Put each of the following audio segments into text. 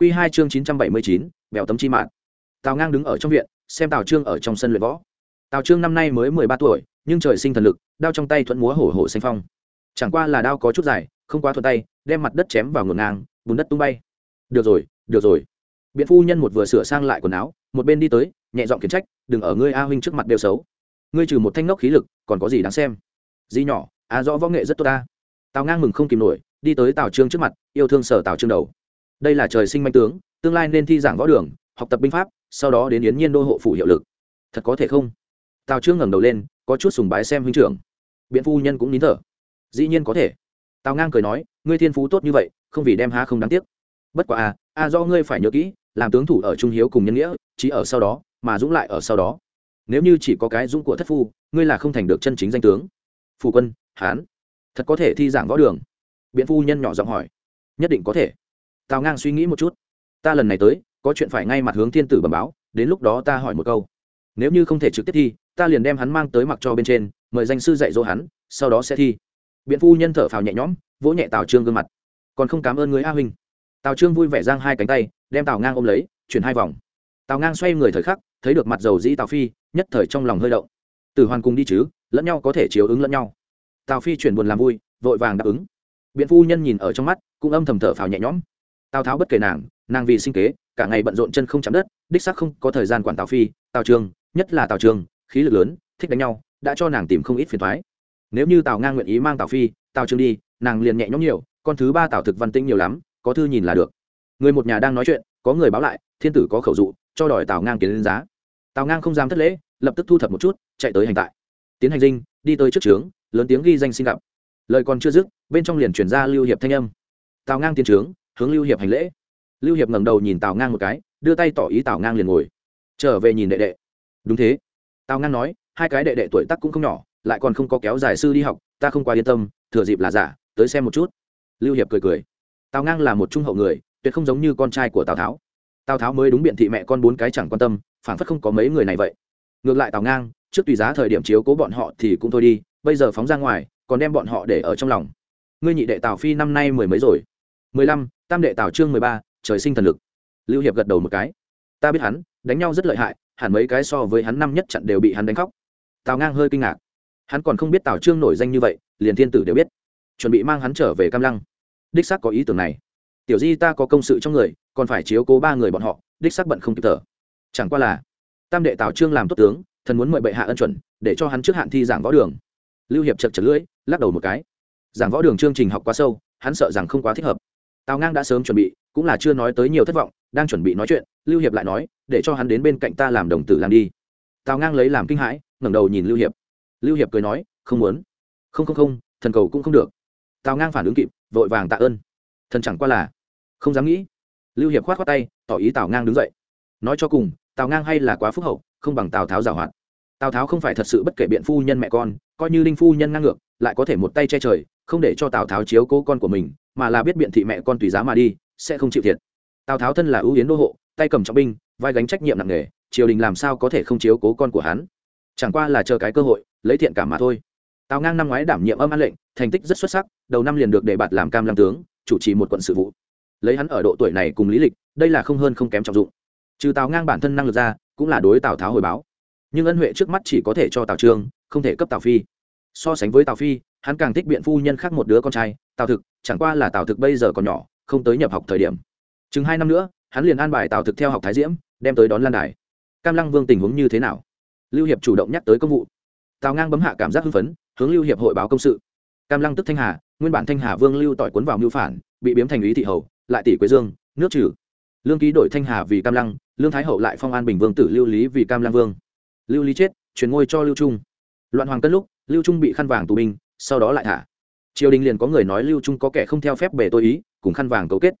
Quy hai chương chín trăm bảy mươi chín, bèo tấm chi mạng tào ngang đứng ở trong viện, xem tào trương ở trong sân luyện võ. Tào trương năm nay mới mười ba tuổi, nhưng trời sinh thần lực, đao trong tay thuận múa hổ hổ xanh phong. Chẳng qua là đao có chút dài, không quá thuận tay, đem mặt đất chém vào ngổn ngang, bùn đất tung bay. Được rồi được rồi. Biện phu nhân một vừa sửa sang lại quần áo, một bên đi tới, nhẹ giọng khiển trách, đừng ở ngươi a huynh trước mặt đều xấu. Ngươi trừ một thanh nóc khí lực, còn có gì đáng xem? Di nhỏ, a rõ võ nghệ rất tốt ta. Tào ngang mừng không kìm nổi, đi tới tào trương trước mặt, yêu thương sở tào trương đầu đây là trời sinh manh tướng, tương lai nên thi giảng võ đường, học tập binh pháp, sau đó đến yến nhiên đô hộ phủ hiệu lực. Thật có thể không? Tào trương ngẩng đầu lên, có chút sùng bái xem huynh trưởng. Biện phu nhân cũng nín thở. Dĩ nhiên có thể. Tào ngang cười nói, ngươi thiên phú tốt như vậy, không vì đem há không đáng tiếc. Bất quá a a do ngươi phải nhớ kỹ, làm tướng thủ ở trung hiếu cùng nhân nghĩa, chỉ ở sau đó, mà dũng lại ở sau đó. Nếu như chỉ có cái dũng của thất phu, ngươi là không thành được chân chính danh tướng. Phù quân, hán. Thật có thể thi giảng võ đường? Biện phu nhân nhỏ giọng hỏi. Nhất định có thể tào ngang suy nghĩ một chút. Ta lần này tới, có chuyện phải ngay mặt hướng thiên tử bẩm báo, đến lúc đó ta hỏi một câu. Nếu như không thể trực tiếp thi, ta liền đem hắn mang tới mặc cho bên trên, mời danh sư dạy dỗ hắn, sau đó sẽ thi. Biện phu nhân thở phào nhẹ nhõm, vỗ nhẹ tào trương gương mặt. Còn không cảm ơn người a huynh. Tào trương vui vẻ giang hai cánh tay, đem tào ngang ôm lấy, chuyển hai vòng. Tào ngang xoay người thời khắc, thấy được mặt dầu dĩ tào phi, nhất thời trong lòng hơi động. Từ hoàn cùng đi chứ, lẫn nhau có thể chiếu ứng lẫn nhau. Tào phi chuyển buồn làm vui, vội vàng đáp ứng. Biện phu nhân nhìn ở trong mắt, cũng âm thầm thở phào nhẹ nhõm tào tháo bất kể nàng nàng vì sinh kế cả ngày bận rộn chân không chạm đất đích xác không có thời gian quản tào phi tào trường nhất là tào trường khí lực lớn thích đánh nhau đã cho nàng tìm không ít phiền thoái nếu như tào ngang nguyện ý mang tào phi tào trường đi nàng liền nhẹ nhõm nhiều con thứ ba tào thực văn tĩnh nhiều lắm có thư nhìn là được người một nhà đang nói chuyện có người báo lại thiên tử có khẩu dụ cho đòi tào ngang tiến lên giá tào ngang không dám thất lễ lập tức thu thập một chút chạy tới hành tại tiến hành dinh đi tới trước trướng lớn tiếng ghi danh xin gặp lời còn chưa dứt bên trong liền chuyển ra lưu hiệp thanh âm tào ngang tiến trướng hướng lưu hiệp hành lễ. Lưu hiệp ngẩng đầu nhìn tào ngang một cái, đưa tay tỏ ý tào ngang liền ngồi. Trở về nhìn đệ đệ. Đúng thế. Tào ngang nói, hai cái đệ đệ tuổi tác cũng không nhỏ, lại còn không có kéo dài sư đi học, ta không quá yên tâm, thừa dịp là giả, tới xem một chút. Lưu hiệp cười cười. Tào ngang là một trung hậu người, tuyệt không giống như con trai của tào tháo. Tào tháo mới đúng biện thị mẹ con bốn cái chẳng quan tâm phản phất không có mấy người này vậy. Ngược lại tào ngang, trước tùy giá thời điểm chiếu cố bọn họ thì cũng thôi đi, bây giờ phóng ra ngoài, còn đem bọn họ để ở trong lòng. Ngươi nhị đệ tào phi năm nay mười mấy rồi? Mười lăm, tam đệ tào trương mười ba, trời sinh thần lực. Lưu hiệp gật đầu một cái. Ta biết hắn, đánh nhau rất lợi hại, hẳn mấy cái so với hắn năm nhất trận đều bị hắn đánh khóc. Tào ngang hơi kinh ngạc. Hắn còn không biết tào trương nổi danh như vậy, liền thiên tử đều biết. Chuẩn bị mang hắn trở về cam lăng. Đích xác có ý tưởng này. Tiểu di ta có công sự trong người, còn phải chiếu cố ba người bọn họ, đích xác bận không kịp thở. Chẳng qua là, tam đệ tào trương làm tốt tướng, thần muốn mời bệ hạ ân chuẩn, để cho hắn trước hạn thi giảng võ đường. Lưu hiệp chật chật lưỡi, lắc đầu một cái. Giảng võ đường chương trình học quá sâu, hắn sợ rằng không quá thích hợp tào ngang đã sớm chuẩn bị, cũng là chưa nói tới nhiều thất vọng, đang chuẩn bị nói chuyện, lưu hiệp lại nói, để cho hắn đến bên cạnh ta làm đồng tử làm đi. Tào ngang lấy làm kinh hãi, ngẩng đầu nhìn lưu hiệp. Lưu hiệp cười nói, không muốn. Không không không, thần cầu cũng không được. Tào ngang phản ứng kịp, vội vàng tạ ơn. Thần chẳng qua là, không dám nghĩ. Lưu hiệp khoát khoát tay, tỏ ý tào ngang đứng dậy. Nói cho cùng, tào ngang hay là quá phúc hậu, không bằng tào tháo giảo hoạt. Tào tháo không phải thật sự bất kể biện phu nhân mẹ con coi như linh phu nhân ngang ngược, lại có thể một tay che trời, không để cho tào tháo chiếu cố con của mình, mà là biết biện thị mẹ con tùy giá mà đi, sẽ không chịu thiệt. Tào tháo thân là ưu yến đô hộ, tay cầm trọng binh, vai gánh trách nhiệm nặng nề, triều đình làm sao có thể không chiếu cố con của hắn? Chẳng qua là chờ cái cơ hội, lấy thiện cảm mà thôi. Tào ngang năm ngoái đảm nhiệm âm an lệnh, thành tích rất xuất sắc, đầu năm liền được đề bạt làm cam lăng tướng, chủ trì một quận sự vụ. Lấy hắn ở độ tuổi này cùng lý lịch, đây là không hơn không kém trọng dụng. Trừ tào ngang bản thân năng lực ra, cũng là đối tào tháo hồi báo. Nhưng ân huệ trước mắt chỉ có thể cho tào trương không thể cấp tào phi. So sánh với tào phi, hắn càng thích biện phu nhân khác một đứa con trai, tào thực, chẳng qua là tào thực bây giờ còn nhỏ, không tới nhập học thời điểm. Chừng hai năm nữa, hắn liền an bài tào thực theo học thái diễm, đem tới đón lan đài. Cam lăng vương tình huống như thế nào? Lưu hiệp chủ động nhắc tới công vụ. Tào ngang bấm hạ cảm giác hưng phấn, hướng lưu hiệp hội báo công sự. Cam lăng tức thanh hà, nguyên bản thanh hà vương lưu tỏi cuốn vào mưu phản, bị biếm thành ý thị hầu, lại tỷ quế dương, nước trừ. Lương ký đổi thanh hà vì cam lăng, lương thái hậu lại phong an bình vương tử lưu lý vì cam lăng vương. Lưu lý chết, chuyển ngôi cho lưu trung loạn hoàng cân lúc, lưu trung bị khăn vàng tù binh, sau đó lại thả. Triều đình liền có người nói lưu trung có kẻ không theo phép bề tôi ý, cùng khăn vàng cấu kết.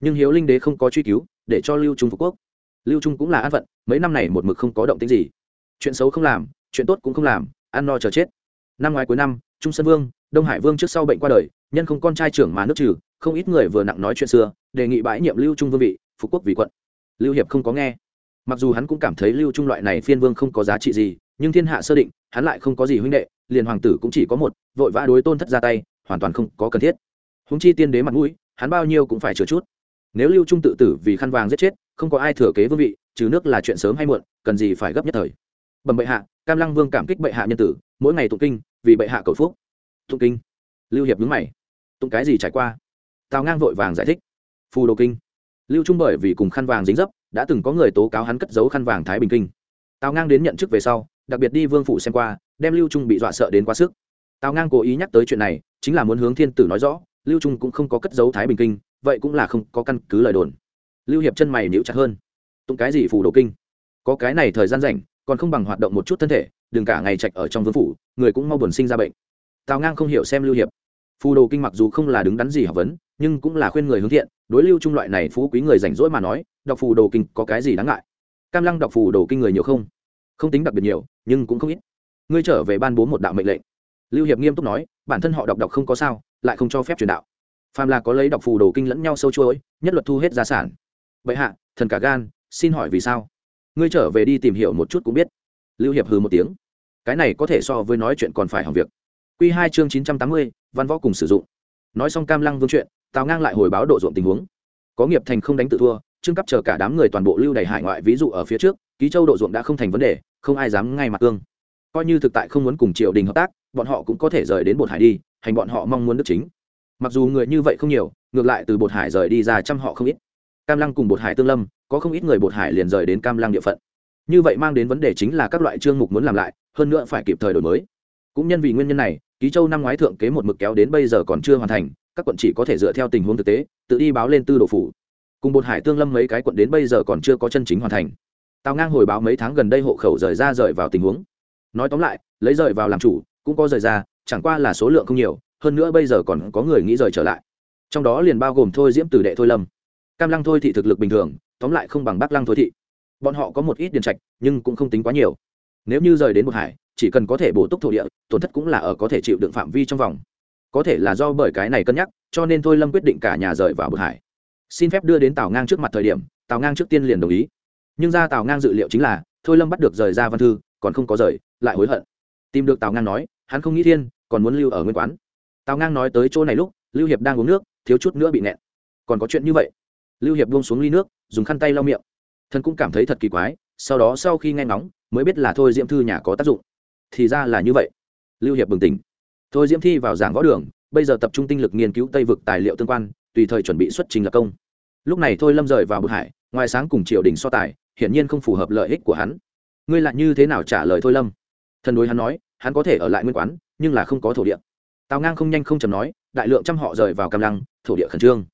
Nhưng hiếu linh đế không có truy cứu, để cho lưu trung phục quốc. Lưu trung cũng là an phận, mấy năm này một mực không có động tính gì. Chuyện xấu không làm, chuyện tốt cũng không làm, ăn no chờ chết. Năm ngoái cuối năm, trung sơn vương, đông hải vương trước sau bệnh qua đời, nhân không con trai trưởng mà nước trừ, không ít người vừa nặng nói chuyện xưa, đề nghị bãi nhiệm lưu trung vương vị, phục quốc vì quận. Lưu hiệp không có nghe mặc dù hắn cũng cảm thấy lưu trung loại này phiên vương không có giá trị gì, nhưng thiên hạ sơ định, hắn lại không có gì huynh đệ, liền hoàng tử cũng chỉ có một, vội vã đối tôn thất ra tay, hoàn toàn không có cần thiết. Húng chi tiên đế mặt mũi, hắn bao nhiêu cũng phải chờ chút. Nếu lưu trung tự tử vì khăn vàng giết chết, không có ai thừa kế vương vị, trừ nước là chuyện sớm hay muộn, cần gì phải gấp nhất thời. Bẩm bệ hạ, cam lăng vương cảm kích bệ hạ nhân tử, mỗi ngày tụng kinh, vì bệ hạ cầu phúc. Tụng kinh. Lưu hiệp đứng mày. Tụng cái gì trải qua? Tào ngang vội vàng giải thích. Phù đồ kinh. Lưu trung bởi vì cùng khăn vàng dính dấp đã từng có người tố cáo hắn cất giấu khăn vàng thái bình kinh. Tào ngang đến nhận chức về sau, đặc biệt đi vương phủ xem qua, đem lưu trung bị dọa sợ đến quá sức. Tào ngang cố ý nhắc tới chuyện này, chính là muốn hướng thiên tử nói rõ, lưu trung cũng không có cất giấu thái bình kinh, vậy cũng là không có căn cứ lời đồn. Lưu hiệp chân mày níu chặt hơn. Tụng cái gì phù đồ kinh? Có cái này thời gian rảnh, còn không bằng hoạt động một chút thân thể, đừng cả ngày trạch ở trong vương phủ, người cũng mau buồn sinh ra bệnh. Tào ngang không hiểu xem lưu hiệp. Phù đồ kinh mặc dù không là đứng đắn gì học vấn, nhưng cũng là khuyên người hướng thiện, đối lưu trung loại này phú quý người rảnh rỗi mà nói đọc phù đồ kinh có cái gì đáng ngại? Cam lăng đọc phù đồ kinh người nhiều không? Không tính đặc biệt nhiều, nhưng cũng không ít. Ngươi trở về ban bố một đạo mệnh lệnh. Lưu hiệp nghiêm túc nói, bản thân họ đọc đọc không có sao, lại không cho phép truyền đạo. Phàm là có lấy đọc phù đồ kinh lẫn nhau sâu chuỗi, nhất luật thu hết gia sản. Bệ hạ, thần cả gan, xin hỏi vì sao? Ngươi trở về đi tìm hiểu một chút cũng biết. Lưu hiệp hừ một tiếng. Cái này có thể so với nói chuyện còn phải hỏng việc. Quy hai chương chín trăm tám mươi, văn võ cùng sử dụng. Nói xong cam lăng vương chuyện, tào ngang lại hồi báo độ ruộng tình huống. Có nghiệp thành không đánh tự thua trưng cấp chờ cả đám người toàn bộ lưu đầy hải ngoại ví dụ ở phía trước, ký châu độ ruộng đã không thành vấn đề, không ai dám ngay mặt cương. Coi như thực tại không muốn cùng triều đình hợp tác, bọn họ cũng có thể rời đến bột hải đi, hành bọn họ mong muốn đức chính. Mặc dù người như vậy không nhiều, ngược lại từ bột hải rời đi ra trăm họ không ít. Cam lăng cùng bột hải tương lâm, có không ít người bột hải liền rời đến cam lăng địa phận. Như vậy mang đến vấn đề chính là các loại chương mục muốn làm lại, hơn nữa phải kịp thời đổi mới. Cũng nhân vì nguyên nhân này, ký châu năm ngoái thượng kế một mực kéo đến bây giờ còn chưa hoàn thành, các quận chỉ có thể dựa theo tình huống thực tế, tự đi báo lên tư đồ phủ cùng bột hải tương lâm mấy cái quận đến bây giờ còn chưa có chân chính hoàn thành. Tào ngang hồi báo mấy tháng gần đây hộ khẩu rời ra rời vào tình huống. Nói tóm lại, lấy rời vào làm chủ, cũng có rời ra, chẳng qua là số lượng không nhiều, hơn nữa bây giờ còn có người nghĩ rời trở lại. Trong đó liền bao gồm thôi diễm tử đệ thôi lâm. Cam lăng thôi thị thực lực bình thường, tóm lại không bằng bắc lăng thôi thị. Bọn họ có một ít điền trạch, nhưng cũng không tính quá nhiều. Nếu như rời đến một hải, chỉ cần có thể bổ túc thổ địa, tổn thất cũng là ở có thể chịu đựng phạm vi trong vòng. Có thể là do bởi cái này cân nhắc, cho nên thôi lâm quyết định cả nhà rời vào bột hải xin phép đưa đến tào ngang trước mặt thời điểm, tào ngang trước tiên liền đồng ý. Nhưng ra tào ngang dự liệu chính là, thôi lâm bắt được rời ra văn thư, còn không có rời, lại hối hận. Tìm được tào ngang nói, hắn không nghĩ thiên, còn muốn lưu ở nguyên quán. Tào ngang nói tới chỗ này lúc, lưu hiệp đang uống nước, thiếu chút nữa bị nẹn còn có chuyện như vậy? Lưu hiệp buông xuống ly nước, dùng khăn tay lau miệng. Thân cũng cảm thấy thật kỳ quái, sau đó sau khi nghe ngóng, mới biết là thôi diễm thư nhà có tác dụng. Thì ra là như vậy. Lưu hiệp bừng tỉnh. Thôi diễm thi vào giảng võ đường, bây giờ tập trung tinh lực nghiên cứu tây vực tài liệu tương quan tùy thời chuẩn bị xuất trình lập công. Lúc này thôi lâm rời vào bực hải, ngoài sáng cùng triều đình so tài, hiển nhiên không phù hợp lợi ích của hắn. Ngươi lại như thế nào trả lời thôi lâm? Thần đối hắn nói, hắn có thể ở lại nguyên quán, nhưng là không có thổ địa. Tào ngang không nhanh không chầm nói, đại lượng trăm họ rời vào cam lăng, thổ địa khẩn trương.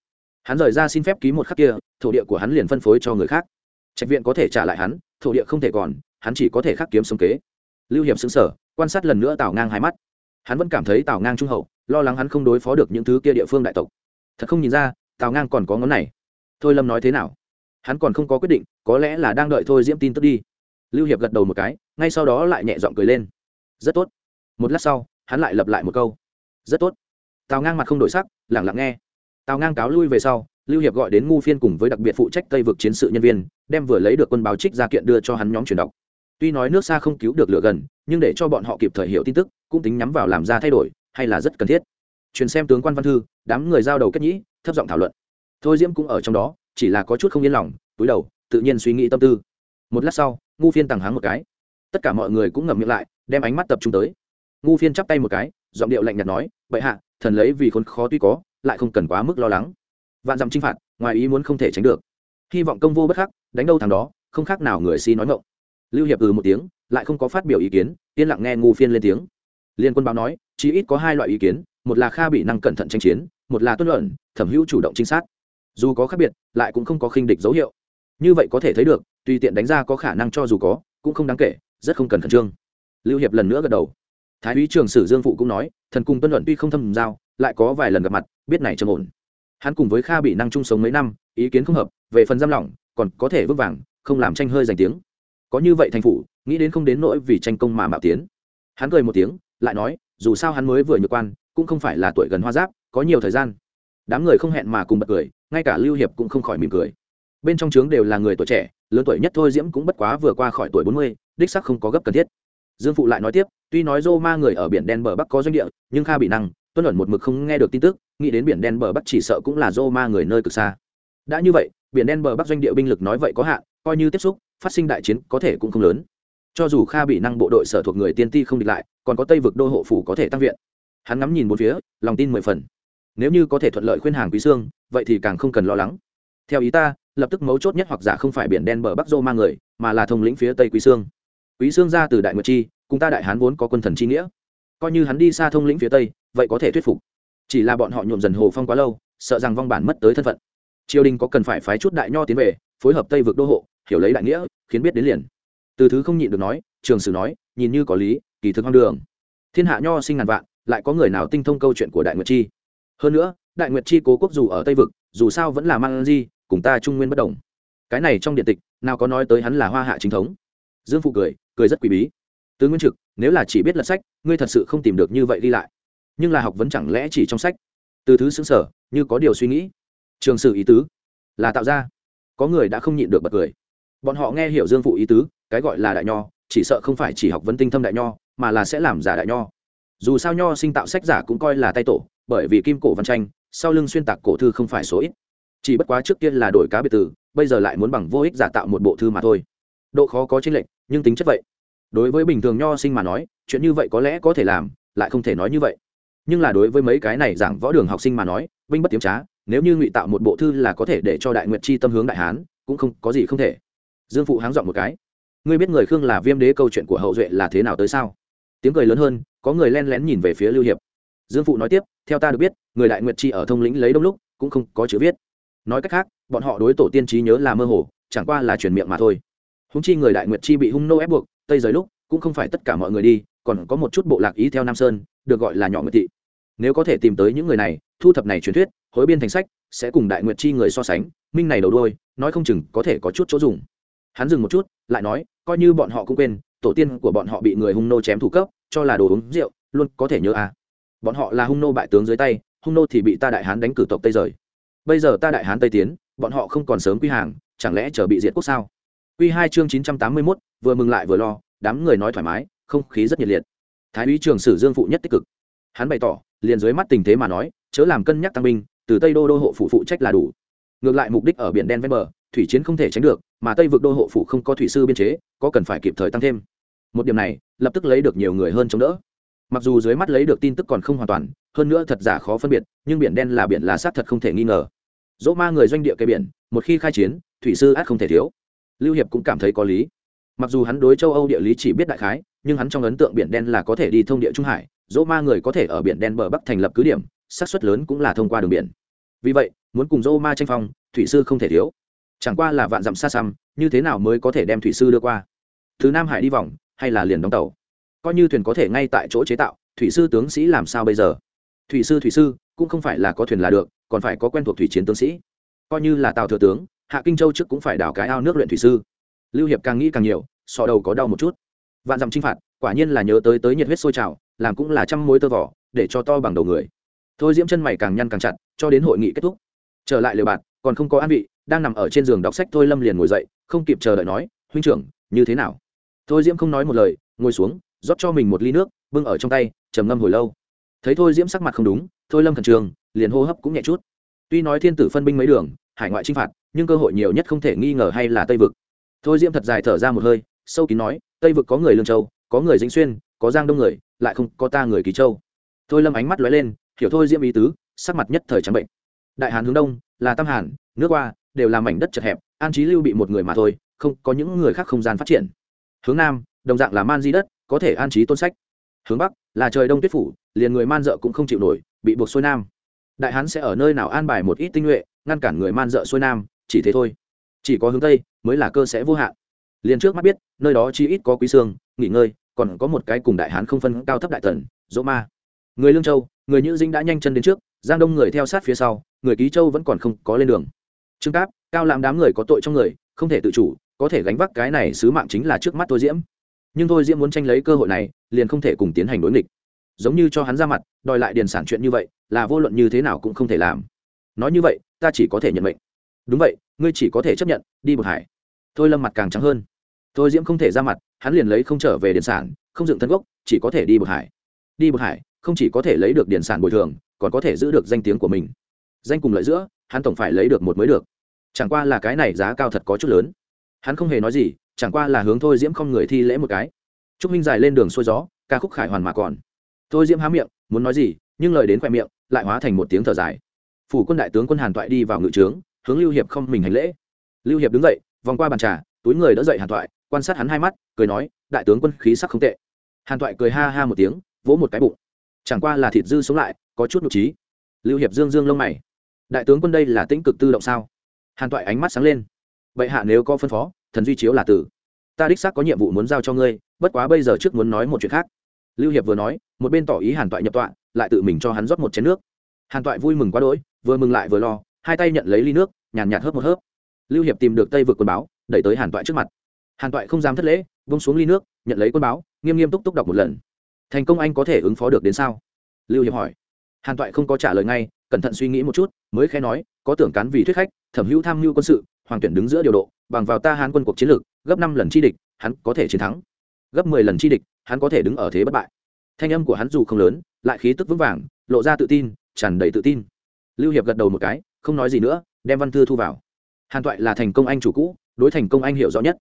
Hắn rời ra xin phép ký một khắc kia, thổ địa của hắn liền phân phối cho người khác. Trạch viện có thể trả lại hắn, thổ địa không thể còn, hắn chỉ có thể khắc kiếm sống kế. Lưu hiệp xứng sở quan sát lần nữa tào ngang hai mắt. Hắn vẫn cảm thấy tào ngang trung hậu, lo lắng hắn không đối phó được những thứ kia địa phương đại tộc thật không nhìn ra, tào ngang còn có ngón này. Thôi lâm nói thế nào? Hắn còn không có quyết định, có lẽ là đang đợi thôi diễm tin tức đi. Lưu hiệp gật đầu một cái, ngay sau đó lại nhẹ g i ọ n g cười lên. Rất tốt. Một lát sau, hắn lại lập lại một câu. Rất tốt. Tào ngang mặt không đổi sắc, lẳng lặng nghe. Tào ngang cáo lui về sau, lưu hiệp gọi đến ngu phiên cùng với đặc biệt phụ trách tây vực chiến sự nhân viên, đem vừa lấy được quân báo trích ra kiện đưa cho hắn nhóm truyền đọc. Tuy nói nước xa không cứu được lửa gần, nhưng để cho bọn họ kịp thời hiểu tin tức, cũng tính nhắm vào làm ra thay đổi, hay là rất cần thiết truyền xem tướng quan văn thư, đám người giao đầu kết nhĩ, thấp giọng thảo luận. Thôi diễm cũng ở trong đó, chỉ là có chút không yên lòng, túi đầu, tự nhiên suy nghĩ tâm tư. Một lát sau, ngu phiên tàng háng một cái. Tất cả mọi người cũng ngậm miệng lại, đem ánh mắt tập trung tới. Ngu phiên chắp tay một cái, giọng điệu lạnh nhạt nói vậy hạ, thần lấy vì khốn khó tuy có, lại không cần quá mức lo lắng. Vạn dặm chinh phạt, ngoài ý muốn không thể tránh được. Hy vọng công vô bất khắc, đánh đâu thằng đó, không khác nào người si nói ngộng lưu hiệp ừ một tiếng, lại không có phát biểu ý kiến, yên lặng nghe ngu phiên lên tiếng. Liên quân báo nói chỉ ít có hai loại ý kiến, một là kha bị năng cẩn thận tranh chiến, một là tuân luận, thẩm hữu chủ động trinh sát. Dù có khác biệt, lại cũng không có khinh địch dấu hiệu. Như vậy có thể thấy được, tùy tiện đánh ra có khả năng cho dù có, cũng không đáng kể, rất không cần khẩn trương. Lưu hiệp lần nữa gật đầu. Thái úy trường sử dương phụ cũng nói, thần cùng tuân luận tuy không thâm giao, lại có vài lần gặp mặt, biết này trầm ổn. Hắn cùng với kha bị năng chung sống mấy năm, ý kiến không hợp, về phần giam lỏng, còn có thể vững vàng, không làm tranh hơi giành tiếng. Có như vậy thành phủ, nghĩ đến không đến nỗi vì tranh công mà mạo tiến. Hắn cười một tiếng, lại nói dù sao hắn mới vừa nhược quan, cũng không phải là tuổi gần hoa giáp, có nhiều thời gian. Đám người không hẹn mà cùng bật cười, ngay cả lưu hiệp cũng không khỏi mỉm cười. Bên trong trướng đều là người tuổi trẻ, lớn tuổi nhất thôi diễm cũng bất quá vừa qua khỏi tuổi bốn mươi, đích sắc không có gấp cần thiết. Dương phụ lại nói tiếp, tuy nói dô ma người ở biển đen bờ bắc có doanh địa, nhưng kha bị năng, tuân ẩn một mực không nghe được tin tức, nghĩ đến biển đen bờ bắc chỉ sợ cũng là dô ma người nơi cực xa. Đã như vậy, biển đen bờ bắc doanh địa binh lực nói vậy có hạn, coi như tiếp xúc, phát sinh đại chiến có thể cũng không lớn cho dù kha bị năng bộ đội sở thuộc người tiên ti không địch lại, còn có tây vực đô hộ phủ có thể tăng viện. Hắn ngắm nhìn một phía, lòng tin mười phần. Nếu như có thể thuận lợi khuyên hàng quý xương, vậy thì càng không cần lo lắng. Theo ý ta, lập tức mấu chốt nhất hoặc giả không phải biển đen bờ bắc dô mang người, mà là thông lĩnh phía tây quý xương. Quý xương ra từ đại nguyệt chi, cùng ta đại hán vốn có quân thần chi nghĩa. Coi như hắn đi xa thông lĩnh phía tây, vậy có thể thuyết phục. Chỉ là bọn họ nhuộm dần hồ phong quá lâu, sợ rằng vong bản mất tới thân phận. Triều đình có cần phải phái chút đại nho tiến về, phối hợp tây vực đô hộ, hiểu lấy đại nghĩa, khiến biết đến liền từ thứ không nhịn được nói, trường sử nói, nhìn như có lý, kỳ thực hoang đường. Thiên hạ nho sinh ngàn vạn, lại có người nào tinh thông câu chuyện của đại nguyệt chi? Hơn nữa, đại nguyệt chi cố quốc dù ở tây vực, dù sao vẫn là mang di, cùng ta trung nguyên bất đồng. Cái này trong điện tịch, nào có nói tới hắn là hoa hạ chính thống. Dương phụ cười cười rất quý bí. Tứ nguyên trực, nếu là chỉ biết lật sách, ngươi thật sự không tìm được như vậy đi lại. Nhưng là học vấn chẳng lẽ chỉ trong sách? Từ thứ xứng sở như có điều suy nghĩ. Trường sử ý tứ là tạo ra. Có người đã không nhịn được bật cười. Bọn họ nghe hiểu dương phụ ý tứ cái gọi là đại nho, chỉ sợ không phải chỉ học vấn tinh thâm đại nho, mà là sẽ làm giả đại nho. Dù sao nho sinh tạo sách giả cũng coi là tay tổ, bởi vì kim cổ văn tranh, sau lưng xuyên tạc cổ thư không phải số ít. Chỉ bất quá trước kia là đổi cá biệt từ, bây giờ lại muốn bằng vô ích giả tạo một bộ thư mà thôi. Độ khó có chênh lệch, nhưng tính chất vậy. Đối với bình thường nho sinh mà nói, chuyện như vậy có lẽ có thể làm, lại không thể nói như vậy. Nhưng là đối với mấy cái này giảng võ đường học sinh mà nói vinh bất tiếm trá, nếu như ngụy tạo một bộ thư là có thể để cho đại nguyện chi tâm hướng đại hán, cũng không có gì không thể. Dương phụ háng dọn một cái ngươi biết người khương là viêm đế câu chuyện của hậu duệ là thế nào tới sao? Tiếng cười lớn hơn, có người len lén nhìn về phía lưu hiệp. Dương phụ nói tiếp, theo ta được biết, người đại nguyệt chi ở thông lĩnh lấy đông lúc, cũng không có chữ viết. Nói cách khác, bọn họ đối tổ tiên trí nhớ là mơ hồ, chẳng qua là truyền miệng mà thôi. Húng chi người đại nguyệt chi bị hung nô ép buộc, tây giới lúc, cũng không phải tất cả mọi người đi, còn có một chút bộ lạc ý theo nam sơn, được gọi là nhỏ nguyệt thị. Nếu có thể tìm tới những người này, thu thập này truyền thuyết, hối biên thành sách, sẽ cùng đại nguyệt chi người so sánh, minh này đầu đôi nói không chừng có thể có chút chỗ dùng hắn dừng một chút, lại nói, coi như bọn họ cũng quên, tổ tiên của bọn họ bị người hung nô chém thủ cấp, cho là đồ uống rượu, luôn có thể nhớ à. bọn họ là hung nô bại tướng dưới tay, hung nô thì bị ta đại hán đánh cử tộc tây rời. Bây giờ ta đại hán tây tiến, bọn họ không còn sớm quy hàng, chẳng lẽ chờ bị diệt quốc sao? Quy hai chương chín trăm tám mươi mốt, vừa mừng lại vừa lo, đám người nói thoải mái, không khí rất nhiệt liệt. Thái úy trường sử dương phụ nhất tích cực. Hắn bày tỏ, liền dưới mắt tình thế mà nói, chớ làm cân nhắc tăng binh, từ tây đô đô hộ phụ phụ trách là đủ. Ngược lại mục đích ở biển đen ven bờ thủy chiến không thể tránh được, mà tây vực đô hộ phủ không có thủy sư biên chế, có cần phải kịp thời tăng thêm. Một điểm này, lập tức lấy được nhiều người hơn chống đỡ. Mặc dù dưới mắt lấy được tin tức còn không hoàn toàn, hơn nữa thật giả khó phân biệt, nhưng biển đen là biển là sát thật không thể nghi ngờ. Dỗ ma người doanh địa cây biển, một khi khai chiến, thủy sư át không thể thiếu. Lưu hiệp cũng cảm thấy có lý. Mặc dù hắn đối châu âu địa lý chỉ biết đại khái, nhưng hắn trong ấn tượng biển đen là có thể đi thông địa trung hải, dỗ ma người có thể ở biển đen bờ bắc thành lập cứ điểm, xác suất lớn cũng là thông qua đường biển. Vì vậy, muốn cùng dỗ ma tranh phong, thủy sư không thể thiếu chẳng qua là vạn dặm xa xăm, như thế nào mới có thể đem thủy sư đưa qua? Từ nam hải đi vòng, hay là liền đóng tàu? Coi như thuyền có thể ngay tại chỗ chế tạo, thủy sư tướng sĩ làm sao bây giờ? Thủy sư thủy sư, cũng không phải là có thuyền là được, còn phải có quen thuộc thủy chiến tướng sĩ. Coi như là tàu thừa tướng, hạ kinh châu trước cũng phải đào cái ao nước luyện thủy sư. Lưu hiệp càng nghĩ càng nhiều, sọ đầu có đau một chút. Vạn dặm chinh phạt, quả nhiên là nhớ tới tới nhiệt huyết sôi trào, làm cũng là trăm mối tơ vỏ để cho to bằng đầu người. Thôi diễm chân mày càng nhăn càng chặt, cho đến hội nghị kết thúc. Trở lại lều bạt còn không có an vị, đang nằm ở trên giường đọc sách thôi lâm liền ngồi dậy, không kịp chờ đợi nói, huynh trưởng, như thế nào? Thôi diễm không nói một lời, ngồi xuống, rót cho mình một ly nước, bưng ở trong tay, trầm ngâm hồi lâu. Thấy thôi diễm sắc mặt không đúng, thôi lâm khẩn trường liền hô hấp cũng nhẹ chút. Tuy nói thiên tử phân binh mấy đường, hải ngoại chinh phạt, nhưng cơ hội nhiều nhất không thể nghi ngờ hay là tây vực. Thôi diễm thật dài thở ra một hơi, sâu kín nói, tây vực có người lương châu, có người dĩnh xuyên, có giang đông người, lại không có ta người kỳ châu. Thôi lâm ánh mắt lóe lên, hiểu thôi diễm ý tứ, sắc mặt nhất thời trắng bệnh. Đại hàn hướng đông là tam hàn nước qua đều là mảnh đất chật hẹp an trí lưu bị một người mà thôi không có những người khác không gian phát triển. Hướng nam đồng dạng là man di đất có thể an trí tôn sách. Hướng bắc là trời đông tuyết phủ liền người man dợ cũng không chịu nổi bị buộc xuôi nam. Đại hán sẽ ở nơi nào an bài một ít tinh nhuệ ngăn cản người man dợ xuôi nam chỉ thế thôi. Chỉ có hướng tây mới là cơ sẽ vô hạn. Liền trước mắt biết nơi đó chi ít có quý sương, nghỉ ngơi còn có một cái cùng đại hán không phân cao thấp đại tần dỗ ma. Người lương châu người nhữ dinh đã nhanh chân đến trước giang đông người theo sát phía sau, người ký châu vẫn còn không có lên đường. Trương cáp, cao làm đám người có tội trong người, không thể tự chủ, có thể gánh vác cái này sứ mạng chính là trước mắt thôi diễm. Nhưng thôi diễm muốn tranh lấy cơ hội này, liền không thể cùng tiến hành đối nghịch. Giống như cho hắn ra mặt, đòi lại điền sản chuyện như vậy, là vô luận như thế nào cũng không thể làm. Nói như vậy, ta chỉ có thể nhận mệnh. Đúng vậy, ngươi chỉ có thể chấp nhận, đi bột hải. Thôi lâm mặt càng trắng hơn. Thôi diễm không thể ra mặt, hắn liền lấy không trở về điền sản, không dựng thân gốc, chỉ có thể đi bột hải. Đi bột hải không chỉ có thể lấy được điển sản bồi thường, còn có thể giữ được danh tiếng của mình. Danh cùng lợi giữa, hắn tổng phải lấy được một mới được. Chẳng qua là cái này giá cao thật có chút lớn. Hắn không hề nói gì, chẳng qua là hướng thôi diễm không người thi lễ một cái. Trúc minh dài lên đường xuôi gió, ca khúc khải hoàn mà còn. Thôi diễm há miệng, muốn nói gì, nhưng lời đến khoe miệng, lại hóa thành một tiếng thở dài. Phủ quân đại tướng quân hàn toại đi vào ngự trướng, hướng lưu hiệp không mình hành lễ. Lưu hiệp đứng dậy, vòng qua bàn trà, túi người đỡ dậy hàn toại quan sát hắn hai mắt, cười nói, đại tướng quân khí sắc không tệ. Hàn toại cười ha ha một tiếng, vỗ một cái bụng chẳng qua là thịt dư sống lại, có chút nhục trí lưu hiệp dương dương lông mày. Đại tướng quân đây là tĩnh cực tư động sao? Hàn toại ánh mắt sáng lên. Vậy hạ nếu có phân phó, thần duy chiếu là tử. Ta đích xác có nhiệm vụ muốn giao cho ngươi, bất quá bây giờ trước muốn nói một chuyện khác. Lưu hiệp vừa nói, một bên tỏ ý hàn toại nhập tọa, lại tự mình cho hắn rót một chén nước. Hàn toại vui mừng quá đỗi, vừa mừng lại vừa lo, hai tay nhận lấy ly nước, nhàn nhạt hớp một hớp. Lưu hiệp tìm được tây vực quân báo, đẩy tới hàn toại trước mặt. Hàn toại không dám thất lễ vung xuống ly nước, nhận lấy quân báo, nghiêm nghiêm túc túc đọc một lần thành công anh có thể ứng phó được đến sao? Lưu hiệp hỏi. Hàn toại không có trả lời ngay, cẩn thận suy nghĩ một chút, mới khẽ nói, có tưởng cán vì thuyết khách, thẩm hữu tham mưu quân sự, hoàng tuyển đứng giữa điều độ, bằng vào ta hán quân cuộc chiến lược, gấp năm lần chi địch, hắn có thể chiến thắng. Gấp mười lần chi địch, hắn có thể đứng ở thế bất bại. Thanh âm của hắn dù không lớn, lại khí tức vững vàng, lộ ra tự tin, tràn đầy tự tin. Lưu hiệp gật đầu một cái, không nói gì nữa, đem văn thư thu vào. Hàn toại là thành công anh chủ cũ, đối thành công anh hiểu rõ nhất.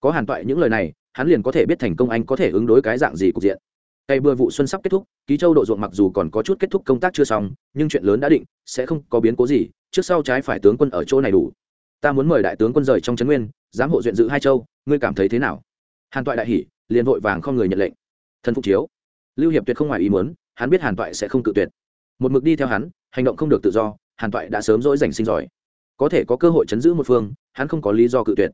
Có hàn toại những lời này, hắn liền có thể biết thành công anh có thể ứng đối cái dạng gì cục diện cây bừa vụ xuân sắp kết thúc, ký châu độ ruộng mặc dù còn có chút kết thúc công tác chưa xong, nhưng chuyện lớn đã định, sẽ không có biến cố gì, trước sau trái phải tướng quân ở chỗ này đủ. Ta muốn mời đại tướng quân rời trong trấn nguyên, giám hộ duyện dự hai châu, ngươi cảm thấy thế nào? Hàn toại đại hỉ, liền vội vàng không người nhận lệnh. Thần phục chiếu, lưu hiệp tuyệt không ngoài ý muốn, hắn biết hàn toại sẽ không tự tuyệt. Một mực đi theo hắn, hành động không được tự do, hàn toại đã sớm dỗi rảnh sinh giỏi. Có thể có cơ hội chấn giữ một phương, hắn không có lý do cự tuyệt.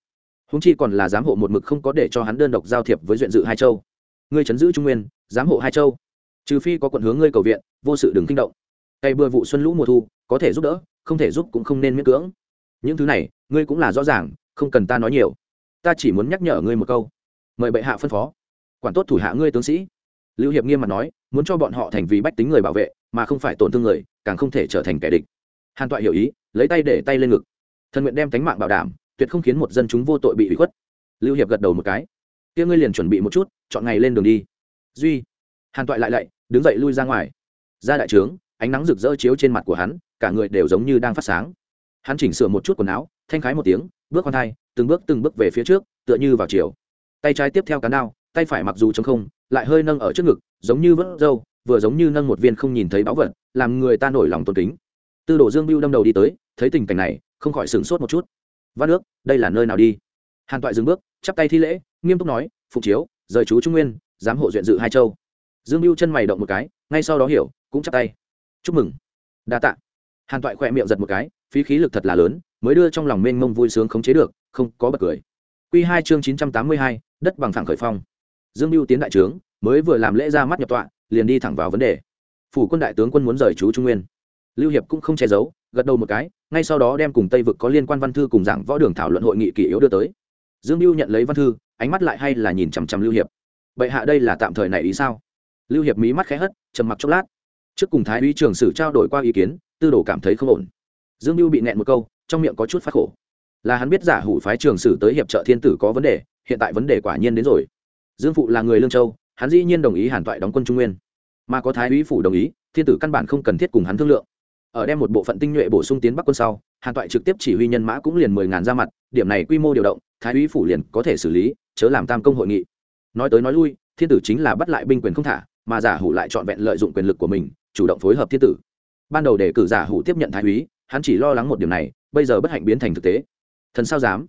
Húng chi còn là giám hộ một mực không có để cho hắn đơn độc giao thiệp với duyện dự hai châu ngươi chấn giữ trung nguyên, giám hộ hai châu. Trừ phi có quận hướng ngươi cầu viện, vô sự đừng kinh động. Cây bừa vụ xuân lũ mùa thu, có thể giúp đỡ, không thể giúp cũng không nên miễn cưỡng. Những thứ này, ngươi cũng là rõ ràng, không cần ta nói nhiều. Ta chỉ muốn nhắc nhở ngươi một câu. Mời bệ hạ phân phó. Quản tốt thủ hạ ngươi tướng sĩ. Lưu hiệp nghiêm mặt nói, muốn cho bọn họ thành vì bách tính người bảo vệ, mà không phải tổn thương người, càng không thể trở thành kẻ địch. Hàn toại hiểu ý, lấy tay để tay lên ngực. Thần nguyện đem tánh mạng bảo đảm, tuyệt không khiến một dân chúng vô tội bị hủy khuất. Lưu hiệp gật đầu một cái kia ngươi liền chuẩn bị một chút, chọn ngày lên đường đi. Duy. Hàn toại lại lạy, đứng dậy lui ra ngoài. Ra đại trướng, ánh nắng rực rỡ chiếu trên mặt của hắn, cả người đều giống như đang phát sáng. Hắn chỉnh sửa một chút quần áo, thanh khái một tiếng, bước con thai, từng bước từng bước về phía trước, tựa như vào chiều. Tay trái tiếp theo cán đao, tay phải mặc dù chống không, lại hơi nâng ở trước ngực, giống như vớt râu, vừa giống như nâng một viên không nhìn thấy báu vật, làm người ta nổi lòng tôn kính. Tư đồ dương biêu đâm đầu đi tới, thấy tình cảnh này, không khỏi sửng sốt một chút. Văn nước đây là nơi nào đi? Hàn toại dừng bước, chắp tay thi lễ, nghiêm túc nói, phục chiếu, rời chú trung nguyên, giám hộ duyện dự hai châu. Dương mưu chân mày động một cái, ngay sau đó hiểu, cũng chắp tay. Chúc mừng. Đa tạ. Hàn toại khỏe miệng giật một cái, phí khí lực thật là lớn, mới đưa trong lòng mênh mông vui sướng khống chế được, không có bật cười. Q hai chương chín trăm tám mươi hai, đất bằng thẳng khởi phong. Dương mưu tiến đại trướng, mới vừa làm lễ ra mắt nhập tọa, liền đi thẳng vào vấn đề. Phủ quân đại tướng quân muốn rời chú trung nguyên. Lưu hiệp cũng không che giấu, gật đầu một cái, ngay sau đó đem cùng tây vực có liên quan văn thư cùng giảng võ đường thảo luận hội nghị kỷ yếu đưa tới dương mưu nhận lấy văn thư, ánh mắt lại hay là nhìn chằm chằm lưu hiệp. Bệ hạ đây là tạm thời này ý sao? Lưu hiệp mí mắt khẽ hất, trầm mặc chốc lát. Trước cùng thái úy trường sử trao đổi qua ý kiến, tư đồ cảm thấy không ổn. Dương mưu bị nẹn một câu, trong miệng có chút phát khổ. Là hắn biết giả hủ phái trường sử tới hiệp trợ thiên tử có vấn đề, hiện tại vấn đề quả nhiên đến rồi. Dương phụ là người lương châu, hắn dĩ nhiên đồng ý hàn toại đóng quân trung nguyên. Mà có thái úy phủ đồng ý, thiên tử căn bản không cần thiết cùng hắn thương lượng ở đem một bộ phận tinh nhuệ bổ sung tiến bắc quân sau, hàn toại trực tiếp chỉ huy nhân mã cũng liền mười ngàn ra mặt, điểm này quy mô điều động, thái úy phủ liền có thể xử lý, chớ làm tam công hội nghị. Nói tới nói lui, thiên tử chính là bắt lại binh quyền không thả, mà giả hủ lại trọn vẹn lợi dụng quyền lực của mình, chủ động phối hợp thiên tử. Ban đầu để cử giả hủ tiếp nhận thái úy, hắn chỉ lo lắng một điểm này, bây giờ bất hạnh biến thành thực tế. Thần sao dám?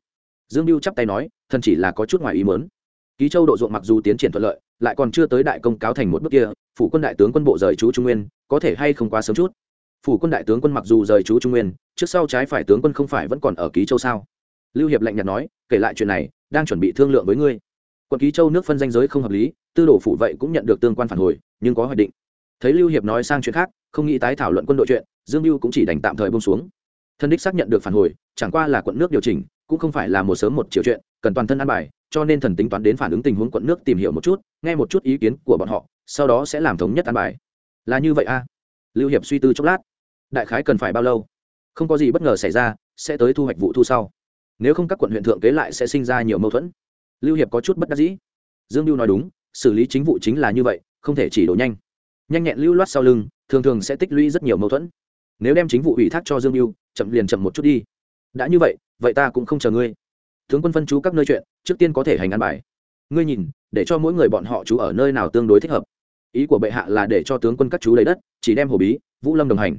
Dương mưu chắp tay nói, thần chỉ là có chút ngoài ý mớn ký châu độ ruộng mặc dù tiến triển thuận lợi, lại còn chưa tới đại công cáo thành một bước kia, phủ quân đại tướng quân bộ rời chú trung nguyên, có thể hay không quá sớm chút? Phủ quân đại tướng quân mặc dù rời chú trung nguyên, trước sau trái phải tướng quân không phải vẫn còn ở ký châu sao? Lưu hiệp lạnh nhạt nói, kể lại chuyện này, đang chuẩn bị thương lượng với ngươi. Quận ký châu nước phân danh giới không hợp lý, tư đồ phủ vậy cũng nhận được tương quan phản hồi, nhưng có hoạch định. Thấy lưu hiệp nói sang chuyện khác, không nghĩ tái thảo luận quân đội chuyện, dương mưu cũng chỉ đành tạm thời bông xuống. Thân đích xác nhận được phản hồi, chẳng qua là quận nước điều chỉnh, cũng không phải là một sớm một chiều chuyện, cần toàn thân ăn bài, cho nên thần tính toán đến phản ứng tình huống quận nước tìm hiểu một chút, nghe một chút ý kiến của bọn họ, sau đó sẽ làm thống nhất ăn bài. Là như vậy a? À? lưu hiệp suy tư chốc lát đại khái cần phải bao lâu? Không có gì bất ngờ xảy ra, sẽ tới thu hoạch vụ thu sau. Nếu không các quận huyện thượng kế lại sẽ sinh ra nhiều mâu thuẫn. Lưu hiệp có chút bất đắc dĩ. Dương lưu nói đúng, xử lý chính vụ chính là như vậy, không thể chỉ đổ nhanh. Nhanh nhẹn lưu loát sau lưng, thường thường sẽ tích lũy rất nhiều mâu thuẫn. Nếu đem chính vụ ủy thác cho dương lưu chậm liền chậm một chút đi. Đã như vậy vậy ta cũng không chờ ngươi. Tướng quân phân chú các nơi chuyện, trước tiên có thể hành ăn bài. Ngươi nhìn, để cho mỗi người bọn họ chú ở nơi nào tương đối thích hợp. Ý của bệ hạ là để cho tướng quân các chú lấy đất, chỉ đem hồ bí, vũ lâm đồng hành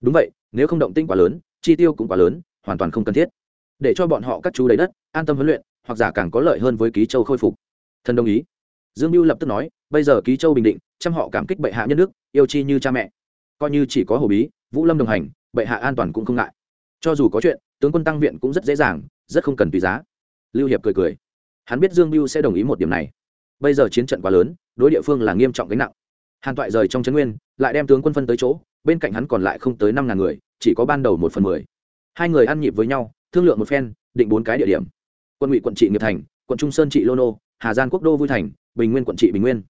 đúng vậy, nếu không động tinh quá lớn, chi tiêu cũng quá lớn, hoàn toàn không cần thiết. Để cho bọn họ các chú lấy đất, an tâm huấn luyện, hoặc giả càng có lợi hơn với ký châu khôi phục. Thần đồng ý. Dương mưu lập tức nói, bây giờ ký châu bình định trăm họ cảm kích bệ hạ nhân đức, yêu chi như cha mẹ. Coi như chỉ có hồ bí, vũ lâm đồng hành, bệ hạ an toàn cũng không ngại. Cho dù có chuyện, tướng quân tăng viện cũng rất dễ dàng, rất không cần tùy giá. Lưu hiệp cười cười. Hắn biết dương mưu sẽ đồng ý một điểm này. Bây giờ chiến trận quá lớn, đối địa phương là nghiêm trọng gánh nặng. Hàn toại rời trong trấn nguyên, lại đem tướng quân phân tới chỗ bên cạnh hắn còn lại không tới năm ngàn người, chỉ có ban đầu một phần mười. Hai người ăn nhịp với nhau, thương lượng một phen, định bốn cái địa điểm. Quân ủy quận trị nghiệp thành, quận trung sơn, trị lô nô, hà giang, quốc đô, vui thành, bình nguyên, quận trị bình nguyên.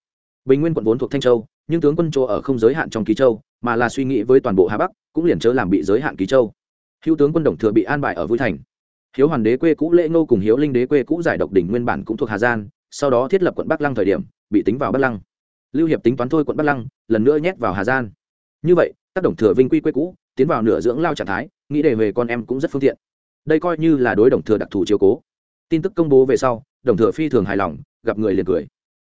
Bình nguyên quận vốn thuộc thanh châu, nhưng tướng quân chỗ ở không giới hạn trong ký châu, mà là suy nghĩ với toàn bộ hà bắc, cũng liền chớ làm bị giới hạn ký châu. Hữu tướng quân đồng thừa bị an bài ở vui thành. Hiếu hoàn đế quê cũ lễ ngô cùng hiếu linh đế quê cũ giải độc đỉnh nguyên bản cũng thuộc hà giang, sau đó thiết lập quận bắc lăng thời điểm, bị tính vào bắc lăng. Lưu hiệp tính toán thôi quận bắc lăng, lần nữa nhét vào hà giang. Như vậy tác động thừa vinh quy quê cũ, tiến vào nửa dưỡng lao trạng thái, nghĩ để về con em cũng rất phương tiện. Đây coi như là đối đồng thừa đặc thù chiếu cố. Tin tức công bố về sau, đồng thừa phi thường hài lòng, gặp người liền cười.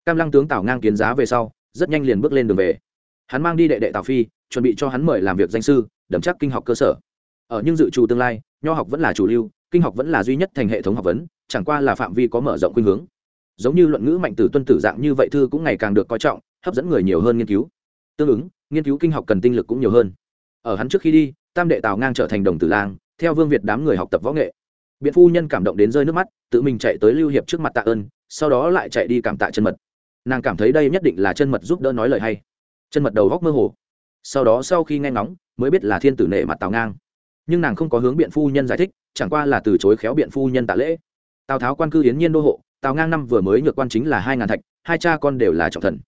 Cam lăng tướng tào ngang kiến giá về sau, rất nhanh liền bước lên đường về. Hắn mang đi đệ đệ tào phi, chuẩn bị cho hắn mời làm việc danh sư đẩm chắc kinh học cơ sở. Ở nhưng dự trù tương lai, nho học vẫn là chủ lưu, kinh học vẫn là duy nhất thành hệ thống học vấn, chẳng qua là phạm vi có mở rộng khuynh hướng. Giống như luận ngữ mạnh tử tuân tử dạng như vậy thư cũng ngày càng được coi trọng, hấp dẫn người nhiều hơn nghiên cứu. Tương ứng nghiên cứu kinh học cần tinh lực cũng nhiều hơn. Ở hắn trước khi đi, tam đệ tào ngang trở thành đồng tử lang, theo vương việt đám người học tập võ nghệ. Biện phu nhân cảm động đến rơi nước mắt, tự mình chạy tới lưu hiệp trước mặt tạ ơn, sau đó lại chạy đi cảm tạ chân mật. Nàng cảm thấy đây nhất định là chân mật giúp đỡ nói lời hay. Chân mật đầu góc mơ hồ. Sau đó sau khi nghe ngóng, mới biết là thiên tử nệ mặt tào ngang. Nhưng nàng không có hướng biện phu nhân giải thích, chẳng qua là từ chối khéo biện phu nhân tạ lễ. Tào tháo quan cư yến nhiên đô hộ, tào ngang năm vừa mới nhược quan chính là hai ngàn thạch, hai cha con đều là trọng thần.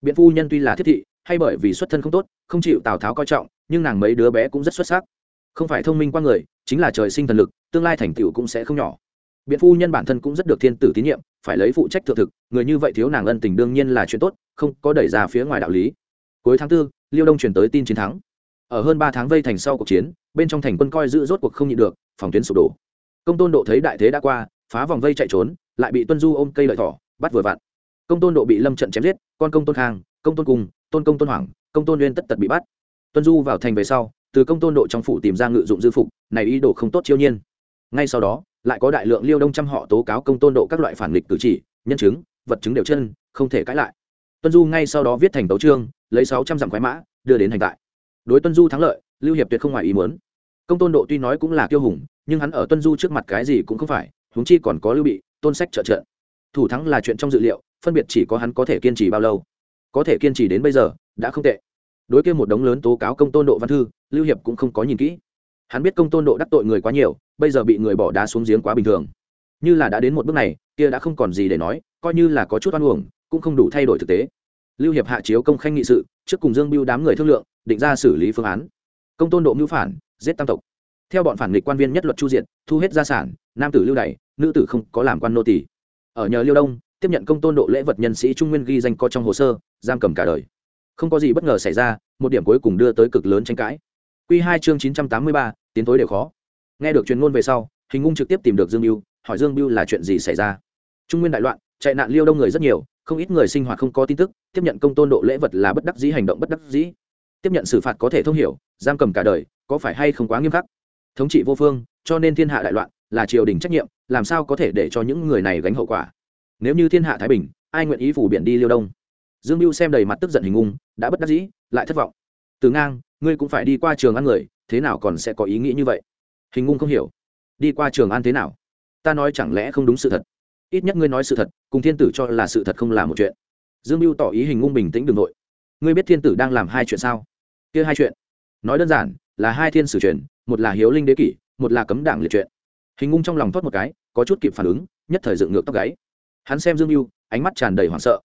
Biện phu nhân tuy là thiết thị hay bởi vì xuất thân không tốt, không chịu tào tháo coi trọng, nhưng nàng mấy đứa bé cũng rất xuất sắc. Không phải thông minh qua người, chính là trời sinh thần lực, tương lai thành tựu cũng sẽ không nhỏ. Biện phu nhân bản thân cũng rất được thiên tử tín nhiệm, phải lấy phụ trách thượng thực, người như vậy thiếu nàng ân tình đương nhiên là chuyện tốt, không có đẩy ra phía ngoài đạo lý. Cuối tháng tư, liêu đông chuyển tới tin chiến thắng. Ở hơn ba tháng vây thành sau cuộc chiến, bên trong thành quân coi giữ rốt cuộc không nhịn được, phòng tuyến sụp đổ. Công tôn độ thấy đại thế đã qua, phá vòng vây chạy trốn, lại bị tuân du ôm cây lợi thỏ, bắt vừa vặn. Công tôn độ bị lâm trận chém giết, con công tôn khang, công tôn cung tôn công tôn hoàng, công tôn nguyên tất tật bị bắt. Tuân du vào thành về sau, từ công tôn độ trong phủ tìm ra ngự dụng dư phục, này ý đồ không tốt chiêu nhiên. Ngay sau đó, lại có đại lượng liêu đông trăm họ tố cáo công tôn độ các loại phản nghịch cử chỉ, nhân chứng, vật chứng đều chân, không thể cãi lại. Tuân du ngay sau đó viết thành tấu trương lấy sáu trăm dặm khoái mã, đưa đến hành tại. Đối tuân du thắng lợi, lưu hiệp tuyệt không ngoài ý muốn. Công tôn độ tuy nói cũng là kiêu hùng, nhưng hắn ở tuân du trước mặt cái gì cũng không phải, huống chi còn có lưu bị, tôn sách trợ trợ thủ thắng là chuyện trong dự liệu, phân biệt chỉ có hắn có thể kiên trì bao lâu có thể kiên trì đến bây giờ, đã không tệ. Đối kia một đống lớn tố cáo công tôn độ văn thư, lưu hiệp cũng không có nhìn kỹ. Hắn biết công tôn độ đắc tội người quá nhiều, bây giờ bị người bỏ đá xuống giếng quá bình thường. Như là đã đến một bước này, kia đã không còn gì để nói, coi như là có chút oan uổng, cũng không đủ thay đổi thực tế. Lưu hiệp hạ chiếu công khanh nghị sự, trước cùng dương biêu đám người thương lượng, định ra xử lý phương án. Công tôn độ mưu phản, giết tam tộc. Theo bọn phản nghịch quan viên nhất luật chu diện thu hết gia sản, nam tử lưu đày, nữ tử không có làm quan nô tỷ ở nhờ liêu đông tiếp nhận công tôn độ lễ vật nhân sĩ trung nguyên ghi danh có trong hồ sơ, giam cầm cả đời. Không có gì bất ngờ xảy ra, một điểm cuối cùng đưa tới cực lớn tranh cãi. Q hai chương chín trăm tám mươi ba, tiến tối đều khó. Nghe được truyền ngôn về sau, hình ngung trực tiếp tìm được dương biêu hỏi dương biêu là chuyện gì xảy ra. Trung nguyên đại loạn, chạy nạn liêu đông người rất nhiều, không ít người sinh hoạt không có tin tức, tiếp nhận công tôn độ lễ vật là bất đắc dĩ hành động bất đắc dĩ. Tiếp nhận xử phạt có thể thông hiểu, giam cầm cả đời, có phải hay không quá nghiêm khắc? Thống trị vô phương, cho nên thiên hạ đại loạn là triều đình trách nhiệm, làm sao có thể để cho những người này gánh hậu quả? Nếu như thiên hạ thái bình, ai nguyện ý phủ biển đi liêu đông? Dương mưu xem đầy mặt tức giận hình ung đã bất đắc dĩ, lại thất vọng. Từ ngang, ngươi cũng phải đi qua trường ăn người, thế nào còn sẽ có ý nghĩ như vậy? Hình ung không hiểu. Đi qua trường ăn thế nào? Ta nói chẳng lẽ không đúng sự thật? Ít nhất ngươi nói sự thật, cùng thiên tử cho là sự thật không là một chuyện. Dương mưu tỏ ý hình ngung bình tĩnh đường nội. Ngươi biết thiên tử đang làm hai chuyện sao? Kia hai chuyện. Nói đơn giản, là hai thiên sử truyền, một là hiếu linh đế kỷ, một là cấm đảng liệt chuyện. Hình ngung trong lòng thoát một cái, có chút kịp phản ứng, nhất thời dựng ngược tóc gáy hắn xem dương mưu ánh mắt tràn đầy hoảng sợ.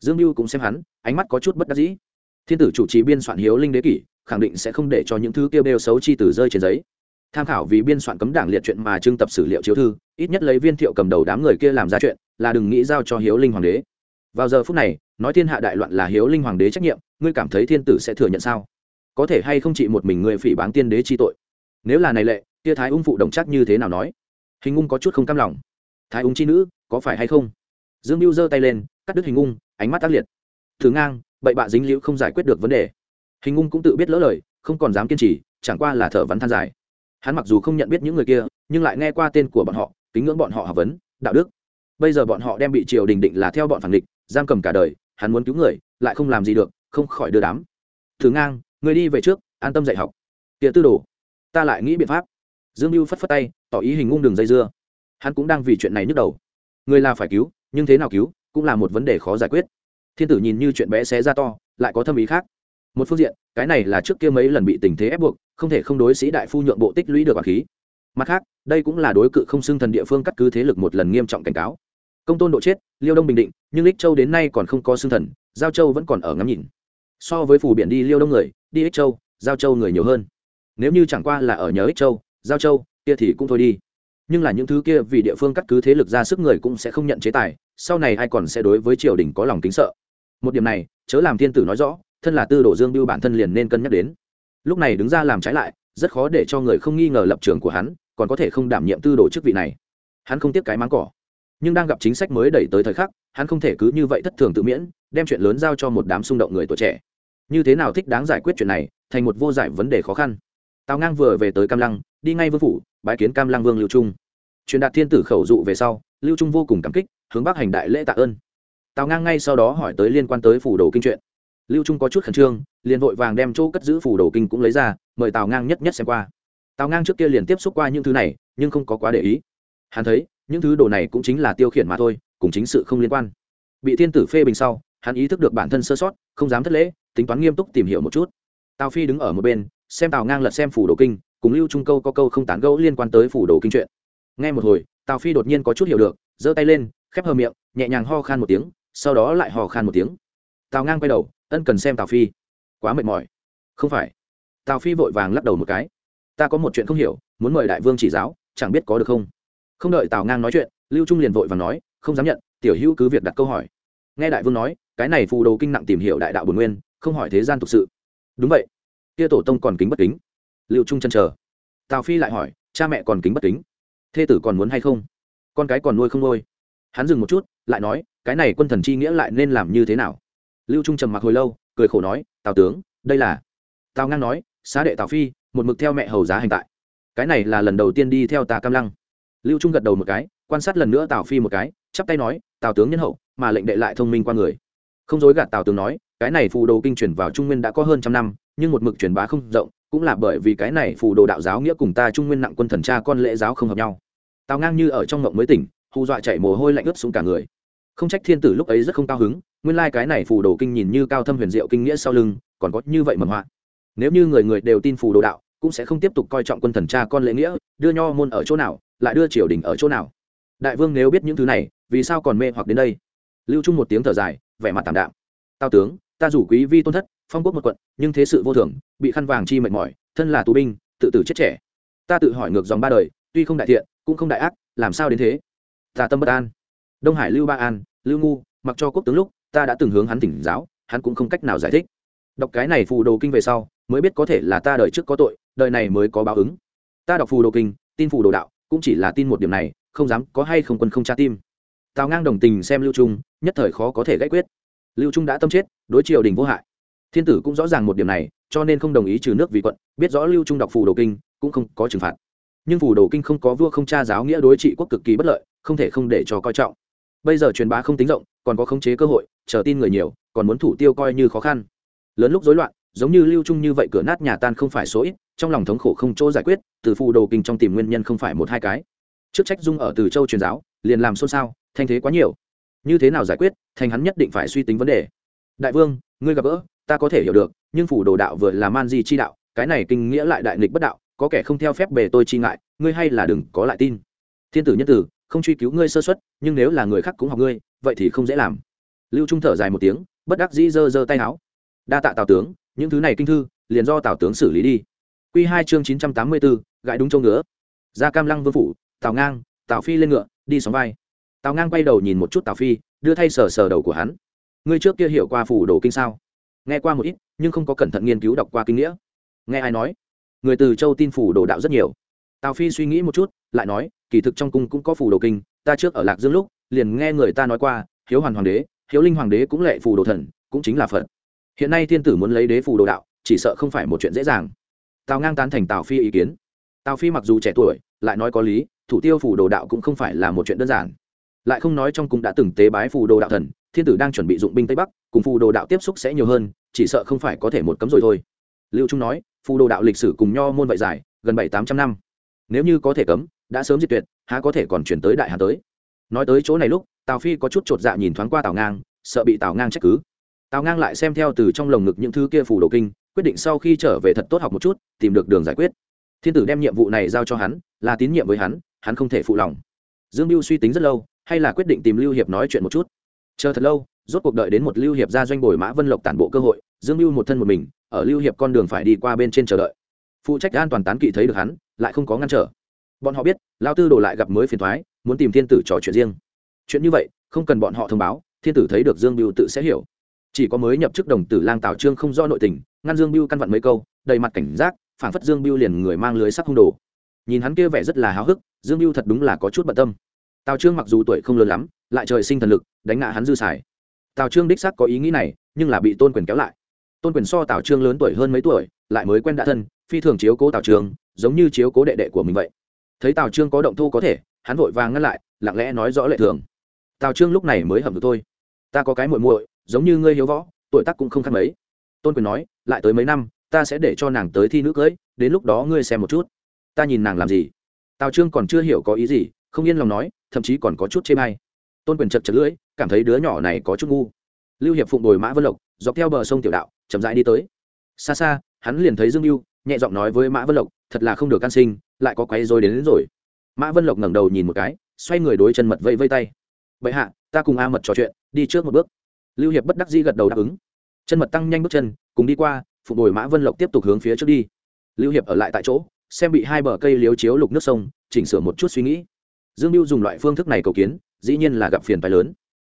Dương mưu cũng xem hắn, ánh mắt có chút bất đắc dĩ. Thiên tử chủ trì biên soạn hiếu linh đế kỷ, khẳng định sẽ không để cho những thứ kêu bêu xấu chi tử rơi trên giấy. Tham khảo vì biên soạn cấm đảng liệt chuyện mà trưng tập sử liệu chiếu thư, ít nhất lấy viên thiệu cầm đầu đám người kia làm ra chuyện, là đừng nghĩ giao cho hiếu linh hoàng đế. Vào giờ phút này, nói thiên hạ đại loạn là hiếu linh hoàng đế trách nhiệm, ngươi cảm thấy thiên tử sẽ thừa nhận sao? Có thể hay không chỉ một mình ngươi phỉ báng tiên đế chi tội? Nếu là này lệ, kia thái ung phụ đồng chắc như thế nào nói? Hình ung có chút không cam lòng. Thái ung chi nữ, có phải hay không? Dương mưu giơ tay lên, cắt đứt hình ung, ánh mắt tác liệt. Thứ ngang, bậy bạ dính liễu không giải quyết được vấn đề. Hình ung cũng tự biết lỡ lời, không còn dám kiên trì, chẳng qua là thở vắn than dài. Hắn mặc dù không nhận biết những người kia, nhưng lại nghe qua tên của bọn họ, kính ngưỡng bọn họ học vấn, đạo đức. Bây giờ bọn họ đem bị triều đình định là theo bọn phản địch giam cầm cả đời, hắn muốn cứu người, lại không làm gì được, không khỏi đưa đám. Thứ ngang, người đi về trước, an tâm dạy học. Tiệ tư đồ. Ta lại nghĩ biện pháp. Dương mưu phất phất tay, tỏ ý hình ngung đường dây dưa. Hắn cũng đang vì chuyện này nhức đầu. Người là phải cứu nhưng thế nào cứu cũng là một vấn đề khó giải quyết. Thiên tử nhìn như chuyện bé xé ra to, lại có thâm ý khác. Một phương diện, cái này là trước kia mấy lần bị tình thế ép buộc, không thể không đối sĩ đại phu nhượng bộ tích lũy được bạc khí. Mặt khác, đây cũng là đối cự không xưng thần địa phương cắt cứ thế lực một lần nghiêm trọng cảnh cáo. Công tôn độ chết, liêu đông bình định, nhưng ích châu đến nay còn không có xưng thần, giao châu vẫn còn ở ngắm nhìn. So với phủ biển đi liêu đông người, đi ích châu, giao châu người nhiều hơn. Nếu như chẳng qua là ở nhờ ích châu, giao châu, kia thì cũng thôi đi nhưng là những thứ kia vì địa phương cắt cứ thế lực ra sức người cũng sẽ không nhận chế tài, sau này ai còn sẽ đối với triều đình có lòng kính sợ. Một điểm này, chớ làm thiên tử nói rõ, thân là tư đồ dương biêu bản thân liền nên cân nhắc đến. Lúc này đứng ra làm trái lại, rất khó để cho người không nghi ngờ lập trường của hắn, còn có thể không đảm nhiệm tư đồ chức vị này. Hắn không tiếp cái máng cỏ. Nhưng đang gặp chính sách mới đẩy tới thời khắc, hắn không thể cứ như vậy thất thường tự miễn, đem chuyện lớn giao cho một đám xung động người tuổi trẻ. Như thế nào thích đáng giải quyết chuyện này, thành một vô giải vấn đề khó khăn. Tào ngang vừa về tới cam lăng, đi ngay vương phủ bái kiến cam lăng vương lưu trung. Truyền đạt thiên tử khẩu dụ về sau, lưu trung vô cùng cảm kích, hướng bắc hành đại lễ tạ ơn. Tào ngang ngay sau đó hỏi tới liên quan tới phủ đồ kinh chuyện. Lưu trung có chút khẩn trương, liền vội vàng đem chỗ cất giữ phủ đồ kinh cũng lấy ra, mời tào ngang nhất nhất xem qua. Tào ngang trước kia liền tiếp xúc qua những thứ này, nhưng không có quá để ý. Hắn thấy, những thứ đồ này cũng chính là tiêu khiển mà thôi, cùng chính sự không liên quan. Bị thiên tử phê bình sau, hắn ý thức được bản thân sơ sót, không dám thất lễ, tính toán nghiêm túc tìm hiểu một chút. Tào phi đứng ở một bên, xem tào ngang lật xem phủ đồ kinh cùng lưu trung câu có câu không tán gẫu liên quan tới phủ đồ kinh truyện nghe một hồi, tào phi đột nhiên có chút hiểu được, giơ tay lên, khép hờ miệng, nhẹ nhàng ho khan một tiếng, sau đó lại ho khan một tiếng. Tào ngang quay đầu, ân cần xem tào phi. Quá mệt mỏi. Không phải. Tào phi vội vàng lắc đầu một cái. Ta có một chuyện không hiểu, muốn mời đại vương chỉ giáo, chẳng biết có được không? Không đợi tào ngang nói chuyện, lưu trung liền vội và nói, không dám nhận, tiểu hữu cứ việc đặt câu hỏi. Nghe đại vương nói, cái này phù đồ kinh nặng tìm hiểu đại đạo bồn nguyên, không hỏi thế gian thực sự. Đúng vậy. Kia tổ tông còn kính bất kính lưu trung chân chờ. Tào phi lại hỏi, cha mẹ còn kính bất kính? Thê tử còn muốn hay không? Con cái còn nuôi không nuôi? Hắn dừng một chút, lại nói, cái này quân thần chi nghĩa lại nên làm như thế nào? Lưu trung trầm mặc hồi lâu, cười khổ nói, tào tướng, đây là tào ngang nói, xá đệ tào phi, một mực theo mẹ hầu giá hành tại. Cái này là lần đầu tiên đi theo tà cam lăng. Lưu trung gật đầu một cái, quan sát lần nữa tào phi một cái, chắp tay nói, tào tướng nhân hậu, mà lệnh đệ lại thông minh qua người. Không dối gạt tào tướng nói, cái này phù đồ kinh truyền vào trung nguyên đã có hơn trăm năm, nhưng một mực truyền bá không rộng cũng là bởi vì cái này phù đồ đạo giáo nghĩa cùng ta trung nguyên nặng quân thần cha con lễ giáo không hợp nhau. Tào ngang như ở trong ngộng mới tỉnh, hù dọa chảy mồ hôi lạnh ướt xuống cả người. Không trách thiên tử lúc ấy rất không cao hứng, nguyên lai cái này phù đồ kinh nhìn như cao thâm huyền diệu kinh nghĩa sau lưng, còn có như vậy mầm họa. Nếu như người người đều tin phù đồ đạo, cũng sẽ không tiếp tục coi trọng quân thần cha con lễ nghĩa, đưa nho môn ở chỗ nào, lại đưa triều đình ở chỗ nào. Đại vương nếu biết những thứ này, vì sao còn mê hoặc đến đây? Lưu trung một tiếng thở dài, vẻ mặt tảm đạm. Tao tướng ta rủ quý vi tôn thất, phong quốc một quận, nhưng thế sự vô thường, bị khăn vàng chi mệt mỏi, thân là tù binh, tự tử chết trẻ. Ta tự hỏi ngược dòng ba đời, tuy không đại thiện, cũng không đại ác, làm sao đến thế? Ta tâm bất an. Đông hải lưu ba an, lưu ngu, mặc cho quốc tướng lúc, ta đã từng hướng hắn tỉnh giáo, hắn cũng không cách nào giải thích. Đọc cái này phù đồ kinh về sau, mới biết có thể là ta đời trước có tội, đời này mới có báo ứng. Ta đọc phù đồ kinh, tin phù đồ đạo, cũng chỉ là tin một điểm này, không dám có hay không quân không tra tim. Tào ngang đồng tình xem lưu trung, nhất thời khó có thể gãy quyết. Lưu trung đã tâm chết đối triều đình vô hại. Thiên tử cũng rõ ràng một điểm này, cho nên không đồng ý trừ nước vì quận, biết rõ lưu trung đọc phù đồ kinh, cũng không có trừng phạt. Nhưng phù đồ kinh không có vua không cha giáo nghĩa đối trị quốc cực kỳ bất lợi, không thể không để cho coi trọng. Bây giờ truyền bá không tính rộng, còn có khống chế cơ hội, chờ tin người nhiều, còn muốn thủ tiêu coi như khó khăn. Lớn lúc rối loạn, giống như lưu trung như vậy cửa nát nhà tan không phải số ít, trong lòng thống khổ không chỗ giải quyết, từ phù đồ kinh trong tìm nguyên nhân không phải một hai cái. Trước trách dung ở từ châu truyền giáo, liền làm xôn xao, thanh thế quá nhiều. Như thế nào giải quyết, thành hắn nhất định phải suy tính vấn đề đại vương, ngươi gặp gỡ, ta có thể hiểu được, nhưng phủ đồ đạo vừa là man di chi đạo, cái này kinh nghĩa lại đại nghịch bất đạo, có kẻ không theo phép bề tôi chi ngại, ngươi hay là đừng có lại tin. Thiên tử nhân tử, không truy cứu ngươi sơ xuất nhưng nếu là người khác cũng học ngươi, vậy thì không dễ làm. Lưu trung thở dài một tiếng, bất đắc dĩ giơ giơ tay áo. Đa tạ tào tướng, những thứ này kinh thư, liền do tào tướng xử lý đi. Q hai chương chín trăm tám mươi bốn, gãi đúng châu ngứa. Ra cam lăng vương phủ, tào ngang, tào phi lên ngựa, đi sóng vai. Tào ngang quay đầu nhìn một chút tào phi, đưa thay sờ sờ đầu của hắn ngươi trước kia hiểu qua phủ đồ kinh sao? Nghe qua một ít, nhưng không có cẩn thận nghiên cứu đọc qua kinh nghĩa. Nghe ai nói? Người từ châu tin phủ đồ đạo rất nhiều. Tào phi suy nghĩ một chút, lại nói, kỳ thực trong cung cũng có phủ đồ kinh, ta trước ở lạc dương lúc, liền nghe người ta nói qua, hiếu hoàn hoàng đế, hiếu linh hoàng đế cũng lệ phủ đồ thần, cũng chính là phật. Hiện nay thiên tử muốn lấy đế phủ đồ đạo, chỉ sợ không phải một chuyện dễ dàng. Tào ngang tán thành tào phi ý kiến. Tào phi mặc dù trẻ tuổi, lại nói có lý, thủ tiêu phủ đồ đạo cũng không phải là một chuyện đơn giản. Lại không nói trong cung đã từng tế bái phủ đồ đạo thần thiên tử đang chuẩn bị dụng binh tây bắc, cùng phù đồ đạo tiếp xúc sẽ nhiều hơn, chỉ sợ không phải có thể một cấm rồi thôi. Lưu trung nói, phù đồ đạo lịch sử cùng nho môn vậy dài, gần bảy tám trăm năm. Nếu như có thể cấm, đã sớm diệt tuyệt, há có thể còn chuyển tới đại hà tới. Nói tới chỗ này lúc, tào phi có chút chột dạ nhìn thoáng qua tào ngang, sợ bị tào ngang trách cứ. Tào ngang lại xem theo từ trong lồng ngực những thứ kia phù đồ kinh, quyết định sau khi trở về thật tốt học một chút, tìm được đường giải quyết. Thiên tử đem nhiệm vụ này giao cho hắn, là tín nhiệm với hắn hắn không thể phụ lòng. Dương mưu suy tính rất lâu, hay là quyết định tìm lưu hiệp nói chuyện một chút chờ thật lâu, rốt cuộc đợi đến một lưu hiệp ra doanh bồi mã vân lộc tản bộ cơ hội, dương mưu một thân một mình, ở lưu hiệp con đường phải đi qua bên trên chờ đợi. Phụ trách an toàn tán kỵ thấy được hắn, lại không có ngăn trở. Bọn họ biết lao tư đổ lại gặp mới phiền thoái muốn tìm thiên tử trò chuyện riêng. Chuyện như vậy, không cần bọn họ thông báo, thiên tử thấy được dương mưu tự sẽ hiểu. Chỉ có mới nhập chức đồng tử lang tào trương không do nội tình, ngăn dương mưu căn vặn mấy câu, đầy mặt cảnh giác phản phất dương mưu liền người mang lưới sắc hung đồ. Nhìn hắn kia vẻ rất là háo hức, dương mưu thật đúng là có chút bận tâm. Tào trương mặc dù tuổi không lớn lắm lại trời sinh thần lực, đánh ngã hắn dư xài. Tào trương đích sắc có ý nghĩ này, nhưng là bị tôn quyền kéo lại. Tôn quyền so tào trương lớn tuổi hơn mấy tuổi, lại mới quen đã thân, phi thường chiếu cố tào trương, giống như chiếu cố đệ đệ của mình vậy. Thấy tào trương có động thu có thể, hắn vội vàng ngăn lại, lặng lẽ nói rõ lệ thường. Tào trương lúc này mới hầm được thôi. Ta có cái muội muội, giống như ngươi hiếu võ, tuổi tác cũng không khác mấy. Tôn quyền nói, lại tới mấy năm, ta sẽ để cho nàng tới thi nữ cưới, đến lúc đó ngươi xem một chút. Ta nhìn nàng làm gì. Tào trương còn chưa hiểu có ý gì, không yên lòng nói, thậm chí còn có chút chê may tôn quyền chật chật lưỡi cảm thấy đứa nhỏ này có chút ngu. Lưu hiệp phụng đồi mã vân lộc dọc theo bờ sông tiểu đạo chậm rãi đi tới. Xa xa hắn liền thấy dương mưu nhẹ giọng nói với mã vân lộc thật là không được can sinh lại có quấy rồi đến, đến rồi. Mã vân lộc ngẩng đầu nhìn một cái xoay người đối chân mật vây vây tay. Vậy hạ ta cùng a mật trò chuyện đi trước một bước. Lưu hiệp bất đắc dĩ gật đầu đáp ứng. Chân mật tăng nhanh bước chân cùng đi qua phụ bồi mã vân lộc tiếp tục hướng phía trước đi. Lưu hiệp ở lại tại chỗ xem bị hai bờ cây liếu chiếu lục nước sông chỉnh sửa một chút suy nghĩ. Dương mưu dùng loại phương thức này cầu kiến dĩ nhiên là gặp phiền phái lớn.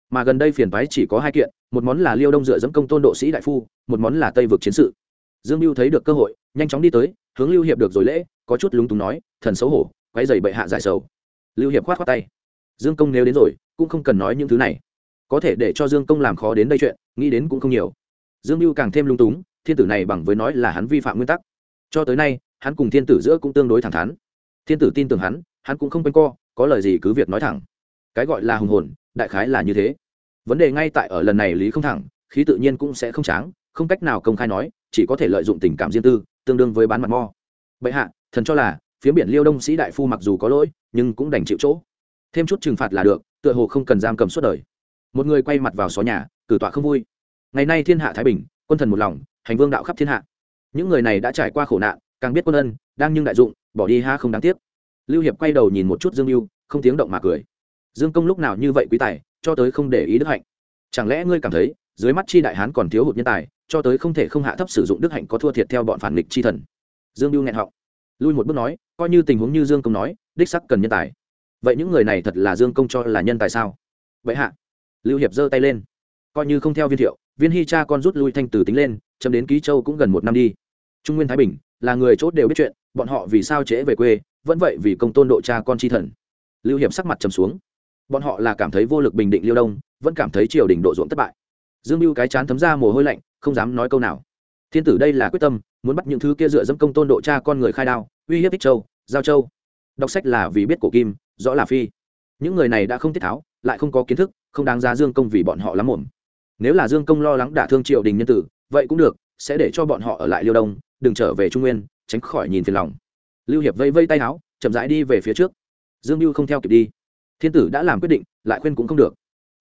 Mà gần đây phiền phái chỉ có hai kiện, một món là liêu đông dựa dẫm công tôn độ sĩ đại phu, một món là tây vực chiến sự. Dương mưu thấy được cơ hội, nhanh chóng đi tới, hướng lưu hiệp được rồi lễ, có chút lúng túng nói, thần xấu hổ quay dày bệ hạ giải sầu. Lưu hiệp khoát khoát tay. Dương công nếu đến rồi, cũng không cần nói những thứ này. Có thể để cho dương công làm khó đến đây chuyện, nghĩ đến cũng không nhiều. Dương mưu càng thêm lung túng, thiên tử này bằng với nói là hắn vi phạm nguyên tắc. Cho tới nay, hắn cùng thiên tử giữa cũng tương đối thẳng thắn. Thiên tử tin tưởng hắn hắn cũng không quanh co, có lời gì cứ việc nói thẳng cái gọi là hùng hồn, đại khái là như thế. Vấn đề ngay tại ở lần này lý không thẳng, khí tự nhiên cũng sẽ không tráng, không cách nào công khai nói, chỉ có thể lợi dụng tình cảm riêng tư, tương đương với bán mặt mo. Bệ hạ, thần cho là, phía biển liêu đông sĩ đại phu mặc dù có lỗi, nhưng cũng đành chịu chỗ. Thêm chút trừng phạt là được, tựa hồ không cần giam cầm suốt đời. Một người quay mặt vào xó nhà, cử tọa không vui. Ngày nay thiên hạ thái bình, quân thần một lòng, hành vương đạo khắp thiên hạ. Những người này đã trải qua khổ nạn, càng biết quân ân, đang nhưng đại dụng, bỏ đi ha không đáng tiếc. Lưu hiệp quay đầu nhìn một chút dương mưu không tiếng động mà cười dương công lúc nào như vậy quý tài, cho tới không để ý đức hạnh. Chẳng lẽ ngươi cảm thấy, dưới mắt chi đại hán còn thiếu hụt nhân tài, cho tới không thể không hạ thấp sử dụng đức hạnh có thua thiệt theo bọn phản nghịch chi thần? Dương lưu nghẹn họng. Lui một bước nói, coi như tình huống như dương công nói, đích sắc cần nhân tài. Vậy những người này thật là dương công cho là nhân tài sao? Vậy hạ. Lưu hiệp giơ tay lên. Coi như không theo viên thiệu, viên hy cha con rút lui thanh tử tính lên, chấm đến ký châu cũng gần một năm đi. Trung nguyên thái bình, là người chốt đều biết chuyện, bọn họ vì sao trễ về quê, vẫn vậy vì công tôn độ cha con chi thần. Lưu hiệp sắc mặt trầm xuống bọn họ là cảm thấy vô lực bình định liêu đông, vẫn cảm thấy triều đình độ ruộng thất bại. Dương mưu cái chán thấm ra mồ hôi lạnh, không dám nói câu nào. Thiên tử đây là quyết tâm, muốn bắt những thứ kia dựa dẫm công tôn độ cha con người khai đao, uy hiếp ích châu, giao châu. Đọc sách là vì biết cổ kim, rõ là phi. Những người này đã không tiết tháo, lại không có kiến thức, không đáng ra dương công vì bọn họ lắm mồm. Nếu là dương công lo lắng đả thương triều đình nhân tử, vậy cũng được, sẽ để cho bọn họ ở lại liêu đông, đừng trở về trung nguyên, tránh khỏi nhìn phiền lòng. Lưu hiệp vây vây tay áo chậm rãi đi về phía trước. Dương mưu không theo kịp đi thiên tử đã làm quyết định, lại khuyên cũng không được.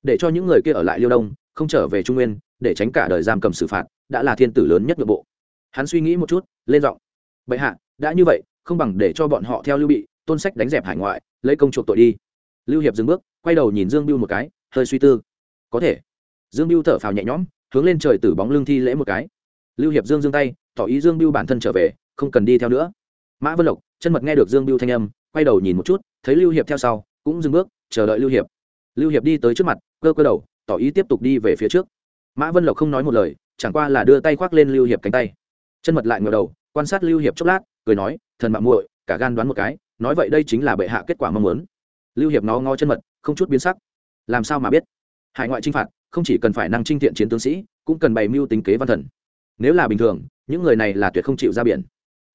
Để cho những người kia ở lại liêu đông, không trở về trung nguyên, để tránh cả đời giam cầm xử phạt, đã là thiên tử lớn nhất nội bộ. Hắn suy nghĩ một chút, lên giọng. Bệ hạ, đã như vậy, không bằng để cho bọn họ theo lưu bị, tôn sách đánh dẹp hải ngoại, lấy công chuộc tội đi. Lưu hiệp dừng bước, quay đầu nhìn dương biêu một cái, hơi suy tư. Có thể. Dương biêu thở phào nhẹ nhõm, hướng lên trời tử bóng lưng thi lễ một cái. Lưu hiệp dương dương tay, tỏ ý dương biêu bản thân trở về, không cần đi theo nữa. Mã vân lộc, chân mật nghe được dương biêu thanh âm, quay đầu nhìn một chút, thấy lưu hiệp theo sau cũng dừng bước, chờ đợi lưu hiệp. Lưu hiệp đi tới trước mặt, cơ cơ đầu, tỏ ý tiếp tục đi về phía trước. Mã vân lộc không nói một lời, chẳng qua là đưa tay khoác lên lưu hiệp cánh tay. Chân mật lại ngờ đầu, quan sát lưu hiệp chốc lát, cười nói, thần mạng muội, cả gan đoán một cái, nói vậy đây chính là bệ hạ kết quả mong muốn. Lưu hiệp nó ngó chân mật, không chút biến sắc. Làm sao mà biết? Hải ngoại chinh phạt, không chỉ cần phải năng trinh thiện chiến tướng sĩ, cũng cần bày mưu tính kế văn thần. Nếu là bình thường, những người này là tuyệt không chịu ra biển.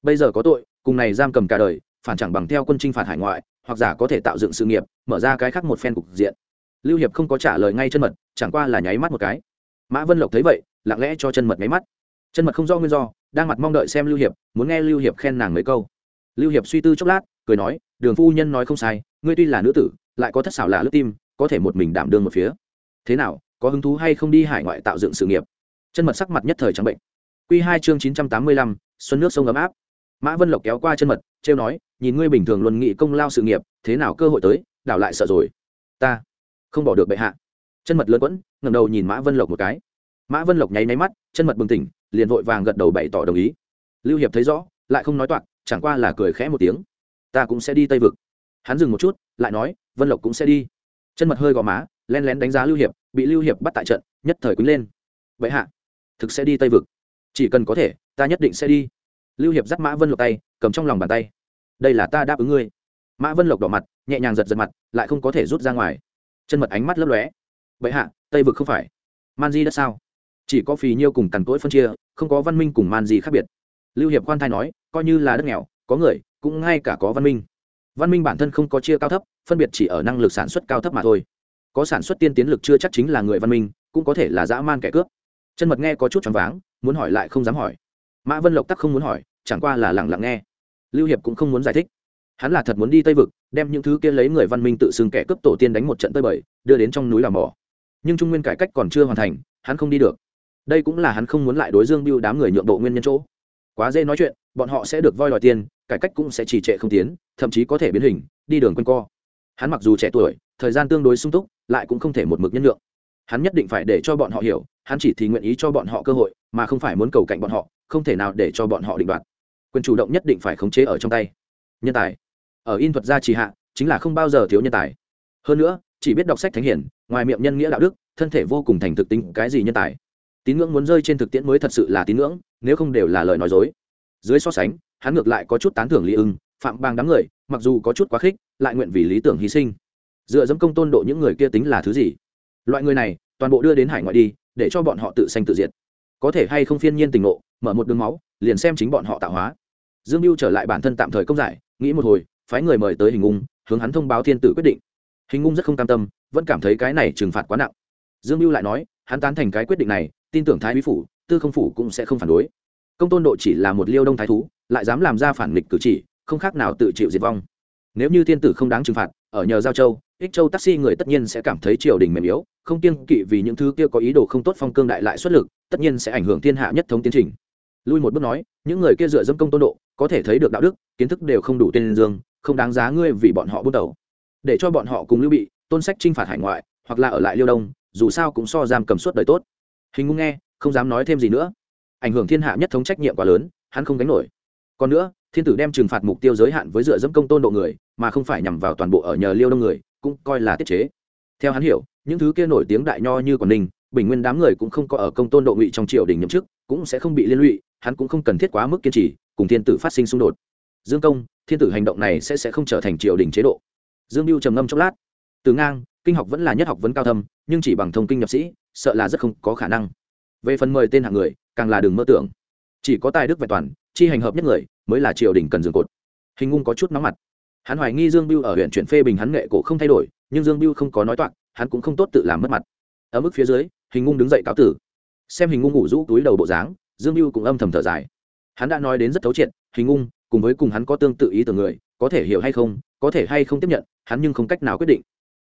Bây giờ có tội, cùng này giam cầm cả đời, phản chẳng bằng theo quân chinh phạt hải ngoại hoặc giả có thể tạo dựng sự nghiệp, mở ra cái khác một phen cục diện. Lưu hiệp không có trả lời ngay chân mật, chẳng qua là nháy mắt một cái. Mã vân lộc thấy vậy, lặng lẽ cho chân mật nháy mắt. Chân mật không do nguyên do, đang mặt mong đợi xem lưu hiệp, muốn nghe lưu hiệp khen nàng mấy câu. Lưu hiệp suy tư chốc lát, cười nói, đường phu nhân nói không sai, ngươi tuy là nữ tử, lại có thất xảo lạ lướt tim, có thể một mình đảm đương một phía. Thế nào, có hứng thú hay không đi hải ngoại tạo dựng sự nghiệp? Chân mật sắc mặt nhất thời trắng bệnh. Q hai chương chín trăm tám mươi lăm, xuân nước sông ấm áp. Mã vân lộc kéo qua chân mật trêu nói, nhìn ngươi bình thường luân nghị công lao sự nghiệp, thế nào cơ hội tới, đảo lại sợ rồi. Ta không bỏ được bệ hạ. Chân mật lớn quẫn ngầm đầu nhìn mã vân lộc một cái. Mã vân lộc nháy máy mắt, chân mật bừng tỉnh, liền vội vàng gật đầu bày tỏ đồng ý. Lưu hiệp thấy rõ, lại không nói toạc, chẳng qua là cười khẽ một tiếng. Ta cũng sẽ đi tây vực. Hắn dừng một chút, lại nói, vân lộc cũng sẽ đi. Chân mật hơi gò má, len lén đánh giá lưu hiệp, bị lưu hiệp bắt tại trận, nhất thời quýnh lên. Vậy hạ, thực sẽ đi tây vực. Chỉ cần có thể, ta nhất định sẽ đi lưu hiệp dắt mã vân lộc tay, cầm trong lòng bàn tay. Đây là ta đáp ứng ngươi. Mã vân lộc đỏ mặt, nhẹ nhàng giật giật mặt, lại không có thể rút ra ngoài. Chân mật ánh mắt lấp lóe. Vậy hạ, tây vực không phải man di đất sao? Chỉ có phì nhiêu cùng cằn cỗi phân chia, không có văn minh cùng man di khác biệt. Lưu hiệp quan thai nói, coi như là đất nghèo, có người, cũng ngay cả có văn minh. Văn minh bản thân không có chia cao thấp, phân biệt chỉ ở năng lực sản xuất cao thấp mà thôi. Có sản xuất tiên tiến lực chưa chắc chính là người văn minh, cũng có thể là dã man kẻ cướp. Chân mật nghe có chút choáng váng, muốn hỏi lại không dám hỏi. Mã vân lộc tắc không muốn hỏi chẳng qua là lẳng lặng nghe. Lưu hiệp cũng không muốn giải thích. Hắn là thật muốn đi tây vực, đem những thứ kia lấy người văn minh tự xưng kẻ cướp tổ tiên đánh một trận tơi bời, đưa đến trong núi làm mỏ. Nhưng trung nguyên cải cách còn chưa hoàn thành, hắn không đi được. Đây cũng là hắn không muốn lại đối dương biêu đám người nhượng bộ nguyên nhân chỗ. Quá dễ nói chuyện, bọn họ sẽ được voi đòi tiền, cải cách cũng sẽ trì trệ không tiến, thậm chí có thể biến hình, đi đường quân co. Hắn mặc dù trẻ tuổi, thời gian tương đối sung túc, lại cũng không thể một mực nhân lượng hắn nhất định phải để cho bọn họ hiểu, hắn chỉ thì nguyện ý cho bọn họ cơ hội, mà không phải muốn cầu cạnh bọn họ, không thể nào để cho bọn họ định đoạt quyền chủ động nhất định phải khống chế ở trong tay. Nhân tài. Ở in thuật gia trì hạ, chính là không bao giờ thiếu nhân tài. Hơn nữa, chỉ biết đọc sách thánh hiển, ngoài miệng nhân nghĩa đạo đức, thân thể vô cùng thành thực tính cái gì nhân tài. Tín ngưỡng muốn rơi trên thực tiễn mới thật sự là tín ngưỡng, nếu không đều là lời nói dối. Dưới so sánh, hắn ngược lại có chút tán thưởng lý ưng, phạm bang đám người, mặc dù có chút quá khích, lại nguyện vì lý tưởng hy sinh. Dựa dẫm công tôn độ những người kia tính là thứ gì? Loại người này, toàn bộ đưa đến hải ngoại đi, để cho bọn họ tự sanh tự diệt. Có thể hay không phiên nhiên tình ngộ, mở một đường máu, liền xem chính bọn họ tạo hóa dương mưu trở lại bản thân tạm thời công giải, nghĩ một hồi, phái người mời tới hình ung, hướng hắn thông báo thiên tử quyết định. Hình ung rất không cam tâm, vẫn cảm thấy cái này trừng phạt quá nặng. Dương mưu lại nói, hắn tán thành cái quyết định này, tin tưởng thái úy phủ, tư không phủ cũng sẽ không phản đối. Công tôn độ chỉ là một liêu đông thái thú, lại dám làm ra phản nghịch cử chỉ, không khác nào tự chịu diệt vong. Nếu như thiên tử không đáng trừng phạt, ở nhờ giao châu, ích châu taxi người tất nhiên sẽ cảm thấy triều đình mềm yếu, không kiêng kỵ vì những thứ kia có ý đồ không tốt phong cương đại lại xuất lực, tất nhiên sẽ ảnh hưởng thiên hạ nhất thống tiến trình lui một bước nói, những người kia dựa dâm công tôn độ, có thể thấy được đạo đức, kiến thức đều không đủ tên dương, không đáng giá ngươi vì bọn họ bước đầu để cho bọn họ cùng lưu bị, tôn sách t r i n h phạt hải ngoại, hoặc là ở lại liêu đông, dù sao cũng so giam cầm suốt đời tốt. Hình ngu nghe, không dám nói thêm gì nữa. Ảnh hưởng thiên hạ nhất thống trách nhiệm quá lớn, hắn không gánh nổi. Còn nữa, thiên tử đem trừng phạt mục tiêu giới hạn với dựa dẫm công tôn độ người, mà không phải nhằm vào toàn bộ ở nhờ liêu đông người, cũng coi là tiết chế. Theo hắn hiểu, những thứ kia nổi tiếng đại nho như quảng ninh bình nguyên đám người cũng không có ở công tôn độ ngụy trong triều đình nhậm chức, cũng sẽ không bị liên lụy, hắn cũng không cần thiết quá mức kiên trì, cùng thiên tử phát sinh xung đột. Dương công, thiên tử hành động này sẽ sẽ không trở thành triều đình chế độ. Dương mưu trầm ngâm chốc lát. Từ ngang, kinh học vẫn là nhất học vấn cao thâm, nhưng chỉ bằng thông kinh nhập sĩ, sợ là rất không có khả năng. Về phần mời tên hạng người, càng là đừng mơ tưởng. Chỉ có tài đức vẹn toàn, chi hành hợp nhất người, mới là triều đình cần dừng cột. Hình ngung có chút nóng mặt. Hắn hoài nghi dương biêu ở huyện chuyển phê bình hắn nghệ cổ không thay đổi, nhưng dương biêu không có nói toạc, hắn cũng không tốt tự làm mất mặt. Ở mức phía dưới hình ngung đứng dậy cáo tử. Xem hình ngung ngủ rũ túi đầu bộ dáng, dương mưu cũng âm thầm thở dài. Hắn đã nói đến rất thấu triệt, hình ung cùng với cùng hắn có tương tự ý tưởng người, có thể hiểu hay không, có thể hay không tiếp nhận, hắn nhưng không cách nào quyết định.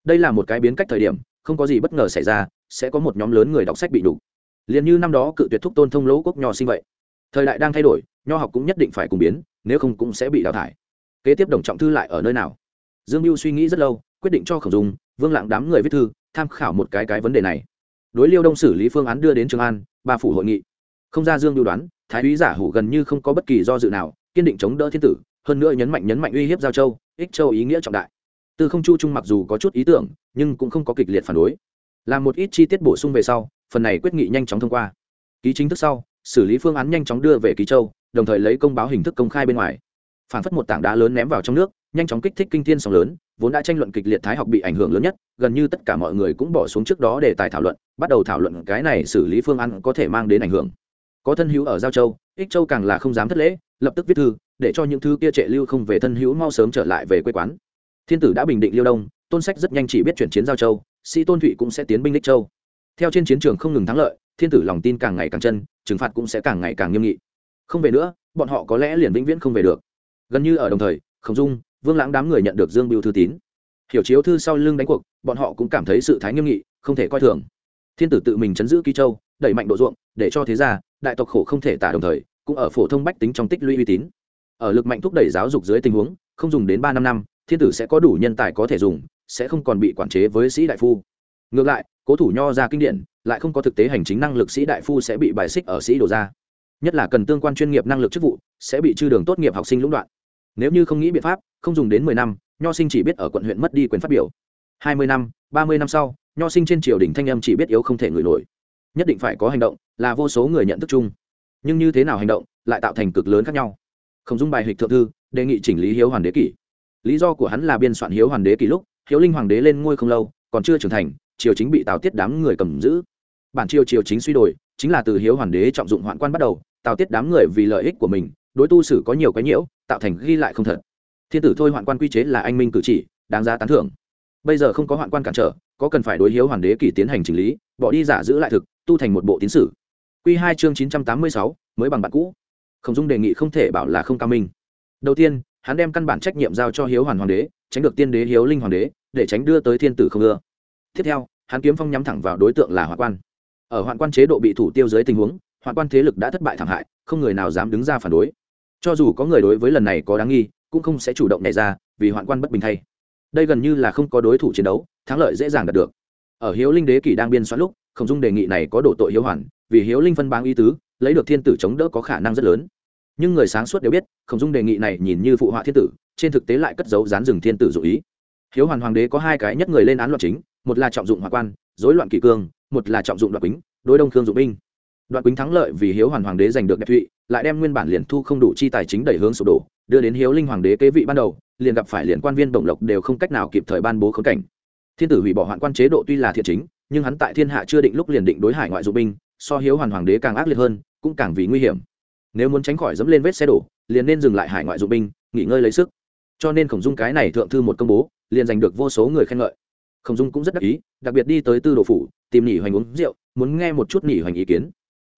Đây là một cái biến cách thời điểm, không có gì bất ngờ xảy ra, sẽ có một nhóm lớn người đọc sách bị đủ liền như năm đó cự tuyệt thúc tôn thông lỗ quốc nho sinh vậy. Thời đại đang thay đổi, nho học cũng nhất định phải cùng biến, nếu không cũng sẽ bị đào thải. Kế tiếp đồng trọng thư lại ở nơi nào? Dương mưu suy nghĩ rất lâu, quyết định cho khổng dung, vương lạng đám người viết thư, tham khảo một cái cái vấn đề này đối liêu đông xử lý phương án đưa đến trường an, ba phủ hội nghị. Không ra dương dự đoán, thái úy giả hủ gần như không có bất kỳ do dự nào, kiên định chống đỡ thiên tử, hơn nữa nhấn mạnh nhấn mạnh uy hiếp giao châu, ích châu ý nghĩa trọng đại. Tư không chu trung mặc dù có chút ý tưởng, nhưng cũng không có kịch liệt phản đối. Làm một ít chi tiết bổ sung về sau, phần này quyết nghị nhanh chóng thông qua. Ký chính thức sau, xử lý phương án nhanh chóng đưa về ký châu, đồng thời lấy công báo hình thức công khai bên ngoài. Phản phất một tảng đá lớn ném vào trong nước, nhanh chóng kích thích kinh thiên sóng lớn vốn đã tranh luận kịch liệt thái học bị ảnh hưởng lớn nhất, gần như tất cả mọi người cũng bỏ xuống trước đó để tài thảo luận, bắt đầu thảo luận cái này xử lý phương án có thể mang đến ảnh hưởng. Có thân hữu ở giao châu, ích châu càng là không dám thất lễ, lập tức viết thư, để cho những thứ kia trệ lưu không về thân hữu mau sớm trở lại về quê quán. Thiên tử đã bình định liêu đông, tôn sách rất nhanh chỉ biết chuyển chiến giao châu, sĩ tôn thụy cũng sẽ tiến binh đích châu. Theo trên chiến trường không ngừng thắng lợi, thiên tử lòng tin càng ngày càng chân, trừng phạt cũng sẽ càng ngày càng nghiêm nghị. Không về nữa, bọn họ có lẽ liền vĩnh viễn không về được. Gần như ở đồng thời, khổng dung vương lãng đám người nhận được dương biêu thư tín. Hiểu chiếu thư sau lưng đánh cuộc, bọn họ cũng cảm thấy sự thái nghiêm nghị, không thể coi thường. Thiên tử tự mình chấn giữ kỳ châu, đẩy mạnh độ ruộng, để cho thế gia, đại tộc khổ không thể tả đồng thời, cũng ở phổ thông bách tính trong tích lũy uy tín. Ở lực mạnh thúc đẩy giáo dục dưới tình huống, không dùng đến ba năm năm, thiên tử sẽ có đủ nhân tài có thể dùng, sẽ không còn bị quản chế với sĩ đại phu. Ngược lại, cố thủ nho ra kinh điển, lại không có thực tế hành chính năng lực sĩ đại phu sẽ bị bài xích ở sĩ đồ gia. Nhất là cần tương quan chuyên nghiệp năng lực chức vụ, sẽ bị chư đường tốt nghiệp học sinh lũng đoạn nếu như không nghĩ biện pháp, không dùng đến mười năm, nho sinh chỉ biết ở quận huyện mất đi quyền phát biểu. Hai mươi năm, ba mươi năm sau, nho sinh trên triều đình thanh âm chỉ biết yếu không thể ngửi nổi. Nhất định phải có hành động, là vô số người nhận thức chung. Nhưng như thế nào hành động, lại tạo thành cực lớn khác nhau. Không dung bài hịch thượng thư, đề nghị chỉnh lý hiếu hoàn đế kỷ. Lý do của hắn là biên soạn hiếu hoàn đế kỷ lúc, hiếu linh hoàng đế lên ngôi không lâu, còn chưa trưởng thành, triều chính bị tào tiết đám người cầm giữ. Bản triều triều chính suy đổi, chính là từ hiếu hoàn đế trọng dụng hoạn quan bắt đầu, tào tiết đám người vì lợi ích của mình, đối tu sử có nhiều cái nhiễu tạo thành ghi lại không thật. Thiên tử thôi hoạn quan quy chế là anh minh cử chỉ, đáng giá tán thưởng. Bây giờ không có hoạn quan cản trở, có cần phải đối hiếu hoàn đế kỳ tiến hành chỉnh lý, bỏ đi giả giữ lại thực, tu thành một bộ tiến sử. Q hai chương chín trăm tám mươi sáu, mới bằng bạn cũ. Khổng dung đề nghị không thể bảo là không cao minh. Đầu tiên, hắn đem căn bản trách nhiệm giao cho hiếu hoàn hoàng đế, tránh được tiên đế hiếu linh hoàng đế, để tránh đưa tới thiên tử không ưa. Tiếp theo, hắn kiếm phong nhắm thẳng vào đối tượng là hoạn quan. Ở hoạn quan chế độ bị thủ tiêu dưới tình huống, hoạn quan thế lực đã thất bại thảm hại, không người nào dám đứng ra phản đối cho dù có người đối với lần này có đáng nghi, cũng không sẽ chủ động nảy ra, vì hoạn quan bất bình thay. Đây gần như là không có đối thủ chiến đấu, thắng lợi dễ dàng đạt được. Ở hiếu linh đế kỷ đang biên soạn lúc, khổng dung đề nghị này có đổ tội hiếu hoàn, vì hiếu linh phân bang y tứ, lấy được thiên tử chống đỡ có khả năng rất lớn. Nhưng người sáng suốt đều biết, khổng dung đề nghị này nhìn như phụ họa thiên tử, trên thực tế lại cất giấu dán rừng thiên tử dụ ý. Hiếu hoàn hoàng đế có hai cái nhất người lên án loạn chính, một là trọng dụng hòa quan dối loạn kỷ cương, một là trọng dụng đoạn quýnh, đối đông khương dụng binh. Đoạn quýnh thắng lợi vì hiếu hoàn hoàng đế giành được đẹp thụy lại đem nguyên bản liền thu không đủ chi tài chính đẩy hướng sụp đổ, đưa đến hiếu linh hoàng đế kế vị ban đầu, liền gặp phải liền quan viên bổng lộc đều không cách nào kịp thời ban bố khống cảnh. Thiên tử hủy bỏ hoạn quan chế độ tuy là thiện chính, nhưng hắn tại thiên hạ chưa định lúc liền định đối hải ngoại dụng binh, so hiếu hoàn hoàng đế càng ác liệt hơn, cũng càng vì nguy hiểm. Nếu muốn tránh khỏi dẫm lên vết xe đổ, liền nên dừng lại hải ngoại dụng binh, nghỉ ngơi lấy sức. Cho nên khổng dung cái này thượng thư một công bố, liền giành được vô số người khen ngợi. Khổng dung cũng rất đắc ý, đặc biệt đi tới tư đồ phủ, tìm nỉ hoành uống rượu, muốn nghe một chút nỉ hoành ý kiến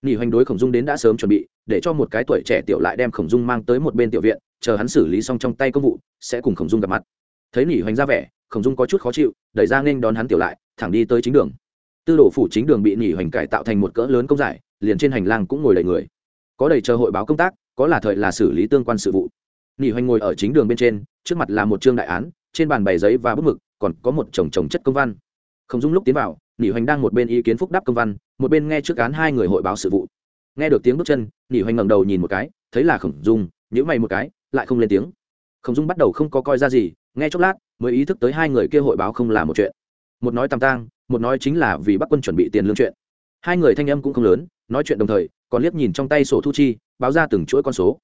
nỉ hoành đối khổng dung đến đã sớm chuẩn bị, để cho một cái tuổi trẻ tiểu lại đem khổng dung mang tới một bên tiểu viện, chờ hắn xử lý xong trong tay công vụ, sẽ cùng khổng dung gặp mặt. Thấy nỉ hoành ra vẻ, khổng dung có chút khó chịu, đẩy ra nên đón hắn tiểu lại, thẳng đi tới chính đường. Tư đồ phủ chính đường bị nỉ hoành cải tạo thành một cỡ lớn công giải, liền trên hành lang cũng ngồi đầy người. Có đầy chờ hội báo công tác, có là thời là xử lý tương quan sự vụ. Nỉ hoành ngồi ở chính đường bên trên, trước mặt là một chương đại án, trên bàn bày giấy và bút mực, còn có một chồng chồng chất công văn. Khổng dung lúc tiến vào nỉ hoành đang một bên ý kiến phúc đáp công văn, một bên nghe trước án hai người hội báo sự vụ. Nghe được tiếng bước chân, nỉ hoành ngẩng đầu nhìn một cái, thấy là khổng dung nhữ mày một cái, lại không lên tiếng. Khổng dung bắt đầu không có coi ra gì, nghe chốc lát, mới ý thức tới hai người kia hội báo không là một chuyện. Một nói tam tang, một nói chính là vì bắc quân chuẩn bị tiền lương chuyện. Hai người thanh âm cũng không lớn, nói chuyện đồng thời, còn liếc nhìn trong tay sổ thu chi, báo ra từng chuỗi con số.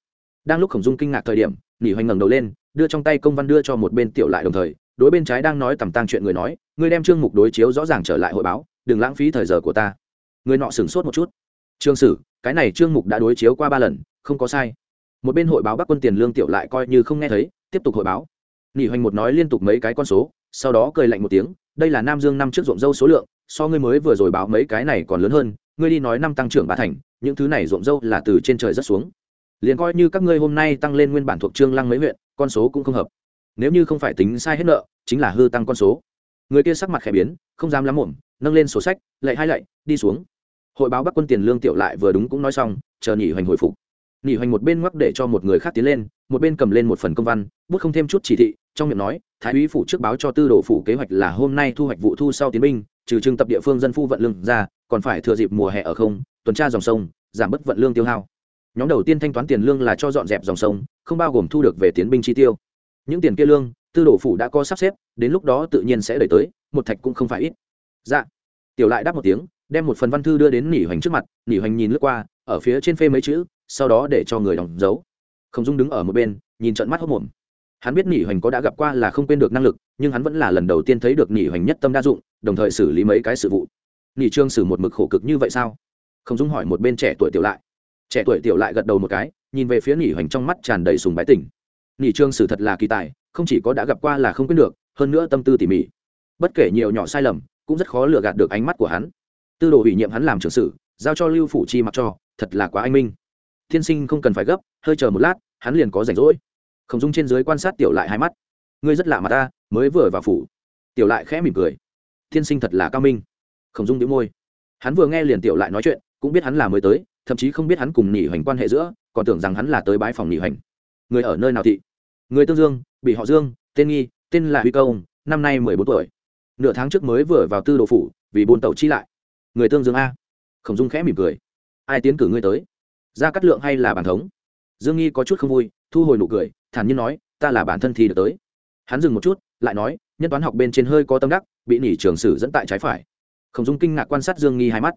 Đang lúc khổng dung kinh ngạc thời điểm, nỉ hoành ngẩng đầu lên, đưa trong tay công văn đưa cho một bên tiểu lại đồng thời đối bên trái đang nói tầm tang chuyện người nói, ngươi đem chương mục đối chiếu rõ ràng trở lại hội báo, đừng lãng phí thời giờ của ta. Người nọ sửng sốt một chút. Trương sử, cái này chương mục đã đối chiếu qua ba lần, không có sai. Một bên hội báo bắc quân tiền lương tiểu lại coi như không nghe thấy, tiếp tục hội báo. Nghỉ hoành một nói liên tục mấy cái con số, sau đó cười lạnh một tiếng, đây là nam dương năm trước ruộng dâu số lượng, so ngươi mới vừa rồi báo mấy cái này còn lớn hơn, ngươi đi nói năm tăng trưởng ba thành, những thứ này ruộng dâu là từ trên trời rất xuống. Liền coi như các ngươi hôm nay tăng lên nguyên bản thuộc trương lăng mấy huyện, con số cũng không hợp nếu như không phải tính sai hết nợ, chính là hư tăng con số. Người kia sắc mặt khẽ biến, không dám lắm mồm, nâng lên sổ sách lệ hai lạy, đi xuống. Hội báo bắc quân tiền lương tiểu lại vừa đúng cũng nói xong, chờ nhị hoành hồi phục. Nhị hoành một bên ngoắc để cho một người khác tiến lên, một bên cầm lên một phần công văn, bút không thêm chút chỉ thị, trong miệng nói, thái úy phủ trước báo cho tư đồ phủ kế hoạch là hôm nay thu hoạch vụ thu sau tiến binh, trừ trưng tập địa phương dân phu vận lương ra, còn phải thừa dịp mùa hè ở không, tuần tra dòng sông, giảm bớt vận lương tiêu hao. Nhóm đầu tiên thanh toán tiền lương là cho dọn dẹp dòng sông, không bao gồm thu được về tiến binh chi tiêu những tiền kia lương, tư đồ phủ đã có sắp xếp, đến lúc đó tự nhiên sẽ đẩy tới, một thạch cũng không phải ít. Dạ. Tiểu lại đáp một tiếng, đem một phần văn thư đưa đến nỉ hoành trước mặt, nỉ hoành nhìn lướt qua, ở phía trên phê mấy chữ, sau đó để cho người đóng dấu. Không dung đứng ở một bên, nhìn trận mắt hốc mồm hắn biết nỉ hoành có đã gặp qua là không quên được năng lực, nhưng hắn vẫn là lần đầu tiên thấy được nỉ hoành nhất tâm đa dụng, đồng thời xử lý mấy cái sự vụ. Nỉ trương xử một mực khổ cực như vậy sao? Không dung hỏi một bên trẻ tuổi tiểu lại. Trẻ tuổi tiểu lại gật đầu một cái, nhìn về phía nỉ hoành trong mắt tràn đầy sùng bái tỉnh nỉ trương sử thật là kỳ tài, không chỉ có đã gặp qua là không quên được, hơn nữa tâm tư tỉ mỉ. Bất kể nhiều nhỏ sai lầm, cũng rất khó lừa gạt được ánh mắt của hắn. Tư đồ ủy nhiệm hắn làm trưởng sử, giao cho lưu phủ chi mặc cho, thật là quá anh minh. Thiên sinh không cần phải gấp, hơi chờ một lát, hắn liền có rảnh rỗi. Khổng dung trên dưới quan sát tiểu lại hai mắt. Ngươi rất lạ mà ta, mới vừa vào phủ. Tiểu lại khẽ mỉm cười. Thiên sinh thật là cao minh. Khổng dung đĩu môi. Hắn vừa nghe liền tiểu lại nói chuyện, cũng biết hắn là mới tới, thậm chí không biết hắn cùng nỉ hoành quan hệ giữa, còn tưởng rằng hắn là tới bái phòng nỉ hoành người ở nơi nào thị? Người tương dương, bị họ dương, tên nghi, tên là huy công năm nay mười bốn tuổi. Nửa tháng trước mới vừa vào tư đồ phủ, vì buôn tàu chi lại. Người tương dương a. Khổng dung khẽ mỉm cười. Ai tiến cử ngươi tới? Ra cắt lượng hay là bản thống? Dương nghi có chút không vui, thu hồi nụ cười, thản nhiên nói, ta là bản thân thì được tới. Hắn dừng một chút, lại nói, nhân toán học bên trên hơi có tâm đắc, bị nỉ trường sử dẫn tại trái phải. Khổng dung kinh ngạc quan sát dương nghi hai mắt.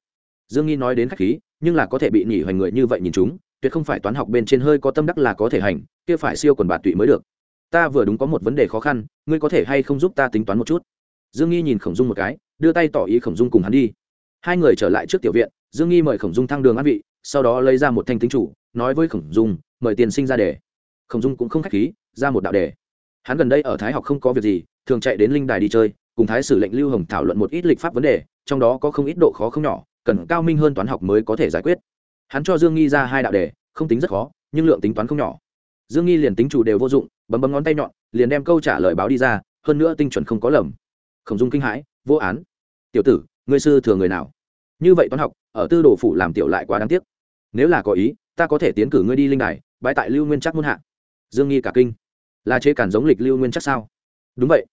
Dương nghi nói đến khách khí, nhưng là có thể bị nỉ hoành người như vậy nhìn chúng tuyệt không phải toán học bên trên hơi có tâm đắc là có thể hành, kia phải siêu quần bạt tụy mới được. Ta vừa đúng có một vấn đề khó khăn, ngươi có thể hay không giúp ta tính toán một chút? Dương nghi nhìn khổng dung một cái, đưa tay tỏ ý khổng dung cùng hắn đi. Hai người trở lại trước tiểu viện, dương nghi mời khổng dung thăng đường ăn vị, sau đó lấy ra một thanh tính chủ, nói với khổng dung, mời tiền sinh ra đề. Khổng dung cũng không k h á c h khí, ra một đạo đề. Hắn gần đây ở thái học không có việc gì, thường chạy đến linh đài đi chơi, cùng thái sử lệnh lưu hồng thảo luận một ít lịch pháp vấn đề, trong đó có không ít độ khó không nhỏ, cần cao minh hơn toán học mới có thể giải quyết hắn cho dương nghi ra hai đạo đề, không tính rất khó, nhưng lượng tính toán không nhỏ. Dương nghi liền tính chủ đều vô dụng, bấm bấm ngón tay nhọn, liền đem câu trả lời báo đi ra, hơn nữa tinh chuẩn không có lầm. Khổng dung kinh hãi, vô án. Tiểu tử, ngươi sư thừa người nào? Như vậy toán học, ở tư đồ phủ làm tiểu lại quá đáng tiếc. Nếu là có ý, ta có thể tiến cử ngươi đi linh đài bãi tại lưu nguyên chắc muôn hạ. Dương nghi cả kinh. Là chế cản giống lịch lưu nguyên chắc sao? Đúng vậy.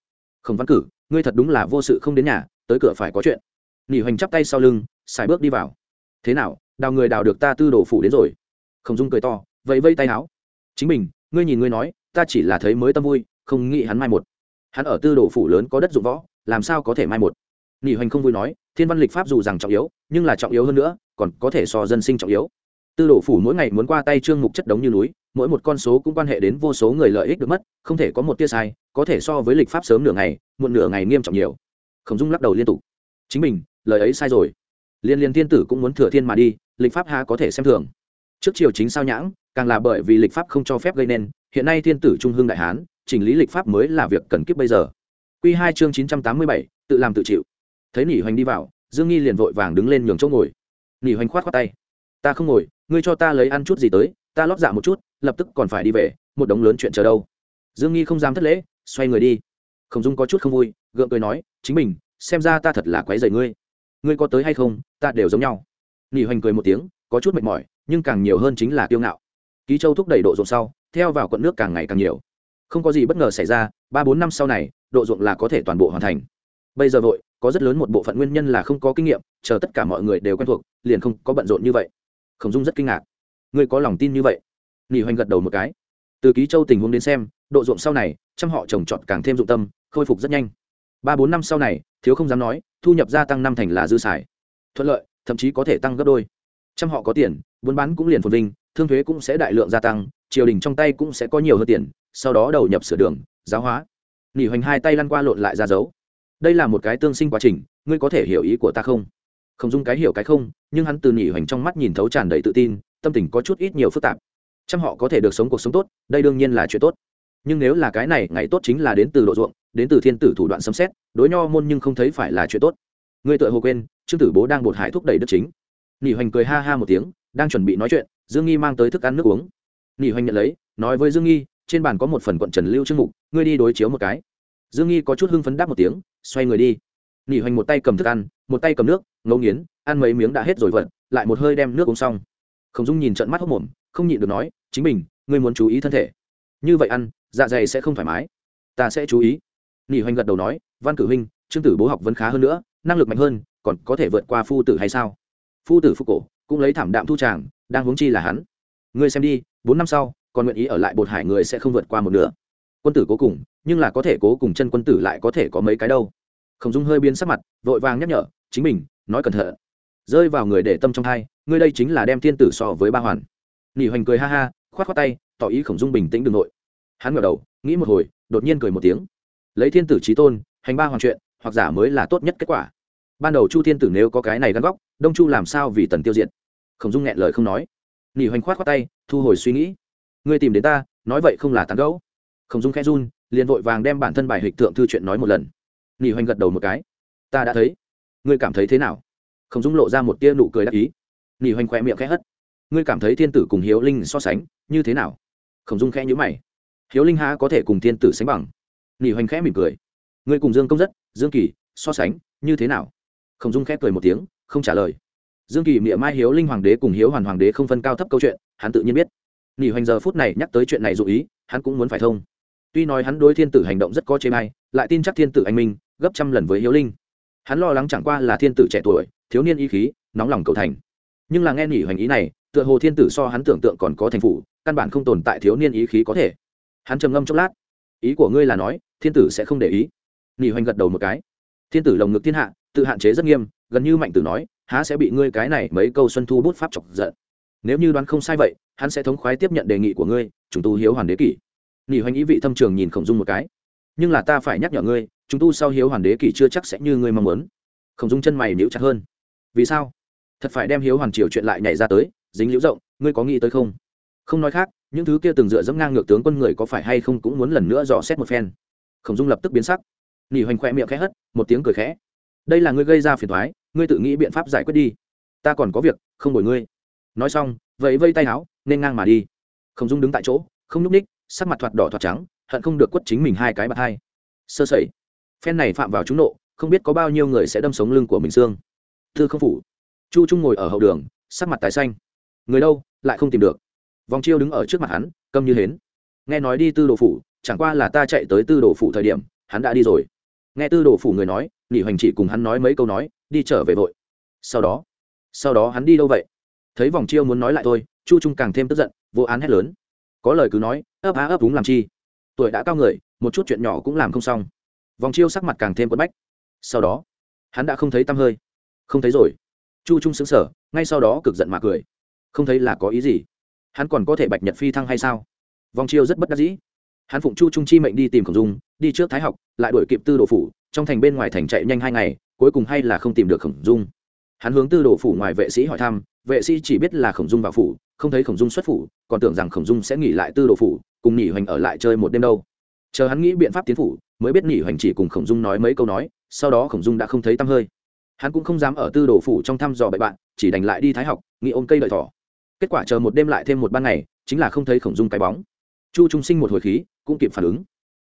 Khổng văn cử, ngươi thật đúng là vô sự không đến nhà, tới cửa phải có chuyện. Nghỉ hoành chắp tay sau lưng xài bước đi vào. Thế nào đào người đào được ta tư đồ phủ đến rồi. Khổng dung cười to, vẫy vây tay áo. Chính mình, ngươi nhìn ngươi nói, ta chỉ là thấy mới tâm vui, không nghĩ hắn mai một. Hắn ở tư đồ phủ lớn có đất dụng võ, làm sao có thể mai một? Nghỉ hoành không vui nói, thiên văn lịch pháp dù rằng trọng yếu, nhưng là trọng yếu hơn nữa, còn có thể so dân sinh trọng yếu. Tư đồ phủ mỗi ngày muốn qua tay trương mục chất đống như núi, mỗi một con số cũng quan hệ đến vô số người lợi ích được mất, không thể có một tia sai, có thể so với lịch pháp sớm nửa ngày, muộn nửa ngày nghiêm trọng nhiều. Khổng dung lắc đầu liên tục. Chính mình, lời ấy sai rồi liên liên thiên tử cũng muốn thừa thiên mà đi, lịch pháp ha có thể xem thường. Trước triều chính sao nhãng, càng là bởi vì lịch pháp không cho phép gây nên, hiện nay thiên tử trung hưng đại hán, chỉnh lý lịch pháp mới là việc cần kiếp bây giờ. Q hai chương chín trăm tám mươi bảy, tự làm tự chịu. Thấy nỉ hoành đi vào, dương nghi liền vội vàng đứng lên nhường chỗ ngồi. Nỉ hoành khoát khoát tay. Ta không ngồi, ngươi cho ta lấy ăn chút gì tới, ta lót dạ một chút, lập tức còn phải đi về, một đống lớn chuyện chờ đâu. Dương nghi không dám thất lễ, xoay người đi. Khổng dung có chút không vui, gượng cười nói, chính mình, xem ra ta thật là quái dày ngươi ngươi có tới hay không, ta đều giống nhau. Nỉ hoành cười một tiếng, có chút mệt mỏi, nhưng càng nhiều hơn chính là kiêu ngạo. Ký châu thúc đẩy độ ruộng sau, theo vào quận nước càng ngày càng nhiều. Không có gì bất ngờ xảy ra, ba bốn năm sau này, độ ruộng là có thể toàn bộ hoàn thành. Bây giờ vội, có rất lớn một bộ phận nguyên nhân là không có kinh nghiệm, chờ tất cả mọi người đều quen thuộc, liền không có bận rộn như vậy. Khổng dung rất kinh ngạc. Ngươi có lòng tin như vậy? Nghỉ hoành gật đầu một cái. Từ ký châu tình huống đến xem, độ ruộng sau này trăm họ trồng trọt càng thêm dụng tâm, khôi phục rất nhanh. Ba bốn năm sau này, thiếu không dám nói thu nhập gia tăng năm thành là dư xài. Thuận lợi, thậm chí có thể tăng gấp đôi. Trăm họ có tiền, buôn bán cũng liền phồn vinh, thương thuế cũng sẽ đại lượng gia tăng, triều đình trong tay cũng sẽ có nhiều hơn tiền, sau đó đầu nhập sửa đường, giáo hóa. Nỉ hoành hai tay lăn qua lộn lại ra dấu. Đây là một cái tương sinh quá trình, ngươi có thể hiểu ý của ta không? Không dung cái hiểu cái không, nhưng hắn từ nỉ hoành trong mắt nhìn thấu tràn đầy tự tin, tâm tình có chút ít nhiều phức tạp. Trăm họ có thể được sống cuộc sống tốt, đây đương nhiên là chuyện tốt. Nhưng nếu là cái này, ngày tốt chính là đến từ độ ruộng đến từ thiên tử thủ đoạn xâm xét đối nho môn nhưng không thấy phải là chuyện tốt. Người tự hồ quên, trương tử bố đang bột hải thúc đẩy đức chính. Nỉ hoành cười ha ha một tiếng, đang chuẩn bị nói chuyện, dương nghi mang tới thức ăn nước uống. Nỉ hoành nhận lấy, nói với dương nghi, trên bàn có một phần quận trần lưu trương mục, ngươi đi đối chiếu một cái. Dương nghi có chút hưng phấn đáp một tiếng, xoay người đi. Nỉ hoành một tay cầm thức ăn, một tay cầm nước, ngấu nghiến, ăn mấy miếng đã hết rồi vận lại một hơi đem nước uống xong. Khổng dung nhìn trận mắt hốc mồm, không nhịn được nói, chính mình, ngươi muốn chú ý thân thể. Như vậy ăn dạ dày sẽ không thoải mái. Ta sẽ chú ý nỉ hoành gật đầu nói, văn cử huynh, trương tử bố học vẫn khá hơn nữa, năng lực mạnh hơn, còn có thể vượt qua phu tử hay sao? Phu tử phục cổ cũng lấy thảm đạm thu tràng, đang huống chi là hắn. Ngươi xem đi, bốn năm sau, còn nguyện ý ở lại bột hải người sẽ không vượt qua một nửa. Quân tử cố cùng, nhưng là có thể cố cùng chân quân tử lại có thể có mấy cái đâu. Khổng dung hơi biến sắc mặt, vội vàng nhắc nhở, chính mình, nói cẩn thận. Rơi vào người để tâm trong hai ngươi đây chính là đem thiên tử so với ba hoàn. Nỉ hoành cười ha ha, khoát khoát tay, tỏ ý khổng dung bình tĩnh đường nội. Hắn ngờ đầu, nghĩ một hồi, đột nhiên cười một tiếng lấy thiên tử trí tôn, hành ba hoàn chuyện, hoặc giả mới là tốt nhất kết quả. Ban đầu chu thiên tử nếu có cái này gắn góc, đông chu làm sao vì tần tiêu diệt? Khổng dung nghẹn lời không nói. Nỉ hoành khoát khoát tay, thu hồi suy nghĩ. Ngươi tìm đến ta, nói vậy không là tán gẫu. Khổng dung khẽ run, liền vội vàng đem bản thân bài hịch thượng thư chuyện nói một lần. Nỉ hoành gật đầu một cái. Ta đã thấy. Ngươi cảm thấy thế nào? Khổng dung lộ ra một tia nụ cười đắc ý. Nỉ hoành khoe miệng khẽ hất. Ngươi cảm thấy thiên tử cùng hiếu linh so sánh, như thế nào? Khổng dung khẽ nhữ mày. Hiếu linh há có thể cùng thiên tử sánh bằng? Nỉ hoành khẽ mỉm cười. Ngươi cùng dương công rất, dương kỳ, so sánh, như thế nào? Khổng dung khẽ cười một tiếng, không trả lời. Dương kỳ miệng mai hiếu linh hoàng đế cùng hiếu hoàn hoàng đế không phân cao thấp câu chuyện, hắn tự nhiên biết. Nỉ hoành giờ phút này nhắc tới chuyện này dụ ý, hắn cũng muốn phải thông. Tuy nói hắn đối thiên tử hành động rất có chế may lại tin chắc thiên tử anh minh, gấp trăm lần với hiếu linh. Hắn lo lắng chẳng qua là thiên tử trẻ tuổi, thiếu niên ý khí, nóng lòng cầu thành. Nhưng là nghe nỉ hoành ý này, tựa hồ thiên tử so hắn tưởng tượng còn có thành phủ, căn bản không tồn tại thiếu niên ý khí có thể. Hắn trầm ngâm chốc lát. Ý của ngươi là nói thiên tử sẽ không để ý. Nghỉ hoành gật đầu một cái. Thiên tử lồng ngực thiên hạ, tự hạn chế rất nghiêm, gần như mạnh tử nói, há sẽ bị ngươi cái này mấy câu xuân thu bút pháp chọc giận. Nếu như đoán không sai vậy, hắn sẽ thống khoái tiếp nhận đề nghị của ngươi, chúng tu hiếu hoàn đế kỷ. Nghỉ hoành ý vị thâm trường nhìn khổng dung một cái. Nhưng là ta phải nhắc nhở ngươi, chúng tu sau hiếu hoàn đế kỷ chưa chắc sẽ như ngươi mong muốn. Khổng dung chân mày níu chặt hơn. Vì sao? Thật phải đem hiếu hoàn triều chuyện lại nhảy ra tới, dính liễu rộng, ngươi có nghĩ tới không? Không nói khác, những thứ kia từng dựa dẫm ngang ngược tướng quân người có phải hay không cũng muốn lần nữa dò xét một phen khổng dung lập tức biến sắc. Nỉ hoành khoe miệng khẽ hất, một tiếng cười khẽ. Đây là ngươi gây ra phiền thoái ngươi tự nghĩ biện pháp giải quyết đi. Ta còn có việc, không đổi ngươi. Nói xong vậy vây tay áo, nên ngang mà đi. Khổng dung đứng tại chỗ, không nhúc ních sắc mặt thoạt đỏ thoạt trắng, hận không được quất chính mình hai cái bạt hai. Sơ sẩy. Phen này phạm vào trúng nộ, không biết có bao nhiêu người sẽ đâm sống lưng của mình xương. Thư không phủ. Chu trung ngồi ở hậu đường, sắc mặt tái xanh. Người đâu, lại không tìm được. Vòng chiêu đứng ở trước mặt hắn, câm như hến. Nghe nói đi tư đồ phủ chẳng qua là ta chạy tới tư đồ phủ thời điểm, hắn đã đi rồi. Nghe tư đồ phủ người nói nghỉ hoành chỉ cùng hắn nói mấy câu nói, đi trở về vội. Sau đó sau đó hắn đi đâu vậy? Thấy vòng chiêu muốn nói lại thôi, chu trung càng thêm tức giận, vô án hét lớn. Có lời cứ nói, ấp á ấp đúng làm chi? Tuổi đã cao người, một chút chuyện nhỏ cũng làm không xong. Vòng chiêu sắc mặt càng thêm quất bách. Sau đó, hắn đã không thấy tăm hơi. Không thấy rồi. Chu trung xứng sở ngay sau đó cực giận mà cười. Không thấy là có ý gì? Hắn còn có thể bạch nhật phi thăng hay sao? Vòng chiêu rất bất đắc dĩ hắn phụng chu trung chi mệnh đi tìm khổng dung, đi trước thái học, lại đuổi kịp tư đồ phủ, trong thành bên ngoài thành chạy nhanh hai ngày, cuối cùng hay là không tìm được khổng dung. Hắn hướng tư đồ phủ ngoài vệ sĩ hỏi thăm, vệ sĩ chỉ biết là khổng dung vào phủ, không thấy khổng dung xuất phủ, còn tưởng rằng khổng dung sẽ nghỉ lại tư đồ phủ, cùng nghỉ hoành ở lại chơi một đêm đâu. Chờ hắn nghĩ biện pháp tiến phủ, mới biết nghỉ hoành chỉ cùng khổng dung nói mấy câu nói, sau đó khổng dung đã không thấy tăm hơi. Hắn cũng không dám ở tư đồ phủ trong thăm dò bậy bạn, chỉ đành lại đi thái học, nghĩ ôm cây đợi thỏ. Kết quả chờ một đêm lại thêm một ban ngày, chính là không thấy khổng dung cái bóng chu trung sinh một hồi khí, cũng kịp phản ứng.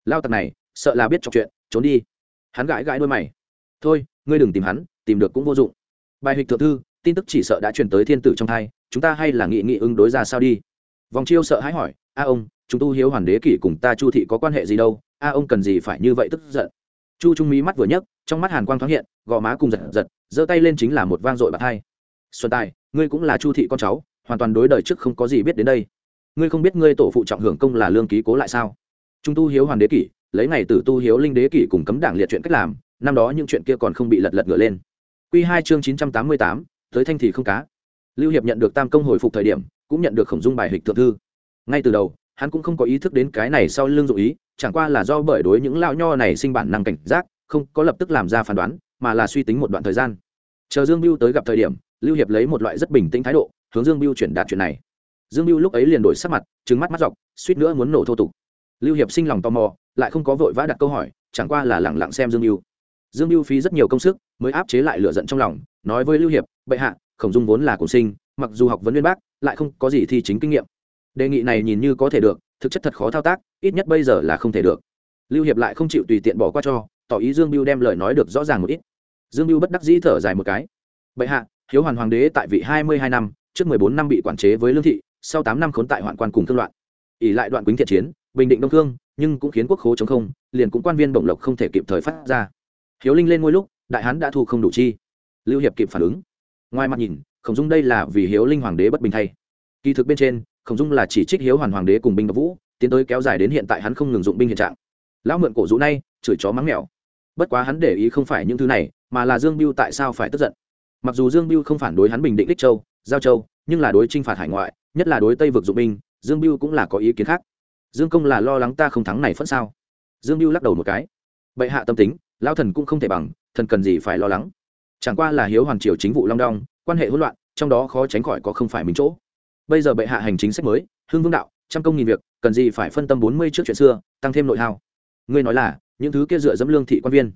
Lao tặc này, sợ là biết trò chuyện, trốn đi. Hắn gãi gãi đôi mày. Thôi, ngươi đừng tìm hắn, tìm được cũng vô dụng. Bài hịch thượng thư, tin tức chỉ sợ đã truyền tới thiên tử trong thai, chúng ta hay là nghị nghị ứng đối ra sao đi. Vòng chiêu sợ hãi hỏi, a ông, chúng tu hiếu hoàn đế kỷ cùng ta chu thị có quan hệ gì đâu? A ông cần gì phải như vậy tức giận? Chu trung mỹ mắt vừa nhấc, trong mắt hàn quang thoáng hiện, gò má cùng giật giật, giơ tay lên chính là một vang dội bạc hai. Xuân tài, ngươi cũng là chu thị con cháu, hoàn toàn đối đời trước không có gì biết đến đây ngươi không biết ngươi tổ phụ trọng hưởng công là lương ký cố lại sao? Trung tu hiếu hoàn đế kỷ, lấy ngày từ tu hiếu linh đế kỷ cùng cấm đảng liệt chuyện cách làm, năm đó những chuyện kia còn không bị lật lật ngựa lên. Q hai chương chín trăm tám mươi tám, tới thanh thì không cá. Lưu hiệp nhận được tam công hồi phục thời điểm, cũng nhận được khổng dung bài hịch thượng thư. Ngay từ đầu, hắn cũng không có ý thức đến cái này sau lương dụ ý, chẳng qua là do bởi đối những lao nho này sinh bản năng cảnh giác, không có lập tức làm ra phán đoán, mà là suy tính một đoạn thời gian. Chờ dương biêu tới gặp thời điểm, lưu hiệp lấy một loại rất bình tĩnh thái độ, hướng dương biêu chuyển đạt chuyện này dương biêu lúc ấy liền đổi sắc mặt trứng mắt mắt dọc, suýt nữa muốn nổ thô tục. Lưu hiệp sinh lòng tò mò, lại không có vội vã đặt câu hỏi, chẳng qua là lẳng lặng xem dương biêu dương biêu phí rất nhiều công sức mới áp chế lại lửa giận trong lòng, nói với lưu hiệp, bệ hạ, khổng dung vốn là cùng sinh, mặc dù học vấn viên bác, lại không có gì thi chính kinh nghiệm. Đề nghị này nhìn như có thể được, thực chất thật khó thao tác, ít nhất bây giờ là không thể được. Lưu hiệp lại không chịu tùy tiện bỏ qua cho, tỏ ý dương biêu đem lời nói được rõ ràng một ít. Dương biêu bất đắc dĩ thở dài một cái. Bệ hạ, hiếu hoàn hoàng đế tại vị hai mươi hai năm, trước mười bốn năm bị quản chế với lương thị sau tám năm khốn tại hoạn quan cùng thương loạn. Ỉ lại đoạn quýnh thiện chiến, bình định đông thương nhưng cũng khiến quốc khố chống không, liền cũng quan viên bổng lộc không thể kịp thời phát ra. Hiếu linh lên ngôi lúc, đại hán đã thu không đủ chi. Lưu hiệp kịp phản ứng. Ngoài mặt nhìn, khổng dung đây là vì hiếu linh hoàng đế bất bình thay. Kỳ thực bên trên, khổng dung là chỉ trích hiếu hoàn hoàng đế cùng binh độc vũ, tiến tới kéo dài đến hiện tại hắn không ngừng dụng binh hiện trạng. Lão mượn cổ dụ nay, chửi chó mắng mèo bất quá hắn để ý không phải những thứ này, mà là dương biêu tại sao phải tức giận. Mặc dù dương biêu không phản đối hắn bình định đích châu giao châu, nhưng là đối chinh phạt hải ngoại, nhất là đối tây vực dụng binh, dương biêu cũng là có ý kiến khác. Dương công là lo lắng ta không thắng này phẫn sao? Dương Biêu lắc đầu một cái. Bệ hạ tâm tính lao thần cũng không thể bằng, thần cần gì phải lo lắng? Chẳng qua là hiếu hoàn triều chính vụ long đong, quan hệ hỗn loạn, trong đó khó tránh khỏi có không phải mình chỗ. Bây giờ bệ hạ hành chính sách mới, hưng vương đạo, trăm công nghìn việc, cần gì phải phân tâm bốn mươi trước chuyện xưa, tăng thêm nội hao. Ngươi nói là, những thứ kia dựa dẫm lương thị quan viên.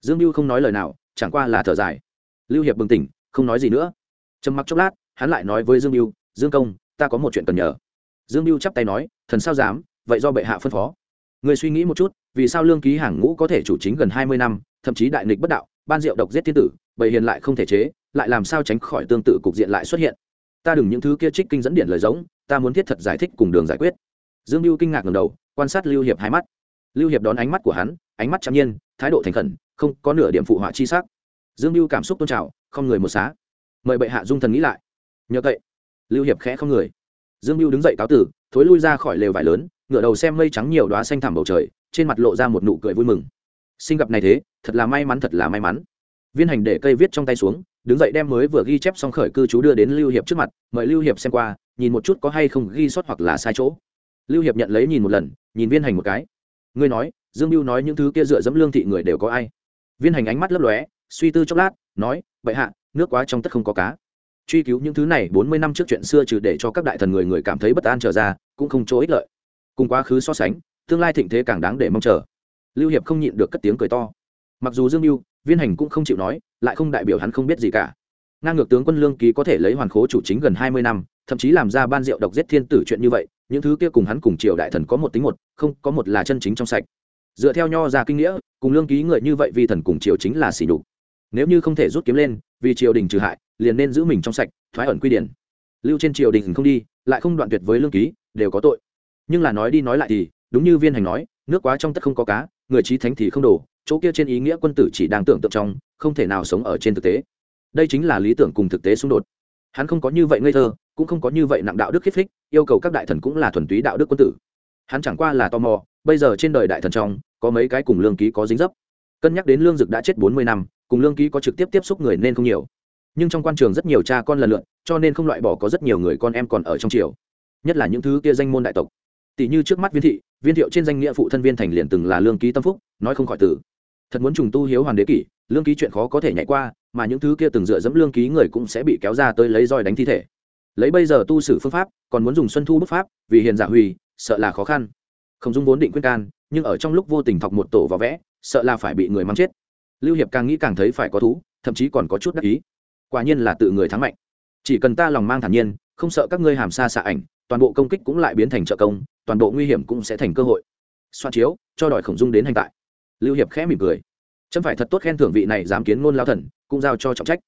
Dương mưu không nói lời nào, chẳng qua là thở dài. Lưu hiệp bừng tỉnh, không nói gì nữa. Trầm mặc chốc lát hắn lại nói với dương mưu dương công, ta có một chuyện cần nhờ. Dương mưu chắp tay nói, thần sao dám, vậy do bệ hạ phân phó. Người suy nghĩ một chút, vì sao lương ký hàng ngũ có thể chủ chính gần hai mươi năm, thậm chí đại nghịch bất đạo, ban diệu độc giết thiên tử bầy hiền lại không thể chế, lại làm sao tránh khỏi tương tự cục diện lại xuất hiện? Ta đừng những thứ kia trích kinh dẫn điện lời giống, ta muốn thiết thật giải thích cùng đường giải quyết. Dương mưu kinh ngạc ngầm đầu, quan sát lưu hiệp hai mắt. Lưu hiệp đón ánh mắt của hắn, ánh mắt chăm nhiên, thái độ thành khẩn, không có nửa điểm phụ họa chi sắc. Dương mưu cảm xúc tôn trào, không người một xá. Mời bệ hạ dung thần nghĩ lại nhờ cậy. Lưu hiệp khẽ không người. Dương mưu đứng dậy cáo tử, thối lui ra khỏi lều vải lớn, ngửa đầu xem mây trắng nhiều đoá xanh thẳm bầu trời, trên mặt lộ ra một nụ cười vui mừng. Sinh gặp này thế, thật là may mắn, thật là may mắn. Viên hành để cây viết trong tay xuống, đứng dậy đem mới vừa ghi chép xong khởi cư chú đưa đến lưu hiệp trước mặt, mời lưu hiệp xem qua, nhìn một chút có hay không ghi sót hoặc là sai chỗ. Lưu hiệp nhận lấy nhìn một lần, nhìn viên hành một cái. Ngươi nói, dương mưu nói những thứ kia dựa dẫm lương thị người đều có ai? Viên hành ánh mắt lấp lóe, suy tư chốc lát, nói vậy hạ, nước quá trong tất không có cá truy cứu những thứ này bốn mươi năm trước chuyện xưa trừ để cho các đại thần người người cảm thấy bất an trở ra, cũng không chỗ ích lợi. Cùng quá khứ so sánh, tương lai thịnh thế càng đáng để mong chờ. Lưu hiệp không nhịn được cất tiếng cười to. Mặc dù dương mưu viên hành cũng không chịu nói, lại không đại biểu hắn không biết gì cả. Ngang ngược tướng quân lương ký có thể lấy hoàn khố chủ chính gần hai mươi năm, thậm chí làm ra ban rượu độc giết thiên tử chuyện như vậy, những thứ kia cùng hắn cùng triều đại thần có một tính một, không, có một là chân chính trong sạch. Dựa theo nho ra kinh nghĩa, cùng lương ký người như vậy vì thần cùng triều chính là xỉ nhục. Nếu như không thể rút kiếm lên, vì triều đình trừ hại liền nên giữ mình trong sạch, thoái ẩn quy điển. Lưu trên triều đình không đi, lại không đoạn tuyệt với lương ký, đều có tội. Nhưng là nói đi nói lại thì, đúng như viên hành nói, nước quá trong tất không có cá, người trí thánh thì không đổ, chỗ kia trên ý nghĩa quân tử chỉ đang tưởng tượng trong, không thể nào sống ở trên thực tế. Đây chính là lý tưởng cùng thực tế xung đột. Hắn không có như vậy ngây thơ, cũng không có như vậy nặng đạo đức khiết khích, yêu cầu các đại thần cũng là thuần túy đạo đức quân tử. Hắn chẳng qua là tò mò, bây giờ trên đời đại thần trong, có mấy cái cùng lương ký có dính dấp. Cân nhắc đến lương dực đã chết bốn mươi năm, cùng lương ký có trực tiếp tiếp xúc người nên không nhiều nhưng trong quan trường rất nhiều cha con lần lượn cho nên không loại bỏ có rất nhiều người con em còn ở trong triều. Nhất là những thứ kia danh môn đại tộc. Tỷ như trước mắt viên thị viên thiệu trên danh nghĩa phụ thân viên thành liền từng là lương ký tâm phúc nói không khỏi tử thật muốn trùng tu hiếu hoàn đế kỷ lương ký chuyện khó có thể nhảy qua mà những thứ kia từng dựa dẫm lương ký người cũng sẽ bị kéo ra tới lấy roi đánh thi thể. Lấy bây giờ tu sử phương pháp còn muốn dùng xuân thu bức pháp vì hiền giả hủy, sợ là khó khăn. Không dung vốn định quyết can nhưng ở trong lúc vô tình thọc một tổ vào vẽ sợ là phải bị người mắng chết. Lưu hiệp càng nghĩ càng thấy phải có thú thậm chí còn có chút đắc ý quả nhiên là tự người thắng mạnh. Chỉ cần ta lòng mang thản nhiên, không sợ các ngươi hàm xa xạ ảnh, toàn bộ công kích cũng lại biến thành trợ công, toàn bộ nguy hiểm cũng sẽ thành cơ hội. Xoan chiếu, cho đòi khổng dung đến hành tại. Lưu hiệp khẽ mỉm cười. Chấm phải thật tốt khen thưởng vị này dám kiến ngôn lao thần, cũng giao cho trọng trách.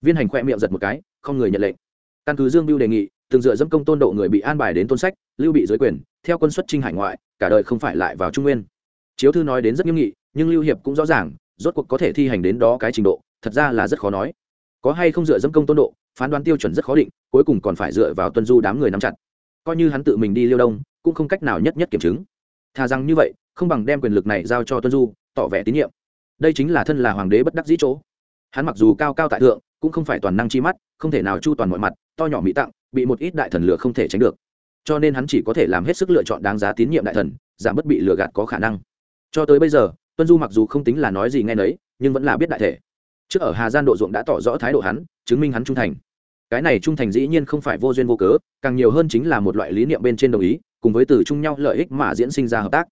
Viên hành khoe miệng giật một cái, không người nhận lệnh. Căn cứ dương biêu đề nghị, từng dựa dẫm công tôn độ người bị an bài đến tôn sách, lưu bị giới quyền, theo quân xuất trinh hải ngoại, cả đời không phải lại vào trung nguyên. Chiếu thư nói đến rất nghiêm nghị, nhưng lưu hiệp cũng rõ ràng, rốt cuộc có thể thi hành đến đó cái trình độ, thật ra là rất khó nói có hay không dựa dẫm công tôn độ, phán đoán tiêu chuẩn rất khó định, cuối cùng còn phải dựa vào tuân du đám người nắm chặt. Coi như hắn tự mình đi liêu đông, cũng không cách nào nhất nhất kiểm chứng. Thà rằng như vậy, không bằng đem quyền lực này giao cho tuân du, tỏ vẻ tín nhiệm. Đây chính là thân là hoàng đế bất đắc dĩ chỗ. Hắn mặc dù cao cao tại thượng, cũng không phải toàn năng chi mắt, không thể nào chu toàn mọi mặt, to nhỏ mỹ tặng bị một ít đại thần lừa không thể tránh được. Cho nên hắn chỉ có thể làm hết sức lựa chọn đáng giá tín nhiệm đại thần, giảm bất bị lừa gạt có khả năng. Cho tới bây giờ, tuân du mặc dù không tính là nói gì nghe nấy, nhưng vẫn là biết đại thể trước ở hà gian độ ruộng đã tỏ rõ thái độ hắn chứng minh hắn trung thành cái này trung thành dĩ nhiên không phải vô duyên vô cớ càng nhiều hơn chính là một loại lý niệm bên trên đồng ý cùng với từ chung nhau lợi ích mà diễn sinh ra hợp tác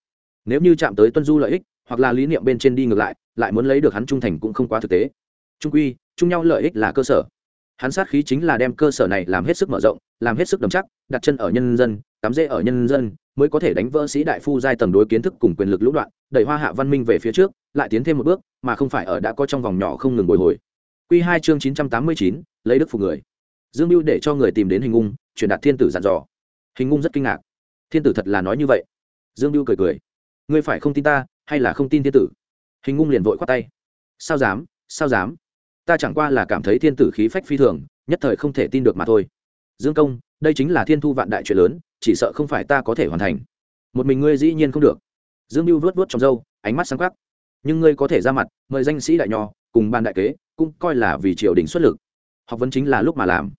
nếu như chạm tới tuân du lợi ích hoặc là lý niệm bên trên đi ngược lại lại muốn lấy được hắn trung thành cũng không quá thực tế trung quy chung nhau lợi ích là cơ sở hắn sát khí chính là đem cơ sở này làm hết sức mở rộng làm hết sức đầm chắc đặt chân ở nhân dân cắm rễ ở nhân dân mới có thể đánh vỡ sĩ đại phu giai tầng đối kiến thức cùng quyền lực lũ đoạn đẩy hoa hạ văn minh về phía trước, lại tiến thêm một bước, mà không phải ở đã có trong vòng nhỏ không ngừng bồi hồi. Q hai chương chín trăm tám mươi chín, lấy đức phục người. Dương mưu để cho người tìm đến hình ngung truyền đạt thiên tử dặn dò. Hình ngung rất kinh ngạc. Thiên tử thật là nói như vậy. Dương mưu cười cười. Ngươi phải không tin ta, hay là không tin thiên tử? Hình ngung liền vội khoát tay. Sao dám sao dám? Ta chẳng qua là cảm thấy thiên tử khí phách phi thường, nhất thời không thể tin được mà thôi. Dương công, đây chính là thiên thu vạn đại chuyện lớn, chỉ sợ không phải ta có thể hoàn thành. Một mình ngươi dĩ nhiên không được dương mưu vớt vớt trong râu, ánh mắt sáng khắc nhưng ngươi có thể ra mặt, mời danh sĩ đại nho, cùng ban đại kế, cũng coi là vì triều đình xuất lực. Học vấn chính là lúc mà làm.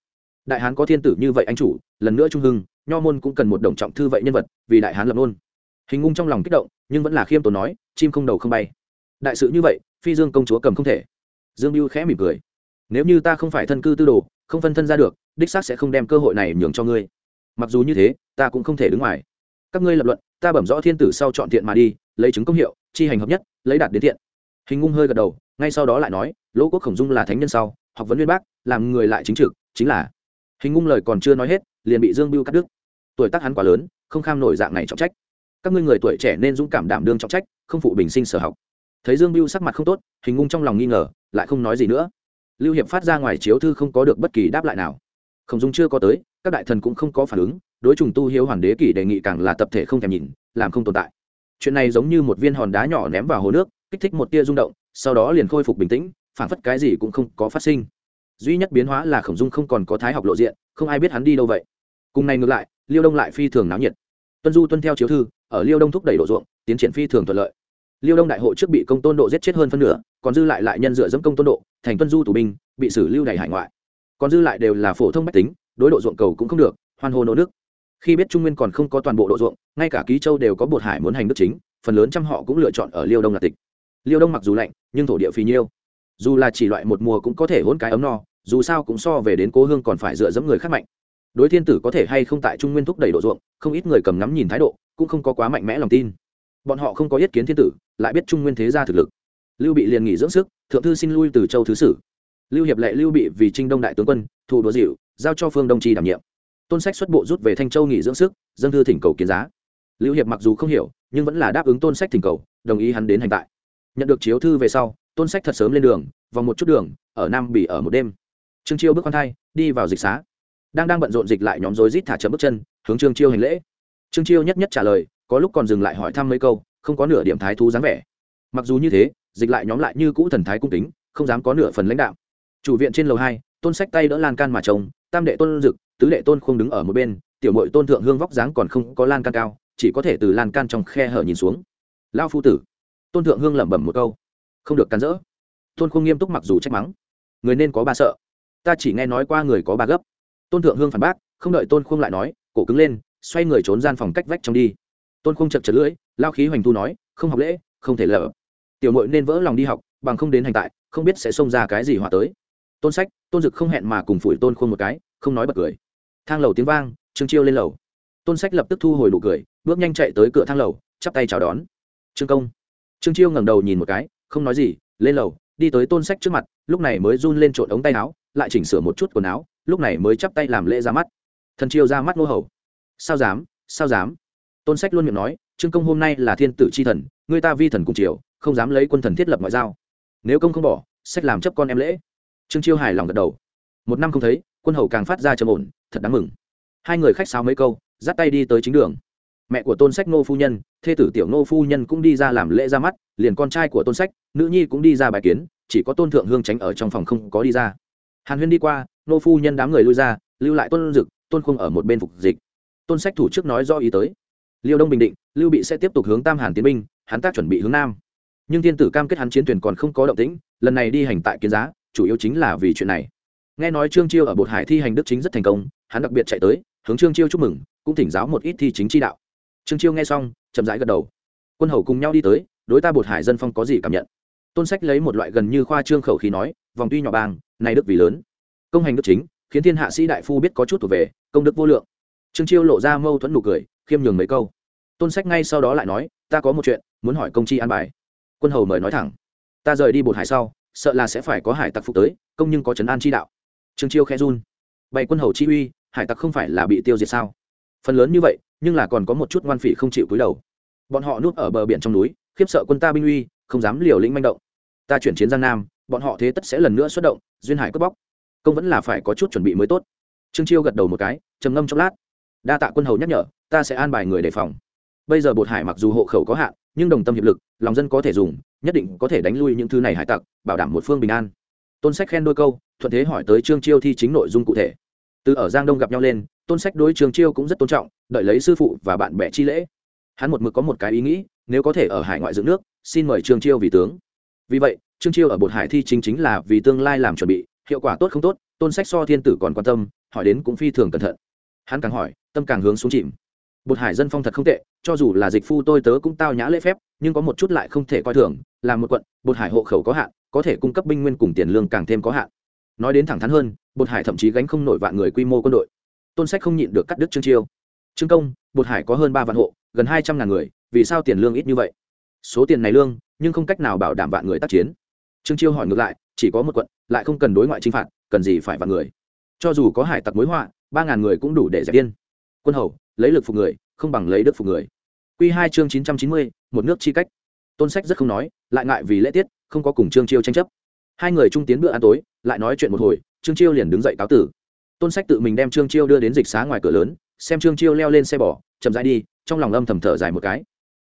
Đại hán có thiên tử như vậy anh chủ, lần nữa trung hưng, nho môn cũng cần một đồng trọng thư vậy nhân vật, vì đại hán lập luôn hình ngung trong lòng kích động, nhưng vẫn là khiêm tốn nói, chim không đầu không bay. Đại sự như vậy, phi dương công chúa cầm không thể. Dương mưu khẽ mỉm cười. Nếu như ta không phải thân cư tư đồ, không phân thân ra được, đích xác sẽ không đem cơ hội này nhường cho ngươi. Mặc dù như thế, ta cũng không thể đứng ngoài các ngươi lập luận, ta bẩm rõ thiên tử sau chọn thiện mà đi, lấy chứng công hiệu, chi hành hợp nhất, lấy đạt đến thiện. Hình ngung hơi gật đầu, ngay sau đó lại nói, lỗ quốc khổng dung là thánh nhân sau, học vấn nguyên bác, làm người lại chính trực, chính là. Hình ngung lời còn chưa nói hết, liền bị dương biêu cắt đứt. Tuổi tác hắn quá lớn, không kham nổi dạng này trọng trách. Các ngươi người tuổi trẻ nên dũng cảm đảm đương trọng trách, không phụ bình sinh sở học. Thấy dương biêu sắc mặt không tốt, hình ngung trong lòng nghi ngờ, lại không nói gì nữa. Lưu hiệp phát ra ngoài chiếu thư không có được bất kỳ đáp lại nào. Khổng dung chưa có tới, các đại thần cũng không có phản ứng đối trùng tu hiếu hoàn đế kỷ đề nghị càng là tập thể không thèm nhìn, làm không tồn tại. Chuyện này giống như một viên hòn đá nhỏ ném vào hồ nước, kích thích một tia rung động, sau đó liền khôi phục bình tĩnh phản phất cái gì cũng không có phát sinh. Duy nhất biến hóa là khổng dung không còn có thái học lộ diện, không ai biết hắn đi đâu vậy. Cùng này ngược lại, liêu đông lại phi thường náo nhiệt. Tuân du tuân theo chiếu thư, ở liêu đông thúc đẩy độ ruộng, tiến triển phi thường thuận lợi. Liêu đông đại hội trước bị công tôn độ giết chết hơn phân nửa, còn dư lại lại nhân dựa dẫm công tôn độ, thành tuân du tù binh, bị xử lưu đày hải ngoại. Còn dư lại đều là phổ thông bách tính, đối độ ruộng cầu cũng không được, hoan hô nô nước khi biết trung nguyên còn không có toàn bộ độ ruộng, ngay cả ký châu đều có bột hải muốn hành đức chính, phần lớn trăm họ cũng lựa chọn ở liêu đông là tịch. Liêu đông mặc dù lạnh, nhưng thổ địa phì nhiêu. Dù là chỉ loại một mùa cũng có thể hôn cái ấm no, dù sao cũng so về đến cố hương còn phải dựa dẫm người khác mạnh. Đối thiên tử có thể hay không tại trung nguyên thúc đẩy độ ruộng, không ít người cầm ngắm nhìn thái độ, cũng không có quá mạnh mẽ lòng tin. Bọn họ không có ý kiến thiên tử, lại biết trung nguyên thế gia thực lực. Lưu bị liền nghỉ dưỡng sức, thượng thư xin lui từ châu thứ sử. Lưu hiệp lệ lưu bị vì trinh đông đại tướng quân thủ đúa dịu, giao cho phương đông tri đảm nhiệm tôn sách xuất bộ rút về thanh châu nghỉ dưỡng sức dân thư thỉnh cầu kiến giá. Lưu hiệp mặc dù không hiểu, nhưng vẫn là đáp ứng tôn sách thỉnh cầu, đồng ý hắn đến hành tại. Nhận được chiếu thư về sau, tôn sách thật sớm lên đường, vòng một chút đường, ở nam bỉ ở một đêm. Trương chiêu bước con thai, đi vào dịch xá. Đang đang bận rộn dịch lại nhóm rối rít thả chậm bước chân, hướng trương chiêu hành lễ. Trương chiêu nhất nhất trả lời, có lúc còn dừng lại hỏi thăm mấy câu, không có nửa điểm thái thú dáng vẻ. Mặc dù như thế, dịch lại nhóm lại như cũ thần thái cung kính, không dám có nửa phần lãnh đạo. Chủ viện trên lầu hai, tôn sách tay đỡ lan can mà chồng tam đệ tôn dực tứ đệ tôn không đứng ở một bên, tiểu mội tôn thượng hương vóc dáng còn không có lan can cao, chỉ có thể từ lan can trong khe hở nhìn xuống. Lao phu tử, tôn thượng hương lẩm bẩm một câu. Không được cắn rỡ. Tôn không nghiêm túc mặc dù trách mắng. Người nên có ba sợ. Ta chỉ nghe nói qua người có ba gấp. Tôn thượng hương phản bác, không đợi tôn khung lại nói, cổ cứng lên, xoay người trốn gian phòng cách vách trong đi. Tôn khung chật chật lưỡi, lao khí hoành tu nói, không học lễ, không thể lỡ. Tiểu mội nên vỡ lòng đi học, bằng không đến hành tại, không biết sẽ xông ra cái gì hòa tới. Tôn sách, tôn dực không hẹn mà cùng phủi tôn khung một cái, không nói bật cười thang lầu tiếng vang, trương chiêu lên lầu. Tôn sách lập tức thu hồi nụ cười, bước nhanh chạy tới cửa thang lầu, chắp tay chào đón. Trương công. Trương chiêu ngẩng đầu nhìn một cái, không nói gì, lên lầu, đi tới tôn sách trước mặt, lúc này mới run lên trộn ống tay áo, lại chỉnh sửa một chút quần áo, lúc này mới chắp tay làm lễ ra mắt. Thần chiêu ra mắt ngô hầu. Sao dám sao dám? Tôn sách luôn miệng nói, trương công hôm nay là thiên tử c h i thần, người ta vi thần cùng triều, không dám lấy quân thần thiết lập ngoại giao. Nếu công không bỏ, sách làm chấp con em lễ. Trương chiêu hài lòng gật đầu. Một năm không thấy, quân hầu càng phát ra trầm ổn thật đáng mừng. Hai người khách sáo mấy câu, dắt tay đi tới chính đường. Mẹ của tôn sách ngô phu nhân, thê tử tiểu ngô phu nhân cũng đi ra làm lễ ra mắt, liền con trai của tôn sách, nữ nhi cũng đi ra bài kiến, chỉ có tôn thượng hương tránh ở trong phòng không có đi ra. Hàn huyên đi qua, ngô phu nhân đám người lui ra, lưu lại tôn dực, tôn khung ở một bên phục dịch. Tôn sách thủ trước nói do ý tới. Liêu đông bình định, lưu bị sẽ tiếp tục hướng tam hàn tiến binh, hắn tác chuẩn bị hướng nam. Nhưng thiên tử cam kết hắn chiến thuyền còn không có động tĩnh, lần này đi hành tại kiến giá, chủ yếu chính là vì chuyện này nghe nói trương chiêu ở bột hải thi hành đức chính rất thành công, hắn đặc biệt chạy tới, hướng trương chiêu chúc mừng, cũng thỉnh giáo một ít thi chính chi đạo. Trương chiêu nghe xong, chậm rãi gật đầu. Quân hầu cùng nhau đi tới, đối ta bột hải dân phong có gì cảm nhận? Tôn sách lấy một loại gần như khoa trương khẩu khí nói, vòng tuy nhỏ bang, nay đức vì lớn. Công hành đức chính, khiến thiên hạ sĩ đại phu biết có chút thuộc về, công đức vô lượng. Trương chiêu lộ ra mâu thuẫn nụ cười, khiêm nhường mấy câu. Tôn sách ngay sau đó lại nói, ta có một chuyện, muốn hỏi công chi an bài. Quân hầu mời nói thẳng. Ta rời đi bột hải sau, sợ là sẽ phải có hải tặc phục tới, công nhưng có trấn an chi đạo trương chiêu khe run. Bày quân hầu chi uy, hải tặc không phải là bị tiêu diệt sao? Phần lớn như vậy, nhưng là còn có một chút ngoan phỉ không chịu cúi đầu. Bọn họ núp ở bờ biển trong núi, khiếp sợ quân ta binh uy, không dám liều lĩnh manh động. Ta chuyển chiến giang nam, bọn họ thế tất sẽ lần nữa xuất động, duyên hải cướp bóc. Công vẫn là phải có chút chuẩn bị mới tốt. Trương chiêu gật đầu một cái, trầm ngâm chốc lát. Đa tạ quân hầu nhắc nhở, ta sẽ an bài người đề phòng. Bây giờ bột hải mặc dù hộ khẩu có hạn, nhưng đồng tâm hiệp lực, lòng dân có thể dùng, nhất định có thể đánh lui những thứ này hải tặc, bảo đảm một phương bình an. Tôn sách khen đôi câu thuận thế hỏi tới trương chiêu thi chính nội dung cụ thể. Từ ở giang đông gặp nhau lên, tôn sách đối trương chiêu cũng rất tôn trọng, đợi lấy sư phụ và bạn bè chi lễ. Hắn một mực có một cái ý nghĩ, nếu có thể ở hải ngoại dựng nước, xin mời trương chiêu vì tướng. Vì vậy, trương chiêu ở bột hải thi chính chính là vì tương lai làm chuẩn bị, hiệu quả tốt không tốt, tôn sách so thiên tử còn quan tâm, hỏi đến cũng phi thường cẩn thận. Hắn càng hỏi, tâm càng hướng xuống chìm. Bột hải dân phong thật không tệ, cho dù là dịch phu tôi tớ cũng tao nhã lễ phép, nhưng có một chút lại không thể coi thường, là một quận, bột hải hộ khẩu có hạn, có thể cung cấp binh nguyên cùng tiền lương càng thêm có hạn nói đến thẳng thắn hơn, bột hải thậm chí gánh không nổi vạn người quy mô quân đội. Tôn sách không nhịn được cắt đứt trương chiêu. Trương công, bột hải có hơn ba vạn hộ, gần hai trăm ngàn người, vì sao tiền lương ít như vậy? Số tiền này lương, nhưng không cách nào bảo đảm vạn người tác chiến. Trương chiêu hỏi ngược lại, chỉ có một quận, lại không cần đối ngoại chinh phạt, cần gì phải vạn người? Cho dù có hải tặc mối họa, ba ngàn người cũng đủ để giải yên quân hầu, lấy lực phục người, không bằng lấy đức phục người. Q hai chương chín trăm chín mươi, một nước chi cách. Tôn sách rất không nói, lại ngại vì lễ tiết, không có cùng trương chiêu tranh chấp hai người trung tiến bữa ăn tối, lại nói chuyện một hồi, trương chiêu liền đứng dậy cáo tử. Tôn sách tự mình đem trương chiêu đưa đến dịch xá ngoài cửa lớn, xem trương chiêu leo lên xe bò, chậm rãi đi, trong lòng âm thầm thở dài một cái.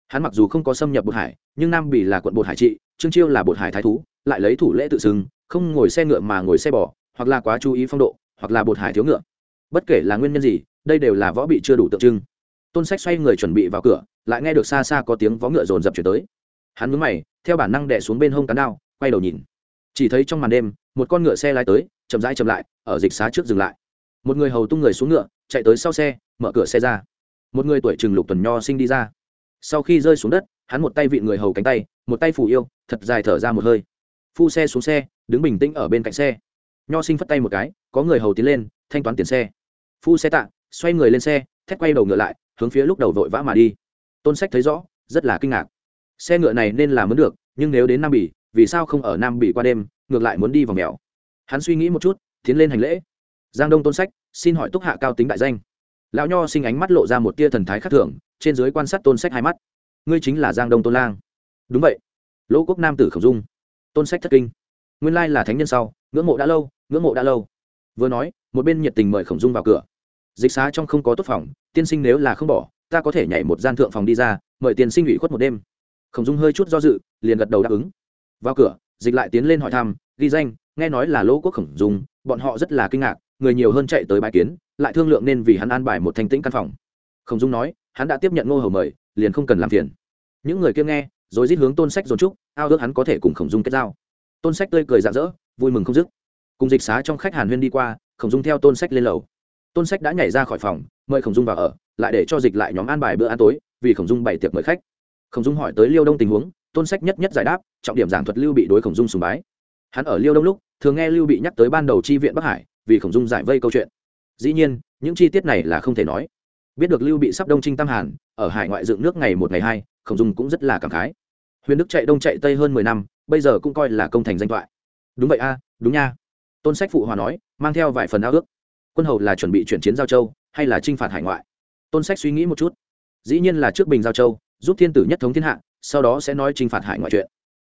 Hắn mặc dù không có xâm nhập bột hải, nhưng nam bỉ là quận bột hải trị, trương chiêu là bột hải thái thú, lại lấy thủ lễ tự xưng, không ngồi xe ngựa mà ngồi xe bò, hoặc là quá chú ý phong độ, hoặc là bột hải thiếu ngựa. Bất kể là nguyên nhân gì, đây đều là võ bị chưa đủ tượng trưng. Tôn sách xoay người chuẩn bị vào cửa, lại nghe được xa xa có tiếng vó ngựa rồn rập chuyển tới. Hắn mướn mày, theo bản năng đẻ xuống bên hông cán đao, quay đầu nhìn chỉ thấy trong màn đêm, một con ngựa xe lái tới, chậm rãi chậm lại, ở dịch xá trước dừng lại. Một người hầu tung người xuống ngựa, chạy tới sau xe, mở cửa xe ra. Một người tuổi trừng lục tuần nho sinh đi ra. Sau khi rơi xuống đất, hắn một tay vị người hầu cánh tay, một tay phủ yêu, thật dài thở ra một hơi. Phu xe xuống xe, đứng bình tĩnh ở bên cạnh xe. Nho sinh phất tay một cái, có người hầu tiến lên, thanh toán tiền xe. Phu xe tạ, xoay người lên xe, thét quay đầu ngựa lại, hướng phía lúc đầu vội vã mà đi. Tôn sách thấy rõ, rất là kinh ngạc. Xe ngựa này nên là mướn được, nhưng nếu đến nam bỉ vì sao không ở nam bị qua đêm, ngược lại muốn đi vào mèo? Hắn suy nghĩ một chút, tiến lên hành lễ. Giang đông tôn sách, xin hỏi túc hạ cao tính đại danh. Lão nho sinh ánh mắt lộ ra một tia thần thái khắc thường, trên dưới quan sát tôn sách hai mắt. Ngươi chính là giang đông tôn lang. Đúng vậy. Lỗ quốc nam tử khổng dung. Tôn sách thất kinh. Nguyên lai là thánh nhân sau, ngưỡng mộ đã lâu, ngưỡng mộ đã lâu. Vừa nói, một bên nhiệt tình mời khổng dung vào cửa. Dịch xá trong không có tốt phòng, tiên sinh nếu là không bỏ, ta có thể nhảy một gian thượng phòng đi ra, mời tiên sinh ủy khuất một đêm. Khổng dung hơi chút do dự, liền gật đầu đáp ứng vào cửa, dịch lại tiến lên hỏi thăm, ghi danh, nghe nói là lỗ quốc khổng dung, bọn họ rất là kinh ngạc, người nhiều hơn chạy tới bài kiến, lại thương lượng nên vì hắn an bài một thanh tĩnh căn phòng. Khổng dung nói, hắn đã tiếp nhận ngô hầu mời, liền không cần làm phiền. Những người kia nghe, rồi rít hướng tôn sách dồn trúc, ao ước hắn có thể cùng khổng dung kết giao. Tôn sách tươi cười rạng rỡ, vui mừng không dứt. Cùng dịch xá trong khách hàn huyên đi qua, khổng dung theo tôn sách lên lầu. Tôn sách đã nhảy ra khỏi phòng, mời khổng dung vào ở, lại để cho dịch lại nhóm an bài bữa ăn tối, vì khổng dung bày tiệc mời khách. Khổng dung hỏi tới liêu đông tình huống tôn sách nhất nhất giải đáp, trọng điểm giảng thuật lưu bị đối khổng dung sùng bái. Hắn ở liêu đông lúc, thường nghe lưu bị nhắc tới ban đầu chi viện bắc hải, vì khổng dung giải vây câu chuyện. Dĩ nhiên, những chi tiết này là không thể nói. Biết được lưu bị sắp đông trinh tam hàn, ở hải ngoại dựng nước ngày một ngày hai, khổng dung cũng rất là cảm khái. Huyền đức chạy đông chạy tây hơn mười năm, bây giờ cũng coi là công thành danh thoại. Đúng vậy a, đúng nha. Tôn sách phụ hòa nói, mang theo vài phần ao ước. Quân hầu là chuẩn bị chuyển chiến giao châu, hay là t r i n h phạt hải ngoại? Tôn sách suy nghĩ một chút. Dĩ nhiên là trước bình giao châu giúp thiên tử nhất thống thiên hạ, sau đó sẽ nói t r i n h phạt hải ngoại chuyện.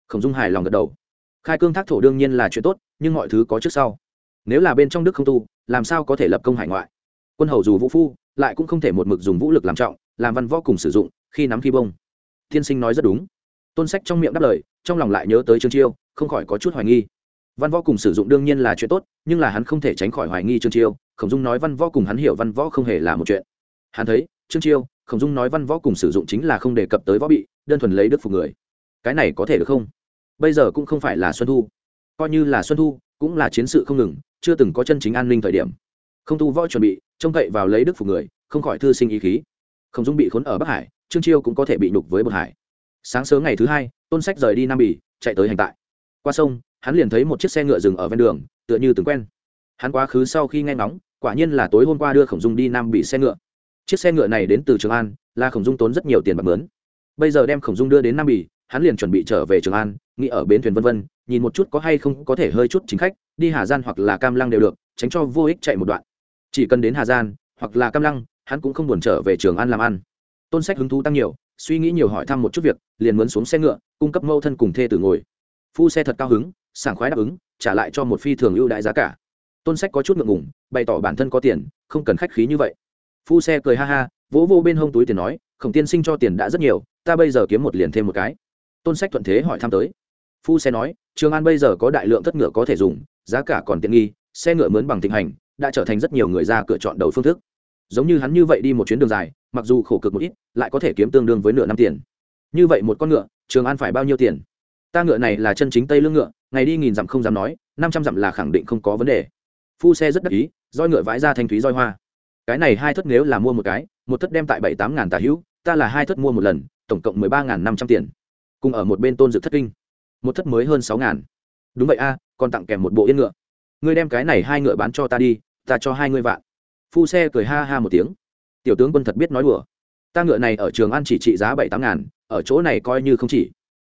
Khổng dung hài lòng gật đầu. Khai cương thác thổ đương nhiên là chuyện tốt, nhưng mọi thứ có trước sau. Nếu là bên trong đức không tu, làm sao có thể lập công hải ngoại? Quân hầu dù vũ phu, lại cũng không thể một mực dùng vũ lực làm trọng, làm văn võ cùng sử dụng, khi nắm khi bông. Tiên sinh nói rất đúng. Tôn sách trong miệng đáp lời, trong lòng lại nhớ tới trương chiêu, không khỏi có chút hoài nghi. Văn võ cùng sử dụng đương nhiên là chuyện tốt, nhưng là hắn không thể tránh khỏi hoài nghi trương chiêu. Khổng dung nói văn võ cùng hắn hiểu văn võ không hề là một chuyện. Hắn thấy, trương chiêu khổng dung nói văn võ cùng sử dụng chính là không đề cập tới võ bị, đơn thuần lấy đức phục người. Cái này có thể được không? Bây giờ cũng không phải là xuân thu. Coi như là xuân thu, cũng là chiến sự không ngừng, chưa từng có chân chính an ninh thời điểm. Không tu võ chuẩn bị, trông cậy vào lấy đức phục người, không khỏi thư sinh ý khí. Khổng dung bị khốn ở bắc hải, trương chiêu cũng có thể bị nhục với bậc hải. Sáng sớm ngày thứ hai, tôn sách rời đi nam bỉ chạy tới hành tại. Qua sông, hắn liền thấy một chiếc xe ngựa dừng ở ven đường, tựa như từng quen. Hắn quá khứ sau khi nghe ngóng, quả nhiên là tối hôm qua đưa khổng dung đi nam bị xe ngựa chiếc xe ngựa này đến từ trường an, là khổng dung tốn rất nhiều tiền bạc mướn. Bây giờ đem khổng dung đưa đến nam bỉ hắn liền chuẩn bị trở về trường an, nghĩ ở bến thuyền vân vân, nhìn một chút có hay không có thể hơi chút chính khách, đi hà gian hoặc là cam lăng đều được, tránh cho vô ích chạy một đoạn. Chỉ cần đến hà gian hoặc là cam lăng, hắn cũng không buồn trở về trường an làm ăn. Tôn sách hứng thú tăng nhiều, suy nghĩ nhiều hỏi thăm một chút việc, liền mướn xuống xe ngựa, cung cấp mâu thân cùng thê tử ngồi. Phu xe thật cao hứng, sảng khoái đáp ứng, trả lại cho một phi thường ưu đại giá cả. Tôn sách có chút ngượng ngùng, bày tỏ bản thân có tiền, không cần khách khí như vậy phu xe cười ha ha, vỗ vô bên hông túi tiền nói, khổng tiên sinh cho tiền đã rất nhiều, ta bây giờ kiếm một liền thêm một cái. Tôn sách thuận thế hỏi thăm tới. Phu xe nói, trường an bây giờ có đại lượng thất ngựa có thể dùng, giá cả còn tiện nghi, xe ngựa mướn bằng thịnh hành, đã trở thành rất nhiều người ra cửa chọn đầu phương thức. Giống như hắn như vậy đi một chuyến đường dài, mặc dù khổ cực một ít, lại có thể kiếm tương đương với nửa năm tiền. Như vậy một con ngựa, trường an phải bao nhiêu tiền? Ta ngựa này là chân chính tây lương ngựa, ngày đi nghìn dặm không dám nói, năm trăm dặm là khẳng định không có vấn đề. Phu xe rất đắc ý, roi ngựa vãi ra thanh thúy roi hoa cái này hai thất nếu là mua một cái, một thất đem tại bảy tám ngàn tà hữu, ta là hai thất mua một lần, tổng cộng mười ba ngàn năm trăm tiền. Cùng ở một bên tôn dược thất kinh. Một thất mới hơn sáu ngàn. Đúng vậy a, còn tặng kèm một bộ yên ngựa. Ngươi đem cái này hai ngựa bán cho ta đi, ta cho hai ngươi vạn. Phu xe cười ha ha một tiếng. Tiểu tướng quân thật biết nói đùa. Ta ngựa này ở trường ăn chỉ trị giá bảy tám ngàn, ở chỗ này coi như không chỉ.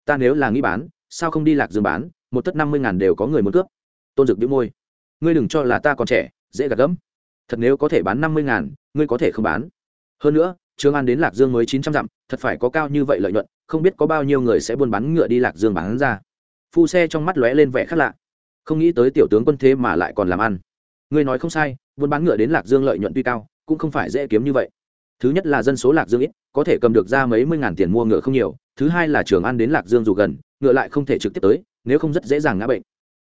Ta nếu là nghĩ bán, sao không đi lạc dương bán, một tất năm mươi ngàn đều có người muốn cướp. Tôn dực đĩu môi. Ngươi đừng cho là ta còn trẻ, dễ gạt gẫm thật nếu có thể bán năm mươi ngàn, ngươi có thể không bán. Hơn nữa, trường an đến lạc dương mới chín trăm dặm, thật phải có cao như vậy lợi nhuận, không biết có bao nhiêu người sẽ buôn bán ngựa đi lạc dương bán ra. Phu xe trong mắt lóe lên vẻ khác lạ. Không nghĩ tới tiểu tướng quân thế mà lại còn làm ăn. Ngươi nói không sai, buôn bán ngựa đến lạc dương lợi nhuận tuy cao, cũng không phải dễ kiếm như vậy. Thứ nhất là dân số lạc dương ít, có thể cầm được ra mấy mươi ngàn tiền mua ngựa không nhiều, thứ hai là trường ăn đến lạc dương dù gần, ngựa lại không thể trực tiếp tới, nếu không rất dễ dàng ngã bệnh.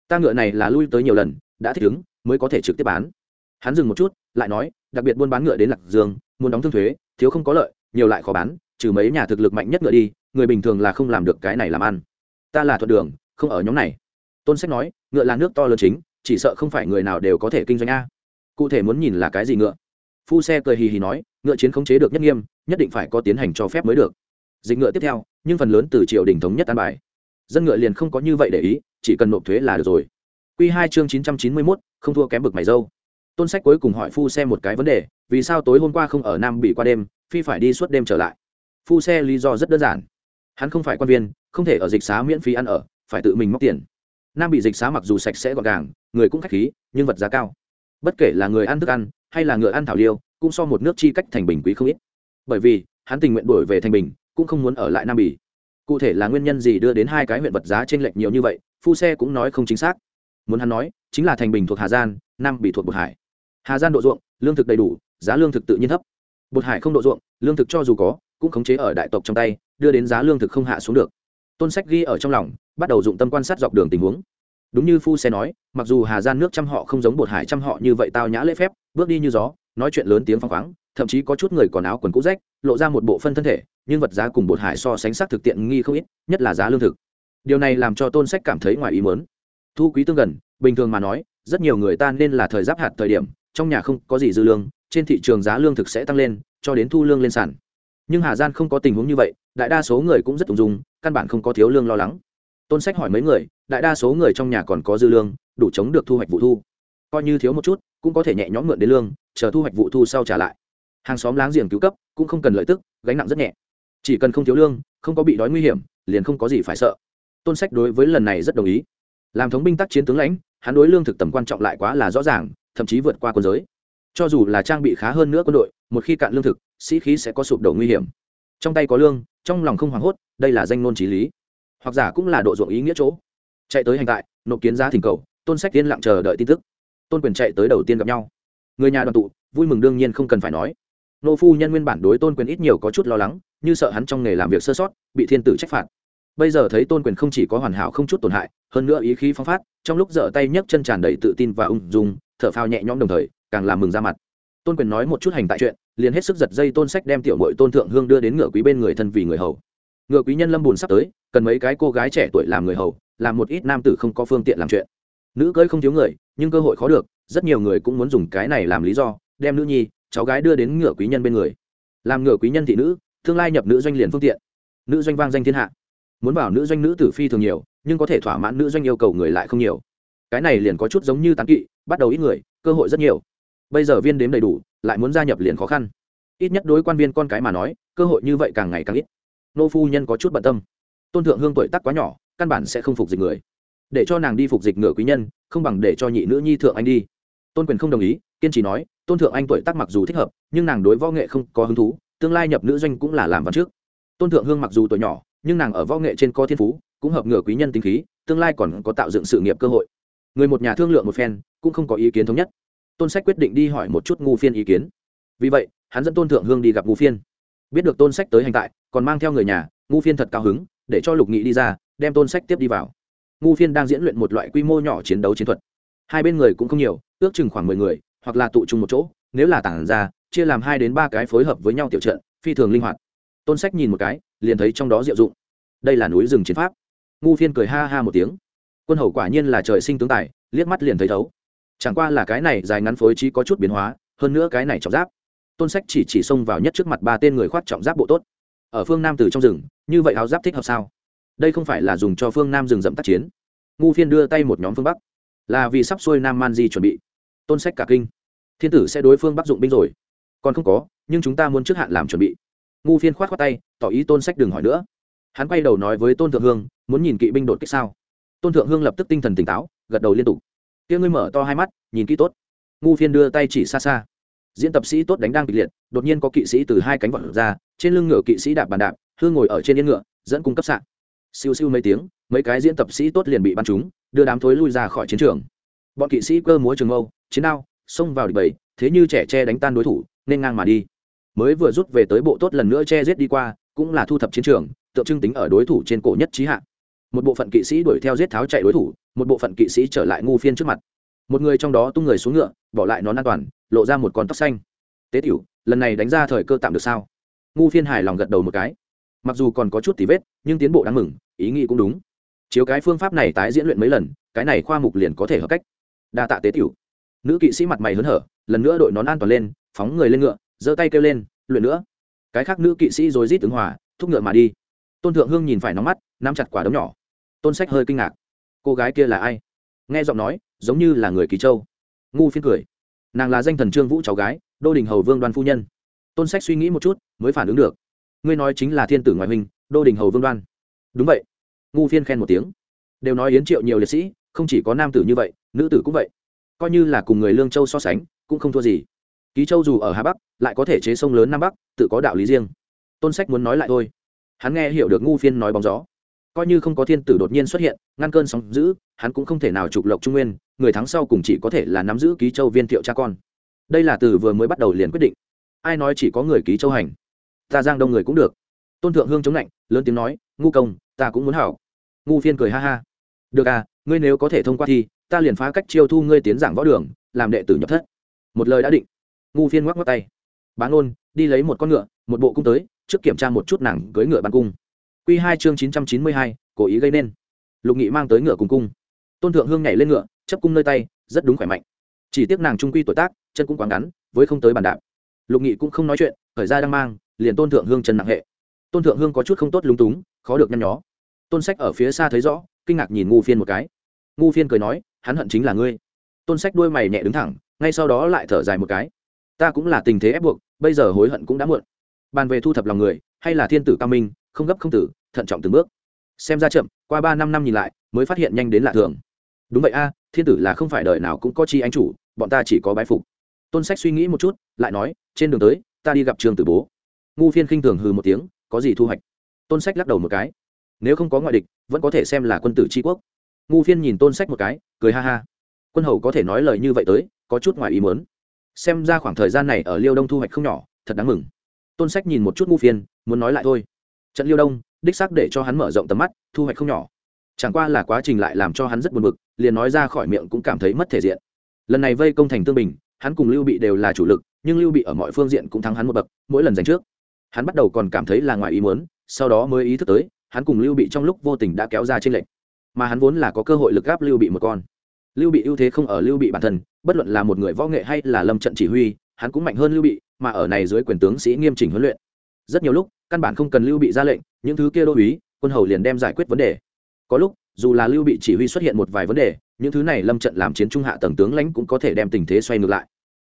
Ta ngựa này là lui tới nhiều lần, đã thích ứng, mới có thể trực tiếp bán hắn dừng một chút, lại nói, đặc biệt buôn bán ngựa đến lạc dương, muốn đóng thương thuế, thiếu không có lợi, nhiều lại khó bán, trừ mấy nhà thực lực mạnh nhất ngựa đi, người bình thường là không làm được cái này làm ăn. Ta là thuận đường, không ở nhóm này. Tôn sách nói, ngựa là nước to lớn chính, chỉ sợ không phải người nào đều có thể kinh doanh a. Cụ thể muốn nhìn là cái gì ngựa? Phu xe cười hì hì nói, ngựa chiến khống chế được nhất nghiêm, nhất định phải có tiến hành cho phép mới được. Dịch ngựa tiếp theo, nhưng phần lớn từ triều đình thống nhất an bài. Dân ngựa liền không có như vậy để ý, chỉ cần nộp thuế là được rồi. Q hai chương chín trăm chín mươi mốt, không thua kém bực mày dâu tôn sách cuối cùng hỏi phu xe một cái vấn đề, vì sao tối hôm qua không ở nam bị qua đêm, phi phải đi suốt đêm trở lại? Phu xe lý do rất đơn giản. Hắn không phải quan viên, không thể ở dịch xá miễn phí ăn ở, phải tự mình móc tiền. Nam bị dịch xá mặc dù sạch sẽ gọn gàng, người cũng khách khí, nhưng vật giá cao. Bất kể là người ăn thức ăn, hay là ngựa ăn thảo liêu, cũng so một nước chi cách thành bình quý không ít. Bởi vì, hắn tình nguyện đổi về thành bình, cũng không muốn ở lại nam bỉ. Cụ thể là nguyên nhân gì đưa đến hai cái huyện vật giá trên lệch nhiều như vậy, phu xe cũng nói không chính xác. Muốn hắn nói, chính là thành bình thuộc hà giang, nam bị thuộc bột hải hà giang độ ruộng, lương thực đầy đủ, giá lương thực tự nhiên thấp. Bột hải không độ ruộng, lương thực cho dù có, cũng khống chế ở đại tộc trong tay, đưa đến giá lương thực không hạ xuống được. Tôn sách ghi ở trong lòng, bắt đầu dụng tâm quan sát dọc đường tình huống. Đúng như phu xe nói, mặc dù hà gian nước trăm họ không giống bột hải trăm họ như vậy tao nhã lễ phép, bước đi như gió, nói chuyện lớn tiếng phăng khoáng, thậm chí có chút người còn áo quần cũ rách, lộ ra một bộ phân thân thể, nhưng vật giá cùng bột hải so sánh sắc thực tiện nghi không ít, nhất là giá lương thực. Điều này làm cho tôn sách cảm thấy ngoài ý mớn thu quý tương gần, bình thường mà nói, rất nhiều người ta nên là thời giáp hạt thời điểm trong nhà không có gì dư lương, trên thị trường giá lương thực sẽ tăng lên, cho đến thu lương lên sản nhưng hà gian không có tình huống như vậy, đại đa số người cũng rất ung dung, căn bản không có thiếu lương lo lắng. Tôn sách hỏi mấy người, đại đa số người trong nhà còn có dư lương, đủ chống được thu hoạch vụ thu. Coi như thiếu một chút, cũng có thể nhẹ nhõm mượn đến lương, chờ thu hoạch vụ thu sau trả lại. Hàng xóm láng giềng cứu cấp, cũng không cần lợi tức, gánh nặng rất nhẹ. Chỉ cần không thiếu lương, không có bị đói nguy hiểm, liền không có gì phải sợ. Tôn sách đối với lần này rất đồng ý. Làm thống binh tác chiến tướng lãnh, hắn đối lương thực tầm quan trọng lại quá là rõ ràng thậm chí vượt qua quân giới. Cho dù là trang bị khá hơn nữa quân đội, một khi cạn lương thực, sĩ khí sẽ có sụp đổ nguy hiểm. Trong tay có lương, trong lòng không hoảng hốt, đây là danh nôn trí lý. Hoặc giả cũng là độ ruộng ý nghĩa chỗ. Chạy tới hành tại, nộp kiến giá thỉnh cầu, tôn sách tiên lặng chờ đợi tin tức. Tôn quyền chạy tới đầu tiên gặp nhau. Người nhà đoàn tụ, vui mừng đương nhiên không cần phải nói. Nô phu nhân nguyên bản đối tôn quyền ít nhiều có chút lo lắng, như sợ hắn trong nghề làm việc sơ sót, bị thiên tử trách phạt bây giờ thấy tôn quyền không chỉ có hoàn hảo không chút tổn hại, hơn nữa ý khí phong phát, trong lúc dở tay nhấc chân tràn đầy tự tin và ung dung, thở phao nhẹ nhõm đồng thời, càng làm mừng ra mặt. Tôn quyền nói một chút hành tại chuyện, liền hết sức giật dây tôn sách đem tiểu mội tôn thượng hương đưa đến ngựa quý bên người thân vì người hầu. Ngựa quý nhân lâm bùn sắp tới, cần mấy cái cô gái trẻ tuổi làm người hầu, làm một ít nam tử không có phương tiện làm chuyện. Nữ cưới không thiếu người, nhưng cơ hội khó được, rất nhiều người cũng muốn dùng cái này làm lý do, đem nữ nhi, cháu gái đưa đến ngựa quý nhân bên người. Làm ngựa quý nhân thị nữ, tương lai nhập nữ doanh liền phương tiện. Nữ doanh vang danh thiên hạ muốn bảo nữ doanh nữ tử phi thường nhiều, nhưng có thể thỏa mãn nữ doanh yêu cầu người lại không nhiều. Cái này liền có chút giống như tán kỵ, bắt đầu ít người, cơ hội rất nhiều. Bây giờ viên đếm đầy đủ, lại muốn gia nhập liền khó khăn. Ít nhất đối quan viên con cái mà nói, cơ hội như vậy càng ngày càng ít. Nô phu nhân có chút bận tâm. Tôn thượng hương tuổi tắc quá nhỏ, căn bản sẽ không phục dịch người. Để cho nàng đi phục dịch ngựa quý nhân, không bằng để cho nhị nữ nhi thượng anh đi. Tôn quyền không đồng ý, kiên trì nói, tôn thượng anh tuổi tác mặc dù thích hợp, nhưng nàng đối võ nghệ không có hứng thú, tương lai nhập nữ doanh cũng là làm văn trước. Tôn thượng hương mặc dù tuổi nhỏ nhưng nàng ở võ nghệ trên có thiên phú, cũng hợp ngửa quý nhân tính khí, tương lai còn có tạo dựng sự nghiệp cơ hội. Người một nhà thương lượng một phen, cũng không có ý kiến thống nhất. Tôn sách quyết định đi hỏi một chút ngu phiên ý kiến. Vì vậy, hắn dẫn tôn thượng hương đi gặp ngu phiên. Biết được tôn sách tới hành tại, còn mang theo người nhà, ngu phiên thật cao hứng, để cho lục nghị đi ra, đem tôn sách tiếp đi vào. Ngu phiên đang diễn luyện một loại quy mô nhỏ chiến đấu chiến thuật. Hai bên người cũng không nhiều, ước chừng khoảng mười người, hoặc là tụ trung một chỗ, nếu là tản ra, chia làm hai đến ba cái phối hợp với nhau tiểu trận, phi thường linh hoạt tôn sách nhìn một cái, liền thấy trong đó diệu dụng. Đây là núi rừng chiến pháp. Ngu phiên cười ha ha một tiếng. Quân hầu quả nhiên là trời sinh tướng tài, liếc mắt liền thấy thấu. Chẳng qua là cái này dài ngắn phối trí có chút biến hóa, hơn nữa cái này trọng giáp. Tôn sách chỉ chỉ xông vào nhất trước mặt ba tên người khoác trọng giáp bộ tốt. Ở phương nam từ trong rừng, như vậy áo giáp thích hợp sao? Đây không phải là dùng cho phương nam rừng rậm tác chiến. Ngu phiên đưa tay một nhóm phương bắc. Là vì sắp xuôi nam man di chuẩn bị. Tôn sách cả kinh. Thiên tử sẽ đối phương bắc dụng binh rồi. Còn không có, nhưng chúng ta muốn trước hạn làm chuẩn bị ngu phiên khoát khoát tay, tỏ ý tôn sách đừng hỏi nữa. Hắn quay đầu nói với tôn thượng hương, muốn nhìn kỵ binh đột kích sao? Tôn thượng hương lập tức tinh thần tỉnh táo, gật đầu liên tục. Kia ngươi mở to hai mắt, nhìn kỹ tốt. Ngu phiên đưa tay chỉ xa xa. Diễn tập sĩ tốt đánh đang kịch liệt, đột nhiên có kỵ sĩ từ hai cánh vọt ra, trên lưng ngựa kỵ sĩ đạp bàn đạp, hương ngồi ở trên yên ngựa, dẫn cung cấp sạn. Siêu siêu mấy tiếng, mấy cái diễn tập sĩ tốt liền bị bắn trúng, đưa đám thối lui ra khỏi chiến trường. Bọn kỵ sĩ cơ múa trường mâu, chiến đao, xông vào địch bầy, thế như trẻ tre đánh tan đối thủ, nên ngang mà đi mới vừa rút về tới bộ tốt lần nữa che giết đi qua, cũng là thu thập chiến trường, tượng trưng tính ở đối thủ trên cổ nhất trí hạ. Một bộ phận kỵ sĩ đuổi theo giết tháo chạy đối thủ, một bộ phận kỵ sĩ trở lại ngu phiên trước mặt. Một người trong đó tung người xuống ngựa, bỏ lại nón an toàn, lộ ra một con tóc xanh. Tế tiểu, lần này đánh ra thời cơ tạm được sao? Ngu phiên hài lòng gật đầu một cái. Mặc dù còn có chút tì vết, nhưng tiến bộ đáng mừng, ý nghĩ cũng đúng. Chiếu cái phương pháp này tái diễn luyện mấy lần, cái này khoa mục liền có thể hợp cách. Đa tạ tế tiểu. Nữ kỵ sĩ mặt mày hớn hở, lần nữa đội nón an toàn lên, phóng người lên ngựa giơ tay kêu lên, luyện nữa. Cái khác nữ kỵ sĩ rồi rít ứng hòa, thúc ngựa mà đi. Tôn thượng hương nhìn phải nóng mắt, nắm chặt quả đống nhỏ. Tôn sách hơi kinh ngạc. Cô gái kia là ai? Nghe giọng nói, giống như là người kỳ châu. Ngu phiên cười. Nàng là danh thần trương vũ cháu gái, đô đình hầu vương đoan phu nhân. Tôn sách suy nghĩ một chút, mới phản ứng được. Ngươi nói chính là thiên tử ngoại huynh, đô đình hầu vương đoan. Đúng vậy. Ngu phiên khen một tiếng. Đều nói yến triệu nhiều liệt sĩ, không chỉ có nam tử như vậy, nữ tử cũng vậy. Coi như là cùng người lương châu so sánh, cũng không thua gì ký châu dù ở hà bắc, lại có thể chế sông lớn nam bắc, tự có đạo lý riêng. Tôn sách muốn nói lại thôi. Hắn nghe hiểu được ngu phiên nói bóng gió. Coi như không có thiên tử đột nhiên xuất hiện, ngăn cơn sóng giữ hắn cũng không thể nào trục lộc trung nguyên, người thắng sau cùng chỉ có thể là nắm giữ ký châu viên thiệu cha con. Đây là từ vừa mới bắt đầu liền quyết định. Ai nói chỉ có người ký châu hành? Ta giang đông người cũng được. Tôn thượng hương chống lạnh, lớn tiếng nói, ngu công, ta cũng muốn hảo. Ngu phiên cười ha ha. Được à ngươi nếu có thể thông qua thi ta liền phá cách chiêu thu ngươi tiến giảng võ đường, làm đệ tử nhập thất. Một lời đã định ngu phiên ngoắc ngoắc tay. Bán ôn đi lấy một con ngựa, một bộ cung tới, trước kiểm tra một chút nàng cưới ngựa bắn cung. Q hai chương chín trăm chín mươi hai, cố ý gây nên. Lục nghị mang tới ngựa cùng cung. Tôn thượng hương nhảy lên ngựa, chấp cung nơi tay, rất đúng khỏe mạnh. Chỉ tiếc nàng trung quy tuổi tác, chân cũng quá ngắn, với không tới bàn đạp. Lục nghị cũng không nói chuyện khởi ra đang mang, liền tôn thượng hương chân nặng hệ. Tôn thượng hương có chút không tốt lúng túng, khó được nhăn nhó. Tôn sách ở phía xa thấy rõ, kinh ngạc nhìn ngu phiên một cái. Ngu phiên cười nói, hắn hận chính là ngươi. Tôn sách đuôi mày nhẹ đứng thẳng, ngay sau đó lại thở dài một cái ta cũng là tình thế ép buộc, bây giờ hối hận cũng đã muộn. Bàn về thu thập lòng người, hay là thiên tử cao minh, không gấp không tử, thận trọng từng bước. Xem ra chậm, qua ba năm năm nhìn lại, mới phát hiện nhanh đến lạ thường. Đúng vậy a, thiên tử là không phải đời nào cũng có chi anh chủ, bọn ta chỉ có bái phục. Tôn sách suy nghĩ một chút, lại nói, trên đường tới, ta đi gặp trường tử bố. Ngu phiên khinh thường hừ một tiếng, có gì thu hoạch? Tôn sách lắc đầu một cái. Nếu không có ngoại địch, vẫn có thể xem là quân tử tri quốc. Ngu phiên nhìn tôn sách một cái, cười ha ha. Quân hầu có thể nói lời như vậy tới, có chút ngoài ý mớn xem ra khoảng thời gian này ở liêu đông thu hoạch không nhỏ, thật đáng mừng. Tôn sách nhìn một chút ngu phiên muốn nói lại thôi. Trận liêu đông, đích xác để cho hắn mở rộng tầm mắt, thu hoạch không nhỏ. Chẳng qua là quá trình lại làm cho hắn rất buồn bực, liền nói ra khỏi miệng cũng cảm thấy mất thể diện. Lần này vây công thành tương bình, hắn cùng lưu bị đều là chủ lực, nhưng lưu bị ở mọi phương diện cũng thắng hắn một bậc, mỗi lần giành trước. Hắn bắt đầu còn cảm thấy là ngoài ý muốn, sau đó mới ý thức tới, hắn cùng lưu bị trong lúc vô tình đã kéo ra trên lệnh mà hắn vốn là có cơ hội lực gáp lưu bị một con. Lưu bị ưu thế không ở lưu bị bản thân bất luận là một người võ nghệ hay là lâm trận chỉ huy, hắn cũng mạnh hơn lưu bị, mà ở này dưới quyền tướng sĩ nghiêm chỉnh huấn luyện. Rất nhiều lúc, căn bản không cần lưu bị ra lệnh, những thứ kia đô uý quân hầu liền đem giải quyết vấn đề. Có lúc, dù là lưu bị chỉ huy xuất hiện một vài vấn đề, những thứ này lâm trận làm chiến trung hạ tầng tướng lãnh cũng có thể đem tình thế xoay ngược lại.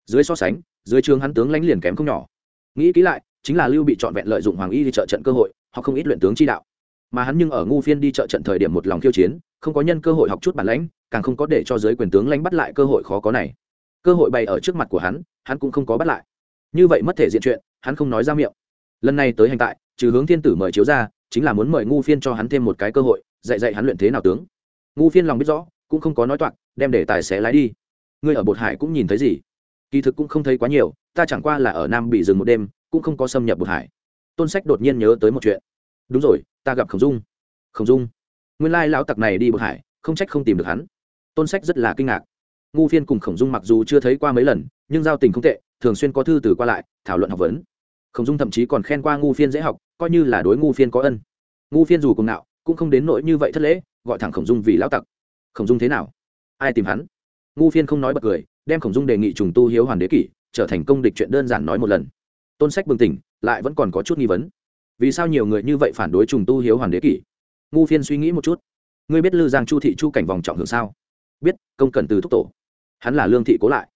Dưới so sánh, dưới trường hắn tướng lãnh liền kém không nhỏ. Nghĩ kỹ lại, chính là lưu bị trọn vẹn lợi dụng hoàng y đi trợ trận cơ hội, hoặc không ít luyện tướng chi đạo mà hắn nhưng ở ngu phiên đi chợ trận thời điểm một lòng khiêu chiến, không có nhân cơ hội học chút bản lãnh, càng không có để cho giới quyền tướng lãnh bắt lại cơ hội khó có này. Cơ hội bày ở trước mặt của hắn hắn cũng không có bắt lại. Như vậy mất thể diện chuyện, hắn không nói ra miệng. Lần này tới hành tại, trừ hướng thiên tử mời chiếu ra, chính là muốn mời ngu phiên cho hắn thêm một cái cơ hội, dạy dạy hắn luyện thế nào tướng. Ngu phiên lòng biết rõ, cũng không có nói toạc, đem để tài xế lái đi. Ngươi ở bột hải cũng nhìn thấy gì? Kỳ thực cũng không thấy quá nhiều, ta chẳng qua là ở nam bị dừng một đêm, cũng không có xâm nhập bột hải. Tôn sách đột nhiên nhớ tới một chuyện đúng rồi, ta gặp khổng dung. Khổng dung? Nguyên lai lão tặc này đi bậc hải, không trách không tìm được hắn. Tôn sách rất là kinh ngạc. Ngu phiên cùng khổng dung mặc dù chưa thấy qua mấy lần, nhưng giao tình không tệ, thường xuyên có thư từ qua lại, thảo luận học vấn. Khổng dung thậm chí còn khen qua ngu phiên dễ học, coi như là đối ngu phiên có ân. Ngu phiên dù cùng nào cũng không đến nỗi như vậy thất lễ, gọi thẳng khổng dung vì lão tặc. Khổng dung thế nào? Ai tìm hắn? Ngu phiên không nói bật cười, đem khổng dung đề nghị trùng tu hiếu hoàn đế kỷ, trở thành công địch chuyện đơn giản nói một lần. Tôn sách bừng tỉnh, lại vẫn còn có chút nghi vấn vì sao nhiều người như vậy phản đối trùng tu hiếu hoàn đế kỷ? Ngu phiên suy nghĩ một chút. Ngươi biết lư giang chu thị chu cảnh vòng trọng hưởng sao? Biết, công cần từ thúc tổ. Hắn là lương thị cố lại.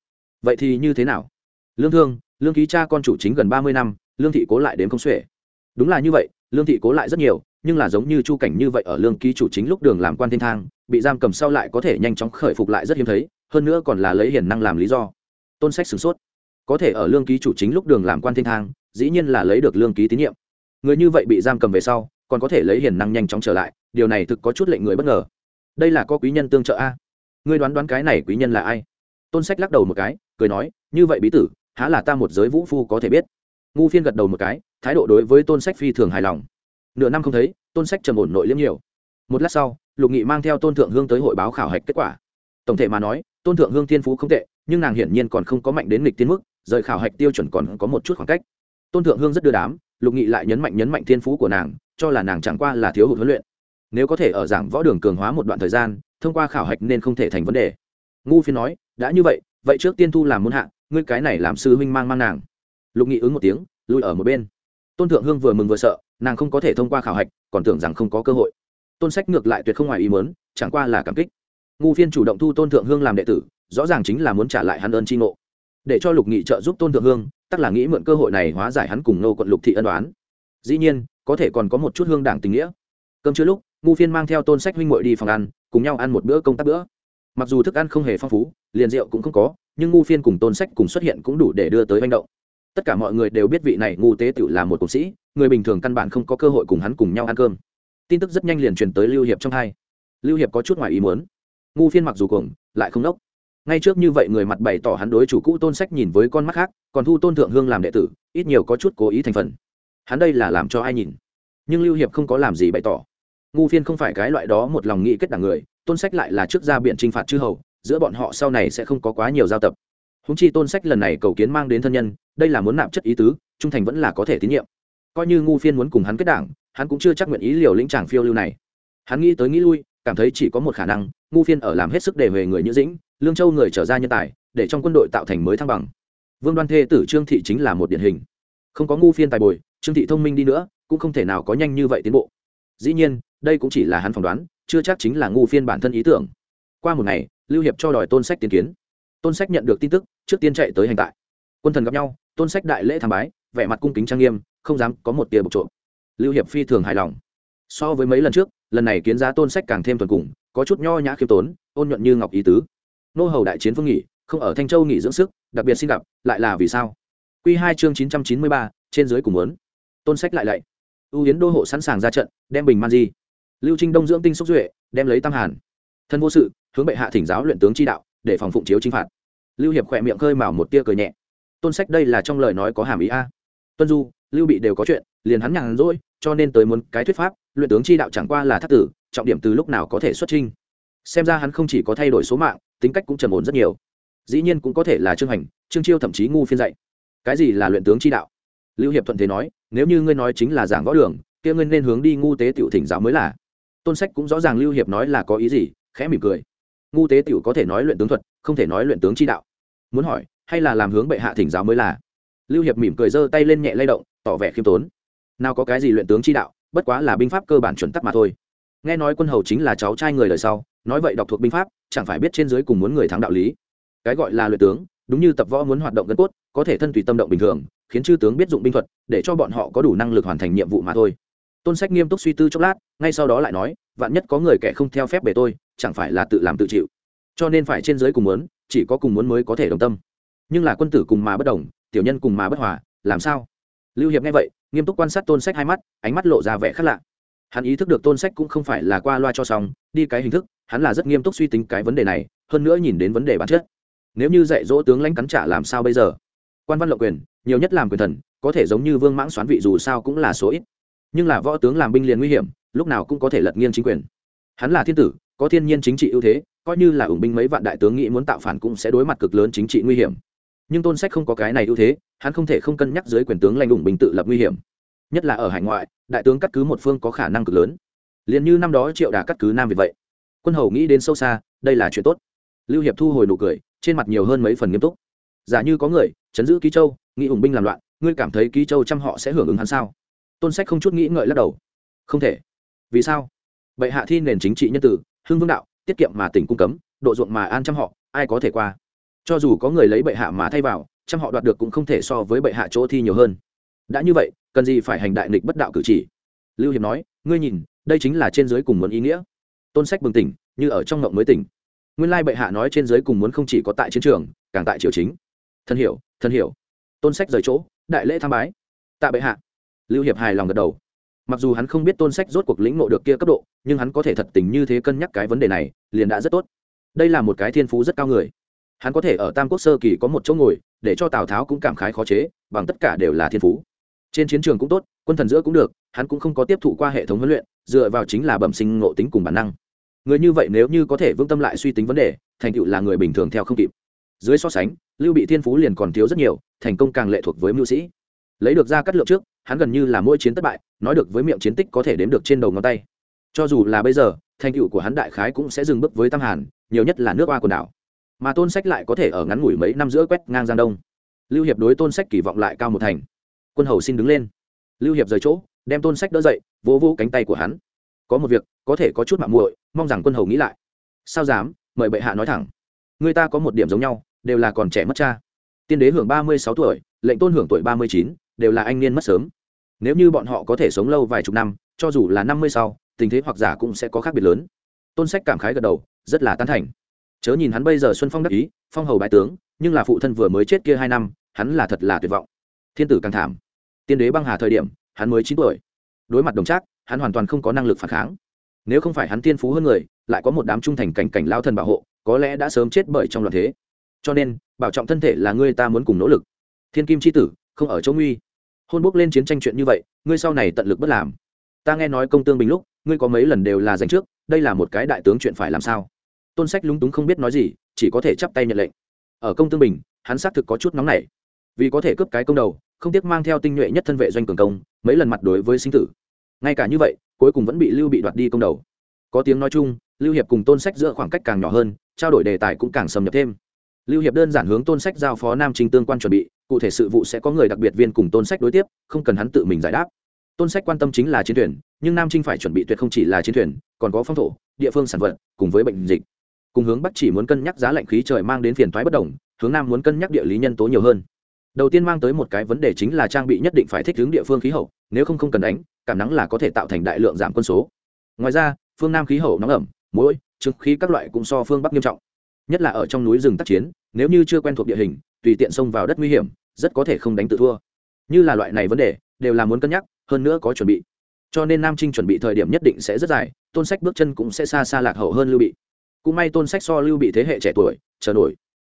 Vậy thì như thế nào? Lương thương, lương ký cha con chủ chính gần ba mươi năm, lương thị cố lại đến không xuể. Đúng là như vậy, lương thị cố lại rất nhiều, nhưng là giống như chu cảnh như vậy ở lương ký chủ chính lúc đường làm quan thiên thang, bị giam cầm sau lại có thể nhanh chóng khởi phục lại rất hiếm thấy, hơn nữa còn là lấy hiền năng làm lý do. Tôn sách sửng sốt. Có thể ở lương ký chủ chính lúc đường làm quan thiên thang, dĩ nhiên là lấy được lương ký tín nhiệm người như vậy bị giam cầm về sau, còn có thể lấy hiền năng nhanh chóng trở lại, điều này thực có chút lệnh người bất ngờ. Đây là có quý nhân tương trợ a. Ngươi đoán đoán cái này quý nhân là ai? Tôn sách lắc đầu một cái, cười nói, như vậy bí tử, há là ta một giới vũ phu có thể biết. Ngu phiên gật đầu một cái, thái độ đối với tôn sách phi thường hài lòng. Nửa năm không thấy, tôn sách trầm ổn nội liếm nhiều. Một lát sau, lục nghị mang theo tôn thượng hương tới hội báo khảo hạch kết quả. Tổng thể mà nói, tôn thượng hương Thiên phú không tệ, nhưng nàng hiển nhiên còn không có mạnh đến nghịch tiến mức, rời khảo hạch tiêu chuẩn còn có một chút khoảng cách. Tôn thượng hương rất đưa đám lục nghị lại nhấn mạnh nhấn mạnh thiên phú của nàng, cho là nàng chẳng qua là thiếu hụt huấn luyện. Nếu có thể ở giảng võ đường cường hóa một đoạn thời gian, thông qua khảo hạch nên không thể thành vấn đề. Ngu phiên nói, đã như vậy vậy trước tiên thu làm muôn hạ, ngươi cái này làm sư huynh mang mang nàng. Lục nghị ứng một tiếng lùi ở một bên. Tôn thượng hương vừa mừng vừa sợ, nàng không có thể thông qua khảo hạch, còn tưởng rằng không có cơ hội. Tôn sách ngược lại tuyệt không ngoài ý mớn chẳng qua là cảm kích. Ngu phiên chủ động thu tôn thượng hương làm đệ tử, rõ ràng chính là muốn trả lại hắn ơn tri ngộ để cho lục nghị trợ giúp tôn thượng hương tắc là nghĩ mượn cơ hội này hóa giải hắn cùng nô quận lục thị ân đoán dĩ nhiên có thể còn có một chút hương đảng tình nghĩa. Cơm chưa lúc ngu phiên mang theo tôn sách huynh muội đi phòng ăn cùng nhau ăn một bữa công tác bữa. Mặc dù thức ăn không hề phong phú liền rượu cũng không có nhưng ngu phiên cùng tôn sách cùng xuất hiện cũng đủ để đưa tới manh động. Tất cả mọi người đều biết vị này ngu tế tự là một cục sĩ người bình thường căn bản không có cơ hội cùng hắn cùng nhau ăn cơm. Tin tức rất nhanh liền truyền tới lưu hiệp trong hai. Lưu hiệp có chút ngoài ý muốn. Ngu phiên mặc dù cùng, lại không đốc ngay trước như vậy người mặt bày tỏ hắn đối chủ cũ tôn sách nhìn với con mắt khác, còn thu tôn thượng hương làm đệ tử, ít nhiều có chút cố ý thành phần. Hắn đây là làm cho ai nhìn? Nhưng lưu hiệp không có làm gì bày tỏ. Ngu phiên không phải cái loại đó một lòng nghĩ kết đảng người, tôn sách lại là trước ra biện t r i n h phạt chư hầu, giữa bọn họ sau này sẽ không có quá nhiều giao tập. Húng chi tôn sách lần này cầu kiến mang đến thân nhân, đây là muốn nạp chất ý tứ, trung thành vẫn là có thể tín nhiệm. Coi như ngu phiên muốn cùng hắn kết đảng, hắn cũng chưa chắc nguyện ý liều lĩnh tràng phiêu lưu này. Hắn nghĩ tới nghĩ lui, cảm thấy chỉ có một khả năng, ngu phiên ở làm hết sức để về người như dĩnh lương châu người trở ra nhân tài, để trong quân đội tạo thành mới thăng bằng. Vương đoan thê tử trương thị chính là một điển hình. Không có ngu phiên tài bồi, trương thị thông minh đi nữa, cũng không thể nào có nhanh như vậy tiến bộ. Dĩ nhiên, đây cũng chỉ là hắn phỏng đoán, chưa chắc chính là ngu phiên bản thân ý tưởng. Qua một ngày, lưu hiệp cho đòi tôn sách tiến kiến. Tôn sách nhận được tin tức, trước tiên chạy tới hành tại. Quân thần gặp nhau, tôn sách đại lễ tham bái, vẻ mặt cung kính trang nghiêm, không dám có một tia bộc trộm. Lưu hiệp phi thường hài lòng. So với mấy lần trước, lần này kiến giá tôn sách càng thêm thuần cùng, có chút nho nhã khiêm tốn, ôn nhuận như ngọc ý tứ nô hầu đại chiến phương nghỉ, không ở thanh châu nghỉ dưỡng sức, đặc biệt xin gặp, lại là vì sao? Q hai chương chín trăm chín mươi ba, trên dưới cùng muốn. Tôn sách lại lạy. Ưu yến đô hộ sẵn sàng ra trận, đem bình man di. Lưu trinh đông dưỡng tinh xúc duệ, đem lấy tam hàn. Thân vô sự, hướng bệ hạ thỉnh giáo luyện tướng chi đạo, để phòng phụng chiếu chính phạt. Lưu hiệp khỏe miệng khơi mào một tia cười nhẹ. Tôn sách đây là trong lời nói có hàm ý a. Tuân du, lưu bị đều có chuyện, liền hắn nhàn rỗi, cho nên tới muốn cái thuyết pháp, luyện tướng chi đạo chẳng qua là thất tử, trọng điểm từ lúc nào có thể xuất trinh xem ra hắn không chỉ có thay đổi số mạng tính cách cũng trầm ổn rất nhiều. Dĩ nhiên cũng có thể là trương hành, trương chiêu thậm chí ngu phiên dạy. Cái gì là luyện tướng chi đạo? Lưu hiệp thuận thế nói, nếu như ngươi nói chính là giảng võ đường, kia ngươi nên hướng đi ngu tế tiểu thỉnh giáo mới là. Tôn sách cũng rõ ràng lưu hiệp nói là có ý gì, khẽ mỉm cười. Ngu tế tiểu có thể nói luyện tướng thuật, không thể nói luyện tướng chi đạo. Muốn hỏi, hay là làm hướng bệ hạ thỉnh giáo mới là? Lưu hiệp mỉm cười giơ tay lên nhẹ lay động, tỏ vẻ khiêm tốn. Nào có cái gì luyện tướng chi đạo, bất quá là binh pháp cơ bản chuẩn tắc mà thôi. Nghe nói quân hầu chính là cháu trai người đời sau nói vậy đọc thuộc binh pháp, chẳng phải biết trên dưới cùng muốn người thắng đạo lý. Cái gọi là luyện tướng, đúng như tập võ muốn hoạt động gân cốt, có thể thân tùy tâm động bình thường, khiến chư tướng biết dụng binh thuật, để cho bọn họ có đủ năng lực hoàn thành nhiệm vụ mà thôi. Tôn sách nghiêm túc suy tư chốc lát, ngay sau đó lại nói, vạn nhất có người kẻ không theo phép bề tôi, chẳng phải là tự làm tự chịu. Cho nên phải trên dưới cùng muốn, chỉ có cùng muốn mới có thể đồng tâm. Nhưng là quân tử cùng mà bất đồng, tiểu nhân cùng mà bất hòa, làm sao? Lưu hiệp nghe vậy, nghiêm túc quan sát tôn sách hai mắt, ánh mắt lộ ra vẻ khác lạ hắn ý thức được tôn sách cũng không phải là qua loa cho xong, đi cái hình thức, hắn là rất nghiêm túc suy tính cái vấn đề này, hơn nữa nhìn đến vấn đề bản chất. Nếu như dạy dỗ tướng lãnh cắn trả làm sao bây giờ? Quan văn lộ quyền, nhiều nhất làm quyền thần, có thể giống như vương mãng xoán vị dù sao cũng là số ít. Nhưng là võ tướng làm binh liền nguy hiểm, lúc nào cũng có thể lật nghiêng chính quyền. Hắn là thiên tử, có thiên nhiên chính trị ưu thế, coi như là ủng binh mấy vạn đại tướng nghĩ muốn tạo phản cũng sẽ đối mặt cực lớn chính trị nguy hiểm. Nhưng tôn sách không có cái này ưu thế, hắn không thể không cân nhắc dưới quyền tướng lanh ủng binh tự lập nguy hiểm nhất là ở hải ngoại, đại tướng cắt cứ một phương có khả năng cực lớn. Liền như năm đó triệu đà cắt cứ nam việt vậy. Quân hầu nghĩ đến sâu xa, đây là chuyện tốt. Lưu hiệp thu hồi nụ cười, trên mặt nhiều hơn mấy phần nghiêm túc. Giả như có người, chấn giữ ký châu, nghĩ ủng binh làm loạn, ngươi cảm thấy ký châu trăm họ sẽ hưởng ứng hắn sao? Tôn sách không chút nghĩ ngợi lắc đầu. Không thể. Vì sao? Bệ hạ thi nền chính trị nhân tử, hưng vương đạo, tiết kiệm mà tỉnh cung cấm, độ ruộng mà an trăm họ, ai có thể qua? Cho dù có người lấy bệ hạ mà thay vào, trăm họ đoạt được cũng không thể so với bệ hạ chỗ thi nhiều hơn đã như vậy, cần gì phải hành đại nghịch bất đạo cử chỉ? Lưu hiệp nói, ngươi nhìn, đây chính là trên giới cùng muốn ý nghĩa. Tôn sách bừng tỉnh, như ở trong ngộng mới tỉnh. Nguyên lai bệ hạ nói trên giới cùng muốn không chỉ có tại chiến trường, càng tại triều chính. Thân hiểu thân hiểu. Tôn sách rời chỗ, đại lễ tham bái. Tạ bệ hạ. Lưu hiệp hài lòng gật đầu. Mặc dù hắn không biết tôn sách rốt cuộc lĩnh ngộ được kia cấp độ, nhưng hắn có thể thật tình như thế cân nhắc cái vấn đề này, liền đã rất tốt. Đây là một cái thiên phú rất cao người. Hắn có thể ở tam quốc sơ kỳ có một chỗ ngồi, để cho tào tháo cũng cảm khái khó chế, bằng tất cả đều là thiên phú trên chiến trường cũng tốt, quân thần giữa cũng được, hắn cũng không có tiếp thụ qua hệ thống huấn luyện, dựa vào chính là bẩm sinh ngộ tính cùng bản năng. Người như vậy nếu như có thể vững tâm lại suy tính vấn đề, thành tựu là người bình thường theo không kịp. Dưới so sánh, lưu bị thiên phú liền còn thiếu rất nhiều, thành công càng lệ thuộc với mưu sĩ. Lấy được ra cắt lượng trước, hắn gần như là mỗi chiến thất bại, nói được với miệng chiến tích có thể đếm được trên đầu ngón tay. Cho dù là bây giờ, thành tựu của hắn đại khái cũng sẽ dừng bước với tam hàn, nhiều nhất là nước oa quần đảo. Mà tôn sách lại có thể ở ngắn ngủi mấy năm giữa quét ngang giang đông. Lưu hiệp đối tôn sách kỳ vọng lại cao một thành quân hầu xin đứng lên. Lưu hiệp rời chỗ, đem tôn sách đỡ dậy, vỗ vỗ cánh tay của hắn. Có một việc, có thể có chút mạng muội, mong rằng quân hầu nghĩ lại. Sao dám, mời bệ hạ nói thẳng. Người ta có một điểm giống nhau, đều là còn trẻ mất cha. Tiên đế hưởng ba mươi sáu tuổi, lệnh tôn hưởng tuổi ba mươi chín, đều là anh niên mất sớm. Nếu như bọn họ có thể sống lâu vài chục năm, cho dù là năm mươi sau, tình thế hoặc giả cũng sẽ có khác biệt lớn. Tôn sách cảm khái gật đầu, rất là tán thành. Chớ nhìn hắn bây giờ xuân phong đắc ý, phong hầu bái tướng, nhưng là phụ thân vừa mới chết kia hai năm, hắn là thật là tuyệt vọng. Thiên tử càng thảm tiên đế băng hà thời điểm, hắn mới chín tuổi. Đối mặt đồng trác, hắn hoàn toàn không có năng lực phản kháng. Nếu không phải hắn tiên phú hơn người, lại có một đám trung thành cảnh cảnh lao thần bảo hộ, có lẽ đã sớm chết bởi trong loạn thế. Cho nên, bảo trọng thân thể là ngươi ta muốn cùng nỗ lực. Thiên kim c h i tử, không ở chỗ nguy. Hôn bốc lên chiến tranh chuyện như vậy, ngươi sau này tận lực bất làm. Ta nghe nói công tương bình lúc, ngươi có mấy lần đều là giành trước, đây là một cái đại tướng chuyện phải làm sao? Tôn sách lúng túng không biết nói gì, chỉ có thể chắp tay nhận lệnh. Ở công tương bình, hắn xác thực có chút nóng nảy. Vì có thể cướp cái công đầu không tiếc mang theo tinh nhuệ nhất thân vệ doanh cường công, mấy lần mặt đối với sinh tử. Ngay cả như vậy, cuối cùng vẫn bị lưu bị đoạt đi công đầu. Có tiếng nói chung, lưu hiệp cùng tôn sách giữa khoảng cách càng nhỏ hơn, trao đổi đề tài cũng càng xâm nhập thêm. Lưu hiệp đơn giản hướng tôn sách giao phó nam trình tương quan chuẩn bị, cụ thể sự vụ sẽ có người đặc biệt viên cùng tôn sách đối tiếp, không cần hắn tự mình giải đáp. Tôn sách quan tâm chính là chiến thuyền, nhưng nam trinh phải chuẩn bị tuyệt không chỉ là chiến thuyền, còn có phong thổ, địa phương sản vật, cùng với bệnh dịch. Cùng hướng bắc chỉ muốn cân nhắc giá lạnh khí trời mang đến phiền thoái bất đồng, hướng nam muốn cân nhắc địa lý nhân tố nhiều hơn đầu tiên mang tới một cái vấn đề chính là trang bị nhất định phải thích ứng địa phương khí hậu, nếu không không cần đánh, cảm nắng là có thể tạo thành đại lượng giảm quân số. Ngoài ra, phương nam khí hậu nóng ẩm mũi trứng khí các loại cũng so phương bắc nghiêm trọng. Nhất là ở trong núi rừng tác chiến, nếu như chưa quen thuộc địa hình, tùy tiện xông vào đất nguy hiểm, rất có thể không đánh tự thua. Như là loại này vấn đề, đều là muốn cân nhắc, hơn nữa có chuẩn bị. Cho nên nam trinh chuẩn bị thời điểm nhất định sẽ rất dài, tôn sách bước chân cũng sẽ xa xa lạc hậu hơn lưu bị. Cũng may tôn sách so lưu bị thế hệ trẻ tuổi, chờ nổi.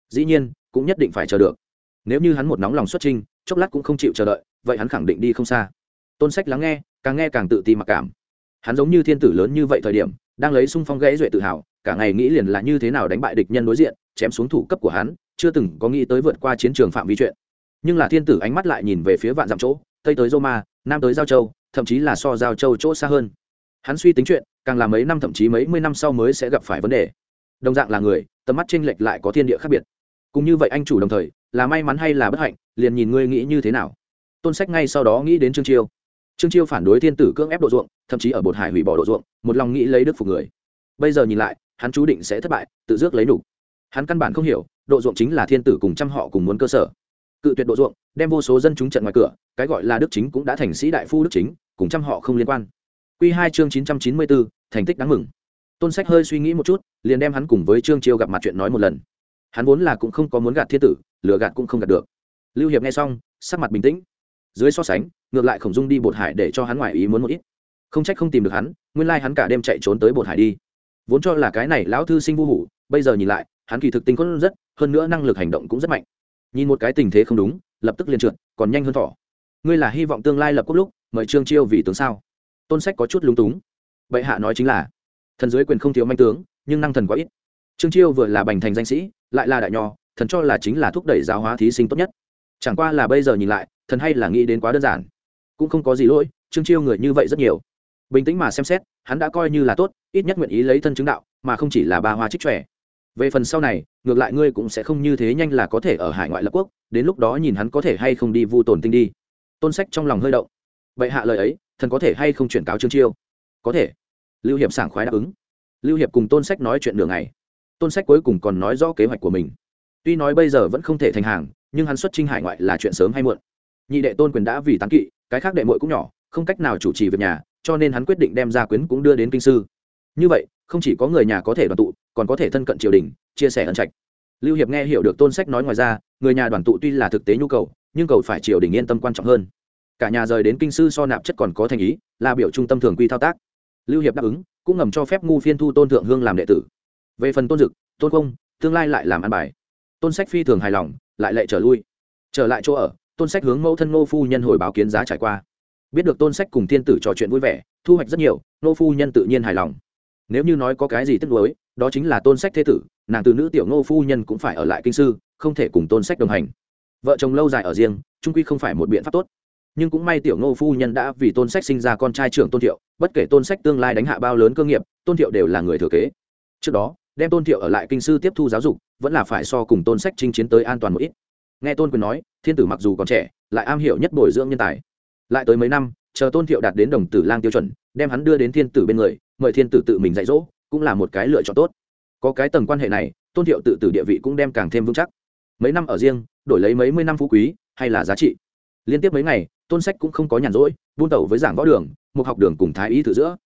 Dĩ nhiên, cũng nhất định phải chờ được nếu như hắn một nóng lòng xuất trinh chốc lát cũng không chịu chờ đợi, vậy hắn khẳng định đi không xa. Tôn sách lắng nghe, càng nghe càng tự ti mặc cảm. Hắn giống như thiên tử lớn như vậy thời điểm, đang lấy sung phong gãy duệ tự hào, cả ngày nghĩ liền là như thế nào đánh bại địch nhân đối diện, chém xuống thủ cấp của hắn, chưa từng có nghĩ tới vượt qua chiến trường phạm vi chuyện. Nhưng là thiên tử ánh mắt lại nhìn về phía vạn dặm chỗ, tây tới roma, nam tới giao châu, thậm chí là so giao châu chỗ xa hơn. Hắn suy tính chuyện, càng là mấy năm thậm chí mấy mươi năm sau mới sẽ gặp phải vấn đề. Đồng dạng là người, tầm mắt chênh lệch lại có thiên địa khác biệt. Cùng như vậy anh chủ đồng thời là may mắn hay là bất hạnh, liền nhìn ngươi nghĩ như thế nào. Tôn sách ngay sau đó nghĩ đến trương chiêu. Trương chiêu phản đối thiên tử cưỡng ép độ ruộng, thậm chí ở bột hải hủy bỏ độ ruộng, một lòng nghĩ lấy đức phục người. Bây giờ nhìn lại, hắn chú định sẽ thất bại, tự dước lấy đủ. hắn căn bản không hiểu, độ ruộng chính là thiên tử cùng trăm họ cùng muốn cơ sở. Cự tuyệt độ ruộng, đem vô số dân chúng trận ngoài cửa, cái gọi là đức chính cũng đã thành sĩ đại phu đức chính, cùng trăm họ không liên quan. Q hai chương chín trăm chín mươi bốn thành tích đáng mừng. Tôn sách hơi suy nghĩ một chút, liền đem hắn cùng với trương chiêu gặp mặt chuyện nói một lần. Hắn vốn là cũng không có muốn gạt thiên tử lừa gạt cũng không gạt được. Lưu hiệp nghe xong, sắc mặt bình tĩnh. Dưới so sánh, ngược lại khổng dung đi bột hải để cho hắn ngoài ý muốn một ít. Không trách không tìm được hắn, nguyên lai hắn cả đêm chạy trốn tới bột hải đi. Vốn cho là cái này lão thư sinh vô hủ, bây giờ nhìn lại, hắn kỳ thực tính có rất, hơn nữa năng lực hành động cũng rất mạnh. Nhìn một cái tình thế không đúng, lập tức liền trượt, còn nhanh hơn thỏ. Ngươi là hy vọng tương lai lập quốc lúc, mời trương chiêu vì tướng sao? Tôn sách có chút lúng túng. Bệ hạ nói chính là, thần dưới quyền không thiếu manh tướng, nhưng năng thần quá ít. Trương chiêu vừa là bành thành danh sĩ, lại là đại nho thần cho là chính là thúc đẩy giáo hóa thí sinh tốt nhất. Chẳng qua là bây giờ nhìn lại, thần hay là nghĩ đến quá đơn giản. Cũng không có gì lỗi, trương chiêu người như vậy rất nhiều. Bình tĩnh mà xem xét, hắn đã coi như là tốt, ít nhất nguyện ý lấy thân chứng đạo, mà không chỉ là ba hoa trích trẻ về phần sau này, ngược lại ngươi cũng sẽ không như thế nhanh là có thể ở hải ngoại lập quốc, đến lúc đó nhìn hắn có thể hay không đi vu tồn tinh đi. Tôn sách trong lòng hơi động. Vậy hạ lời ấy, thần có thể hay không chuyển cáo trương chiêu? Có thể. Lưu hiệp sảng khoái đáp ứng. Lưu hiệp cùng tôn sách nói chuyện đường này tôn sách cuối cùng còn nói rõ kế hoạch của mình tuy nói bây giờ vẫn không thể thành hàng, nhưng hắn xuất trinh hải ngoại là chuyện sớm hay muộn. Nhị đệ tôn quyền đã vì tán kỵ, cái khác đệ muội cũng nhỏ, không cách nào chủ trì việc nhà, cho nên hắn quyết định đem gia quyến cũng đưa đến kinh sư. Như vậy, không chỉ có người nhà có thể đoàn tụ, còn có thể thân cận triều đình, chia sẻ ân trạch. Lưu hiệp nghe hiểu được tôn sách nói ngoài ra, người nhà đoàn tụ tuy là thực tế nhu cầu, nhưng cầu phải triều đình yên tâm quan trọng hơn. Cả nhà rời đến kinh sư so nạp chất còn có thành ý, là biểu trung tâm thường quy thao tác. Lưu hiệp đáp ứng, cũng ngầm cho phép ngu phiên thu tôn thượng hương làm đệ tử. Về phần tôn dực, tôn công, tương lai lại làm ăn bài tôn sách phi thường hài lòng, lại lệ trở lui. Trở lại chỗ ở, tôn sách hướng mẫu thân ngô phu nhân hồi báo kiến giá trải qua. Biết được tôn sách cùng thiên tử trò chuyện vui vẻ, thu hoạch rất nhiều, ngô phu nhân tự nhiên hài lòng. Nếu như nói có cái gì tiếc đối đó chính là tôn sách thế tử, nàng từ nữ tiểu ngô phu nhân cũng phải ở lại kinh sư, không thể cùng tôn sách đồng hành. Vợ chồng lâu dài ở riêng trung quy không phải một biện pháp tốt. Nhưng cũng may tiểu ngô phu nhân đã vì tôn sách sinh ra con trai trưởng tôn thiệu, bất kể tôn sách tương lai đánh hạ bao lớn cơ nghiệp, tôn thiệu đều là người thừa kế. Trước đó đem tôn thiệu ở lại kinh sư tiếp thu giáo dục, vẫn là phải so cùng tôn sách chinh chiến tới an toàn một ít. Nghe tôn quyền nói, thiên tử mặc dù còn trẻ, lại am hiểu nhất bồi dưỡng nhân tài. Lại tới mấy năm, chờ tôn thiệu đạt đến đồng tử lang tiêu chuẩn, đem hắn đưa đến thiên tử bên người, mời thiên tử tự mình dạy dỗ, cũng là một cái lựa chọn tốt. Có cái tầng quan hệ này, tôn thiệu tự tử địa vị cũng đem càng thêm vững chắc. Mấy năm ở riêng, đổi lấy mấy mươi năm phú quý, hay là giá trị. Liên tiếp mấy ngày, tôn sách cũng không có nhàn rỗi, buôn tẩu với giảng võ đường một học đường cùng thái ý tự giữa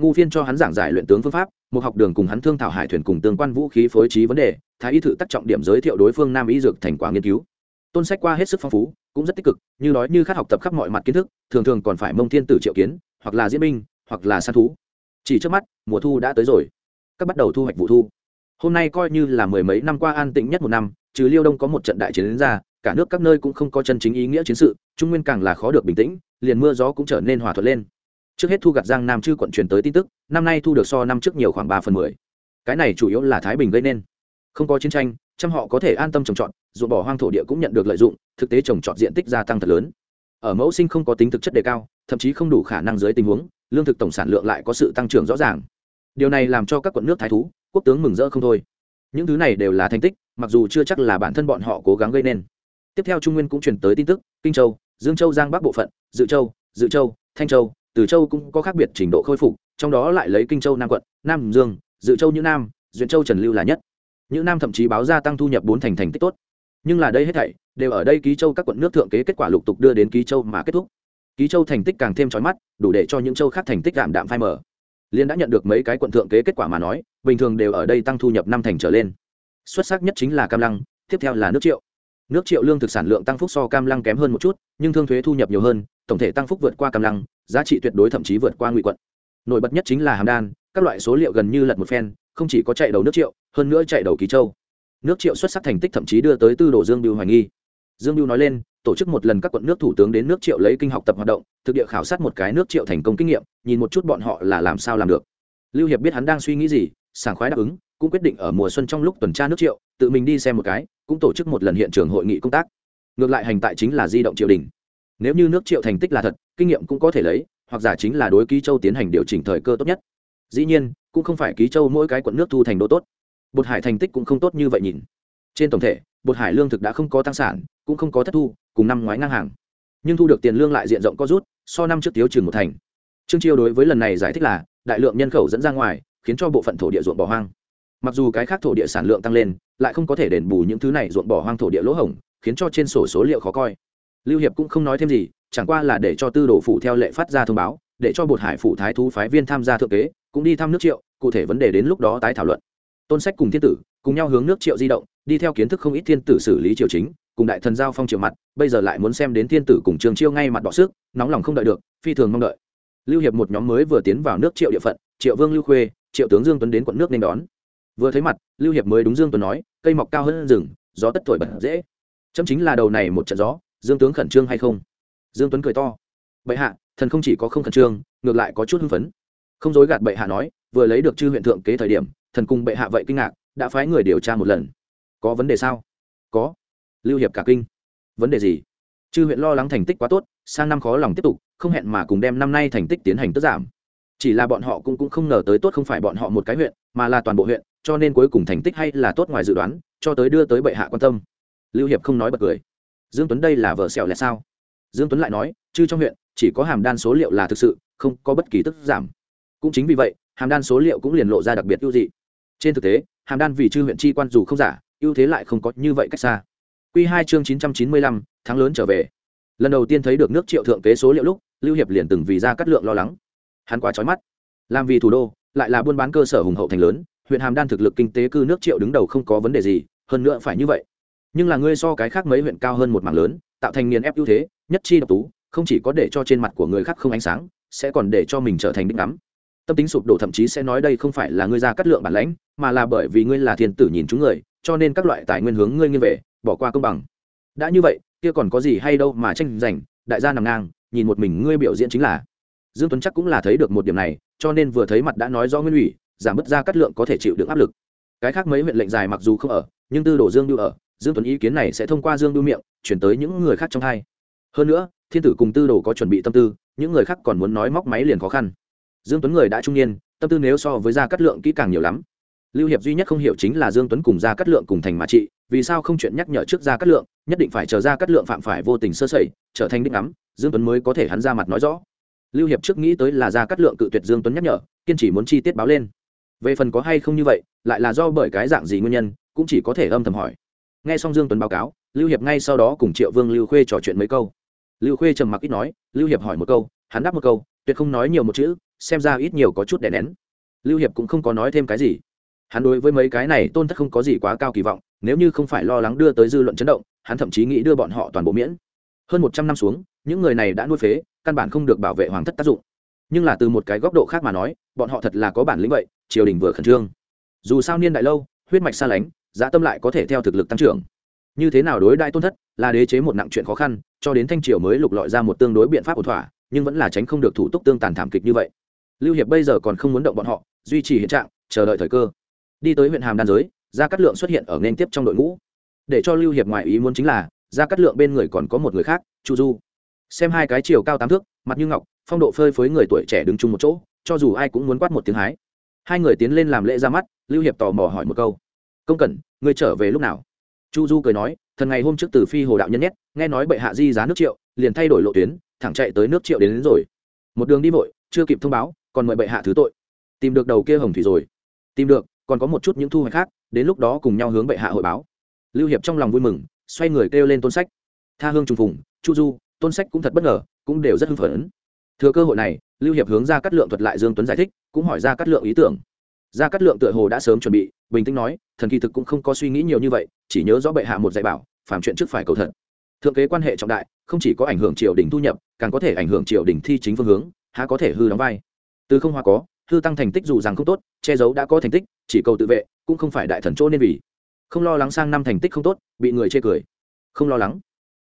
ngu phiên cho hắn giảng giải luyện tướng phương pháp, một học đường cùng hắn thương thảo hải thuyền cùng tương quan vũ khí phối trí vấn đề, thái y thử tác trọng điểm giới thiệu đối phương nam y dược thành quả nghiên cứu. Tôn sách qua hết sức phong phú, cũng rất tích cực, như nói như khát học tập khắp mọi mặt kiến thức, thường thường còn phải mông thiên tử triệu kiến, hoặc là diễn binh, hoặc là săn thú. Chỉ trước mắt, mùa thu đã tới rồi. Các bắt đầu thu hoạch vụ thu. Hôm nay coi như là mười mấy năm qua an tĩnh nhất một năm, trừ liêu đông có một trận đại chiến đến ra, cả nước các nơi cũng không có chân chính ý nghĩa chiến sự, trung nguyên càng là khó được bình tĩnh, liền mưa gió cũng trở nên hòa thuận lên trước hết thu gặt giang nam chư quận truyền tới tin tức, năm nay thu được so năm trước nhiều khoảng ba phần mười. Cái này chủ yếu là thái bình gây nên. Không có chiến tranh, trăm họ có thể an tâm trồng trọt, ruộng bỏ hoang thổ địa cũng nhận được lợi dụng, thực tế trồng trọt diện tích gia tăng thật lớn. Ở mẫu sinh không có tính thực chất đề cao, thậm chí không đủ khả năng dưới tình huống, lương thực tổng sản lượng lại có sự tăng trưởng rõ ràng. Điều này làm cho các quận nước thái thú, quốc tướng mừng rỡ không thôi. Những thứ này đều là thành tích, mặc dù chưa chắc là bản thân bọn họ cố gắng gây nên. Tiếp theo trung nguyên cũng truyền tới tin tức, kinh châu, dương châu, giang bắc bộ phận, dự châu dự châu, thanh châu từ châu cũng có khác biệt trình độ khôi phục, trong đó lại lấy kinh châu nam quận, nam dương, dự châu như nam, duyện châu trần lưu là nhất. Những nam thậm chí báo ra tăng thu nhập bốn thành thành tích tốt. Nhưng là đây hết thảy đều ở đây ký châu các quận nước thượng kế kết quả lục tục đưa đến ký châu mà kết thúc. Ký châu thành tích càng thêm trói mắt, đủ để cho những châu khác thành tích đạm đạm phai mờ. Liên đã nhận được mấy cái quận thượng kế kết quả mà nói, bình thường đều ở đây tăng thu nhập năm thành trở lên. Xuất sắc nhất chính là cam lăng, tiếp theo là nước triệu. Nước triệu lương thực sản lượng tăng phúc so cam lăng kém hơn một chút, nhưng thương thuế thu nhập nhiều hơn, tổng thể tăng phúc vượt qua cam lăng giá trị tuyệt đối thậm chí vượt qua ngụy quận. Nổi bật nhất chính là hàm đan, các loại số liệu gần như lật một phen, không chỉ có chạy đầu nước triệu, hơn nữa chạy đầu ký châu. Nước triệu xuất sắc thành tích thậm chí đưa tới tư đồ dương biêu hoài nghi. Dương biêu nói lên, tổ chức một lần các quận nước thủ tướng đến nước triệu lấy kinh học tập hoạt động, thực địa khảo sát một cái nước triệu thành công kinh nghiệm, nhìn một chút bọn họ là làm sao làm được. Lưu hiệp biết hắn đang suy nghĩ gì, sảng khoái đáp ứng, cũng quyết định ở mùa xuân trong lúc tuần tra nước triệu, tự mình đi xem một cái, cũng tổ chức một lần hiện trường hội nghị công tác. Ngược lại hành tại chính là di động triều đình nếu như nước triệu thành tích là thật, kinh nghiệm cũng có thể lấy, hoặc giả chính là đối ký châu tiến hành điều chỉnh thời cơ tốt nhất. Dĩ nhiên, cũng không phải ký châu mỗi cái quận nước thu thành đô tốt. Bột hải thành tích cũng không tốt như vậy nhìn. Trên tổng thể, bột hải lương thực đã không có tăng sản, cũng không có thất thu, cùng năm ngoái ngang hàng. Nhưng thu được tiền lương lại diện rộng có rút, so năm trước tiếu trường một thành. Trương chiêu đối với lần này giải thích là, đại lượng nhân khẩu dẫn ra ngoài, khiến cho bộ phận thổ địa ruộng bỏ hoang. Mặc dù cái khác thổ địa sản lượng tăng lên, lại không có thể đền bù những thứ này ruộng bỏ hoang thổ địa lỗ hổng, khiến cho trên sổ số liệu khó coi lưu hiệp cũng không nói thêm gì, chẳng qua là để cho tư đồ phủ theo lệ phát ra thông báo, để cho bột hải phủ thái thú phái viên tham gia thượng kế, cũng đi thăm nước triệu, cụ thể vấn đề đến lúc đó tái thảo luận. Tôn sách cùng thiên tử cùng nhau hướng nước triệu di động, đi theo kiến thức không ít thiên tử xử lý triều chính, cùng đại thần giao phong triệu mặt, bây giờ lại muốn xem đến thiên tử cùng trường chiêu ngay mặt đọ sức, nóng lòng không đợi được, phi thường mong đợi. Lưu hiệp một nhóm mới vừa tiến vào nước triệu địa phận, triệu vương lưu khuê, triệu tướng dương tuấn đến quận nước nên đón. Vừa thấy mặt, lưu hiệp mới đúng dương tuấn nói, cây mọc cao hơn rừng, gió tất thổi bật dễ. Chấm chính là đầu này một trận gió dương tướng khẩn trương hay không? Dương tuấn cười to. Bệ hạ thần không chỉ có không khẩn trương ngược lại có chút hưng phấn. Không dối gạt bệ hạ nói vừa lấy được chư huyện thượng kế thời điểm thần cùng bệ hạ vậy kinh ngạc đã phái người điều tra một lần. Có vấn đề sao? Có. Lưu hiệp cả kinh. Vấn đề gì? Chư huyện lo lắng thành tích quá tốt sang năm khó lòng tiếp tục không hẹn mà cùng đem năm nay thành tích tiến hành tức giảm. Chỉ là bọn họ cũng, cũng không ngờ tới tốt không phải bọn họ một cái huyện mà là toàn bộ huyện cho nên cuối cùng thành tích hay là tốt ngoài dự đoán cho tới đưa tới bệ hạ quan tâm. Lưu hiệp không nói bật cười dương tuấn đây là vợ sẹo lẹ sao? Dương tuấn lại nói chứ trong huyện, chỉ có hàm đan số liệu là thực sự, không có bất kỳ tức giảm. Cũng chính vì vậy, hàm đan số liệu cũng liền lộ ra đặc biệt ưu dị. Trên thực tế, hàm đan vì chư huyện chi quan dù không giả, ưu thế lại không có như vậy cách xa. Quy hai chương chín trăm chín mươi lăm, tháng lớn trở về. Lần đầu tiên thấy được nước triệu thượng kế số liệu lúc, lưu hiệp liền từng vì ra cắt lượng lo lắng. Hắn quá trói mắt. Làm vì thủ đô, lại là buôn bán cơ sở hùng hậu thành lớn, huyện hàm đan thực lực kinh tế cư nước triệu đứng đầu không có vấn đề gì, hơn nữa phải như vậy nhưng là ngươi so cái khác mấy huyện cao hơn một mảng lớn, tạo thành nghiền ép ưu thế, nhất chi độc tú, không chỉ có để cho trên mặt của người khác không ánh sáng, sẽ còn để cho mình trở thành đích ngắm. Tâm tính sụp đổ thậm chí sẽ nói đây không phải là ngươi ra cắt lượng bản lãnh, mà là bởi vì ngươi là thiên tử nhìn chúng người, cho nên các loại tài nguyên hướng ngươi nghiêng về, bỏ qua công bằng. Đã như vậy, kia còn có gì hay đâu mà tranh giành, đại gia nằm ngang, nhìn một mình ngươi biểu diễn chính là. Dương tuấn chắc cũng là thấy được một điểm này, cho nên vừa thấy mặt đã nói do nguyên ủy, giảm bớt ra cắt lượng có thể chịu được áp lực. Cái khác mấy huyện lệnh dài mặc dù không ở, nhưng tư đồ dương như ở dương tuấn ý kiến này sẽ thông qua dương đu miệng, chuyển tới những người khác trong hai. Hơn nữa, thiên tử cùng tư đồ có chuẩn bị tâm tư, những người khác còn muốn nói móc máy liền khó khăn. Dương tuấn người đã trung niên, tâm tư nếu so với gia cát lượng kỹ càng nhiều lắm. Lưu hiệp duy nhất không hiểu chính là dương tuấn cùng gia cát lượng cùng thành mà trị, vì sao không chuyện nhắc nhở trước gia cát lượng, nhất định phải chờ gia cát lượng phạm phải vô tình sơ sẩy, trở thành đích ngắm, dương tuấn mới có thể hắn ra mặt nói rõ. Lưu hiệp trước nghĩ tới là gia cát lượng cự tuyệt dương tuấn nhắc nhở, kiên trì muốn chi tiết báo lên. Về phần có hay không như vậy, lại là do bởi cái dạng gì nguyên nhân, cũng chỉ có thể âm thầm hỏi nghe xong dương tuấn báo cáo, lưu hiệp ngay sau đó cùng triệu vương, lưu khuê trò chuyện mấy câu. Lưu khuê trầm mặc ít nói, lưu hiệp hỏi một câu, hắn đáp một câu, tuyệt không nói nhiều một chữ, xem ra ít nhiều có chút đè nén. Lưu hiệp cũng không có nói thêm cái gì. Hắn đối với mấy cái này tôn thất không có gì quá cao kỳ vọng, nếu như không phải lo lắng đưa tới dư luận chấn động, hắn thậm chí nghĩ đưa bọn họ toàn bộ miễn. Hơn một trăm năm xuống, những người này đã nuôi phế, căn bản không được bảo vệ hoàng thất tác dụng. Nhưng là từ một cái góc độ khác mà nói, bọn họ thật là có bản lĩnh vậy, triều đình vừa khẩn trương. Dù sao niên đại lâu, huyết mạch xa lánh giá tâm lại có thể theo thực lực tăng trưởng. Như thế nào đối đại tôn thất, là đế chế một nặng chuyện khó khăn, cho đến thanh triều mới lục lọi ra một tương đối biện pháp ổn thỏa, nhưng vẫn là tránh không được thủ tục tương tàn thảm kịch như vậy. Lưu hiệp bây giờ còn không muốn động bọn họ, duy trì hiện trạng, chờ đợi thời cơ. Đi tới huyện hàm đan giới, gia cát lượng xuất hiện ở nên tiếp trong đội ngũ. Để cho lưu hiệp ngoại ý muốn chính là, gia cát lượng bên người còn có một người khác, chu du. Xem hai cái chiều cao tám thước, mặt như ngọc, phong độ phơi phới người tuổi trẻ đứng chung một chỗ, cho dù ai cũng muốn quát một tiếng hái. Hai người tiến lên làm lễ ra mắt, lưu hiệp tò mò hỏi một câu công cẩn người trở về lúc nào? Chu du cười nói thần ngày hôm trước từ phi hồ đạo nhân nhét nghe nói bệ hạ di giá nước triệu liền thay đổi lộ tuyến thẳng chạy tới nước triệu đến, đến rồi. Một đường đi vội chưa kịp thông báo còn mời bệ hạ thứ tội. Tìm được đầu kia hồng thủy rồi. Tìm được còn có một chút những thu hoạch khác đến lúc đó cùng nhau hướng bệ hạ hội báo. Lưu hiệp trong lòng vui mừng xoay người kêu lên tôn sách. Tha hương trùng phùng chu du tôn sách cũng thật bất ngờ cũng đều rất hưng phấn. Thừa cơ hội này lưu hiệp hướng ra cắt lượng thuật lại dương tuấn giải thích cũng hỏi ra cắt lượng ý tưởng gia cát lượng tựa hồ đã sớm chuẩn bị, bình tĩnh nói, thần kỳ thực cũng không có suy nghĩ nhiều như vậy, chỉ nhớ rõ bệ hạ một dạy bảo, phàm chuyện trước phải cầu thật. Thượng kế quan hệ trọng đại, không chỉ có ảnh hưởng triều đình thu nhập, càng có thể ảnh hưởng triều đình thi chính phương hướng, há có thể hư đóng vai. Từ không hoa có, hư tăng thành tích dù rằng không tốt, che giấu đã có thành tích, chỉ cầu tự vệ, cũng không phải đại thần chỗ nên vì. Không lo lắng sang năm thành tích không tốt, bị người chê cười. Không lo lắng.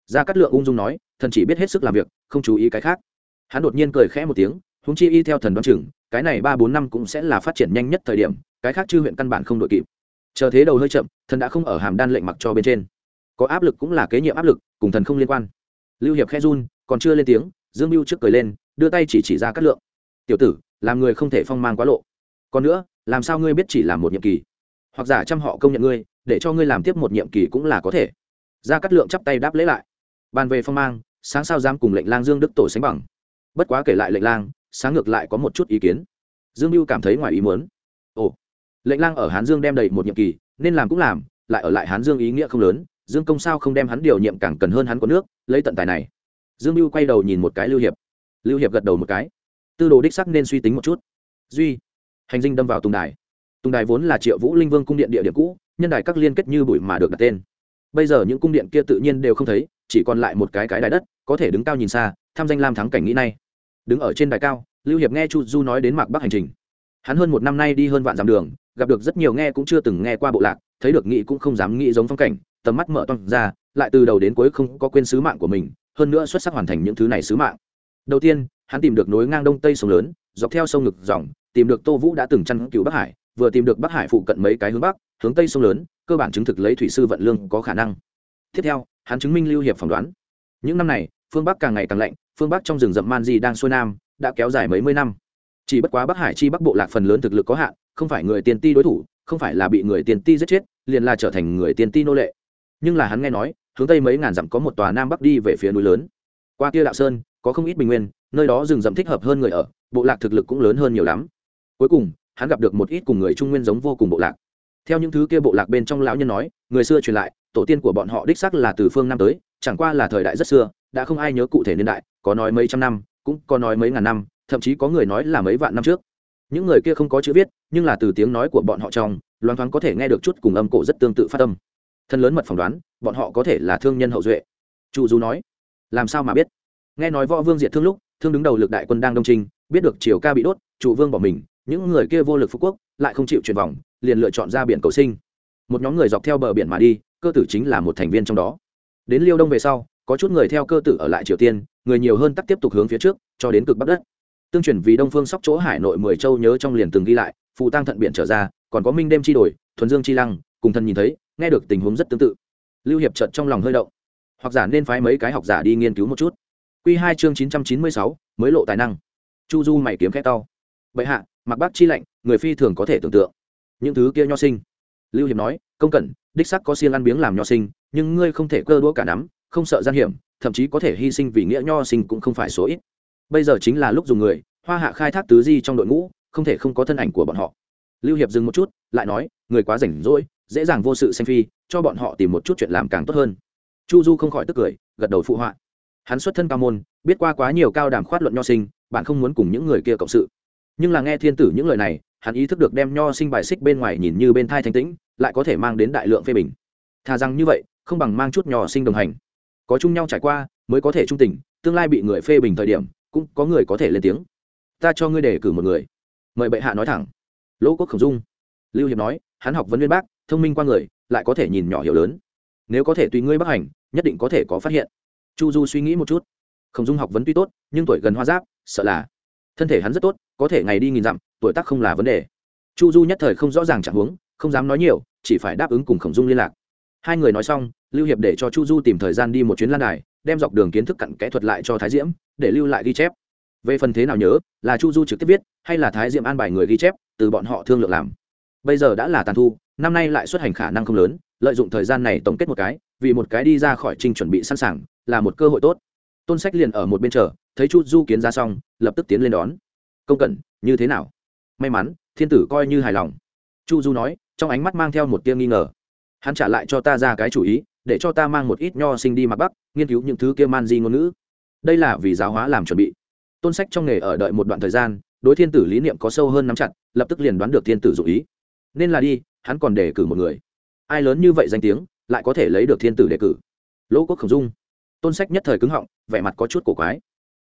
Gia cát lượng ung dung nói, thần chỉ biết hết sức làm việc, không chú ý cái khác. Hắn đột nhiên cười khẽ một tiếng húng chi y theo thần đoán chừng cái này ba bốn năm cũng sẽ là phát triển nhanh nhất thời điểm, cái khác chư huyện căn bản không đội kịp. Chờ thế đầu hơi chậm, thần đã không ở hàm đan lệnh mặc cho bên trên. Có áp lực cũng là kế nhiệm áp lực, cùng thần không liên quan. Lưu hiệp khe run, còn chưa lên tiếng, dương mưu trước cười lên, đưa tay chỉ chỉ ra cát lượng. Tiểu tử, làm người không thể phong mang quá lộ. Còn nữa, làm sao ngươi biết chỉ làm một nhiệm kỳ? Hoặc giả trăm họ công nhận ngươi, để cho ngươi làm tiếp một nhiệm kỳ cũng là có thể. Ra cát lượng chắp tay đáp lễ lại. Bàn về phong mang, sáng sao dám cùng lệnh lang dương đức tổ sánh bằng. Bất quá kể lại lệnh lang sáng ngược lại có một chút ý kiến. Dương mưu cảm thấy ngoài ý muốn. Ồ, lệnh lang ở hán dương đem đầy một nhiệm kỳ, nên làm cũng làm, lại ở lại hán dương ý nghĩa không lớn, dương công sao không đem hắn điều nhiệm càng cần hơn hắn có nước, lấy tận tài này. Dương mưu quay đầu nhìn một cái lưu hiệp. Lưu hiệp gật đầu một cái. Tư đồ đích sắc nên suy tính một chút. Duy, hành dinh đâm vào tùng đài. Tùng đài vốn là triệu vũ linh vương cung điện địa điểm cũ, nhân đài các liên kết như bụi mà được đặt tên. Bây giờ những cung điện kia tự nhiên đều không thấy, chỉ còn lại một cái cái đài đất, có thể đứng cao nhìn xa, tham danh lam thắng cảnh nghĩ nay đứng ở trên đài cao, lưu hiệp nghe chu du nói đến mạc bắc hành trình. Hắn hơn một năm nay đi hơn vạn dặm đường, gặp được rất nhiều nghe cũng chưa từng nghe qua bộ lạc, thấy được nghĩ cũng không dám nghĩ giống phong cảnh, tầm mắt mở toang ra, lại từ đầu đến cuối không có quên sứ mạng của mình, hơn nữa xuất sắc hoàn thành những thứ này sứ mạng. Đầu tiên, hắn tìm được nối ngang đông tây sông lớn, dọc theo sông ngực dòng, tìm được tô vũ đã từng chăn cứu bắc hải, vừa tìm được bắc hải phụ cận mấy cái hướng bắc, hướng tây sông lớn, cơ bản chứng thực lấy thủy sư vận lương có khả năng. Tiếp theo, hắn chứng minh lưu hiệp phỏng đoán. Những năm này, phương bắc càng ngày càng lạnh phương bắc trong rừng rậm man di đang xuôi nam, đã kéo dài mấy mươi năm. Chỉ bất quá bắc hải chi bắc bộ lạc phần lớn thực lực có hạn, không phải người tiền ti đối thủ, không phải là bị người tiền ti giết chết, liền là trở thành người tiền ti nô lệ. Nhưng là hắn nghe nói, hướng tây mấy ngàn dặm có một tòa nam bắc đi về phía núi lớn. Qua kia đạo sơn, có không ít bình nguyên, nơi đó rừng rậm thích hợp hơn người ở, bộ lạc thực lực cũng lớn hơn nhiều lắm. Cuối cùng, hắn gặp được một ít cùng người trung nguyên giống vô cùng bộ lạc. Theo những thứ kia bộ lạc bên trong lão nhân nói, người xưa truyền lại, tổ tiên của bọn họ đích sắc là từ phương nam tới, chẳng qua là thời đại rất xưa, đã không ai nhớ cụ thể niên đại có nói mấy trăm năm, cũng có nói mấy ngàn năm, thậm chí có người nói là mấy vạn năm trước. Những người kia không có chữ viết, nhưng là từ tiếng nói của bọn họ trong loan thoáng có thể nghe được chút cùng âm cổ rất tương tự phát âm. Thân lớn mật phỏng đoán, bọn họ có thể là thương nhân hậu duệ. Chu du nói, làm sao mà biết? Nghe nói võ vương diệt thương lúc, thương đứng đầu lực đại quân đang đông trinh, biết được triều ca bị đốt, chủ vương bỏ mình, những người kia vô lực phú quốc, lại không chịu truyền vòng, liền lựa chọn ra biển cầu sinh. Một nhóm người dọc theo bờ biển mà đi, cơ tử chính là một thành viên trong đó. Đến liêu đông về sau có chút người theo cơ tử ở lại triều tiên, người nhiều hơn tắc tiếp tục hướng phía trước, cho đến cực bắc đất. Tương truyền vì đông phương sóc chỗ hải nội mười châu nhớ trong liền từng ghi lại, phù tăng thận biển trở ra, còn có minh đêm chi đổi thuần dương chi lăng, cùng thần nhìn thấy, nghe được tình huống rất tương tự. Lưu hiệp trận trong lòng hơi động. Hoặc giả nên phái mấy cái học giả đi nghiên cứu một chút. Q hai chương chín trăm chín mươi sáu, mới lộ tài năng. Chu du mày kiếm khét to. Bệ hạ, mặc bác chi lạnh, người phi thường có thể tưởng tượng. Những thứ kia nho sinh. Lưu hiệp nói, công cẩn, đích sắc có siêng ăn biếng làm nho sinh, nhưng ngươi không thể cơ đũa cả nắm không sợ gian hiểm, thậm chí có thể hy sinh vì nghĩa nho sinh cũng không phải số ít. Bây giờ chính là lúc dùng người, hoa hạ khai thác tứ di trong đội ngũ, không thể không có thân ảnh của bọn họ. Lưu hiệp dừng một chút, lại nói, người quá rảnh rỗi, dễ dàng vô sự xem phi, cho bọn họ tìm một chút chuyện làm càng tốt hơn. Chu du không khỏi tức cười, gật đầu phụ họa. Hắn xuất thân cao môn, biết qua quá nhiều cao đàm khoát luận nho sinh, bạn không muốn cùng những người kia cộng sự. Nhưng là nghe thiên tử những lời này, hắn ý thức được đem nho sinh bài xích bên ngoài nhìn như bên thai thanh tĩnh, lại có thể mang đến đại lượng phê bình. Thà rằng như vậy, không bằng mang chút nho sinh đồng hành có chung nhau trải qua, mới có thể trung tình, tương lai bị người phê bình thời điểm, cũng có người có thể lên tiếng. Ta cho ngươi đề cử một người. Mời bệ hạ nói thẳng. Lỗ quốc khổng dung. Lưu hiệp nói, hắn học vấn viên bác, thông minh qua người, lại có thể nhìn nhỏ hiểu lớn. Nếu có thể tùy ngươi bắc hành, nhất định có thể có phát hiện. Chu du suy nghĩ một chút. Khổng dung học vấn tuy tốt, nhưng tuổi gần hoa giáp, sợ là thân thể hắn rất tốt, có thể ngày đi nghìn dặm, tuổi tác không là vấn đề. Chu du nhất thời không rõ ràng chẳng huống, không dám nói nhiều, chỉ phải đáp ứng cùng khổng dung liên lạc hai người nói xong, lưu hiệp để cho chu du tìm thời gian đi một chuyến lan đài, đem dọc đường kiến thức cặn kẽ thuật lại cho thái diễm, để lưu lại ghi chép. Về phần thế nào nhớ, là chu du trực tiếp viết, hay là thái diễm an bài người ghi chép, từ bọn họ thương lượng làm. Bây giờ đã là tàn thu, năm nay lại xuất hành khả năng không lớn, lợi dụng thời gian này tổng kết một cái, vì một cái đi ra khỏi trình chuẩn bị sẵn sàng, là một cơ hội tốt. Tôn sách liền ở một bên chờ, thấy chu du kiến ra xong, lập tức tiến lên đón. Công cẩn, như thế nào? May mắn, thiên tử coi như hài lòng. Chu du nói, trong ánh mắt mang theo một tia nghi ngờ hắn trả lại cho ta ra cái chủ ý, để cho ta mang một ít nho sinh đi mặc bắc, nghiên cứu những thứ kia man di ngôn ngữ. Đây là vì giáo hóa làm chuẩn bị. Tôn sách trong nghề ở đợi một đoạn thời gian, đối thiên tử lý niệm có sâu hơn nắm chặt, lập tức liền đoán được thiên tử dụ ý. Nên là đi, hắn còn đề cử một người. Ai lớn như vậy danh tiếng, lại có thể lấy được thiên tử đề cử? Lỗ quốc khổng dung. Tôn sách nhất thời cứng họng, vẻ mặt có chút cổ quái.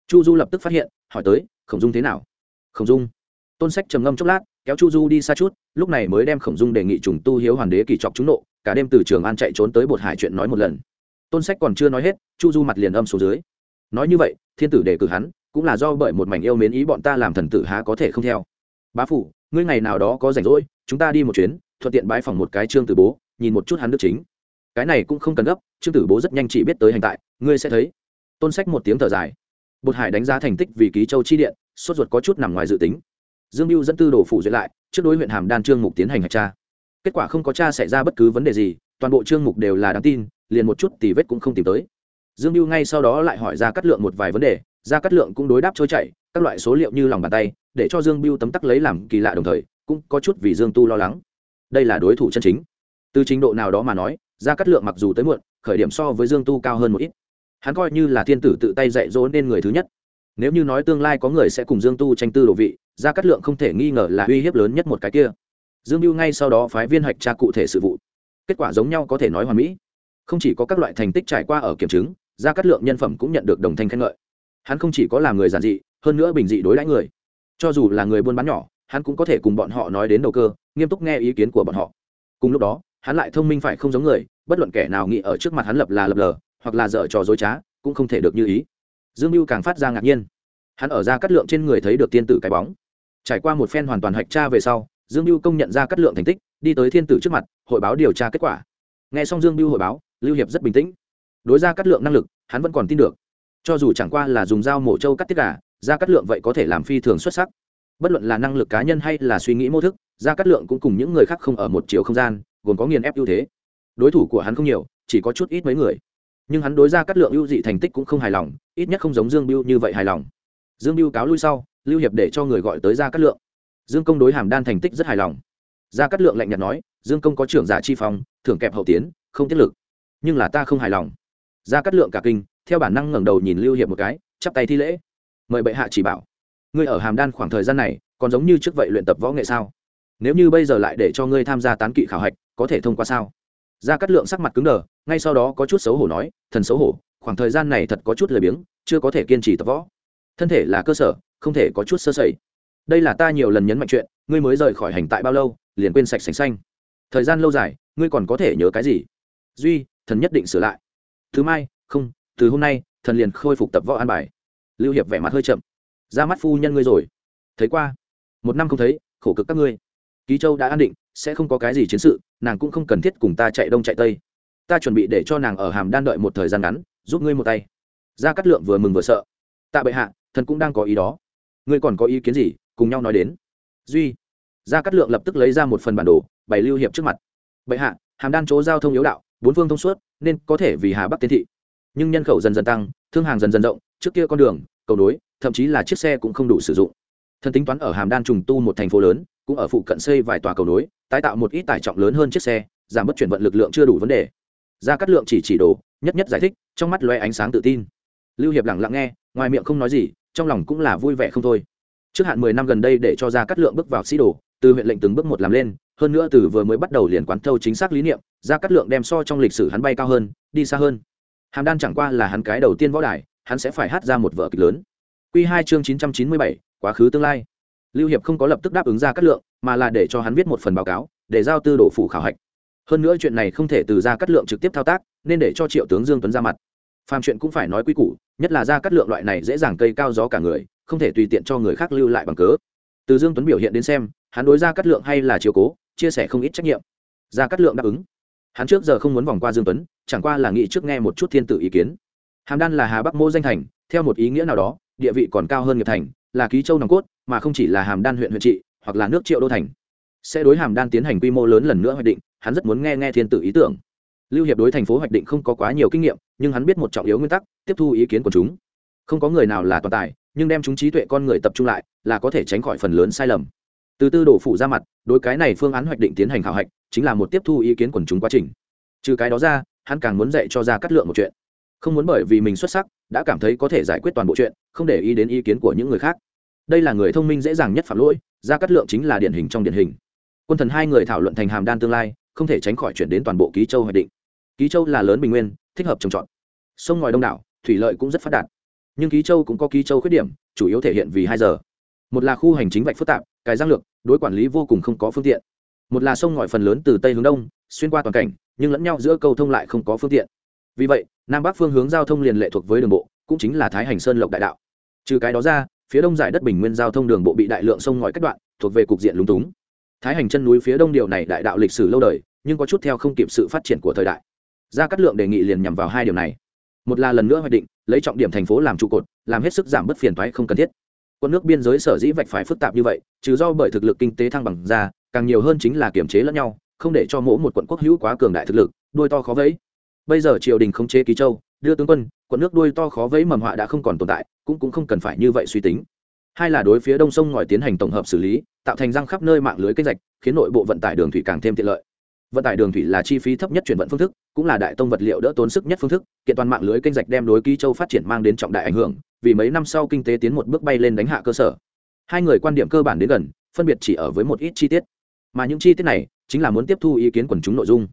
Chu du lập tức phát hiện, hỏi tới, khổng dung thế nào? Khổng dung. Tôn sách trầm ngâm chốc lát, kéo chu du đi xa chút, lúc này mới đem khổng dung đề nghị trùng tu hiếu hoàn đế kỳ trọc trúng nộ cả đêm từ trường an chạy trốn tới bột hải chuyện nói một lần. Tôn sách còn chưa nói hết, chu du mặt liền âm xuống dưới. Nói như vậy, thiên tử đề cử hắn, cũng là do bởi một mảnh yêu mến ý bọn ta làm thần tử há có thể không theo. Bá phủ, ngươi ngày nào đó có rảnh rỗi, chúng ta đi một chuyến, thuận tiện bãi phòng một cái trương tử bố, nhìn một chút hắn đức chính. Cái này cũng không cần gấp, trương tử bố rất nhanh chỉ biết tới hành tại, ngươi sẽ thấy. Tôn sách một tiếng thở dài. Bột hải đánh giá thành tích vì ký châu chi điện, sốt ruột có chút nằm ngoài dự tính. Dương mưu dẫn tư đồ phủ duyệt lại, trước đối huyện hàm đan trương mục tiến hành hạch tra kết quả không có cha xảy ra bất cứ vấn đề gì, toàn bộ trương mục đều là đáng tin, liền một chút tì vết cũng không tìm tới. Dương mưu ngay sau đó lại hỏi ra cắt lượng một vài vấn đề ra cắt lượng cũng đối đáp trôi chảy, các loại số liệu như lòng bàn tay, để cho dương mưu tấm tắc lấy làm kỳ lạ đồng thời, cũng có chút vì dương tu lo lắng. Đây là đối thủ chân chính. Từ trình độ nào đó mà nói ra cắt lượng mặc dù tới muộn, khởi điểm so với dương tu cao hơn một ít. Hắn coi như là thiên tử tự tay dạy dỗ nên người thứ nhất. Nếu như nói tương lai có người sẽ cùng dương tu tranh tư đồ vị Ra cát lượng không thể nghi ngờ là uy hiếp lớn nhất một cái kia dương mưu ngay sau đó phái viên hạch tra cụ thể sự vụ. Kết quả giống nhau có thể nói hoàn mỹ. Không chỉ có các loại thành tích trải qua ở kiểm chứng, gia cát lượng nhân phẩm cũng nhận được đồng thanh khen ngợi. Hắn không chỉ có là người giản dị, hơn nữa bình dị đối đãi người. Cho dù là người buôn bán nhỏ, hắn cũng có thể cùng bọn họ nói đến đầu cơ, nghiêm túc nghe ý kiến của bọn họ. Cùng lúc đó, hắn lại thông minh phải không giống người, bất luận kẻ nào nghĩ ở trước mặt hắn lập là lập lờ, hoặc là dở trò dối trá, cũng không thể được như ý. Dương mưu càng phát ra ngạc nhiên. Hắn ở ra cắt lượng trên người thấy được tiên tử cái bóng. Trải qua một phen hoàn toàn hạch tra về sau dương mưu công nhận ra cắt lượng thành tích, đi tới thiên tử trước mặt, hội báo điều tra kết quả. N g h e xong dương mưu hội báo, lưu hiệp rất bình tĩnh. Đối ra cắt lượng năng lực, hắn vẫn còn tin được. Cho dù chẳng qua là dùng dao mổ trâu cắt tiết gà, ra cắt lượng vậy có thể làm phi thường xuất sắc. Bất luận là năng lực cá nhân hay là suy nghĩ mô thức, ra cắt lượng cũng cùng những người khác không ở một chiều không gian, gồm có nghiền ép ưu thế. Đối thủ của hắn không nhiều, chỉ có chút ít mấy người. Nhưng hắn đối ra cắt lượng ưu dị thành tích cũng không hài lòng, ít nhất không giống dương biêu như vậy hài lòng. Dương biêu cáo lui sau, lưu hiệp để cho người gọi tới ra cắt lượng dương công đối hàm đan thành tích rất hài lòng. Gia Cát lượng lạnh nhạt nói, dương công có trưởng giả chi phong, thưởng kẹp hậu tiến, không tiết lực. Nhưng là ta không hài lòng. Gia Cát lượng cả kinh, theo bản năng ngẩng đầu nhìn lưu hiệp một cái, chắp tay thi lễ. Mời bệ hạ chỉ bảo. Ngươi ở hàm đan khoảng thời gian này, còn giống như trước vậy luyện tập võ nghệ sao? Nếu như bây giờ lại để cho ngươi tham gia tán kỵ khảo hạch, có thể thông qua sao? Gia cát lượng sắc mặt cứng đờ, ngay sau đó có chút xấu hổ nói, thần xấu hổ, khoảng thời gian này thật có chút lười biếng, chưa có thể kiên trì tập võ. Thân thể là cơ sở, không thể có chút sơ sẩy đây là ta nhiều lần nhấn mạnh chuyện, ngươi mới rời khỏi hành tại bao lâu, liền quên sạch sành xanh. Thời gian lâu dài, ngươi còn có thể nhớ cái gì? Duy, thần nhất định sửa lại. Thứ mai, không, từ hôm nay, thần liền khôi phục tập võ an bài. Lưu hiệp vẻ mặt hơi chậm. Ra mắt phu nhân ngươi rồi. Thấy qua. Một năm không thấy, khổ cực các ngươi. Ký châu đã an định, sẽ không có cái gì chiến sự, nàng cũng không cần thiết cùng ta chạy đông chạy tây. Ta chuẩn bị để cho nàng ở hàm đan đợi một thời gian ngắn, giúp ngươi một tay. Gia cát lượng vừa mừng vừa sợ. Tạ bệ hạ, thần cũng đang có ý đó. Ngươi còn có ý kiến gì? Cùng nhau nói đến. Duy, gia cát lượng lập tức lấy ra một phần bản đồ, bày lưu hiệp trước mặt. Bệ hạ, hàm đan chỗ giao thông yếu đạo, bốn phương thông suốt, nên có thể vì hà bắc tiến thị. Nhưng nhân khẩu dần dần tăng, thương hàng dần dần rộng, trước kia con đường, cầu nối, thậm chí là chiếc xe cũng không đủ sử dụng. Thần tính toán ở hàm đan trùng tu một thành phố lớn, cũng ở phụ cận xây vài tòa cầu nối, tái tạo một ít tải trọng lớn hơn chiếc xe, giảm bớt chuyển vận lực lượng chưa đủ vấn đề. Gia cát lượng chỉ chỉ đồ, nhất nhất giải thích, trong mắt loe ánh sáng tự tin. Lưu hiệp lặng lặng nghe, ngoài miệng không nói gì, trong lòng cũng là vui vẻ không thôi trước hạn mười năm gần đây để cho ra cắt lượng bước vào sĩ đồ, từ huyện lệnh từng bước một làm lên, hơn nữa từ vừa mới bắt đầu liền quán thâu chính xác lý niệm ra cắt lượng đem so trong lịch sử hắn bay cao hơn, đi xa hơn. Hàm đan chẳng qua là hắn cái đầu tiên võ đài, hắn sẽ phải hát ra một vở kịch lớn. Q hai chương chín trăm chín mươi bảy, quá khứ tương lai. Lưu hiệp không có lập tức đáp ứng ra cắt lượng, mà là để cho hắn viết một phần báo cáo, để giao tư đổ phủ khảo hạch. Hơn nữa chuyện này không thể từ ra cắt lượng trực tiếp thao tác, nên để cho triệu tướng dương tuấn ra mặt phàm chuyện cũng phải nói quy củ, nhất là ra cắt lượng loại này dễ dàng cây cao gió cả người, không thể tùy tiện cho người khác lưu lại bằng cớ. Từ dương tuấn biểu hiện đến xem, hắn đối ra cắt lượng hay là chiều cố, chia sẻ không ít trách nhiệm. Ra cắt lượng đáp ứng. Hắn trước giờ không muốn vòng qua dương tuấn, chẳng qua là nghĩ trước nghe một chút thiên tử ý kiến. Hàm đan là hà bắc mô danh thành, theo một ý nghĩa nào đó, địa vị còn cao hơn nghiệp thành, là ký châu nòng cốt, mà không chỉ là hàm đan huyện huyện trị, hoặc là nước triệu đô thành. Sẽ đối hàm đan tiến hành quy mô lớn lần nữa hoạch định, hắn rất muốn nghe nghe thiên tử ý tưởng. Lưu hiệp đối thành phố hoạch định không có quá nhiều kinh nghiệm nhưng hắn biết một trọng yếu nguyên tắc, tiếp thu ý kiến của chúng. Không có người nào là toàn tài, nhưng đem chúng trí tuệ con người tập trung lại, là có thể tránh khỏi phần lớn sai lầm. Từ tư đổ phủ ra mặt, đối cái này phương án hoạch định tiến hành khảo hạch, chính là một tiếp thu ý kiến quần chúng quá trình. Trừ cái đó ra, hắn càng muốn dạy cho ra cắt lượng một chuyện. Không muốn bởi vì mình xuất sắc, đã cảm thấy có thể giải quyết toàn bộ chuyện, không để ý đến ý kiến của những người khác. Đây là người thông minh dễ dàng nhất phạm lỗi, ra cắt lượng chính là điển hình trong điển hình. Quân thần hai người thảo luận thành hàm đan tương lai, không thể tránh khỏi chuyển đến toàn bộ ký châu hoạch định ký châu là lớn bình nguyên, thích hợp trồng trọt. Sông ngòi đông đảo, thủy lợi cũng rất phát đạt. Nhưng ký châu cũng có ký châu khuyết điểm, chủ yếu thể hiện vì hai giờ. Một là khu hành chính vạch phức tạp cài giang lược, đối quản lý vô cùng không có phương tiện. Một là sông ngòi phần lớn từ tây hướng đông, xuyên qua toàn cảnh, nhưng lẫn nhau giữa cầu thông lại không có phương tiện. Vì vậy, nam bắc phương hướng giao thông liền lệ thuộc với đường bộ, cũng chính là thái hành sơn lộc đại đạo. Trừ cái đó ra, phía đông giải đất bình nguyên giao thông đường bộ bị đại lượng sông ngòi cắt đoạn, thuộc về cục diện lúng túng. Thái hành chân núi phía đông điều này đại đạo lịch sử lâu đời, nhưng có chút theo không kịp sự phát triển của thời đại gia cát lượng đề nghị liền nhằm vào hai điều này. Một là lần nữa hoạch định, lấy trọng điểm thành phố làm trụ cột, làm hết sức giảm bớt phiền thoái không cần thiết. Quân nước biên giới sở dĩ vạch phải phức tạp như vậy, trừ do bởi thực lực kinh tế thăng bằng ra, càng nhiều hơn chính là kiểm chế lẫn nhau, không để cho mỗi một quận quốc hữu quá cường đại thực lực, đuôi to khó vẫy. Bây giờ triều đình không chế ký châu, đưa tướng quân, quận nước đuôi to khó vẫy mầm họa đã không còn tồn tại, cũng cũng không cần phải như vậy suy tính. Hai là đối phía đông sông ngòi tiến hành tổng hợp xử lý, tạo thành răng khắp nơi mạng lưới kênh rạch, khiến nội bộ vận tải đường thủy càng thêm tiện lợi. Vận tải đường thủy là chi phí thấp nhất chuyển vận phương thức cũng là đại tông vật liệu đỡ tốn sức nhất phương thức, kiện toàn mạng lưới kênh rạch đem đối ký châu phát triển mang đến trọng đại ảnh hưởng, vì mấy năm sau kinh tế tiến một bước bay lên đánh hạ cơ sở. Hai người quan điểm cơ bản đến gần, phân biệt chỉ ở với một ít chi tiết. Mà những chi tiết này, chính là muốn tiếp thu ý kiến quần chúng nội dung.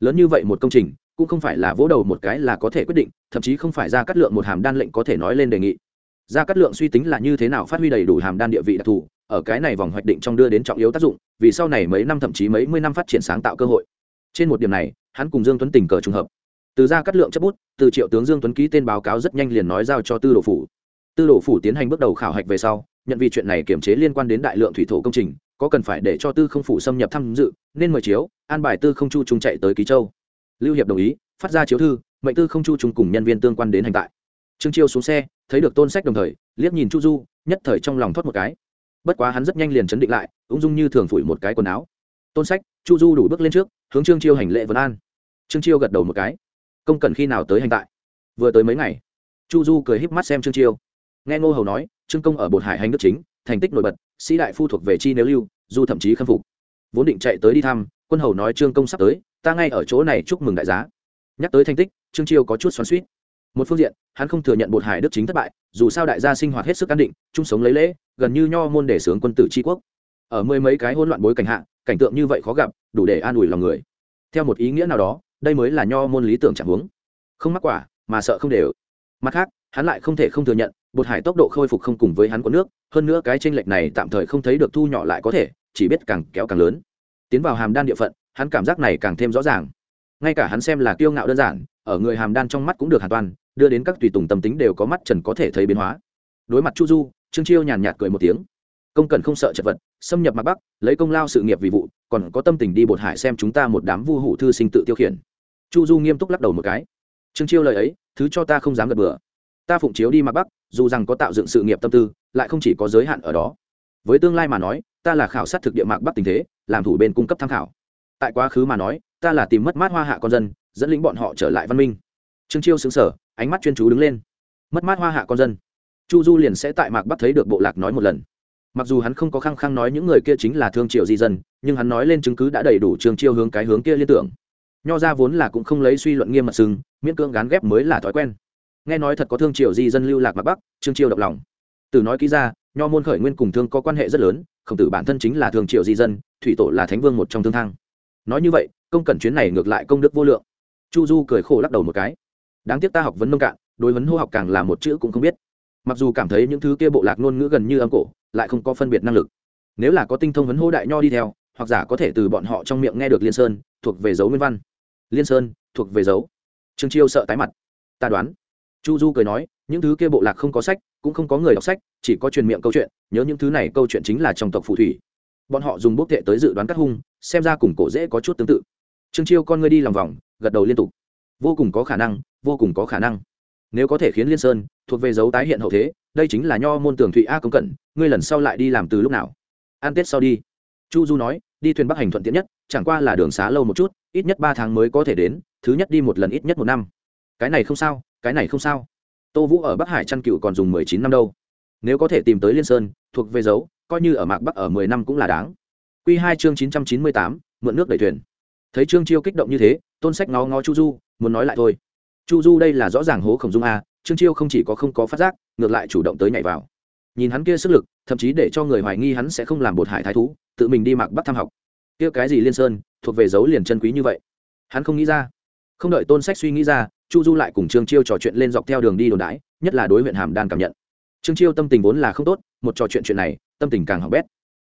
Lớn như vậy một công trình, cũng không phải là vỗ đầu một cái là có thể quyết định, thậm chí không phải ra cắt lượng một hàm đan lệnh có thể nói lên đề nghị. Ra cắt lượng suy tính là như thế nào phát huy đầy đủ hàm đan địa vị đặc thù, ở cái này vòng hoạch định trong đưa đến trọng yếu tác dụng, vì sau này mấy năm thậm chí mấy mươi năm phát triển sáng tạo cơ hội. Trên một điểm này hắn cùng dương tuấn tình cờ trùng hợp. Từ ra cắt lượng chấp bút, từ triệu tướng dương tuấn ký tên báo cáo rất nhanh liền nói giao cho tư đồ phủ. Tư đồ phủ tiến hành bước đầu khảo hạch về sau, nhận vì chuyện này kiểm chế liên quan đến đại lượng thủy thổ công trình, có cần phải để cho tư không phủ xâm nhập tham dự, nên mời chiếu, an bài tư không chu trung chạy tới ký châu. Lưu hiệp đồng ý, phát ra chiếu thư, mệnh tư không chu trung cùng nhân viên tương quan đến hành tại. Trương chiêu xuống xe, thấy được tôn sách đồng thời, liếc nhìn chu du, nhất thời trong lòng thoát một cái. Bất quá hắn rất nhanh liền chấn định lại, ung dung như thường phủi một cái quần áo. Tôn sách, chu du đủ bước lên trước, hướng trương chiêu hành lệ vân an trương chiêu gật đầu một cái. Công cần khi nào tới hành tại? Vừa tới mấy ngày? Chu du cười híp mắt xem trương chiêu. Nghe ngô hầu nói, trương công ở bột hải hành đức chính, thành tích nổi bật, sĩ đại phu thuộc về chi nếu lưu, du thậm chí khâm phục. Vốn định chạy tới đi thăm, quân hầu nói trương công sắp tới, ta ngay ở chỗ này chúc mừng đại giá. Nhắc tới thành tích, trương chiêu có chút xoắn suýt một phương diện, hắn không thừa nhận bột hải đức chính thất bại, dù sao đại gia sinh hoạt hết sức an định, chung sống lấy lễ, gần như nho môn để sướng quân tử tri quốc. Ở mười mấy cái hỗn loạn bối cảnh hạ, cảnh tượng như vậy khó gặp, đủ để an ủi lòng người. Theo một ý nghĩa nào đó đây mới là nho môn lý tưởng chẳng huống. Không mắc quả, mà sợ không đều. Mặt khác, hắn lại không thể không thừa nhận, bột hải tốc độ khôi phục không cùng với hắn có nước, hơn nữa cái tranh lệch này tạm thời không thấy được thu nhỏ lại có thể, chỉ biết càng kéo càng lớn. Tiến vào hàm đan địa phận, hắn cảm giác này càng thêm rõ ràng. Ngay cả hắn xem là kiêu ngạo đơn giản, ở người hàm đan trong mắt cũng được hàn toàn, đưa đến các tùy tùng tâm tính đều có mắt trần có thể thấy biến hóa. Đối mặt chu du, trương chiêu nhàn nhạt cười một tiếng. Công cần không sợ chật vật, xâm nhập mặt bắc, lấy công lao sự nghiệp vì vụ, còn có tâm tình đi bột hải xem chúng ta một đám vu hủ thư sinh tự tiêu khiển chu du nghiêm túc lắc đầu một cái. Trương chiêu lời ấy, thứ cho ta không dám gật bừa. Ta phụng chiếu đi mặt bắc, dù rằng có tạo dựng sự nghiệp tâm tư, lại không chỉ có giới hạn ở đó. Với tương lai mà nói, ta là khảo sát thực địa mạc bắc tình thế, làm thủ bên cung cấp tham khảo. Tại quá khứ mà nói, ta là tìm mất mát hoa hạ con dân, dẫn lĩnh bọn họ trở lại văn minh. Trương chiêu xứng sở ánh mắt chuyên chú đứng lên. Mất mát hoa hạ con dân. Chu du liền sẽ tại mạc bắc thấy được bộ lạc nói một lần. Mặc dù hắn không có khăng khăng nói những người kia chính là thương triệu di dân, nhưng hắn nói lên chứng cứ đã đầy đủ Trương chiêu hướng cái hướng kia liên tưởng nho ra vốn là cũng không lấy suy luận nghiêm mật sừng, miễn cưỡng gán ghép mới là thói quen. Nghe nói thật có thương triều di dân lưu lạc mặt bắc, trương triều động lòng. Từ nói kỹ ra, nho môn khởi nguyên cùng thương có quan hệ rất lớn, khổng tử bản thân chính là thương triều di dân, thủy tổ là thánh vương một trong thương thang. Nói như vậy, công cẩn chuyến này ngược lại công đức vô lượng. Chu du cười khổ lắc đầu một cái. Đáng tiếc ta học vấn nông cạn, đối vấn hô học càng là một chữ cũng không biết. Mặc dù cảm thấy những thứ kia bộ lạc ngôn ngữ gần như âm cổ, lại không có phân biệt năng lực. Nếu là có tinh thông vấn hô đại nho đi theo, hoặc giả có thể từ bọn họ trong miệng nghe được liên sơn, thuộc về dấu nguyên văn liên sơn, thuộc về dấu. Trương chiêu sợ tái mặt. Ta đoán. Chu du cười nói, những thứ kia bộ lạc không có sách, cũng không có người đọc sách, chỉ có truyền miệng câu chuyện, nhớ những thứ này câu chuyện chính là trong tộc phù thủy. Bọn họ dùng bốc thệ tới dự đoán cắt hung, xem ra cùng cổ dễ có chút tương tự. Trương chiêu con ngươi đi lòng vòng, gật đầu liên tục. Vô cùng có khả năng, vô cùng có khả năng. Nếu có thể khiến liên sơn thuộc về dấu tái hiện hậu thế, đây chính là nho môn tường thụy a công cận, ngươi lần sau lại đi làm từ lúc nào? An tết sau đi. Chu du nói đi thuyền bắc hành thuận tiện nhất, chẳng qua là đường xá lâu một chút, ít nhất ba tháng mới có thể đến, thứ nhất đi một lần ít nhất một năm. Cái này không sao, cái này không sao. Tô vũ ở bắc hải chăn cựu còn dùng mười chín năm đâu. Nếu có thể tìm tới liên sơn, thuộc về dấu, coi như ở mạc bắc ở mười năm cũng là đáng. Q hai chương chín trăm chín mươi tám, mượn nước đẩy thuyền. Thấy trương chiêu kích động như thế, tôn sách ngó ngó chu du, muốn nói lại thôi. Chu du đây là rõ ràng hố khổng dung a, trương chiêu không chỉ có không có phát giác, ngược lại chủ động tới nhảy vào nhìn hắn kia sức lực, thậm chí để cho người hoài nghi hắn sẽ không làm bột hải thái thú, tự mình đi mặc bắc thăm học. Kia cái gì liên sơn, thuộc về dấu liền chân quý như vậy? Hắn không nghĩ ra. Không đợi tôn sách suy nghĩ ra, chu du lại cùng trương chiêu trò chuyện lên dọc theo đường đi đồn đái nhất là đối huyện hàm đan cảm nhận. Trương chiêu tâm tình vốn là không tốt, một trò chuyện chuyện này, tâm tình càng hỏng bét.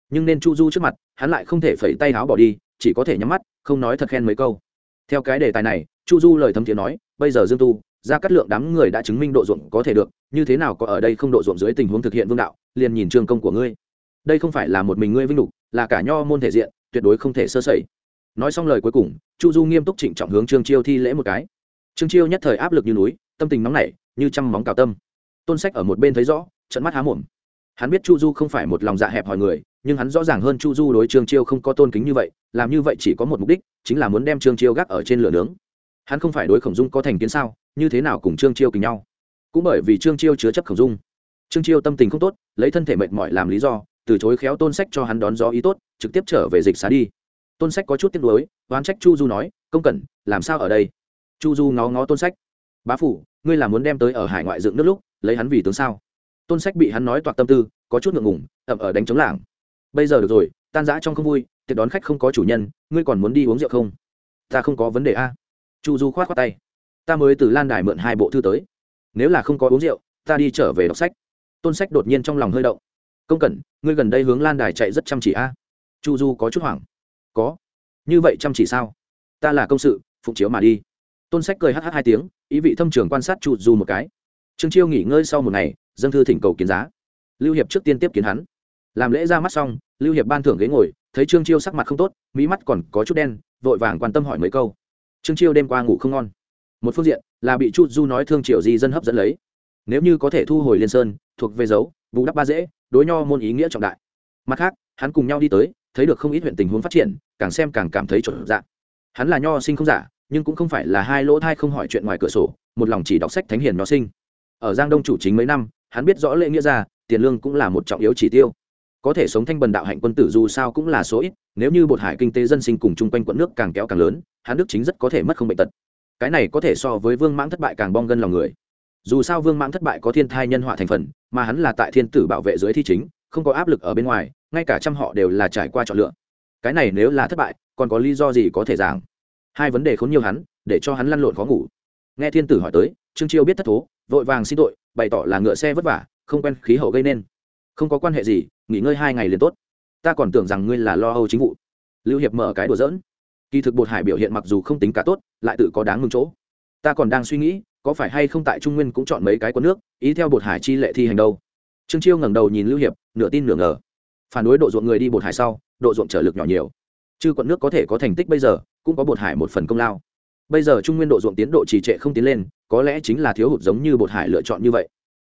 Nhưng nên chu du trước mặt, hắn lại không thể phẩy tay áo bỏ đi, chỉ có thể nhắm mắt, không nói thật khen mấy câu. Theo cái đề tài này, chu du lời thấm thiế nói, bây giờ dương tu, ra cắt lượng đám người đã chứng minh độ ruộng có thể được như thế nào có ở đây không độ ruộng dưới tình huống thực hiện vương đạo, liền nhìn trương công của ngươi. Đây không phải là một mình ngươi vinh đục là cả nho môn thể diện, tuyệt đối không thể sơ sẩy. Nói xong lời cuối cùng, chu du nghiêm túc trịnh trọng hướng trương chiêu thi lễ một cái. Trương chiêu nhất thời áp lực như núi, tâm tình nóng nảy, như trăm móng cào tâm. Tôn sách ở một bên thấy rõ trận mắt há mồm. Hắn biết chu du không phải một lòng dạ hẹp hòi người, nhưng hắn rõ ràng hơn chu du đối trương chiêu không có tôn kính như vậy, làm như vậy chỉ có một mục đích, chính là muốn đem trương chiêu gác ở trên lửa nướng. Hắn không phải đối khổng dung có thành kiến sao, như thế nào cùng trương chiêu kính nhau? Cũng bởi vì trương chiêu chứa chấp khổng dung. Trương chiêu tâm tình không tốt, lấy thân thể mệt mỏi làm lý do, từ chối khéo tôn sách cho hắn đón gió ý tốt, trực tiếp trở về dịch xá đi. Tôn sách có chút tiếc nuối, oán trách chu du nói, công cẩn, làm sao ở đây? Chu du ngó ngó tôn sách. Bá phủ, ngươi là muốn đem tới ở hải ngoại dựng nước lúc, lấy hắn vì tướng sao? Tôn sách bị hắn nói toạc tâm tư, có chút ngượng ngủng ẩm ở đánh chống lảng. Bây giờ được rồi, tan giã trong không vui, tiệc đón khách không có chủ nhân, ngươi còn muốn đi uống rượu không? Ta không có vấn đề a. Chu du khoát khoát tay. Ta mới từ lan đài mượn hai bộ thư tới nếu là không có uống rượu, ta đi trở về đọc sách. Tôn sách đột nhiên trong lòng hơi động. Công cẩn, ngươi gần đây hướng lan đài chạy rất chăm chỉ a. Chu du có chút hoảng. Có. Như vậy chăm chỉ sao? Ta là công sự, phụng chiếu mà đi. Tôn sách cười hh hai tiếng, ý vị thâm trường quan sát chu du một cái. Trương chiêu nghỉ ngơi sau một ngày dân thư thỉnh cầu kiến giá. Lưu hiệp trước tiên tiếp kiến hắn. Làm lễ ra mắt xong, lưu hiệp ban thưởng ghế ngồi, thấy trương chiêu sắc mặt không tốt mỹ mắt còn có chút đen, vội vàng quan tâm hỏi mấy câu. Trương chiêu đêm qua ngủ không ngon một phương diện là bị chu du nói thương triều di dân hấp dẫn lấy. Nếu như có thể thu hồi liên sơn, thuộc về dấu vũ đắp ba dễ, đối nho môn ý nghĩa trọng đại. Mặt khác, hắn cùng nhau đi tới, thấy được không ít huyện tình huống phát triển, càng xem càng cảm thấy trộn dạng. Hắn là nho sinh không giả, nhưng cũng không phải là hai lỗ thai không hỏi chuyện ngoài cửa sổ, một lòng chỉ đọc sách thánh hiền nho sinh. Ở giang đông chủ chính mấy năm, hắn biết rõ lễ nghĩa ra, tiền lương cũng là một trọng yếu chỉ tiêu. Có thể sống thanh bần đạo hạnh quân tử dù sao cũng là số ít, nếu như bột hải kinh tế dân sinh cùng chung quanh quận nước càng kéo càng lớn, hắn đức chính rất có thể mất không bệnh tật cái này có thể so với vương mãng thất bại càng bong gân lòng người. Dù sao vương mãng thất bại có thiên thai nhân họa thành phần, mà hắn là tại thiên tử bảo vệ dưới thi chính, không có áp lực ở bên ngoài, ngay cả trăm họ đều là trải qua chọn lựa. Cái này nếu là thất bại, còn có lý do gì có thể giảng? Hai vấn đề khốn nhiều hắn, để cho hắn lăn lộn khó ngủ. Nghe thiên tử hỏi tới, trương chiêu biết thất thố, vội vàng xin tội, bày tỏ là ngựa xe vất vả, không quen khí hậu gây nên. Không có quan hệ gì, nghỉ ngơi hai ngày liền tốt. Ta còn tưởng rằng ngươi là lo âu chính vụ. Lưu hiệp mở cái đùa dỡn kỳ thực bột hải biểu hiện mặc dù không tính cả tốt, lại tự có đáng mừng chỗ. Ta còn đang suy nghĩ, có phải hay không tại trung nguyên cũng chọn mấy cái quân nước, ý theo bột hải chi lệ thi hành đâu. Trương chiêu ngẩng đầu nhìn lưu hiệp, nửa tin nửa ngờ. Phản đối độ ruộng người đi bột hải sau, độ ruộng trở lực nhỏ nhiều. Chứ quận nước có thể có thành tích bây giờ, cũng có bột hải một phần công lao. Bây giờ trung nguyên độ ruộng tiến độ trì trệ không tiến lên, có lẽ chính là thiếu hụt giống như bột hải lựa chọn như vậy.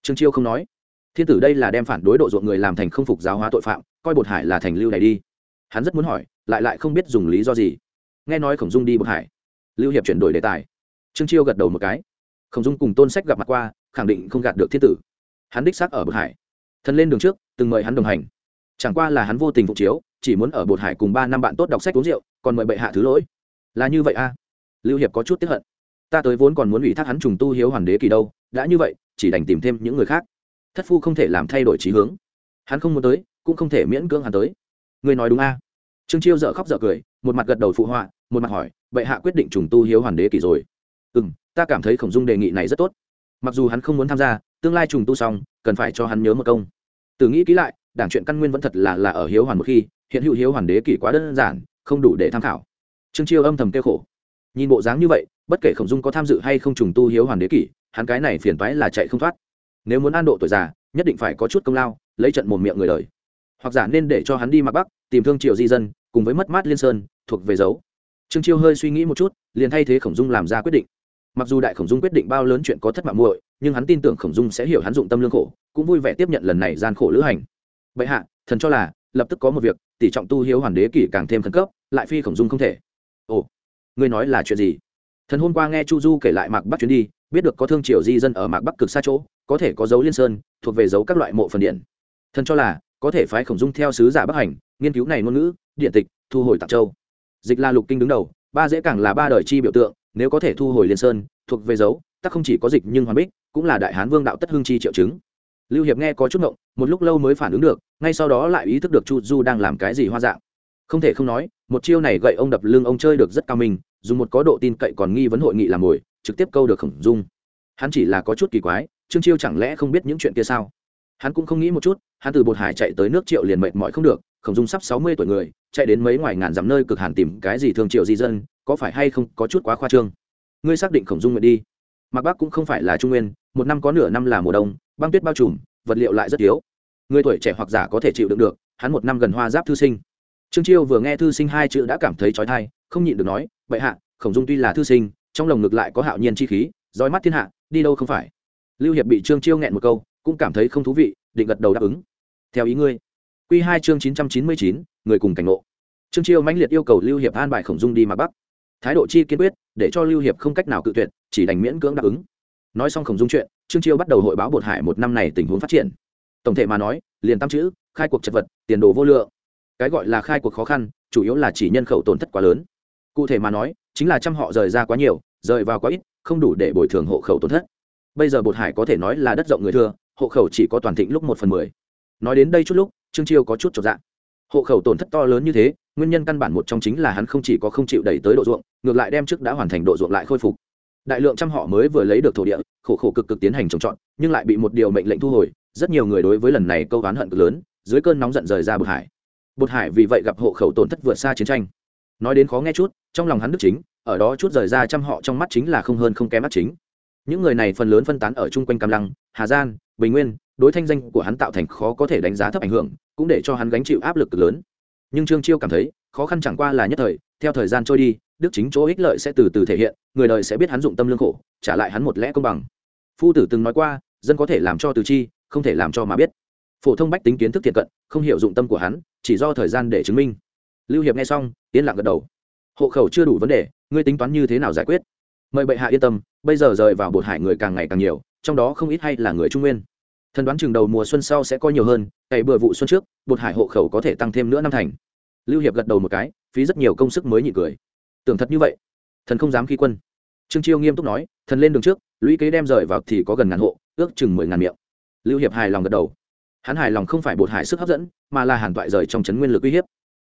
Trương chiêu không nói. Thiên tử đây là đem phản đối độ ruộng người làm thành không phục giáo hóa tội phạm, coi bột hải là thành lưu này đi. Hắn rất muốn hỏi, lại lại không biết dùng lý do gì nghe nói khổng dung đi bột hải. Lưu hiệp chuyển đổi đề tài. Trương chiêu gật đầu một cái. Khổng dung cùng tôn sách gặp mặt qua, khẳng định không gạt được thiên tử. Hắn đích xác ở bột hải. Thân lên đường trước, từng mời hắn đồng hành. Chẳng qua là hắn vô tình phục chiếu, chỉ muốn ở bột hải cùng ba năm bạn tốt đọc sách uống rượu, còn mời bệ hạ thứ lỗi. Là như vậy a. Lưu hiệp có chút tiếp hận. Ta tới vốn còn muốn ủy thác hắn trùng tu hiếu hoàn đế kỳ đâu, đã như vậy, chỉ đành tìm thêm những người khác. Thất phu không thể làm thay đổi trí hướng. Hắn không muốn tới, cũng không thể miễn cưỡng hắn tới. Ngươi nói đúng a. Trương chiêu dở khóc dở cười, một mặt gật đầu phụ họa một mặt hỏi bệ hạ quyết định trùng tu hiếu hoàn đế kỷ rồi. Ừ m ta cảm thấy khổng dung đề nghị này rất tốt. Mặc dù hắn không muốn tham gia, tương lai trùng tu xong, cần phải cho hắn nhớ một công. Từ nghĩ kỹ lại, đảng chuyện căn nguyên vẫn thật là là ở hiếu hoàn một khi, hiện hữu hiếu hoàn đế kỷ quá đơn giản, không đủ để tham khảo. Trương chiêu âm thầm kêu khổ. Nhìn bộ dáng như vậy, bất kể khổng dung có tham dự hay không trùng tu hiếu hoàn đế kỷ, hắn cái này phiền toái là chạy không thoát. Nếu muốn an độ tuổi già, nhất định phải có chút công lao, lấy trận một miệng người đời. Hoặc giả nên để cho hắn đi mặc bắc, tìm thương triệu di dân, cùng với mất mát liên sơn, thuộc về dấu trương chiêu hơi suy nghĩ một chút, liền thay thế khổng dung làm ra quyết định. Mặc dù đại khổng dung quyết định bao lớn chuyện có thất mạng muội, nhưng hắn tin tưởng khổng dung sẽ hiểu hắn dụng tâm lương khổ, cũng vui vẻ tiếp nhận lần này gian khổ lữ hành. Bệ hạ, thần cho là, lập tức có một việc, tỷ trọng tu hiếu hoàn đế kỷ càng thêm khẩn cấp, lại phi khổng dung không thể. Ồ, ngươi nói là chuyện gì? Thần hôm qua nghe chu du kể lại mạc bắc chuyến đi, biết được có thương triều di dân ở mạc bắc cực xa chỗ, có thể có dấu liên sơn, thuộc về dấu các loại mộ phần điện. Thần cho là, có thể phái khổng dung theo sứ giả bắc hành, nghiên cứu này ngôn ngữ, điện tịch, thu hồi tạc châu dịch la lục kinh đứng đầu, ba dễ càng là ba đời chi biểu tượng, nếu có thể thu hồi liên sơn, thuộc về dấu tắc không chỉ có dịch nhưng hoàn bích, cũng là đại hán vương đạo tất hương chi triệu chứng. Lưu hiệp nghe có chút ngộng, một lúc lâu mới phản ứng được, ngay sau đó lại ý thức được chu du đang làm cái gì hoa dạng. Không thể không nói, một chiêu này gậy ông đập lưng ông chơi được rất cao minh, dùng một có độ tin cậy còn nghi vấn hội nghị làm mồi, trực tiếp câu được khổng dung. Hắn chỉ là có chút kỳ quái, trương chiêu chẳng lẽ không biết những chuyện kia sao? Hắn cũng không nghĩ một chút, hắn từ bột hải chạy tới nước triệu liền mệt mỏi không được, khổng dung sắp sáu mươi tuổi người chạy đến mấy ngoài ngàn dặm nơi cực hàn tìm cái gì thương triệu di dân, có phải hay không có chút quá khoa trương? Ngươi xác định khổng dung nguyện đi. Mặc bắc cũng không phải là trung nguyên, một năm có nửa năm là mùa đông, băng tuyết bao trùm, vật liệu lại rất yếu. Người tuổi trẻ hoặc giả có thể chịu đựng được, hắn một năm gần hoa giáp thư sinh. Trương chiêu vừa nghe thư sinh hai chữ đã cảm thấy trói thai không nhịn được nói vậy hạ, khổng dung tuy là thư sinh, trong lồng ngực lại có hạo nhiên chi khí, dõi mắt thiên hạ, đi đâu không phải? Lưu hiệp bị trương chiêu nghẹn một câu, cũng cảm thấy không thú vị, định gật đầu đáp ứng. Theo ý ngươi. Quy hai chương chín trăm chín mươi chín, người cùng cảnh ngộ. Trương chiêu mãnh liệt yêu cầu lưu hiệp an bài khổng dung đi mà bắc. Thái độ chi kiên quyết, để cho lưu hiệp không cách nào cự tuyệt, chỉ đành miễn cưỡng đáp ứng. Nói xong khổng dung chuyện, trương chiêu bắt đầu hội báo bột hải một năm này tình huống phát triển. Tổng thể mà nói, liền tam chữ, khai cuộc chật vật, tiền đồ vô lượng. Cái gọi là khai cuộc khó khăn, chủ yếu là chỉ nhân khẩu tổn thất quá lớn. Cụ thể mà nói, chính là trăm họ rời ra quá nhiều, rời vào quá ít, không đủ để bồi thường hộ khẩu tổn thất. Bây giờ bột hải có thể nói là đất rộng người thưa hộ khẩu chỉ có toàn thịnh lúc một phần mười. Nói đến đây chút lúc trương chiêu có chút trọn dạng hộ khẩu tổn thất to lớn như thế, nguyên nhân căn bản một trong chính là hắn không chỉ có không chịu đẩy tới độ ruộng, ngược lại đem trước đã hoàn thành độ ruộng lại khôi phục. Đại lượng trăm họ mới vừa lấy được thổ địa, khổ khổ cực cực tiến hành trồng trọt, nhưng lại bị một điều mệnh lệnh thu hồi, rất nhiều người đối với lần này câu oán hận cực lớn, dưới cơn nóng giận rời ra bột hải. Bột hải vì vậy gặp hộ khẩu tổn thất vượt xa chiến tranh. Nói đến khó nghe chút, trong lòng hắn đức chính, ở đó chút rời ra trăm họ trong mắt chính là không hơn không kém mắt chính. Những người này phần lớn phân tán ở chung quanh cam lăng, hà giang, bình nguyên đối thanh danh của hắn tạo thành khó có thể đánh giá thấp ảnh hưởng, cũng để cho hắn gánh chịu áp lực cực lớn. Nhưng trương chiêu cảm thấy, khó khăn chẳng qua là nhất thời, theo thời gian trôi đi, đức chính chỗ ích lợi sẽ từ từ thể hiện, người đời sẽ biết hắn dụng tâm lương khổ, trả lại hắn một lẽ công bằng. Phu tử từng nói qua, dân có thể làm cho từ chi, không thể làm cho mà biết. Phổ thông bách tính kiến thức thiện cận, không hiểu dụng tâm của hắn, chỉ do thời gian để chứng minh. Lưu hiệp nghe xong, yên lặng gật đầu. Hộ khẩu chưa đủ vấn đề, ngươi tính toán như thế nào giải quyết? Mời bệ hạ yên tâm, bây giờ rời vào bột hải người càng ngày càng nhiều, trong đó không ít hay là người trung nguyên thần đoán chừng đầu mùa xuân sau sẽ có nhiều hơn, cày bừa vụ xuân trước, bột hải hộ khẩu có thể tăng thêm nữa năm thành. Lưu hiệp gật đầu một cái, phí rất nhiều công sức mới nhị cười. Tưởng thật như vậy. Thần không dám khi quân. Trương chiêu nghiêm túc nói, thần lên đường trước, lũy kế đem rời vào thì có gần ngàn hộ, ước chừng mười ngàn miệng. Lưu hiệp hài lòng gật đầu. Hắn hài lòng không phải bột hải sức hấp dẫn, mà là hàn toại rời trong chấn nguyên lực uy hiếp.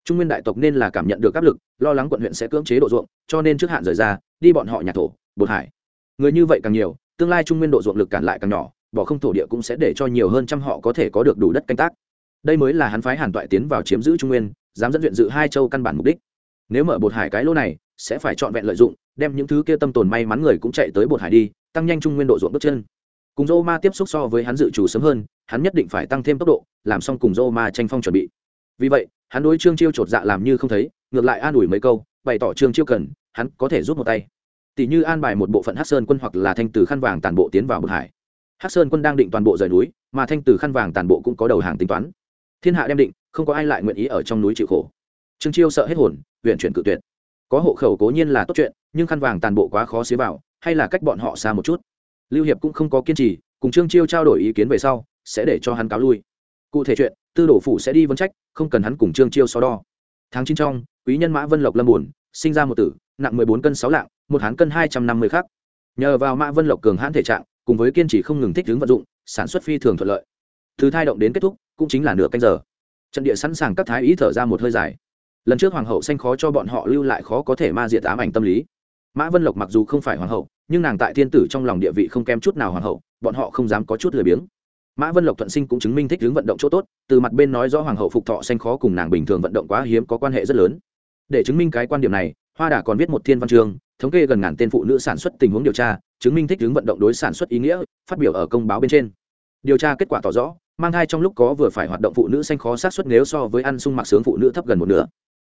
Trung nguyên đại tộc nên là cảm nhận được áp lực, lo lắng quận huyện sẽ cưỡng chế độ ruộng, cho nên trước hạn rời ra, đi bọn họ nhà thổ, bột hải. Người như vậy càng nhiều, tương lai trung nguyên độ ruộng lực cản lại càng nhỏ bỏ không thổ địa cũng sẽ để cho nhiều hơn trăm họ có thể có được đủ đất canh tác. Đây mới là hắn phái hàn toại tiến vào chiếm giữ trung nguyên, dám dẫn viện dự hai châu căn bản mục đích. Nếu mở bột hải cái lô này, sẽ phải trọn vẹn lợi dụng, đem những thứ kia tâm tồn may mắn người cũng chạy tới bột hải đi, tăng nhanh trung nguyên độ ruộng bước chân. Cùng dô ma tiếp xúc so với hắn dự chủ sớm hơn, hắn nhất định phải tăng thêm tốc độ, làm xong cùng dô ma tranh phong chuẩn bị. Vì vậy, hắn đối trương chiêu chột dạ làm như không thấy, ngược lại an ủi mấy câu, bày tỏ trương chiêu cần, hắn có thể rút một tay. Tỷ như an bài một bộ phận hát sơn quân hoặc là thanh từ khăn vàng tàn bộ tiến vào bậc hải. Hắc sơn quân đang định toàn bộ rời núi, mà thanh từ khăn vàng tàn bộ cũng có đầu hàng tính toán. Thiên hạ đem định, không có ai lại nguyện ý ở trong núi chịu khổ. Trương chiêu sợ hết hồn, huyện chuyển cự tuyệt. Có hộ khẩu cố nhiên là tốt chuyện, nhưng khăn vàng tàn bộ quá khó xế vào, hay là cách bọn họ xa một chút. Lưu hiệp cũng không có kiên trì, cùng trương chiêu trao đổi ý kiến về sau, sẽ để cho hắn cáo lui. Cụ thể chuyện, tư đổ phủ sẽ đi vấn trách, không cần hắn cùng trương chiêu so đo. Tháng chín trong, quý nhân mã vân lộc lâm buồn, sinh ra một tử, nặng mười bốn cân sáu lạng, một hán cân hai trăm năm mươi khác nhờ vào mã vân lộc cường hãn thể trạng cùng với kiên trì không ngừng thích ứng vận dụng, sản xuất phi thường thuận lợi. Từ thai động đến kết thúc, cũng chính là nửa canh giờ. Trận địa sẵn sàng các thái ý thở ra một hơi dài. Lần trước hoàng hậu xanh khó cho bọn họ lưu lại khó có thể ma diệt ám ảnh tâm lý. Mã vân lộc mặc dù không phải hoàng hậu, nhưng nàng tại thiên tử trong lòng địa vị không kém chút nào hoàng hậu, bọn họ không dám có chút lười biếng. Mã vân lộc thuận sinh cũng chứng minh thích hướng vận động chỗ tốt, từ mặt bên nói rõ hoàng hậu phục thọ xanh khó cùng nàng bình thường vận động quá hiếm có quan hệ rất lớn. Để chứng minh cái quan điểm này, hoa đà còn viết một thiên văn chương, thống kê gần ngàn tên phụ nữ sản xuất tình huống điều tra chứng minh thích hướng vận động đối sản xuất ý nghĩa, phát biểu ở công báo bên trên. Điều tra kết quả tỏ rõ, mang thai trong lúc có vừa phải hoạt động phụ nữ xanh khó sát xuất nếu so với ăn sung mặc sướng phụ nữ thấp gần một nửa.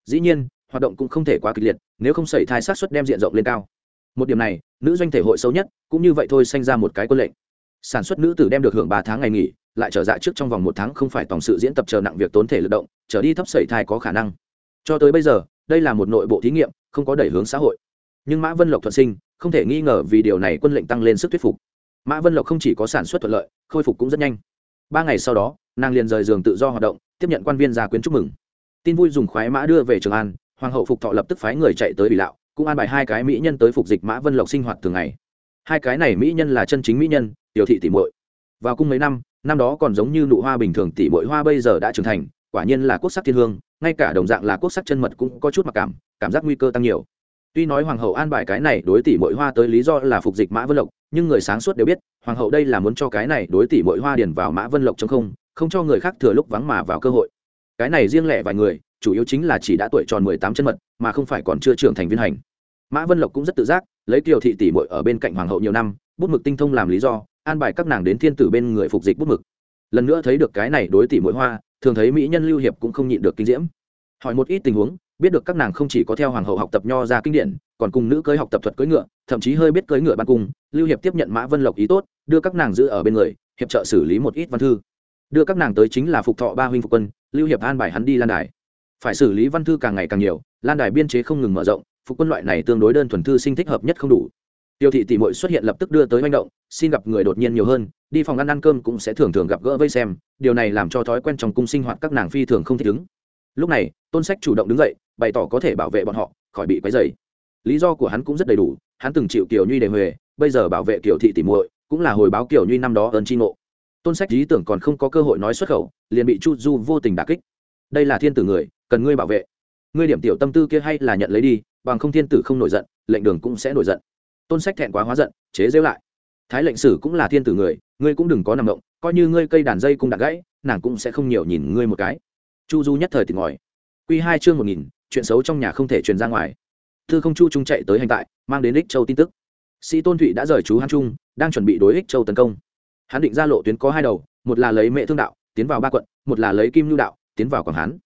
Dĩ nhiên, hoạt động cũng không thể quá kịch liệt, nếu không xảy thai sát xuất đem diện rộng lên cao. Một điểm này, nữ doanh thể hội xấu nhất, cũng như vậy thôi sanh ra một cái quân lệnh. Sản xuất nữ tử đem được hưởng ba tháng ngày nghỉ, lại trở dạ trước trong vòng một tháng không phải tổng sự diễn tập chờ nặng việc tốn thể lực động, trở đi thấp sẩy thai có khả năng. Cho tới bây giờ, đây là một nội bộ thí nghiệm, không có đẩy hướng xã hội. Nhưng mã vân lộc thuận sinh không thể nghi ngờ vì điều này quân lệnh tăng lên sức thuyết phục. Mã vân lộc không chỉ có sản xuất thuận lợi, khôi phục cũng rất nhanh. Ba ngày sau đó, nàng liền rời giường tự do hoạt động, tiếp nhận quan viên gia quyến chúc mừng. Tin vui dùng khoái mã đưa về trường an, hoàng hậu phục thọ lập tức phái người chạy tới ủy lạo, cũng an bài hai cái mỹ nhân tới phục dịch mã vân lộc sinh hoạt thường ngày. Hai cái này mỹ nhân là chân chính mỹ nhân, tiểu thị tỷ muội. Vào cung mấy năm năm đó còn giống như nụ hoa bình thường tỷ muội hoa bây giờ đã trưởng thành, quả nhiên là quốc sắc thiên hương, ngay cả đồng dạng là quốc sắc chân mật cũng có chút mặc cảm cảm giác nguy cơ tăng nhiều tuy nói hoàng hậu an bài cái này đối tỷ muội hoa tới lý do là phục dịch mã vân lộc, nhưng người sáng suốt đều biết, hoàng hậu đây là muốn cho cái này đối tỷ muội hoa điền vào mã vân lộc trong không không cho người khác thừa lúc vắng mà vào cơ hội. Cái này riêng lẻ vài người, chủ yếu chính là chỉ đã tuổi tròn mười tám chân mật, mà không phải còn chưa trưởng thành viên hành. Mã vân lộc cũng rất tự giác, lấy kiều thị tỷ muội ở bên cạnh hoàng hậu nhiều năm, bút mực tinh thông làm lý do, an bài các nàng đến thiên tử bên người phục dịch bút mực. Lần nữa thấy được cái này đối tỷ muội hoa, thường thấy mỹ nhân lưu hiệp cũng không nhịn được kinh diễm. Hỏi một ít tình huống biết được các nàng không chỉ có theo hoàng hậu học tập nho ra kinh điển, còn cùng nữ cưới học tập thuật cưỡi ngựa, thậm chí hơi biết cưỡi ngựa ban cung, lưu hiệp tiếp nhận mã vân lộc ý tốt, đưa các nàng giữ ở bên người, hiệp trợ xử lý một ít văn thư. Đưa các nàng tới chính là phục thọ ba huynh phục quân, lưu hiệp an bài hắn đi lan đài. Phải xử lý văn thư càng ngày càng nhiều, lan đài biên chế không ngừng mở rộng, phục quân loại này tương đối đơn thuần thư sinh thích hợp nhất không đủ. Tiêu thị tỷ muội xuất hiện lập tức đưa tới manh động, xin gặp người đột nhiên nhiều hơn, đi phòng ăn ăn cơm cũng sẽ thường thường gặp gỡ vây xem, điều này làm cho thói quen trong cung sinh hoạt các nàng phi thường không thích ứng lúc này, tôn sách chủ động đứng dậy, bày tỏ có thể bảo vệ bọn họ, khỏi bị quấy dày lý do của hắn cũng rất đầy đủ, hắn từng chịu kiều nhuy đề huề, bây giờ bảo vệ kiều thị tỷ muội, cũng là hồi báo kiều nhuy năm đó ơn tri ngộ. Tôn sách lý tưởng còn không có cơ hội nói xuất khẩu, liền bị chu du vô tình đà kích. Đây là thiên tử người, cần ngươi bảo vệ. Ngươi điểm tiểu tâm tư kia hay là nhận lấy đi, bằng không thiên tử không nổi giận, lệnh đường cũng sẽ nổi giận. Tôn sách thẹn quá hóa giận, chế rêu lại. Thái lệnh sử cũng là thiên tử người, ngươi cũng đừng có nằm động, coi như ngươi cây đàn dây cũng đã gãy, nàng cũng sẽ không nhiều nhìn ngươi một cái chu du nhất thời tỉnh ngòi q hai chương một nghìn, chuyện xấu trong nhà không thể truyền ra ngoài. Thư không chu trung chạy tới hành tại, mang đến ích châu tin tức. Sĩ tôn thụy đã rời chú hán trung, đang chuẩn bị đối ích châu tấn công. Hắn định ra lộ tuyến có hai đầu, một là lấy mệ thương đạo, tiến vào ba quận, một là lấy kim Nhu đạo, tiến vào quảng hán.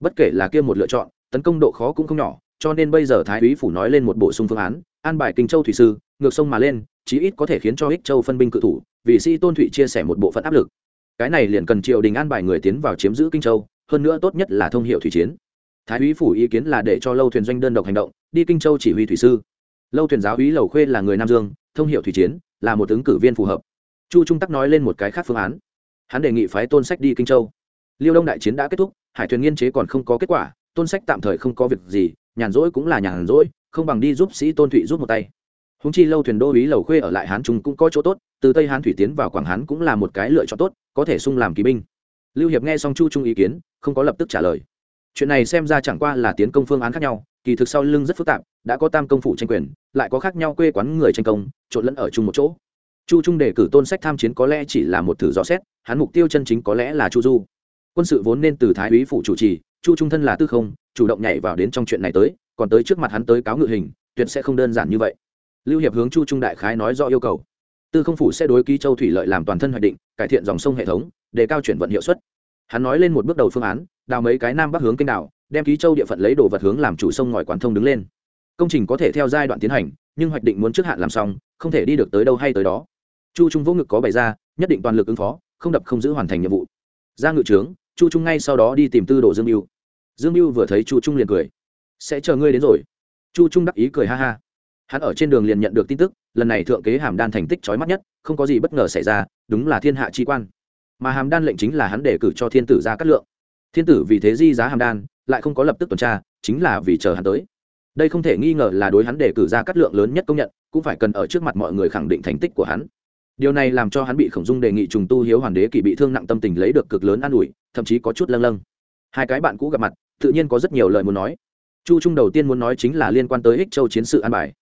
Bất kể là kia một lựa chọn, tấn công độ khó cũng không nhỏ, cho nên bây giờ thái úy phủ nói lên một bổ sung phương án, an bài kinh châu thủy sư, ngược sông mà lên, chí ít có thể khiến cho ích châu phân binh cự thủ, vì sĩ tôn thụy chia sẻ một bộ phận áp lực. Cái này liền cần triều đình an bài người tiến vào chiếm giữ kinh châu hơn nữa tốt nhất là thông hiệu thủy chiến. Thái úy phủ ý kiến là để cho lâu thuyền doanh đơn độc hành động, đi kinh châu chỉ huy thủy sư. Lâu thuyền giáo úy lầu khuê là người nam dương, thông hiệu thủy chiến là một ứng cử viên phù hợp. Chu trung tắc nói lên một cái khác phương án. Hắn đề nghị phái tôn sách đi kinh châu. Liêu đông đại chiến đã kết thúc, hải thuyền nghiên chế còn không có kết quả, tôn sách tạm thời không có việc gì, nhàn rỗi cũng là nhàn rỗi, không bằng đi giúp sĩ tôn thụy giúp một tay. Húng chi lâu thuyền đô ý lầu khuê ở lại hán trung cũng có chỗ tốt, từ tây hán thủy tiến vào quảng hán cũng là một cái lựa chọn tốt, có thể sung làm kỳ binh lưu hiệp nghe xong chu trung ý kiến, không có lập tức trả lời. Chuyện này xem ra chẳng qua là tiến công phương án khác nhau, kỳ thực sau lưng rất phức tạp, đã có tam công phủ tranh quyền, lại có khác nhau quê quán người tranh công, trộn lẫn ở chung một chỗ. Chu trung đề cử tôn sách tham chiến có lẽ chỉ là một thử rõ xét, hắn mục tiêu chân chính có lẽ là chu du. Quân sự vốn nên từ thái úy phủ chủ trì, chu trung thân là tư không, chủ động nhảy vào đến trong chuyện này tới, còn tới trước mặt hắn tới cáo ngự hình, tuyệt sẽ không đơn giản như vậy. Lưu hiệp hướng chu trung đại khái nói rõ yêu cầu. Tư không phủ sẽ đối ký châu thủy lợi làm toàn thân hoạch định, cải thiện dòng sông hệ thống đề cao chuyển vận hiệu suất. Hắn nói lên một bước đầu phương án, đào mấy cái nam bắc hướng kênh đảo, đem ký châu địa phận lấy đồ vật hướng làm chủ sông ngòi quán thông đứng lên. Công trình có thể theo giai đoạn tiến hành, nhưng hoạch định muốn trước hạn làm xong, không thể đi được tới đâu hay tới đó. Chu trung vô ngực có bày ra, nhất định toàn lực ứng phó, không đập không giữ hoàn thành nhiệm vụ. Ra ngự trướng, chu trung ngay sau đó đi tìm tư đồ dương mưu. Dương mưu vừa thấy chu trung liền cười. Sẽ chờ ngươi đến rồi. Chu trung đắc ý cười ha ha. Hắn ở trên đường liền nhận được tin tức, lần này thượng kế hàm đan thành tích trói mắt nhất, không có gì bất ngờ xảy ra, đúng là thiên hạ chi quan mà hàm đan lệnh chính là hắn để cử cho thiên tử ra cắt lượng. Thiên tử vì thế di giá hàm đan, lại không có lập tức tuần tra, chính là vì chờ hắn tới. Đây không thể nghi ngờ là đối hắn để cử ra cắt lượng lớn nhất công nhận, cũng phải cần ở trước mặt mọi người khẳng định thành tích của hắn. Điều này làm cho hắn bị khổng dung đề nghị trùng tu hiếu hoàn đế kỷ bị thương nặng tâm tình lấy được cực lớn an ủi, thậm chí có chút lâng lâng. Hai cái bạn cũ gặp mặt, tự nhiên có rất nhiều lời muốn nói. Chu trung đầu tiên muốn nói chính là liên quan tới ích châu chiến sự an bài.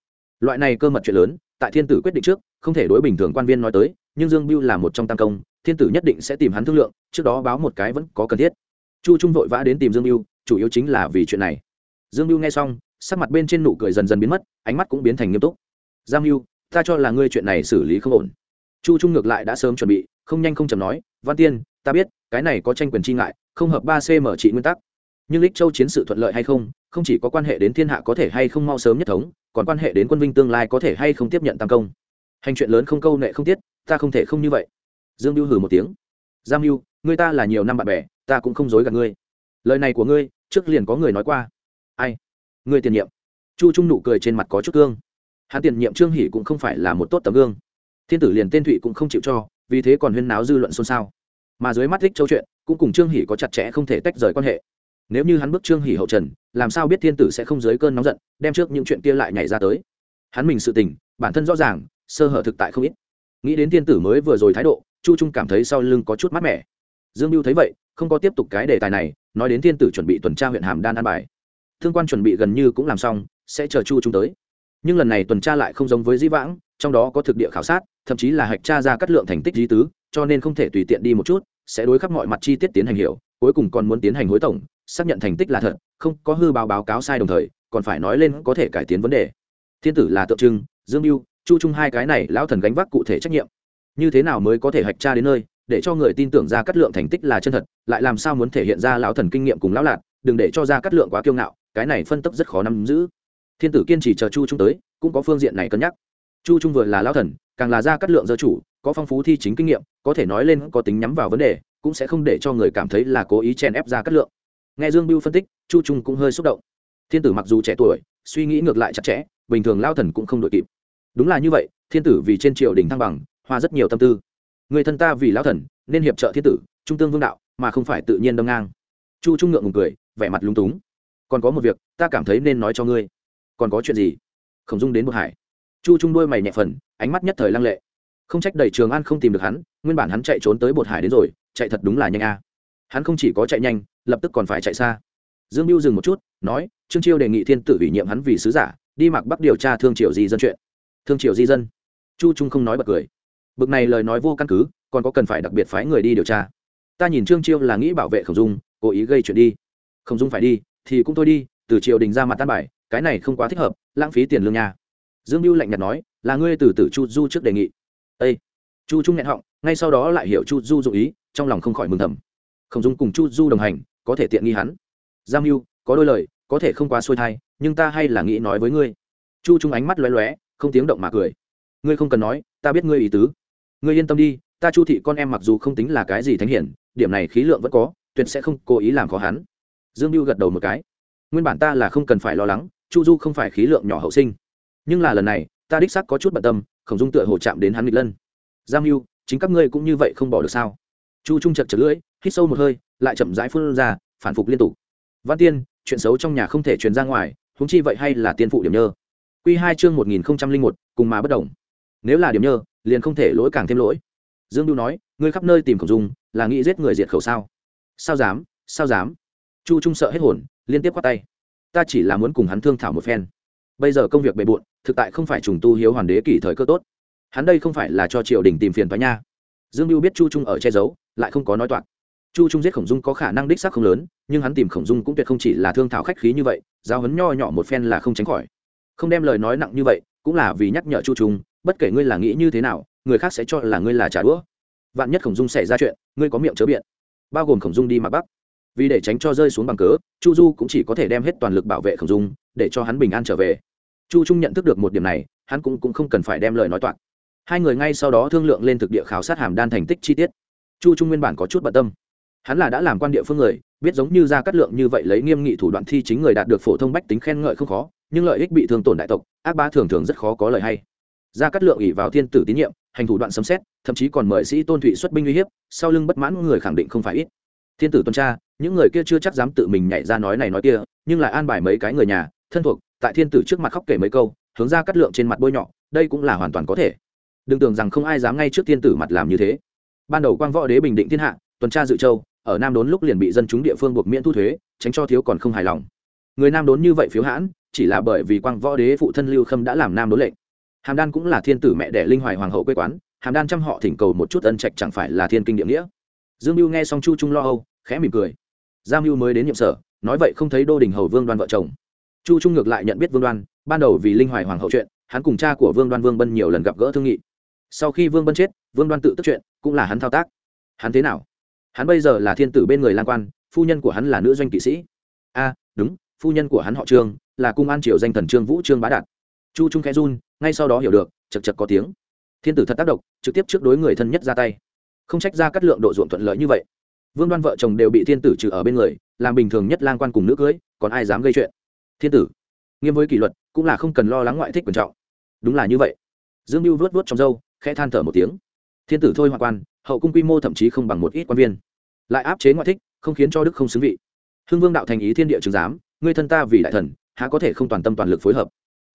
Loại này cơ mật chuyện lớn, tại thiên tử quyết định trước, không thể đối bình thường quan viên nói tới, nhưng dương biêu là một trong tam công thiên tử nhất định sẽ tìm hắn thương lượng, trước đó báo một cái vẫn có cần thiết. Chu trung vội vã đến tìm dương mưu chủ yếu chính là vì chuyện này. Dương mưu nghe xong, sắc mặt bên trên nụ cười dần dần biến mất, ánh mắt cũng biến thành nghiêm túc. Giang mưu ta cho là ngươi chuyện này xử lý không ổn. Chu trung ngược lại đã sớm chuẩn bị, không nhanh không chầm nói, văn tiên, ta biết, cái này có tranh quyền chi ngại, không hợp ba C mở trị nguyên tắc. Nhưng lích châu chiến sự thuận lợi hay không không chỉ có quan hệ đến thiên hạ có thể hay không mau sớm nhất thống, còn quan hệ đến quân vinh tương lai có thể hay không tiếp nhận tam công. Hành chuyện lớn không câu nệ không tiết, ta không thể không như vậy dương mưu hừ một tiếng. Giang mưu người ta là nhiều năm bạn bè, ta cũng không dối gạt ngươi. Lời này của ngươi, trước liền có người nói qua. Ai? Ngươi tiền nhiệm. Chu trung nụ cười trên mặt có chút gương. Hắn tiền nhiệm trương hỷ cũng không phải là một tốt tấm gương. Thiên tử liền tên thụy cũng không chịu cho, vì thế còn huyên náo dư luận xôn xao. Mà dưới mắt thích châu chuyện, cũng cùng trương hỷ có chặt chẽ không thể tách rời quan hệ. Nếu như hắn bước trương hỷ hậu trần, làm sao biết thiên tử sẽ không dưới cơn nóng giận, đem trước những chuyện kia lại nhảy ra tới? Hắn mình sự tình, bản thân rõ ràng, sơ hở thực tại không ít. Nghĩ đến thiên tử mới vừa rồi thái độ chu trung cảm thấy sau lưng có chút mát mẻ. Dương mưu thấy vậy, không có tiếp tục cái đề tài này, nói đến thiên tử chuẩn bị tuần tra huyện hàm đan an bài. Thương quan chuẩn bị gần như cũng làm xong, sẽ chờ chu trung tới. Nhưng lần này tuần tra lại không giống với dĩ vãng, trong đó có thực địa khảo sát, thậm chí là hạch tra ra cắt lượng thành tích di tứ, cho nên không thể tùy tiện đi một chút, sẽ đối khắp mọi mặt chi tiết tiến hành hiểu, cuối cùng còn muốn tiến hành hối tổng, xác nhận thành tích là thật, không có hư báo báo cáo sai đồng thời, còn phải nói lên có thể cải tiến vấn đề. Thiên tử là tượng trưng, dương mưu chu trung hai cái này lão thần gánh vác cụ thể trách nhiệm như thế nào mới có thể hạch tra đến nơi, để cho người tin tưởng ra cắt lượng thành tích là chân thật, lại làm sao muốn thể hiện ra lão thần kinh nghiệm cùng lão lạc đừng để cho ra cắt lượng quá kiêu ngạo, cái này phân tấp rất khó nắm giữ. Thiên tử kiên trì chờ chu trung tới, cũng có phương diện này cân nhắc. Chu trung vừa là lão thần, càng là ra cắt lượng dân chủ, có phong phú thi chính kinh nghiệm, có thể nói lên có tính nhắm vào vấn đề, cũng sẽ không để cho người cảm thấy là cố ý chen ép ra cắt lượng. Nghe dương biêu phân tích, chu trung cũng hơi xúc động. Thiên tử mặc dù trẻ tuổi, suy nghĩ ngược lại chặt chẽ, bình thường lao thần cũng không đội kịp. Đúng là như vậy, thiên tử vì trên triều đình thăng bằng hoa rất nhiều tâm tư. Người thân ta vì lao thần, nên hiệp trợ thiên tử, trung tương vương đạo, mà không phải tự nhiên đâm ngang. Chu trung ngượng ngùng cười, vẻ mặt lúng túng. Còn có một việc, ta cảm thấy nên nói cho ngươi. Còn có chuyện gì? Khổng dung đến bậc hải. Chu trung đôi mày nhẹ phần, ánh mắt nhất thời lăng lệ. Không trách đầy trường an không tìm được hắn, nguyên bản hắn chạy trốn tới bột hải đến rồi, chạy thật đúng là nhanh a. Hắn không chỉ có chạy nhanh, lập tức còn phải chạy xa. Dương mưu dừng một chút, nói, trương chiêu đề nghị thiên tử ủy nhiệm hắn vì sứ giả, đi mặc bắc điều tra thương triều di dân chuyện. Thương triều di dân? Chu trung không nói bật cười bực này lời nói vô căn cứ, còn có cần phải đặc biệt phái người đi điều tra. Ta nhìn trương chiêu là nghĩ bảo vệ khổng dung, cố ý gây chuyện đi. Khổng dung phải đi, thì cũng thôi đi, từ triều đình ra mặt tan bài, cái này không quá thích hợp, lãng phí tiền lương nhà dương mưu lạnh nhạt nói, là ngươi từ từ chu du trước đề nghị. Ây chu trung nghẹn họng, ngay sau đó lại hiểu chu du dụ ý, trong lòng không khỏi mừng thầm. Khổng dung cùng chu du đồng hành, có thể tiện nghi hắn. Giang mưu có đôi lời, có thể không quá xuôi thai, nhưng ta hay là nghĩ nói với ngươi. Chu trung ánh mắt lóe lóe, không tiếng động mà cười. Ngươi không cần nói, ta biết ngươi ý tứ ngươi yên tâm đi, ta chu thị con em mặc dù không tính là cái gì thánh hiển, điểm này khí lượng vẫn có, tuyệt sẽ không cố ý làm khó hắn. Dương mưu gật đầu một cái. Nguyên bản ta là không cần phải lo lắng, chu du không phải khí lượng nhỏ hậu sinh. Nhưng là lần này, ta đích xác có chút bận tâm, khổng dung tựa hồ chạm đến hắn nghịch lân. Giang mưu chính các ngươi cũng như vậy không bỏ được sao? Chu trung chật chật lưỡi, hít sâu một hơi, lại chậm rãi phun ra, phản phục liên tục. Văn tiên, chuyện xấu trong nhà không thể truyền ra ngoài húng chi vậy hay là tiên phụ điểm nhơ. Q hai chương một nghìn một, cùng mà bất đồng nếu là điểm nhơ, liền không thể lỗi càng thêm lỗi. Dương đu nói, ngươi khắp nơi tìm khổng dung, là nghĩ giết người diệt khẩu sao? Sao dám sao dám? Chu trung sợ hết hồn, liên tiếp quát tay. Ta chỉ là muốn cùng hắn thương thảo một phen. Bây giờ công việc bề bộn, thực tại không phải trùng tu hiếu hoàn đế kỷ thời cơ tốt. Hắn đây không phải là cho triều đình tìm phiền toái nha. Dương lưu biết chu trung ở che giấu, lại không có nói toạc. Chu trung giết khổng dung có khả năng đích xác không lớn, nhưng hắn tìm khổng dung cũng tuyệt không chỉ là thương thảo khách khí như vậy giao hấn nho nhỏ một phen là không tránh khỏi. Không đem lời nói nặng như vậy, cũng là vì nhắc nhở chu trung bất kể ngươi là nghĩ như thế nào người khác sẽ cho là ngươi là trả đũa. Vạn nhất khổng dung xảy ra chuyện ngươi có miệng chớ biện. Bao gồm khổng dung đi mà bắc. Vì để tránh cho rơi xuống bằng cớ chu du cũng chỉ có thể đem hết toàn lực bảo vệ khổng dung để cho hắn bình an trở về. Chu trung nhận thức được một điểm này hắn cũng, cũng không cần phải đem lời nói toạc. Hai người ngay sau đó thương lượng lên thực địa khảo sát hàm đan thành tích chi tiết. Chu trung nguyên bản có chút bận tâm. Hắn là đã làm quan địa phương người biết giống như ra cắt lượng như vậy lấy nghiêm nghị thủ đoạn thi chính người đạt được phổ thông bách tính khen ngợi không khó nhưng lợi ích bị thương tổn đại tộc ác ba thường thường rất khó có lời hay ra cắt lượng ủy vào thiên tử tín nhiệm, hành thủ đoạn sấm xét thậm chí còn mời sĩ tôn thụy xuất binh uy hiếp, sau lưng bất mãn người khẳng định không phải ít. Thiên tử tuần tra, những người kia chưa chắc dám tự mình nhảy ra nói này nói kia, nhưng lại an bài mấy cái người nhà, thân thuộc, tại thiên tử trước mặt khóc kể mấy câu, hướng ra cắt lượng trên mặt bôi nhọ, đây cũng là hoàn toàn có thể. Đừng tưởng rằng không ai dám ngay trước thiên tử mặt làm như thế. Ban đầu quang võ đế bình định thiên hạ, tuần tra dự châu, ở nam đốn lúc liền bị dân chúng địa phương buộc miễn thu thuế, tránh cho thiếu còn không hài lòng. Người nam đốn như vậy phiếu hãn, chỉ là bởi vì quang võ đế phụ thân lưu khâm đã làm nam đốn lệnh hàm đan cũng là thiên tử mẹ đẻ linh hoài hoàng hậu quê quán, hàm đan chăm họ thỉnh cầu một chút ân trạch chẳng phải là thiên kinh địa nghĩa. Dương mưu nghe xong chu trung lo âu, khẽ mỉm cười. Gia mưu mới đến nhiệm sở, nói vậy không thấy đô đình hầu vương đoan vợ chồng. Chu trung ngược lại nhận biết vương đoan, ban đầu vì linh hoài hoàng hậu chuyện, hắn cùng cha của vương đoan vương bân nhiều lần gặp gỡ thương nghị. Sau khi vương bân chết, vương đoan tự tức chuyện, cũng là hắn thao tác. Hắn thế nào? Hắn bây giờ là thiên tử bên người lan quan, phu nhân của hắn là nữ doanh kỵ sĩ. A đúng, phu nhân của hắn họ trương, là cung an triều danh thần trương vũ trương bá đạt. Chu trung khẽ run ngay sau đó hiểu được, chật chật có tiếng. Thiên tử thật tác động trực tiếp trước đối người thân nhất ra tay. Không trách ra cắt lượng độ ruộng thuận lợi như vậy. Vương đoan vợ chồng đều bị thiên tử trừ ở bên người, làm bình thường nhất lang quan cùng nữ cưới, còn ai dám gây chuyện? Thiên tử, nghiêm với kỷ luật, cũng là không cần lo lắng ngoại thích quan trọng. Đúng là như vậy. Dương mưu vớt vớt trong dâu khẽ than thở một tiếng. Thiên tử thôi hoa quan, hậu cung quy mô thậm chí không bằng một ít quan viên. Lại áp chế ngoại thích, không khiến cho đức không xứng vị. Hưng vương đạo thành ý thiên địa chứng giám người thân ta vì đại thần, há có thể không toàn tâm toàn lực phối hợp?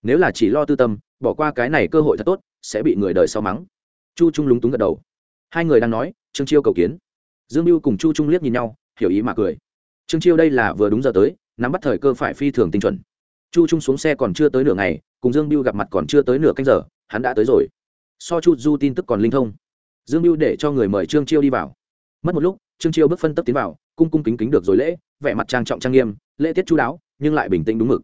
Nếu là chỉ lo tư tâm bỏ qua cái này cơ hội thật tốt, sẽ bị người đời sau mắng. Chu trung lúng túng gật đầu. Hai người đang nói, trương chiêu cầu kiến. Dương mưu cùng chu trung liếc nhìn nhau, hiểu ý mà cười. Trương chiêu đây là vừa đúng giờ tới, nắm bắt thời cơ phải phi thường tinh chuẩn. Chu trung xuống xe còn chưa tới nửa ngày, cùng dương mưu gặp mặt còn chưa tới nửa canh giờ, hắn đã tới rồi. So chu du tin tức còn linh thông. Dương mưu để cho người mời trương chiêu đi vào. Mất một lúc, trương chiêu bước phân tấp tiến vào, cung cung kính kính được rồi lễ, vẻ mặt trang trọng trang nghiêm, lễ tiết chú đáo, nhưng lại bình tĩnh đúng mực.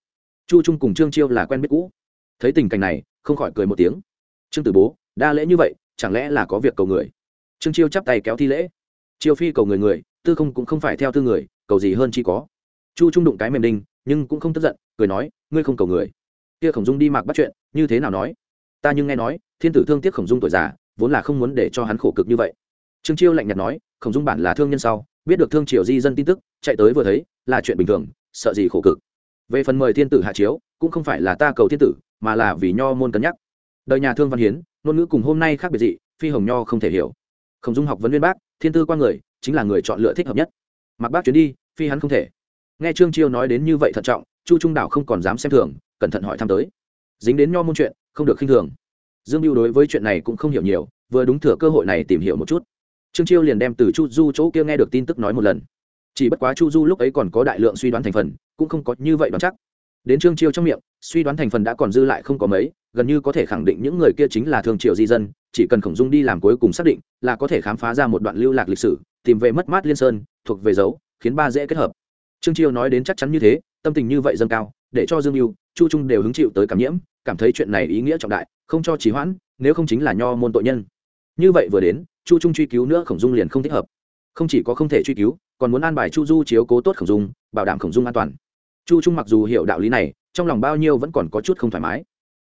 Chu trung cùng trương chiêu là quen biết cũ thấy tình cảnh này, không khỏi cười một tiếng. Trương tử bố, đa lễ như vậy, chẳng lẽ là có việc cầu người? Trương chiêu chắp tay kéo thi lễ. Chiêu phi cầu người người, tư không cũng không phải theo tư người, cầu gì hơn chi có. Chu trung đụng cái mềm đinh, nhưng cũng không tức giận, cười nói, ngươi không cầu người. Kia khổng dung đi mạc bắt chuyện, như thế nào nói? Ta nhưng nghe nói, thiên tử thương tiếc khổng dung tuổi già, vốn là không muốn để cho hắn khổ cực như vậy. Trương chiêu lạnh nhạt nói, khổng dung bản là thương nhân sau, biết được thương triều di dân tin tức, chạy tới vừa thấy, là chuyện bình thường, sợ gì khổ cực. Về phần mời thiên tử hạ chiếu, cũng không phải là ta cầu thiên tử mà là vì nho môn cân nhắc. Đời nhà thương văn hiến, ngôn ngữ cùng hôm nay khác biệt dị, phi hồng nho không thể hiểu. Khổng dung học vấn viên bác, thiên tư quan người, chính là người chọn lựa thích hợp nhất. Mặc bác chuyến đi, phi hắn không thể. Nghe trương chiêu nói đến như vậy thận trọng, chu trung đảo không còn dám xem thường, cẩn thận hỏi thăm tới. Dính đến nho môn chuyện, không được khinh thường. Dương mưu đối với chuyện này cũng không hiểu nhiều, vừa đúng thừa cơ hội này tìm hiểu một chút. Trương chiêu liền đem từ chu du chỗ kia nghe được tin tức nói một lần. Chỉ bất quá chu du lúc ấy còn có đại lượng suy đoán thành phần, cũng không có như vậy đoán chắc đến trương chiêu trong miệng, suy đoán thành phần đã còn dư lại không có mấy, gần như có thể khẳng định những người kia chính là thương triều di dân, chỉ cần khổng dung đi làm cuối cùng xác định, là có thể khám phá ra một đoạn lưu lạc lịch sử, tìm về mất mát liên sơn, thuộc về dấu, khiến ba dễ kết hợp. Trương chiêu nói đến chắc chắn như thế, tâm tình như vậy dâng cao, để cho dương mưu chu trung đều hứng chịu tới cảm nhiễm, cảm thấy chuyện này ý nghĩa trọng đại, không cho trì hoãn, nếu không chính là nho môn tội nhân. Như vậy vừa đến, chu trung truy cứu nữa khổng dung liền không thích hợp. Không chỉ có không thể truy cứu, còn muốn an bài chu du chiếu cố tốt khổng dung, bảo đảm khổng dung an toàn chu trung mặc dù hiểu đạo lý này, trong lòng bao nhiêu vẫn còn có chút không thoải mái.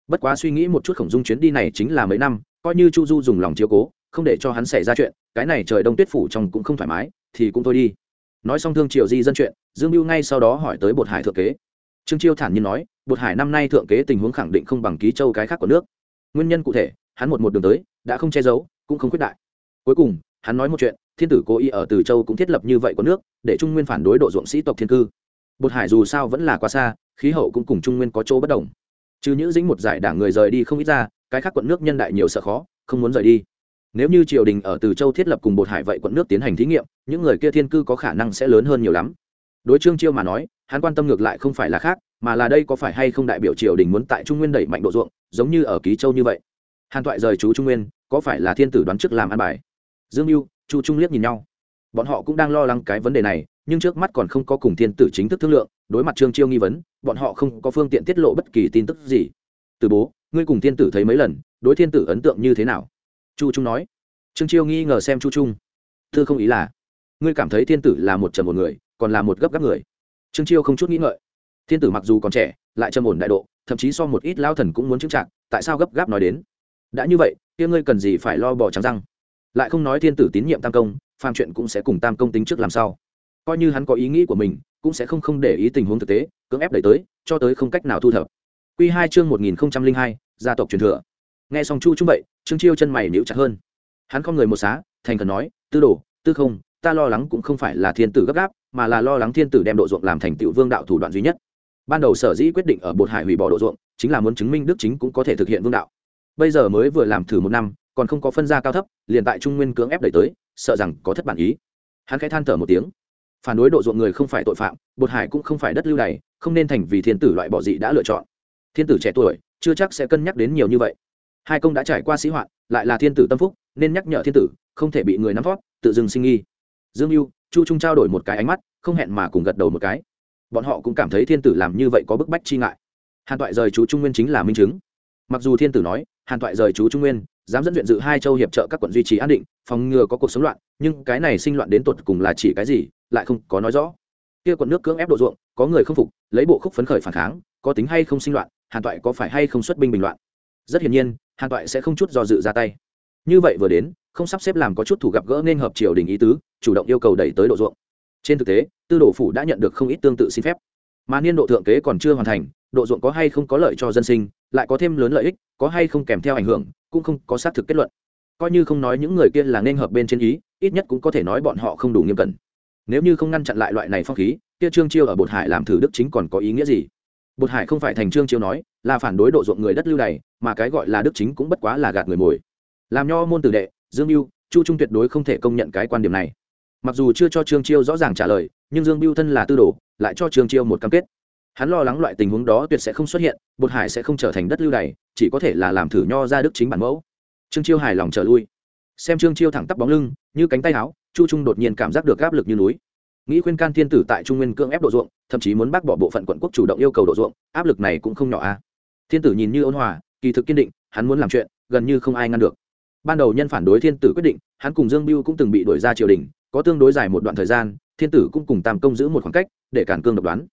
Bất quá suy nghĩ một chút khổng dung chuyến đi này chính là mấy năm, coi như chu du dùng lòng chiếu cố, không để cho hắn xảy ra chuyện, cái này trời đông tuyết phủ trong cũng không thoải mái, thì cũng thôi đi. Nói xong thương triều di dân chuyện, dương mưu ngay sau đó hỏi tới bột hải thượng kế. Trương chiêu thản nhiên nói, bột hải năm nay thượng kế tình huống khẳng định không bằng ký châu cái khác của nước. Nguyên nhân cụ thể, hắn một một đường tới, đã không che giấu, cũng không khuyết đại. Cuối cùng, hắn nói một chuyện, thiên tử cố ý ở từ châu cũng thiết lập như vậy của nước, để trung nguyên phản đối độ ruộng sĩ tộc thiên cư bột hải dù sao vẫn là quá xa, khí hậu cũng cùng trung nguyên có chỗ bất đồng. Chứ những dính một giải đảng người rời đi không ít ra, cái khác quận nước nhân đại nhiều sợ khó, không muốn rời đi. Nếu như triều đình ở từ châu thiết lập cùng bột hải vậy quận nước tiến hành thí nghiệm, những người kia thiên cư có khả năng sẽ lớn hơn nhiều lắm. Đối trương chiêu mà nói, hắn quan tâm ngược lại không phải là khác, mà là đây có phải hay không đại biểu triều đình muốn tại trung nguyên đẩy mạnh độ ruộng, giống như ở ký châu như vậy. Hàn toại rời chú trung nguyên, có phải là thiên tử đoán trước làm ăn bài? Dương mưu chu trung liếc nhìn nhau bọn họ cũng đang lo lắng cái vấn đề này, nhưng trước mắt còn không có cùng thiên tử chính thức thương lượng, đối mặt trương chiêu nghi vấn, bọn họ không có phương tiện tiết lộ bất kỳ tin tức gì. Từ bố, ngươi cùng thiên tử thấy mấy lần, đối thiên tử ấn tượng như thế nào? Chu trung nói. Trương chiêu nghi ngờ xem chu trung. Thư không ý là, ngươi cảm thấy thiên tử là một trầm một người, còn là một gấp gáp người? Trương chiêu không chút nghĩ ngợi. Thiên tử mặc dù còn trẻ, lại trầm ổn đại độ, thậm chí so một ít lao thần cũng muốn chứng trạng, tại sao gấp gáp nói đến? Đã như vậy, kia ngươi cần gì phải lo bỏ trắng răng? Lại không nói thiên tử tín nhiệm tam công phàm chuyện cũng sẽ cùng tam công tính trước làm sao. Coi như hắn có ý nghĩ của mình, cũng sẽ không không để ý tình huống thực tế, cưỡng ép đẩy tới, cho tới không cách nào thu thập. Q hai chương một nghìn hai, gia tộc truyền thừa. Nghe xong chu trung vậy, trương chiêu chân mày níu chặt hơn. Hắn không người một xá, thành cần nói, tư đồ, tư không, ta lo lắng cũng không phải là thiên tử gấp gáp, mà là lo lắng thiên tử đem độ ruộng làm thành tựu vương đạo thủ đoạn duy nhất. Ban đầu sở dĩ quyết định ở bột hải hủy bỏ độ ruộng, chính là muốn chứng minh đức chính cũng có thể thực hiện vương đạo. Bây giờ mới vừa làm thử một năm, còn không có phân gia cao thấp, liền tại trung nguyên cưỡng ép đẩy tới sợ rằng có thất bản ý. Hắn khẽ than thở một tiếng. Phản đối độ ruộng người không phải tội phạm bột hải cũng không phải đất lưu này, không nên thành vì thiên tử loại bỏ dị đã lựa chọn. Thiên tử trẻ tuổi chưa chắc sẽ cân nhắc đến nhiều như vậy. Hai công đã trải qua sĩ hoạn lại là thiên tử tâm phúc nên nhắc nhở thiên tử không thể bị người nắm vót tự dưng sinh nghi. Dương mưu chu trung trao đổi một cái ánh mắt không hẹn mà cùng gật đầu một cái. Bọn họ cũng cảm thấy thiên tử làm như vậy có bức bách chi ngại. Hàn toại rời chú trung nguyên chính là minh chứng. Mặc dù thiên tử nói hàn toại rời chú trung nguyên, dám dẫn viện dự hai châu hiệp trợ các quận duy trì an định, phòng ngừa có cuộc sống loạn, nhưng cái này sinh loạn đến tột cùng là chỉ cái gì, lại không có nói rõ. Kia quận nước cưỡng ép độ ruộng, có người không phục, lấy bộ khúc phấn khởi phản kháng, có tính hay không sinh loạn, hàn toại có phải hay không xuất binh bình loạn? Rất hiển nhiên, hàn toại sẽ không chút do dự ra tay. Như vậy vừa đến, không sắp xếp làm có chút thủ gặp gỡ nên hợp triều đình ý tứ, chủ động yêu cầu đẩy tới độ ruộng. Trên thực tế, tư đồ phủ đã nhận được không ít tương tự xin phép mà niên độ thượng kế còn chưa hoàn thành, độ ruộng có hay không có lợi cho dân sinh, lại có thêm lớn lợi ích, có hay không kèm theo ảnh hưởng, cũng không có xác thực kết luận. Coi như không nói những người kia là nên hợp bên trên ý, ít nhất cũng có thể nói bọn họ không đủ nghiêm cẩn. Nếu như không ngăn chặn lại loại này phong khí, kia trương chiêu ở bột hải làm thử đức chính còn có ý nghĩa gì? Bột hải không phải thành trương chiêu nói, là phản đối độ ruộng người đất lưu này mà cái gọi là đức chính cũng bất quá là gạt người mồi. Làm nho môn tử đệ, dương mưu, chu trung tuyệt đối không thể công nhận cái quan điểm này mặc dù chưa cho trương chiêu rõ ràng trả lời, nhưng dương Biêu thân là tư đồ, lại cho trương chiêu một cam kết. Hắn lo lắng loại tình huống đó tuyệt sẽ không xuất hiện, bột hải sẽ không trở thành đất lưu này chỉ có thể là làm thử nho ra đức chính bản mẫu. Trương chiêu hài lòng trở lui. Xem trương chiêu thẳng tắp bóng lưng, như cánh tay áo, chu trung đột nhiên cảm giác được áp lực như núi. Nghĩ khuyên can thiên tử tại trung nguyên cưỡng ép độ ruộng, thậm chí muốn bác bỏ bộ phận quận quốc chủ động yêu cầu độ ruộng, áp lực này cũng không nhỏ a thiên tử nhìn như ôn hòa, kỳ thực kiên định, hắn muốn làm chuyện, gần như không ai ngăn được. Ban đầu nhân phản đối thiên tử quyết định, hắn cùng dương biêu cũng từng bị đuổi ra triều đình có tương đối dài một đoạn thời gian, thiên tử cũng cùng tam công giữ một khoảng cách, để cản cương độc đoán.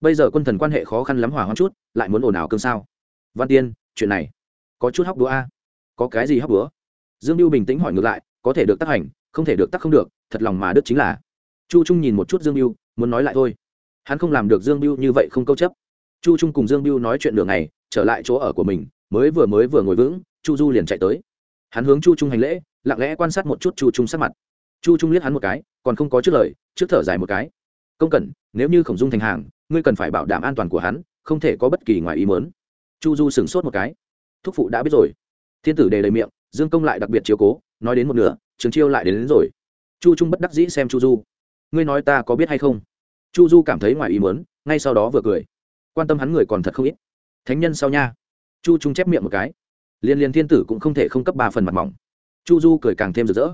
Bây giờ quân thần quan hệ khó khăn lắm hòa hoãn chút, lại muốn ồn ào cương sao? Văn tiên, chuyện này, có chút hóc đũa a. Có cái gì hóc búa? Dương biêu bình tĩnh hỏi ngược lại, có thể được tác hành, không thể được tác không được, thật lòng mà đức chính là. Chu trung nhìn một chút dương biêu muốn nói lại thôi. Hắn không làm được dương biêu như vậy không câu chấp. Chu trung cùng dương biêu nói chuyện đường này trở lại chỗ ở của mình, mới vừa mới vừa ngồi vững, chu du liền chạy tới. Hắn hướng chu trung hành lễ, lặng lẽ quan sát một chút chu trung sắc mặt chu trung liếc hắn một cái còn không có trước lời trước thở dài một cái. Công cẩn nếu như khổng dung thành hàng ngươi cần phải bảo đảm an toàn của hắn không thể có bất kỳ ngoài ý mớn chu du sửng sốt một cái. Thúc phụ đã biết rồi. Thiên tử đề đầy miệng dương công lại đặc biệt chiếu cố nói đến một nửa trường chiêu lại đến, đến rồi. Chu trung bất đắc dĩ xem chu du. Ngươi nói ta có biết hay không? Chu du cảm thấy ngoài ý mớn ngay sau đó vừa cười. Quan tâm hắn người còn thật không ít. Thánh nhân sau nha. Chu trung chép miệng một cái. Liên liên thiên tử cũng không thể không cấp ba phần mặt mỏng. Chu du cười càng thêm rực rỡ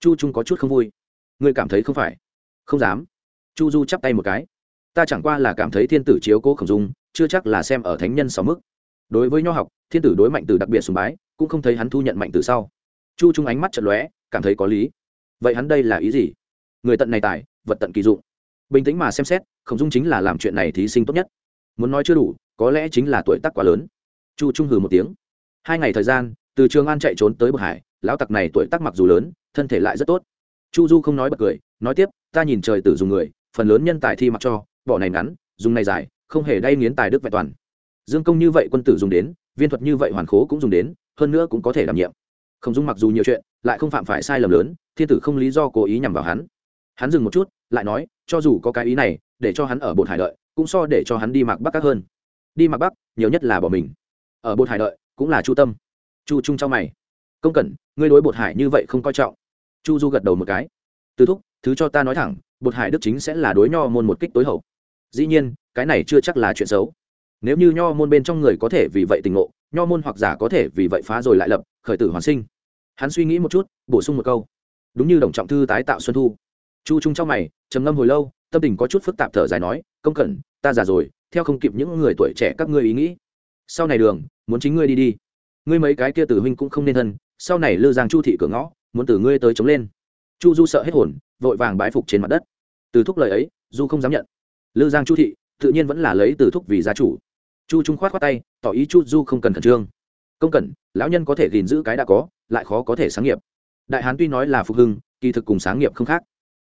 chu trung có chút không vui. Ngươi cảm thấy không phải? Không dám. Chu du chắp tay một cái. Ta chẳng qua là cảm thấy thiên tử chiếu cố khổng dung, chưa chắc là xem ở thánh nhân sáu mức. Đối với nho học, thiên tử đối mạnh tử đặc biệt sùng bái, cũng không thấy hắn thu nhận mạnh tử sau. Chu trung ánh mắt chật lóe, cảm thấy có lý. Vậy hắn đây là ý gì? Người tận này tài, vật tận kỳ dụng. Bình tĩnh mà xem xét, khổng dung chính là làm chuyện này thí sinh tốt nhất. Muốn nói chưa đủ, có lẽ chính là tuổi tác quá lớn. Chu trung hừ một tiếng. Hai ngày thời gian, từ trường an chạy trốn tới bậc hải, lão tặc này tuổi tác mặc dù lớn thân thể lại rất tốt. Chu du không nói bật cười, nói tiếp, ta nhìn trời tử dùng người, phần lớn nhân tài thi mặc cho, bỏ này ngắn, dùng này dài, không hề đay nghiến tài đức vẹn toàn. Dương công như vậy quân tử dùng đến, viên thuật như vậy hoàn khố cũng dùng đến, hơn nữa cũng có thể đảm nhiệm. Không dung mặc dù nhiều chuyện, lại không phạm phải sai lầm lớn, thiên tử không lý do cố ý nhằm vào hắn. Hắn dừng một chút, lại nói, cho dù có cái ý này, để cho hắn ở bột hải đợi, cũng so để cho hắn đi mặc bắc các hơn. Đi mặc bắc, nhiều nhất là bỏ mình. Ở bột hải đợi, cũng là chu tâm. Chu trung trong mày. Công cẩn, ngươi đối bột hải như vậy không coi trọng chu du gật đầu một cái. Từ thúc, thứ cho ta nói thẳng, bột hải đức chính sẽ là đối nho môn một kích tối hậu. Dĩ nhiên, cái này chưa chắc là chuyện xấu. Nếu như nho môn bên trong người có thể vì vậy tình ngộ, nho môn hoặc giả có thể vì vậy phá rồi lại lập, khởi tử hoàn sinh. Hắn suy nghĩ một chút, bổ sung một câu. Đúng như đồng trọng thư tái tạo xuân thu. Chu trung trong mày, trầm ngâm hồi lâu, tâm tình có chút phức tạp thở dài nói, công cẩn, ta già rồi, theo không kịp những người tuổi trẻ các ngươi ý nghĩ. Sau này đường, muốn chính ngươi đi đi. Ngươi mấy cái kia tử huynh cũng không nên thân, sau này lư giang chu thị cửa ngõ muốn từ ngươi tới chống lên. Chu du sợ hết hồn, vội vàng bái phục trên mặt đất. Từ thúc lời ấy, du không dám nhận. Lư giang chu thị, tự nhiên vẫn là lấy từ thúc vì gia chủ. Chu trung khoát khoát tay, tỏ ý chu du không cần khẩn trương. Công cẩn, lão nhân có thể gìn giữ cái đã có, lại khó có thể sáng nghiệp. Đại hán tuy nói là phục hưng, kỳ thực cùng sáng nghiệp không khác.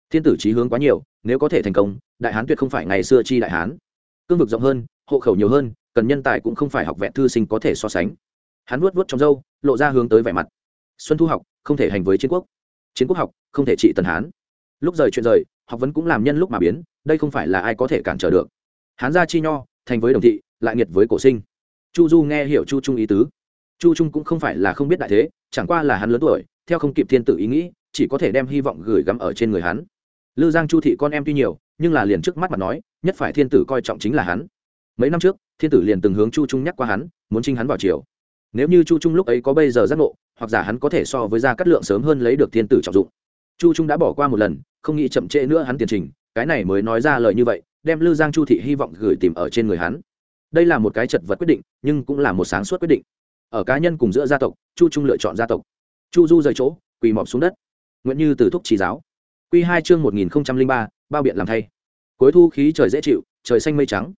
Thiên tử trí hướng quá nhiều, nếu có thể thành công, đại hán tuyệt không phải ngày xưa chi đại hán. Cương vực rộng hơn, hộ khẩu nhiều hơn, cần nhân tài cũng không phải học vẹn thư sinh có thể so sánh. Hắn vuốt vuốt trong dâu lộ ra hướng tới vẻ mặt. Xuân thu học không thể hành với chiến quốc. Chiến quốc học, không thể trị tần hán. Lúc rời chuyện rời, học vấn cũng làm nhân lúc mà biến, đây không phải là ai có thể cản trở được. Hán gia chi nho, thành với đồng thị, lại nghiệt với cổ sinh. Chu du nghe hiểu chu trung ý tứ. Chu trung cũng không phải là không biết đại thế, chẳng qua là hắn lớn tuổi, theo không kịp thiên tử ý nghĩ, chỉ có thể đem hy vọng gửi gắm ở trên người hắn. Lư giang chu thị con em tuy nhiều, nhưng là liền trước mắt mà nói, nhất phải thiên tử coi trọng chính là hắn. Mấy năm trước, thiên tử liền từng hướng chu trung nhắc qua hắn, muốn trinh hắn vào triều nếu như chu trung lúc ấy có bây giờ giác ngộ, hoặc giả hắn có thể so với gia cát lượng sớm hơn lấy được thiên tử trọng dụng. Chu trung đã bỏ qua một lần, không nghĩ chậm trễ nữa hắn tiền trình, cái này mới nói ra lời như vậy, đem lư giang chu thị hy vọng gửi tìm ở trên người hắn. Đây là một cái chật vật quyết định, nhưng cũng là một sáng suốt quyết định. Ở cá nhân cùng giữa gia tộc, chu trung lựa chọn gia tộc. Chu du rời chỗ, quỳ mọp xuống đất. Nguyễn như từ thúc chỉ giáo. Q hai chương một nghìn ba, bao biện làm thay. Cuối thu khí trời dễ chịu, trời xanh mây trắng.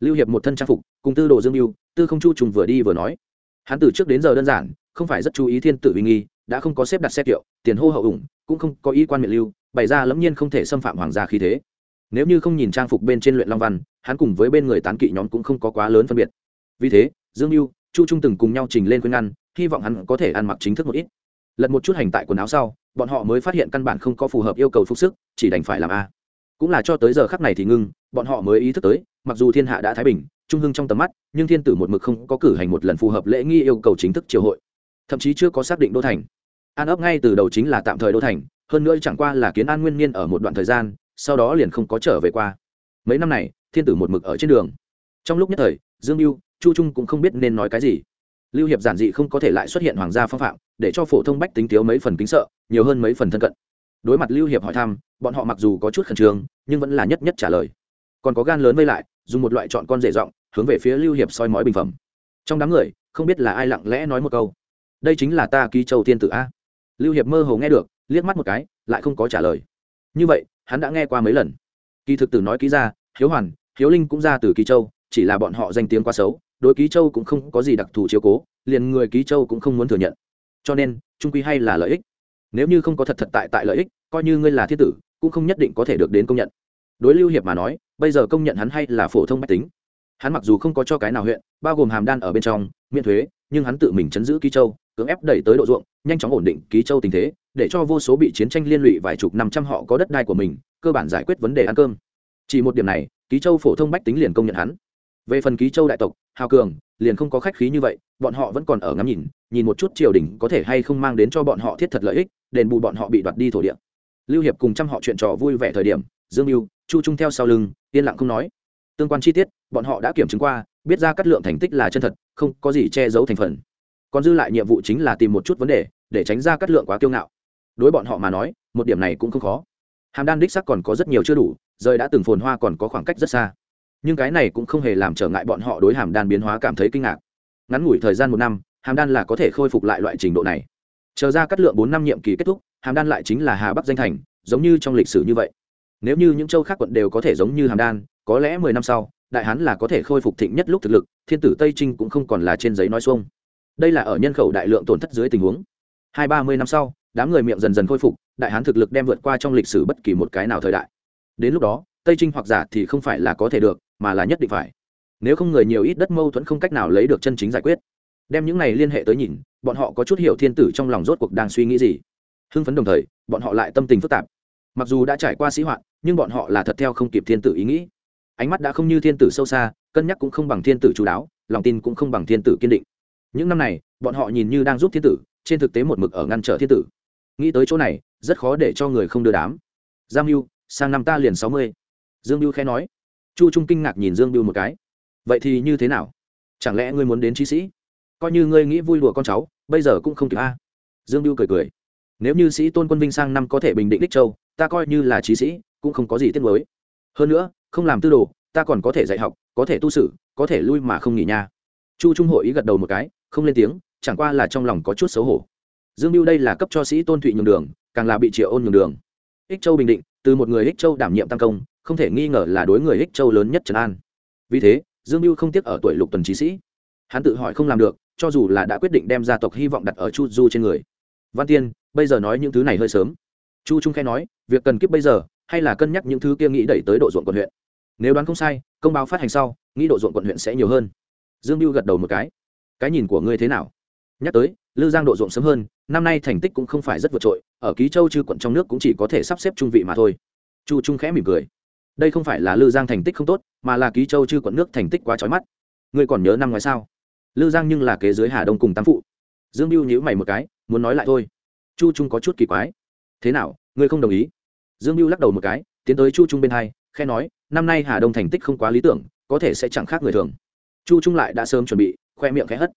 Lưu hiệp một thân trang phục, cùng tư đồ dương mưu tư không chu trùng vừa đi vừa nói hắn từ trước đến giờ đơn giản, không phải rất chú ý thiên tử uy nghi, đã không có xếp đặt xe kiệu, tiền hô hậu ủng, cũng không có ý quan miệng lưu, bày ra lẫm nhiên không thể xâm phạm hoàng gia khí thế. Nếu như không nhìn trang phục bên trên luyện long văn, hắn cùng với bên người tán kỵ nhóm cũng không có quá lớn phân biệt. Vì thế, dương mưu chu trung từng cùng nhau trình lên khuyên ngăn, hy vọng hắn có thể ăn mặc chính thức một ít. Lật một chút hành tại quần áo sau, bọn họ mới phát hiện căn bản không có phù hợp yêu cầu phục sức, chỉ đành phải làm a. Cũng là cho tới giờ khắc này thì ngưng, bọn họ mới ý thức tới mặc dù thiên hạ đã thái bình, trung hưng trong tầm mắt, nhưng thiên tử một mực không có cử hành một lần phù hợp lễ nghi yêu cầu chính thức triều hội. Thậm chí chưa có xác định đô thành. An ấp ngay từ đầu chính là tạm thời đô thành, hơn nữa chẳng qua là kiến an nguyên niên ở một đoạn thời gian, sau đó liền không có trở về qua. Mấy năm này, thiên tử một mực ở trên đường. Trong lúc nhất thời, dương mưu chu trung cũng không biết nên nói cái gì. Lưu hiệp giản dị không có thể lại xuất hiện hoàng gia phong phạm, để cho phổ thông bách tính thiếu mấy phần kính sợ, nhiều hơn mấy phần thân cận. Đối mặt lưu hiệp hỏi thăm, bọn họ mặc dù có chút khẩn trương, nhưng vẫn là nhất nhất trả lời còn có gan lớn vây lại, dùng một loại chọn con rể giọng, hướng về phía lưu hiệp soi mói bình phẩm. Trong đám người, không biết là ai lặng lẽ nói một câu. Đây chính là ta ký châu thiên tử a. Lưu hiệp mơ hồ nghe được, liếc mắt một cái, lại không có trả lời. Như vậy, hắn đã nghe qua mấy lần. Kỳ thực tử nói ký ra, hiếu hoàn, hiếu linh cũng ra từ ký châu, chỉ là bọn họ danh tiếng quá xấu, đối ký châu cũng không có gì đặc thù chiếu cố, liền người ký châu cũng không muốn thừa nhận. Cho nên, trung quy hay là lợi ích. Nếu như không có thật thật tại tại lợi ích, coi như ngươi là thiết tử, cũng không nhất định có thể được đến công nhận đối lưu hiệp mà nói, bây giờ công nhận hắn hay là phổ thông mách tính. Hắn mặc dù không có cho cái nào huyện, bao gồm hàm đan ở bên trong, miễn thuế, nhưng hắn tự mình chấn giữ ký châu, cưỡng ép đẩy tới độ ruộng, nhanh chóng ổn định ký châu tình thế, để cho vô số bị chiến tranh liên lụy vài chục năm trăm họ có đất đai của mình, cơ bản giải quyết vấn đề ăn cơm. Chỉ một điểm này, ký châu phổ thông bách tính liền công nhận hắn. Về phần ký châu đại tộc, hào cường, liền không có khách khí như vậy, bọn họ vẫn còn ở ngắm nhìn nhìn một chút triều đình có thể hay không mang đến cho bọn họ thiết thật lợi ích, đền bù bọn họ bị đoạt đi thổ địa. Lưu hiệp cùng trăm họ chuyện trò vui vẻ thời điểm dương mưu, chu trung theo sau lưng, yên lặng không nói. Tương quan chi tiết, bọn họ đã kiểm chứng qua, biết ra cắt lượng thành tích là chân thật, không có gì che giấu thành phần. Còn dư lại nhiệm vụ chính là tìm một chút vấn đề, để tránh ra cắt lượng quá kiêu ngạo. Đối bọn họ mà nói, một điểm này cũng không khó. Hàm đan đích sắc còn có rất nhiều chưa đủ, rời đã từng phồn hoa còn có khoảng cách rất xa. Nhưng cái này cũng không hề làm trở ngại bọn họ đối hàm đan biến hóa cảm thấy kinh ngạc. Ngắn ngủi thời gian một năm, hàm đan là có thể khôi phục lại loại trình độ này. Chờ ra cắt lượng bốn năm nhiệm kỳ kết thúc, hàm đan lại chính là hà bắc danh thành, giống như trong lịch sử như vậy nếu như những châu khác quận đều có thể giống như hàm đan, có lẽ mười năm sau, đại hán là có thể khôi phục thịnh nhất lúc thực lực, thiên tử tây trinh cũng không còn là trên giấy nói xuông. Đây là ở nhân khẩu đại lượng tổn thất dưới tình huống. Hai, ba mươi năm sau, đám người miệng dần dần khôi phục, đại hán thực lực đem vượt qua trong lịch sử bất kỳ một cái nào thời đại. Đến lúc đó, tây trinh hoặc giả thì không phải là có thể được, mà là nhất định phải. Nếu không người nhiều ít đất mâu thuẫn không cách nào lấy được chân chính giải quyết. Đem những này liên hệ tới nhìn, bọn họ có chút hiểu thiên tử trong lòng rốt cuộc đang suy nghĩ gì. Hưng phấn đồng thời, bọn họ lại tâm tình phức tạp mặc dù đã trải qua sĩ hoạn, nhưng bọn họ là thật theo không kịp thiên tử ý nghĩ. Ánh mắt đã không như thiên tử sâu xa, cân nhắc cũng không bằng thiên tử chú đáo, lòng tin cũng không bằng thiên tử kiên định. Những năm này, bọn họ nhìn như đang giúp thiên tử, trên thực tế một mực ở ngăn trở thiên tử. Nghĩ tới chỗ này, rất khó để cho người không đưa đám. Giang mưu sang năm ta liền sáu mươi. Dương mưu khẽ nói. Chu trung kinh ngạc nhìn dương mưu một cái. Vậy thì như thế nào? Chẳng lẽ ngươi muốn đến trí sĩ? Coi như ngươi nghĩ vui đùa con cháu, bây giờ cũng không kịp a. Dương mưu cười cười nếu như sĩ tôn quân vinh sang năm có thể bình định đích châu, ta coi như là trí sĩ, cũng không có gì tiếc mới hơn nữa, không làm tư đồ, ta còn có thể dạy học, có thể tu sử, có thể lui mà không nghỉ nha. Chu trung hội ý gật đầu một cái, không lên tiếng, chẳng qua là trong lòng có chút xấu hổ. Dương mưu đây là cấp cho sĩ tôn thụy nhường đường, càng là bị triệu ôn nhường đường. Ích châu bình định, từ một người ích châu đảm nhiệm tăng công, không thể nghi ngờ là đối người ích châu lớn nhất trần an. Vì thế, dương mưu không tiếc ở tuổi lục tuần trí sĩ. Hắn tự hỏi không làm được, cho dù là đã quyết định đem gia tộc hy vọng đặt ở chu du trên người. Văn tiên bây giờ nói những thứ này hơi sớm. Chu trung khai nói, việc cần kiếp bây giờ, hay là cân nhắc những thứ kia nghĩ đẩy tới độ ruộng quận huyện? Nếu đoán không sai, công báo phát hành sau, nghĩ độ ruộng quận huyện sẽ nhiều hơn. Dương mưu gật đầu một cái. Cái nhìn của ngươi thế nào? Nhắc tới, lư giang độ ruộng sớm hơn, năm nay thành tích cũng không phải rất vượt trội, ở ký châu chư quận trong nước cũng chỉ có thể sắp xếp trung vị mà thôi. Chu trung khẽ mỉm cười. Đây không phải là lư giang thành tích không tốt, mà là ký châu chư quận nước thành tích quá trói mắt. Ngươi còn nhớ năm ngoái sao? Lư giang nhưng là kế dưới hà đông cùng tam phụ. Dương mưu nhíu mày một cái, muốn nói lại thôi chu trung có chút kỳ quái. Thế nào, ngươi không đồng ý? Dương mưu lắc đầu một cái, tiến tới chu trung bên hai khe nói, năm nay hà đông thành tích không quá lý tưởng, có thể sẽ chẳng khác người thường. Chu trung lại đã sớm chuẩn bị, khoe miệng khẽ hất.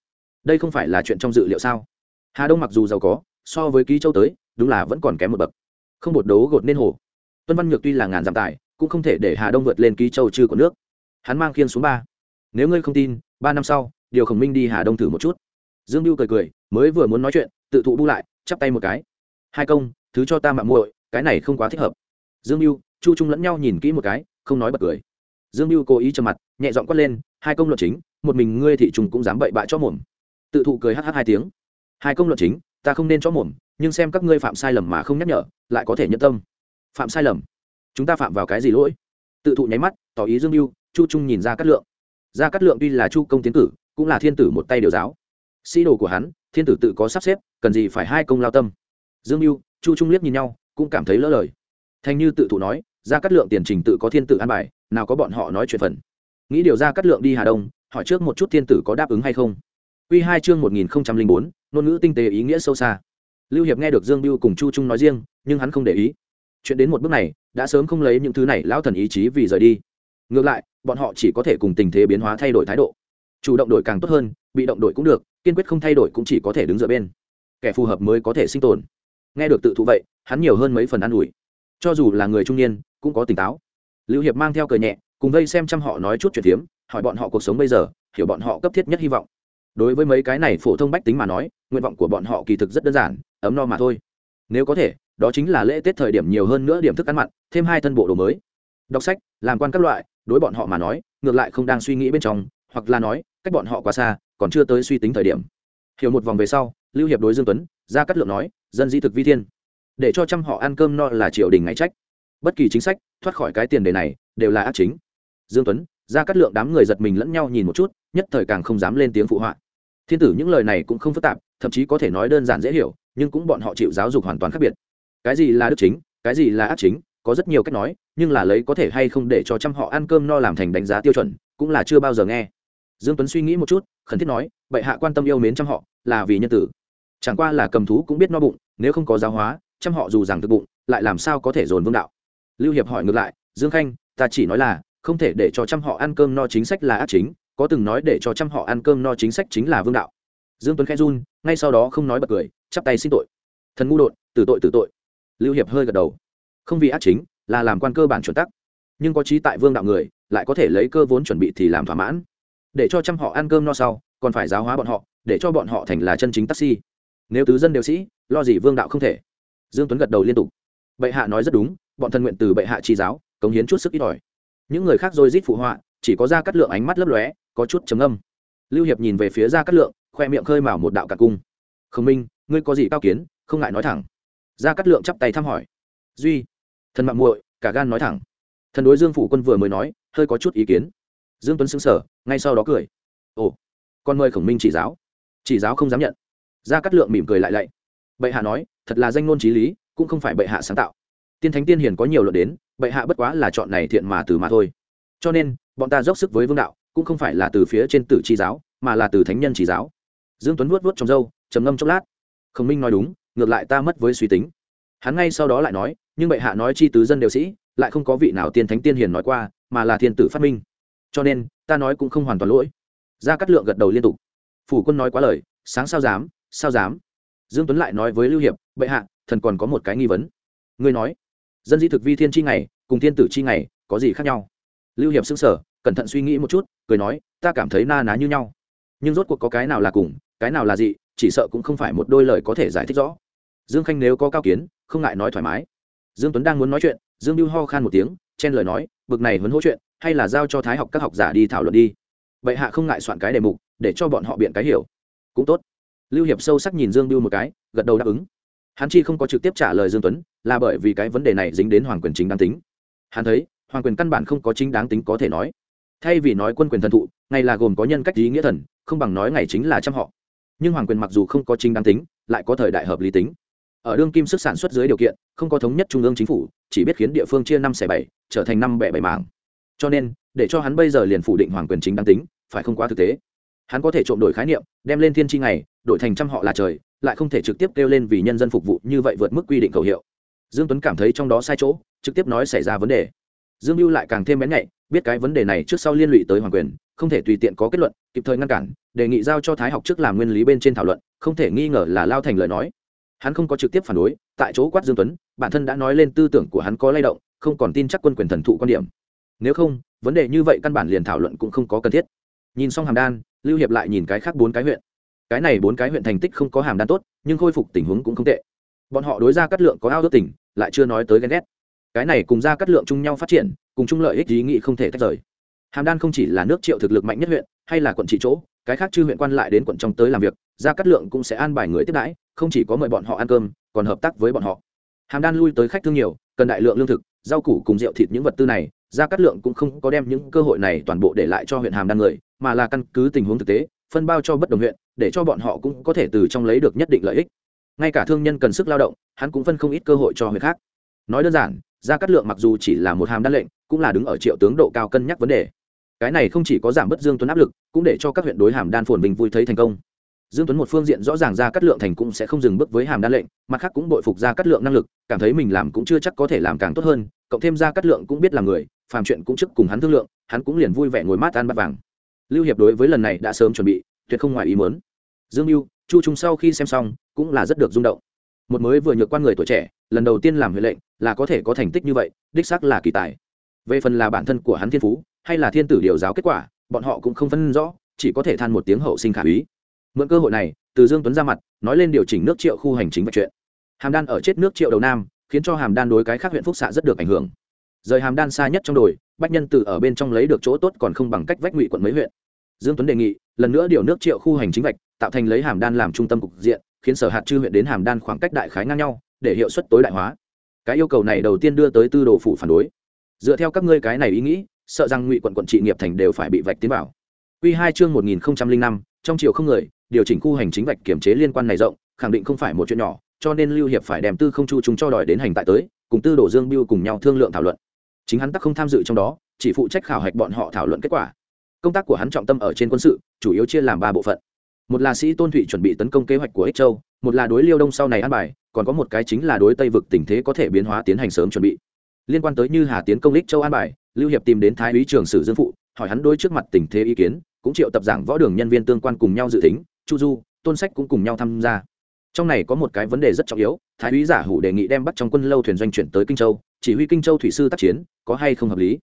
Đây không phải là chuyện trong dự liệu sao? Hà đông mặc dù giàu có, so với ký châu tới, đúng là vẫn còn kém một bậc. Không bột đấu gột nên hồ. Tuân văn nhược tuy là ngàn giảm tài, cũng không thể để hà đông vượt lên ký châu chưa của nước. Hắn mang khiên xuống ba. Nếu ngươi không tin, ba năm sau, điều khổng minh đi hà đông thử một chút. Dương mưu cười cười, mới vừa muốn nói chuyện, tự thụ bu lại chắp tay một cái. Hai công, thứ cho ta mạng muội, cái này không quá thích hợp. Dương mưu chu trung lẫn nhau nhìn kỹ một cái, không nói bật cười. Dương mưu cố ý trầm mặt, nhẹ giọng quát lên, hai công luận chính, một mình ngươi thị trùng cũng dám bậy bạ cho mồm. Tự thụ cười hh hai tiếng. Hai công luận chính, ta không nên cho mồm, nhưng xem các ngươi phạm sai lầm mà không nhắc nhở, lại có thể nhận tâm. Phạm sai lầm? Chúng ta phạm vào cái gì lỗi? Tự thụ nháy mắt, tỏ ý dương mưu chu trung nhìn ra cát lượng. Ra cát lượng tuy là chu công tiến cử, cũng là thiên tử một tay điều giáo. Sĩ đồ của hắn thiên tử tự có sắp xếp, cần gì phải hai công lao tâm. Dương mưu, chu trung liếc nhìn nhau, cũng cảm thấy lỡ lời. Thanh như tự thụ nói ra cát lượng tiền trình tự có thiên tử an bài, nào có bọn họ nói chuyện phần. Nghĩ điều ra cát lượng đi hà đông, hỏi trước một chút thiên tử có đáp ứng hay không. Quy hai chương một nghìn bốn, ngôn ngữ tinh tế ý nghĩa sâu xa. Lưu hiệp nghe được dương biêu cùng chu trung nói riêng, nhưng hắn không để ý. Chuyện đến một bước này, đã sớm không lấy những thứ này lão thần ý chí vì rời đi. Ngược lại, bọn họ chỉ có thể cùng tình thế biến hóa thay đổi thái độ. Chủ động đổi càng tốt hơn, bị động đổi cũng được kiên quyết không thay đổi cũng chỉ có thể đứng dựa bên. Kẻ phù hợp mới có thể sinh tồn. Nghe được tự thụ vậy, hắn nhiều hơn mấy phần an ủi. Cho dù là người trung niên, cũng có tỉnh táo. Lưu hiệp mang theo cờ nhẹ, cùng vây xem chăm họ nói chút chuyện phiếm hỏi bọn họ cuộc sống bây giờ, hiểu bọn họ cấp thiết nhất hy vọng. Đối với mấy cái này phổ thông bách tính mà nói, nguyện vọng của bọn họ kỳ thực rất đơn giản, ấm no mà thôi. Nếu có thể, đó chính là lễ tết thời điểm nhiều hơn nữa điểm thức ăn mặn, thêm hai thân bộ đồ mới. Đọc sách, làm quan các loại, đối bọn họ mà nói, ngược lại không đang suy nghĩ bên trong, hoặc là nói, cách bọn họ quá xa còn chưa tới suy tính thời điểm. Hiểu một vòng về sau, lưu hiệp đối dương tuấn ra cắt lượng nói, dân di thực vi thiên. Để cho trăm họ ăn cơm no là triều đình ngay trách. Bất kỳ chính sách, thoát khỏi cái tiền đề này, đều là ác chính. Dương tuấn ra cắt lượng đám người giật mình lẫn nhau nhìn một chút, nhất thời càng không dám lên tiếng phụ họa. Thiên tử những lời này cũng không phức tạp, thậm chí có thể nói đơn giản dễ hiểu, nhưng cũng bọn họ chịu giáo dục hoàn toàn khác biệt. Cái gì là đức chính, cái gì là ác chính, có rất nhiều cách nói, nhưng là lấy có thể hay không để cho trăm họ ăn cơm no làm thành đánh giá tiêu chuẩn, cũng là chưa bao giờ nghe dương tuấn suy nghĩ một chút, khẩn thiết nói, bệ hạ quan tâm yêu mến trăm họ, là vì nhân tử. Chẳng qua là cầm thú cũng biết no bụng, nếu không có giáo hóa, trăm họ dù rằng thực bụng, lại làm sao có thể dồn vương đạo? Lưu hiệp hỏi ngược lại, dương khanh, ta chỉ nói là, không thể để cho trăm họ ăn cơm no chính sách là ác chính, có từng nói để cho trăm họ ăn cơm no chính sách chính là vương đạo. Dương tuấn khẽ run, ngay sau đó không nói bật cười, chắp tay xin tội. Thần ngu đột, tử tội tử tội. Lưu hiệp hơi gật đầu. Không vì ác chính, là làm quan cơ bản chuẩn tắc. Nhưng có trí tại vương đạo người, lại có thể lấy cơ vốn chuẩn bị thì làm thỏa mãn để cho trăm họ ăn cơm no sau, còn phải giáo hóa bọn họ, để cho bọn họ thành là chân chính taxi. Nếu tứ dân đều sĩ, lo gì vương đạo không thể? Dương tuấn gật đầu liên tục. Bệ hạ nói rất đúng, bọn thần nguyện từ bệ hạ chi giáo, cống hiến chút sức ít ỏi. Những người khác rồi rít phụ họa, chỉ có ra cắt lượng ánh mắt lấp lóe, có chút trầm âm lưu hiệp nhìn về phía ra cắt lượng, khoe miệng khơi mào một đạo cả cung. Khương minh, ngươi có gì cao kiến, không ngại nói thẳng. Ra cắt lượng chắp tay thăm hỏi. Duy. Thần mạng muội, cả gan nói thẳng. Thần đối dương phủ quân vừa mới nói, hơi có chút ý kiến dương tuấn xứng sở ngay sau đó cười. Ồ, con mời khổng minh chỉ giáo. Chỉ giáo không dám nhận. Ra cắt lượng mỉm cười lại lạy. Bệ hạ nói, thật là danh ngôn trí lý, cũng không phải bệ hạ sáng tạo. Tiên thánh tiên hiền có nhiều luận đến, bệ hạ bất quá là chọn này thiện mà từ mà thôi. Cho nên, bọn ta dốc sức với vương đạo, cũng không phải là từ phía trên tử chi giáo, mà là từ thánh nhân chỉ giáo. Dương tuấn vuốt vuốt trong râu, trầm ngâm chốc lát. Khổng minh nói đúng, ngược lại ta mất với suy tính. Hắn ngay sau đó lại nói, nhưng bệ hạ nói chi tứ dân đều sĩ, lại không có vị nào tiên thánh tiên hiền nói qua, mà là thiên tử phát minh cho nên, ta nói cũng không hoàn toàn lỗi. Gia cát lượng gật đầu liên tục. Phủ quân nói quá lời, sáng sao dám sao dám? Dương tuấn lại nói với lưu hiệp, bệ hạ, thần còn có một cái nghi vấn. Ngươi nói, dân di thực vi thiên chi ngày, cùng thiên tử chi ngày, có gì khác nhau? Lưu hiệp sững sở cẩn thận suy nghĩ một chút, cười nói, ta cảm thấy na ná như nhau. Nhưng rốt cuộc có cái nào là cùng, cái nào là dị, chỉ sợ cũng không phải một đôi lời có thể giải thích rõ. Dương khanh nếu có cao kiến, không ngại nói thoải mái. Dương tuấn đang muốn nói chuyện, dương lưu ho khan một tiếng, chen lời nói bực này huấn hỗ chuyện, hay là giao cho thái học các học giả đi thảo luận đi. Bệ hạ không ngại soạn cái đề mục, để cho bọn họ biện cái hiểu. Cũng tốt. Lưu hiệp sâu sắc nhìn dương biêu một cái, gật đầu đáp ứng. Hắn chi không có trực tiếp trả lời dương tuấn, là bởi vì cái vấn đề này dính đến hoàng quyền chính đáng tính. Hắn thấy, hoàng quyền căn bản không có chính đáng tính có thể nói. Thay vì nói quân quyền thần thụ ngày là gồm có nhân cách ý nghĩa thần, không bằng nói ngày chính là trăm họ. Nhưng hoàng quyền mặc dù không có chính đáng tính, lại có thời đại hợp lý tính. Ở đương kim sức sản xuất dưới điều kiện, không có thống nhất trung ương chính phủ chỉ biết khiến địa phương chia năm xẻ bảy, trở thành năm bẻ bảy mảng. Cho nên, để cho hắn bây giờ liền phủ định hoàng quyền chính đáng tính, phải không quá thực tế. Hắn có thể trộm đổi khái niệm, đem lên thiên tri ngày, đổi thành trăm họ là trời, lại không thể trực tiếp kêu lên vì nhân dân phục vụ như vậy vượt mức quy định khẩu hiệu. Dương tuấn cảm thấy trong đó sai chỗ, trực tiếp nói xảy ra vấn đề. Dương mưu lại càng thêm bén nhạy, biết cái vấn đề này trước sau liên lụy tới hoàng quyền, không thể tùy tiện có kết luận, kịp thời ngăn cản, đề nghị giao cho thái học trước làm nguyên lý bên trên thảo luận, không thể nghi ngờ là lao thành lời nói hắn không có trực tiếp phản đối tại chỗ quát dương tuấn bản thân đã nói lên tư tưởng của hắn có lay động không còn tin chắc quân quyền thần thụ quan điểm. Nếu không vấn đề như vậy căn bản liền thảo luận cũng không có cần thiết. Nhìn xong hàm đan lưu hiệp lại nhìn cái khác bốn cái huyện. Cái này bốn cái huyện thành tích không có hàm đan tốt nhưng khôi phục tình huống cũng không tệ. Bọn họ đối ra cắt lượng có ao ước tỉnh, lại chưa nói tới ghen ghét. Cái này cùng ra cắt lượng chung nhau phát triển cùng chung lợi ích ý nghĩ không thể tách rời. Hàm đan không chỉ là nước triệu thực lực mạnh nhất huyện hay là quận trị chỗ cái khác chư huyện quan lại đến quận trong tới làm việc, gia cát lượng cũng sẽ an bài người tiếp đãi, không chỉ có mời bọn họ ăn cơm, còn hợp tác với bọn họ. Hàm đan lui tới khách thương nhiều, cần đại lượng lương thực, rau củ cùng rượu thịt những vật tư này, gia cát lượng cũng không có đem những cơ hội này toàn bộ để lại cho huyện hàm đan người, mà là căn cứ tình huống thực tế, phân bao cho bất đồng huyện, để cho bọn họ cũng có thể từ trong lấy được nhất định lợi ích. Ngay cả thương nhân cần sức lao động, hắn cũng phân không ít cơ hội cho huyện khác. Nói đơn giản, gia cát lượng mặc dù chỉ là một hàm đan lệnh, cũng là đứng ở triệu tướng độ cao cân nhắc vấn đề cái này không chỉ có giảm bớt dương tuấn áp lực cũng để cho các huyện đối hàm đan phồn bình vui thấy thành công. Dương tuấn một phương diện rõ ràng ra cát lượng thành cũng sẽ không dừng bước với hàm đan lệnh mặt khác cũng bội phục ra cát lượng năng lực cảm thấy mình làm cũng chưa chắc có thể làm càng tốt hơn cộng thêm ra cát lượng cũng biết làm người phàm chuyện cũng trước cùng hắn thương lượng hắn cũng liền vui vẻ ngồi mát ăn bát vàng. Lưu hiệp đối với lần này đã sớm chuẩn bị tuyệt không ngoài ý muốn. Dương lưu, chu trung sau khi xem xong cũng là rất được rung động. Một mới vừa nhược quan người tuổi trẻ lần đầu tiên làm huệ lệnh là có thể có thành tích như vậy đích xác là kỳ tài. Về phần là bản thân của hắn thiên phú hay là thiên tử điều giáo kết quả, bọn họ cũng không phân rõ, chỉ có thể than một tiếng hậu sinh khả úy. Mượn cơ hội này, từ dương tuấn ra mặt, nói lên điều chỉnh nước triệu khu hành chính và chuyện. Hàm đan ở chết nước triệu đầu nam, khiến cho hàm đan đối cái khác huyện phúc xạ rất được ảnh hưởng. Rời hàm đan xa nhất trong đồi, bách nhân từ ở bên trong lấy được chỗ tốt còn không bằng cách vách ngụy quận mấy huyện. Dương tuấn đề nghị, lần nữa điều nước triệu khu hành chính vạch, tạo thành lấy hàm đan làm trung tâm cục diện, khiến sở hạt chư huyện đến hàm đan khoảng cách đại khái ngang nhau, để hiệu suất tối đại hóa. Cái yêu cầu này đầu tiên đưa tới tư đồ phủ phản đối. Dựa theo các ngươi cái này ý nghĩ sợ rằng ngụy quận quận trị nghiệp thành đều phải bị vạch tiến vào. Quy hai chương một nghìn năm, trong chiều không người, điều chỉnh khu hành chính vạch kiểm chế liên quan này rộng, khẳng định không phải một chuyện nhỏ, cho nên lưu hiệp phải đem tư không chu chúng cho đòi đến hành tại tới, cùng tư đồ dương biêu cùng nhau thương lượng thảo luận. Chính hắn tắc không tham dự trong đó, chỉ phụ trách khảo hạch bọn họ thảo luận kết quả. Công tác của hắn trọng tâm ở trên quân sự, chủ yếu chia làm ba bộ phận. Một là sĩ tôn thụy chuẩn bị tấn công kế hoạch của ích châu, một là đối liêu đông sau này an bài, còn có một cái chính là đối tây vực tình thế có thể biến hóa tiến hành sớm chuẩn bị liên quan tới như hà tiến công lích châu an bài, lưu hiệp tìm đến thái úy trường sử dương phụ, hỏi hắn đối trước mặt tình thế ý kiến, cũng triệu tập giảng võ đường nhân viên tương quan cùng nhau dự tính, chu du, tôn sách cũng cùng nhau tham gia. Trong này có một cái vấn đề rất trọng yếu, thái úy giả hủ đề nghị đem bắt trong quân lâu thuyền doanh chuyển tới kinh châu, chỉ huy kinh châu thủy sư tác chiến, có hay không hợp lý?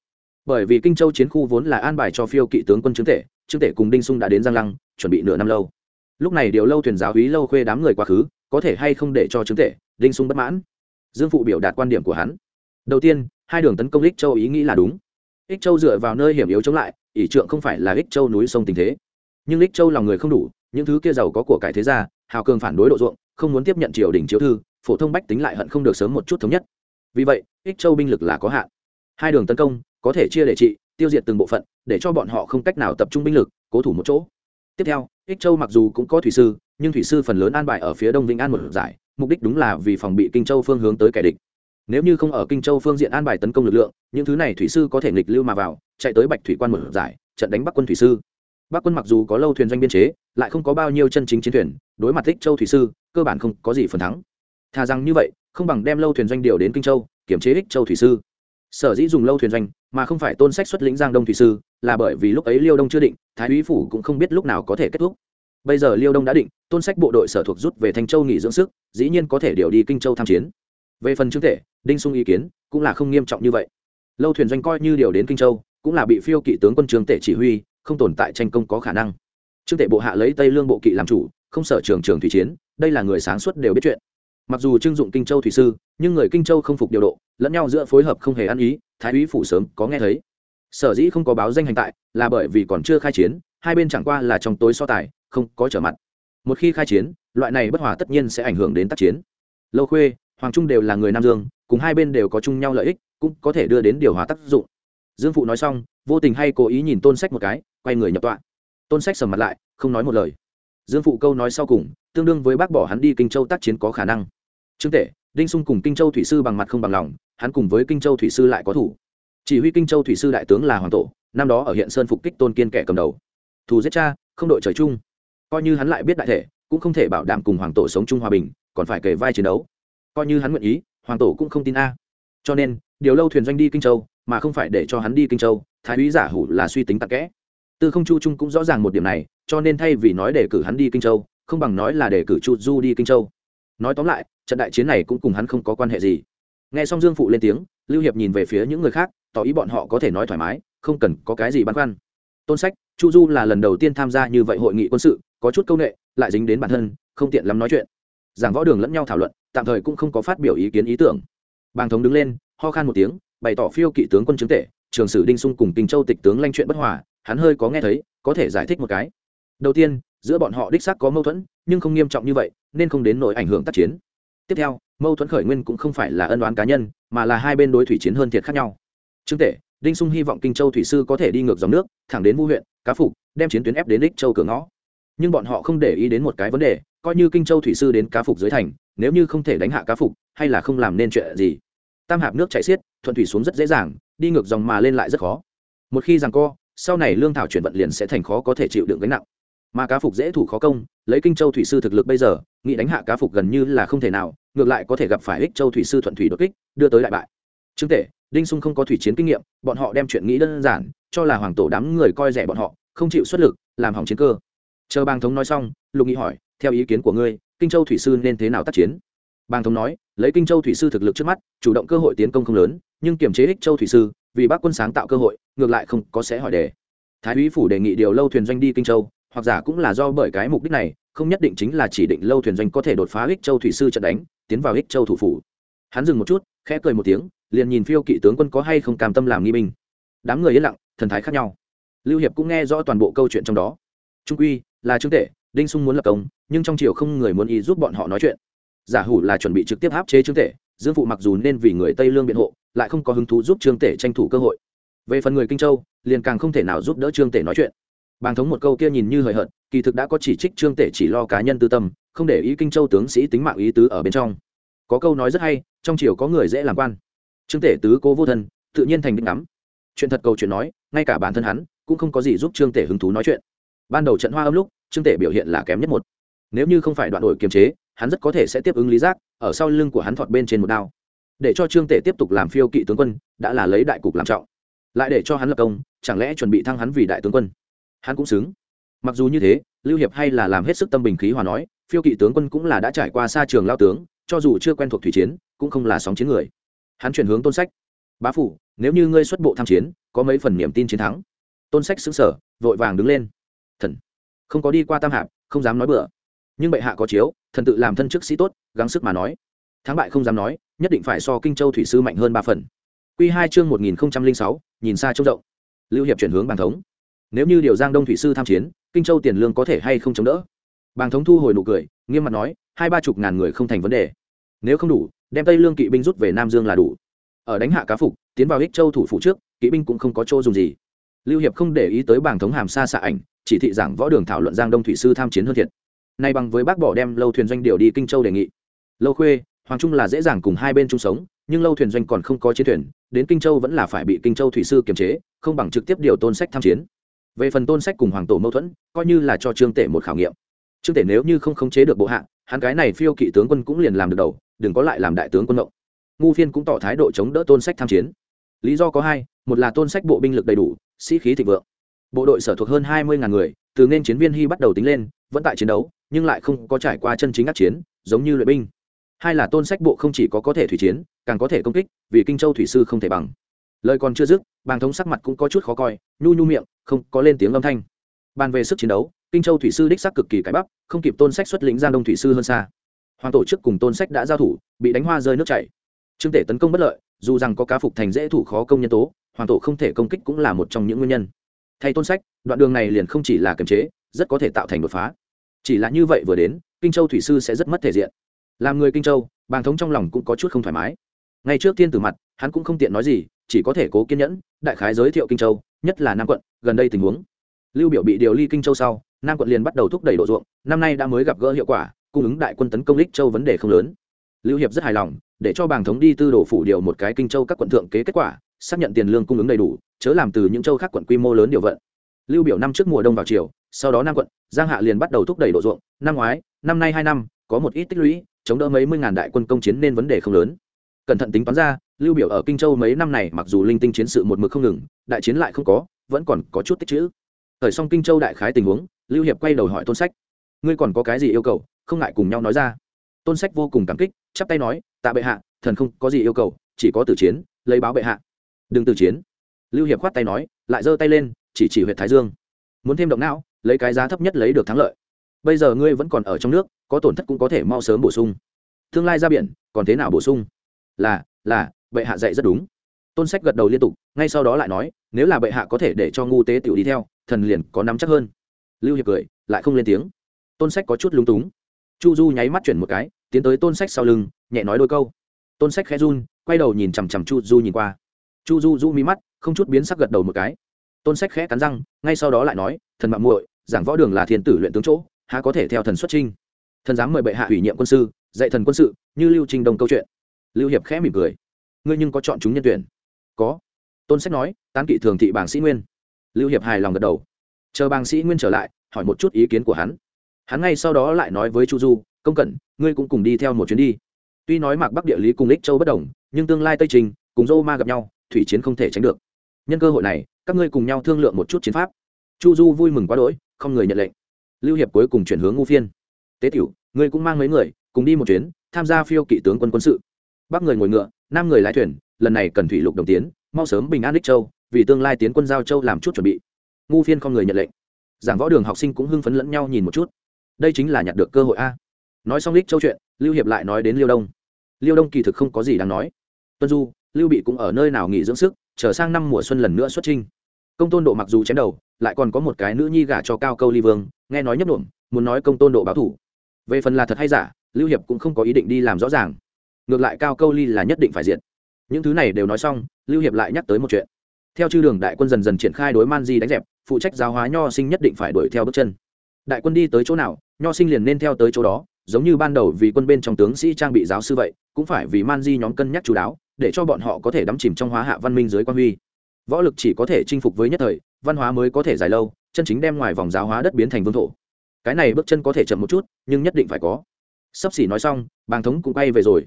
Bởi vì kinh châu chiến khu vốn là an bài cho phiêu kỵ tướng quân chứng tể chứng tể cùng đinh sung đã đến giang lăng, chuẩn bị nửa năm lâu. Lúc này điều lâu thuyền giáo hí lâu khuê đám người quá khứ, có thể hay không để cho chứng tể, đinh sung bất mãn? Dương phụ biểu đạt quan điểm của hắn đầu tiên, hai đường tấn công ích châu ý nghĩ là đúng. Ích châu dựa vào nơi hiểm yếu chống lại, ỷ trượng không phải là ích châu núi sông tình thế. Nhưng ích châu lòng người không đủ, những thứ kia giàu có của cải thế gia, hào cường phản đối độ ruộng, không muốn tiếp nhận triều đình chiếu thư, phổ thông bách tính lại hận không được sớm một chút thống nhất. Vì vậy, ích châu binh lực là có hạn. Hai đường tấn công, có thể chia để trị, tiêu diệt từng bộ phận, để cho bọn họ không cách nào tập trung binh lực, cố thủ một chỗ. Tiếp theo, ích châu mặc dù cũng có thủy sư, nhưng thủy sư phần lớn an bài ở phía đông vĩnh an một giải, mục đích đúng là vì phòng bị kinh châu phương hướng tới kẻ địch nếu như không ở kinh châu phương diện an bài tấn công lực lượng, những thứ này thủy sư có thể nghịch lưu mà vào, chạy tới bạch thủy quan một giải, trận đánh bắc quân thủy sư. Bắc quân mặc dù có lâu thuyền doanh biên chế, lại không có bao nhiêu chân chính chiến thuyền, đối mặt thích châu thủy sư, cơ bản không có gì phần thắng. Thà rằng như vậy, không bằng đem lâu thuyền doanh điều đến kinh châu, kiểm chế ích châu thủy sư. Sở dĩ dùng lâu thuyền doanh, mà không phải tôn sách xuất lĩnh giang đông thủy sư, là bởi vì lúc ấy liêu đông chưa định, thái úy phủ cũng không biết lúc nào có thể kết thúc. Bây giờ liêu đông đã định, tôn sách bộ đội sở thuộc rút về thanh châu nghỉ dưỡng sức, dĩ nhiên có thể điều đi kinh châu tham chiến về phần chứng thể, đinh sung ý kiến cũng là không nghiêm trọng như vậy. Lâu thuyền doanh coi như điều đến kinh châu, cũng là bị phiêu kỵ tướng quân trường tể chỉ huy, không tồn tại tranh công có khả năng. Trương tể bộ hạ lấy tây lương bộ kỵ làm chủ, không sở trường trường thủy chiến, đây là người sáng suốt đều biết chuyện. Mặc dù trưng dụng kinh châu thủy sư, nhưng người kinh châu không phục điều độ, lẫn nhau giữa phối hợp không hề ăn ý, thái úy phủ sớm có nghe thấy. Sở dĩ không có báo danh hành tại, là bởi vì còn chưa khai chiến, hai bên chẳng qua là trong tối so tài, không có trở mặt. Một khi khai chiến, loại này bất hòa tất nhiên sẽ ảnh hưởng đến tác chiến. Lâu khuê hoàng trung đều là người nam dương, cùng hai bên đều có chung nhau lợi ích, cũng có thể đưa đến điều hòa tác dụng. Dương phụ nói xong, vô tình hay cố ý nhìn tôn sách một cái, quay người nhập tọa. Tôn sách sầm mặt lại, không nói một lời. Dương phụ câu nói sau cùng, tương đương với bác bỏ hắn đi kinh châu tác chiến có khả năng. Trương tể, đinh sung cùng kinh châu thủy sư bằng mặt không bằng lòng, hắn cùng với kinh châu thủy sư lại có thủ. Chỉ huy kinh châu thủy sư đại tướng là hoàng tổ, năm đó ở hiện sơn phục kích tôn kiên kẻ cầm đầu. Thù giết cha, không đội trời chung. Coi như hắn lại biết đại thể, cũng không thể bảo đảm cùng hoàng tổ sống chung hòa bình, còn phải kể vai chiến đấu coi như hắn nguyện ý, hoàng tổ cũng không tin a. Cho nên, điều lâu thuyền doanh đi kinh châu, mà không phải để cho hắn đi kinh châu, thái úy giả hủ là suy tính tặc kẽ. Tư không chu trung cũng rõ ràng một điểm này, cho nên thay vì nói để cử hắn đi kinh châu, không bằng nói là để cử chu du đi kinh châu. Nói tóm lại, trận đại chiến này cũng cùng hắn không có quan hệ gì. Nghe xong dương phụ lên tiếng, lưu hiệp nhìn về phía những người khác, tỏ ý bọn họ có thể nói thoải mái, không cần có cái gì băn khoăn. Tôn sách, chu du là lần đầu tiên tham gia như vậy hội nghị quân sự, có chút c â u n ệ lại dính đến bản thân, không tiện lắm nói chuyện. Giảng võ đường lẫn nhau thảo luận tạm thời cũng không có phát biểu ý kiến ý tưởng. Bàng thống đứng lên, ho khan một tiếng, bày tỏ phiêu kỵ tướng quân chứng tệ trường sử đinh sung cùng kinh châu tịch tướng lanh chuyện bất hòa, hắn hơi có nghe thấy, có thể giải thích một cái. Đầu tiên, giữa bọn họ đích xác có mâu thuẫn, nhưng không nghiêm trọng như vậy, nên không đến nỗi ảnh hưởng tác chiến. Tiếp theo, mâu thuẫn khởi nguyên cũng không phải là ân oán cá nhân, mà là hai bên đối thủy chiến hơn thiệt khác nhau. Chứng tệ đinh sung hy vọng kinh châu thủy sư có thể đi ngược dòng nước, thẳng đến vũ huyện, cá phục, đem chiến tuyến ép đến đích châu cửa ngõ. Nhưng bọn họ không để ý đến một cái vấn đề coi như kinh châu thủy sư đến cá phục dưới thành, nếu như không thể đánh hạ cá phục, hay là không làm nên chuyện gì. Tam hạp nước chảy xiết, thuận thủy xuống rất dễ dàng, đi ngược dòng mà lên lại rất khó. Một khi rằng co, sau này lương thảo chuyển vận liền sẽ thành khó có thể chịu đựng gánh nặng. Mà cá phục dễ thủ khó công, lấy kinh châu thủy sư thực lực bây giờ, nghĩ đánh hạ cá phục gần như là không thể nào, ngược lại có thể gặp phải ích châu thủy sư thuận thủy đột kích, đưa tới đại bại. Chứng tể, đinh sung không có thủy chiến kinh nghiệm, bọn họ đem chuyện nghĩ đơn giản, cho là hoàng tổ đám người coi rẻ bọn họ, không chịu xuất lực, làm hỏng chiến cơ. Chờ bang thống nói xong, lục nghị hỏi theo ý kiến của ngươi, kinh châu thủy sư nên thế nào tác chiến? Bang thống nói, lấy kinh châu thủy sư thực lực trước mắt, chủ động cơ hội tiến công không lớn, nhưng kiềm chế ích châu thủy sư, vì bác quân sáng tạo cơ hội, ngược lại không có sẽ hỏi đề. Thái úy phủ đề nghị điều lâu thuyền doanh đi kinh châu, hoặc giả cũng là do bởi cái mục đích này, không nhất định chính là chỉ định lâu thuyền doanh có thể đột phá ích châu thủy sư trận đánh, tiến vào ích châu thủ phủ. Hắn dừng một chút, khẽ cười một tiếng, liền nhìn phiêu kỵ tướng quân có hay không cam tâm làm nghi binh. Đám người yên lặng, thần thái khác nhau. Lưu hiệp cũng nghe rõ toàn bộ câu chuyện trong đó. Trung quy, là trương tể đinh sung muốn lập công, nhưng trong triều không người muốn ý giúp bọn họ nói chuyện. Giả hủ là chuẩn bị trực tiếp áp chế trương tể, dương phụ mặc dù nên vì người tây lương biện hộ, lại không có hứng thú giúp trương tể tranh thủ cơ hội. Về phần người kinh châu, liền càng không thể nào giúp đỡ trương tể nói chuyện. Bàng thống một câu kia nhìn như hời hợt, kỳ thực đã có chỉ trích trương tể chỉ lo cá nhân tư tâm, không để ý kinh châu tướng sĩ tính mạng ý tứ ở bên trong. Có câu nói rất hay, trong triều có người dễ làm quan. Trương tể tứ cố vô thân, tự nhiên thành đích ngắm. Chuyện thật câu chuyện nói, ngay cả bản thân hắn, cũng không có gì giúp trương tể hứng thú nói chuyện. Ban đầu trận hoa âm lúc trương tể biểu hiện là kém nhất một. Nếu như không phải đoạn đổi kiềm chế, hắn rất có thể sẽ tiếp ứng lý giác, ở sau lưng của hắn thọt bên trên một đao. Để cho trương tể tiếp tục làm phiêu kỵ tướng quân, đã là lấy đại cục làm trọng. Lại để cho hắn lập công, chẳng lẽ chuẩn bị thăng hắn vì đại tướng quân? Hắn cũng xứng. Mặc dù như thế, lưu hiệp hay là làm hết sức tâm bình khí hòa nói, phiêu kỵ tướng quân cũng là đã trải qua xa trường lao tướng, cho dù chưa quen thuộc thủy chiến, cũng không là sóng chiến người. Hắn chuyển hướng tôn sách. Bá phủ, nếu như ngươi xuất bộ tham chiến, có mấy phần niềm tin chiến thắng. Tôn sách xứng sở, vội vàng đứng lên. Thần không có đi qua tam hạp, không dám nói bừa. Nhưng bệ hạ có chiếu, thần tự làm thân chức sĩ tốt, gắng sức mà nói. Thắng bại không dám nói, nhất định phải so kinh châu thủy sư mạnh hơn ba phần. Q hai chương một nghìn sáu, nhìn xa trông rộng. Lưu hiệp chuyển hướng bàn thống. Nếu như điều giang đông thủy sư tham chiến, kinh châu tiền lương có thể hay không chống đỡ? Bàn thống thu hồi nụ cười, nghiêm mặt nói, hai ba chục ngàn người không thành vấn đề. Nếu không đủ, đem tây lương kỵ binh rút về nam dương là đủ. Ở đánh hạ cá phục, tiến vào ích châu thủ phủ trước, kỵ binh cũng không có chỗ dùng gì. Lưu hiệp không để ý tới bảng thống hàm xa xạ ảnh chỉ thị giảng võ đường thảo luận giang đông thủy sư tham chiến hơn thiệt. Nay bằng với bác bỏ đem lâu thuyền doanh điều đi kinh châu đề nghị. Lâu khuê, hoàng trung là dễ dàng cùng hai bên chung sống, nhưng lâu thuyền doanh còn không có chiến thuyền, đến kinh châu vẫn là phải bị kinh châu thủy sư kiềm chế, không bằng trực tiếp điều tôn sách tham chiến. Về phần tôn sách cùng hoàng tổ mâu thuẫn, coi như là cho trương tể một khảo nghiệm. Trương tể nếu như không khống chế được bộ hạ, hắn cái này phiêu kỵ tướng quân cũng liền làm được đầu, đừng có lại làm đại tướng quân động ngu phiên cũng tỏ thái độ chống đỡ tôn sách tham chiến. Lý do có hai, một là tôn sách bộ binh lực đầy đủ, sĩ khí thịnh vượng bộ đội sở thuộc hơn hai mươi người, từ nên chiến viên hy bắt đầu tính lên, vẫn tại chiến đấu, nhưng lại không có trải qua chân chính ác chiến, giống như luyện binh. Hai là tôn sách bộ không chỉ có có thể thủy chiến, càng có thể công kích, vì kinh châu thủy sư không thể bằng. Lời còn chưa dứt, bàng thống sắc mặt cũng có chút khó coi, nhu nhu miệng, không có lên tiếng âm thanh. Bàn về sức chiến đấu, kinh châu thủy sư đích sắc cực kỳ cái bắp, không kịp tôn sách xuất lĩnh giang đông thủy sư hơn xa. Hoàng tổ chức cùng tôn sách đã giao thủ, bị đánh hoa rơi nước chảy. Trương tể tấn công bất lợi, dù rằng có cá phục thành dễ thủ khó công nhân tố, hoàng tổ không thể công kích cũng là một trong những nguyên nhân thay tôn sách, đoạn đường này liền không chỉ là kiềm chế, rất có thể tạo thành đột phá. Chỉ là như vậy vừa đến, kinh châu thủy sư sẽ rất mất thể diện. Làm người kinh châu, bàng thống trong lòng cũng có chút không thoải mái. Ngay trước tiên từ mặt, hắn cũng không tiện nói gì, chỉ có thể cố kiên nhẫn, đại khái giới thiệu kinh châu, nhất là nam quận, gần đây tình huống. Lưu biểu bị điều ly kinh châu sau, nam quận liền bắt đầu thúc đẩy độ ruộng, năm nay đã mới gặp gỡ hiệu quả, cung ứng đại quân tấn công lích châu vấn đề không lớn. Lưu hiệp rất hài lòng, để cho bàng thống đi tư đồ phủ điều một cái kinh châu các quận thượng kế kết quả xác nhận tiền lương cung ứng đầy đủ, chớ làm từ những châu khác quận quy mô lớn điều vận. Lưu biểu năm trước mùa đông vào chiều sau đó năm quận, giang hạ liền bắt đầu thúc đẩy độ ruộng. Năm ngoái, năm nay hai năm, có một ít tích lũy, chống đỡ mấy mươi ngàn đại quân công chiến nên vấn đề không lớn. Cẩn thận tính toán ra, lưu biểu ở kinh châu mấy năm này mặc dù linh tinh chiến sự một mực không ngừng, đại chiến lại không có, vẫn còn có chút tích chữ thời xong kinh châu đại khái tình huống, lưu hiệp quay đầu hỏi tôn sách, ngươi còn có cái gì yêu cầu? Không ngại cùng nhau nói ra. Tôn sách vô cùng cảm kích, chắp tay nói, tạ bệ hạ, thần không có gì yêu cầu, chỉ có tử chiến, lấy báo bệ hạ đừng từ chiến. Lưu hiệp khoát tay nói, lại giơ tay lên, chỉ chỉ huyện thái dương. Muốn thêm động não, lấy cái giá thấp nhất lấy được thắng lợi. Bây giờ ngươi vẫn còn ở trong nước, có tổn thất cũng có thể mau sớm bổ sung. Tương lai ra biển, còn thế nào bổ sung? Là là, bệ hạ dạy rất đúng. Tôn sách gật đầu liên tục, ngay sau đó lại nói, nếu là bệ hạ có thể để cho ngu tế tiểu đi theo, thần liền có nắm chắc hơn. Lưu hiệp cười, lại không lên tiếng. Tôn sách có chút lúng túng. Chu du nháy mắt chuyển một cái, tiến tới tôn sách sau lưng, nhẹ nói đôi câu. Tôn sách khẽ run, quay đầu nhìn chằm chằm chu du nhìn qua chu du du mi mắt, không chút biến sắc gật đầu một cái. Tôn sách khẽ cắn răng, ngay sau đó lại nói, thần mạng muội, giảng võ đường là thiên tử luyện tướng chỗ, há có thể theo thần xuất trinh thần dám mời bệ hạ ủy nhiệm quân sư, dạy thần quân sự, như lưu trình đồng câu chuyện. Lưu hiệp khẽ mỉm cười. Ngươi nhưng có chọn chúng nhân tuyển? Có. Tôn sách nói, tán kỵ thường thị bảng sĩ nguyên. Lưu hiệp hài lòng gật đầu. Chờ bàng sĩ nguyên trở lại, hỏi một chút ý kiến của hắn. Hắn ngay sau đó lại nói với chu du, công cẩn, ngươi cũng cùng đi theo một chuyến đi. Tuy nói mạc bắc địa lý cùng lích châu bất đồng, nhưng tương lai tây trình, cùng dô ma gặp nhau thủy chiến không thể tránh được. Nhân cơ hội này, các ngươi cùng nhau thương lượng một chút chiến pháp. Chu du vui mừng quá đỗi, không người nhận lệnh. Lưu hiệp cuối cùng chuyển hướng ngu phiên. Tế tiểu, ngươi cũng mang mấy người, cùng đi một chuyến, tham gia phiêu kỵ tướng quân quân sự. Bắc người ngồi ngựa, nam người lái thuyền, lần này cần thủy lục đồng tiến, mau sớm bình an đích châu, vì tương lai tiến quân giao châu làm chút chuẩn bị. Ngu phiên không người nhận lệnh. Giảng võ đường học sinh cũng hưng phấn lẫn nhau nhìn một chút. Đây chính là nhặt được cơ hội a. Nói xong đích châu chuyện, lưu hiệp lại nói đến liêu đông. Liêu đông kỳ thực không có gì đáng nói. Tuân du lưu bị cũng ở nơi nào nghỉ dưỡng sức trở sang năm mùa xuân lần nữa xuất trinh công tôn độ mặc dù chém đầu, lại còn có một cái nữ nhi gả cho cao câu ly vương, nghe nói nhấp nộm muốn nói công tôn độ báo thủ. Về phần là thật hay giả, lưu hiệp cũng không có ý định đi làm rõ ràng. Ngược lại cao câu ly là nhất định phải diện những thứ này đều nói xong, lưu hiệp lại nhắc tới một chuyện. Theo chư đường đại quân dần dần triển khai đối man di đánh dẹp, phụ trách giáo hóa nho sinh nhất định phải đuổi theo bước chân. Đại quân đi tới chỗ nào, nho sinh liền nên theo tới chỗ đó, giống như ban đầu vì quân bên trong tướng sĩ trang bị giáo sư vậy, cũng phải vì man di nhóm cân nhắc chú đáo để cho bọn họ có thể đắm chìm trong hóa hạ văn minh dưới quan huy. Võ lực chỉ có thể chinh phục với nhất thời, văn hóa mới có thể dài lâu, chân chính đem ngoài vòng giáo hóa đất biến thành vương thổ. Cái này bước chân có thể chậm một chút, nhưng nhất định phải có. Sắp xỉ nói xong, bàng thống cũng quay về rồi.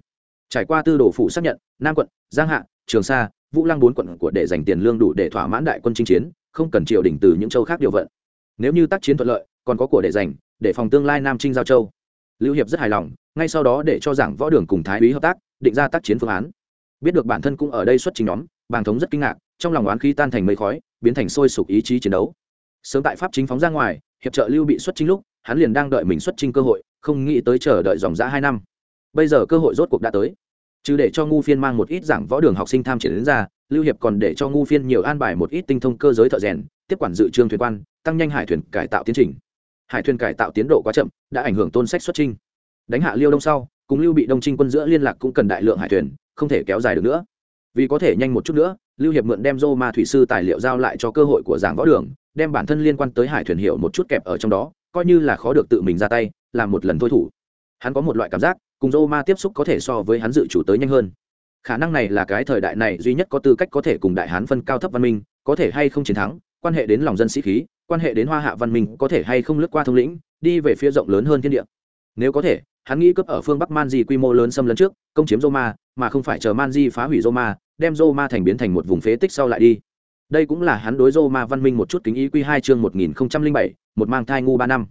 Trải qua tư đồ phủ xác nhận, nam quận, giang hạ, trường sa, vũ lăng bốn quận của để dành tiền lương đủ để thỏa mãn đại quân chinh chiến, không cần triều đình từ những châu khác điều vận. Nếu như tác chiến thuận lợi, còn có của để dành, để phòng tương lai nam trinh giao châu. Lưu hiệp rất hài lòng, ngay sau đó để cho giảng võ đường cùng thái úy hợp tác, định ra tác chiến phương án biết được bản thân cũng ở đây xuất trình nhóm, bàng thống rất kinh ngạc, trong lòng oán khí tan thành mây khói, biến thành sôi sục ý chí chiến đấu. Sớm tại pháp chính phóng ra ngoài, hiệp trợ lưu bị xuất trình lúc, hắn liền đang đợi mình xuất trình cơ hội, không nghĩ tới chờ đợi dòng giã hai năm. Bây giờ cơ hội rốt cuộc đã tới. Chứ để cho ngu phiên mang một ít giảng võ đường học sinh tham triển đến ra, lưu hiệp còn để cho ngu phiên nhiều an bài một ít tinh thông cơ giới thợ rèn, tiếp quản dự trương thuyền quan, tăng nhanh hải thuyền cải tạo tiến trình. Hải thuyền cải tạo tiến độ quá chậm, đã ảnh hưởng tôn sách xuất trinh đánh hạ liêu đông sau, cùng lưu bị đông trinh quân giữa liên lạc cũng cần đại lượng hải thuyền không thể kéo dài được nữa. Vì có thể nhanh một chút nữa, lưu hiệp mượn đem dô ma thủy sư tài liệu giao lại cho cơ hội của giảng võ đường, đem bản thân liên quan tới hải thuyền hiệu một chút kẹp ở trong đó, coi như là khó được tự mình ra tay, làm một lần thôi thủ. Hắn có một loại cảm giác, cùng dô ma tiếp xúc có thể so với hắn dự chủ tới nhanh hơn. Khả năng này là cái thời đại này duy nhất có tư cách có thể cùng đại hán phân cao thấp văn minh, có thể hay không chiến thắng, quan hệ đến lòng dân sĩ khí, quan hệ đến hoa hạ văn minh, có thể hay không lướt qua thông lĩnh, đi về phía rộng lớn hơn thiên địa. Nếu có thể hắn nghĩ cướp ở phương bắc man di quy mô lớn xâm lấn trước công chiếm roma mà không phải chờ man di phá hủy roma đem roma thành biến thành một vùng phế tích sau lại đi đây cũng là hắn đối roma văn minh một chút kính ý quy hai chương một nghìn bảy, một mang thai ngu ba năm.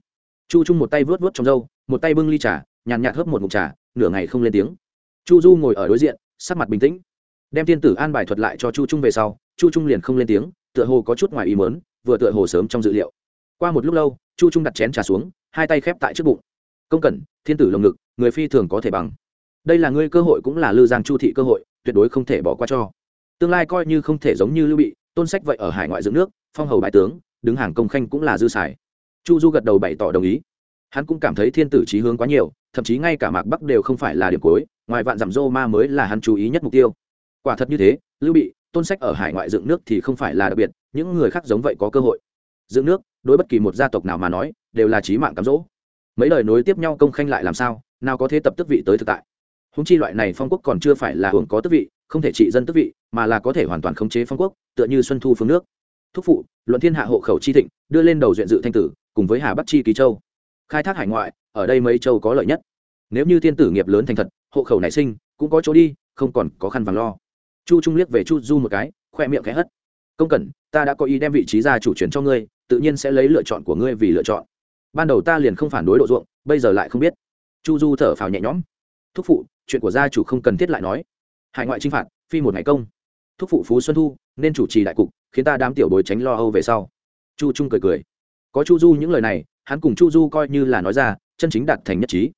Chu trung một tay vớt vớt trong râu, một tay bưng ly trà, nhàn nhạt hớp một ngụm trà, nửa ngày không lên tiếng. Chu du ngồi ở đối diện, sắc mặt bình tĩnh. Đem tiên tử an bài thuật lại cho chu trung về sau, chu trung liền không lên tiếng, tựa hồ có chút ngoài ý mớn vừa tựa hồ sớm trong dự liệu. Qua một lúc lâu, chu trung đặt chén trà xuống, hai tay khép tại trước bụng công cẩn, thiên tử lồng ngực, người phi thường có thể bằng. Đây là ngươi cơ hội cũng là lư giang chu thị cơ hội, tuyệt đối không thể bỏ qua cho. Tương lai coi như không thể giống như lưu bị, tôn sách vậy ở hải ngoại dưỡng nước, phong hầu bại tướng, đứng hàng công khanh cũng là dư xài. Chu du gật đầu bày tỏ đồng ý. Hắn cũng cảm thấy thiên tử trí hướng quá nhiều, thậm chí ngay cả mạc bắc đều không phải là điểm cuối, ngoài vạn dặm dô ma mới là hắn chú ý nhất mục tiêu. Quả thật như thế, lưu bị, tôn sách ở hải ngoại dựng nước thì không phải là đặc biệt, những người khác giống vậy có cơ hội. Dựng nước, đối bất kỳ một gia tộc nào mà nói, đều là trí mạng cám dỗ mấy lời nối tiếp nhau công khanh lại làm sao, nào có thế tập tức vị tới thực tại. Húng chi loại này phong quốc còn chưa phải là hưởng có tức vị, không thể trị dân tức vị, mà là có thể hoàn toàn khống chế phong quốc, tựa như xuân thu phương nước. Thúc phụ, luận thiên hạ hộ khẩu chi thịnh, đưa lên đầu duyện dự thanh tử, cùng với hà bắc chi ký châu. Khai thác hải ngoại, ở đây mấy châu có lợi nhất. Nếu như thiên tử nghiệp lớn thành thật, hộ khẩu nảy sinh, cũng có chỗ đi, không còn có khăn vàng lo. Chu trung liếc về chu du một cái, khoe miệng khẽ hất. Công cẩn, ta đã có ý đem vị trí ra chủ truyền cho ngươi, tự nhiên sẽ lấy lựa chọn của ngươi vì lựa chọn ban đầu ta liền không phản đối độ ruộng, bây giờ lại không biết. Chu du thở phào nhẹ nhõm. Thúc phụ, chuyện của gia chủ không cần thiết lại nói. Hải ngoại chinh phạt, phi một ngày công. Thúc phụ phú xuân thu, nên chủ trì đại cục, khiến ta đám tiểu bối tránh lo âu về sau. Chu trung cười cười. Có chu du những lời này, hắn cùng chu du coi như là nói ra, chân chính đạt thành nhất trí.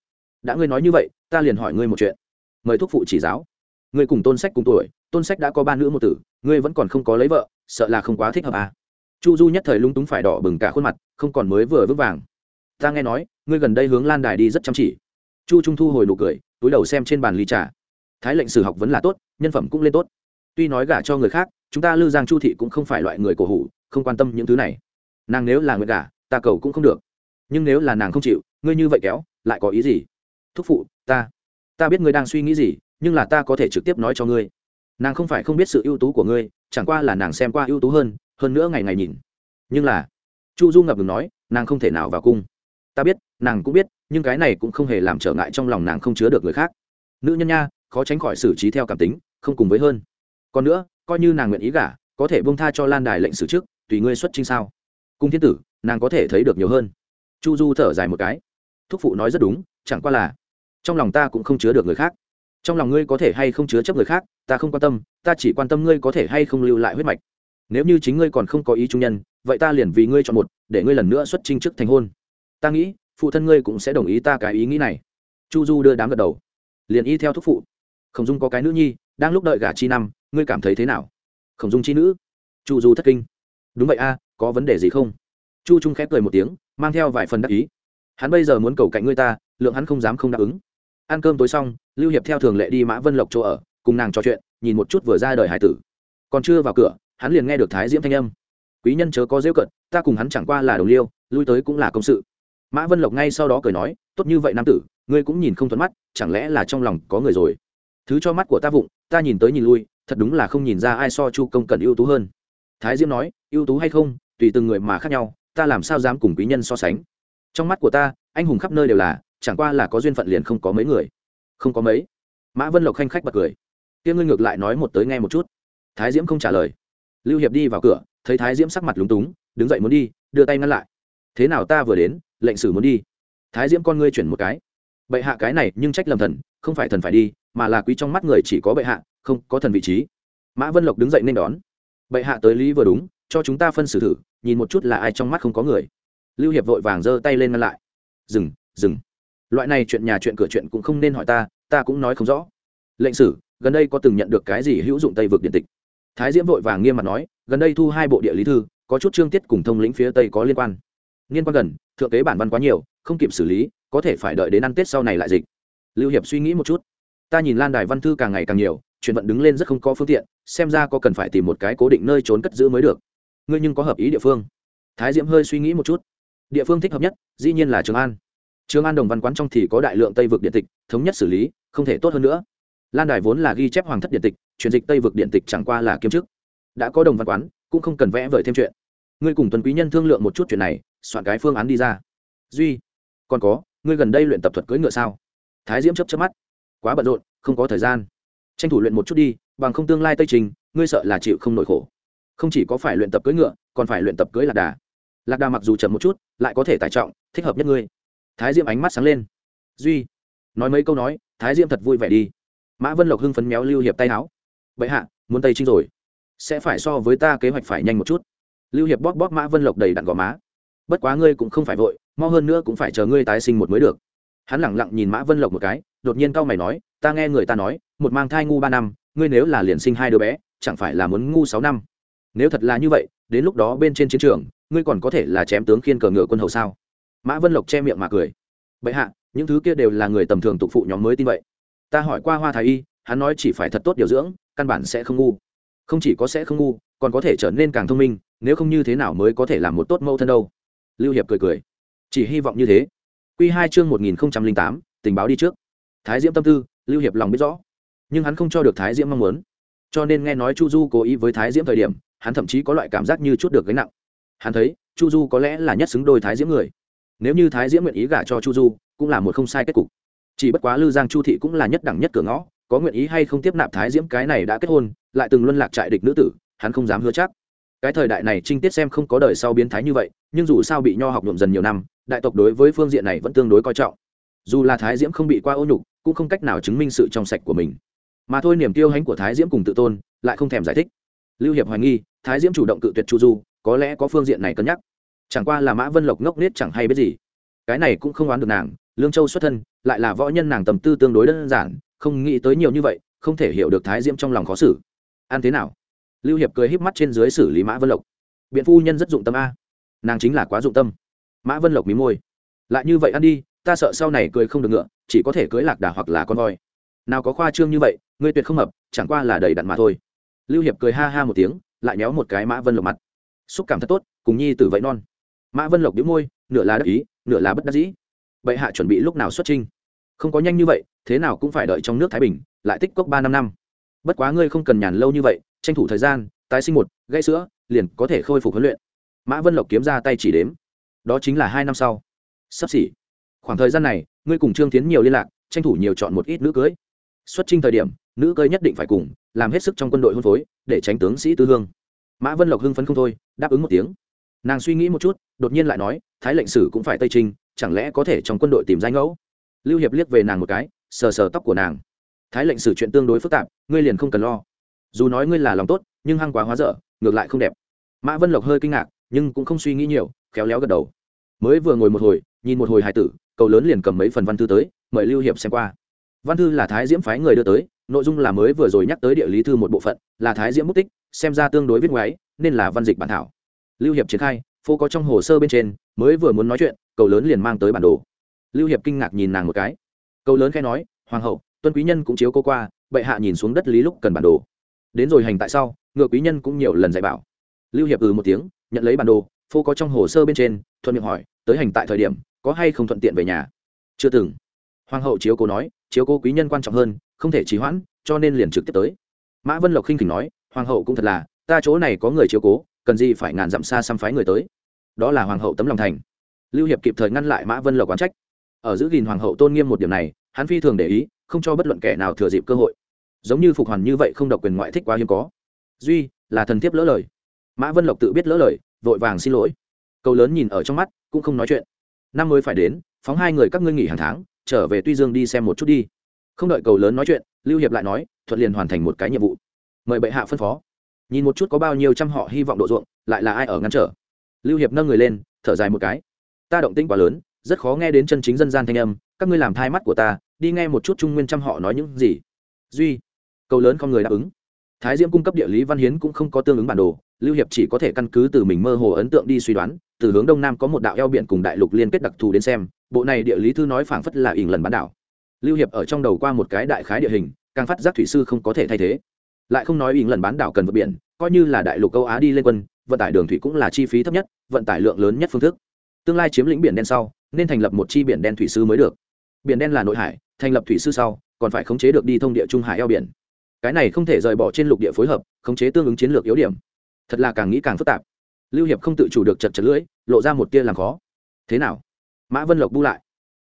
Đã ngươi nói như vậy, ta liền hỏi ngươi một chuyện. Mời thúc phụ chỉ giáo. Ngươi cùng tôn sách cùng tuổi, tôn sách đã có ba nữ một tử, ngươi vẫn còn không có lấy vợ, sợ là không quá thích hợp à. chu du nhất thời lung túng phải đỏ bừng cả khuôn mặt, không còn mới vừa vững vàng ta nghe nói, ngươi gần đây hướng lan đài đi rất chăm chỉ. Chu trung thu hồi nụ cười, túi đầu xem trên bàn ly trà. Thái lệnh sử học vẫn là tốt, nhân phẩm cũng lên tốt. Tuy nói gả cho người khác, chúng ta lư giang chu thị cũng không phải loại người cổ hủ, không quan tâm những thứ này. Nàng nếu là người gả, ta cầu cũng không được. Nhưng nếu là nàng không chịu, ngươi như vậy kéo, lại có ý gì? Thúc phụ, ta ta biết ngươi đang suy nghĩ gì, nhưng là ta có thể trực tiếp nói cho ngươi. Nàng không phải không biết sự ưu tú của ngươi, chẳng qua là nàng xem qua ưu tú hơn hơn nữa ngày ngày nhìn. Nhưng là, chu du ngập ngừng nói, nàng không thể nào vào cung ta biết, nàng cũng biết, nhưng cái này cũng không hề làm trở ngại trong lòng nàng không chứa được người khác. Nữ nhân nha, khó tránh khỏi xử trí theo cảm tính, không cùng với hơn. Còn nữa, coi như nàng nguyện ý gả, có thể bông tha cho lan đài lệnh xử trước, tùy ngươi xuất trinh sao. Cung thiên tử, nàng có thể thấy được nhiều hơn. Chu du thở dài một cái. Thúc phụ nói rất đúng, chẳng qua là trong lòng ta cũng không chứa được người khác. Trong lòng ngươi có thể hay không chứa chấp người khác, ta không quan tâm, ta chỉ quan tâm ngươi có thể hay không lưu lại huyết mạch. Nếu như chính ngươi còn không có ý trung nhân, vậy ta liền vì ngươi chọn một, để ngươi lần nữa xuất trinh trước thành hôn ta nghĩ, phụ thân ngươi cũng sẽ đồng ý ta cái ý nghĩ này. Chu du đưa đám gật đầu. Liền y theo thúc phụ. Khổng dung có cái nữ nhi, đang lúc đợi gả chi năm, ngươi cảm thấy thế nào? Khổng dung chi nữ. Chu du thất kinh. Đúng vậy a, có vấn đề gì không? Chu trung khép cười một tiếng, mang theo vài phần đắc ý. Hắn bây giờ muốn cầu cạnh ngươi ta, lượng hắn không dám không đáp ứng. Ăn cơm tối xong, lưu hiệp theo thường lệ đi mã vân lộc chỗ ở, cùng nàng trò chuyện, nhìn một chút vừa ra đời hải tử. Còn chưa vào cửa, hắn liền nghe được thái diễm thanh âm. Quý nhân chớ có dễu cận, ta cùng hắn chẳng qua là đồng liêu, lui tới cũng là công sự mã vân lộc ngay sau đó cười nói, tốt như vậy nam tử, ngươi cũng nhìn không thuận mắt, chẳng lẽ là trong lòng có người rồi? Thứ cho mắt của ta vụng, ta nhìn tới nhìn lui, thật đúng là không nhìn ra ai so chu công cần ưu tú hơn. Thái diễm nói, ưu tú hay không, tùy từng người mà khác nhau, ta làm sao dám cùng quý nhân so sánh? Trong mắt của ta, anh hùng khắp nơi đều là, chẳng qua là có duyên phận liền không có mấy người. Không có mấy. Mã vân lộc khanh khách bật cười. Kia ngươi ngược lại nói một tới nghe một chút. Thái diễm không trả lời. Lưu hiệp đi vào cửa, thấy thái diễm sắc mặt lúng túng, đứng dậy muốn đi, đưa tay ngăn lại. Thế nào ta vừa đến lệnh sử muốn đi. Thái diễm con ngươi chuyển một cái. Bệ hạ cái này nhưng trách lầm thần, không phải thần phải đi, mà là quý trong mắt người chỉ có bệ hạ, không có thần vị trí. Mã vân lộc đứng dậy nên đón. Bệ hạ tới lý vừa đúng, cho chúng ta phân xử thử, nhìn một chút là ai trong mắt không có người. Lưu hiệp vội vàng giơ tay lên ngăn lại. Dừng dừng. Loại này chuyện nhà chuyện cửa chuyện cũng không nên hỏi ta ta cũng nói không rõ. Lệnh sử, gần đây có từng nhận được cái gì hữu dụng tây vực điện tịch? Thái diễm vội vàng nghiêm mặt nói, gần đây thu hai bộ địa lý thư, có chút chương tiết cùng thông lĩnh phía tây có liên quan. Liên quan gần thượng kế bản văn quá nhiều, không kịp xử lý, có thể phải đợi đến ăn tết sau này lại dịch. Lưu hiệp suy nghĩ một chút. Ta nhìn lan đài văn thư càng ngày càng nhiều chuyển vận đứng lên rất không có phương tiện, xem ra có cần phải tìm một cái cố định nơi trốn cất giữ mới được. Ngươi nhưng có hợp ý địa phương. Thái diễm hơi suy nghĩ một chút. Địa phương thích hợp nhất, dĩ nhiên là trường an. Trường an đồng văn quán trong thì có đại lượng tây vực điện tịch, thống nhất xử lý, không thể tốt hơn nữa. Lan đài vốn là ghi chép hoàng thất điện tịch, chuyển dịch tây vực điện tịch chẳng qua là kiêm chức. Đã có đồng văn quán, cũng không cần vẽ vời thêm chuyện ngươi cùng tuần quý nhân thương lượng một chút chuyện này, soạn cái phương án đi ra. Duy, còn có, ngươi gần đây luyện tập thuật cưỡi ngựa sao? Thái diễm chấp chấp mắt. Quá bận rộn, không có thời gian. Tranh thủ luyện một chút đi, bằng không tương lai tây trình, ngươi sợ là chịu không nổi khổ. Không chỉ có phải luyện tập cưỡi ngựa, còn phải luyện tập cưỡi lạc đà. Lạc đà mặc dù chậm một chút, lại có thể tải trọng, thích hợp nhất ngươi. Thái diễm ánh mắt sáng lên. Duy, nói mấy câu nói, thái diễm thật vui vẻ đi. Mã vân lộc hưng phấn méo lưu hiệp tay áo. Vậy hạ, muốn tây trinh rồi. Sẽ phải so với ta kế hoạch phải nhanh một chút lưu hiệp bóp bóp mã vân lộc đầy đặn gò má. Bất quá ngươi cũng không phải vội, mau hơn nữa cũng phải chờ ngươi tái sinh một mới được. Hắn lẳng lặng nhìn mã vân lộc một cái, đột nhiên cau mày nói, ta nghe người ta nói, một mang thai ngu ba năm, ngươi nếu là liền sinh hai đứa bé, chẳng phải là muốn ngu sáu năm? Nếu thật là như vậy, đến lúc đó bên trên chiến trường, ngươi còn có thể là chém tướng khiên cờ ngựa quân hầu sao? Mã vân lộc che miệng mà cười. Bệ hạ, những thứ kia đều là người tầm thường tục phụ nhóm mới tin vậy. Ta hỏi qua hoa thái y, hắn nói chỉ phải thật tốt điều dưỡng, căn bản sẽ không ngu. Không chỉ có sẽ không ngu còn có thể trở nên càng thông minh, nếu không như thế nào mới có thể làm một tốt mẫu thân đâu. Lưu hiệp cười cười. Chỉ hy vọng như thế. Q hai chương một nghìn tám, tình báo đi trước. Thái diễm tâm tư, lưu hiệp lòng biết rõ. Nhưng hắn không cho được thái diễm mong muốn. Cho nên nghe nói chu du cố ý với thái diễm thời điểm, hắn thậm chí có loại cảm giác như chút được gánh nặng. Hắn thấy, chu du có lẽ là nhất xứng đôi thái diễm người. Nếu như thái diễm nguyện ý gả cho chu du, cũng là một không sai kết cục. Chỉ bất quá lư giang chu thị cũng là nhất đẳng nhất cửa ngõ, có nguyện ý hay không tiếp nạp thái diễm cái này đã kết hôn, lại từng luân lạc trại địch nữ tử hắn không dám hứa chắc. Cái thời đại này trinh tiết xem không có đời sau biến thái như vậy, nhưng dù sao bị nho học nhuộm dần nhiều năm, đại tộc đối với phương diện này vẫn tương đối coi trọng. Dù là thái diễm không bị qua ô nhục, cũng không cách nào chứng minh sự trong sạch của mình. Mà thôi niềm tiêu hãnh của thái diễm cùng tự tôn, lại không thèm giải thích. Lưu hiệp hoài nghi, thái diễm chủ động cự tuyệt chu du, có lẽ có phương diện này cân nhắc. Chẳng qua là mã vân lộc ngốc nết chẳng hay biết gì. Cái này cũng không oán được nàng, lương châu xuất thân, lại là võ nhân nàng tầm tư tương đối đơn giản, không nghĩ tới nhiều như vậy, không thể hiểu được thái diễm trong lòng khó xử. Ăn thế nào? Lưu hiệp cười híp mắt trên dưới xử lý mã vân lộc. Biện phu nhân rất dụng tâm a. Nàng chính là quá dụng tâm. Mã vân lộc mí môi. Lại như vậy ăn đi, ta sợ sau này cười không được ngựa, chỉ có thể cưới lạc đà hoặc là con voi. Nào có khoa trương như vậy, ngươi tuyệt không hợp, chẳng qua là đầy đặn mà thôi. Lưu hiệp cười ha ha một tiếng, lại méo một cái mã vân lộc mặt. Xúc cảm thật tốt, cùng nhi tử vậy non. Mã vân lộc đĩu môi, nửa là đắc ý, nửa là bất đắc dĩ. Bệ hạ chuẩn bị lúc nào xuất trinh không có nhanh như vậy, thế nào cũng phải đợi trong nước thái bình, lại tích cốc ba năm năm bất quá ngươi không cần nhàn lâu như vậy, tranh thủ thời gian, tái sinh một, gãy sữa, liền có thể khôi phục huấn luyện. Mã vân lộc kiếm ra tay chỉ đếm. Đó chính là hai năm sau. Sắp xỉ. Khoảng thời gian này, ngươi cùng trương tiến nhiều liên lạc, tranh thủ nhiều chọn một ít nữ cưới. Xuất trình thời điểm, nữ cưới nhất định phải cùng, làm hết sức trong quân đội hôn phối, để tránh tướng sĩ tư hương mã vân lộc hưng phấn không thôi, đáp ứng một tiếng. Nàng suy nghĩ một chút, đột nhiên lại nói, thái lệnh sử cũng phải tây trinh, chẳng lẽ có thể trong quân đội tìm danh ngẫu? Lưu hiệp liếc về nàng một cái, sờ sờ tóc của nàng thái lệnh sử chuyện tương đối phức tạp, ngươi liền không cần lo. Dù nói ngươi là lòng tốt, nhưng hăng quá hóa dở, ngược lại không đẹp. Mã vân lộc hơi kinh ngạc, nhưng cũng không suy nghĩ nhiều, khéo léo gật đầu. Mới vừa ngồi một hồi, nhìn một hồi hài tử cầu lớn liền cầm mấy phần văn thư tới, mời lưu hiệp xem qua. Văn thư là thái diễm phái người đưa tới, nội dung là mới vừa rồi nhắc tới địa lý thư một bộ phận, là thái diễm mất tích, xem ra tương đối viết ngoáy, nên là văn dịch bản thảo. Lưu hiệp triển khai phô có trong hồ sơ bên trên, mới vừa muốn nói chuyện cầu lớn liền mang tới bản đồ. Lưu hiệp kinh ngạc nhìn nàng một cái. Cầu lớn khai nói, hoàng hậu tuân quý nhân cũng chiếu cô qua, bệ hạ nhìn xuống đất lý lúc cần bản đồ. Đến rồi hành tại sau, ngựa quý nhân cũng nhiều lần dạy bảo. Lưu hiệp ừ một tiếng, nhận lấy bản đồ, phô có trong hồ sơ bên trên, thuận miệng hỏi, tới hành tại thời điểm, có hay không thuận tiện về nhà? Chưa từng. Hoàng hậu chiếu cố nói, chiếu cố quý nhân quan trọng hơn, không thể trì hoãn, cho nên liền trực tiếp tới. Mã vân lộc khinh khỉnh nói, hoàng hậu cũng thật là, ta chỗ này có người chiếu cố, cần gì phải ngàn dặm xa xăm phái người tới. Đó là hoàng hậu tấm lòng thành. Lưu hiệp kịp thời ngăn lại mã vân lộc quán trách. Ở giữ gìn hoàng hậu tôn nghiêm một điểm này hắn phi thường để ý, không cho bất luận kẻ nào thừa dịp cơ hội. Giống như phục hoàn như vậy không độc quyền ngoại thích quá hiếm có. Duy, là thần thiếp lỡ lời. Mã vân lộc tự biết lỡ lời, vội vàng xin lỗi. Cầu lớn nhìn ở trong mắt, cũng không nói chuyện. Năm mới phải đến, phóng hai người các ngươi nghỉ hàng tháng, trở về tuy dương đi xem một chút đi. Không đợi cầu lớn nói chuyện, lưu hiệp lại nói, thuận liền hoàn thành một cái nhiệm vụ. Mời bệ hạ phân phó. Nhìn một chút có bao nhiêu trăm họ hy vọng độ ruộng, lại là ai ở ngăn trở? Lưu hiệp nâng người lên, thở dài một cái. Ta động tĩnh quá lớn, rất khó nghe đến chân chính dân gian thanh âm, các ngươi làm thai mắt của ta đi nghe một chút trung nguyên trăm họ nói những gì. Duy, cầu lớn không người đáp ứng. Thái diễm cung cấp địa lý văn hiến cũng không có tương ứng bản đồ, lưu hiệp chỉ có thể căn cứ từ mình mơ hồ ấn tượng đi suy đoán, từ hướng đông nam có một đạo eo biển cùng đại lục liên kết đặc thù đến xem, bộ này địa lý thư nói phảng phất là ỉn lần bán đảo. Lưu hiệp ở trong đầu qua một cái đại khái địa hình, càng phát giác thủy sư không có thể thay thế. Lại không nói ỉn lần bán đảo cần vượt biển, coi như là đại lục châu á đi lên quân, vận tải đường thủy cũng là chi phí thấp nhất, vận tải lượng lớn nhất phương thức. Tương lai chiếm lĩnh biển đen sau, nên thành lập một chi biển đen thủy sư mới được. Biển đen là nội hải thành lập thủy sư sau, còn phải khống chế được đi thông địa trung hải eo biển. Cái này không thể rời bỏ trên lục địa phối hợp, khống chế tương ứng chiến lược yếu điểm. Thật là càng nghĩ càng phức tạp. Lưu hiệp không tự chủ được chật chật lưỡi, lộ ra một tia làm khó. Thế nào? Mã vân lộc bu lại.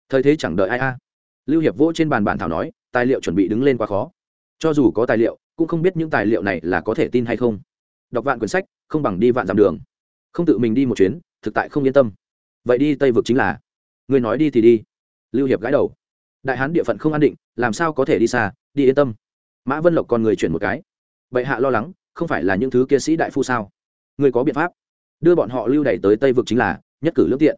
Thời thế chẳng đợi ai a. Lưu hiệp vỗ trên bàn bản thảo nói, tài liệu chuẩn bị đứng lên quá khó. Cho dù có tài liệu, cũng không biết những tài liệu này là có thể tin hay không. Đọc vạn quyển sách, không bằng đi vạn dặm đường. Không tự mình đi một chuyến, thực tại không yên tâm. Vậy đi tây vực chính là. Người nói đi thì đi. Lưu hiệp gãi đầu đại hán địa phận không an định, làm sao có thể đi xa, đi yên tâm. Mã vân lộc còn người chuyển một cái. Bệ hạ lo lắng, không phải là những thứ kia sĩ đại phu sao? Người có biện pháp. Đưa bọn họ lưu đẩy tới tây vực chính là nhất cử lương tiện.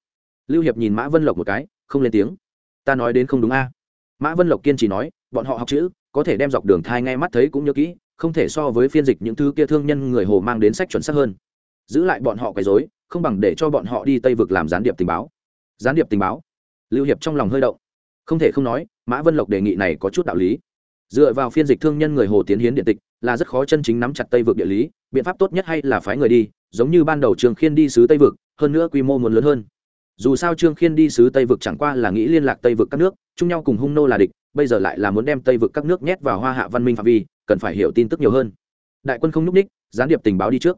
Lưu hiệp nhìn mã vân lộc một cái, không lên tiếng. Ta nói đến không đúng a. Mã vân lộc kiên trì nói, bọn họ học chữ, có thể đem dọc đường thai ngay mắt thấy cũng nhớ kỹ, không thể so với phiên dịch những thứ kia thương nhân người hồ mang đến sách chuẩn xác hơn. Giữ lại bọn họ quấy dối không bằng để cho bọn họ đi tây vực làm gián điệp tình báo. Gián điệp tình báo. Lưu hiệp trong lòng hơi động không thể không nói, mã vân lộc đề nghị này có chút đạo lý. Dựa vào phiên dịch thương nhân người hồ tiến hiến điện tịch, là rất khó chân chính nắm chặt tây vực địa lý, biện pháp tốt nhất hay là phái người đi, giống như ban đầu trường khiên đi sứ tây vực, hơn nữa quy mô muốn lớn hơn. Dù sao trương khiên đi sứ tây vực chẳng qua là nghĩ liên lạc tây vực các nước, chung nhau cùng hung nô là địch, bây giờ lại là muốn đem tây vực các nước nhét vào hoa hạ văn minh phạm vi, cần phải hiểu tin tức nhiều hơn. Đại quân không n ú c ních, gián điệp tình báo đi trước.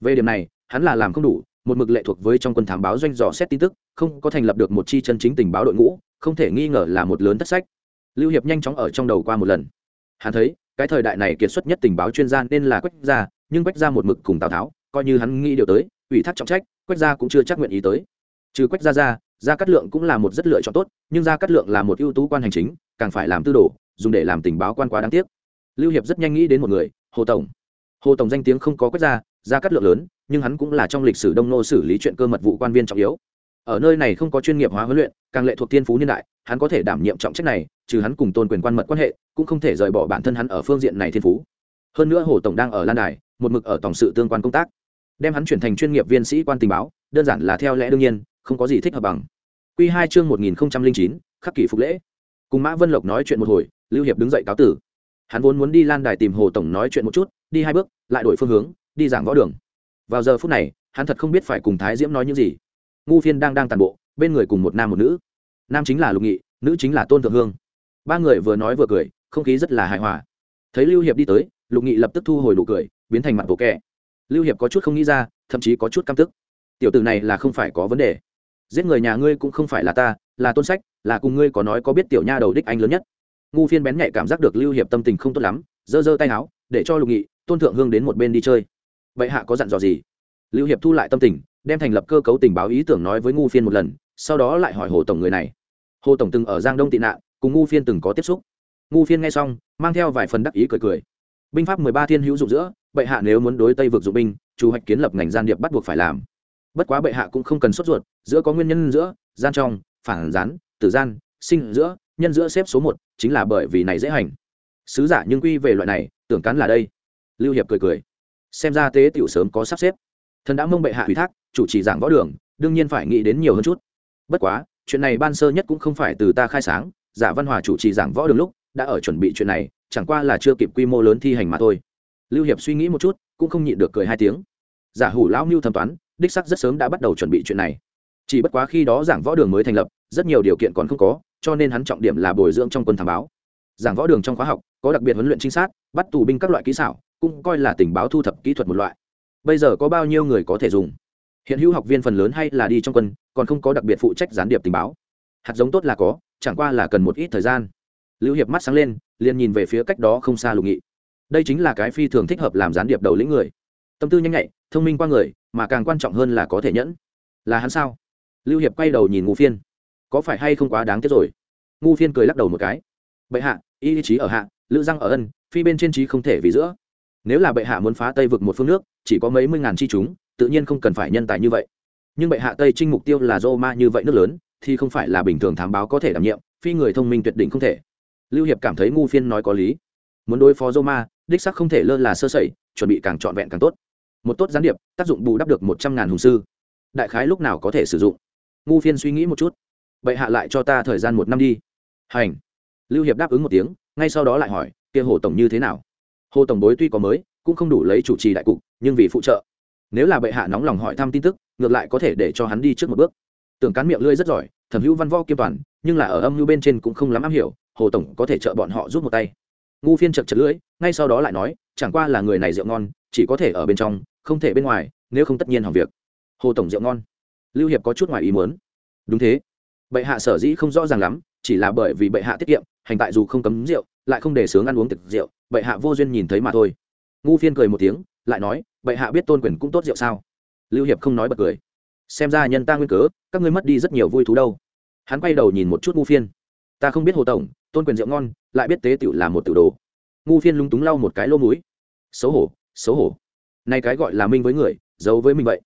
Về điểm này, hắn là làm không đủ một mực lệ thuộc với trong quân thám báo doanh dò xét tin tức, không có thành lập được một chi chân chính tình báo đội ngũ, không thể nghi ngờ là một lớn thất sách. Lưu hiệp nhanh chóng ở trong đầu qua một lần. Hắn thấy, cái thời đại này kiệt xuất nhất tình báo chuyên gia nên là quách gia, nhưng quách gia một mực cùng tào tháo, coi như hắn nghĩ điều tới, ủy thác trọng trách, quách gia cũng chưa chắc nguyện ý tới. Trừ quách gia ra, gia cát lượng cũng là một rất lựa chọn tốt, nhưng gia cát lượng là một ưu tú quan hành chính, càng phải làm tư đồ, dùng để làm tình báo quan quá đáng tiếc. Lưu hiệp rất nhanh nghĩ đến một người, hồ tổng. Hồ tổng danh tiếng không có quách gia gia cát lượng lớn nhưng hắn cũng là trong lịch sử đông nô xử lý chuyện cơ mật vụ quan viên trọng yếu. Ở nơi này không có chuyên nghiệp hóa huấn luyện, càng lệ thuộc tiên phú niên đại, hắn có thể đảm nhiệm trọng trách này, trừ hắn cùng tôn quyền quan mật quan hệ, cũng không thể rời bỏ bản thân hắn ở phương diện này thiên phú. Hơn nữa hồ tổng đang ở lan đài, một mực ở tổng sự tương quan công tác, đem hắn chuyển thành chuyên nghiệp viên sĩ quan tình báo, đơn giản là theo lẽ đương nhiên, không có gì thích hợp bằng. Q hai chương một nghìn chín, khắc kỷ phục lễ. Cùng mã vân lộc nói chuyện một hồi, lưu hiệp đứng dậy cáo tử. Hắn vốn muốn đi lan đài tìm hồ tổng nói chuyện một chút, đi hai bước, lại đổi phương hướng, đi giảng võ đường vào giờ phút này, hắn thật không biết phải cùng thái diễm nói những gì. Ngu phiên đang đang tàn bộ, bên người cùng một nam một nữ. Nam chính là lục nghị, nữ chính là tôn thượng hương. Ba người vừa nói vừa cười, không khí rất là hài hòa. Thấy lưu hiệp đi tới, lục nghị lập tức thu hồi nụ cười, biến thành mặt bộ kẻ lưu hiệp có chút không nghĩ ra, thậm chí có chút căm tức. Tiểu tử này là không phải có vấn đề. Giết người nhà ngươi cũng không phải là ta, là tôn sách, là cùng ngươi có nói có biết tiểu nha đầu đích anh lớn nhất. Ngu phiên bén nhạy cảm giác được lưu hiệp tâm tình không tốt lắm, giơ giơ tay áo, để cho lục nghị, tôn thượng hương đến một bên đi chơi bệ hạ có dặn dò gì? Lưu hiệp thu lại tâm tình, đem thành lập cơ cấu tình báo ý tưởng nói với ngu phiên một lần, sau đó lại hỏi hồ tổng người này. Hồ tổng từng ở giang đông tị nạn, cùng ngu phiên từng có tiếp xúc. Ngu phiên nghe xong, mang theo vài phần đắc ý cười cười. Binh pháp mười ba thiên hữu dụng giữa, bệ hạ nếu muốn đối tây vực dụng binh, chủ hoạch kiến lập ngành gian điệp bắt buộc phải làm. Bất quá bệ hạ cũng không cần sốt ruột, giữa có nguyên nhân giữa, gian trong, phản gián, tử gian, sinh giữa, nhân giữa xếp số một, chính là bởi vì này dễ hành. Sứ giả nhưng quy về loại này, tưởng cắn là đây. Lưu hiệp cười cười xem ra tế tiểu sớm có sắp xếp. Thần đã mông bệ hạ ủy thác, chủ trì giảng võ đường, đương nhiên phải nghĩ đến nhiều hơn chút. Bất quá, chuyện này ban sơ nhất cũng không phải từ ta khai sáng, giả văn hòa chủ trì giảng võ đường lúc, đã ở chuẩn bị chuyện này, chẳng qua là chưa kịp quy mô lớn thi hành mà thôi. Lưu hiệp suy nghĩ một chút, cũng không nhịn được cười hai tiếng. Giả hủ lão mưu thẩm toán, đích sắc rất sớm đã bắt đầu chuẩn bị chuyện này. Chỉ bất quá khi đó giảng võ đường mới thành lập, rất nhiều điều kiện còn không có, cho nên hắn trọng điểm là bồi dưỡng trong quân thám báo. Giảng võ đường trong khóa học, có đặc biệt huấn luyện trinh sát, bắt tù binh các loại kỹ xảo cũng coi là tình báo thu thập kỹ thuật một loại. Bây giờ có bao nhiêu người có thể dùng? Hiện hữu học viên phần lớn hay là đi trong quân, còn không có đặc biệt phụ trách gián điệp tình báo. Hạt giống tốt là có, chẳng qua là cần một ít thời gian. Lưu hiệp mắt sáng lên, liền nhìn về phía cách đó không xa lục nghị. Đây chính là cái phi thường thích hợp làm gián điệp đầu lĩnh người. Tâm tư nhanh nhạy, thông minh qua người, mà càng quan trọng hơn là có thể nhẫn. Là hắn sao? Lưu hiệp quay đầu nhìn ngu phiên. Có phải hay không quá đáng tiếc rồi? Ngu phiên cười lắc đầu một cái. Bệ hạ ý chí ở hạ, lữ răng ở ân, phi bên trên trí không thể vì giữa nếu là bệ hạ muốn phá tây vực một phương nước, chỉ có mấy mươi ngàn chi chúng, tự nhiên không cần phải nhân tài như vậy. Nhưng bệ hạ tây trinh mục tiêu là roma như vậy nước lớn, thì không phải là bình thường thám báo có thể đảm nhiệm, phi người thông minh tuyệt đỉnh không thể. Lưu hiệp cảm thấy ngu phiên nói có lý. Muốn đối phó roma, đích sắc không thể lơ là sơ sẩy, chuẩn bị càng trọn vẹn càng tốt. Một tốt gián điệp, tác dụng bù đắp được một trăm ngàn hùng sư. Đại khái lúc nào có thể sử dụng? Ngu phiên suy nghĩ một chút. Bệ hạ lại cho ta thời gian một năm đi. Hành. Lưu hiệp đáp ứng một tiếng, ngay sau đó lại hỏi, kia hồ tổng như thế nào? Hồ tổng bối tuy có mới, cũng không đủ lấy chủ trì đại cục, nhưng vì phụ trợ. Nếu là bệ hạ nóng lòng hỏi thăm tin tức, ngược lại có thể để cho hắn đi trước một bước. Tưởng cán miệng lưỡi rất giỏi, thẩm hữu văn võ kiêm toàn, nhưng là ở âm mưu bên trên cũng không lắm am hiểu, hồ tổng có thể trợ bọn họ giúp một tay. Ngu phiên chật chật lưỡi, ngay sau đó lại nói, chẳng qua là người này rượu ngon, chỉ có thể ở bên trong, không thể bên ngoài, nếu không tất nhiên hỏng việc. Hồ tổng rượu ngon. Lưu hiệp có chút ngoài ý muốn. Đúng thế. Bệ hạ sở dĩ không rõ ràng lắm, chỉ là bởi vì bệ hạ tiết kiệm, hành tại dù không cấm rượu lại không để sướng ăn uống thực rượu, bệ hạ vô duyên nhìn thấy mà thôi. Ngu phiên cười một tiếng, lại nói, bệ hạ biết tôn quyền cũng tốt rượu sao? Lưu hiệp không nói bật cười. Xem ra nhân ta nguyên cớ, các ngươi mất đi rất nhiều vui thú đâu. Hắn quay đầu nhìn một chút ngu phiên. Ta không biết hồ tổng, tôn quyền rượu ngon, lại biết tế tiểu là một tiểu đồ. Ngu phiên lúng túng lau một cái lô mũi. Xấu hổ xấu hổ. Nay cái gọi là minh với người, giấu với mình vậy.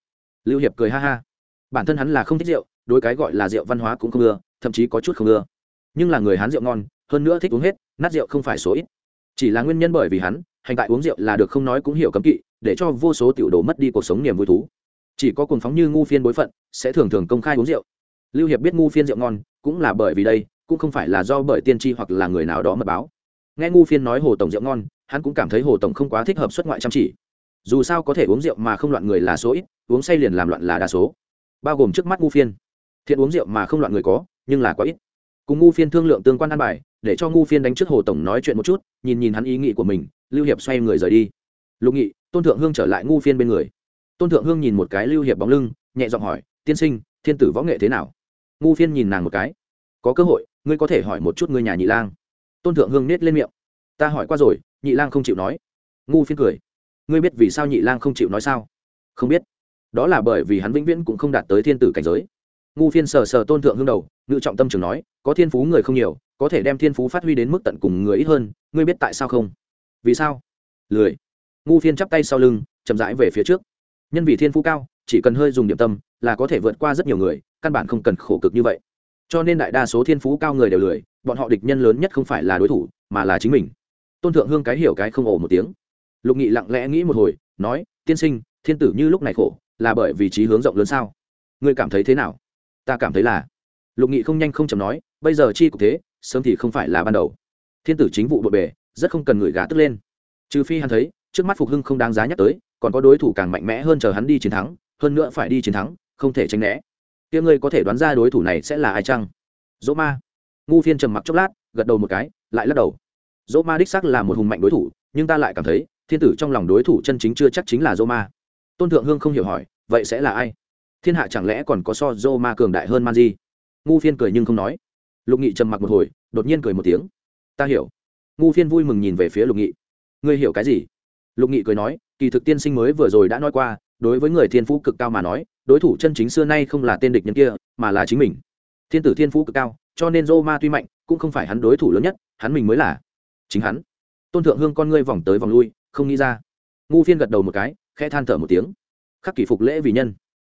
Lưu hiệp cười ha ha. Bản thân hắn là không thích rượu, đối cái gọi là rượu văn hóa cũng không ưa, thậm chí có chút không ưa. Nhưng là người hắn rượu ngon hơn nữa thích uống hết, nát rượu không phải số ít. Chỉ là nguyên nhân bởi vì hắn, hành tại uống rượu là được không nói cũng hiểu cấm kỵ, để cho vô số tiểu đồ mất đi cuộc sống niềm vui thú. Chỉ có cuồng phóng như ngu phiên bối phận, sẽ thường thường công khai uống rượu. Lưu hiệp biết ngu phiên rượu ngon, cũng là bởi vì đây, cũng không phải là do bởi tiên tri hoặc là người nào đó mật báo. Nghe ngu phiên nói hồ tổng rượu ngon, hắn cũng cảm thấy hồ tổng không quá thích hợp xuất ngoại chăm chỉ. Dù sao có thể uống rượu mà không loạn người là số ít, uống say liền làm loạn là đa số. Bao gồm trước mắt ngu phiên. Thiện uống rượu mà không loạn người có, nhưng là quá ít. Cùng ngu phiên thương lượng tương quan ăn bài để cho ngu phiên đánh trước hồ tổng nói chuyện một chút, nhìn nhìn hắn ý nghĩ của mình, lưu hiệp xoay người rời đi. Lục nghị, tôn thượng hương trở lại ngu phiên bên người. Tôn thượng hương nhìn một cái lưu hiệp bóng lưng, nhẹ giọng hỏi, tiên sinh, thiên tử võ nghệ thế nào? Ngu phiên nhìn nàng một cái. Có cơ hội, ngươi có thể hỏi một chút ngươi nhà nhị lang. Tôn thượng hương nết lên miệng. Ta hỏi qua rồi, nhị lang không chịu nói. Ngu phiên cười. Ngươi biết vì sao nhị lang không chịu nói sao? Không biết. Đó là bởi vì hắn vĩnh viễn cũng không đạt tới thiên tử cảnh giới. Ngu phiên sờ sờ tôn thượng hương đầu, ngự trọng tâm trường nói, có thiên phú người không nhiều có thể đem thiên phú phát huy đến mức tận cùng người ít hơn, ngươi biết tại sao không? Vì sao? Lười. Ngu phiên chắp tay sau lưng, chậm rãi về phía trước. Nhân vì thiên phú cao, chỉ cần hơi dùng điểm tâm, là có thể vượt qua rất nhiều người, căn bản không cần khổ cực như vậy. Cho nên đại đa số thiên phú cao người đều lười, bọn họ địch nhân lớn nhất không phải là đối thủ, mà là chính mình. Tôn thượng hương cái hiểu cái không ổ một tiếng. Lục nghị lặng lẽ nghĩ một hồi, nói, tiên sinh, thiên tử như lúc này khổ, là bởi vì trí hướng rộng lớn sao? Ngươi cảm thấy thế nào? Ta cảm thấy là. Lục nghị không nhanh không chậm nói, bây giờ chi cục thế sớm thì không phải là ban đầu. Thiên tử chính vụ bộn bề, rất không cần người gà tức lên. Trừ phi hắn thấy, trước mắt phục hưng không đáng giá nhắc tới, còn có đối thủ càng mạnh mẽ hơn chờ hắn đi chiến thắng, hơn nữa phải đi chiến thắng, không thể tránh né. Kia ngươi có thể đoán ra đối thủ này sẽ là ai chăng? Dỗ ma. Ngu phiên trầm mặc chốc lát, gật đầu một cái, lại lắc đầu. Dỗ ma đích xác là một hùng mạnh đối thủ, nhưng ta lại cảm thấy, thiên tử trong lòng đối thủ chân chính chưa chắc chính là dỗ ma. Tôn thượng hương không hiểu hỏi, vậy sẽ là ai? Thiên hạ chẳng lẽ còn có so dô ma cường đại hơn man di? Ngu phiên cười nhưng không nói lục nghị trầm mặc một hồi, đột nhiên cười một tiếng. Ta hiểu. Ngu phiên vui mừng nhìn về phía lục nghị. Ngươi hiểu cái gì? Lục nghị cười nói, kỳ thực tiên sinh mới vừa rồi đã nói qua, đối với người thiên phú cực cao mà nói, đối thủ chân chính xưa nay không là tên địch nhân kia, mà là chính mình. Thiên tử thiên phú cực cao, cho nên dô ma tuy mạnh, cũng không phải hắn đối thủ lớn nhất, hắn mình mới là chính hắn. Tôn thượng hương con ngươi vòng tới vòng lui, không nghĩ ra. Ngu phiên gật đầu một cái, khẽ than thở một tiếng. Khắc kỷ phục lễ vì nhân.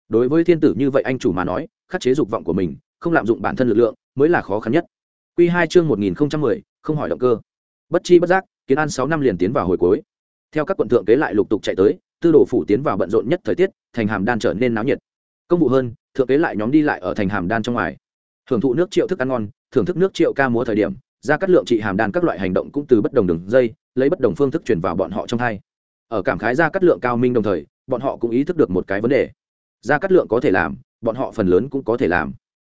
Đối với thiên tử như vậy anh chủ mà nói, khắc chế dục vọng của mình, không lạm dụng bản thân lực lượng mới là khó khăn nhất. Q hai chương một nghìn mười, không hỏi động cơ. Bất chi bất giác, kiến an sáu năm liền tiến vào hồi cuối. Theo các quận thượng kế lại lục tục chạy tới, tư đồ phủ tiến vào bận rộn nhất thời tiết, thành hàm đan trở nên náo nhiệt. Công vụ hơn, thượng kế lại nhóm đi lại ở thành hàm đan trong ngoài. Thưởng thụ nước triệu thức ăn ngon, thưởng thức nước triệu ca múa thời điểm, ra cắt lượng trị hàm đan các loại hành động cũng từ bất đồng đường dây, lấy bất đồng phương thức chuyển vào bọn họ trong hai. Ở cảm khái ra cắt lượng cao minh đồng thời, bọn họ cũng ý thức được một cái vấn đề. Ra cắt lượng có thể làm, bọn họ phần lớn cũng có thể làm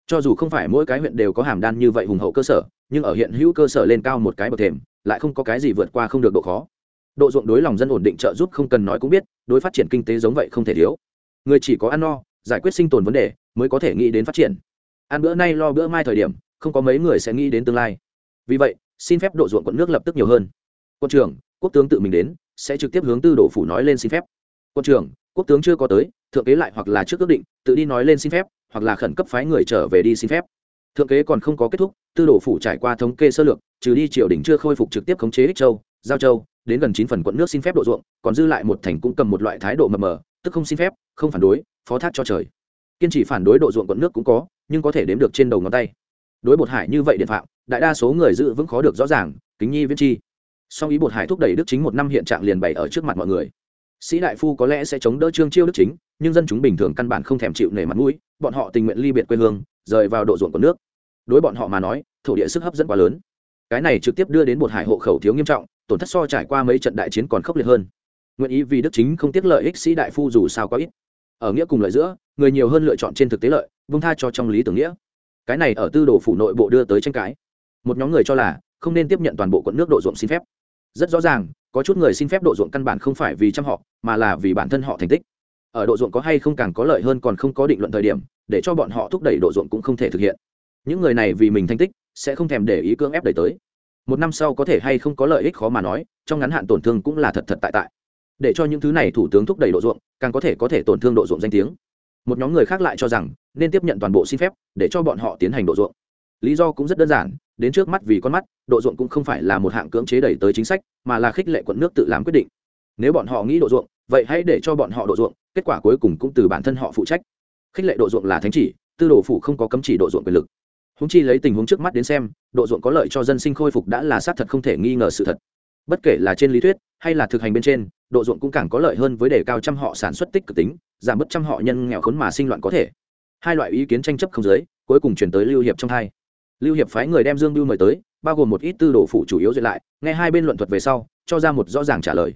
cho dù không phải mỗi cái huyện đều có hàm đan như vậy hùng hậu cơ sở, nhưng ở hiện hữu cơ sở lên cao một cái bậc thềm, lại không có cái gì vượt qua không được độ khó. Độ ruộng đối lòng dân ổn định trợ giúp không cần nói cũng biết, đối phát triển kinh tế giống vậy không thể thiếu. Người chỉ có ăn no, giải quyết sinh tồn vấn đề, mới có thể nghĩ đến phát triển. Ăn bữa nay lo bữa mai thời điểm, không có mấy người sẽ nghĩ đến tương lai. Vì vậy, xin phép độ ruộng quận nước lập tức nhiều hơn. Quân trưởng, quốc tướng tự mình đến, sẽ trực tiếp hướng tư đổ phủ nói lên xin phép. Quân trưởng, quốc tướng chưa có tới, thượng kế lại hoặc là trước ước định, tự đi nói lên xin phép hoặc là khẩn cấp phái người trở về đi xin phép. Thượng kế còn không có kết thúc, tư đồ phủ trải qua thống kê sơ lược, trừ đi triều đình chưa khôi phục trực tiếp khống chế ích châu, giao châu, đến gần chín phần quận nước xin phép độ ruộng, còn dư lại một thành cũng cầm một loại thái độ mờ mờ, tức không xin phép, không phản đối, phó thác cho trời. Kiên trì phản đối độ ruộng quận nước cũng có, nhưng có thể đếm được trên đầu ngón tay. Đối bột hải như vậy điện phạm, đại đa số người giữ vững khó được rõ ràng, kính nhi viễn chi. Song ý bột hải thúc đẩy đức chính một năm hiện trạng liền bày ở trước mặt mọi người sĩ đại phu có lẽ sẽ chống đỡ trương chiêu đức chính, nhưng dân chúng bình thường căn bản không thèm chịu nể mặt mũi, bọn họ tình nguyện ly biệt quê hương, rời vào độ ruộng của nước. Đối bọn họ mà nói, thổ địa sức hấp dẫn quá lớn. Cái này trực tiếp đưa đến một hải hộ khẩu thiếu nghiêm trọng, tổn thất so trải qua mấy trận đại chiến còn khốc liệt hơn. Nguyện ý vì đức chính không tiết lợi ích sĩ đại phu dù sao có ít. Ở nghĩa cùng lợi giữa, người nhiều hơn lựa chọn trên thực tế lợi, vung tha cho trong lý tưởng nghĩa. Cái này ở tư đồ phủ nội bộ đưa tới tranh cãi. Một nhóm người cho là không nên tiếp nhận toàn bộ quận nước độ ruộng xin phép. Rất rõ ràng có chút người xin phép độ ruộng căn bản không phải vì chăm họ, mà là vì bản thân họ thành tích. Ở độ ruộng có hay không càng có lợi hơn còn không có định luận thời điểm, để cho bọn họ thúc đẩy độ ruộng cũng không thể thực hiện. Những người này vì mình thành tích, sẽ không thèm để ý cưỡng ép đẩy tới. Một năm sau có thể hay không có lợi ích khó mà nói, trong ngắn hạn tổn thương cũng là thật thật tại tại. Để cho những thứ này thủ tướng thúc đẩy độ ruộng, càng có thể có thể tổn thương độ ruộng danh tiếng. Một nhóm người khác lại cho rằng, nên tiếp nhận toàn bộ xin phép, để cho bọn họ tiến hành độ ruộng. Lý do cũng rất đơn giản đến trước mắt vì con mắt, độ ruộng cũng không phải là một hạng cưỡng chế đẩy tới chính sách, mà là khích lệ quận nước tự làm quyết định. Nếu bọn họ nghĩ độ ruộng, vậy hãy để cho bọn họ độ ruộng, kết quả cuối cùng cũng từ bản thân họ phụ trách. Khích lệ độ ruộng là thánh chỉ, tư đồ phủ không có cấm chỉ độ ruộng quyền lực. Húng chi lấy tình huống trước mắt đến xem, độ ruộng có lợi cho dân sinh khôi phục đã là xác thật không thể nghi ngờ sự thật. Bất kể là trên lý thuyết, hay là thực hành bên trên, độ ruộng cũng càng có lợi hơn với đề cao trăm họ sản xuất tích cực tính, giảm bớt trăm họ nhân nghèo khốn mà sinh loạn có thể. Hai loại ý kiến tranh chấp không giới, cuối cùng chuyển tới lưu hiệp trong hai lưu hiệp phái người đem dương biêu mời tới, bao gồm một ít tư đồ phủ chủ yếu duyệt lại, nghe hai bên luận thuật về sau, cho ra một rõ ràng trả lời.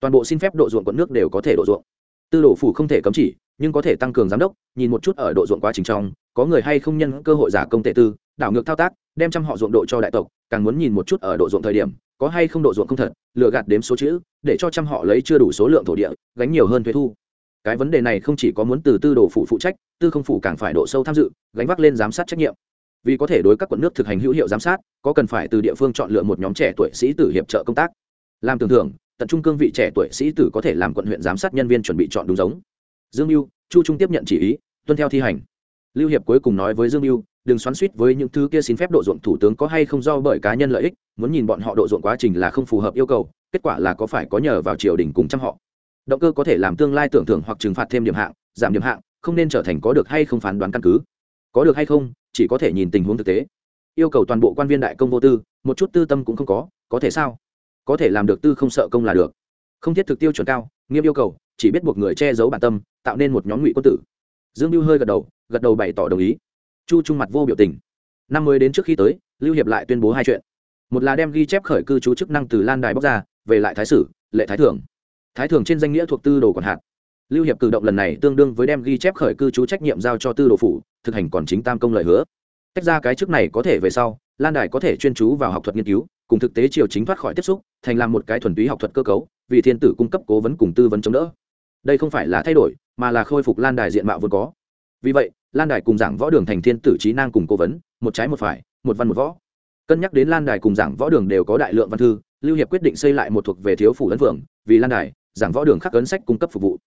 Toàn bộ xin phép độ ruộng quận nước đều có thể độ ruộng. Tư đồ phủ không thể cấm chỉ, nhưng có thể tăng cường giám đốc, nhìn một chút ở độ ruộng quá trình trong, có người hay không nhân cơ hội giả công tệ tư, đảo ngược thao tác, đem trăm họ ruộng độ cho đại tộc, càng muốn nhìn một chút ở độ ruộng thời điểm, có hay không độ ruộng không thật, lừa gạt đếm số chữ, để cho trăm họ lấy chưa đủ số lượng thổ địa, gánh nhiều hơn thuế thu. Cái vấn đề này không chỉ có muốn từ tư đồ phủ phụ trách, tư không phủ càng phải độ sâu tham dự, gánh vác lên giám sát trách nhiệm vì có thể đối các quận nước thực hành hữu hiệu giám sát, có cần phải từ địa phương chọn lựa một nhóm trẻ tuổi sĩ tử hiệp trợ công tác. Làm tưởng thưởng, tận trung cương vị trẻ tuổi sĩ tử có thể làm quận huyện giám sát nhân viên chuẩn bị chọn đúng giống. Dương mưu, chu trung tiếp nhận chỉ ý, tuân theo thi hành. Lưu hiệp cuối cùng nói với dương mưu, đừng xoắn suýt với những thứ kia xin phép độ ruộng thủ tướng có hay không do bởi cá nhân lợi ích, muốn nhìn bọn họ độ ruộng quá trình là không phù hợp yêu cầu, kết quả là có phải có nhờ vào triều đình cùng chăm họ. Động cơ có thể làm tương lai tưởng thưởng hoặc trừng phạt thêm điểm hạng, giảm điểm hạng, không nên trở thành có được hay không phán đoán căn cứ. Có được hay không chỉ có thể nhìn tình huống thực tế. Yêu cầu toàn bộ quan viên đại công vô tư, một chút tư tâm cũng không có có thể sao? Có thể làm được tư không sợ công là được. Không thiết thực tiêu chuẩn cao, nghiêm yêu cầu, chỉ biết buộc người che giấu bản tâm, tạo nên một nhóm ngụy quân tử. Dương lưu hơi gật đầu gật đầu bày tỏ đồng ý. Chu trung mặt vô biểu tình. Năm mới đến trước khi tới, lưu hiệp lại tuyên bố hai chuyện. Một là đem ghi chép khởi cư trú chức năng từ lan đài bóc ra, về lại thái sử, lệ thái thường thái thường trên danh nghĩa thuộc tư đồ còn hạt. Lưu hiệp cử động lần này tương đương với đem ghi chép khởi cư trú trách nhiệm giao cho tư đồ phủ thực hành còn chính tam công lợi hứa. Tách ra cái trước này có thể về sau, lan đài có thể chuyên chú vào học thuật nghiên cứu, cùng thực tế triều chính thoát khỏi tiếp xúc, thành làm một cái thuần túy học thuật cơ cấu, vì thiên tử cung cấp cố vấn cùng tư vấn chống đỡ. Đây không phải là thay đổi, mà là khôi phục lan đài diện mạo vốn có. Vì vậy, lan đài cùng giảng võ đường thành thiên tử trí năng cùng cố vấn, một trái một phải, một văn một võ. Cân nhắc đến lan đài cùng giảng võ đường đều có đại lượng văn thư, lưu hiệp quyết định xây lại một thuộc về thiếu phủ ấn phường vì lan đài, giảng võ đường khắc ấn sách cung cấp phục vụ.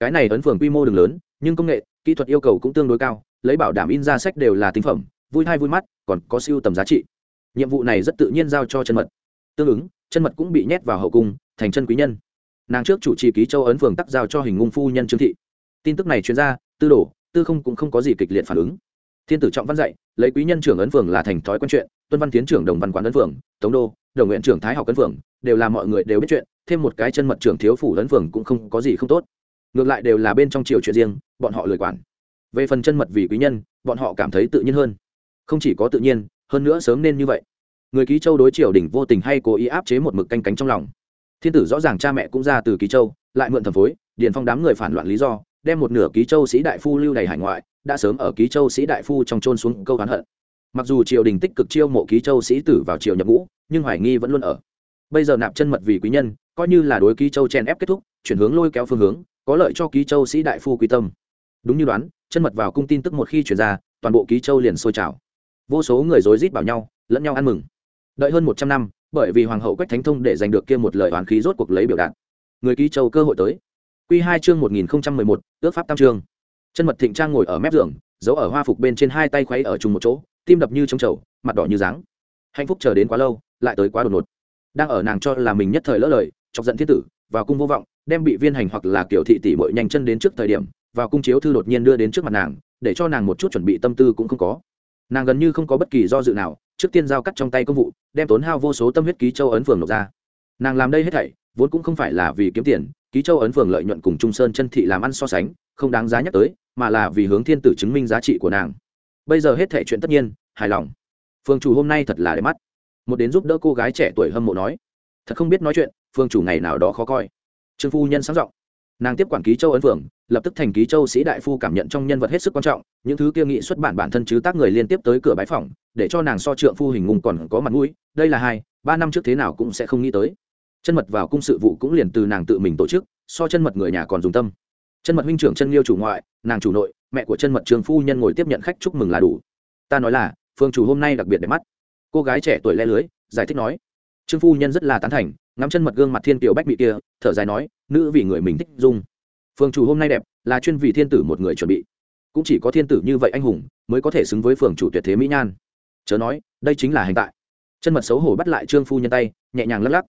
Cái này ấn phường quy mô đường lớn, nhưng công nghệ, kỹ thuật yêu cầu cũng tương đối cao lấy bảo đảm in ra sách đều là tinh phẩm vui hay vui mắt còn có siêu tầm giá trị. Nhiệm vụ này rất tự nhiên giao cho chân mật. Tương ứng chân mật cũng bị nhét vào hậu cung thành chân quý nhân. Nàng trước chủ trì ký châu ấn phường tắc giao cho hình ngung phu nhân trương thị. Tin tức này chuyên ra tư đổ, tư không cũng không có gì kịch liệt phản ứng. Thiên tử trọng văn dạy lấy quý nhân trưởng ấn phường là thành thói quen chuyện tuân văn tiến trưởng đồng văn quán ấn phường tống đô đồng nguyện trưởng thái học ấn phường đều là mọi người đều biết chuyện thêm một cái chân mật trưởng thiếu phủ ấn phường cũng không có gì không tốt. Ngược lại đều là bên trong triều chuyện riêng bọn họ lười quản về phần chân mật vì quý nhân, bọn họ cảm thấy tự nhiên hơn. Không chỉ có tự nhiên, hơn nữa sớm nên như vậy. Người ký châu đối triều đình vô tình hay cố ý áp chế một mực canh cánh trong lòng. Thiên tử rõ ràng cha mẹ cũng ra từ ký châu, lại mượn thẩm phối, điền phong đám người phản loạn lý do, đem một nửa ký châu sĩ đại phu lưu đầy hải ngoại, đã sớm ở ký châu sĩ đại phu trong trôn xuống câu oán hận. Mặc dù triều đình tích cực chiêu mộ ký châu sĩ tử vào triều nhập ngũ, nhưng hoài nghi vẫn luôn ở. Bây giờ nạp chân mật vì quý nhân, coi như là đối ký châu chen ép kết thúc, chuyển hướng lôi kéo phương hướng, có lợi cho ký châu sĩ đại phu quý tâm. Đúng như đoán chân mật vào cung tin tức một khi chuyển ra, toàn bộ ký châu liền sôi trào. Vô số người rối rít bảo nhau, lẫn nhau ăn mừng. Đợi hơn một trăm năm, bởi vì hoàng hậu quách thánh thông để giành được kia một lời oán khí rốt cuộc lấy biểu đạt. Người ký châu cơ hội tới. Q hai chương một nghìn một, ước pháp tam chương. Chân mật thịnh trang ngồi ở mép giường, giấu ở hoa phục bên trên hai tay khuấy ở chung một chỗ, tim đập như trống trầu mặt đỏ như dáng. Hạnh phúc chờ đến quá lâu, lại tới quá đột ngột. Đang ở nàng cho là mình nhất thời lỡ lời, chọc giận thiết tử, vào cung vô vọng, đem bị viên hành hoặc là kiểu thị tỷ bội nhanh chân đến trước thời điểm vào cung chiếu thư đột nhiên đưa đến trước mặt nàng, để cho nàng một chút chuẩn bị tâm tư cũng không có. Nàng gần như không có bất kỳ do dự nào, trước tiên giao cắt trong tay công vụ, đem tốn hao vô số tâm huyết ký châu ấn phường nộp ra. Nàng làm đây hết thảy, vốn cũng không phải là vì kiếm tiền, ký châu ấn phường lợi nhuận cùng trung sơn chân thị làm ăn so sánh, không đáng giá nhắc tới, mà là vì hướng thiên tử chứng minh giá trị của nàng. Bây giờ hết thảy chuyện tất nhiên, hài lòng. Phường chủ hôm nay thật là đẹp mắt. Một đến giúp đỡ cô gái trẻ tuổi hâm mộ nói, thật không biết nói chuyện, phương chủ ngày nào đó khó coi. Trương phu nhân sáng giọng, nàng tiếp quản ký châu ấn phường lập tức thành ký châu sĩ đại phu cảm nhận trong nhân vật hết sức quan trọng, những thứ kia nghị xuất bản bản thân chứ tác người liên tiếp tới cửa bái phòng để cho nàng so trượng phu hình ngùng còn có mặt mũi, đây là hai, ba năm trước thế nào cũng sẽ không nghĩ tới. Chân mật vào cung sự vụ cũng liền từ nàng tự mình tổ chức, so chân mật người nhà còn dùng tâm. Chân mật huynh trưởng chân liêu chủ ngoại, nàng chủ nội, mẹ của chân mật trường phu nhân ngồi tiếp nhận khách chúc mừng là đủ. Ta nói là, phương chủ hôm nay đặc biệt đẹp mắt. Cô gái trẻ tuổi le lưới, giải thích nói. Trương phu nhân rất là tán thành, ngắm chân mật gương mặt thiên kiều bách bị kia, thở dài nói, nữ vì người mình thích dung phường chủ hôm nay đẹp, là chuyên vì thiên tử một người chuẩn bị. Cũng chỉ có thiên tử như vậy anh hùng, mới có thể xứng với phường chủ tuyệt thế mỹ nhan. Chớ nói, đây chính là hành tại. Chân mật xấu hổ bắt lại trương phu nhân tay, nhẹ nhàng lắc lắc.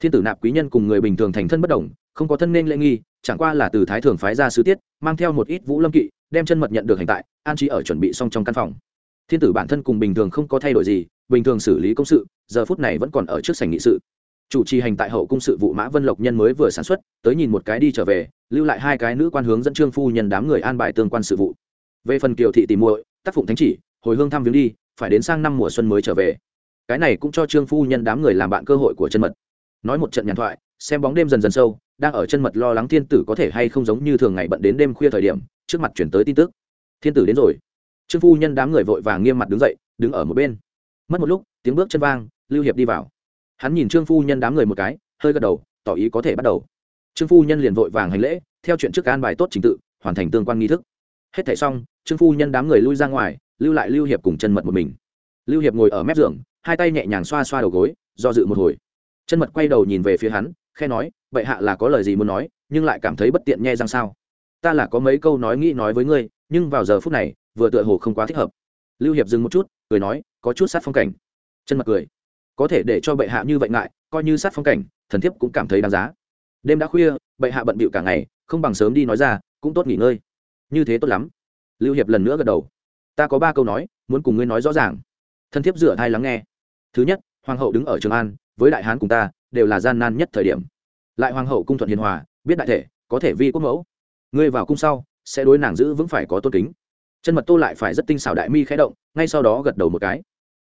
Thiên tử nạp quý nhân cùng người bình thường thành thân bất đồng, không có thân nên lễ nghi, chẳng qua là từ thái thường phái ra sứ tiết, mang theo một ít vũ lâm kỵ, đem chân mật nhận được hành tại, an trí ở chuẩn bị xong trong căn phòng. Thiên tử bản thân cùng bình thường không có thay đổi gì, bình thường xử lý công sự, giờ phút này vẫn còn ở trước sảnh nghị sự chủ trì hành tại hậu cung sự vụ mã vân lộc nhân mới vừa sản xuất, tới nhìn một cái đi trở về, lưu lại hai cái nữ quan hướng dẫn trương phu nhân đám người an bài tương quan sự vụ. Về phần kiều thị tìm muội tác phụng thánh chỉ, hồi hương thăm viếng đi, phải đến sang năm mùa xuân mới trở về. Cái này cũng cho trương phu nhân đám người làm bạn cơ hội của chân mật. Nói một trận nhàn thoại, xem bóng đêm dần dần sâu, đang ở chân mật lo lắng thiên tử có thể hay không giống như thường ngày bận đến đêm khuya thời điểm, trước mặt chuyển tới tin tức. Thiên tử đến rồi. Trương phu nhân đám người vội vàng nghiêm mặt đứng dậy, đứng ở một bên. Mất một lúc, tiếng bước chân vang, lưu hiệp đi vào hắn nhìn trương phu nhân đám người một cái, hơi gật đầu, tỏ ý có thể bắt đầu. Trương phu nhân liền vội vàng hành lễ, theo chuyện trước an bài tốt trình tự, hoàn thành tương quan nghi thức. Hết thảy xong, trương phu nhân đám người lui ra ngoài, lưu lại lưu hiệp cùng chân mật một mình. Lưu hiệp ngồi ở mép giường, hai tay nhẹ nhàng xoa xoa đầu gối, do dự một hồi. Chân mật quay đầu nhìn về phía hắn khe nói vậy hạ là có lời gì muốn nói, nhưng lại cảm thấy bất tiện nghe răng sao? Ta là có mấy câu nói nghĩ nói với ngươi, nhưng vào giờ phút này, vừa tựa hồ không quá thích hợp. Lưu hiệp dừng một chút, cười nói, có chút sát phong cảnh. Chân mật cười có thể để cho bệ hạ như vậy ngại, coi như sát phong cảnh, thần thiếp cũng cảm thấy đáng giá. Đêm đã khuya, bệ hạ bận bịu cả ngày, không bằng sớm đi nói ra, cũng tốt nghỉ ngơi. Như thế tốt lắm. Lưu hiệp lần nữa gật đầu. Ta có ba câu nói, muốn cùng ngươi nói rõ ràng. Thân thiếp rửa thai lắng nghe. Thứ nhất, hoàng hậu đứng ở trường an, với đại hán cùng ta, đều là gian nan nhất thời điểm. Lại hoàng hậu cung thuận hiền hòa, biết đại thể, có thể vi quốc mẫu. Ngươi vào cung sau, sẽ đối nàng giữ vững phải có tôn kính. Chân mật tô lại phải rất tinh xảo đại mi khẽ động, ngay sau đó gật đầu một cái.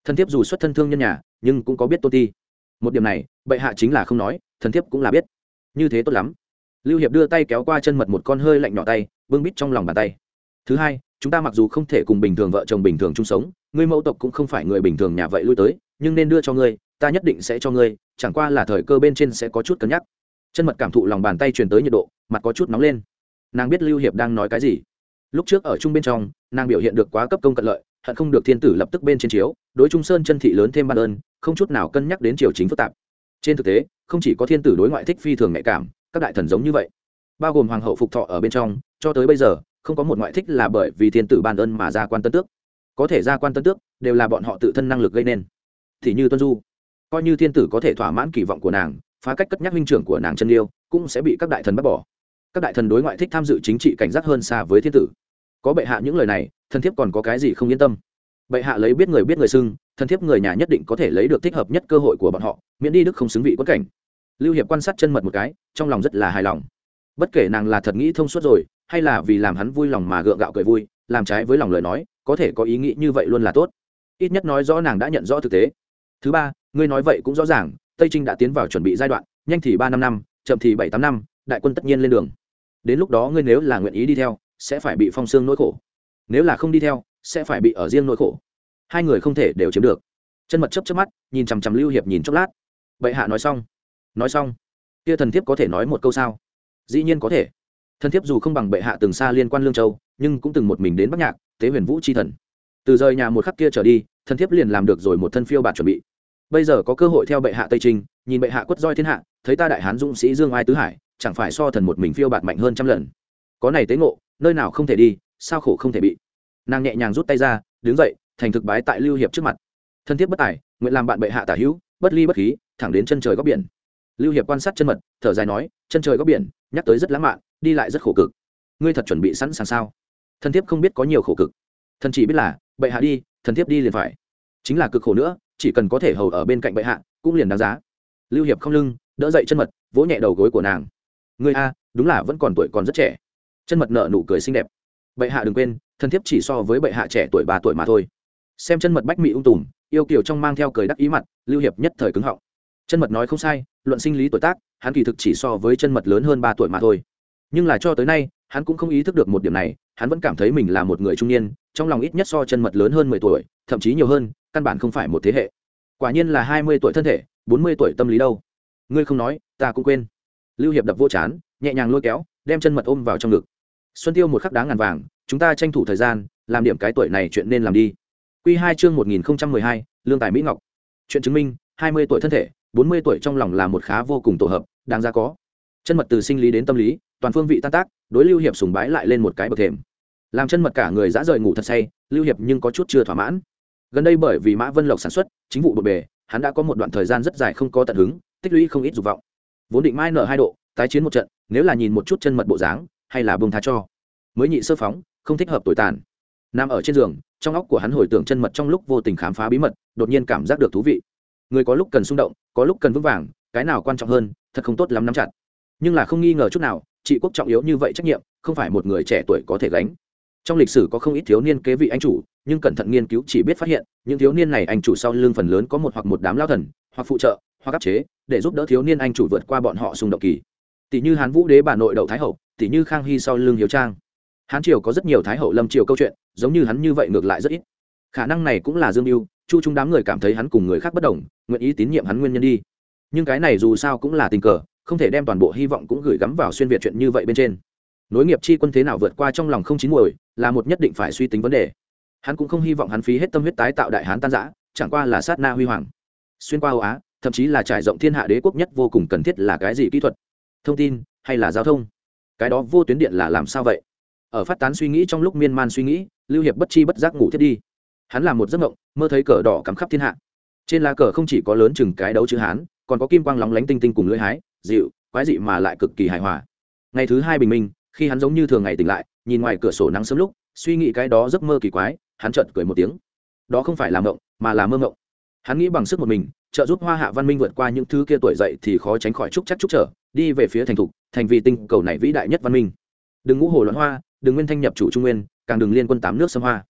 Thần thiếp dù xuất thân thương nhân nhà, nhưng cũng có biết tôn ti. Một điểm này, bệ hạ chính là không nói, thần thiếp cũng là biết. Như thế tốt lắm. Lưu hiệp đưa tay kéo qua chân mật một con hơi lạnh nhỏ tay bưng bít trong lòng bàn tay. Thứ hai, chúng ta mặc dù không thể cùng bình thường vợ chồng bình thường chung sống, ngươi mẫu tộc cũng không phải người bình thường nhà vậy lui tới, nhưng nên đưa cho ngươi, ta nhất định sẽ cho ngươi, chẳng qua là thời cơ bên trên sẽ có chút cân nhắc. Chân mật cảm thụ lòng bàn tay truyền tới nhiệt độ, mặt có chút nóng lên. Nàng biết lưu hiệp đang nói cái gì. Lúc trước ở chung bên trong, nàng biểu hiện được quá cấp công cận lợi hận không được thiên tử lập tức bên trên chiếu, đối trung sơn chân thị lớn thêm ban ơn, không chút nào cân nhắc đến triều chính phức tạp. Trên thực tế, không chỉ có thiên tử đối ngoại thích phi thường nhạy cảm, các đại thần giống như vậy. Bao gồm hoàng hậu phục thọ ở bên trong, cho tới bây giờ, không có một ngoại thích là bởi vì thiên tử ban ơn mà ra quan tân tước. Có thể ra quan tân tước, đều là bọn họ tự thân năng lực gây nên. Thì như tuân du, coi như thiên tử có thể thỏa mãn kỳ vọng của nàng, phá cách cất nhắc huynh trưởng của nàng chân yêu, cũng sẽ bị các đại thần bắt bỏ. Các đại thần đối ngoại thích tham dự chính trị cảnh giác hơn xa với thiên tử có bệ hạ những lời này thân thiếp còn có cái gì không yên tâm? Bệ hạ lấy biết người biết người xưng thân thiếp người nhà nhất định có thể lấy được thích hợp nhất cơ hội của bọn họ, miễn đi đức không xứng vị quất cảnh. Lưu hiệp quan sát chân mật một cái, trong lòng rất là hài lòng. Bất kể nàng là thật nghĩ thông suốt rồi, hay là vì làm hắn vui lòng mà gượng gạo cười vui, làm trái với lòng lời nói, có thể có ý nghĩ như vậy luôn là tốt. Ít nhất nói rõ nàng đã nhận rõ thực tế. Thứ ba, ngươi nói vậy cũng rõ ràng, tây trinh đã tiến vào chuẩn bị giai đoạn, nhanh thì ba năm năm, chậm thì bảy tám năm, đại quân tất nhiên lên đường. Đến lúc đó ngươi nếu là nguyện ý đi theo sẽ phải bị phong xương nỗi khổ. Nếu là không đi theo, sẽ phải bị ở riêng nỗi khổ. Hai người không thể đều chiếm được. Chân mật chấp chấp mắt, nhìn chằm chằm lưu hiệp nhìn chốc lát. Bệ hạ nói xong. Nói xong. Kia thần thiếp có thể nói một câu sao? Dĩ nhiên có thể. Thần thiếp dù không bằng bệ hạ từng xa liên quan lương châu, nhưng cũng từng một mình đến bắc nhạc, tế huyền vũ c h i thần. Từ rời nhà một khắc kia trở đi, thần thiếp liền làm được rồi một thân phiêu bạt chuẩn bị. Bây giờ có cơ hội theo bệ hạ tây trinh nhìn bệ hạ quất roi thiên hạ, thấy ta đại hán dũng sĩ dương ai tứ hải, chẳng phải so thần một mình phiêu bạt mạnh hơn trăm lần. Có này tế ngộ nơi nào không thể đi, sao khổ không thể bị. Nàng nhẹ nhàng rút tay ra, đứng dậy, thành thực bái tại lưu hiệp trước mặt. Thân thiết bất tài, nguyện làm bạn bệ hạ tả hữu, bất ly bất khí, thẳng đến chân trời góc biển. Lưu hiệp quan sát chân mật, thở dài nói, chân trời góc biển, nhắc tới rất lãng mạn, đi lại rất khổ cực. Ngươi thật chuẩn bị sẵn sàng sao? Thân thiết không biết có nhiều khổ cực. Thần chỉ biết là, bệ hạ đi thần thiếp đi liền phải. Chính là cực khổ nữa, chỉ cần có thể hầu ở bên cạnh bệ hạ, cũng liền đáng giá. Lưu hiệp không lưng, đỡ dậy chân mật, vỗ nhẹ đầu gối của nàng. Người a, đúng là vẫn còn tuổi còn rất trẻ chân mật nợ nụ cười xinh đẹp. Bệ hạ đừng quên, thân thiếp chỉ so với bệ hạ trẻ tuổi ba tuổi mà thôi. Xem chân mật bách mỹ ung tùm, yêu kiều trong mang theo cười đắc ý mặt, lưu hiệp nhất thời cứng họng. Chân mật nói không sai, luận sinh lý tuổi tác, hắn kỳ thực chỉ so với chân mật lớn hơn ba tuổi mà thôi. Nhưng là cho tới nay, hắn cũng không ý thức được một điểm này, hắn vẫn cảm thấy mình là một người trung niên, trong lòng ít nhất so chân mật lớn hơn mười tuổi, thậm chí nhiều hơn, căn bản không phải một thế hệ. Quả nhiên là hai mươi tuổi thân thể, bốn mươi tuổi tâm lý đâu. Ngươi không nói, ta cũng quên. Lưu hiệp đập vô chán, nhẹ nhàng lôi kéo, đem chân mật ôm vào trong ngực xuân tiêu một khắc đáng ngàn vàng, chúng ta tranh thủ thời gian, làm điểm cái tuổi này chuyện nên làm đi. Q hai chương một nghìn hai, lương tài mỹ ngọc. Chuyện chứng minh, hai mươi tuổi thân thể, bốn mươi tuổi trong lòng là một khá vô cùng tổ hợp, đáng ra có. Chân mật từ sinh lý đến tâm lý, toàn phương vị tan tác, đối lưu hiệp sùng bái lại lên một cái bậc thềm. Làm chân mật cả người dã rời ngủ thật say, lưu hiệp nhưng có chút chưa thỏa mãn. Gần đây bởi vì mã vân lộc sản xuất, chính vụ bộn bề, hắn đã có một đoạn thời gian rất dài không có tận hứng, tích lũy không ít dục vọng. Vốn định mai nở hai độ, tái chiến một trận, nếu là nhìn một chút chân mật bộ dáng hay là bông tha cho. Mới nhị sơ phóng, không thích hợp tuổi tàn. Nằm ở trên giường, trong óc của hắn hồi tưởng chân mật trong lúc vô tình khám phá bí mật, đột nhiên cảm giác được thú vị. Người có lúc cần xung động, có lúc cần vững vàng, cái nào quan trọng hơn, thật không tốt lắm nắm chặt. Nhưng là không nghi ngờ chút nào trị quốc trọng yếu như vậy trách nhiệm, không phải một người trẻ tuổi có thể gánh. Trong lịch sử có không ít thiếu niên kế vị anh chủ, nhưng cẩn thận nghiên cứu chỉ biết phát hiện, những thiếu niên này anh chủ sau lưng phần lớn có một hoặc một đám lao thần, hoặc phụ trợ, hoặc áp chế, để giúp đỡ thiếu niên anh chủ vượt qua bọn họ xung động kỳ tỷ như hán vũ đế bà nội đậu thái hậu, tỷ như khang hy sau lưng hiếu trang. Hán triều có rất nhiều thái hậu lâm triều câu chuyện, giống như hắn như vậy ngược lại rất ít. Khả năng này cũng là dương mưu chu trung đám người cảm thấy hắn cùng người khác bất đồng, nguyện ý tín nhiệm hắn nguyên nhân đi. Nhưng cái này dù sao cũng là tình cờ, không thể đem toàn bộ hy vọng cũng gửi gắm vào xuyên việt chuyện như vậy bên trên. Nối nghiệp chi quân thế nào vượt qua trong lòng không chín muồi, là một nhất định phải suy tính vấn đề. Hắn cũng không hy vọng hắn phí hết tâm huyết tái tạo đại hán tan giã chẳng qua là sát na huy hoàng. Xuyên qua âu á, thậm chí là trải rộng thiên hạ đế quốc nhất vô cùng cần thiết là cái gì kỹ thuật thông tin hay là giao thông? Cái đó vô tuyến điện là làm sao vậy? Ở phát tán suy nghĩ trong lúc miên man suy nghĩ, lưu hiệp bất chi bất giác ngủ thiết đi. Hắn làm một giấc mộng, mơ thấy cờ đỏ cắm khắp thiên hạ. Trên lá cờ không chỉ có lớn chừng cái đấu chữ hán, còn có kim quang lóng lánh tinh tinh cùng lưỡi hái, dịu, quái dị mà lại cực kỳ hài hòa. Ngày thứ hai bình minh, khi hắn giống như thường ngày tỉnh lại, nhìn ngoài cửa sổ nắng sớm lúc, suy nghĩ cái đó giấc mơ kỳ quái, hắn chợt cười một tiếng. Đó không phải là mộng, mà là mơ mộng. Hắn nghĩ bằng sức một mình trợ giúp hoa hạ văn minh vượt qua những thứ kia tuổi dậy thì khó tránh khỏi trúc chắc trúc trở, đi về phía thành thục, thành vì tinh cầu này vĩ đại nhất văn minh. Đừng ngũ hồ loạn hoa, đừng nguyên thanh nhập chủ trung nguyên, càng đừng liên quân tám nước xâm hoa.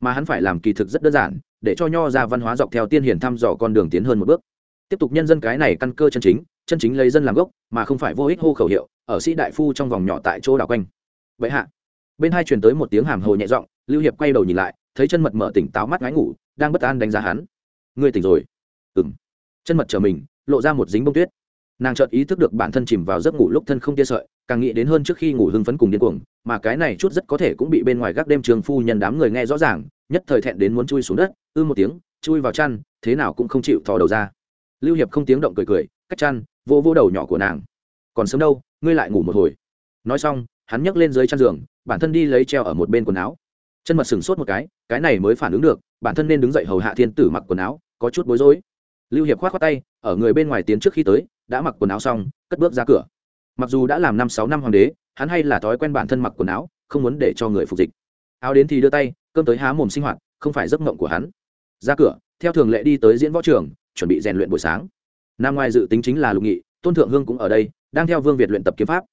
Mà hắn phải làm kỳ thực rất đơn giản, để cho nho ra văn hóa dọc theo tiên hiển thăm dò con đường tiến hơn một bước. Tiếp tục nhân dân cái này căn cơ chân chính chân chính lấy dân làm gốc, mà không phải vô ích hô khẩu hiệu, ở sĩ đại phu trong vòng nhỏ tại chỗ đảo quanh. Vậy hạ, bên hai truyền tới một tiếng hàm hồ nhẹ giọng, lưu hiệp quay đầu nhìn lại, thấy chân mật mở tỉnh táo mắt ngái ngủ, đang bất an đánh giá hắn. Ngươi tỉnh rồi. Ừng chân mật trở mình, lộ ra một dính bông tuyết. Nàng chợt ý thức được bản thân chìm vào giấc ngủ lúc thân không tia sợi, càng nghĩ đến hơn trước khi ngủ hưng phấn cùng điên cuồng, mà cái này chút rất có thể cũng bị bên ngoài gác đêm trường phu nhân đám người nghe rõ ràng, nhất thời thẹn đến muốn chui xuống đất, ư một tiếng, chui vào chăn, thế nào cũng không chịu thò đầu ra. Lưu hiệp không tiếng động cười cười, cách chăn vô vô đầu nhỏ của nàng. Còn sớm đâu, ngươi lại ngủ một hồi. Nói xong, hắn nhấc lên dưới chăn giường, bản thân đi lấy treo ở một bên quần áo. Chân mật sừng sốt một cái cái này mới phản ứng được, bản thân nên đứng dậy hầu hạ thiên tử mặc quần áo, có chút bối rối lưu hiệp khoát khoát tay, ở người bên ngoài tiến trước khi tới, đã mặc quần áo xong, cất bước ra cửa. Mặc dù đã làm năm sáu năm hoàng đế, hắn hay là thói quen bản thân mặc quần áo, không muốn để cho người phục dịch. Áo đến thì đưa tay, cơm tới há mồm sinh hoạt, không phải giấc mộng của hắn. Ra cửa, theo thường lệ đi tới diễn võ trường, chuẩn bị rèn luyện buổi sáng. Nam ngoài dự tính chính là lục nghị, tôn thượng hương cũng ở đây, đang theo vương việt luyện tập kiếm pháp.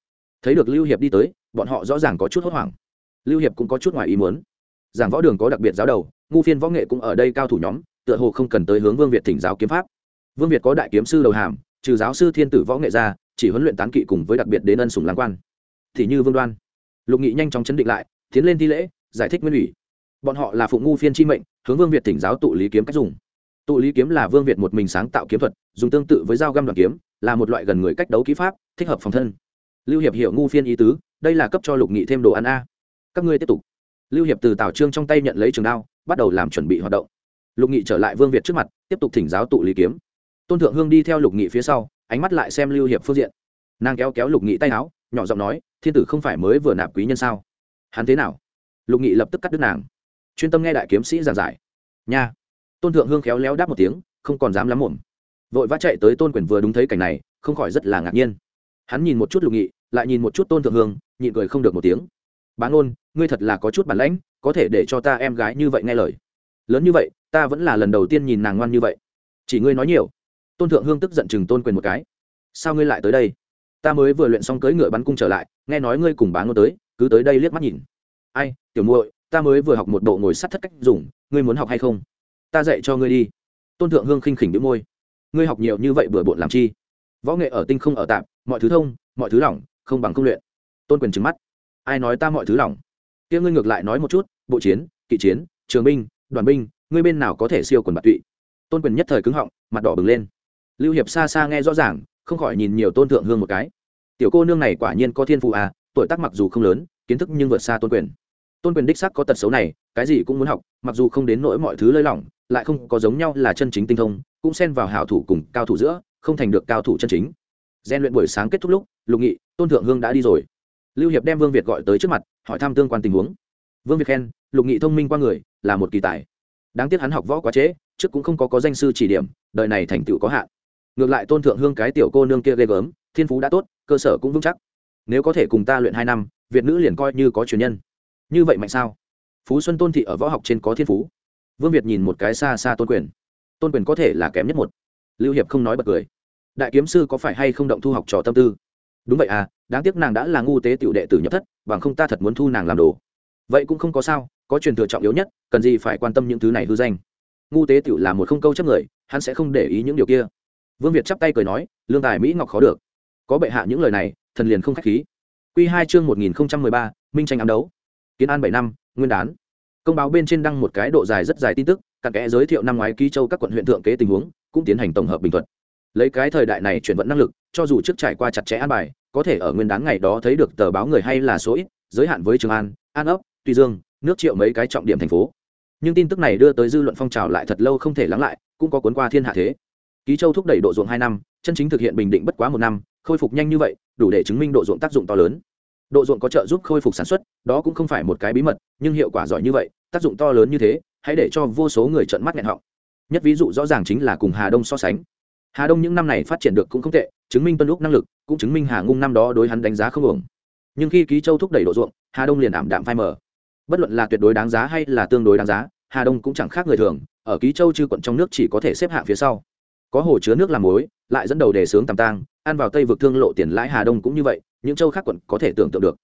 Thấy được lưu hiệp đi tới, bọn họ rõ ràng có chút hốt hoảng. Lưu hiệp cũng có chút ngoài ý muốn. Giảng võ đường có đặc biệt giáo đầu, ngu phiên võ nghệ cũng ở đây cao thủ nhóm tựa hồ không cần tới hướng vương việt thỉnh giáo kiếm pháp. Vương việt có đại kiếm sư đầu hàm, trừ giáo sư thiên tử võ nghệ ra, chỉ huấn luyện tán kỵ cùng với đặc biệt đến ân sùng lãng quan. Thì như vương đoan, lục nghị nhanh chóng chấn định lại, tiến lên thi lễ, giải thích nguyên ủy. Bọn họ là phụng ngu phiên chi mệnh, hướng vương việt thỉnh giáo tụ lý kiếm cách dùng. Tụ lý kiếm là vương việt một mình sáng tạo kiếm thuật, dùng tương tự với dao găm đoàn kiếm, là một loại gần người cách đấu kỹ pháp, thích hợp phòng thân. Lưu hiệp hiểu ngu phiên ý tứ, đây là cấp cho lục nghị thêm đồ ăn a. Các ngươi tiếp tục. Lưu hiệp từ tào trương trong tay nhận lấy trường đao, bắt đầu làm chuẩn bị hoạt động lục nghị trở lại vương việt trước mặt, tiếp tục thỉnh giáo tụ lý kiếm. Tôn thượng hương đi theo lục nghị phía sau, ánh mắt lại xem lưu hiệp phương diện. Nàng kéo kéo lục nghị tay áo, nhỏ giọng nói, thiên tử không phải mới vừa nạp quý nhân sao? Hắn thế nào? Lục nghị lập tức cắt đứt nàng. Chuyên tâm nghe đại kiếm sĩ giảng giải. Nha. Tôn thượng hương khéo léo đáp một tiếng, không còn dám lắm mồm vội vã chạy tới tôn quyền vừa đúng thấy cảnh này, không khỏi rất là ngạc nhiên. Hắn nhìn một chút lục nghị, lại nhìn một chút tôn thượng hương, nhịn cười không được một tiếng. Bán ôn ngươi thật là có chút bản lãnh, có thể để cho ta em gái như vậy nghe lời lớn như vậy, ta vẫn là lần đầu tiên nhìn nàng ngoan như vậy. Chỉ ngươi nói nhiều. Tôn thượng hương tức giận chừng tôn quyền một cái. Sao ngươi lại tới đây? Ta mới vừa luyện xong cưỡi ngựa bắn cung trở lại, nghe nói ngươi cùng bán ngô tới, cứ tới đây liếc mắt nhìn. Ai, tiểu muội, ta mới vừa học một bộ ngồi sắt thất cách dùng, ngươi muốn học hay không? Ta dạy cho ngươi đi. Tôn thượng hương khinh khỉnh đĩu môi. Ngươi học nhiều như vậy bừa bộn làm chi? Võ nghệ ở tinh không ở tạm, mọi thứ thông, mọi thứ lỏng, không bằng công luyện. Tôn quyền trừng mắt. Ai nói ta mọi thứ lỏng? Kia ngươi ngược lại nói một chút, bộ chiến, kỵ chiến, trường binh đoàn binh, ngươi bên nào có thể siêu quần bạc tụy? Tôn quyền nhất thời cứng họng, mặt đỏ bừng lên. Lưu hiệp xa xa nghe rõ ràng, không khỏi nhìn nhiều tôn thượng hương một cái. Tiểu cô nương này quả nhiên có thiên phụ à tuổi tác mặc dù không lớn, kiến thức nhưng vượt xa tôn quyền. Tôn quyền đích sắc có tật xấu này, cái gì cũng muốn học, mặc dù không đến nỗi mọi thứ lơi lỏng, lại không có giống nhau là chân chính tinh thông, cũng xen vào hảo thủ cùng cao thủ giữa, không thành được cao thủ chân chính. Gian luyện buổi sáng kết thúc lúc, lục nghị, tôn thượng hương đã đi rồi. Lưu hiệp đem vương việt gọi tới trước mặt, hỏi thăm tương quan tình huống. Vương việt khen lục nghị thông minh qua người, là một kỳ tài. Đáng tiếc hắn học võ quá trễ, trước cũng không có có danh sư chỉ điểm, đời này thành tựu có hạn. Ngược lại tôn thượng hương cái tiểu cô nương kia ghê gớm, thiên phú đã tốt, cơ sở cũng vững chắc. Nếu có thể cùng ta luyện hai năm, việt nữ liền coi như có truyền nhân. Như vậy mạnh sao? Phú xuân tôn thị ở võ học trên có thiên phú. Vương việt nhìn một cái xa xa tôn quyền. Tôn quyền có thể là kém nhất một. Lưu hiệp không nói bật cười. Đại kiếm sư có phải hay không động thu học trò tâm tư? Đúng vậy à đáng tiếc nàng đã là ngu tế tiểu đệ tử nhập thất, bằng không ta thật muốn thu nàng làm đồ vậy cũng không có sao, có truyền thừa trọng yếu nhất, cần gì phải quan tâm những thứ này hư danh. Ngu tế tiểu là một không câu chấp người, hắn sẽ không để ý những điều kia. Vương việt chắp tay cười nói, lương tài mỹ ngọc khó được. Có bệ hạ những lời này, thần liền không k h á c h khí. Q hai chương một nghìn ba, minh tranh ám đấu. Kiến an bảy năm, nguyên đán. Công báo bên trên đăng một cái độ dài rất dài tin tức, cặn kẽ giới thiệu năm ngoái ký châu các quận huyện thượng kế tình huống, cũng tiến hành tổng hợp bình thuật. Lấy cái thời đại này chuyển vận năng lực, cho dù trước trải qua chặt chẽ an bài, có thể ở nguyên đán ngày đó thấy được tờ báo người hay là số ít, giới hạn với trường an an ấp tuy dương, nước triệu mấy cái trọng điểm thành phố. Nhưng tin tức này đưa tới dư luận phong trào lại thật lâu không thể lắng lại, cũng có cuốn qua thiên hạ thế. Ký châu thúc đẩy độ ruộng hai năm, chân chính thực hiện bình định bất quá một năm, khôi phục nhanh như vậy, đủ để chứng minh độ ruộng tác dụng to lớn. Độ ruộng có trợ giúp khôi phục sản xuất, đó cũng không phải một cái bí mật, nhưng hiệu quả giỏi như vậy, tác dụng to lớn như thế, hãy để cho vô số người trợn mắt nghẹn họng. Nhất ví dụ rõ ràng chính là cùng hà đông so sánh. Hà đông những năm này phát triển được cũng không tệ, chứng minh tuân lúc năng lực, cũng chứng minh hà ngung năm đó đối hắn đánh giá không ổn. Nhưng khi ký châu thúc đẩy độ ruộng, hà đông liền ảm đạm phai mờ bất luận là tuyệt đối đáng giá hay là tương đối đáng giá, hà đông cũng chẳng khác người thường, ở ký châu chư quận trong nước chỉ có thể xếp hạng phía sau. Có hồ chứa nước làm muối, lại dẫn đầu đề sướng tàm tang, ăn vào tây vực thương lộ tiền lãi hà đông cũng như vậy, những châu khác quận có thể tưởng tượng được.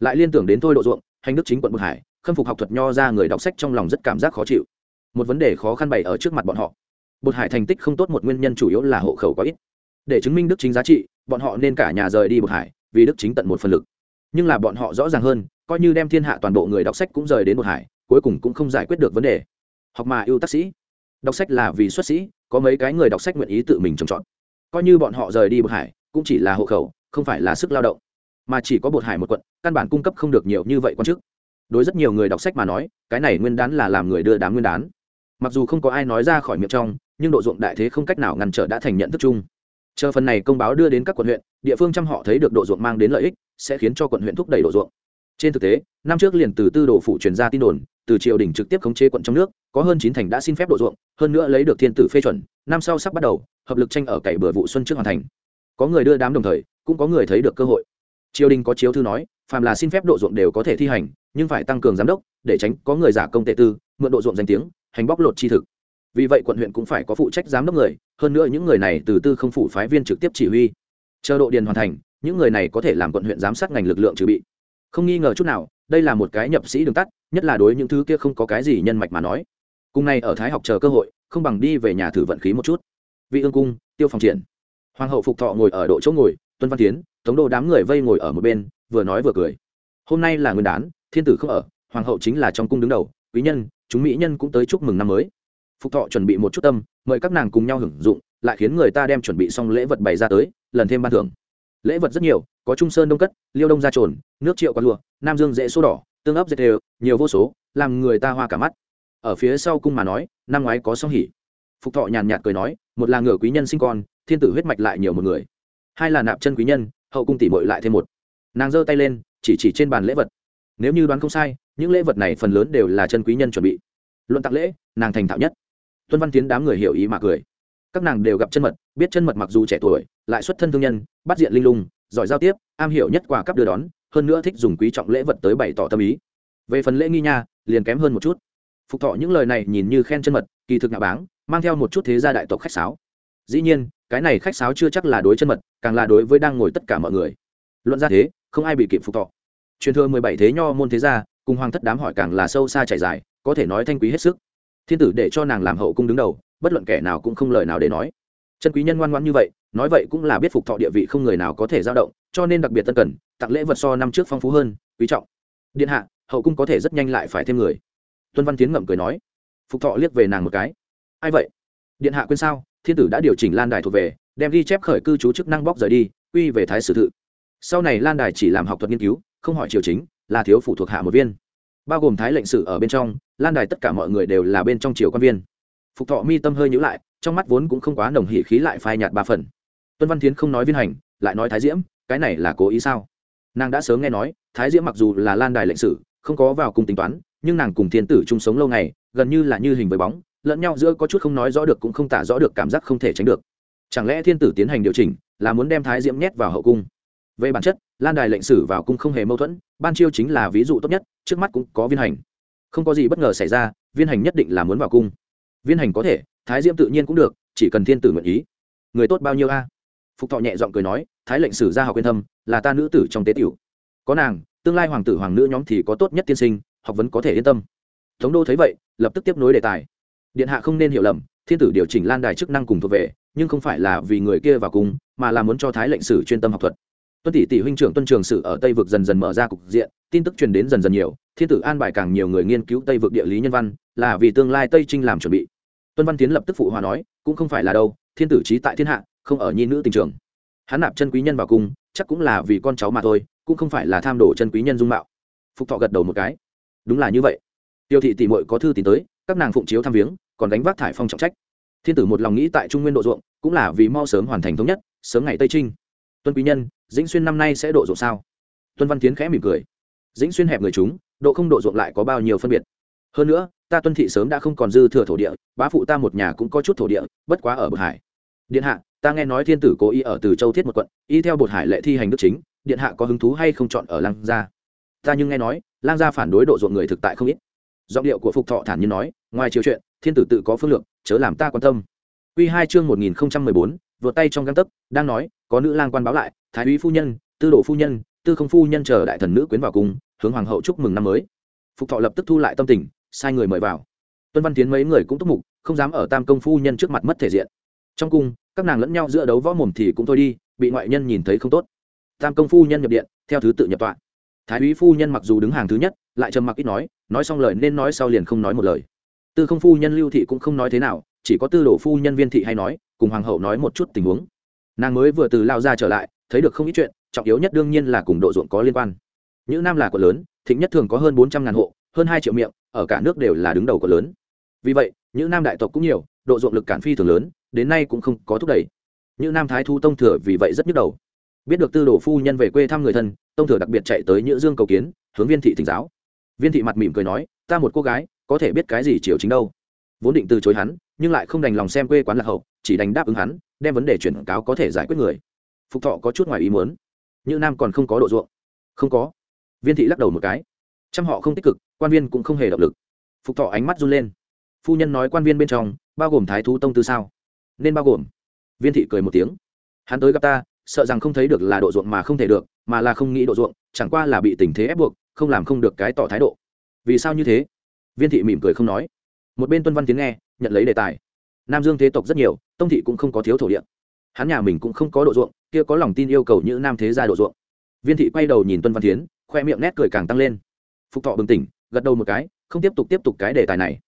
Lại liên tưởng đến thôi độ ruộng, hành đức chính quận bậc hải, khâm phục học thuật nho ra người đọc sách trong lòng rất cảm giác khó chịu. Một vấn đề khó khăn bày ở trước mặt bọn họ. Bột hải thành tích không tốt một nguyên nhân chủ yếu là hộ khẩu có ít. Để chứng minh đức chính giá trị, bọn họ nên cả nhà rời đi bột hải, vì đức chính tận một phần lực nhưng là bọn họ rõ ràng hơn, coi như đem thiên hạ toàn bộ người đọc sách cũng rời đến bột hải, cuối cùng cũng không giải quyết được vấn đề. Học mà yêu tác sĩ. Đọc sách là vì xuất sĩ, có mấy cái người đọc sách nguyện ý tự mình trồng trọt. Coi như bọn họ rời đi bột hải, cũng chỉ là hộ khẩu, không phải là sức lao động. Mà chỉ có bột hải một quận, căn bản cung cấp không được nhiều như vậy quan chức. Đối rất nhiều người đọc sách mà nói, cái này nguyên đán là làm người đưa đám nguyên đán. Mặc dù không có ai nói ra khỏi miệng trong, nhưng độ ruộng đại thế không cách nào ngăn trở đã thành nhận thức chung. Chờ phần này công báo đưa đến các quận huyện, địa phương trăm họ thấy được độ ruộng mang đến lợi ích sẽ khiến cho quận huyện thúc đẩy độ ruộng. Trên thực tế, năm trước liền từ tư đồ phủ truyền ra tin đồn, từ triều đình trực tiếp khống chế quận trong nước, có hơn chín thành đã xin phép độ ruộng, hơn nữa lấy được thiên tử phê chuẩn, năm sau sắp bắt đầu, hợp lực tranh ở cày bừa vụ xuân trước hoàn thành. Có người đưa đám đồng thời, cũng có người thấy được cơ hội. Triều đình có chiếu thư nói, phàm là xin phép độ ruộng đều có thể thi hành, nhưng phải tăng cường giám đốc, để tránh có người giả công tệ tư, mượn độ ruộng danh tiếng, hành bóc lột chi thực. Vì vậy quận huyện cũng phải có phụ trách giám đốc người, hơn nữa những người này từ tư không phủ phái viên trực tiếp chỉ huy. Chờ độ điền hoàn thành những người này có thể làm quận huyện giám sát ngành lực lượng trừ bị. Không nghi ngờ chút nào, đây là một cái nhập sĩ đường tắt, nhất là đối những thứ kia không có cái gì nhân mạch mà nói. Cùng này ở thái học chờ cơ hội, không bằng đi về nhà thử vận khí một chút. Vị ương cung, tiêu phòng triển. Hoàng hậu phục thọ ngồi ở độ chỗ ngồi, tuân văn tiến, tống đô đám người vây ngồi ở một bên, vừa nói vừa cười. Hôm nay là nguyên đán, thiên tử không ở, hoàng hậu chính là trong cung đứng đầu, quý nhân, chúng mỹ nhân cũng tới chúc mừng năm mới. Phục thọ chuẩn bị một chút tâm, mời các nàng cùng nhau hưởng dụng, lại khiến người ta đem chuẩn bị xong lễ vật bày ra tới, lần thêm ban thưởng lễ vật rất nhiều, có trung sơn đông cất, liêu đông gia trồn, nước triệu quán lụa, nam dương dễ số đỏ, tương ấp dệt đều, nhiều vô số, làm người ta hoa cả mắt. Ở phía sau cung mà nói, năm ngoái có song hỉ phục thọ nhàn nhạt cười nói, một là ngựa quý nhân sinh con, thiên tử huyết mạch lại nhiều một người. Hai là nạp chân quý nhân, hậu cung tỷ mội lại thêm một. Nàng giơ tay lên, chỉ chỉ trên bàn lễ vật. Nếu như đoán không sai, những lễ vật này phần lớn đều là chân quý nhân chuẩn bị. Luận tặng lễ, nàng thành thạo nhất. Tuân văn tiến đám người hiểu ý mà cười các nàng đều gặp chân mật, biết chân mật mặc dù trẻ tuổi, lại xuất thân thương nhân, bắt diện linh lung, giỏi giao tiếp, am hiểu nhất quả cấp đưa đón, hơn nữa thích dùng quý trọng lễ vật tới bày tỏ tâm ý. Về phần lễ nghi nha, liền kém hơn một chút. Phục thọ những lời này nhìn như khen chân mật, kỳ thực ngạ báng, mang theo một chút thế gia đại tộc khách sáo. Dĩ nhiên, cái này khách sáo chưa chắc là đối chân mật, càng là đối với đang ngồi tất cả mọi người. Luận ra thế, không ai bị kịp phục thọ. Truyền thừa mười bảy thế nho môn thế gia, cùng hoàng thất đám hỏi càng là sâu xa trải dài, có thể nói thanh quý hết sức thiên tử để cho nàng làm hậu cung đứng đầu, bất luận kẻ nào cũng không lời nào để nói. Chân quý nhân ngoan ngoãn như vậy, nói vậy cũng là biết phục thọ địa vị không người nào có thể giao động, cho nên đặc biệt tân cần, tặng lễ vật so năm trước phong phú hơn, quý trọng. Điện hạ, hậu cung có thể rất nhanh lại phải thêm người. Tuân văn tiến ngậm cười nói. Phục thọ liếc về nàng một cái. Ai vậy? Điện hạ quên sao, thiên tử đã điều chỉnh lan đài thuộc về, đem ghi chép khởi cư trú chức năng bóc rời đi, quy về thái sử thự. Sau này lan đài chỉ làm học thuật nghiên cứu, không hỏi triều chính, là thiếu phụ thuộc hạ một viên bao gồm thái lệnh sử ở bên trong, lan đài tất cả mọi người đều là bên trong triều quan viên. Phục thọ mi tâm hơi nhữ lại, trong mắt vốn cũng không quá nồng hỉ khí lại phai nhạt ba phần. Tuân văn tiến không nói viên hành, lại nói thái diễm, cái này là cố ý sao? Nàng đã sớm nghe nói, thái diễm mặc dù là lan đài lệnh sử, không có vào cùng tính toán, nhưng nàng cùng thiên tử chung sống lâu ngày, gần như là như hình với bóng, lẫn nhau giữa có chút không nói rõ được cũng không tả rõ được cảm giác không thể tránh được. Chẳng lẽ thiên tử tiến hành điều chỉnh, là muốn đem thái diễm nhét vào hậu cung? Về bản chất lan đài lệnh sử vào cung không hề mâu thuẫn ban chiêu chính là ví dụ tốt nhất trước mắt cũng có viên hành. Không có gì bất ngờ xảy ra viên hành nhất định là muốn vào cung. Viên hành có thể thái diễm tự nhiên cũng được chỉ cần thiên tử nguyện ý. Người tốt bao nhiêu a? Phục thọ nhẹ giọng cười nói thái lệnh sử gia học yên thâm là ta nữ tử trong tế tiểu. Có nàng tương lai hoàng tử hoàng nữ nhóm thì có tốt nhất tiên sinh học vấn có thể yên tâm. Thống đô thấy vậy lập tức tiếp nối đề tài. Điện hạ không nên hiểu lầm thiên tử điều chỉnh lan đài chức năng cùng thuộc về nhưng không phải là vì người kia vào cung, mà là muốn cho thái lệnh sử chuyên tâm học thuật tuân tỷ tỷ huynh trưởng tuân trường sử ở tây vực dần dần mở ra cục diện, tin tức truyền đến dần dần nhiều, thiên tử an bài càng nhiều người nghiên cứu tây vực địa lý nhân văn, là vì tương lai tây trinh làm chuẩn bị. Tuân văn tiến lập tức phụ hòa nói, cũng không phải là đâu, thiên tử trí tại thiên hạ, không ở nhi nữ tình trường. Hắn nạp chân quý nhân vào cung, chắc cũng là vì con cháu mà thôi, cũng không phải là tham đồ chân quý nhân dung mạo. Phục thọ gật đầu một cái. Đúng là như vậy. Tiêu thị tỷ muội có thư tìm tới, các nàng phụng chiếu thăm viếng, còn đánh vác thải phong trọng trách. Thiên tử một lòng nghĩ tại trung nguyên độ ruộng, cũng là vì mau sớm hoàn thành thống nhất, sớm ngày tây trinh. Tuân quý nhân dĩnh xuyên năm nay sẽ độ ruộng sao? Tuân văn tiến khẽ mỉm cười. Dĩnh xuyên hẹp người chúng, độ không độ ruộng lại có bao nhiêu phân biệt? Hơn nữa, ta tuân thị sớm đã không còn dư thừa thổ địa, bá phụ ta một nhà cũng có chút thổ địa, bất quá ở bậc hải. Điện hạ, ta nghe nói thiên tử cố ý ở từ châu thiết một quận, y theo bột hải lệ thi hành đức chính, điện hạ có hứng thú hay không chọn ở lang gia? Ta nhưng nghe nói, lang gia phản đối độ ruộng người thực tại không ít. Giọng điệu của phục thọ thản nhiên nói, ngoài chiều chuyện, thiên tử tự có phương lượng, chớ làm ta quan tâm. Quy hai chương một nghìn bốn, vượt tay trong găng tấc, đang nói, có nữ lang quan báo lại thái úy phu nhân, tư đồ phu nhân, tư không phu nhân chờ đại thần nữ quyến vào cung hướng hoàng hậu chúc mừng năm mới. Phục thọ lập tức thu lại tâm tình, sai người mời vào. Tuân văn tiến mấy người cũng túc mục, không dám ở tam công phu nhân trước mặt mất thể diện. Trong cung, các nàng lẫn nhau giữa đấu võ mồm thì cũng thôi đi, bị ngoại nhân nhìn thấy không tốt. Tam công phu nhân nhập điện, theo thứ tự nhập tọa. Thái úy phu nhân mặc dù đứng hàng thứ nhất, lại trầm mặc ít nói nói xong lời nên nói sau liền không nói một lời. Tư không phu nhân lưu thị cũng không nói thế nào, chỉ có tư đồ phu nhân viên thị hay nói, cùng hoàng hậu nói một chút tình huống nàng mới vừa từ lao ra trở lại, thấy được không ít chuyện, trọng yếu nhất đương nhiên là cùng độ ruộng có liên quan. Những nam là quận lớn, thịnh nhất thường có hơn bốn trăm ngàn hộ, hơn hai triệu miệng, ở cả nước đều là đứng đầu quận lớn. Vì vậy những nam đại tộc cũng nhiều, độ ruộng lực cản phi thường lớn, đến nay cũng không có thúc đẩy. Những nam thái thu tông thừa vì vậy rất nhức đầu. Biết được tư đồ phu nhân về quê thăm người thân, tông thừa đặc biệt chạy tới nhữ dương cầu kiến, hướng viên thị thỉnh giáo. Viên thị mặt mỉm cười nói, ta một cô gái, có thể biết cái gì chiều chính đâu? Vốn định từ chối hắn nhưng lại không đành lòng xem quê quán lạc hậu, chỉ đành đáp ứng hắn, đem vấn đề chuyển cáo có thể giải quyết người. Phục thọ có chút ngoài ý muốn. Như nam còn không có độ ruộng. Không có. Viên thị lắc đầu một cái. Trăm họ không tích cực, quan viên cũng không hề động lực. Phục thọ ánh mắt run lên. Phu nhân nói quan viên bên trong, bao gồm thái thú tông tư sao? Nên bao gồm. Viên thị cười một tiếng. Hắn tới gặp ta, sợ rằng không thấy được là độ ruộng mà không thể được, mà là không nghĩ độ ruộng, chẳng qua là bị tình thế ép buộc, không làm không được cái tỏ thái độ. Vì sao như thế? Viên thị mỉm cười không nói. Một bên tuân văn tiếng nghe nhận lấy đề tài. Nam dương thế tộc rất nhiều, tông thị cũng không có thiếu thổ địa. Hắn nhà mình cũng không có độ ruộng, kia có lòng tin yêu cầu như nam thế gia độ ruộng. Viên thị quay đầu nhìn tuân văn tiến khoe miệng nét cười càng tăng lên. Phục thọ bừng tỉnh, gật đầu một cái, không tiếp tục tiếp tục cái đề tài này.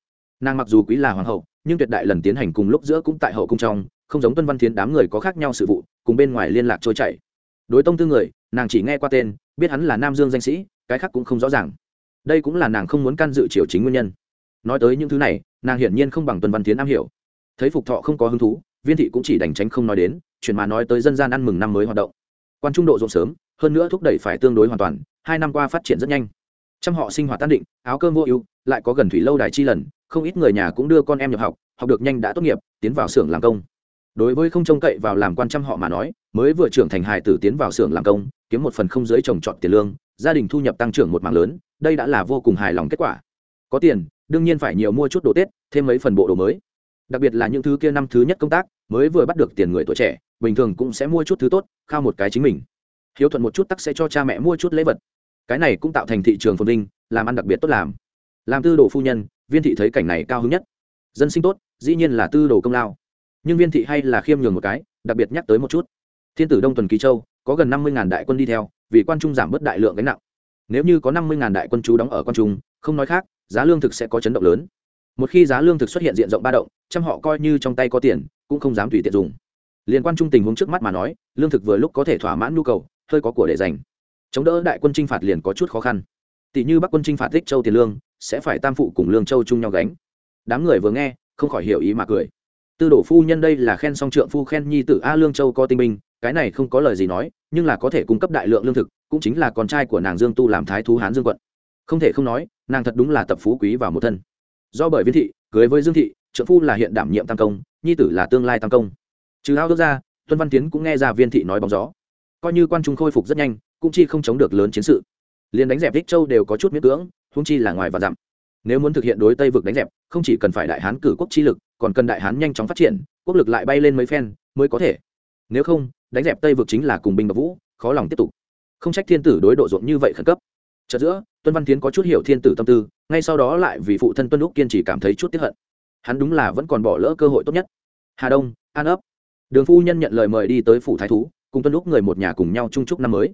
Nàng mặc dù quý là hoàng hậu, nhưng tuyệt đại lần tiến hành cùng lúc giữa cũng tại hậu cung trong, không giống tuân văn thiến đám người có khác nhau sự vụ, cùng bên ngoài liên lạc trôi chảy. Đối tông tư người, nàng chỉ nghe qua tên, biết hắn là nam dương danh sĩ, cái khác cũng không rõ ràng. Đây cũng là nàng không muốn can dự triều chính nguyên nhân nói tới những thứ này, nàng hiển nhiên không bằng tuân văn thiến am hiểu. Thấy phục thọ không có hứng thú, viên thị cũng chỉ đành tránh không nói đến, chuyện mà nói tới dân gian ăn mừng năm mới hoạt động. Quan trung độ rộng sớm, hơn nữa thúc đẩy phải tương đối hoàn toàn, hai năm qua phát triển rất nhanh. Trăm họ sinh hoạt tan định, áo cơm vô ưu, lại có gần thủy lâu đài chi lần, không ít người nhà cũng đưa con em nhập học học được nhanh đã tốt nghiệp, tiến vào xưởng làm công. Đối với không trông cậy vào làm quan trăm họ mà nói, mới vừa trưởng thành hài tử tiến vào xưởng làm công, kiếm một phần không dưới trồng trọt tiền lương, gia đình thu nhập tăng trưởng một mảng lớn, đây đã là vô cùng hài lòng kết quả. Có tiền đương nhiên phải nhiều mua chút đồ tết, thêm mấy phần bộ đồ mới. Đặc biệt là những thứ kia năm thứ nhất công tác, mới vừa bắt được tiền người tuổi trẻ, bình thường cũng sẽ mua chút thứ tốt, khao một cái chính mình. Hiếu thuận một chút tắc sẽ cho cha mẹ mua chút lễ vật. Cái này cũng tạo thành thị trường phồn vinh, làm ăn đặc biệt tốt làm. Làm tư đồ phu nhân, viên thị thấy cảnh này cao hứng nhất. Dân sinh tốt, dĩ nhiên là tư đồ công lao. Nhưng viên thị hay là khiêm nhường một cái, đặc biệt nhắc tới một chút. Thiên tử đông tuần ký châu, có gần năm mươi đại quân đi theo, vì quan trung giảm bớt đại lượng gánh nặng. Nếu như có năm mươi đại quân chú đóng ở quan trung, không nói khác giá lương thực sẽ có chấn động lớn. Một khi giá lương thực xuất hiện diện rộng ba động trăm họ coi như trong tay có tiền cũng không dám tùy tiện dùng. Liên quan trung tình huống trước mắt mà nói lương thực vừa lúc có thể thỏa mãn nhu cầu hơi có của để dành. Chống đỡ đại quân chinh phạt liền có chút khó khăn. Tỷ như bắc quân chinh phạt tích châu tiền lương sẽ phải tam phụ cùng lương châu chung nhau gánh. Đám người vừa nghe không khỏi hiểu ý mà cười. Tư đổ phu nhân đây là khen song trượng phu khen nhi tử a lương châu có tinh minh, cái này không có lời gì nói nhưng là có thể cung cấp đại lượng lương thực cũng chính là con trai của nàng dương tu làm thái thú hán dương quận. Không thể không nói nàng thật đúng là tập phú quý vào một thân. Do bởi viên thị, cưới với dương thị trợ phu là hiện đảm nhiệm tam công, nhi tử là tương lai tam công. Trừ hao đức ra, tuân văn tiến cũng nghe ra viên thị nói bóng gió. Coi như quan trung khôi phục rất nhanh, cũng chi không chống được lớn chiến sự. Liền đánh dẹp đích châu đều có chút miễn cưỡng húng chi là ngoài và dặm. Nếu muốn thực hiện đối tây vực đánh dẹp, không chỉ cần phải đại hán cử quốc chi lực, còn cần đại hán nhanh chóng phát triển, quốc lực lại bay lên mấy phen, mới có thể. Nếu không, đánh dẹp tây vực chính là cùng binh và vũ, khó lòng tiếp tục. Không trách thiên tử đối độ ruộng như vậy khẩn cấp. Chợt giữa tuân văn tiến có chút hiểu thiên tử tâm tư, ngay sau đó lại vì phụ thân tuân lúc kiên trì cảm thấy chút tiếp hận. Hắn đúng là vẫn còn bỏ lỡ cơ hội tốt nhất. Hà đông, an ấp. Đường phu nhân nhận lời mời đi tới phủ thái thú, cùng tuân lúc người một nhà cùng nhau chung chúc năm mới.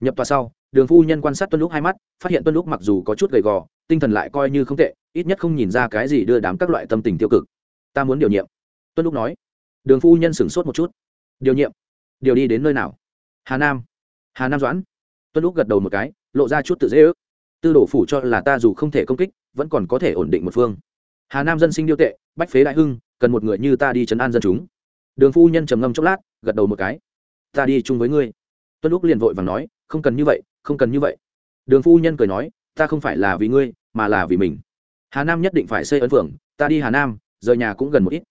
Nhập tòa sau, đường phu nhân quan sát tuân lúc hai mắt, phát hiện tuân lúc mặc dù có chút gầy gò, tinh thần lại coi như không tệ, ít nhất không nhìn ra cái gì đưa đám các loại tâm tình tiêu cực. Ta muốn điều nhiệm. Tuân lúc nói. Đường phu nhân sửng sốt một chút. Điều nhiệm? Điều đi đến nơi nào? Hà nam. Hà nam doãn. Tuân lúc gật đầu một cái, lộ ra chút tự dễ ước tư đổ phủ cho là ta dù không thể công kích, vẫn còn có thể ổn định một phương. Hà nam dân sinh điêu tệ, bách phế đại hưng, cần một người như ta đi chấn an dân chúng. Đường phu nhân trầm ngâm chốc lát, gật đầu một cái. Ta đi chung với ngươi. Tuân lúc liền vội và nói, không cần như vậy, không cần như vậy. Đường phu nhân cười nói, ta không phải là vì ngươi, mà là vì mình. Hà nam nhất định phải xây ấn phường ta đi hà nam, rời nhà cũng gần một ít.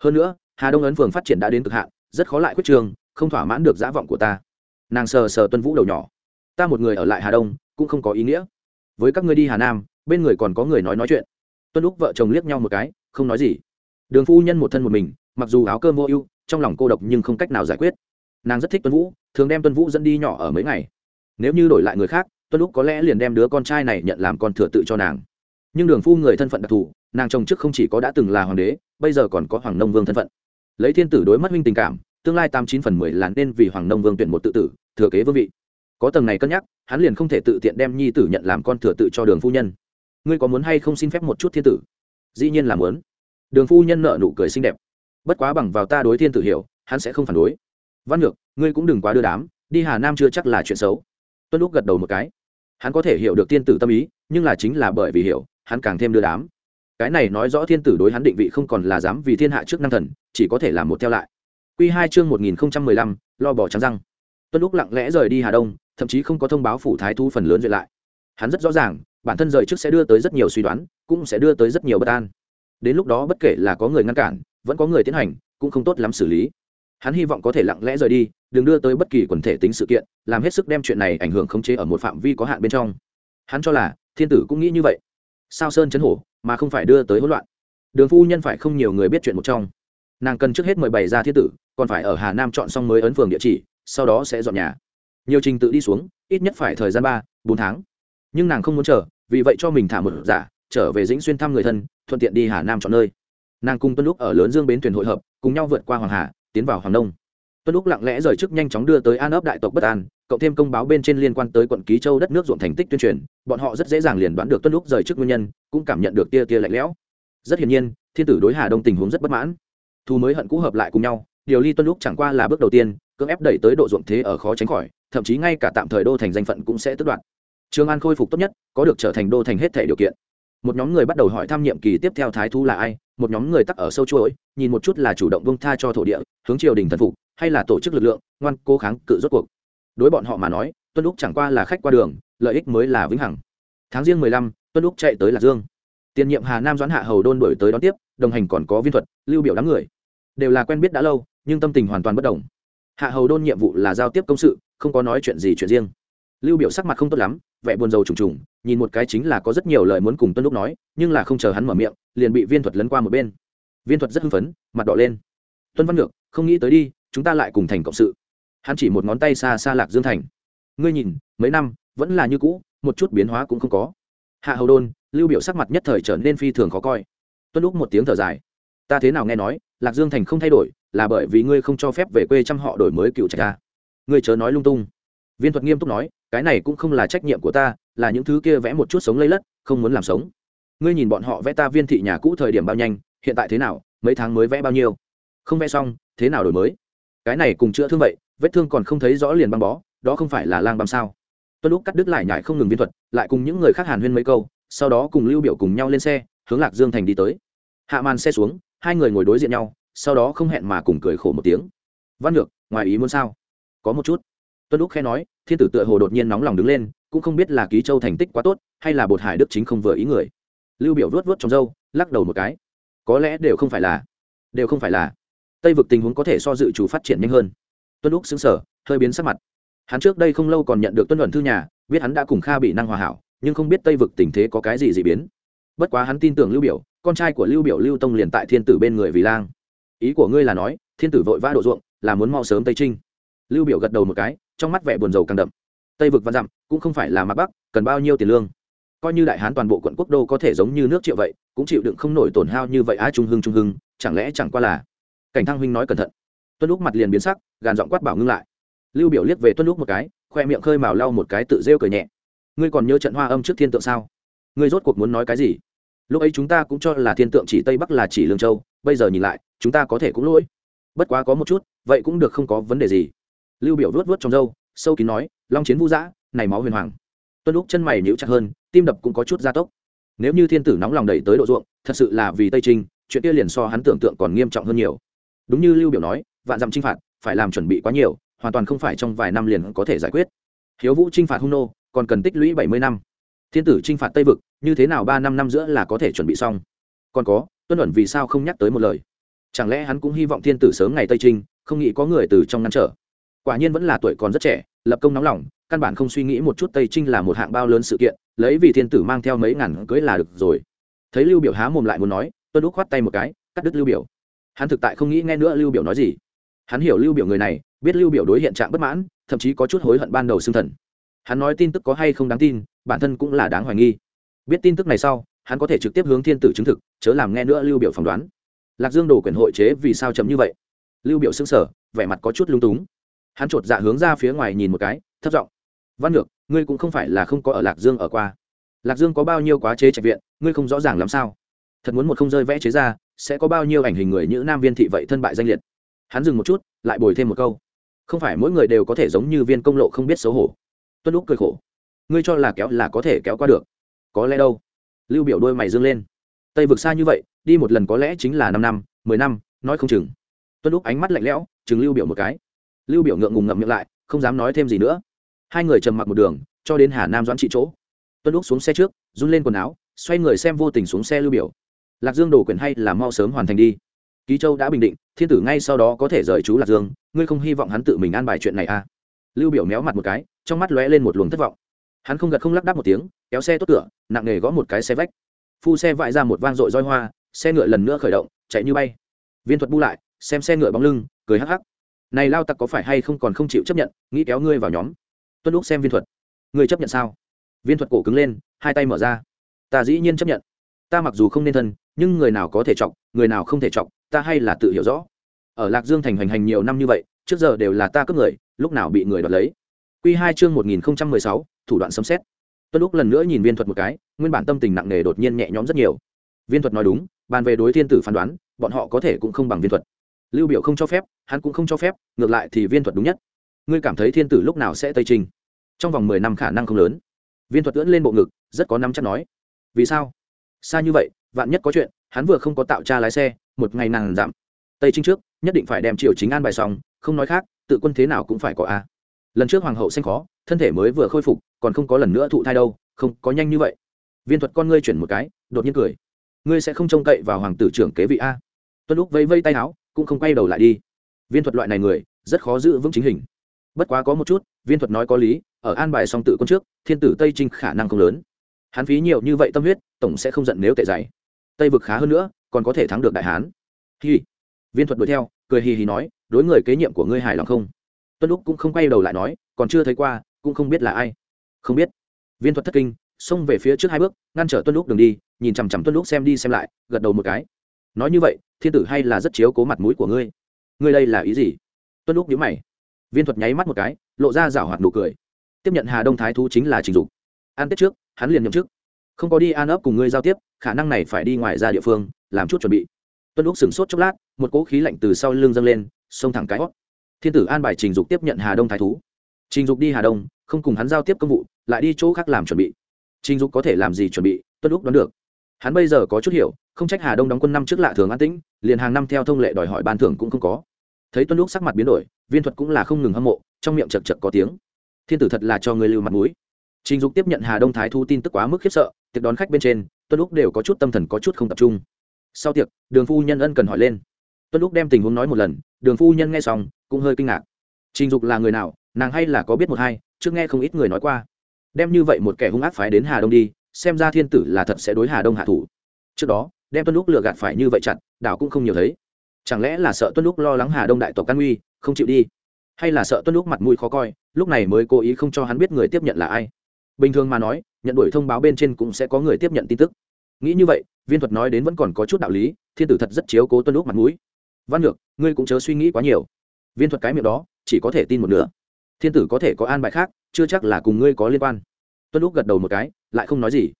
Hơn nữa, hà đông ấn phường phát triển đã đến cực hạn, rất khó lại quyết trường, không thỏa mãn được giả vọng của ta. Nàng sờ sờ tuân vũ đầu nhỏ. Ta một người ở lại hà đông, cũng không có ý nghĩa với các ngươi đi hà nam, bên người còn có người nói nói chuyện. Tuân lúc vợ chồng liếc nhau một cái, không nói gì. Đường phu nhân một thân một mình, mặc dù áo cơm vô ưu, trong lòng cô độc nhưng không cách nào giải quyết. Nàng rất thích tuân vũ, thường đem tuân vũ dẫn đi nhỏ ở mấy ngày. Nếu như đổi lại người khác, tuân lúc có lẽ liền đem đứa con trai này nhận làm con thừa tự cho nàng. Nhưng đường phu người thân phận đặc thù, nàng chồng trước không chỉ có đã từng là hoàng đế, bây giờ còn có hoàng nông vương thân phận. Lấy thiên tử đối mất minh tình cảm, tương lai tám chín phần mười là nên vì hoàng nông vương tuyển một tự tử, thừa kế vương vị có tầng này cân nhắc, hắn liền không thể tự tiện đem nhi tử nhận làm con thừa tự cho đường phu nhân. Ngươi có muốn hay không xin phép một chút thiên tử? Dĩ nhiên là muốn. Đường phu nhân nợ nụ cười xinh đẹp. Bất quá bằng vào ta đối thiên tử hiểu, hắn sẽ không phản đối. Văn ngược ngươi cũng đừng quá đưa đám, đi hà nam chưa chắc là chuyện xấu. Tuân lúc gật đầu một cái. Hắn có thể hiểu được thiên tử tâm ý, nhưng là chính là bởi vì hiểu, hắn càng thêm đưa đám. Cái này nói rõ thiên tử đối hắn định vị không còn là dám vì thiên hạ trước năng thần, chỉ có thể làm một theo lại. Q hai chương một nghìn lăm, lo bỏ trắng răng. Tuân lúc lặng lẽ rời đi hà đông thậm chí không có thông báo phủ thái thu phần lớn duyệt lại. Hắn rất rõ ràng, bản thân rời trước sẽ đưa tới rất nhiều suy đoán, cũng sẽ đưa tới rất nhiều bất an. Đến lúc đó bất kể là có người ngăn cản, vẫn có người tiến hành, cũng không tốt lắm xử lý. Hắn hy vọng có thể lặng lẽ rời đi, đừng đưa tới bất kỳ quần thể tính sự kiện, làm hết sức đem chuyện này ảnh hưởng khống chế ở một phạm vi có hạn bên trong. Hắn cho là, thiên tử cũng nghĩ như vậy. Sao sơn chấn hổ, mà không phải đưa tới hỗn loạn? Đường phu nhân phải không nhiều người biết chuyện một trong. Nàng cần trước hết mời bày ra thiên tử, còn phải ở hà nam chọn xong mới ấn phường địa chỉ, sau đó sẽ dọn nhà nhiều trình tự đi xuống, ít nhất phải thời gian ba, bốn tháng. Nhưng nàng không muốn chờ, vì vậy cho mình thả một giả trở về dĩnh xuyên thăm người thân, thuận tiện đi hà nam chọn nơi. Nàng cùng tuân lúc ở lớn dương bến thuyền hội hợp, cùng nhau vượt qua hoàng hà, tiến vào hoàng đông. tuân lúc lặng lẽ rời chức nhanh chóng đưa tới an ấp đại tộc bất an, cộng thêm công báo bên trên liên quan tới quận ký châu đất nước ruộng thành tích tuyên truyền, bọn họ rất dễ dàng liền đoán được tuân lúc rời chức nguyên nhân, cũng cảm nhận được tia tia lạnh lẽo. Rất hiển nhiên, thiên tử đối hà đông tình huống rất bất mãn. Thu mới hận cũ hợp lại cùng nhau, điều ly tuân lúc chẳng qua là bước đầu tiên, cưỡng ép đẩy tới độ ruộng thế ở khó tránh khỏi thậm chí ngay cả tạm thời đô thành danh phận cũng sẽ tước đoạt. Trường an khôi phục tốt nhất, có được trở thành đô thành hết thể điều kiện. Một nhóm người bắt đầu hỏi thăm nhiệm kỳ tiếp theo thái thu là ai, một nhóm người tắc ở sâu chuỗi, nhìn một chút là chủ động bông tha cho thổ địa, hướng triều đình thần phục, hay là tổ chức lực lượng, ngoan cố kháng cự rốt cuộc. Đối bọn họ mà nói, tuân lúc chẳng qua là khách qua đường, lợi ích mới là vĩnh hằng. Tháng riêng mười lăm, tuân lúc chạy tới lạc dương. Tiền nhiệm hà nam doãn hạ hầu đôn đổi tới đón tiếp, đồng hành còn có viên thuật, lưu biểu đám người. Đều là quen biết đã lâu, nhưng tâm tình hoàn toàn bất đồng. Hạ hầu đôn nhiệm vụ là giao tiếp công sự không có nói chuyện gì chuyện riêng. Lưu biểu sắc mặt không tốt lắm, vẻ buồn rầu trùng trùng, nhìn một cái chính là có rất nhiều lời muốn cùng tuân lúc nói, nhưng là không chờ hắn mở miệng, liền bị viên thuật lấn qua một bên. Viên thuật rất hưng phấn, mặt đỏ lên. Tuân văn ngược, không nghĩ tới đi, chúng ta lại cùng thành cộng sự. Hắn chỉ một ngón tay xa xa lạc dương thành. Ngươi nhìn, mấy năm, vẫn là như cũ, một chút biến hóa cũng không có. Hạ hầu đôn, lưu biểu sắc mặt nhất thời trở nên phi thường khó coi. Tuân lúc một tiếng thở dài. Ta thế nào nghe nói, lạc dương thành không thay đổi, là bởi vì ngươi không cho phép về quê chăm họ đổi mới cựu trạch ta ngươi chớ nói lung tung. Viên thuật nghiêm túc nói, cái này cũng không là trách nhiệm của ta, là những thứ kia vẽ một chút sống lấy lất, không muốn làm sống. Ngươi nhìn bọn họ vẽ ta viên thị nhà cũ thời điểm bao nhanh, hiện tại thế nào, mấy tháng mới vẽ bao nhiêu? Không vẽ xong, thế nào đổi mới? Cái này cùng chữa thương vậy, vết thương còn không thấy rõ liền băng bó, đó không phải là lang băm sao? Tuân lúc cắt đứt lại nhải không ngừng viên thuật, lại cùng những người khác hàn huyên mấy câu, sau đó cùng lưu biểu cùng nhau lên xe, hướng lạc dương thành đi tới. Hạ màn xe xuống, hai người ngồi đối diện nhau, sau đó không hẹn mà cùng cười khổ một tiếng. Văn ngược ngoài ý muốn sao? Có một chút. Tuân lúc khe nói, thiên tử tựa hồ đột nhiên nóng lòng đứng lên, cũng không biết là ký châu thành tích quá tốt, hay là bột hải đức chính không vừa ý người. Lưu biểu vuốt vuốt trong râu, lắc đầu một cái. Có lẽ đều không phải là, đều không phải là. Tây vực tình huống có thể so dự chủ phát triển nhanh hơn. Tuân lúc xứng sở hơi biến sắc mặt. Hắn trước đây không lâu còn nhận được tuân luận thư nhà, biết hắn đã cùng kha bị năng hòa hảo, nhưng không biết tây vực tình thế có cái gì dị biến. Bất quá hắn tin tưởng lưu biểu, con trai của lưu biểu lưu tông liền tại thiên tử bên người vì lang. Ý của ngươi là nói, thiên tử vội vã độ ruộng, là muốn mau sớm tây trinh lưu biểu gật đầu một cái, trong mắt vẻ buồn rầu càng đậm. Tây vực văn dặm, cũng không phải là mặt bắc, cần bao nhiêu tiền lương? Coi như đại hán toàn bộ quận quốc đô có thể giống như nước triệu vậy, cũng chịu đựng không nổi tổn hao như vậy á trung hưng trung hưng, chẳng lẽ chẳng qua là cảnh thăng huynh nói cẩn thận. Tuân lúc mặt liền biến sắc, gàn giọng quát bảo ngưng lại. Lưu biểu liếc về tuân lúc một cái, khoe miệng khơi mào lau một cái tự rêu cười nhẹ. Ngươi còn nhớ trận hoa âm trước thiên tượng sao? Ngươi rốt cuộc muốn nói cái gì? Lúc ấy chúng ta cũng cho là thiên tượng chỉ tây bắc là chỉ lương châu, bây giờ nhìn lại, chúng ta có thể cũng lỗi. Bất quá có một chút, vậy cũng được không có vấn đề gì lưu biểu vuốt vuốt trong râu, sâu kín nói, long chiến vũ dã, này máu huyền hoàng. Tuân lúc chân mày nhíu chặt hơn, tim đập cũng có chút gia tốc. Nếu như thiên tử nóng lòng đẩy tới độ ruộng, thật sự là vì tây trinh, chuyện kia liền so hắn tưởng tượng còn nghiêm trọng hơn nhiều. Đúng như lưu biểu nói, vạn dặm chinh phạt, phải làm chuẩn bị quá nhiều, hoàn toàn không phải trong vài năm liền có thể giải quyết. Hiếu vũ chinh phạt hung nô, còn cần tích lũy bảy mươi năm. Thiên tử chinh phạt tây vực, như thế nào ba năm năm giữa là có thể chuẩn bị xong? Còn có, tuân luận vì sao không nhắc tới một lời? Chẳng lẽ hắn cũng hy vọng thiên tử sớm ngày tây trinh, không nghĩ có người từ trong ngăn trở? Quả nhiên vẫn là tuổi còn rất trẻ, lập công nóng lòng, căn bản không suy nghĩ một chút tây trinh là một hạng bao lớn sự kiện, lấy vì thiên tử mang theo mấy ngàn cưới là được rồi. Thấy lưu biểu há mồm lại muốn nói, tuân úc khoát tay một cái, cắt đứt lưu biểu. Hắn thực tại không nghĩ nghe nữa lưu biểu nói gì. Hắn hiểu lưu biểu người này, biết lưu biểu đối hiện trạng bất mãn, thậm chí có chút hối hận ban đầu xương thần. Hắn nói tin tức có hay không đáng tin, bản thân cũng là đáng hoài nghi. Biết tin tức này sau, hắn có thể trực tiếp hướng thiên tử chứng thực, chớ làm nghe nữa lưu biểu phỏng đoán. Lạc dương đồ quyền hội chế vì sao chậm như vậy? Lưu biểu xưng sở vẻ mặt có chút lung túng hắn chột dạ hướng ra phía ngoài nhìn một cái, thấp giọng, văn ngược ngươi cũng không phải là không có ở lạc dương ở qua. Lạc dương có bao nhiêu quá chế trạch viện, ngươi không rõ ràng làm sao? Thật muốn một không rơi vẽ chế ra, sẽ có bao nhiêu ảnh hình người như nam viên thị vậy thân bại danh liệt? Hắn dừng một chút, lại bồi thêm một câu, không phải mỗi người đều có thể giống như viên công lộ không biết xấu hổ. Tuân lúc cười khổ, ngươi cho là kéo là có thể kéo qua được. Có lẽ đâu? Lưu biểu đôi mày dương lên, tây vực xa như vậy, đi một lần có lẽ chính là năm năm, mười năm, nói không chừng. Tuân lúc ánh mắt lạnh lẽo, chừng lưu biểu một cái lưu biểu ngượng ngùng ngậm miệng lại, không dám nói thêm gì nữa. Hai người trầm mặc một đường, cho đến hà nam doãn trị chỗ. Tuân lúc xuống xe trước, run lên quần áo, xoay người xem vô tình xuống xe lưu biểu. Lạc dương đổ quyền hay là mau sớm hoàn thành đi. Ký châu đã bình định, thiên tử ngay sau đó có thể rời chú lạc dương, ngươi không hy vọng hắn tự mình an bài chuyện này à? Lưu biểu méo mặt một cái, trong mắt lóe lên một luồng thất vọng. Hắn không gật không lắc đáp một tiếng, kéo xe tốt cửa, nặng nề gõ một cái xe vách. Phu xe vại ra một vang dội roi hoa, xe ngựa lần nữa khởi động, chạy như bay. Viên thuật bu lại, xem xe ngựa bóng lưng, cười hắc hắc này lao tặc có phải hay không còn không chịu chấp nhận, nghĩ kéo ngươi vào nhóm. Tuân lúc xem viên thuật. Ngươi chấp nhận sao? Viên thuật cổ cứng lên, hai tay mở ra. Ta dĩ nhiên chấp nhận. Ta mặc dù không nên thân, nhưng người nào có thể trọng người nào không thể trọng ta hay là tự hiểu rõ. Ở lạc dương thành hoành hành nhiều năm như vậy, trước giờ đều là ta cướp người, lúc nào bị người đoạt lấy. Q hai chương một nghìn sáu, thủ đoạn sấm xét tuân lúc lần nữa nhìn viên thuật một cái, nguyên bản tâm tình nặng nề đột nhiên nhẹ nhõm rất nhiều. Viên thuật nói đúng, bàn về đối thiên tử phán đoán, bọn họ có thể cũng không bằng viên thuật lưu biểu không cho phép, hắn cũng không cho phép, ngược lại thì viên thuật đúng nhất. Ngươi cảm thấy thiên tử lúc nào sẽ tây trình? Trong vòng mười năm khả năng không lớn. Viên thuật ưỡn lên bộ ngực, rất có năm chắc nói. Vì sao? Xa như vậy, vạn nhất có chuyện, hắn vừa không có tạo tra lái xe, một ngày nàng giảm. Tây trinh trước, nhất định phải đem triều chính an bài xong, không nói khác, tự quân thế nào cũng phải có a. Lần trước hoàng hậu xanh khó, thân thể mới vừa khôi phục, còn không có lần nữa thụ thai đâu, không, có nhanh như vậy. Viên thuật con ngươi chuyển một cái, đột nhiên cười. Ngươi sẽ không trông cậy vào hoàng tử trưởng kế vị a. Tuân lúc vây vây tay áo cũng không quay đầu lại đi. Viên thuật loại này người, rất khó giữ vững chính hình. Bất quá có một chút, viên thuật nói có lý, ở an bài song tự quân trước, thiên tử tây trinh khả năng không lớn. Hắn phí nhiều như vậy tâm huyết, tổng sẽ không giận nếu tệ dày. Tây vực khá hơn nữa, còn có thể thắng được đại hán. Hi. Viên thuật đuổi theo, cười hì hì nói, đối người kế nhiệm của ngươi hài lòng không? Tuân lúc cũng không quay đầu lại nói, còn chưa thấy qua, cũng không biết là ai. Không biết. Viên thuật thất kinh, xông về phía trước hai bước, ngăn trở tuân lúc đường đi, nhìn chằm chằm tuân lúc xem đi xem lại, gật đầu một cái nói như vậy, thiên tử hay là rất chiếu cố mặt mũi của ngươi? Ngươi đây là ý gì? Tuân lúc nhíu mày. Viên thuật nháy mắt một cái, lộ ra rảo hoạt nụ cười. Tiếp nhận hà đông thái thú chính là trình dục. An tết trước, hắn liền nhậm chức. Không có đi an ấp cùng ngươi giao tiếp, khả năng này phải đi ngoài ra địa phương, làm chút chuẩn bị. Tuân lúc sửng sốt chốc lát, một cỗ khí lạnh từ sau lưng dâng lên, xông thẳng cái hót. Thiên tử an bài trình dục tiếp nhận hà đông thái thú. Trình dục đi hà đông, không cùng hắn giao tiếp công vụ, lại đi chỗ khác làm chuẩn bị. Trình dục có thể làm gì chuẩn bị, tuân lúc đoán được hắn bây giờ có chút hiểu, không trách hà đông đóng quân năm trước lạ thường an tĩnh, liền hàng năm theo thông lệ đòi hỏi ban thưởng cũng không có. Thấy tuân lúc sắc mặt biến đổi, viên thuật cũng là không ngừng hâm mộ, trong miệng chật chật có tiếng. Thiên tử thật là cho người lưu mặt mũi. Trình dục tiếp nhận hà đông thái thu tin tức quá mức khiếp sợ, tiệc đón khách bên trên, tuân lúc đều có chút tâm thần có chút không tập trung. Sau tiệc, đường phu nhân ân cần hỏi lên. Tuân lúc đem tình huống nói một lần, đường phu nhân nghe xong, cũng hơi kinh ngạc. Trình dục là người nào, nàng hay là có biết một hai, trước nghe không ít người nói qua. Đem như vậy một kẻ hung ác phái đến hà đông đi xem ra thiên tử là thật sẽ đối hà đông hạ thủ. Trước đó, đem tuân lúc lừa gạt phải như vậy chặt, đảo cũng không nhiều thấy. Chẳng lẽ là sợ tuân lúc lo lắng hà đông đại tộc căn uy, không chịu đi? Hay là sợ tuân lúc mặt mũi khó coi, lúc này mới cố ý không cho hắn biết người tiếp nhận là ai? Bình thường mà nói, nhận đuổi thông báo bên trên cũng sẽ có người tiếp nhận tin tức. Nghĩ như vậy, viên thuật nói đến vẫn còn có chút đạo lý, thiên tử thật rất chiếu cố tuân lúc mặt mũi. Văn ngược ngươi cũng chớ suy nghĩ quá nhiều. Viên thuật cái miệng đó, chỉ có thể tin một nửa. Thiên tử có thể có an bài khác, chưa chắc là cùng ngươi có liên quan. Tuân lúc gật đầu một cái lại không nói gì.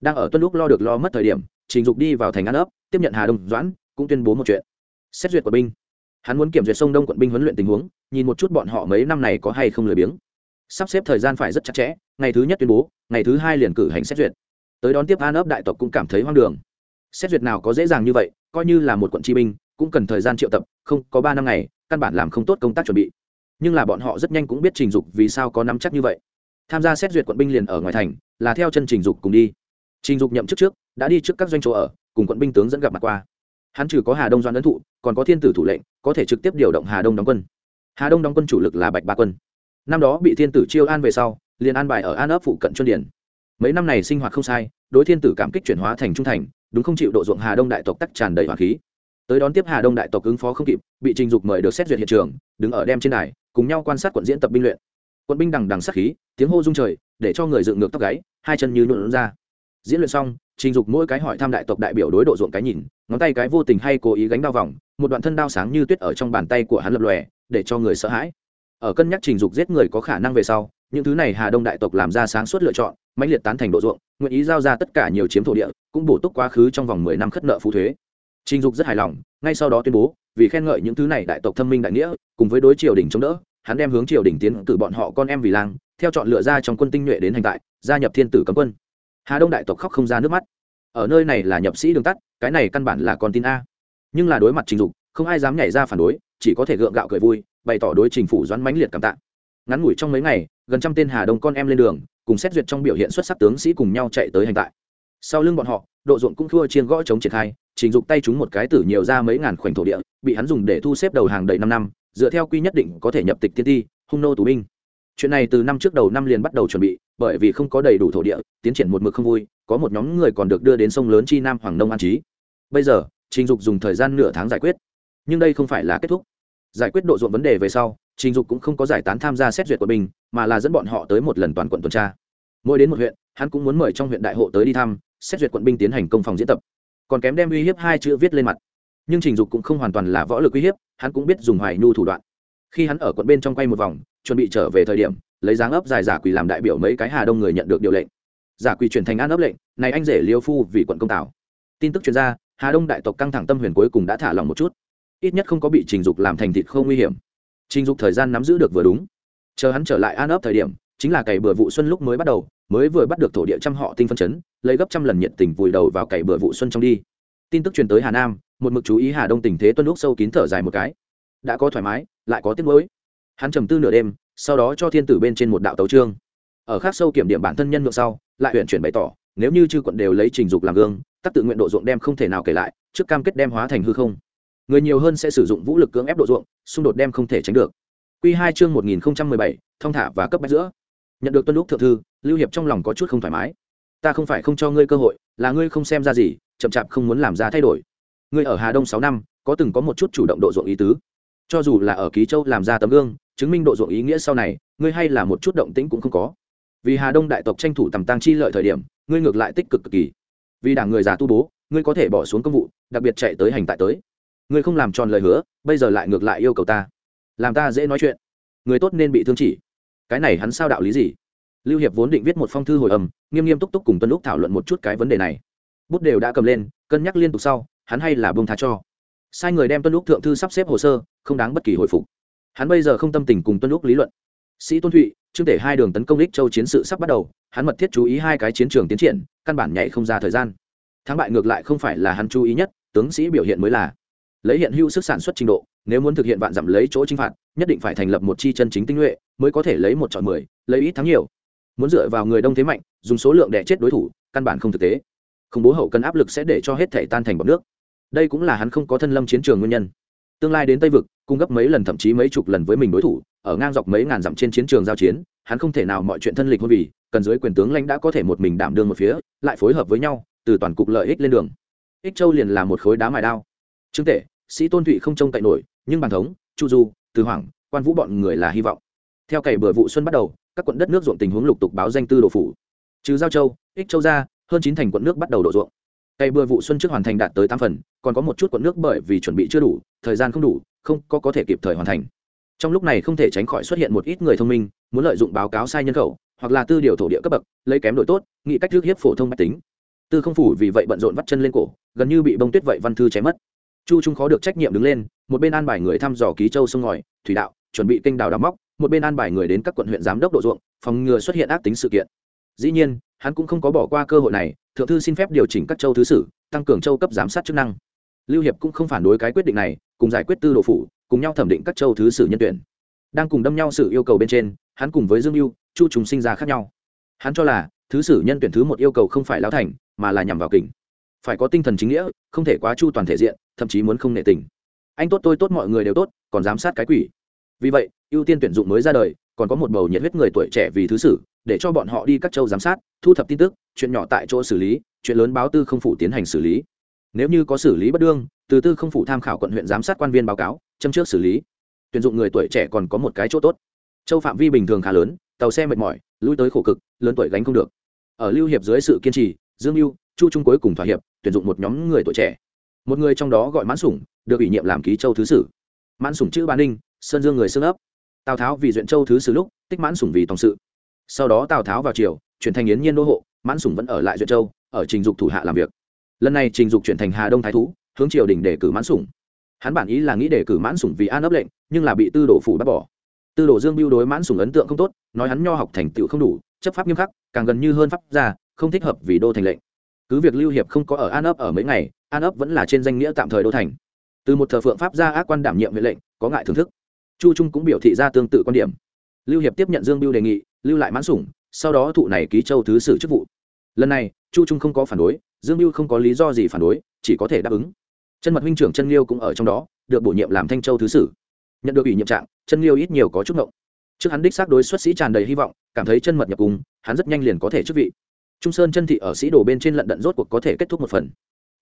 Đang ở tuân lúc lo được lo mất thời điểm, trình dục đi vào thành an ấp, tiếp nhận hà đông doãn, cũng tuyên bố một chuyện. Xét duyệt của binh. Hắn muốn kiểm duyệt sông đông quận binh huấn luyện tình huống, nhìn một chút bọn họ mấy năm này có hay không lười biếng. Sắp xếp thời gian phải rất chặt chẽ, ngày thứ nhất tuyên bố, ngày thứ hai liền cử hành xét duyệt. Tới đón tiếp an ấp đại tộc cũng cảm thấy hoang đường. Xét duyệt nào có dễ dàng như vậy, coi như là một quận chi binh, cũng cần thời gian triệu tập, không, có ba năm ngày, căn bản làm không tốt công tác chuẩn bị. Nhưng là bọn họ rất nhanh cũng biết trình dục vì sao có nắm chắc như vậy tham gia xét duyệt quận binh liền ở ngoài thành, là theo chân trình dục cùng đi. Trình dục nhậm chức trước, đã đi trước các doanh chỗ ở, cùng quận binh tướng dẫn gặp mặt qua. Hắn trừ có hà đông doan ấn thụ, còn có thiên tử thủ lệnh, có thể trực tiếp điều động hà đông đóng quân. Hà đông đóng quân chủ lực là bạch ba quân. Năm đó bị thiên tử chiêu an về sau, liền an bài ở an ấp phụ cận chuân điển mấy năm này sinh hoạt không sai, đối thiên tử cảm kích chuyển hóa thành trung thành, đúng không chịu độ ruộng hà đông đại tộc tắc tràn đầy hỏa khí. Tới đón tiếp hà đông đại tộc ứng phó không kịp, bị trình dục mời được xét duyệt hiện trường, đứng ở đem trên đài, cùng nhau quan sát quận diễn tập binh luyện. Quân binh đằng đằng sát khí, tiếng hô rung trời, để cho người dựng ngược tóc gáy, hai chân như nhuộn ra. Diễn luyện xong, trình dục mỗi cái hỏi thăm đại tộc đại biểu đối độ ruộng cái nhìn, ngón tay cái vô tình hay cố ý gánh đao vòng, một đoạn thân đao sáng như tuyết ở trong bàn tay của hắn lập lòe, để cho người sợ hãi. Ở cân nhắc trình dục giết người có khả năng về sau, những thứ này hà đông đại tộc làm ra sáng suốt lựa chọn, mãnh liệt tán thành độ ruộng, nguyện ý giao ra tất cả nhiều chiếm thổ địa, cũng bổ túc quá khứ trong vòng mười năm khất nợ phú thuế. Trình dục rất hài lòng, ngay sau đó tuyên bố, vì khen ngợi những thứ này đại tộc thâm minh đại nghĩa, cùng với đối triều đình chống đỡ hắn đem hướng triều đình tiến cử bọn họ con em vì lang, theo chọn lựa ra trong quân tinh nhuệ đến hành tại, gia nhập thiên tử cấm quân. Hà đông đại tộc khóc không ra nước mắt. Ở nơi này là nhập sĩ đường tắt, cái này căn bản là con tin a. Nhưng là đối mặt trình dục, không ai dám nhảy ra phản đối, chỉ có thể gượng gạo cười vui, bày tỏ đối trình phủ doãn mãnh liệt cảm tạ. Ngắn ngủi trong mấy ngày, gần trăm tên hà đông con em lên đường, cùng xét duyệt trong biểu hiện xuất sắc tướng sĩ cùng nhau chạy tới hành tại. Sau lưng bọn họ, độ ruộng cũng thua chiên gõ chống triển khai, trình dục tay chúng một cái tử nhiều ra mấy ngàn khoảnh thổ địa, bị hắn dùng để thu xếp đầu hàng đầy năm năm dựa theo quy nhất định có thể nhập tịch tiên ti, hung nô tù binh. Chuyện này từ năm trước đầu năm liền bắt đầu chuẩn bị, bởi vì không có đầy đủ thổ địa, tiến triển một mực không vui, có một nhóm người còn được đưa đến sông lớn chi nam hoàng nông an trí. Bây giờ, trình dục dùng thời gian nửa tháng giải quyết. Nhưng đây không phải là kết thúc. Giải quyết độ ruộng vấn đề về sau, trình dục cũng không có giải tán tham gia xét duyệt của mình, mà là dẫn bọn họ tới một lần toàn quận tuần tra. Mỗi đến một huyện, hắn cũng muốn mời trong huyện đại hộ tới đi thăm, xét duyệt quận binh tiến hành công phòng diễn tập. Còn kém đem uy hiếp hai chữ viết lên mặt. Nhưng trình dục cũng không hoàn toàn là võ lực uy hiếp hắn cũng biết dùng hoài nhu thủ đoạn. Khi hắn ở quận bên trong quay một vòng, chuẩn bị trở về thời điểm, lấy dáng ấp dài giả quỳ làm đại biểu mấy cái hà đông người nhận được điều lệnh. Giả quỳ chuyển thành an ấp lệnh, này anh rể liêu phu vì quận công tảo tin tức chuyên gia hà đông đại tộc căng thẳng tâm huyền cuối cùng đã thả lòng một chút. Ít nhất không có bị trình dục làm thành thịt không nguy hiểm. Trình dục thời gian nắm giữ được vừa đúng. Chờ hắn trở lại an ấp thời điểm, chính là cày bừa vụ xuân lúc mới bắt đầu, mới vừa bắt được thổ địa trăm họ tinh phân chấn, lấy gấp trăm lần nhiệt tình vùi đầu vào cày bừa vụ xuân trong đi. Tin tức truyền tới hà nam một mực chú ý hà đông tình thế tuân lúc sâu kín thở dài một cái. Đã có thoải mái, lại có tiếc mới hắn trầm tư nửa đêm, sau đó cho thiên tử bên trên một đạo tấu trương ở khác sâu kiểm điểm bản thân nhân ngược sau, lại huyện chuyển bày tỏ, nếu như chư quận đều lấy trình dục làm gương, tắc tự nguyện độ ruộng đem không thể nào kể lại, trước cam kết đem hóa thành hư không. Người nhiều hơn sẽ sử dụng vũ lực cưỡng ép độ ruộng, xung đột đem không thể tránh được. Q hai chương một nghìn bảy thông thả và cấp bách giữa. Nhận được tuân lúc thượng thư, lưu hiệp trong lòng có chút không thoải mái. Ta không phải không cho ngươi cơ hội, là ngươi không xem ra gì, chậm chạp không muốn làm ra thay đổi ngươi ở hà đông sáu năm, có từng có một chút chủ động độ ruộng ý tứ. Cho dù là ở ký châu làm ra tấm gương, chứng minh độ ruộng ý nghĩa sau này, ngươi hay là một chút động tĩnh cũng không có. Vì hà đông đại tộc tranh thủ tầm tăng chi lợi thời điểm, ngươi ngược lại tích cực cực kỳ. Vì đảng người già tu bố, ngươi có thể bỏ xuống công vụ, đặc biệt chạy tới hành tại tới. Ngươi không làm tròn lời hứa, bây giờ lại ngược lại yêu cầu ta. Làm ta dễ nói chuyện. Người tốt nên bị thương chỉ. Cái này hắn sao đạo lý gì? Lưu hiệp vốn định viết một phong thư hồi âm, nghiêm nghiêm túc túc cùng tuân lúc thảo luận một chút cái vấn đề này. Bút đều đã cầm lên, cân nhắc liên tục sau hắn hay là bông tha cho. Sai người đem tuân lúc thượng thư sắp xếp hồ sơ, không đáng bất kỳ hồi phục. Hắn bây giờ không tâm tình cùng tuân lúc lý luận. Sĩ tôn thụy trương tể hai đường tấn công đích châu chiến sự sắp bắt đầu, hắn mật thiết chú ý hai cái chiến trường tiến triển, căn bản nhảy không ra thời gian. Thắng bại ngược lại không phải là hắn chú ý nhất, tướng sĩ biểu hiện mới là. Lấy hiện hữu sức sản xuất trình độ, nếu muốn thực hiện vạn dặm lấy chỗ chinh phạt, nhất định phải thành lập một chi chân chính tinh nhuệ, mới có thể lấy một chọn mười, lấy ít thắng nhiều. Muốn dựa vào người đông thế mạnh, dùng số lượng đẻ chết đối thủ, căn bản không thực tế. Khủng bố hậu cần áp lực sẽ để cho hết thể tan thành bọc nước đây cũng là hắn không có thân lâm chiến trường nguyên nhân. Tương lai đến tây vực, cung cấp mấy lần thậm chí mấy chục lần với mình đối thủ, ở ngang dọc mấy ngàn dặm trên chiến trường giao chiến, hắn không thể nào mọi chuyện thân lịch hôn vì, cần dưới quyền tướng lãnh đã có thể một mình đảm đương một phía, lại phối hợp với nhau, từ toàn cục lợi ích lên đường. Ích châu liền là một khối đá mài đao. Trương tể, sĩ tôn thụy không trông cậy nổi, nhưng bàn thống, chu du, từ hoàng quan vũ bọn người là hy vọng. Theo cày bừa vụ xuân bắt đầu, các quận đất nước ruộng tình huống lục tục báo danh tư đồ phủ. Trừ giao châu, ích châu ra, hơn chín thành quận nước bắt đầu đổ ruộng cây bừa vụ xuân trước hoàn thành đạt tới tám phần, còn có một chút quận nước bởi vì chuẩn bị chưa đủ, thời gian không đủ, không có có thể kịp thời hoàn thành. Trong lúc này không thể tránh khỏi xuất hiện một ít người thông minh, muốn lợi dụng báo cáo sai nhân khẩu, hoặc là tư điều thổ địa cấp bậc, lấy kém đội tốt, nghĩ cách trước hiếp phổ thông máy tính. Tư không phủ vì vậy bận rộn vắt chân lên cổ, gần như bị bông tuyết vậy văn thư cháy mất. Chu trung khó được trách nhiệm đứng lên, một bên an bài người thăm dò ký châu sông ngòi, thủy đạo, chuẩn bị kênh đào đào móc, một bên an bài người đến các quận huyện giám đốc độ ruộng, phòng ngừa xuất hiện ác tính sự kiện. Dĩ nhiên hắn cũng không có bỏ qua cơ hội này, thượng thư xin phép điều chỉnh các châu thứ sử, tăng cường châu cấp giám sát chức năng. Lưu hiệp cũng không phản đối cái quyết định này, cùng giải quyết tư đồ phủ, cùng nhau thẩm định các châu thứ sử nhân tuyển. Đang cùng đâm nhau sự yêu cầu bên trên, hắn cùng với dương mưu chu trùng sinh ra khác nhau. Hắn cho là, thứ sử nhân tuyển thứ một yêu cầu không phải lao thành, mà là nhằm vào kình. Phải có tinh thần chính nghĩa, không thể quá chu toàn thể diện, thậm chí muốn không nệ tình. Anh tốt tôi tốt mọi người đều tốt, còn giám sát cái quỷ. Vì vậy, ưu tiên tuyển dụng mới ra đời còn có một bầu nhiệt huyết người tuổi trẻ vì thứ sử, để cho bọn họ đi các châu giám sát, thu thập tin tức, chuyện nhỏ tại chỗ xử lý, chuyện lớn báo tư không phủ tiến hành xử lý. Nếu như có xử lý bất đương, từ tư không phủ tham khảo quận huyện giám sát quan viên báo cáo, châm trước xử lý. Tuyển dụng người tuổi trẻ còn có một cái chỗ tốt. Châu phạm vi bình thường khá lớn, tàu xe mệt mỏi, lui tới khổ cực, lớn tuổi gánh không được. Ở lưu hiệp dưới sự kiên trì, dương mưu, chu trung cuối cùng thỏa hiệp, tuyển dụng một nhóm người tuổi trẻ. Một người trong đó gọi mãn sủng, được ủy nhiệm làm ký châu thứ sử. Mãn sủng chữ ba ninh, sơn dương người xương ấp tào tháo vì duyện châu thứ sử lúc, tích mãn sủng vì tòng sự. Sau đó tào tháo vào triều, chuyển thành yến nhiên đô hộ, mãn sủng vẫn ở lại duyện châu, ở trình dục thủ hạ làm việc. Lần này trình dục chuyển thành hà đông thái thú, hướng triều đình để cử mãn sủng. Hắn bản ý là nghĩ để cử mãn sủng vì an ấp lệnh, nhưng là bị tư đồ phủ bắt bỏ. Tư đồ dương biêu đối mãn sủng ấn tượng không tốt, nói hắn nho học thành tựu không đủ, chấp pháp nghiêm khắc, càng gần như hơn pháp gia, không thích hợp vì đô thành lệnh. Cứ việc lưu hiệp không có ở an ấp ở mấy ngày, an ấp vẫn là trên danh nghĩa tạm thời đô thành. Từ một thờ phượng pháp gia ác quan đảm nhiệm mệnh lệnh, có ngại thưởng thức chu trung cũng biểu thị ra tương tự quan điểm. Lưu hiệp tiếp nhận dương biêu đề nghị, lưu lại mãn sủng, sau đó thụ này ký châu thứ sử chức vụ. Lần này, chu trung không có phản đối, dương biêu không có lý do gì phản đối, chỉ có thể đáp ứng. Chân mật huynh trưởng chân liêu cũng ở trong đó, được bổ nhiệm làm thanh châu thứ sử. Nhận được ủy nhiệm trạng, chân liêu ít nhiều có chút ngộng. Trước hắn đích xác đối xuất sĩ tràn đầy hy vọng, cảm thấy chân mật nhập cùng hắn rất nhanh liền có thể chức vị. Trung sơn chân thị ở sĩ đồ bên trên lận đận rốt cuộc có thể kết thúc một phần.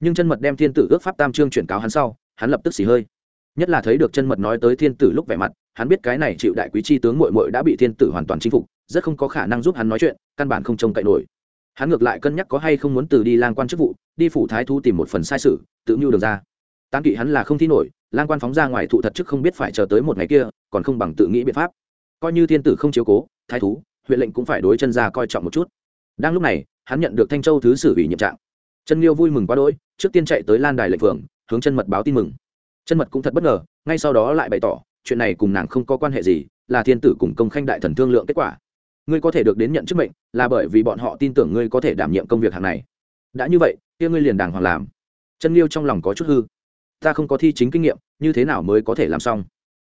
Nhưng chân mật đem thiên tử ước pháp tam trương chuyển cáo hắn sau, hắn lập tức xì hơi nhất là thấy được chân mật nói tới thiên tử lúc vẻ mặt, hắn biết cái này chịu đại quý chi tướng mội mội đã bị thiên tử hoàn toàn chinh phục, rất không có khả năng giúp hắn nói chuyện, căn bản không trông cậy nổi. Hắn ngược lại cân nhắc có hay không muốn từ đi lang quan chức vụ, đi phủ thái thu tìm một phần sai sự, tự mưu được ra. Tán kỵ hắn là không thi nổi, lang quan phóng ra ngoài thụ thật chức không biết phải chờ tới một ngày kia, còn không bằng tự nghĩ biện pháp. Coi như thiên tử không chiếu cố, thái thú, huyện lệnh cũng phải đối chân ra coi trọng một chút. Đang lúc này, hắn nhận được thanh châu thứ sử ủy nhiệm trạng. Chân liêu vui mừng quá đỗi, trước tiên chạy tới lan đài lệnh phường, hướng chân mật báo tin mừng chân mật cũng thật bất ngờ, ngay sau đó lại bày tỏ, chuyện này cùng nàng không có quan hệ gì, là thiên tử cùng công khanh đại thần thương lượng kết quả. Ngươi có thể được đến nhận chức mệnh, là bởi vì bọn họ tin tưởng ngươi có thể đảm nhiệm công việc hàng này. Đã như vậy, kia ngươi liền đàng hoàng làm. Chân liêu trong lòng có chút hư. Ta không có thi chính kinh nghiệm, như thế nào mới có thể làm xong?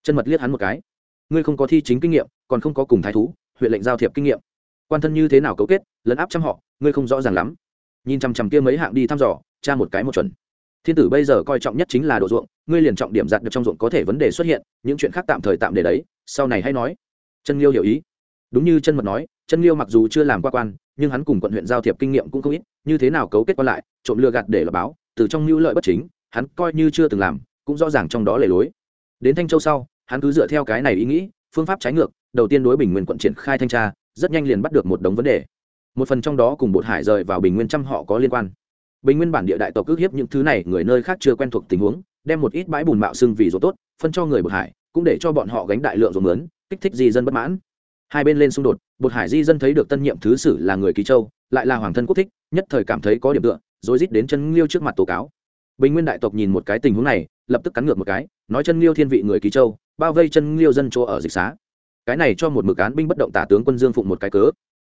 Chân mật liếc hắn một cái. Ngươi không có thi chính kinh nghiệm, còn không có cùng thái thú, huyện lệnh giao thiệp kinh nghiệm. Quan thân như thế nào cấu kết, lấn áp trăm họ, ngươi không rõ ràng lắm. Nhìn chằm chằm kia mấy hạng đi thăm dò, tra một cái một chuẩn thiên tử bây giờ coi trọng nhất chính là độ ruộng, ngươi liền trọng điểm giặt được trong ruộng có thể vấn đề xuất hiện, những chuyện khác tạm thời tạm để đấy, sau này hay nói. Chân liêu hiểu ý. Đúng như chân mật nói, chân liêu mặc dù chưa làm qua quan, nhưng hắn cùng quận huyện giao thiệp kinh nghiệm cũng không ít, như thế nào cấu kết qua lại, trộm lừa gạt để là báo, từ trong mưu lợi bất chính, hắn coi như chưa từng làm, cũng rõ ràng trong đó lề lối. Đến thanh châu sau, hắn cứ dựa theo cái này ý nghĩ, phương pháp trái ngược, đầu tiên đối bình nguyên quận triển khai thanh tra, rất nhanh liền bắt được một đống vấn đề. Một phần trong đó cùng bột hải rời vào bình nguyên trăm họ có liên quan bình nguyên bản địa đại tộc ước hiếp những thứ này, người nơi khác chưa quen thuộc tình huống, đem một ít bãi bùn mạo xưng vì ruột tốt, phân cho người bột hải, cũng để cho bọn họ gánh đại lượng ruộng mướn kích thích di dân bất mãn. Hai bên lên xung đột, bột hải di dân thấy được tân nhiệm thứ sử là người ký châu, lại là hoàng thân quốc thích, nhất thời cảm thấy có điểm tựa rồi rít đến chân liêu trước mặt tố cáo. Bình nguyên đại tộc nhìn một cái tình huống này, lập tức cắn ngược một cái, nói chân liêu thiên vị người ký châu, bao vây chân liêu dân chỗ ở dịch xá. Cái này cho một mực án binh bất động tả tướng quân dương phụng một cái cớ.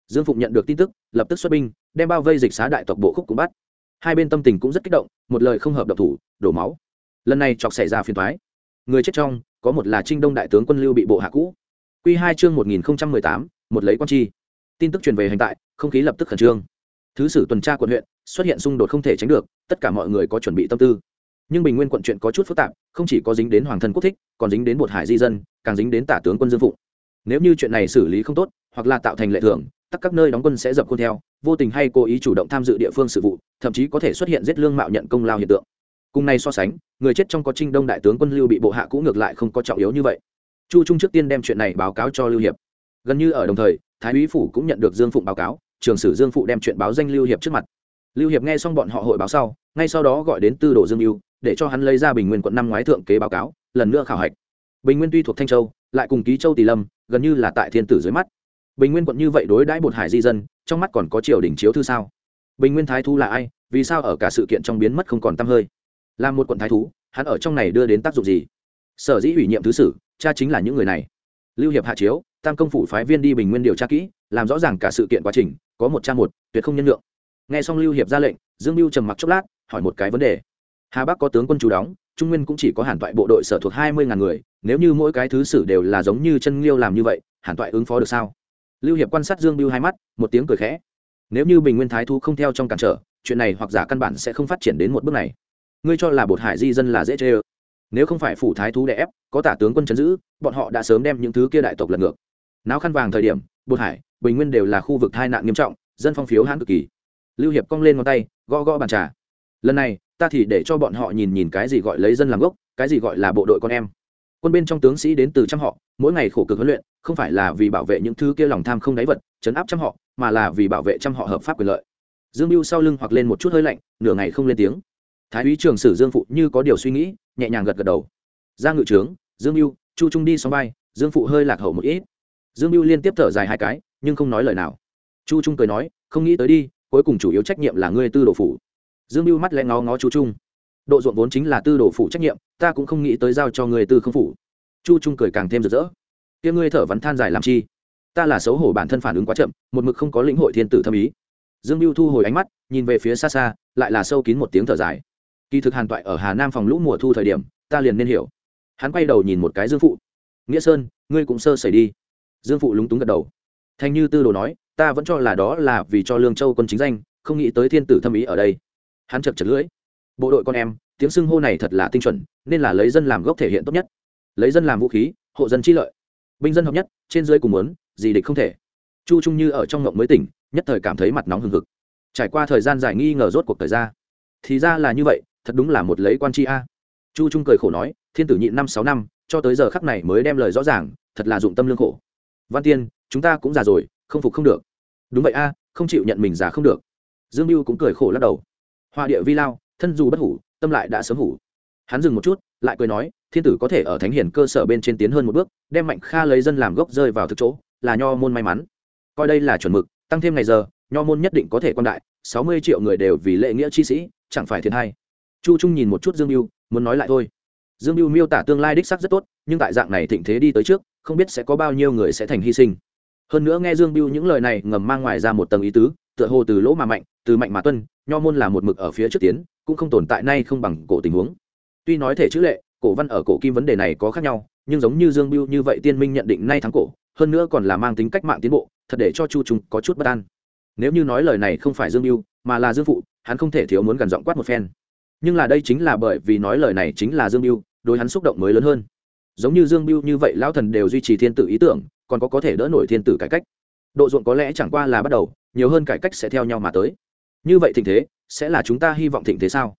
Dương phụng nhận được tin tức, lập tức xuất binh, đem bao vây dịch xá đại tộc bộ khúc cũng bắt hai bên tâm tình cũng rất kích động, một lời không hợp độc thủ, đổ máu. Lần này chọc xảy ra phiền thoái người chết trong, có một là trinh đông đại tướng quân lưu bị bộ hạ cũ. Q hai chương một nghìn tám, một lấy quan chi. Tin tức truyền về hành tại, không khí lập tức khẩn trương. Thứ sử tuần tra quận huyện, xuất hiện xung đột không thể tránh được, tất cả mọi người có chuẩn bị tâm tư. Nhưng bình nguyên quận chuyện có chút phức tạp, không chỉ có dính đến hoàng thân quốc thích, còn dính đến bột hải di dân, càng dính đến tả tướng quân dương phụng. Nếu như chuyện này xử lý không tốt, hoặc là tạo thành lệ thưởng tất các nơi đóng quân sẽ dập khuôn theo, vô tình hay cố ý chủ động tham dự địa phương sự vụ, thậm chí có thể xuất hiện giết lương mạo nhận công lao hiện tượng. Cùng này so sánh, người chết trong có trinh đông đại tướng quân lưu bị bộ hạ cũ ngược lại không có trọng yếu như vậy. Chu trung trước tiên đem chuyện này báo cáo cho lưu hiệp. Gần như ở đồng thời, thái úy phủ cũng nhận được dương phụng báo cáo, trường sử dương phụ đem chuyện báo danh lưu hiệp trước mặt. Lưu hiệp nghe xong bọn họ hội báo sau, ngay sau đó gọi đến tư đồ dương lưu để cho hắn lấy ra bình nguyên quận năm ngoái thượng kế báo cáo, lần nữa khảo hạch. Bình nguyên tuy thuộc thanh châu, lại cùng ký châu tỷ lâm, gần như là tại thiên tử dưới mắt bình nguyên quận như vậy đối đãi bột hải di dân, trong mắt còn có triều đình chiếu thư sao? Bình nguyên thái thú là ai, vì sao ở cả sự kiện trong biến mất không còn t hơi? Là một quận thái thú, hắn ở trong này đưa đến tác dụng gì? Sở dĩ ủy nhiệm thứ sử, cha chính là những người này. Lưu hiệp hạ chiếu, tam công phủ phái viên đi bình nguyên điều tra kỹ, làm rõ ràng cả sự kiện quá trình, có một cha một, tuyệt không nhân lượng nghe xong lưu hiệp ra lệnh, dương lưu trầm mặc chốc lát, hỏi một cái vấn đề. Hà bắc có tướng quân chú đóng, trung nguyên cũng chỉ có hàn toại bộ đội sở thuộc hai mươi ngàn người, nếu như mỗi cái thứ sử đều là giống như chân liêu làm như vậy, hàn toại ứng phó được sao? Lưu hiệp quan sát dương biêu hai mắt, một tiếng cười khẽ. Nếu như bình nguyên thái thu không theo trong cản trở, chuyện này hoặc giả căn bản sẽ không phát triển đến một bước này. Ngươi cho là bột hải di dân là dễ chê ơ. Nếu không phải phủ thái thú đè ép, có tả tướng quân chấn giữ, bọn họ đã sớm đem những thứ kia đại tộc lật ngược. Náo khăn vàng thời điểm, bột hải, bình nguyên đều là khu vực tai nạn nghiêm trọng, dân phong phiếu hãn cực kỳ. Lưu hiệp cong lên ngón tay, gõ gõ bàn trà. Lần này, ta thì để cho bọn họ nhìn nhìn cái gì gọi lấy dân làm gốc, cái gì gọi là bộ đội con em. Quân bên trong tướng sĩ đến từ trăm họ, mỗi ngày khổ cực huấn luyện không phải là vì bảo vệ những thứ kia lòng tham không đáy vật chấn áp trăm họ, mà là vì bảo vệ trăm họ hợp pháp quyền lợi. Dương mưu sau lưng hoặc lên một chút hơi lạnh, nửa ngày không lên tiếng. Thái úy trường sử dương phụ như có điều suy nghĩ, nhẹ nhàng gật gật đầu. Ra ngự trướng, dương mưu chu trung đi xóm bay dương phụ hơi lạc hậu một ít. Dương mưu liên tiếp thở dài hai cái, nhưng không nói lời nào. Chu trung cười nói, không nghĩ tới đi, cuối cùng chủ yếu trách nhiệm là ngươi tư đồ phủ. Dương mưu mắt lẽ ngó ngó chu trung. Độ ruộng vốn chính là tư đồ phủ trách nhiệm, ta cũng không nghĩ tới giao cho người tư không phủ. Chu trung cười càng thêm rực rỡ kia ngươi thở vắn than dài làm chi? Ta là xấu hổ bản thân phản ứng quá chậm, một mực không có lĩnh hội thiên tử thâm ý. Dương mưu thu hồi ánh mắt, nhìn về phía xa xa, lại là sâu kín một tiếng thở dài. Kỳ thực hàn toại ở hà nam phòng lũ mùa thu thời điểm, ta liền nên hiểu. Hắn quay đầu nhìn một cái dương phụ. Nghĩa sơn, ngươi cũng sơ sẩy đi. Dương phụ lúng túng gật đầu. Thanh như tư đồ nói, ta vẫn cho là đó là vì cho lương châu quân chính danh, không nghĩ tới thiên tử thâm ý ở đây. Hắn chật chật lưỡi. Bộ đội con em, tiếng xưng hô này thật là tinh chuẩn, nên là lấy dân làm gốc thể hiện tốt nhất. Lấy dân làm vũ khí, hộ dân chi lợi binh dân hợp nhất, trên dưới cùng muốn, gì địch không thể. Chu trung như ở trong ngộng mới tỉnh, nhất thời cảm thấy mặt nóng hừng hực. Trải qua thời gian dài nghi ngờ rốt cuộc thời ra. Thì ra là như vậy, thật đúng là một lấy quan chi a. Chu trung cười khổ nói, thiên tử nhịn năm sáu năm, cho tới giờ khắc này mới đem lời rõ ràng, thật là dụng tâm lương khổ. Văn tiên, chúng ta cũng già rồi, không phục không được. Đúng vậy a, không chịu nhận mình già không được. Dương mưu cũng cười khổ lắc đầu. Hoa địa vi lao, thân dù bất hủ, tâm lại đã sớm hủ hắn dừng một chút, lại cười nói, thiên tử có thể ở thánh hiển cơ sở bên trên tiến hơn một bước, đem mạnh kha lấy dân làm gốc rơi vào thực chỗ, là nho môn may mắn. Coi đây là chuẩn mực, tăng thêm ngày giờ, nho môn nhất định có thể quan đại, sáu mươi triệu người đều vì lệ nghĩa chi sĩ, chẳng phải thiệt hay. Chu trung nhìn một chút dương mưu muốn nói lại thôi. Dương mưu miêu tả tương lai đích sắc rất tốt, nhưng tại dạng này thịnh thế đi tới trước, không biết sẽ có bao nhiêu người sẽ thành hy sinh. Hơn nữa nghe dương mưu những lời này ngầm mang ngoài ra một tầng ý tứ, tựa hồ từ lỗ mà mạnh, từ mạnh mà tuân, nho môn là một mực ở phía trước tiến, cũng không tồn tại nay không bằng cổ tình huống tuy nói thể chữ lệ, cổ văn ở cổ kim vấn đề này có khác nhau, nhưng giống như dương biêu như vậy tiên minh nhận định nay thắng cổ, hơn nữa còn là mang tính cách mạng tiến bộ, thật để cho chu trung có chút bất an. Nếu như nói lời này không phải dương biêu mà là dương phụ, hắn không thể thiếu muốn gần giọng quát một phen. Nhưng là đây chính là bởi vì nói lời này chính là dương biêu đối hắn xúc động mới lớn hơn. Giống như dương biêu như vậy, lão thần đều duy trì thiên tử ý tưởng, còn có có thể đỡ nổi thiên tử cải cách. Độ ruộng có lẽ chẳng qua là bắt đầu, nhiều hơn cải cách sẽ theo nhau mà tới. Như vậy thịnh thế, sẽ là chúng ta hy vọng thịnh thế sao?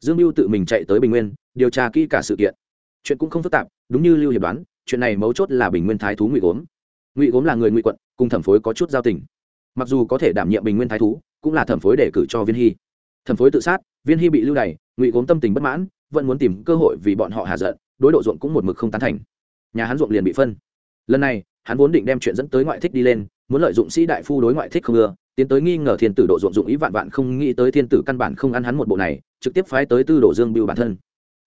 Dương Biêu tự mình chạy tới bình nguyên điều tra kỹ cả sự kiện. Chuyện cũng không phức tạp, đúng như lưu hiệp đoán, chuyện này mấu chốt là bình nguyên thái thú ngụy gốm. Ngụy gốm là người ngụy quận, cùng thẩm phối có chút giao tình. Mặc dù có thể đảm nhiệm bình nguyên thái thú, cũng là thẩm phối để cử cho viên hy. Thẩm phối tự sát, viên hy bị lưu đày, ngụy gốm tâm tình bất mãn, vẫn muốn tìm cơ hội vì bọn họ hạ giận, đối độ ruộng cũng một mực không tán thành. Nhà hắn ruộng liền bị phân. Lần này, hắn vốn định đem chuyện dẫn tới ngoại thích đi lên, muốn lợi dụng sĩ đại phu đối ngoại thích không ưa, tiến tới nghi ngờ thiên tử độ ruộng dụng ý vạn vạn không nghĩ tới thiên tử căn bản không ăn hắn một bộ này, trực tiếp phái tới tư đồ dương bưu bản thân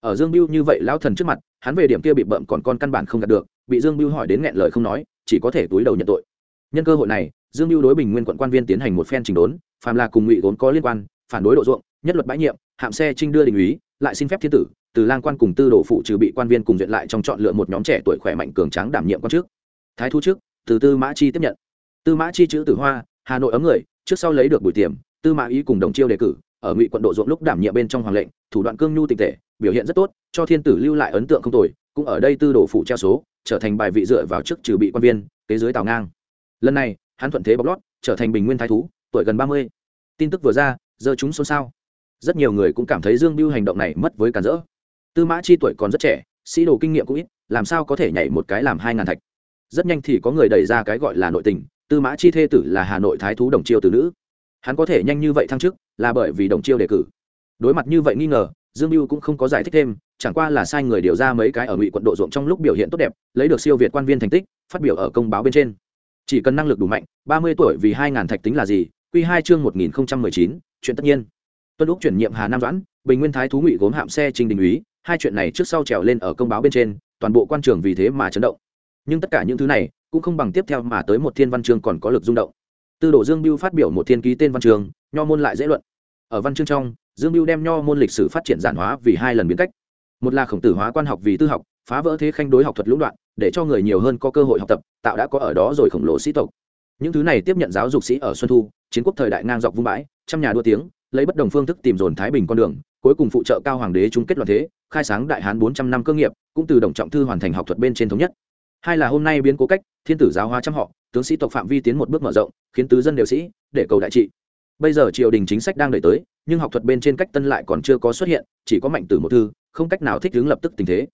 ở dương biêu như vậy lão thần trước mặt, hắn về điểm kia bị bậm còn con căn bản không đạt được, bị dương biêu hỏi đến nghẹn lời không nói, chỉ có thể túi đầu nhận tội. Nhân cơ hội này, dương biêu đối bình nguyên quận quan viên tiến hành một phen trình đốn, phàm là cùng ngụy vốn có liên quan, phản đối độ ruộng, nhất luật bãi nhiệm, hạm xe trinh đưa đình úy, lại xin phép thiên tử, từ lang quan cùng tư đồ phụ trừ bị quan viên cùng duyệt lại trong chọn lựa một nhóm trẻ tuổi khỏe mạnh cường tráng đảm nhiệm quan chức. Thái thu trước, từ tư mã chi tiếp nhận. Tư mã chi chữ tử hoa, hà nội ấm người, trước sau lấy được bùi tiềm tư mã ý cùng đồng chiêu đề cử ở ngụy quận độ ruộng lúc đảm nhiệm bên trong hoàng lệnh, thủ đoạn cương nhu tinh tệ, biểu hiện rất tốt, cho thiên tử lưu lại ấn tượng không tồi, cũng ở đây tư đồ phụ treo số, trở thành bài vị dựa vào chức trừ bị quan viên, kế dưới tào ngang. Lần này, hắn thuận thế bóc lót, trở thành bình nguyên thái thú, tuổi gần ba mươi. Tin tức vừa ra giờ chúng xôn xao. Rất nhiều người cũng cảm thấy dương biêu hành động này mất với cản rỡ. Tư mã chi tuổi còn rất trẻ, sĩ đồ kinh nghiệm cũng ít, làm sao có thể nhảy một cái làm hai ngàn thạch? Rất nhanh thì có người đẩy ra cái gọi là nội tình, tư mã chi thê tử là hà nội thái thú đồng chiêu từ nữ hắn có thể nhanh như vậy thăng chức, là bởi vì đồng chiêu đề cử. Đối mặt như vậy nghi ngờ, dương mưu cũng không có giải thích thêm, chẳng qua là sai người điều ra mấy cái ở ngụy quận độ ruộng trong lúc biểu hiện tốt đẹp, lấy được siêu việt quan viên thành tích, phát biểu ở công báo bên trên. Chỉ cần năng lực đủ mạnh, ba mươi tuổi vì hai ngàn thạch tính là gì q hai chương một nghìn chín, chuyện tất nhiên. Tuân lúc chuyển nhiệm hà nam doãn, bình nguyên thái thú ngụy gốm hạm xe trình đình úy, hai chuyện này trước sau trèo lên ở công báo bên trên, toàn bộ quan trường vì thế mà chấn động. Nhưng tất cả những thứ này cũng không bằng tiếp theo mà tới một thiên văn chương còn có lực rung động tư đồ dương biêu phát biểu một thiên ký tên văn chương nho môn lại dễ luận. Ở văn chương trong, dương biêu đem nho môn lịch sử phát triển giản hóa vì hai lần biến cách. Một là khổng tử hóa quan học vì tư học, phá vỡ thế khanh đối học thuật lũng đoạn, để cho người nhiều hơn có cơ hội học tập, tạo đã có ở đó rồi khổng lồ sĩ tộc. Những thứ này tiếp nhận giáo dục sĩ ở xuân thu, chiến quốc thời đại ngang dọc vung bãi, trăm nhà đua tiếng, lấy bất đồng phương thức tìm dồn thái bình con đường, cuối cùng phụ trợ cao hoàng đế chung kết loạn thế, khai sáng đại hán bốn trăm năm cơ nghiệp, cũng từ đồng trọng thư hoàn thành học thuật bên trên thống nhất hai là hôm nay biến cố cách, thiên tử giáo hóa trăm họ, tướng sĩ tộc phạm vi tiến một bước mở rộng, khiến tứ dân đều sĩ, để cầu đại trị. Bây giờ triều đình chính sách đang đợi tới, nhưng học thuật bên trên cách tân lại còn chưa có xuất hiện, chỉ có mạnh tử một thư, không cách nào thích ứng lập tức tình thế.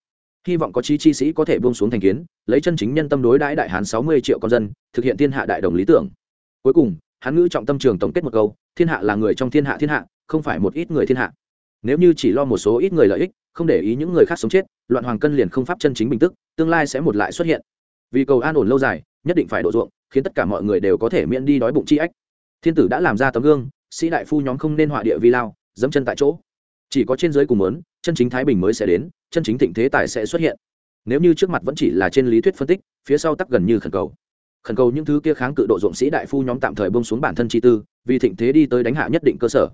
Hy vọng có chí chi sĩ có thể buông xuống thành kiến, lấy chân chính nhân tâm đối đãi đại hán sáu mươi triệu con dân, thực hiện thiên hạ đại đồng lý tưởng. Cuối cùng hắn ngữ trọng tâm trường tổng kết một câu, thiên hạ là người trong thiên hạ thiên hạ, không phải một ít người thiên hạ. Nếu như chỉ lo một số ít người lợi ích không để ý những người khác sống chết, loạn hoàng cân liền không pháp chân chính bình tức, tương lai sẽ một lại xuất hiện. Vì cầu an ổn lâu dài, nhất định phải độ ruộng, khiến tất cả mọi người đều có thể miễn đi đói bụng chi ách. Thiên tử đã làm ra tấm gương, sĩ đại phu nhóm không nên họa địa vi lao, dẫm chân tại chỗ. Chỉ có trên giới cùng lớn chân chính thái bình mới sẽ đến, chân chính thịnh thế tài sẽ xuất hiện. Nếu như trước mặt vẫn chỉ là trên lý thuyết phân tích, phía sau tắc gần như khẩn cầu. Khẩn cầu những thứ kia kháng cự độ ruộng sĩ đại phu nhóm tạm thời bông xuống bản thân chi tư, vì thịnh thế đi tới đánh hạ nhất định cơ sở.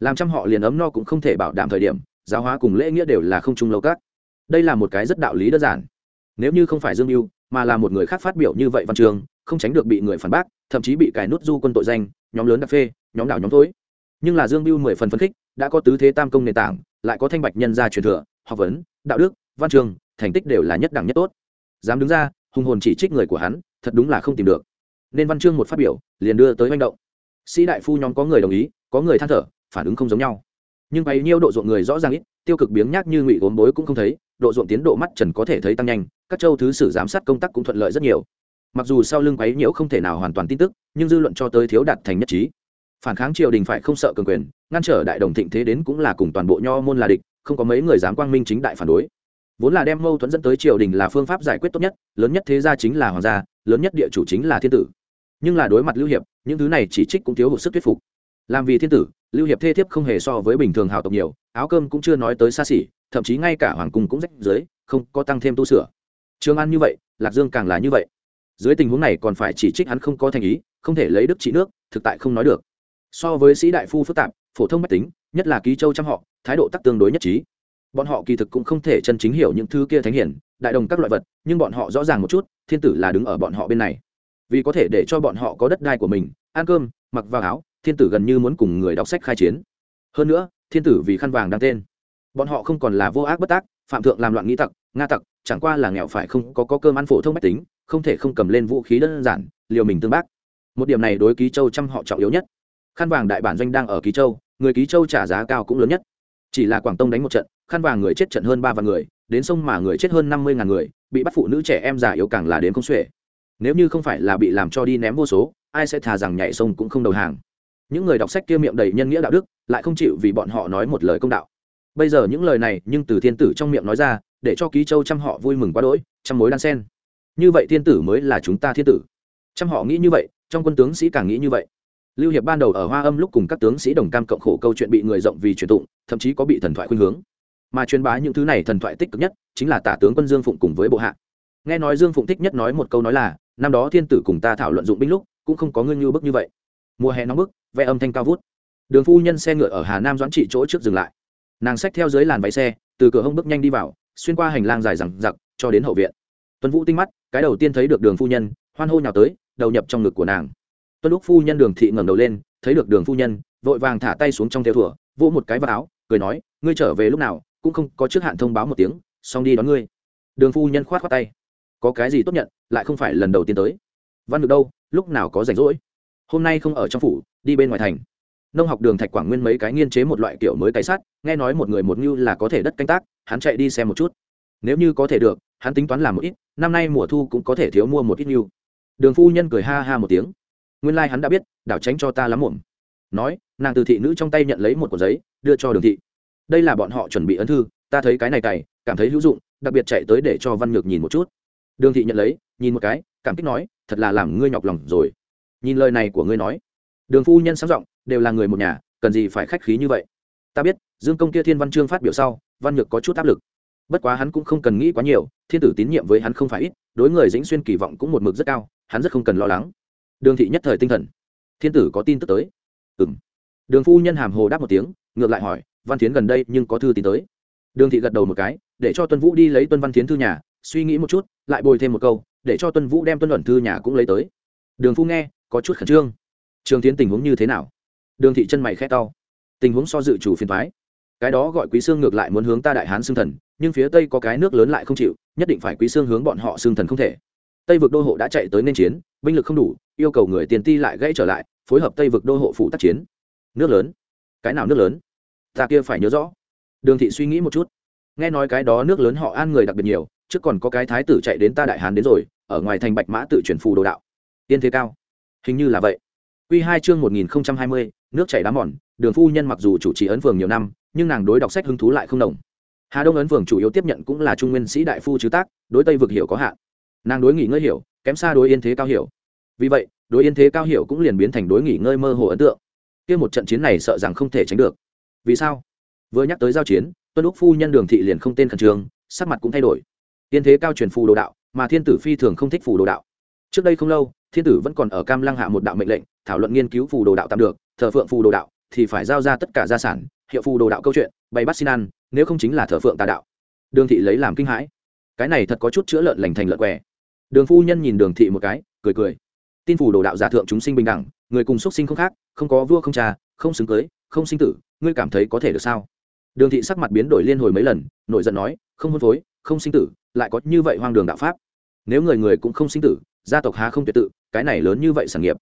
Làm trăm họ liền ấm no cũng không thể bảo đảm thời điểm giáo hóa cùng lễ nghĩa đều là không chung lâu các. Đây là một cái rất đạo lý đơn giản. Nếu như không phải dương mưu mà là một người khác phát biểu như vậy văn trường, không tránh được bị người phản bác, thậm chí bị cài nút du quân tội danh, nhóm lớn đặc phê, nhóm đảo nhóm thối. Nhưng là dương mưu mười phần phấn khích, đã có tứ thế tam công nền tảng, lại có thanh bạch nhân gia truyền thừa, học vấn, đạo đức, văn trường, thành tích đều là nhất đẳng nhất tốt. Dám đứng ra, hùng hồn chỉ trích người của hắn, thật đúng là không tìm được. Nên văn chương một phát biểu, liền đưa tới manh động. Sĩ đại phu nhóm có người đồng ý, có người than thở, phản ứng không giống nhau nhưng bấy nhiêu độ ruộng người rõ ràng ít, tiêu cực biếng nhác như ngụy gốm bối cũng không thấy, độ ruộng tiến độ mắt trần có thể thấy tăng nhanh, các châu thứ sử giám sát công tác cũng thuận lợi rất nhiều. Mặc dù sau lưng quấy nhiễu không thể nào hoàn toàn tin tức, nhưng dư luận cho tới thiếu đạt thành nhất trí. Phản kháng triều đình phải không sợ cường quyền, ngăn trở đại đồng thịnh thế đến cũng là cùng toàn bộ nho môn là địch, không có mấy người dám quang minh chính đại phản đối. Vốn là đem mâu thuẫn dẫn tới triều đình là phương pháp giải quyết tốt nhất, lớn nhất thế gia chính là hoàng gia, lớn nhất địa chủ chính là thiên tử. Nhưng là đối mặt lưu hiệp, những thứ này chỉ trích cũng thiếu hụt sức thuyết phục. Làm vì thiên tử lưu hiệp thê thiếp không hề so với bình thường hào tộc nhiều, áo cơm cũng chưa nói tới xa xỉ, thậm chí ngay cả hoàng cung cũng rách dưới, không có tăng thêm tu sửa. Trường an như vậy, lạc dương càng là như vậy. Dưới tình huống này còn phải chỉ trích hắn không có thành ý, không thể lấy đức trị nước, thực tại không nói được. So với sĩ đại phu phức tạp, phổ thông mách tính, nhất là ký châu trăm họ, thái độ tắc tương đối nhất trí. Bọn họ kỳ thực cũng không thể chân chính hiểu những thứ kia thánh hiển, đại đồng các loại vật, nhưng bọn họ rõ ràng một chút, thiên tử là đứng ở bọn họ bên này. Vì có thể để cho bọn họ có đất đai của mình, ăn cơm, mặc vào áo thiên tử gần như muốn cùng người đọc sách khai chiến. Hơn nữa thiên tử vì khăn vàng đăng tên. Bọn họ không còn là vô ác bất tác phạm thượng làm loạn nghĩ tặc nga tặc chẳng qua là nghèo phải không có, có cơm ăn phổ thông mách tính không thể không cầm lên vũ khí đơn giản liều mình tương bác. Một điểm này đối ký châu trăm họ trọng yếu nhất. Khăn vàng đại bản doanh đang ở ký châu người ký châu trả giá cao cũng lớn nhất. Chỉ là quảng tông đánh một trận khăn vàng người chết trận hơn ba vạn người đến sông mà người chết hơn năm mươi ngàn người bị bắt phụ nữ trẻ em già yếu càng là đến không xuể. Nếu như không phải là bị làm cho đi ném vô số ai sẽ thà rằng nhảy sông cũng không đầu hàng những người đọc sách kia miệng đầy nhân nghĩa đạo đức, lại không chịu vì bọn họ nói một lời công đạo. Bây giờ những lời này nhưng từ thiên tử trong miệng nói ra, để cho ký châu trăm họ vui mừng quá đỗi trăm mối đan sen. Như vậy thiên tử mới là chúng ta thiên tử. Trăm họ nghĩ như vậy, trong quân tướng sĩ càng nghĩ như vậy. Lưu hiệp ban đầu ở hoa âm lúc cùng các tướng sĩ đồng cam cộng khổ câu chuyện bị người rộng vì truyền tụng, thậm chí có bị thần thoại khuyên hướng. Mà truyền bá những thứ này thần thoại tích cực nhất, chính là tả tướng quân dương phụng cùng với bộ hạ. Nghe nói dương phụng thích nhất nói một câu nói là, năm đó thiên tử cùng ta thảo luận dụng binh lúc, cũng không có ngươi như bức như vậy. Mùa hè nóng bức vẽ âm thanh cao vút. Đường phu nhân xe ngựa ở hà nam doãn trị chỗ trước dừng lại. Nàng xách theo dưới làn váy xe, từ cửa hông bước nhanh đi vào, xuyên qua hành lang dài rằng giặc cho đến hậu viện. Tuân vũ tinh mắt, cái đầu tiên thấy được đường phu nhân, hoan hô nhào tới, đầu nhập trong ngực của nàng. Tuân lúc phu nhân đường thị ngẩng đầu lên, thấy được đường phu nhân, vội vàng thả tay xuống trong theo thủa, vỗ một cái vào áo, cười nói, ngươi trở về lúc nào, cũng không có trước hạn thông báo một tiếng, xong đi đón ngươi. Đường phu nhân khoát khoát tay. Có cái gì tốt nhận, lại không phải lần đầu tiên tới. Văn được đâu, lúc nào có rảnh rỗi? Hôm nay không ở trong phủ, đi bên ngoài thành. Nông học đường thạch quảng nguyên mấy cái nghiên chế một loại kiểu mới cái sắt, nghe nói một người một ngưu là có thể đất canh tác, hắn chạy đi xem một chút. Nếu như có thể được, hắn tính toán làm một ít, năm nay mùa thu cũng có thể thiếu mua một ít ngưu. Đường phu nhân cười ha ha một tiếng. Nguyên lai、like、hắn đã biết, đảo tránh cho ta lắm muộn. Nói, nàng từ thị nữ trong tay nhận lấy một cuộn giấy, đưa cho đường thị. Đây là bọn họ chuẩn bị ấn thư, ta thấy cái này cày, cảm thấy hữu dụng, đặc biệt chạy tới để cho văn nhược nhìn một chút. Đường thị nhận lấy, nhìn một cái, cảm kích nói, thật là làm ngươi nhọc lòng rồi nhìn lời này của ngươi nói, đường phu nhân sáng giọng, đều là người một nhà, cần gì phải khách khí như vậy? Ta biết, dương công kia thiên văn chương phát biểu sau, văn nhược có chút áp lực. Bất quá hắn cũng không cần nghĩ quá nhiều, thiên tử tín nhiệm với hắn không phải ít, đối người dĩnh xuyên kỳ vọng cũng một mực rất cao, hắn rất không cần lo lắng. Đường thị nhất thời tinh thần. Thiên tử có tin tức tới. Ừ m đường phu nhân hàm hồ đáp một tiếng, ngược lại hỏi, văn tiến gần đây nhưng có thư tín tới. Đường thị gật đầu một cái, để cho tuân vũ đi lấy tuân văn tiến thư nhà, suy nghĩ một chút, lại bồi thêm một câu, để cho tuân vũ đem tuân luận thư nhà cũng lấy tới. Đường phu nghe có chút khẩn trương. Trường tiến tình huống như thế nào? Đường thị chân mày khét to. Tình huống so dự chủ phiền thoái cái đó gọi quý sương ngược lại muốn hướng ta đại hán xương thần, nhưng phía tây có cái nước lớn lại không chịu, nhất định phải quý sương hướng bọn họ xương thần không thể. Tây vực đô hộ đã chạy tới nên chiến, binh lực không đủ, yêu cầu người tiền ti lại gãy trở lại, phối hợp tây vực đô hộ phụ tác chiến. Nước lớn? Cái nào nước lớn? Ta kia phải nhớ rõ. Đường thị suy nghĩ một chút. Nghe nói cái đó nước lớn họ an người đặc biệt nhiều, trước còn có cái thái tử chạy đến ta đại hán đến rồi, ở ngoài thành bạch mã tự chuyển phù đồ đạo. Tiên thế cao hình như là vậy. Quy hai chương một nghìn hai mươi, nước chảy đá mòn, đường phu nhân mặc dù chủ trì ấn phường nhiều năm, nhưng nàng đối đọc sách hứng thú lại không đồng. Hà đông ấn phường chủ yếu tiếp nhận cũng là trung nguyên sĩ đại phu chứ tác, đối tây vực hiểu có hạn. Nàng đối nghỉ ngơi hiểu, kém xa đối yên thế cao hiểu. Vì vậy, đối yên thế cao hiểu cũng liền biến thành đối nghỉ ngơi mơ hồ ấn tượng. Kia một trận chiến này sợ rằng không thể tránh được. Vì sao? Vừa nhắc tới giao chiến, tuân úc phu nhân đường thị liền không tên khẩn trương, sắc mặt cũng thay đổi. Yên thế cao truyền phù đồ đạo, mà thiên tử phi thường không thích phù đồ đạo. Trước đây không lâu thiên tử vẫn còn ở cam lăng hạ một đạo mệnh lệnh, thảo luận nghiên cứu phù đồ đạo tạm được, thờ phượng phù đồ đạo thì phải giao ra tất cả gia sản, hiệu phù đồ đạo câu chuyện, bày bắt xin ăn, nếu không chính là thờ phượng tà đạo. Đường thị lấy làm kinh hãi. Cái này thật có chút chữa lợn lành thành lợn què. Đường phu nhân nhìn đường thị một cái, cười cười. Tin phù đồ đạo giả thượng chúng sinh bình đẳng, người cùng xuất sinh không khác, không có vua không cha, không xứng cưới, không sinh tử, ngươi cảm thấy có thể được sao? Đường thị sắc mặt biến đổi liên hồi mấy lần nội giận nói, không hôn phối, không sinh tử, lại có như vậy hoang đường đạo pháp. Nếu người người cũng không sinh tử gia tộc há không tuyệt tự, cái này lớn như vậy sản nghiệp.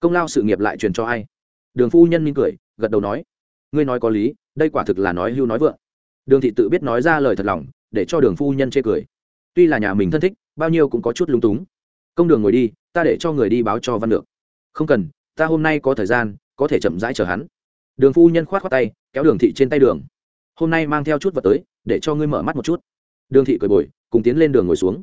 Công lao sự nghiệp lại truyền cho ai? Đường phu nhân mỉm cười, gật đầu nói. Ngươi nói có lý, đây quả thực là nói hưu nói vượng. Đường thị tự biết nói ra lời thật lòng, để cho đường phu nhân chê cười. Tuy là nhà mình thân thích, bao nhiêu cũng có chút lung túng. Công đường ngồi đi, ta để cho người đi báo cho văn được không cần, ta hôm nay có thời gian, có thể chậm rãi chờ hắn. Đường phu nhân k h o á t khoác tay, kéo đường thị trên tay đường. Hôm nay mang theo chút vật tới, để cho ngươi mở mắt một chút. Đường thị cười bồi, cùng tiến lên đường ngồi xuống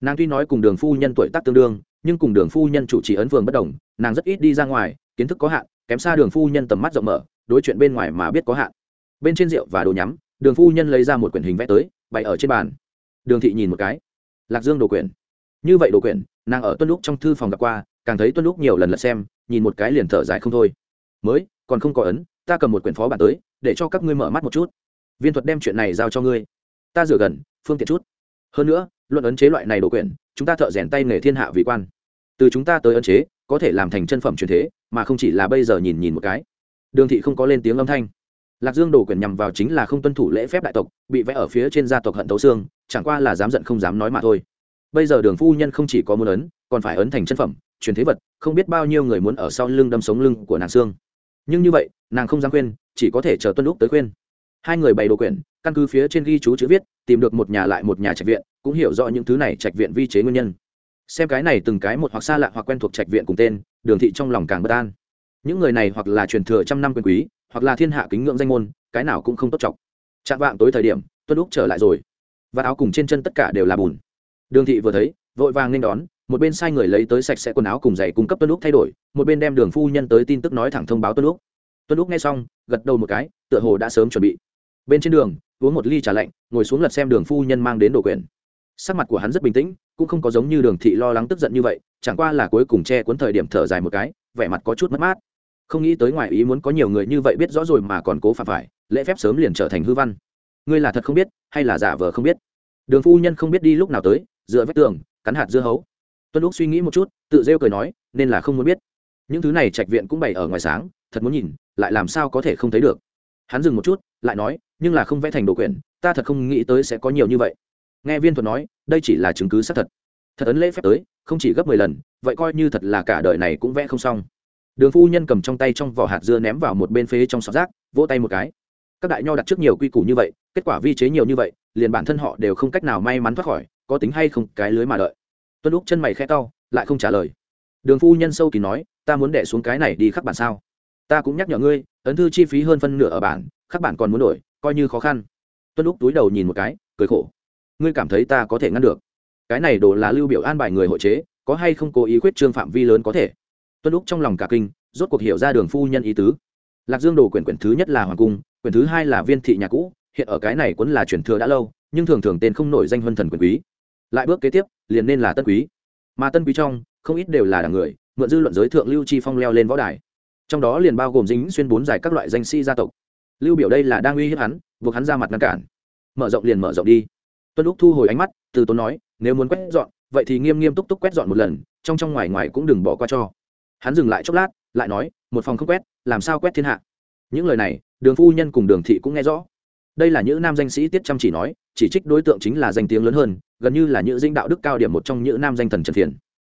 nàng tuy nói cùng đường phu nhân tuổi tác tương đương, nhưng cùng đường phu nhân chủ trì ấn vườn bất đồng, nàng rất ít đi ra ngoài, kiến thức có hạn, kém xa đường phu nhân tầm mắt rộng mở, đối chuyện bên ngoài mà biết có hạn. Bên trên rượu và đồ nhắm, đường phu nhân lấy ra một quyển hình vẽ tới, bày ở trên bàn. Đường thị nhìn một cái. Lạc dương đồ quyển. Như vậy đồ quyển, nàng ở tuân lúc trong thư phòng gặp qua, càng thấy tuân lúc nhiều lần lật xem, nhìn một cái liền thở dài không thôi. Mới, còn không có ấn, ta cầm một quyển phó bản tới, để cho các ngươi mở mắt một chút. Viên thuật đem chuyện này giao cho ngươi. Ta rửa gần, phương tiện chút. Hơn nữa luận ấn chế loại này đồ quyển, chúng ta thợ rèn tay nghề thiên hạ vị quan. Từ chúng ta tới ấn chế, có thể làm thành chân phẩm truyền thế, mà không chỉ là bây giờ nhìn nhìn một cái. Đường thị không có lên tiếng âm thanh. Lạc dương đồ quyển nhằm vào chính là không tuân thủ lễ phép đại tộc, bị vẽ ở phía trên gia tộc hận tấu xương, chẳng qua là dám giận không dám nói mà thôi. Bây giờ đường phu nhân không chỉ có muốn ấn, còn phải ấn thành chân phẩm, truyền thế vật, không biết bao nhiêu người muốn ở sau lưng đâm sống lưng của nàng xương. Nhưng như vậy, nàng không dám khuyên, chỉ có thể chờ tuân lúc tới khuyên hai người bày đồ quyển, căn cứ phía trên ghi chú chữ viết, tìm được một nhà lại một nhà trạch viện, cũng hiểu rõ những thứ này trạch viện vi chế nguyên nhân. Xem cái này từng cái một hoặc xa lạ hoặc quen thuộc trạch viện cùng tên, đường thị trong lòng càng bất an. Những người này hoặc là truyền thừa trăm năm quyền quý, hoặc là thiên hạ kính ngưỡng danh môn, cái nào cũng không tốt chọc. Chạm vạng tối thời điểm, tuân úc trở lại rồi. Và áo cùng trên chân tất cả đều là bùn. Đường thị vừa thấy, vội vàng nên đón, một bên sai người lấy tới sạch sẽ quần áo cùng giày cung cấp tuân úc thay đổi, một bên đem đường phu nhân tới tin tức nói thẳng thông báo tuân úc tuân úc nghe xong, gật đầu một cái, tựa hồ đã sớm chuẩn bị. Bên trên đường, uống một ly trà lạnh, ngồi xuống lật xem đường phu nhân mang đến đồ quyền sắc mặt của hắn rất bình tĩnh, cũng không có giống như đường thị lo lắng tức giận như vậy, chẳng qua là cuối cùng che cuốn thời điểm thở dài một cái, vẻ mặt có chút mất mát. Không nghĩ tới ngoài ý muốn có nhiều người như vậy biết rõ rồi mà còn cố phạm phải, lễ phép sớm liền trở thành hư văn. Ngươi là thật không biết, hay là giả vờ không biết? Đường phu nhân không biết đi lúc nào tới, dựa vách tường, cắn hạt dưa hấu. Tuân lúc suy nghĩ một chút, tự rêu cười nói, nên là không muốn biết. Những thứ này trạch viện cũng bày ở ngoài sáng, thật muốn nhìn lại làm sao có thể không thấy được. Hắn dừng một chút, lại nói, nhưng là không vẽ thành đồ quyển, ta thật không nghĩ tới sẽ có nhiều như vậy. Nghe viên thuật nói, đây chỉ là chứng cứ xác thật. Thật ấn lễ phép tới, không chỉ gấp mười lần, vậy coi như thật là cả đời này cũng vẽ không xong. Đường phu nhân cầm trong tay trong vỏ hạt dưa ném vào một bên phế trong sọt rác, vỗ tay một cái. Các đại nho đặt trước nhiều quy củ như vậy, kết quả vi chế nhiều như vậy, liền bản thân họ đều không cách nào may mắn thoát khỏi, có tính hay không, cái lưới mà đợi. Tuân lúc chân mày khẽ cau lại không trả lời. Đường phu nhân sâu kỳ nói, ta muốn đẻ xuống cái này đi khắc bản sao ta cũng nhắc nhở ngươi, ấn thư chi phí hơn phân nửa ở bản, khắc bản còn muốn đổi, coi như khó khăn. Tuân lúc túi đầu nhìn một cái, cười khổ. Ngươi cảm thấy ta có thể ngăn được. Cái này đồ là lưu biểu an bài người hội chế, có hay không cố ý khuyết trương phạm vi lớn có thể? Tuân lúc trong lòng cả kinh, rốt cuộc hiểu ra đường phu nhân ý tứ. Lạc dương đồ quyển quyển thứ nhất là hoàng cung, quyển thứ hai là viên thị nhà cũ, hiện ở cái này cũng là truyền thừa đã lâu, nhưng thường thường tên không nổi danh huân thần quyền quý. Lại bước kế tiếp, liền nên là tân quý. Mà tân quý trong, không ít đều là đảng người, mượn dư luận giới thượng lưu chi phong leo lên võ đài trong đó liền bao gồm dính xuyên bốn giải các loại danh sĩ gia tộc. Lưu biểu đây là đang uy hiếp hắn, buộc hắn ra mặt ngăn cản. Mở rộng liền mở rộng đi. Tuân lúc thu hồi ánh mắt, từ tốn nói, nếu muốn quét dọn, vậy thì nghiêm nghiêm túc túc quét dọn một lần, trong trong ngoài ngoài cũng đừng bỏ qua cho. Hắn dừng lại chốc lát, lại nói, một phòng không quét, làm sao quét thiên hạ? Những lời này, đường phu nhân cùng đường thị cũng nghe rõ. Đây là những nam danh sĩ tiết chăm chỉ nói, chỉ trích đối tượng chính là danh tiếng lớn hơn, gần như là những dinh đạo đức cao điểm một trong những nam danh thần trần thiền.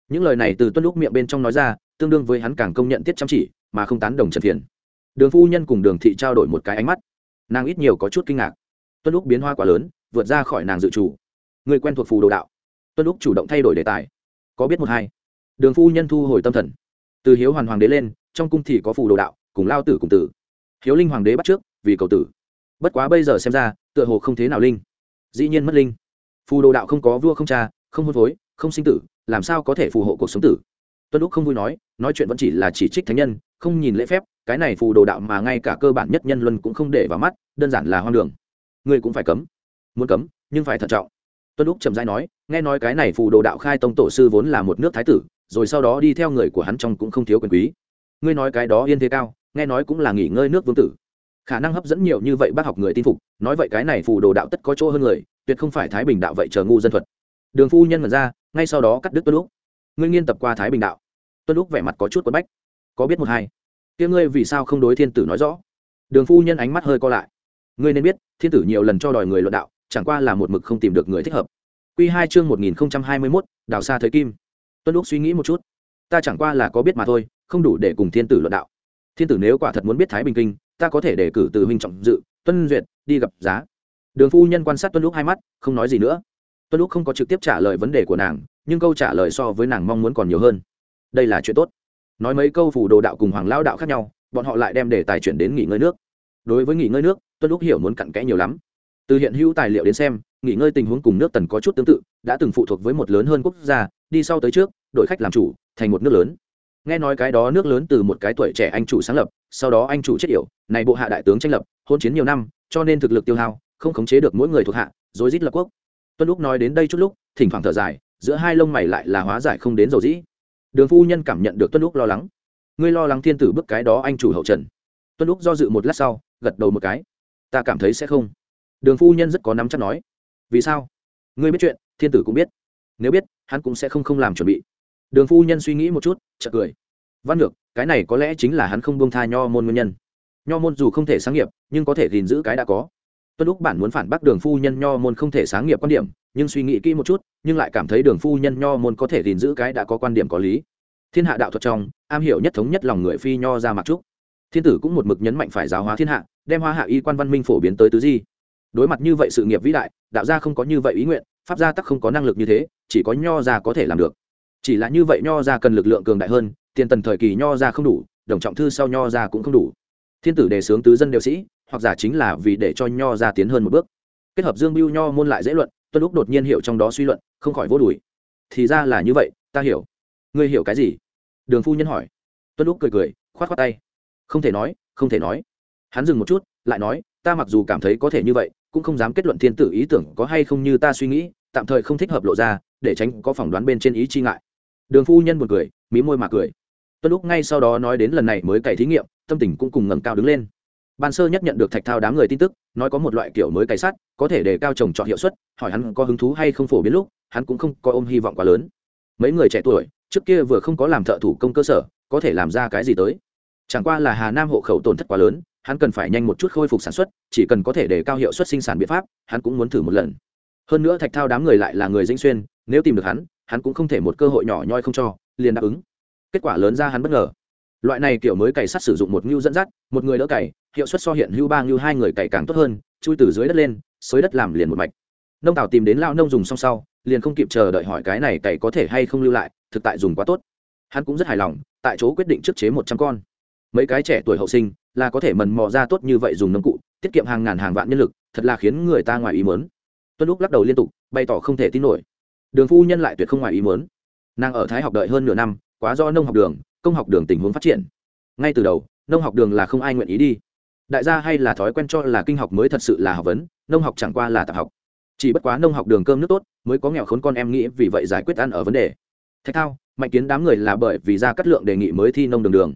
Những lời này từ tuân lúc miệng bên trong nói ra, tương đương với hắn càng công nhận tiết chăm chỉ mà không tán đồng trần phiền. đường phu nhân cùng đường thị trao đổi một cái ánh mắt. Nàng ít nhiều có chút kinh ngạc. Tuân lúc biến hoa quá lớn, vượt ra khỏi nàng dự chủ. Người quen thuộc phù đồ đạo. Tuân lúc chủ động thay đổi đề tài. Có biết một hai. Đường phu nhân thu hồi tâm thần. Từ hiếu hoàn hoàng đế lên, trong cung thì có phù đồ đạo, cùng lao tử cùng tử. Hiếu linh hoàng đế bắt trước, vì cầu tử. Bất quá bây giờ xem ra, tựa hồ không thế nào linh. Dĩ nhiên mất linh. Phù đồ đạo không có vua không cha, không hôn phối, không sinh tử, làm sao có thể phù hộ cuộc sống tử? Tuân lúc không vui nói nói chuyện vẫn chỉ là chỉ trích thánh nhân không nhìn lễ phép, cái này phù đồ đạo mà ngay cả cơ bản nhất nhân luân cũng không để vào mắt, đơn giản là hoang đường. Ngươi cũng phải cấm. Muốn cấm, nhưng phải thận trọng. Tuân úc trầm dai nói, nghe nói cái này phù đồ đạo khai tông tổ sư vốn là một nước thái tử, rồi sau đó đi theo người của hắn trong cũng không thiếu quyền quý. Ngươi nói cái đó yên thế cao, nghe nói cũng là nghỉ ngơi nước vương tử. Khả năng hấp dẫn nhiều như vậy bác học người tin phục, nói vậy cái này phù đồ đạo tất có chỗ hơn người, tuyệt không phải thái bình đạo vậy chờ ngu dân thuật. Đường phu nhân mật ra, ngay sau đó cắt đứt tuân úc. Ngươi nghiên tập qua thái bình đạo. Tuân úc vẻ mặt có chút quất bách có biết một hai. Kia ngươi vì sao không đối thiên tử nói rõ? Đường phu nhân ánh mắt hơi co lại. Ngươi nên biết, thiên tử nhiều lần cho đòi người luận đạo, chẳng qua là một mực không tìm được người thích hợp. Q hai chương một nghìn hai mươi mốt, đào xa thời kim. Tuân lúc suy nghĩ một chút. Ta chẳng qua là có biết mà thôi, không đủ để cùng thiên tử luận đạo. Thiên tử nếu quả thật muốn biết thái bình kinh, ta có thể đề cử từ huynh trọng dự, tuân duyệt, đi gặp giá. Đường phu nhân quan sát tuân lúc hai mắt, không nói gì nữa. Tuân lúc không có trực tiếp trả lời vấn đề của nàng, nhưng câu trả lời so với nàng mong muốn còn nhiều hơn. Đây là chuyện tốt nói mấy câu phủ đồ đạo cùng hoàng lao đạo khác nhau, bọn họ lại đem đề tài chuyển đến nghỉ ngơi nước. Đối với nghỉ ngơi nước, tuân lúc hiểu muốn cặn kẽ nhiều lắm. Từ hiện hữu tài liệu đến xem, nghỉ ngơi tình huống cùng nước tần có chút tương tự, đã từng phụ thuộc với một lớn hơn quốc gia, đi sau tới trước đội khách làm chủ, thành một nước lớn. Nghe nói cái đó nước lớn từ một cái tuổi trẻ anh chủ sáng lập, sau đó anh chủ chết yểu, này bộ hạ đại tướng tranh lập, hôn chiến nhiều năm, cho nên thực lực tiêu hao, không khống chế được mỗi người thuộc hạ, rối rít lập quốc. Tuân lúc nói đến đây chút lúc, thỉnh thoảng thở dài, giữa hai lông mày lại là hóa giải không đến dầu dĩ đường phu nhân cảm nhận được tuân lúc lo lắng. Ngươi lo lắng thiên tử bức cái đó anh chủ hậu trần. Tuân lúc do dự một lát sau, gật đầu một cái. Ta cảm thấy sẽ không. Đường phu nhân rất có nắm chắc nói. Vì sao? Ngươi biết chuyện, thiên tử cũng biết. Nếu biết, hắn cũng sẽ không không làm chuẩn bị. Đường phu nhân suy nghĩ một chút, chợt cười. Văn ngược, cái này có lẽ chính là hắn không buông tha nho môn nguyên nhân. Nho môn dù không thể sáng nghiệp, nhưng có thể gìn giữ cái đã có. Tuân lúc bản muốn phản bác đường phu nhân nho môn không thể sáng nghiệp quan điểm, nhưng suy nghĩ kỹ một chút nhưng lại cảm thấy đường phu nhân nho môn có thể gìn giữ cái đã có quan điểm có lý. Thiên hạ đạo thuật trong, am hiểu nhất thống nhất lòng người phi nho ra mặc trúc. Thiên tử cũng một mực nhấn mạnh phải giáo hóa thiên hạ, đem hoa hạ y quan văn minh phổ biến tới tứ di. Đối mặt như vậy sự nghiệp vĩ đại, đạo gia không có như vậy ý nguyện, pháp gia tắc không có năng lực như thế, chỉ có nho gia có thể làm được. Chỉ là như vậy nho gia cần lực lượng cường đại hơn, tiền tần thời kỳ nho gia không đủ, đồng trọng thư sau nho gia cũng không đủ. Thiên tử đề xướng tứ dân đều sĩ, hoặc giả chính là vì để cho nho gia tiến hơn một bước. Kết hợp dương mưu nho môn lại dễ luận tuân lúc đột nhiên hiểu trong đó suy luận, không khỏi vô đùi. Thì ra là như vậy, ta hiểu. Ngươi hiểu cái gì? Đường phu nhân hỏi. Tuân lúc cười cười, khoát khoát tay. Không thể nói, không thể nói. Hắn dừng một chút, lại nói, ta mặc dù cảm thấy có thể như vậy, cũng không dám kết luận thiên tử ý tưởng có hay không như ta suy nghĩ, tạm thời không thích hợp lộ ra, để tránh có phỏng đoán bên trên ý chi ngại. Đường phu nhân một cười, mí môi mà cười. Tuân lúc ngay sau đó nói đến lần này mới cày thí nghiệm, tâm tình cũng cùng ngẩng cao đứng lên ban sơ nhất nhận được thạch thao đám người tin tức nói có một loại kiểu mới cày sắt có thể đề cao trồng trọt hiệu suất hỏi hắn có hứng thú hay không phổ biến lúc hắn cũng không có ôm hy vọng quá lớn mấy người trẻ tuổi trước kia vừa không có làm thợ thủ công cơ sở có thể làm ra cái gì tới chẳng qua là hà nam hộ khẩu tổn thất quá lớn hắn cần phải nhanh một chút khôi phục sản xuất chỉ cần có thể để cao hiệu suất sinh sản biện pháp hắn cũng muốn thử một lần hơn nữa thạch thao đám người lại là người dinh xuyên nếu tìm được hắn hắn cũng không thể một cơ hội nhỏ nhoi không cho liền đáp ứng kết quả lớn ra hắn bất ngờ loại này kiểu mới cày sắt sử dụng một ngưu dẫn dắt một người đỡ cày hiệu suất so hiện hữu ba ngưu hai người cày càng tốt hơn, chui từ dưới đất lên, xới đất làm liền một mạch. Nông tào tìm đến lao nông dùng xong sau, liền không kịp chờ đợi hỏi cái này cày có thể hay không lưu lại, thực tại dùng quá tốt. Hắn cũng rất hài lòng, tại chỗ quyết định trước chế một trăm con. Mấy cái trẻ tuổi hậu sinh, là có thể mần mò ra tốt như vậy dùng nông cụ, tiết kiệm hàng ngàn hàng vạn nhân lực, thật là khiến người ta ngoài ý mớn tuân lúc lắc đầu liên tục, bày tỏ không thể tin nổi. Đường phu nhân lại tuyệt không ngoài ý mớn nàng ở thái học đợi hơn nửa năm, quá do nông học đường, công học đường tình huống phát triển. Ngay từ đầu, nông học đường là không ai nguyện ý đi đại gia hay là thói quen cho là kinh học mới thật sự là học vấn, nông học chẳng qua là tạp học. Chỉ bất quá nông học đường cơm nước tốt, mới có nghèo khốn con em nghĩ vì vậy giải quyết ăn ở vấn đề. Thạch thao, mạnh kiến đám người là bởi vì ra cắt lượng đề nghị mới thi nông đường đường.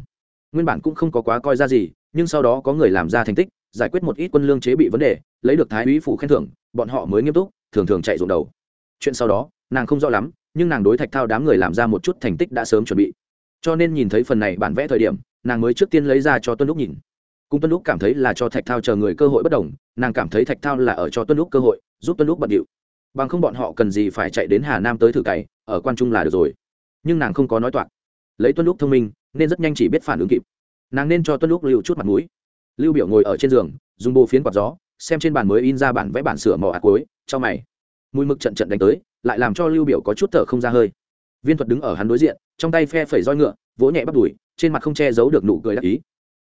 Nguyên bản cũng không có quá coi ra gì, nhưng sau đó có người làm ra thành tích, giải quyết một ít quân lương chế bị vấn đề, lấy được thái úy phủ khen thưởng, bọn họ mới nghiêm túc, thường thường chạy ruộng đầu. Chuyện sau đó, nàng không rõ lắm, nhưng nàng đối thạch thao đám người làm ra một chút thành tích đã sớm chuẩn bị. Cho nên nhìn thấy phần này bản vẽ thời điểm, nàng mới trước tiên lấy ra cho tuân lúc nhìn cung tuân lúc cảm thấy là cho thạch thao chờ người cơ hội bất đồng, nàng cảm thấy thạch thao là ở cho tuân lúc cơ hội, giúp tuân lúc bận điệu. Bằng không bọn họ cần gì phải chạy đến hà nam tới thử cày, ở quan trung là được rồi. Nhưng nàng không có nói toạc. Lấy tuân lúc thông minh, nên rất nhanh chỉ biết phản ứng kịp. Nàng nên cho tuân lúc lưu chút mặt mũi. Lưu biểu ngồi ở trên giường, dùng bộ phiến quạt gió, xem trên bàn mới in ra bản vẽ bản sửa mỏ ạt cuối, cho mày. Mùi mực trận trận đánh tới, lại làm cho lưu biểu có chút thở không ra hơi. Viên thuật đứng ở hắn đối diện, trong tay phe phẩy roi ngựa, vỗ nhẹ bắt đùi, trên mặt không che giấu được nụ cười đắc ý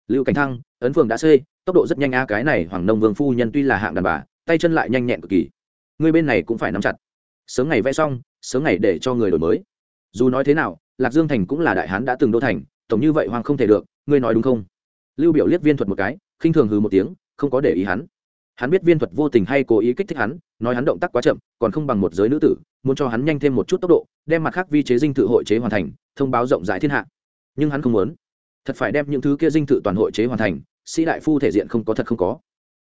lưu cảnh thăng, ấn phường đã xê, tốc độ rất nhanh a cái này hoàng nông vương phu nhân tuy là hạng đàn bà, tay chân lại nhanh nhẹn cực kỳ. Người bên này cũng phải nắm chặt. Sớm ngày vẽ xong, sớm ngày để cho người đổi mới. Dù nói thế nào, lạc dương thành cũng là đại hán đã từng đô thành, tổng như vậy hoàng không thể được, ngươi nói đúng không? Lưu biểu liếc viên thuật một cái, khinh thường hừ một tiếng, không có để ý hắn. Hắn biết viên thuật vô tình hay cố ý kích thích hắn, nói hắn động tác quá chậm, còn không bằng một giới nữ tử, muốn cho hắn nhanh thêm một chút tốc độ, đem mặt khác vi chế dinh tự hội chế hoàn thành, thông báo rộng rãi thiên hạ. Nhưng hắn không muốn thật phải đem những thứ kia dinh thự toàn hội chế hoàn thành, sĩ đại phu thể diện không có thật không có.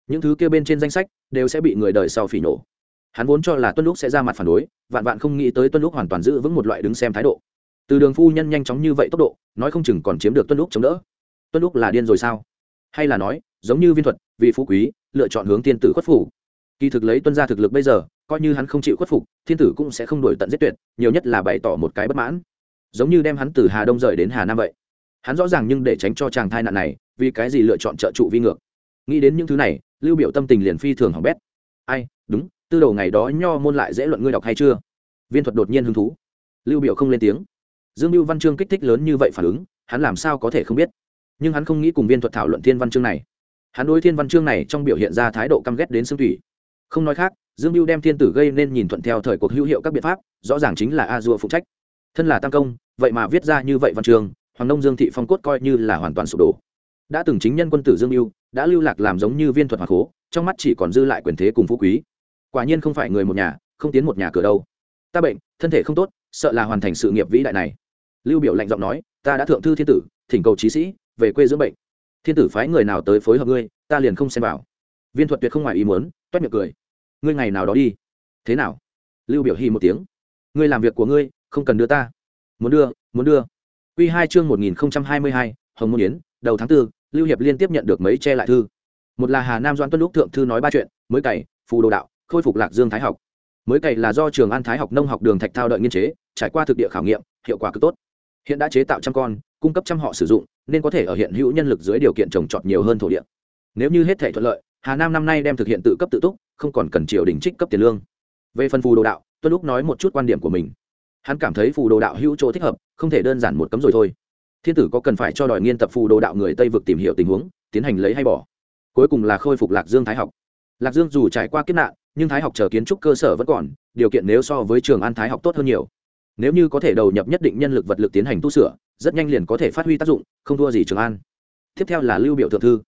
Những thứ kia bên trên danh sách đều sẽ bị người đời sau phỉ nổ. Hắn vốn cho là tuân lúc sẽ ra mặt phản đối, vạn vạn không nghĩ tới tuân lúc hoàn toàn giữ vững một loại đứng xem thái độ. Từ đường phu nhân nhanh chóng như vậy tốc độ, nói không chừng còn chiếm được tuân lúc chống đỡ. Tuân lúc là điên rồi sao? Hay là nói, giống như viên thuật vị phú quý, lựa chọn hướng tiên tử khuất phủ kỳ thực lấy tuân ra thực lực bây giờ, coi như hắn không chịu khuất phục, thiên tử cũng sẽ không đổi tận giết tuyệt, nhiều nhất là bày tỏ một cái bất mãn. Giống như đem hắn từ hà đông rời đến hà nam vậy hắn rõ ràng nhưng để tránh cho chàng thai nạn này, vì cái gì lựa chọn trợ trụ vi ngược? Nghĩ đến những thứ này, lưu biểu tâm tình liền phi thường hỏng bét. Ai, đúng, tư đầu ngày đó nho môn lại dễ luận ngươi đọc hay chưa? Viên thuật đột nhiên hứng thú. Lưu biểu không lên tiếng. Dương lưu văn chương kích thích lớn như vậy phản ứng, hắn làm sao có thể không biết? Nhưng hắn không nghĩ cùng viên thuật thảo luận thiên văn chương này. Hắn đối thiên văn chương này trong biểu hiện ra thái độ căm ghét đến xương thủy. Không nói khác, dương lưu đem thiên tử gây nên nhìn thuận theo thời cuộc hữu hiệu các biện pháp, rõ ràng chính là a dua phụ trách. Thân là tam công, vậy mà viết ra như vậy văn chương hoàng nông dương thị phong cốt coi như là hoàn toàn sụp đổ. Đã từng chính nhân quân tử dương mưu đã lưu lạc làm giống như viên thuật hoặc hố trong mắt chỉ còn dư lại quyền thế cùng phú quý. Quả nhiên không phải người một nhà, không tiến một nhà cửa đâu. Ta bệnh, thân thể không tốt, sợ là hoàn thành sự nghiệp vĩ đại này. Lưu biểu lạnh giọng nói, ta đã thượng thư thiên tử, thỉnh cầu trí sĩ, về quê dưỡng bệnh. Thiên tử phái người nào tới phối hợp ngươi, ta liền không xem vào. Viên thuật tuyệt không ngoài ý muốn, toét miệng cười. Ngươi ngày nào đó đi. Thế nào? Lưu biểu hi một tiếng. Ngươi làm việc của ngươi, không cần đưa ta. Muốn đưa muốn đưa quy hai chương một nghìn hai mươi hai hồng môn yến đầu tháng 4, lưu hiệp liên tiếp nhận được mấy che lại thư. Một là hà nam doãn tuân lúc thượng thư nói ba chuyện mới cày phù đồ đạo khôi phục lạc dương thái học. Mới cày là do trường an thái học nông học đường thạch thao đợi nghiên chế trải qua thực địa khảo nghiệm hiệu quả cực tốt. Hiện đã chế tạo trăm con cung cấp trăm họ sử dụng nên có thể ở hiện hữu nhân lực dưới điều kiện trồng trọt nhiều hơn thổ địa. Nếu như hết thể thuận lợi hà nam năm nay đem thực hiện tự cấp tự túc không còn cần triều đình trích cấp tiền lương. Về phần phù đồ đạo tuân lúc nói một chút quan điểm của mình hắn cảm thấy phù đồ đạo hữu chỗ thích hợp, không thể đơn giản một cấm rồi thôi. Thiên tử có cần phải cho đòi nghiên tập phù đồ đạo người tây vực tìm hiểu tình huống, tiến hành lấy hay bỏ. Cuối cùng là khôi phục lạc dương thái học. Lạc dương dù trải qua kiếp nạn, nhưng thái học chờ kiến trúc cơ sở vẫn còn, điều kiện nếu so với trường an thái học tốt hơn nhiều. Nếu như có thể đầu nhập nhất định nhân lực vật lực tiến hành tu sửa, rất nhanh liền có thể phát huy tác dụng, không thua gì trường an. Tiếp theo là lưu biểu thượng thư.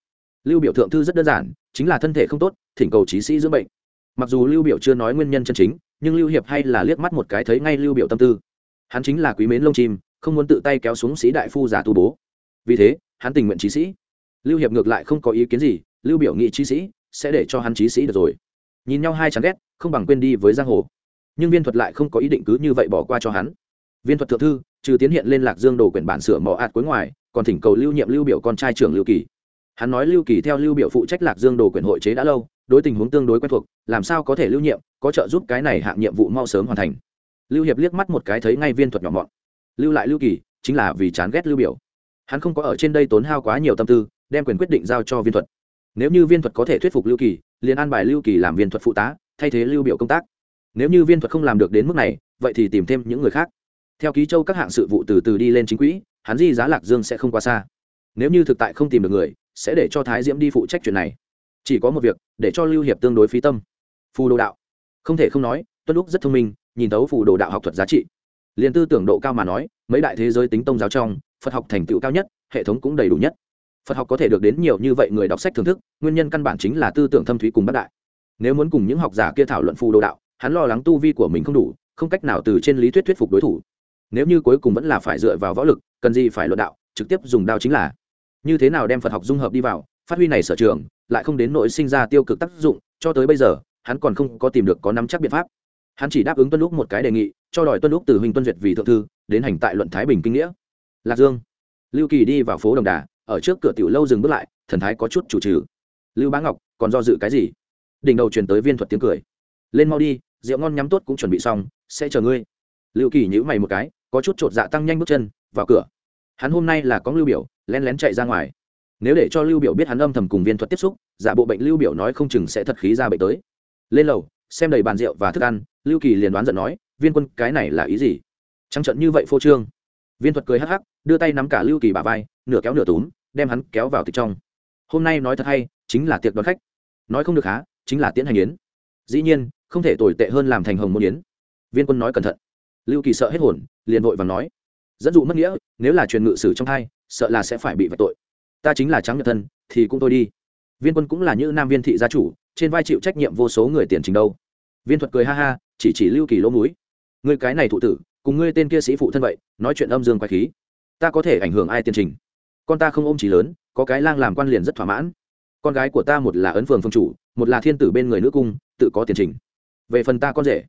Lưu biểu thượng thư rất đơn giản, chính là thân thể không tốt, thỉnh cầu trí sĩ dưỡng bệnh. Mặc dù lưu biểu chưa nói nguyên nhân chân chính nhưng lưu hiệp hay là liếc mắt một cái thấy ngay lưu biểu tâm tư. Hắn chính là quý mến lông chim, không muốn tự tay kéo xuống sĩ đại phu giả tu bố. Vì thế, hắn tình nguyện trí sĩ. Lưu hiệp ngược lại không có ý kiến gì, lưu biểu nghị trí sĩ, sẽ để cho hắn trí sĩ được rồi. Nhìn nhau hai chán ghét, không bằng quên đi với giang hồ. Nhưng viên thuật lại không có ý định cứ như vậy bỏ qua cho hắn. Viên thuật thượng thư, trừ tiến hiện lên lạc dương đồ quyển bản sửa mỏ ạt cuối ngoài, còn thỉnh cầu lưu nhiệm lưu biểu con trai trưởng lưu kỳ. Hắn nói lưu kỳ theo lưu biểu phụ trách lạc dương đồ quyển hội chế đã lâu đối tình huống tương đối quen thuộc, làm sao có thể lưu nhiệm, có trợ giúp cái này hạng nhiệm vụ mau sớm hoàn thành. Lưu hiệp liếc mắt một cái thấy ngay viên thuật nhỏ mọn. Lưu lại lưu kỳ, chính là vì chán ghét lưu biểu. Hắn không có ở trên đây tốn hao quá nhiều tâm tư, đem quyền quyết định giao cho viên thuật. Nếu như viên thuật có thể thuyết phục lưu kỳ, liền an bài lưu kỳ làm viên thuật phụ tá, thay thế lưu biểu công tác. Nếu như viên thuật không làm được đến mức này, vậy thì tìm thêm những người khác. Theo ký châu các hạng sự vụ từ từ đi lên chính quỹ, hắn di giá lạc dương sẽ không quá xa. Nếu như thực tại không tìm được người, sẽ để cho thái diễm đi phụ trách chuyện này chỉ có một việc, để cho lưu hiệp tương đối phí tâm. Phù đồ đạo. Không thể không nói, tuân lúc rất thông minh, nhìn thấu phù đồ đạo học thuật giá trị. Liền tư tưởng độ cao mà nói, mấy đại thế giới tính tông giáo trong, phật học thành tựu cao nhất, hệ thống cũng đầy đủ nhất. Phật học có thể được đến nhiều như vậy người đọc sách thưởng thức, nguyên nhân căn bản chính là tư tưởng thâm thúy cùng bất đại. Nếu muốn cùng những học giả kia thảo luận phù đồ đạo, hắn lo lắng tu vi của mình không đủ, không cách nào từ trên lý thuyết thuyết phục đối thủ. Nếu như cuối cùng vẫn là phải dựa vào võ lực, cần gì phải luận đạo, trực tiếp dùng đao chính là. Như thế nào đem phật học dung hợp đi vào phát huy này sở trường, lại không đến nỗi sinh ra tiêu cực tác dụng, cho tới bây giờ, hắn còn không có tìm được có nắm chắc biện pháp. Hắn chỉ đáp ứng tuân lúc một cái đề nghị, cho đòi tuân lúc từ huynh tuân duyệt vì thượng thư, đến hành tại luận thái bình kinh nghĩa. Lạc dương. Lưu kỳ đi vào phố đồng đà, ở trước cửa tiểu lâu dừng bước lại, thần thái có chút chủ trừ. Lưu bá ngọc, còn do dự cái gì? Đỉnh đầu truyền tới viên thuật tiếng cười. Lên mau đi, rượu ngon nhắm tốt cũng chuẩn bị xong, sẽ chờ ngươi. Lưu kỳ nhữ mày một cái, có chút chột dạ tăng nhanh bước chân, vào cửa. Hắn hôm nay là có lưu biểu len lén chạy ra ngoài nếu để cho lưu biểu biết hắn âm thầm cùng viên thuật tiếp xúc, giả bộ bệnh lưu biểu nói không chừng sẽ thật khí ra bệnh tới. Lên lầu, xem đầy bàn rượu và thức ăn, lưu kỳ liền đoán giận nói, viên quân, cái này là ý gì? Trắng trận như vậy phô trương. Viên thuật cười hắc hắc, đưa tay nắm cả lưu kỳ bà vai, nửa kéo nửa túm, đem hắn kéo vào tịch trong. Hôm nay nói thật hay, chính là tiệc đón khách. Nói không được há, chính là tiễn hành yến. Dĩ nhiên, không thể tồi tệ hơn làm thành hồng môn yến. Viên quân nói cẩn thận. Lưu kỳ sợ hết hồn, liền vội và nói, dẫn dụ mất nghĩa, nếu là truyền ngự sử trong hai sợ là sẽ phải bị vạch tội ta chính là trắng nhật thân, thì cũng tôi đi. Viên quân cũng là như nam viên thị gia chủ, trên vai chịu trách nhiệm vô số người tiền trình đâu. Viên thuật cười ha ha, chỉ chỉ lưu kỳ lỗ múi người cái này thụ tử, cùng ngươi tên kia sĩ phụ thân vậy, nói chuyện âm dương quái khí. Ta có thể ảnh hưởng ai tiền trình? Con ta không ôm chỉ lớn, có cái lang làm quan liền rất thỏa mãn. Con gái của ta một là ấn phường phương chủ, một là thiên tử bên người nữ cung, tự có tiền trình. Về phần ta con rể.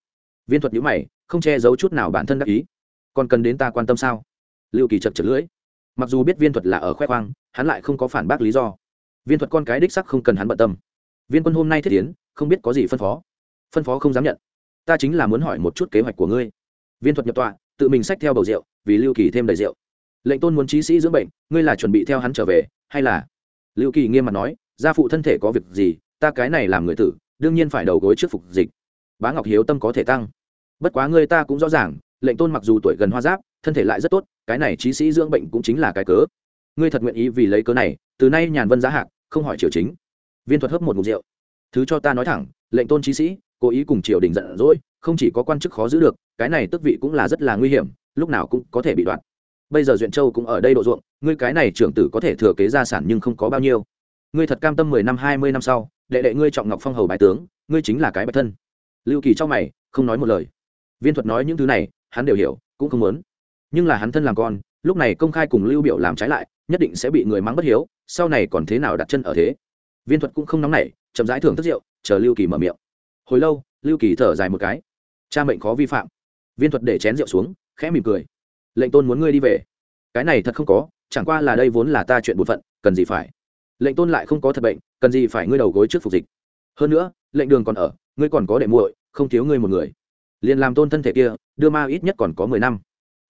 Viên thuật nhữ mày, không che giấu chút nào bản thân đắc ý. Còn cần đến ta quan tâm sao? Lưu kỳ chật chật lưỡi. Mặc dù biết viên thuật là ở khoe khoang hắn lại không có phản bác lý do. Viên thuật con cái đích sắc không cần hắn bận tâm. Viên quân hôm nay thiết tiến không biết có gì phân phó. Phân phó không dám nhận. Ta chính là muốn hỏi một chút kế hoạch của ngươi. Viên thuật nhập tọa, tự mình xách theo bầu rượu, vì lưu kỳ thêm đầy rượu. Lệnh tôn muốn trí sĩ dưỡng bệnh, ngươi là chuẩn bị theo hắn trở về, hay là? Lưu kỳ nghiêm mặt nói, gia phụ thân thể có việc gì, ta cái này làm người tử, đương nhiên phải đầu gối trước phục dịch. Bá ngọc hiếu tâm có thể tăng. Bất quá ngươi ta cũng rõ ràng, lệnh tôn mặc dù tuổi gần hoa giáp, thân thể lại rất tốt, cái này trí sĩ dưỡng bệnh cũng chính là cái cớ ngươi thật nguyện ý vì lấy cớ này, từ nay nhàn vân giá hạc, không hỏi triều chính. Viên thuật hấp một mục rượu. Thứ cho ta nói thẳng, lệnh tôn trí sĩ, cố ý cùng triều đình giận dỗi, không chỉ có quan chức khó giữ được, cái này tức vị cũng là rất là nguy hiểm, lúc nào cũng có thể bị đoạn bây giờ duyện châu cũng ở đây độ ruộng, ngươi cái này trưởng tử có thể thừa kế gia sản nhưng không có bao nhiêu. Ngươi thật cam tâm mười năm, hai mươi năm sau, đệ đệ ngươi trọng ngọc phong hầu bài tướng, ngươi chính là cái bạch thân. Lưu kỳ trong mày, không nói một lời. Viên thuật nói những thứ này, hắn đều hiểu, cũng không muốn. Nhưng là hắn thân làm con, lúc này công khai cùng lưu biểu làm trái lại nhất định sẽ bị người mắng bất hiếu, sau này còn thế nào đặt chân ở thế? Viên thuật cũng không nóng nảy, chậm rãi thưởng thức rượu, chờ lưu kỳ mở miệng. Hồi lâu, lưu kỳ thở dài một cái. Cha mệnh khó vi phạm. Viên thuật để chén rượu xuống, khẽ mỉm cười. Lệnh tôn muốn ngươi đi về. Cái này thật không có, chẳng qua là đây vốn là ta chuyện bổn phận, cần gì phải? Lệnh tôn lại không có thật bệnh, cần gì phải ngươi đầu gối trước phục dịch? Hơn nữa, lệnh đường còn ở, ngươi còn có đệ muội, không thiếu ngươi một người. Liền làm tôn thân thể kia, đưa ma ít nhất còn có mười năm.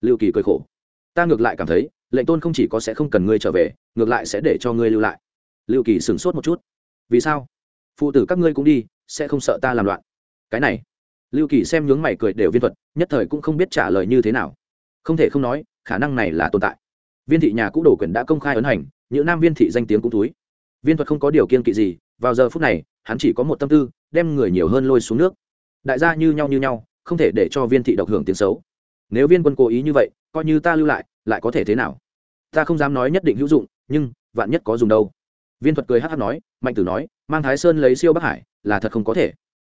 Lưu kỳ cười khổ. Ta ngược lại cảm thấy lệnh tôn không chỉ có sẽ không cần ngươi trở về, ngược lại sẽ để cho ngươi lưu lại. Lưu kỳ sửng sốt một chút. Vì sao? Phụ tử các ngươi cũng đi, sẽ không sợ ta làm loạn. Cái này. Lưu kỳ xem nhướng mày cười đều viên thuật, nhất thời cũng không biết trả lời như thế nào. Không thể không nói, khả năng này là tồn tại. Viên thị nhà cũ đổ quyền đã công khai ấn hành, những nam viên thị danh tiếng cũng túi. Viên thuật không có điều kiên kỵ gì, vào giờ phút này, hắn chỉ có một tâm tư, đem người nhiều hơn lôi xuống nước. Đại gia như nhau như nhau, không thể để cho viên thị độc hưởng tiếng xấu nếu viên quân cố ý như vậy, coi như ta lưu lại lại có thể thế nào? Ta không dám nói nhất định hữu dụng, nhưng, vạn nhất có dùng đâu? Viên thuật cười hát hát nói, mạnh tử nói, mang thái sơn lấy siêu bắc hải, là thật không có thể.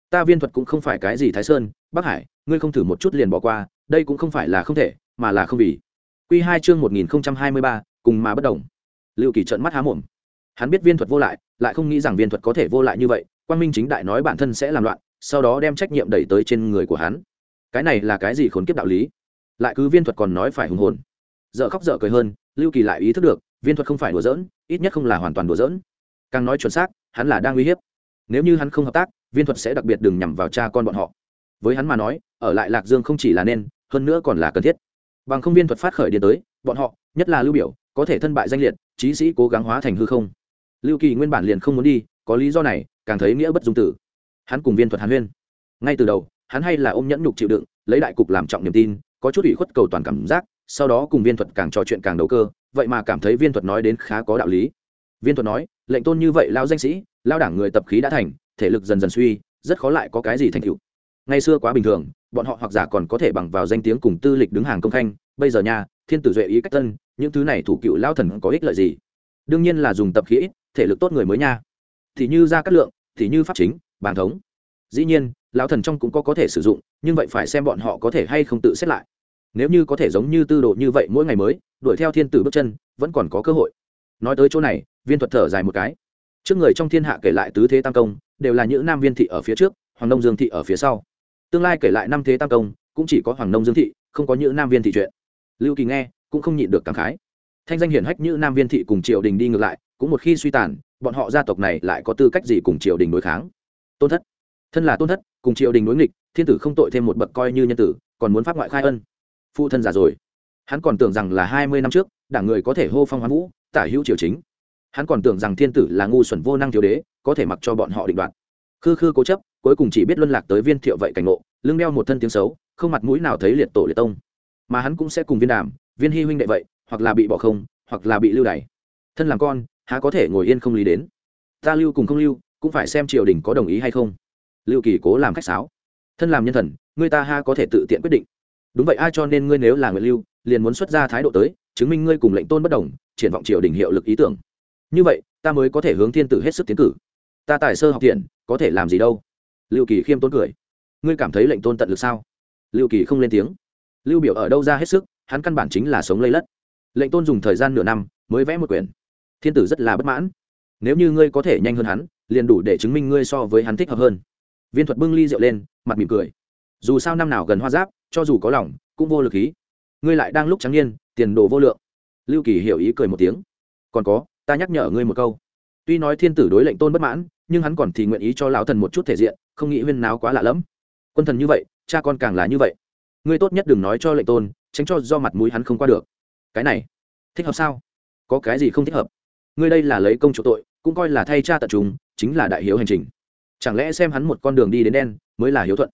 Ta viên thuật cũng không phải cái gì thái sơn, bắc hải, ngươi không thử một chút liền bỏ qua, đây cũng không phải là không thể, mà là không vì. Q hai chương một nghìn hai mươi ba, cùng mà bất đồng. Liệu kỳ trận mắt há mồm. Hắn biết viên thuật vô lại lại không nghĩ rằng viên thuật có thể vô lại như vậy quan minh chính đại nói bản thân sẽ làm loạn, sau đó đem trách nhiệm đẩy tới trên người của hắn. Cái này là cái gì khốn kiếp đạo lý? Lại cứ viên thuật còn nói phải hùng hồn. Dợ khóc dợ cười hơn, lưu kỳ lại ý thức được, viên thuật không phải đùa giỡn, ít nhất không là hoàn toàn đùa giỡn. Càng nói chuẩn xác, hắn là đang uy hiếp. Nếu như hắn không hợp tác, viên thuật sẽ đặc biệt đừng nhằm vào cha con bọn họ. Với hắn mà nói, ở lại lạc dương không chỉ là nên, hơn nữa còn là cần thiết. Bằng không viên thuật phát khởi điện tới, bọn họ, nhất là lưu biểu, có thể thân bại danh liệt trí sĩ cố gắng hóa thành hư không. Lưu kỳ nguyên bản liền không muốn đi, có lý do này, càng thấy nghĩa bất dung tử. Hắn cùng viên thuật hàn huyên. Ngay từ đầu, hắn hay là ôm nhẫn nhục chịu đựng, lấy đại cục làm trọng niềm tin có chút ủy khuất cầu toàn cảm giác, sau đó cùng viên thuật càng trò chuyện càng đầu cơ, vậy mà cảm thấy viên thuật nói đến khá có đạo lý. Viên thuật nói, lệnh tôn như vậy lao danh sĩ lao đảng người tập khí đã thành, thể lực dần dần suy, rất khó lại có cái gì thành tựu. Ngày xưa quá bình thường, bọn họ hoặc giả còn có thể bằng vào danh tiếng cùng tư lịch đứng hàng công khanh, bây giờ nha, thiên tử duệ ý cách tân, những thứ này thủ cựu lao thần có ích lợi gì? Đương nhiên là dùng tập khí ít, thể lực tốt người mới nha. Thì như ra cát lượng, thì như pháp chính bàn thống. Dĩ nhiên lão thần trong cũng có có thể sử dụng, nhưng vậy phải xem bọn họ có thể hay không tự xét lại. Nếu như có thể giống như tư độ như vậy mỗi ngày mới, đuổi theo thiên tử bước chân, vẫn còn có cơ hội. Nói tới chỗ này, viên thuật thở dài một cái. Trước người trong thiên hạ kể lại tứ thế tam công, đều là những nam viên thị ở phía trước, hoàng nông dương thị ở phía sau. Tương lai kể lại năm thế tam công, cũng chỉ có hoàng nông dương thị, không có những nam viên thị chuyện. Lưu kỳ nghe, cũng không nhịn được cảm khái. Thanh danh hiển hách như nam viên thị cùng triều đình đi ngược lại, cũng một khi suy tàn, bọn họ gia tộc này lại có tư cách gì cùng triều đình đối kháng? Tôn thất. Thân là tôn thất cùng triều đình đối nghịch, thiên tử không tội thêm một bậc coi như nhân tử, còn muốn pháp ngoại khai ân. Phụ thân già rồi. Hắn còn tưởng rằng là hai mươi năm trước, đảng người có thể hô phong hoán vũ, tả hữu triều chính. Hắn còn tưởng rằng thiên tử là ngu xuẩn vô năng thiếu đế, có thể mặc cho bọn họ định đoạt. Khư khư cố chấp, cuối cùng chỉ biết luân lạc tới viên thiệu vậy cảnh ngộ, lưng đeo một thân tiếng xấu, không mặt mũi nào thấy liệt tổ liệt tông. Mà hắn cũng sẽ cùng viên đàm, viên hy huynh đệ vậy, hoặc là bị bỏ không, hoặc là bị lưu đày. Thân làm con, há có thể ngồi yên không lý đến? Ta lưu cùng không lưu, cũng phải xem triều đình có đồng ý hay không lưu kỳ cố làm khách sáo. Thân làm nhân thần, người ta ha có thể tự tiện quyết định. Đúng vậy, ai cho nên ngươi nếu là người lưu, liền muốn xuất ra thái độ tới, chứng minh ngươi cùng lệnh tôn bất đồng, triển vọng triều đình hiệu lực ý tưởng. Như vậy, ta mới có thể hướng thiên tử hết sức tiến cử. Ta tài sơ học thiện, có thể làm gì đâu? Lưu kỳ khiêm tốn cười. Ngươi cảm thấy lệnh tôn tận lực sao? Lưu kỳ không lên tiếng. Lưu biểu ở đâu ra hết sức, hắn căn bản chính là sống lây lất. Lệnh tôn dùng thời gian nửa năm, mới vẽ một quyển. Thiên tử rất là bất mãn. Nếu như ngươi có thể nhanh hơn hắn, liền đủ để chứng minh ngươi so với hắn thích hợp hơn viên thuật bưng ly rượu lên, mặt mỉm cười. Dù sao năm nào gần hoa giáp, cho dù có lòng, cũng vô lực khí. Ngươi lại đang lúc trắng niên, tiền đồ vô lượng. Lưu kỳ hiểu ý cười một tiếng. Còn có, ta nhắc nhở ngươi một câu. Tuy nói thiên tử đối lệnh tôn bất mãn, nhưng hắn còn thì nguyện ý cho lão thần một chút thể diện, không nghĩ huyên náo quá lạ lẫm. Quân thần như vậy, cha con càng là như vậy. Ngươi tốt nhất đừng nói cho lệnh tôn, tránh cho do mặt mũi hắn không qua được. Cái này, thích hợp sao? Có cái gì không thích hợp? Ngươi đây là lấy công chủ tội, cũng coi là thay cha tận chúng, chính là đại hiếu hành trình chẳng lẽ xem hắn một con đường đi đến đen mới là hiếu thuận?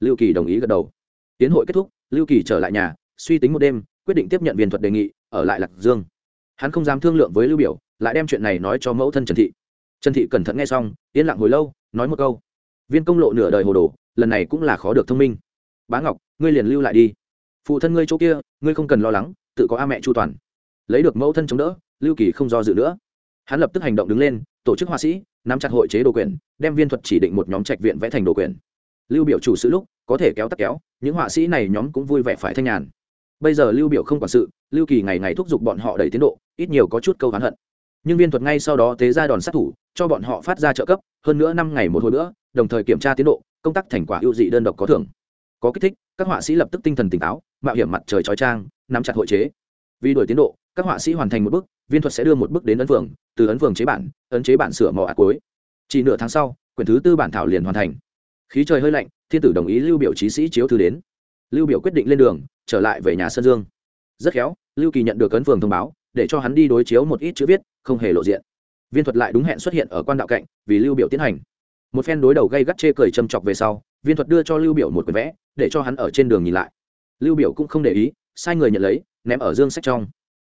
Lưu kỳ đồng ý gật đầu. Tiến hội kết thúc, lưu kỳ trở lại nhà, suy tính một đêm, quyết định tiếp nhận viên thuật đề nghị, ở lại lạc dương. Hắn không dám thương lượng với lưu biểu, lại đem chuyện này nói cho mẫu thân trần thị. Trần thị cẩn thận nghe xong, yên lặng hồi lâu, nói một câu. Viên công lộ nửa đời hồ đồ, lần này cũng là khó được thông minh. Bá ngọc, ngươi liền lưu lại đi. Phụ thân ngươi chỗ kia, ngươi không cần lo lắng, tự có a mẹ chu toàn. Lấy được mẫu thân chống đỡ, lưu kỳ không do dự nữa. Hắn lập tức hành động đứng lên tổ chức họa sĩ, nắm chặt hội chế đồ quyền, đem viên thuật chỉ định một nhóm trạch viện vẽ thành đồ quyền. Lưu biểu chủ sự lúc, có thể kéo tắc kéo, những họa sĩ này nhóm cũng vui vẻ phải thanh nhàn. Bây giờ lưu biểu không quản sự, lưu kỳ ngày ngày thúc giục bọn họ đẩy tiến độ, ít nhiều có chút câu hán hận. Nhưng viên thuật ngay sau đó tế ra đòn sát thủ, cho bọn họ phát ra trợ cấp, hơn nữa năm ngày một hồi nữa, đồng thời kiểm tra tiến độ, công tác thành quả ưu dị đơn độc có thưởng. Có kích thích, các họa sĩ lập tức tinh thần tỉnh táo, mạo hiểm mặt trời chói trang, nắm chặt hội chế. Vì đuổi tiến độ, các họa sĩ hoàn thành một bước viên thuật sẽ đưa một bước đến ấn phường, từ ấn phường chế bản, ấn chế bản sửa mỏ ạt cuối. Chỉ nửa tháng sau, quyển thứ tư bản thảo liền hoàn thành. Khí trời hơi lạnh, thiên tử đồng ý lưu biểu trí sĩ chiếu thư đến. Lưu biểu quyết định lên đường, trở lại về nhà sơn dương. Rất khéo, lưu kỳ nhận được ấn phường thông báo, để cho hắn đi đối chiếu một ít chữ viết, không hề lộ diện. Viên thuật lại đúng hẹn xuất hiện ở quan đạo cạnh, vì lưu biểu tiến hành. Một phen đối đầu gây gắt chê cười châm chọc về sau, viên thuật đưa cho lưu biểu một quyển vẽ, để cho hắn ở trên đường nhìn lại. Lưu biểu cũng không để ý, sai người nhận lấy, ném ở dương sách trong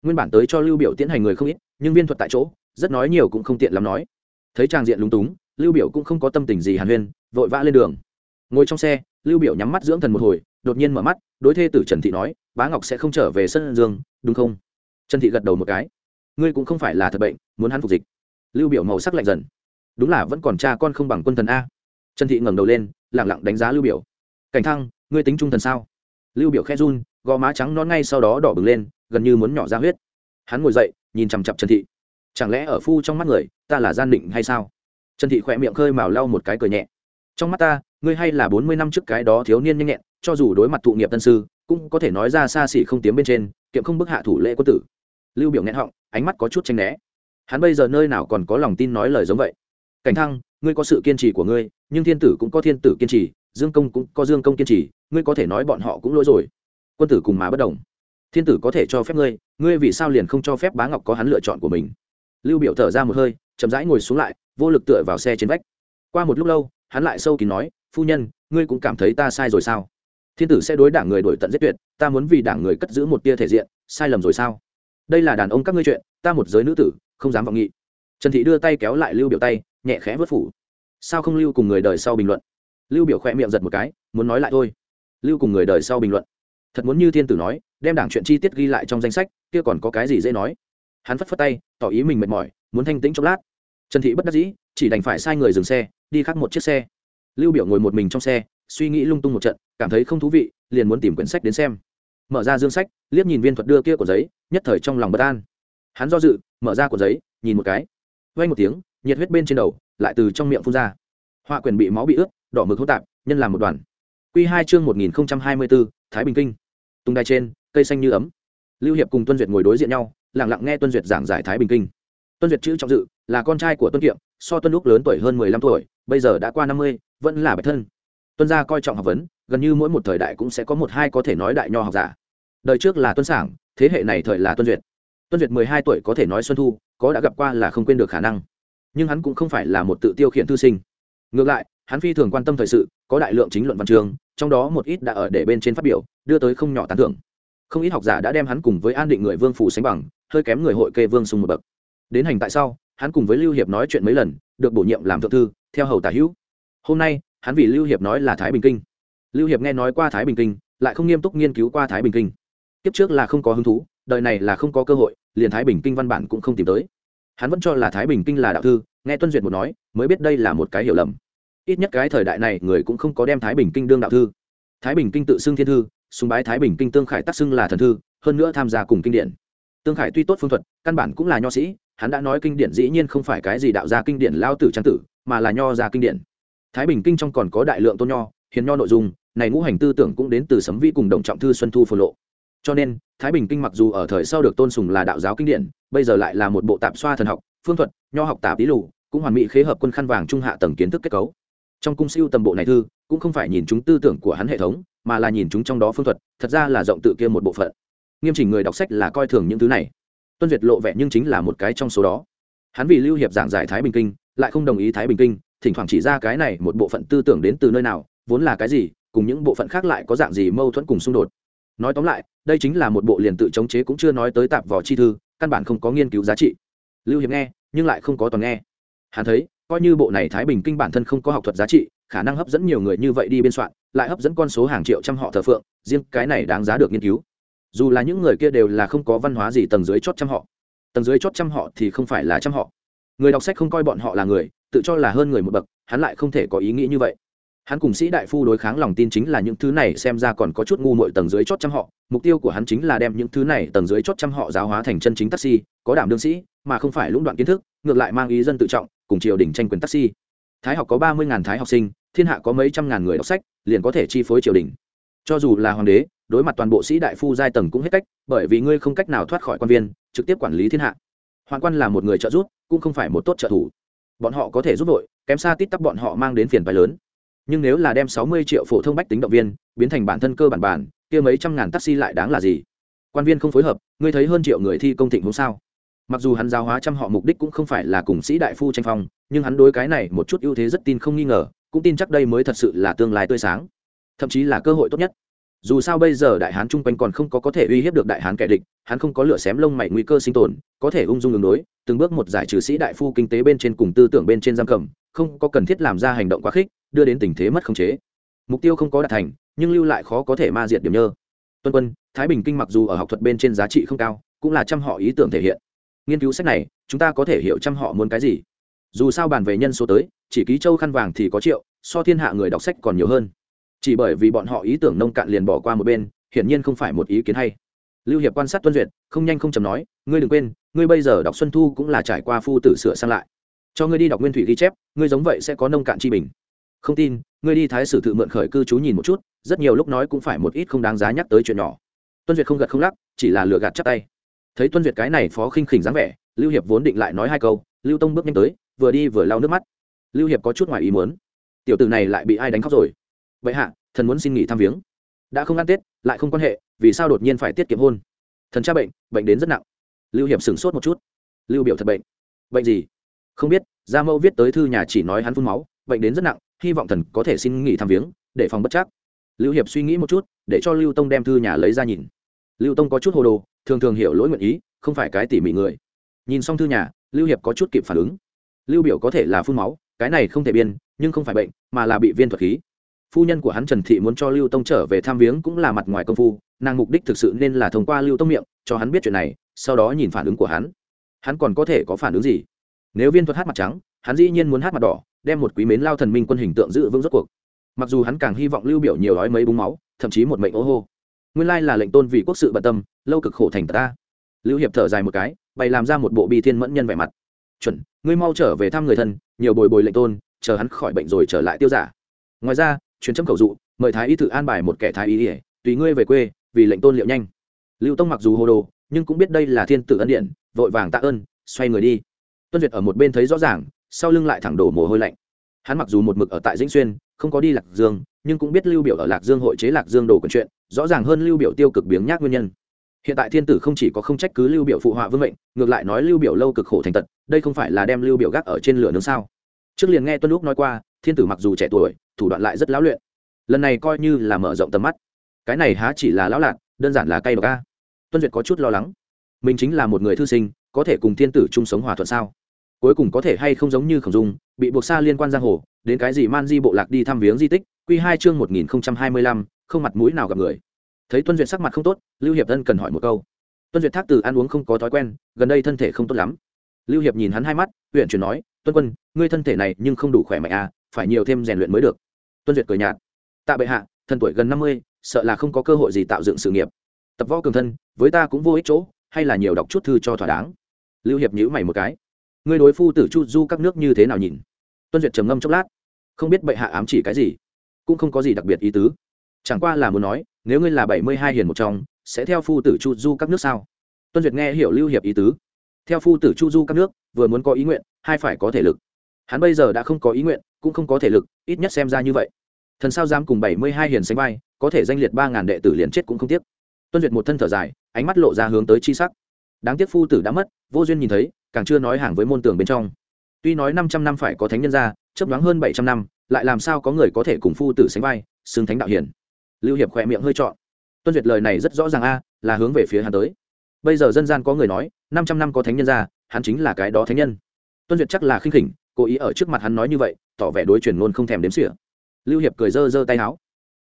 nguyên bản tới cho lưu biểu tiến hành người không ít, nhưng viên thuật tại chỗ, rất nói nhiều cũng không tiện lắm nói. Thấy trang diện lúng túng, lưu biểu cũng không có tâm tình gì hàn huyên, vội vã lên đường. Ngồi trong xe, lưu biểu nhắm mắt dưỡng thần một hồi, đột nhiên mở mắt, đối thê tử trần thị nói, bá ngọc sẽ không trở về sân dương, đúng không? Trần thị gật đầu một cái. Ngươi cũng không phải là thật bệnh, muốn hắn phục dịch. Lưu biểu màu sắc lạnh dần. Đúng là vẫn còn cha con không bằng quân thần a. Trần thị ngẩng đầu lên, lặng lặng đánh giá lưu biểu. Cảnh thăng, ngươi tính trung thần sao? Lưu biểu khe run gò má trắng non ngay sau đó đỏ bừng lên, gần như muốn nhỏ ra huyết. Hắn ngồi dậy, nhìn chằm chặp trần thị. Chẳng lẽ ở phu trong mắt người, ta là gian định hay sao? Trần thị khỏe miệng khơi mào lau một cái cười nhẹ. Trong mắt ta, ngươi hay là bốn mươi năm trước cái đó thiếu niên nhanh nhẹn, cho dù đối mặt thụ nghiệp tân sư, cũng có thể nói ra xa xỉ không tiếng bên trên, kiệm không bức hạ thủ lễ quân tử. Lưu biểu nghẹn họng, ánh mắt có chút tranh né. Hắn bây giờ nơi nào còn có lòng tin nói lời giống vậy? Cảnh thăng, ngươi có sự kiên trì của ngươi, nhưng thiên tử cũng có thiên tử kiên trì, dương công cũng có dương công kiên trì, ngươi có thể nói bọn họ cũng lỗi rồi quân tử cùng mà bất đồng. Thiên tử có thể cho phép ngươi ngươi vì sao liền không cho phép bá ngọc có hắn lựa chọn của mình? Lưu biểu thở ra một hơi, chậm rãi ngồi xuống lại, vô lực tựa vào xe trên vách. Qua một lúc lâu, hắn lại sâu kín nói, phu nhân, ngươi cũng cảm thấy ta sai rồi sao? Thiên tử sẽ đối đảng người đổi tận giết tuyệt, ta muốn vì đảng người cất giữ một tia thể diện, sai lầm rồi sao? Đây là đàn ông các ngươi chuyện, ta một giới nữ tử, không dám vọng nghị. Trần thị đưa tay kéo lại lưu biểu tay, nhẹ khẽ vớt phủ. Sao không lưu cùng người đời sau bình luận? Lưu biểu khỏe miệng giật một cái, muốn nói lại thôi. Lưu cùng người đời sau bình luận thật muốn như thiên tử nói, đem đảng chuyện chi tiết ghi lại trong danh sách, kia còn có cái gì dễ nói? Hắn phất phất tay, tỏ ý mình mệt mỏi, muốn thanh tĩnh chốc lát. Trần thị bất đắc dĩ, chỉ đành phải sai người dừng xe, đi khắc một chiếc xe. Lưu biểu ngồi một mình trong xe, suy nghĩ lung tung một trận, cảm thấy không thú vị, liền muốn tìm quyển sách đến xem. Mở ra dương sách, liếc nhìn viên thuật đưa kia của giấy, nhất thời trong lòng bất an. Hắn do dự, mở ra của giấy, nhìn một cái. Vay một tiếng, nhiệt huyết bên trên đầu, lại từ trong miệng phun ra. Họa quyền bị máu bị ướt, đỏ mực hỗn tạp, nhân làm một đoàn. Quy hai chương một nghìn hai mươi bốn thái bình kinh tung đai trên, cây xanh như ấm. Lưu hiệp cùng tuân duyệt ngồi đối diện nhau, lặng lặng nghe tuân duyệt giảng giải thái bình kinh. Tuân duyệt chữ trọng dự, là con trai của tuân kiệm, so tuân lúc lớn tuổi hơn mười lăm tuổi, bây giờ đã qua năm mươi, vẫn là bạch thân. Tuân gia coi trọng học vấn, gần như mỗi một thời đại cũng sẽ có một hai có thể nói đại nho học giả. Đời trước là tuân sảng, thế hệ này thời là tuân duyệt. Tuân duyệt mười hai tuổi có thể nói xuân thu, có đã gặp qua là không quên được khả năng. Nhưng hắn cũng không phải là một tự tiêu khiển thư sinh. Ngược lại, hắn phi thường quan tâm thời sự, có đại lượng chính luận văn trường trong đó một ít đã ở để bên trên phát biểu, đưa tới không nhỏ tán thưởng. Không ít học giả đã đem hắn cùng với an định người vương phủ sánh bằng, hơi kém người hội kê vương sung một bậc. Đến hành tại sau, hắn cùng với lưu hiệp nói chuyện mấy lần, được bổ nhiệm làm thượng thư, theo hầu tả hữu. Hôm nay, hắn vì lưu hiệp nói là thái bình kinh. Lưu hiệp nghe nói qua thái bình kinh, lại không nghiêm túc nghiên cứu qua thái bình kinh. Kiếp trước là không có hứng thú, đời này là không có cơ hội, liền thái bình kinh văn bản cũng không tìm tới. Hắn vẫn cho là thái bình kinh là đạo thư, nghe tuân duyệt một nói, mới biết đây là một cái hiểu lầm ít nhất cái thời đại này người cũng không có đem thái bình kinh đương đạo thư. Thái bình kinh tự xưng thiên thư, sùng bái thái bình kinh tương khải tác xưng là thần thư, hơn nữa tham gia cùng kinh điển. Tương khải tuy tốt phương thuật, căn bản cũng là nho sĩ, hắn đã nói kinh điển dĩ nhiên không phải cái gì đạo gia kinh điển lao tử trang tử, mà là nho gia kinh điển. Thái bình kinh trong còn có đại lượng tôn nho, hiền nho nội dung, này ngũ hành tư tưởng cũng đến từ sấm vi cùng đồng trọng thư xuân thu phổ lộ. Cho nên, thái bình kinh mặc dù ở thời sau được tôn sùng là đạo giáo kinh điển, bây giờ lại là một bộ tạp xoa thần học, phương thuật, nho học tạp lý lù, cũng hoàn mỹ khế hợp quân khăn vàng trung hạ tầng kiến thức kết cấu trong cung siêu tầm bộ này thư, cũng không phải nhìn chúng tư tưởng của hắn hệ thống, mà là nhìn chúng trong đó phương thuật, thật ra là rộng tự kia một bộ phận. Nghiêm chỉnh người đọc sách là coi thường những thứ này. Tuân duyệt lộ vẻ nhưng chính là một cái trong số đó. Hắn vì lưu hiệp giảng giải thái bình kinh, lại không đồng ý thái bình kinh, thỉnh thoảng chỉ ra cái này một bộ phận tư tưởng đến từ nơi nào, vốn là cái gì, cùng những bộ phận khác lại có dạng gì mâu thuẫn cùng xung đột. Nói tóm lại, đây chính là một bộ liền tự chống chế cũng chưa nói tới tạp vỏ chi thư, căn bản không có nghiên cứu giá trị. Lưu hiệp nghe, nhưng lại không có toàn nghe. Hắn thấy coi như bộ này thái bình kinh bản thân không có học thuật giá trị, khả năng hấp dẫn nhiều người như vậy đi biên soạn, lại hấp dẫn con số hàng triệu trăm họ thờ phượng, riêng cái này đáng giá được nghiên cứu. Dù là những người kia đều là không có văn hóa gì tầng dưới chót trăm họ. Tầng dưới chót trăm họ thì không phải là trăm họ. Người đọc sách không coi bọn họ là người, tự cho là hơn người một bậc, hắn lại không thể có ý nghĩ như vậy. Hắn cùng sĩ đại phu đối kháng lòng tin chính là những thứ này xem ra còn có chút ngu mội tầng dưới chót trăm họ, mục tiêu của hắn chính là đem những thứ này tầng dưới chót trăm họ giáo hóa thành chân chính taxi, có đảm đương sĩ, mà không phải lũng đoạn kiến thức, ngược lại mang ý dân tự trọng cùng triều đình tranh quyền taxi. Thái học có ba mươi ngàn thái học sinh, thiên hạ có mấy trăm ngàn người đọc sách, liền có thể chi phối triều đình. Cho dù là hoàng đế, đối mặt toàn bộ sĩ đại phu giai tầng cũng hết cách, bởi vì ngươi không cách nào thoát khỏi quan viên, trực tiếp quản lý thiên hạ. Hoàng quan là một người trợ giúp, cũng không phải một tốt trợ thủ. Bọn họ có thể giúp đội, kém xa tít tắp bọn họ mang đến phiền phái lớn. Nhưng nếu là đem sáu mươi triệu phổ thông bách tính động viên, biến thành bản thân cơ bản bản, kia mấy trăm ngàn taxi lại đáng là gì? Quan viên không phối hợp, ngươi thấy hơn triệu người thi công thịnh hôm sao? Mặc dù hắn giáo hóa trăm họ mục đích cũng không phải là cùng sĩ đại phu tranh phong, nhưng hắn đối cái này một chút ưu thế rất tin không nghi ngờ, cũng tin chắc đây mới thật sự là tương lai tươi sáng. Thậm chí là cơ hội tốt nhất. Dù sao bây giờ đại hán chung quanh còn không có có thể uy hiếp được đại hán kẻ địch, hắn không có lửa xém lông mày nguy cơ sinh tồn, có thể ung dung đường đối, từng bước một giải trừ sĩ đại phu kinh tế bên trên cùng tư tưởng bên trên giam cầm, không có cần thiết làm ra hành động quá khích, đưa đến tình thế mất khống chế. Mục tiêu không có đạt thành, nhưng lưu lại khó có thể ma diệt điểm nhơ. Tuân quân, thái bình kinh mặc dù ở học thuật bên trên giá trị không cao, cũng là trăm họ ý tưởng thể hiện nghiên cứu sách này, chúng ta có thể hiểu trăm họ muốn cái gì. Dù sao bàn về nhân số tới, chỉ ký châu khăn vàng thì có triệu, so thiên hạ người đọc sách còn nhiều hơn. Chỉ bởi vì bọn họ ý tưởng nông cạn liền bỏ qua một bên, hiển nhiên không phải một ý kiến hay. Lưu hiệp quan sát tuân duyệt, không nhanh không chầm nói, ngươi đừng quên, ngươi bây giờ đọc xuân thu cũng là trải qua phu tử sửa sang lại. Cho ngươi đi đọc nguyên thủy ghi chép, ngươi giống vậy sẽ có nông cạn chi bình. Không tin, ngươi đi thái sử tự mượn khởi cư chú nhìn một chút, rất nhiều lúc nói cũng phải một ít không đáng giá nhắc tới chuyện nhỏ. Tuân duyệt không gật không lắc, chỉ là lừa gạt chắc tay thấy tuân duyệt cái này phó khinh khỉnh dáng vẻ, lưu hiệp vốn định lại nói hai câu, lưu tông bước nhanh tới, vừa đi vừa lau nước mắt. Lưu hiệp có chút ngoài ý muốn. Tiểu tử này lại bị ai đánh khóc rồi? Vậy hạ, thần muốn xin nghỉ thăm viếng. Đã không ăn tết, lại không quan hệ, vì sao đột nhiên phải tiết kiệm hôn? Thần cha bệnh bệnh đến rất nặng. Lưu hiệp sửng sốt một chút. Lưu biểu thật bệnh. Bệnh gì? Không biết, gia mẫu viết tới thư nhà chỉ nói hắn phun máu, bệnh đến rất nặng, hy vọng thần có thể xin nghỉ thăm viếng, để phòng bất chắc. Lưu hiệp suy nghĩ một chút, để cho lưu tông đem thư nhà lấy ra nhìn. Lưu tông có chút hồ đồ thường thường hiểu lỗi nguyện ý, không phải cái tỉ mỉ người. Nhìn xong thư nhà, lưu hiệp có chút kịp phản ứng. Lưu biểu có thể là phun máu, cái này không thể biên, nhưng không phải bệnh, mà là bị viên thuật khí. Phu nhân của hắn trần thị muốn cho lưu tông trở về tham viếng cũng là mặt ngoài công phu, nàng mục đích thực sự nên là thông qua lưu tông miệng, cho hắn biết chuyện này, sau đó nhìn phản ứng của hắn. Hắn còn có thể có phản ứng gì? Nếu viên thuật hát mặt trắng, hắn dĩ nhiên muốn hát mặt đỏ, đem một quý mến lao thần minh quân hình tượng giữ vững rốt cuộc. Mặc dù hắn càng hy vọng lưu biểu nhiều đói mấy búng máu, thậm chí một mệnh ô hô nguyên lai là lệnh tôn vì quốc sự bận tâm, lâu cực khổ thành ta. Lưu hiệp thở dài một cái, bày làm ra một bộ bi thiên mẫn nhân vẻ mặt. Chuẩn, ngươi mau trở về thăm người thân, nhiều bồi bồi lệnh tôn, chờ hắn khỏi bệnh rồi trở lại tiêu giả. Ngoài ra chuyến chấm khẩu dụ, mời thái y thử an bài một kẻ thái y ỉa tùy ngươi về quê, vì lệnh tôn liệu nhanh. Lưu tông mặc dù hồ đồ, nhưng cũng biết đây là thiên tử ân điện, vội vàng tạ ơn, xoay người đi. Tuân việt ở một bên thấy rõ ràng, sau lưng lại thẳng đổ mồ hôi lạnh. Hắn mặc dù một mực ở tại dĩnh xuyên không có đi lạc dương, nhưng cũng biết lưu biểu ở lạc dương hội chế lạc dương đồ quần chuyện, rõ ràng hơn lưu biểu tiêu cực biếng nhác nguyên nhân. Hiện tại thiên tử không chỉ có không trách cứ lưu biểu phụ họa vương mệnh, ngược lại nói lưu biểu lâu cực khổ thành tật, đây không phải là đem lưu biểu gác ở trên lửa nướng sao? Trước liền nghe tuân lúc nói qua, thiên tử mặc dù trẻ tuổi, thủ đoạn lại rất lão luyện. Lần này coi như là mở rộng tầm mắt. Cái này há chỉ là lão lạc đơn giản là cay bậc ca tuân duyệt có chút lo lắng. Mình chính là một người thư sinh, có thể cùng thiên tử chung sống hòa thuận sao? Cuối cùng có thể hay không giống như khổng dung, bị buộc xa liên quan giang hồ, đến cái gì man di bộ lạc đi thăm viếng di tích q hai chương một nghìn hai mươi lăm, không mặt mũi nào gặp người. Thấy tuân duyệt sắc mặt không tốt, lưu hiệp thân cần hỏi một câu. Tuân duyệt thác từ ăn uống không có thói quen, gần đây thân thể không tốt lắm. Lưu hiệp nhìn hắn hai mắt, huyện chuyển nói, tuân quân, ngươi thân thể này nhưng không đủ khỏe mạnh à phải nhiều thêm rèn luyện mới được. Tuân duyệt cười nhạt, tạ bệ hạ, thân tuổi gần năm mươi, sợ là không có cơ hội gì tạo dựng sự nghiệp. Tập võ cường thân, với ta cũng vô ích chỗ, hay là nhiều đọc chút thư cho thỏa đáng. Lưu hiệp nhữ mày một cái ngươi đối phu tử chu du các nước như thế nào nhìn? Tuân duyệt trầm ngâm chốc lát. Không biết bệ hạ ám chỉ cái gì, cũng không có gì đặc biệt ý tứ. Chẳng qua là muốn nói, nếu ngươi là bảy mươi hai hiền một trong, sẽ theo phu tử chu du các nước sao? Tuân duyệt nghe hiểu lưu hiệp ý tứ. Theo phu tử chu du các nước, vừa muốn có ý nguyện, hai phải có thể lực. Hắn bây giờ đã không có ý nguyện, cũng không có thể lực, ít nhất xem ra như vậy. Thần sao dám cùng bảy mươi hai hiền sánh vai, có thể danh liệt ba ngàn đệ tử liền chết cũng không tiếc. Tuân duyệt một thân thở dài, ánh mắt lộ ra hướng tới chi sắc. Đáng tiếc phu tử đã mất, vô duyên nhìn thấy càng chưa nói hàng với môn tường bên trong. Tuy nói năm trăm năm phải có thánh nhân ra chấp đoán hơn bảy trăm năm, lại làm sao có người có thể cùng phu tử sánh vai xưng thánh đạo hiển lưu hiệp khỏe miệng hơi trọn. Tuân duyệt lời này rất rõ ràng a, là hướng về phía hắn tới. Bây giờ dân gian có người nói, năm trăm năm có thánh nhân ra, hắn chính là cái đó thánh nhân. Tuân duyệt chắc là khinh khỉnh, cố ý ở trước mặt hắn nói như vậy, tỏ vẻ đối truyền ngôn không thèm đếm xỉa. Lưu hiệp cười dơ dơ tay áo.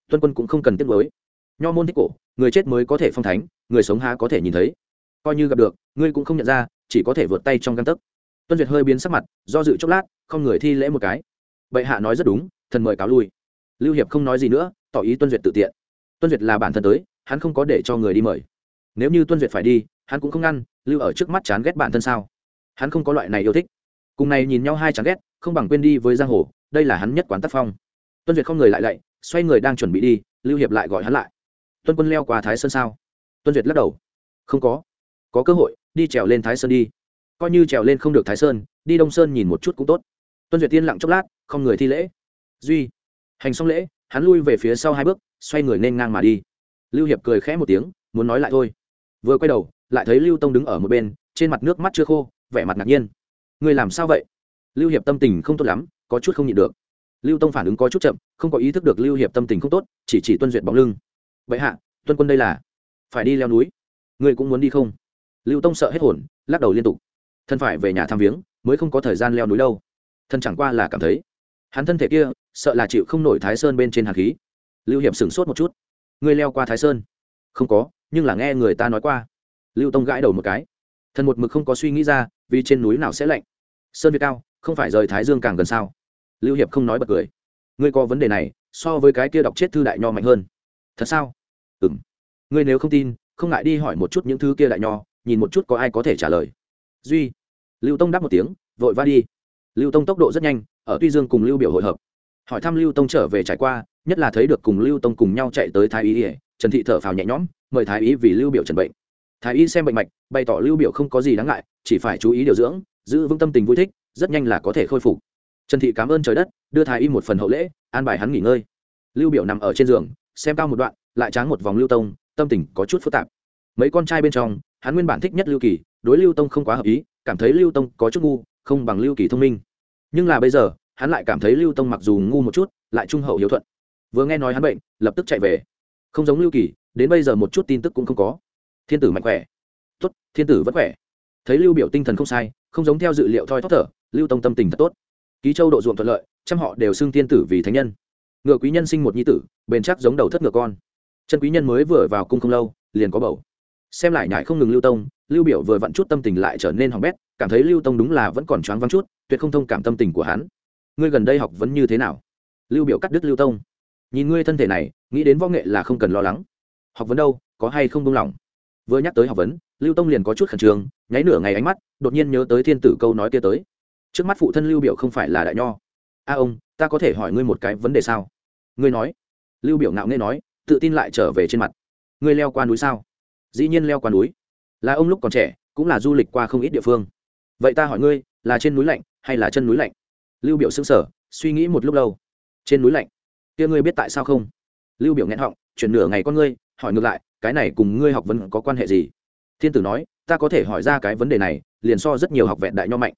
Tuân quân cũng không cần tiếc với nho môn thích cổ, người chết mới có thể phong thánh, người sống há có thể nhìn thấy. Coi như gặp được, ngươi cũng không nhận ra chỉ có thể vượt tay trong găng tấc. Tuân duyệt hơi biến sắc mặt, do dự chốc lát, không người thi lễ một cái. Bệ hạ nói rất đúng, thần mời cáo lui. Lưu hiệp không nói gì nữa, tỏ ý tuân duyệt tự tiện. Tuân duyệt là bản thân tới, hắn không có để cho người đi mời. Nếu như tuân duyệt phải đi, hắn cũng không ngăn, lưu ở trước mắt chán ghét bản thân sao? Hắn không có loại này yêu thích. Cùng này nhìn nhau hai chán ghét, không bằng quên đi với giang hồ, đây là hắn nhất quán tác phong. Tuân duyệt không người lại lạy, xoay người đang chuẩn bị đi, lưu hiệp lại gọi hắn lại. Tuân quân leo qua thái sơn sao? Tuân duyệt lắc đầu. Không có có cơ hội, đi trèo lên thái sơn đi. Coi như trèo lên không được thái sơn, đi đông sơn nhìn một chút cũng tốt. Tuân duyệt tiên lặng chốc lát, không người thi lễ. Duy, hành xong lễ, hắn lui về phía sau hai bước, xoay người nên ngang mà đi. Lưu hiệp cười khẽ một tiếng, muốn nói lại thôi. Vừa quay đầu, lại thấy lưu tông đứng ở một bên, trên mặt nước mắt chưa khô, vẻ mặt ngạc nhiên. Người làm sao vậy? Lưu hiệp tâm tình không tốt lắm, có chút không nhịn được. Lưu tông phản ứng có chút chậm, không có ý thức được lưu hiệp tâm tình không tốt, chỉ chỉ tuân duyệt bóng lưng. Vậy hạ, tuân quân đây là, phải đi leo núi. Ngươi cũng muốn đi không? Lưu tông sợ hết hồn, lắc đầu liên tục. Thân phải về nhà thăm viếng, mới không có thời gian leo núi đâu. Thân chẳng qua là cảm thấy, hắn thân thể kia, sợ là chịu không nổi thái sơn bên trên hạt khí. Lưu hiệp sửng sốt một chút. Ngươi leo qua thái sơn? Không có, nhưng là nghe người ta nói qua. Lưu tông gãi đầu một cái. Thần một mực không có suy nghĩ ra, vì trên núi nào sẽ lạnh. Sơn việt cao, không phải rời thái dương càng gần sao? Lưu hiệp không nói bật cười. Ngươi có vấn đề này, so với cái kia đọc chết thư đại nho mạnh hơn. Thật sao? Ừ m ngươi nếu không tin, không ngại đi hỏi một chút những thứ kia đại nho nhìn một chút có ai có thể trả lời. Duy. Lưu tông đáp một tiếng, vội va đi. Lưu tông tốc độ rất nhanh, ở tuy dương cùng lưu biểu hội hợp. Hỏi thăm lưu tông trở về trải qua, nhất là thấy được cùng lưu tông cùng nhau chạy tới thái y trần thị thở phào nhẹ nhõm, mời thái y vì lưu biểu trần bệnh. Thái y xem bệnh mạch, bày tỏ lưu biểu không có gì đáng ngại, chỉ phải chú ý điều dưỡng, giữ vững tâm tình vui thích, rất nhanh là có thể khôi phục. Trần thị cảm ơn trời đất, đưa thái y một phần hậu lễ, an bài hắn nghỉ ngơi. Lưu biểu nằm ở trên giường, xem cao một đoạn, lại tráng một vòng lưu tông, tâm tình có chút phức tạp. Mấy con trai bên trong hắn nguyên bản thích nhất lưu kỳ, đối lưu tông không quá hợp ý, cảm thấy lưu tông có chút ngu, không bằng lưu kỳ thông minh. Nhưng là bây giờ, hắn lại cảm thấy lưu tông mặc dù ngu một chút, lại trung hậu hiếu thuận. Vừa nghe nói hắn bệnh, lập tức chạy về. Không giống lưu kỳ, đến bây giờ một chút tin tức cũng không có. Thiên tử mạnh khỏe. Tốt, thiên tử vẫn khỏe. Thấy lưu biểu tinh thần không sai, không giống theo dự liệu thoi thóp thở, lưu tông tâm tình thật tốt. Ký châu độ ruộng thuận lợi, trăm họ đều xưng thiên tử vì thánh nhân. Ngựa quý nhân sinh một nhi tử, bền chắc giống đầu thất ngựa con. Chân quý nhân mới vừa vào cung không lâu, liền có bầu xem lại nhải không ngừng lưu tông, lưu biểu vừa vặn chút tâm tình lại trở nên hỏng bét, cảm thấy lưu tông đúng là vẫn còn choáng vắng chút, tuyệt không thông cảm tâm tình của hắn. Ngươi gần đây học vấn như thế nào? Lưu biểu cắt đứt lưu tông. Nhìn ngươi thân thể này, nghĩ đến võ nghệ là không cần lo lắng. Học vấn đâu, có hay không buông lòng vừa nhắc tới học vấn, lưu tông liền có chút khẩn trương, nháy nửa ngày ánh mắt, đột nhiên nhớ tới thiên tử câu nói kia tới. Trước mắt phụ thân lưu biểu không phải là đại nho. A ông, ta có thể hỏi ngươi một cái vấn đề sao? Ngươi nói. Lưu biểu ngạo nghễ nói, tự tin lại trở về trên mặt. Ngươi leo qua núi sao? Dĩ nhiên leo qua núi. Là ông lúc còn trẻ, cũng là du lịch qua không ít địa phương. Vậy ta hỏi ngươi, là trên núi lạnh hay là chân núi lạnh? Lưu biểu sững sờ, suy nghĩ một lúc lâu. Trên núi lạnh. Kia ngươi biết tại sao không? Lưu biểu nghẹn họng, chuyển nửa ngày con ngươi, hỏi ngược lại, cái này cùng ngươi học vấn có quan hệ gì? Thiên tử nói, ta có thể hỏi ra cái vấn đề này, liền so rất nhiều học vẹn đại nho mạnh.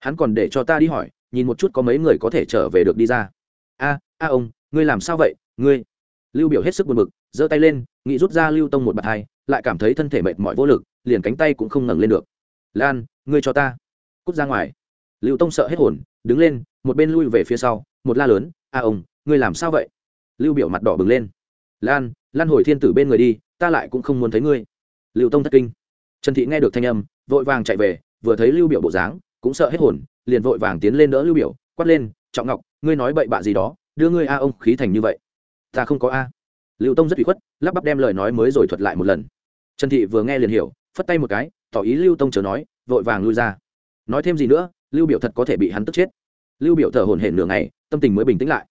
Hắn còn để cho ta đi hỏi, nhìn một chút có mấy người có thể trở về được đi ra. A a ông, ngươi làm sao vậy? Ngươi. Lưu biểu hết sức buồn bực giơ tay lên, nghĩ rút ra lưu tông một bạt hai, lại cảm thấy thân thể mệt mỏi vô lực, liền cánh tay cũng không ngẩng lên được. Lan, ngươi cho ta. Cút ra ngoài. Lưu tông sợ hết hồn, đứng lên, một bên lui về phía sau, một la lớn, a ông, ngươi làm sao vậy? Lưu biểu mặt đỏ bừng lên. Lan lan hồi thiên tử bên người đi, ta lại cũng không muốn thấy ngươi. Lưu tông thất kinh. Trần thị nghe được thanh âm, vội vàng chạy về, vừa thấy lưu biểu bộ dáng, cũng sợ hết hồn, liền vội vàng tiến lên đỡ lưu biểu, quát lên, trọng ngọc, ngươi nói bậy bạ gì đó, đưa ngươi a ông khí thành như vậy. Ta không có a lưu tông rất ủy khuất, lắp bắp đem lời nói mới rồi thuật lại một lần. Trần thị vừa nghe liền hiểu, phất tay một cái, tỏ ý lưu tông chờ nói, vội vàng lui ra. Nói thêm gì nữa, lưu biểu thật có thể bị hắn tức chết. Lưu biểu thở hổn hển nửa ngày, tâm tình mới bình tĩnh lại.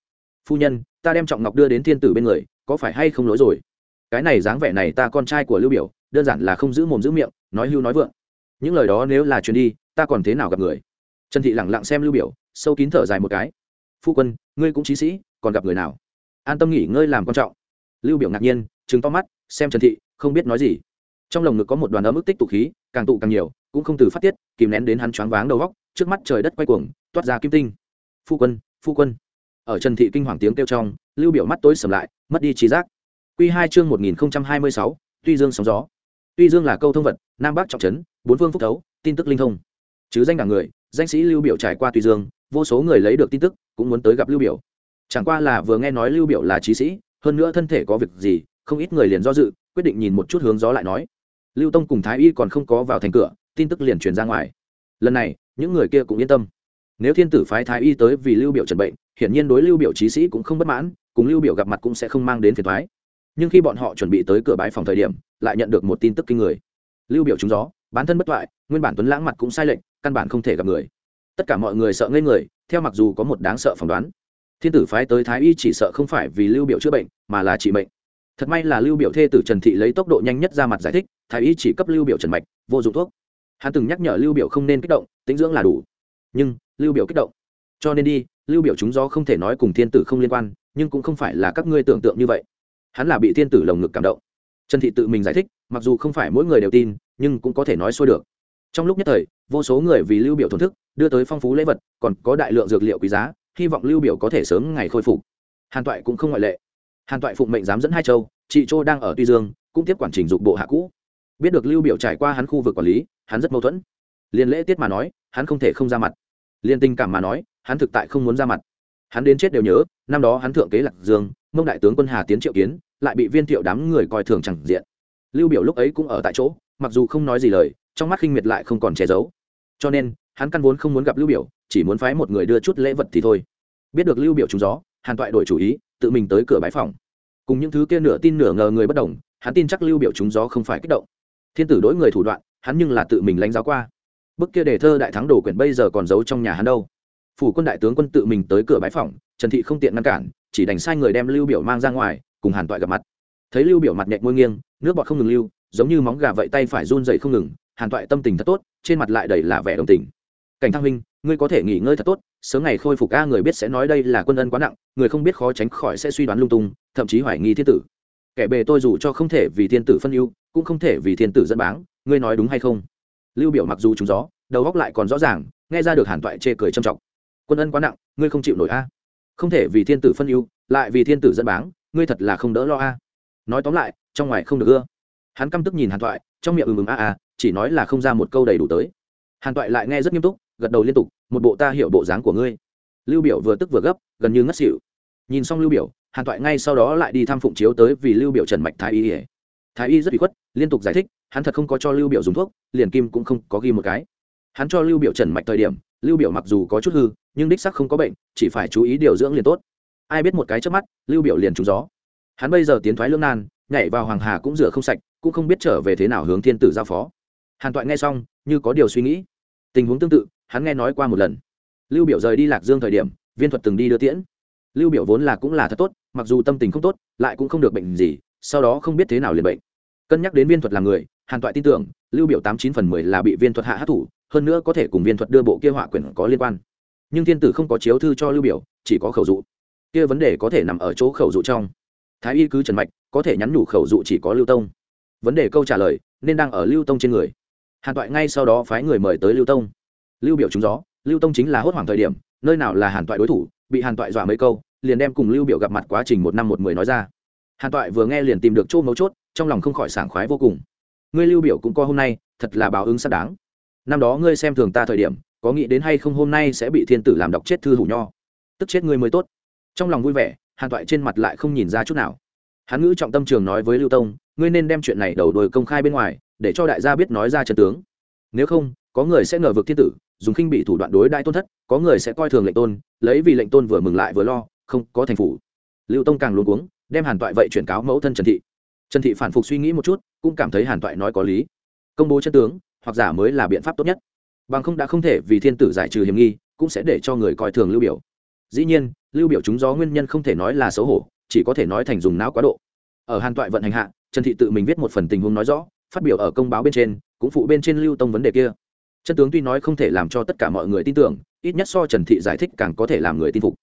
Phu nhân, ta đem trọng ngọc đưa đến thiên tử bên người, có phải hay không lỗi rồi? Cái này dáng vẻ này ta con trai của lưu biểu, đơn giản là không giữ mồm giữ miệng, nói hưu nói vượng. Những lời đó nếu là chuyến đi, ta còn thế nào gặp người? Trần thị lẳng lặng xem lưu biểu, sâu kín thở dài một cái. Phu quân, ngươi cũng trí sĩ, còn gặp người nào? An tâm nghỉ ngơi làm quan trọng lưu biểu ngạc nhiên chứng to mắt, xem trần thị, không biết nói gì. Trong lồng ngực có một đoàn ấm ức tích tụ khí, càng tụ càng nhiều, cũng không từ phát tiết, kìm nén đến hắn choáng váng đầu góc trước mắt trời đất quay cuồng, toát ra kim tinh. Phu quân phu quân. Ở trần thị kinh hoàng tiếng kêu trong, lưu biểu mắt tối sầm lại, mất đi trí giác. Quy hai chương một nghìn hai mươi sáu, tuy dương sóng gió. Tuy dương là câu thông vật, nam bắc trọng trấn, bốn phương phúc thấu, tin tức linh thông. Chứ danh đảng người, danh sĩ lưu biểu trải qua tuy dương, vô số người lấy được tin tức, cũng muốn tới gặp lưu biểu. Chẳng qua là vừa nghe nói lưu biểu là trí sĩ hơn nữa thân thể có việc gì, không ít người liền do dự, quyết định nhìn một chút hướng gió lại nói. Lưu tông cùng thái y còn không có vào thành cửa, tin tức liền truyền ra ngoài. Lần này, những người kia cũng yên tâm. Nếu thiên tử phái thái y tới vì lưu biểu trần bệnh, hiển nhiên đối lưu biểu trí sĩ cũng không bất mãn, cùng lưu biểu gặp mặt cũng sẽ không mang đến phiền thoái nhưng khi bọn họ chuẩn bị tới cửa bái phòng thời điểm, lại nhận được một tin tức kinh người. Lưu biểu trúng gió, bán thân bất toại, nguyên bản tuấn lãng mặt cũng sai lệch, căn bản không thể gặp người. Tất cả mọi người sợ ngây người, theo mặc dù có một đáng sợ phỏng đoán thiên tử phái tới thái y chỉ sợ không phải vì lưu biểu chữa bệnh, mà là trị bệnh thật may là lưu biểu thê tử trần thị lấy tốc độ nhanh nhất ra mặt giải thích, thái y chỉ cấp lưu biểu trần mạch, vô dụng thuốc. Hắn từng nhắc nhở lưu biểu không nên kích động tính dưỡng là đủ. Nhưng, lưu biểu kích động. Cho nên đi, lưu biểu chúng do không thể nói cùng thiên tử không liên quan, nhưng cũng không phải là các ngươi tưởng tượng như vậy. Hắn là bị thiên tử lồng ngực cảm động. Trần thị tự mình giải thích, mặc dù không phải mỗi người đều tin, nhưng cũng có thể nói xuôi được. Trong lúc nhất thời, vô số người vì lưu biểu thổn thức, đưa tới phong phú lễ vật, còn có đại lượng dược liệu quý giá hy vọng lưu biểu có thể sớm ngày khôi phục. Hàn toại cũng không ngoại lệ. Hàn toại phụng mệnh dám dẫn hai châu, chị châu đang ở tuy dương, cũng tiếp quản trình dục bộ hạ cũ. Biết được lưu biểu trải qua hắn khu vực quản lý, hắn rất mâu thuẫn. Liên lễ tiết mà nói, hắn không thể không ra mặt. Liên tình cảm mà nói, hắn thực tại không muốn ra mặt. Hắn đến chết đều nhớ, năm đó hắn thượng kế lạc dương, mông đại tướng quân hà tiến triệu kiến, lại bị viên thiệu đám người coi thường chẳng diện. Lưu biểu lúc ấy cũng ở tại chỗ, mặc dù không nói gì lời, trong mắt khinh miệt lại không còn che giấu. Cho nên hắn căn vốn không muốn gặp lưu biểu, chỉ muốn phái một người đưa chút lễ vật thì thôi. Biết được lưu biểu trúng gió, hàn toại đổi chủ ý, tự mình tới cửa bái phòng. Cùng những thứ kia nửa tin nửa ngờ người bất đồng, hắn tin chắc lưu biểu trúng gió không phải kích động. Thiên tử đối người thủ đoạn, hắn nhưng là tự mình lãnh giáo qua. Bức kia đề thơ đại thắng đồ quyển bây giờ còn giấu trong nhà hắn đâu. Phủ quân đại tướng quân tự mình tới cửa bái phòng, trần thị không tiện ngăn cản, chỉ đành sai người đem lưu biểu mang ra ngoài, cùng hàn toại gặp mặt. Thấy lưu biểu mặt nhẹ môi nghiêng, nước bọt không ngừng lưu, giống như móng gà vậy tay phải run dậy không ngừng, hàn toại tâm tình thật tốt, trên mặt lại đầy là vẻ đồng tình cảnh thăng huynh, ngươi có thể nghỉ ngơi thật tốt, sớm ngày khôi phục a người biết sẽ nói đây là quân ân quá nặng, người không biết khó tránh khỏi sẽ suy đoán lung tung, thậm chí hoài nghi thiên tử. Kẻ bề tôi dù cho không thể vì thiên tử phân ưu, cũng không thể vì thiên tử dẫn báng, ngươi nói đúng hay không? Lưu biểu mặc dù trúng gió, đầu góc lại còn rõ ràng, nghe ra được hàn toại chê cười trầm trọng. Quân ân quá nặng, ngươi không chịu nổi a. Không thể vì thiên tử phân ưu, lại vì thiên tử dẫn báng, ngươi thật là không đỡ lo a. Nói tóm lại, trong ngoài không được ưa. Hắn căm tức nhìn hàn toại, trong miệng ừ mừng a a, chỉ nói là không ra một câu đầy đủ tới. Hàn toại lại nghe rất nghiêm túc gật đầu liên tục, một bộ ta hiểu bộ dáng của ngươi. Lưu biểu vừa tức vừa gấp, gần như ngất xỉu. Nhìn xong lưu biểu, hàn toại ngay sau đó lại đi thăm phụng chiếu tới vì lưu biểu trần mạch thái y thái y rất bị khuất, liên tục giải thích, hắn thật không có cho lưu biểu dùng thuốc, liền kim cũng không có ghi một cái. Hắn cho lưu biểu trần mạch thời điểm, lưu biểu mặc dù có chút hư, nhưng đích sắc không có bệnh, chỉ phải chú ý điều dưỡng liền tốt. Ai biết một cái trước mắt, lưu biểu liền trúng gió. Hắn bây giờ tiến thoái lương nan, nhảy vào hoàng hà cũng rửa không sạch, cũng không biết trở về thế nào hướng thiên tử giao phó. Hàn toại nghe xong, như có điều suy nghĩ. Tình huống tương tự hắn nghe nói qua một lần. Lưu biểu rời đi lạc dương thời điểm, viên thuật từng đi đưa tiễn. Lưu biểu vốn là cũng là thật tốt, mặc dù tâm tình không tốt, lại cũng không được bệnh gì, sau đó không biết thế nào liền bệnh. Cân nhắc đến viên thuật là người, hàn toại tin tưởng, lưu biểu tám chín phần mười là bị viên thuật hạ hát thủ, hơn nữa có thể cùng viên thuật đưa bộ kia họa quyển có liên quan. Nhưng thiên tử không có chiếu thư cho lưu biểu, chỉ có khẩu dụ. Kia vấn đề có thể nằm ở chỗ khẩu dụ trong. Thái y cứ trần mạch, có thể nhắn nhủ khẩu dụ chỉ có lưu tông. Vấn đề câu trả lời, nên đang ở lưu tông trên người. Hàn toại ngay sau đó phái người mời tới lưu tông lưu biểu trúng gió, lưu tông chính là hốt hoảng thời điểm, nơi nào là hàn toại đối thủ, bị hàn toại dọa mấy câu, liền đem cùng lưu biểu gặp mặt quá trình một năm một mười nói ra. Hàn toại vừa nghe liền tìm được chỗ mấu chốt, trong lòng không khỏi sảng khoái vô cùng. Ngươi lưu biểu cũng có hôm nay, thật là báo ứng xác đáng. Năm đó ngươi xem thường ta thời điểm, có nghĩ đến hay không hôm nay sẽ bị thiên tử làm đọc chết thư hủ nho? Tức chết ngươi mới tốt. Trong lòng vui vẻ, hàn toại trên mặt lại không nhìn ra chút nào. Hắn ngữ trọng tâm trường nói với lưu tông, ngươi nên đem chuyện này đầu đuôi công khai bên ngoài, để cho đại gia biết nói ra trận tướng. Nếu không, có người sẽ ngờ vực thiên tử dùng khinh bị thủ đoạn đối đại tôn thất, có người sẽ coi thường lệnh tôn, lấy vì lệnh tôn vừa mừng lại vừa lo, không có thành phủ. Lưu tông càng luôn cuống, đem hàn toại vậy chuyển cáo mẫu thân trần thị. Trần thị phản phục suy nghĩ một chút, cũng cảm thấy hàn toại nói có lý. Công bố chân tướng, hoặc giả mới là biện pháp tốt nhất. Bằng không đã không thể vì thiên tử giải trừ hiểm nghi, cũng sẽ để cho người coi thường lưu biểu. Dĩ nhiên, lưu biểu chúng gió nguyên nhân không thể nói là xấu hổ, chỉ có thể nói thành dùng não quá độ. Ở hàn toại vận hành hạ, trần thị tự mình viết một phần tình huống nói rõ, phát biểu ở công báo bên trên, cũng phụ bên trên lưu tông vấn đề kia chân tướng tuy nói không thể làm cho tất cả mọi người tin tưởng, ít nhất so trần thị giải thích càng có thể làm người tin phục.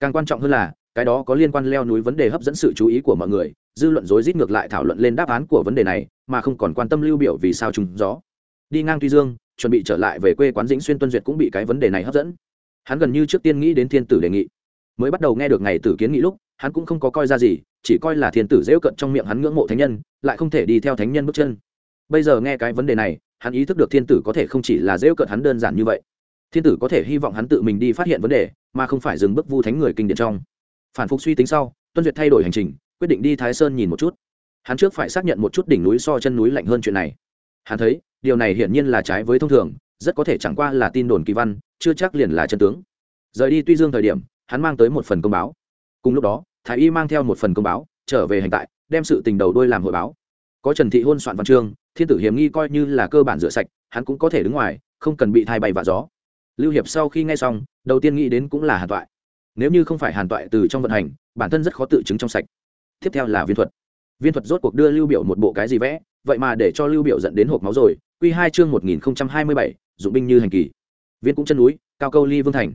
Càng quan trọng hơn là, cái đó có liên quan leo núi vấn đề hấp dẫn sự chú ý của mọi người, dư luận rối rít ngược lại thảo luận lên đáp án của vấn đề này, mà không còn quan tâm lưu biểu vì sao trùng gió. Đi ngang tuy dương, chuẩn bị trở lại về quê quán dĩnh xuyên tuân duyệt cũng bị cái vấn đề này hấp dẫn. Hắn gần như trước tiên nghĩ đến thiên tử đề nghị. Mới bắt đầu nghe được ngày tử kiến nghị lúc, hắn cũng không có coi ra gì, chỉ coi là thiên tử dễ cận trong miệng hắn ngưỡng mộ thánh nhân, lại không thể đi theo thánh nhân bước chân. Bây giờ nghe cái vấn đề này hắn ý thức được thiên tử có thể không chỉ là dễ cận hắn đơn giản như vậy. Thiên tử có thể hy vọng hắn tự mình đi phát hiện vấn đề, mà không phải dừng bước vu thánh người kinh điển trong. Phản phục suy tính sau, tuân duyệt thay đổi hành trình, quyết định đi thái sơn nhìn một chút. Hắn trước phải xác nhận một chút đỉnh núi so chân núi lạnh hơn chuyện này. Hắn thấy, điều này hiển nhiên là trái với thông thường, rất có thể chẳng qua là tin đồn kỳ văn, chưa chắc liền là chân tướng. Rời đi tuy dương thời điểm, hắn mang tới một phần công báo. Cùng lúc đó, thái y mang theo một phần công báo, trở về hành tại, đem sự tình đầu đôi làm hội báo có trần thị hôn soạn văn chương, thiên tử hiểm nghi coi như là cơ bản rửa sạch, hắn cũng có thể đứng ngoài, không cần bị thai bay và gió. Lưu hiệp sau khi nghe xong, đầu tiên nghĩ đến cũng là hàn toại. Nếu như không phải hàn toại từ trong vận hành, bản thân rất khó tự chứng trong sạch. Tiếp theo là viên thuật. Viên thuật rốt cuộc đưa lưu biểu một bộ cái gì vẽ, vậy mà để cho lưu biểu dẫn đến hộp máu rồi. Quy hai chương một nghìn hai mươi bảy, dụng binh như hành kỳ. Viên cũng chân núi, cao câu ly vương thành.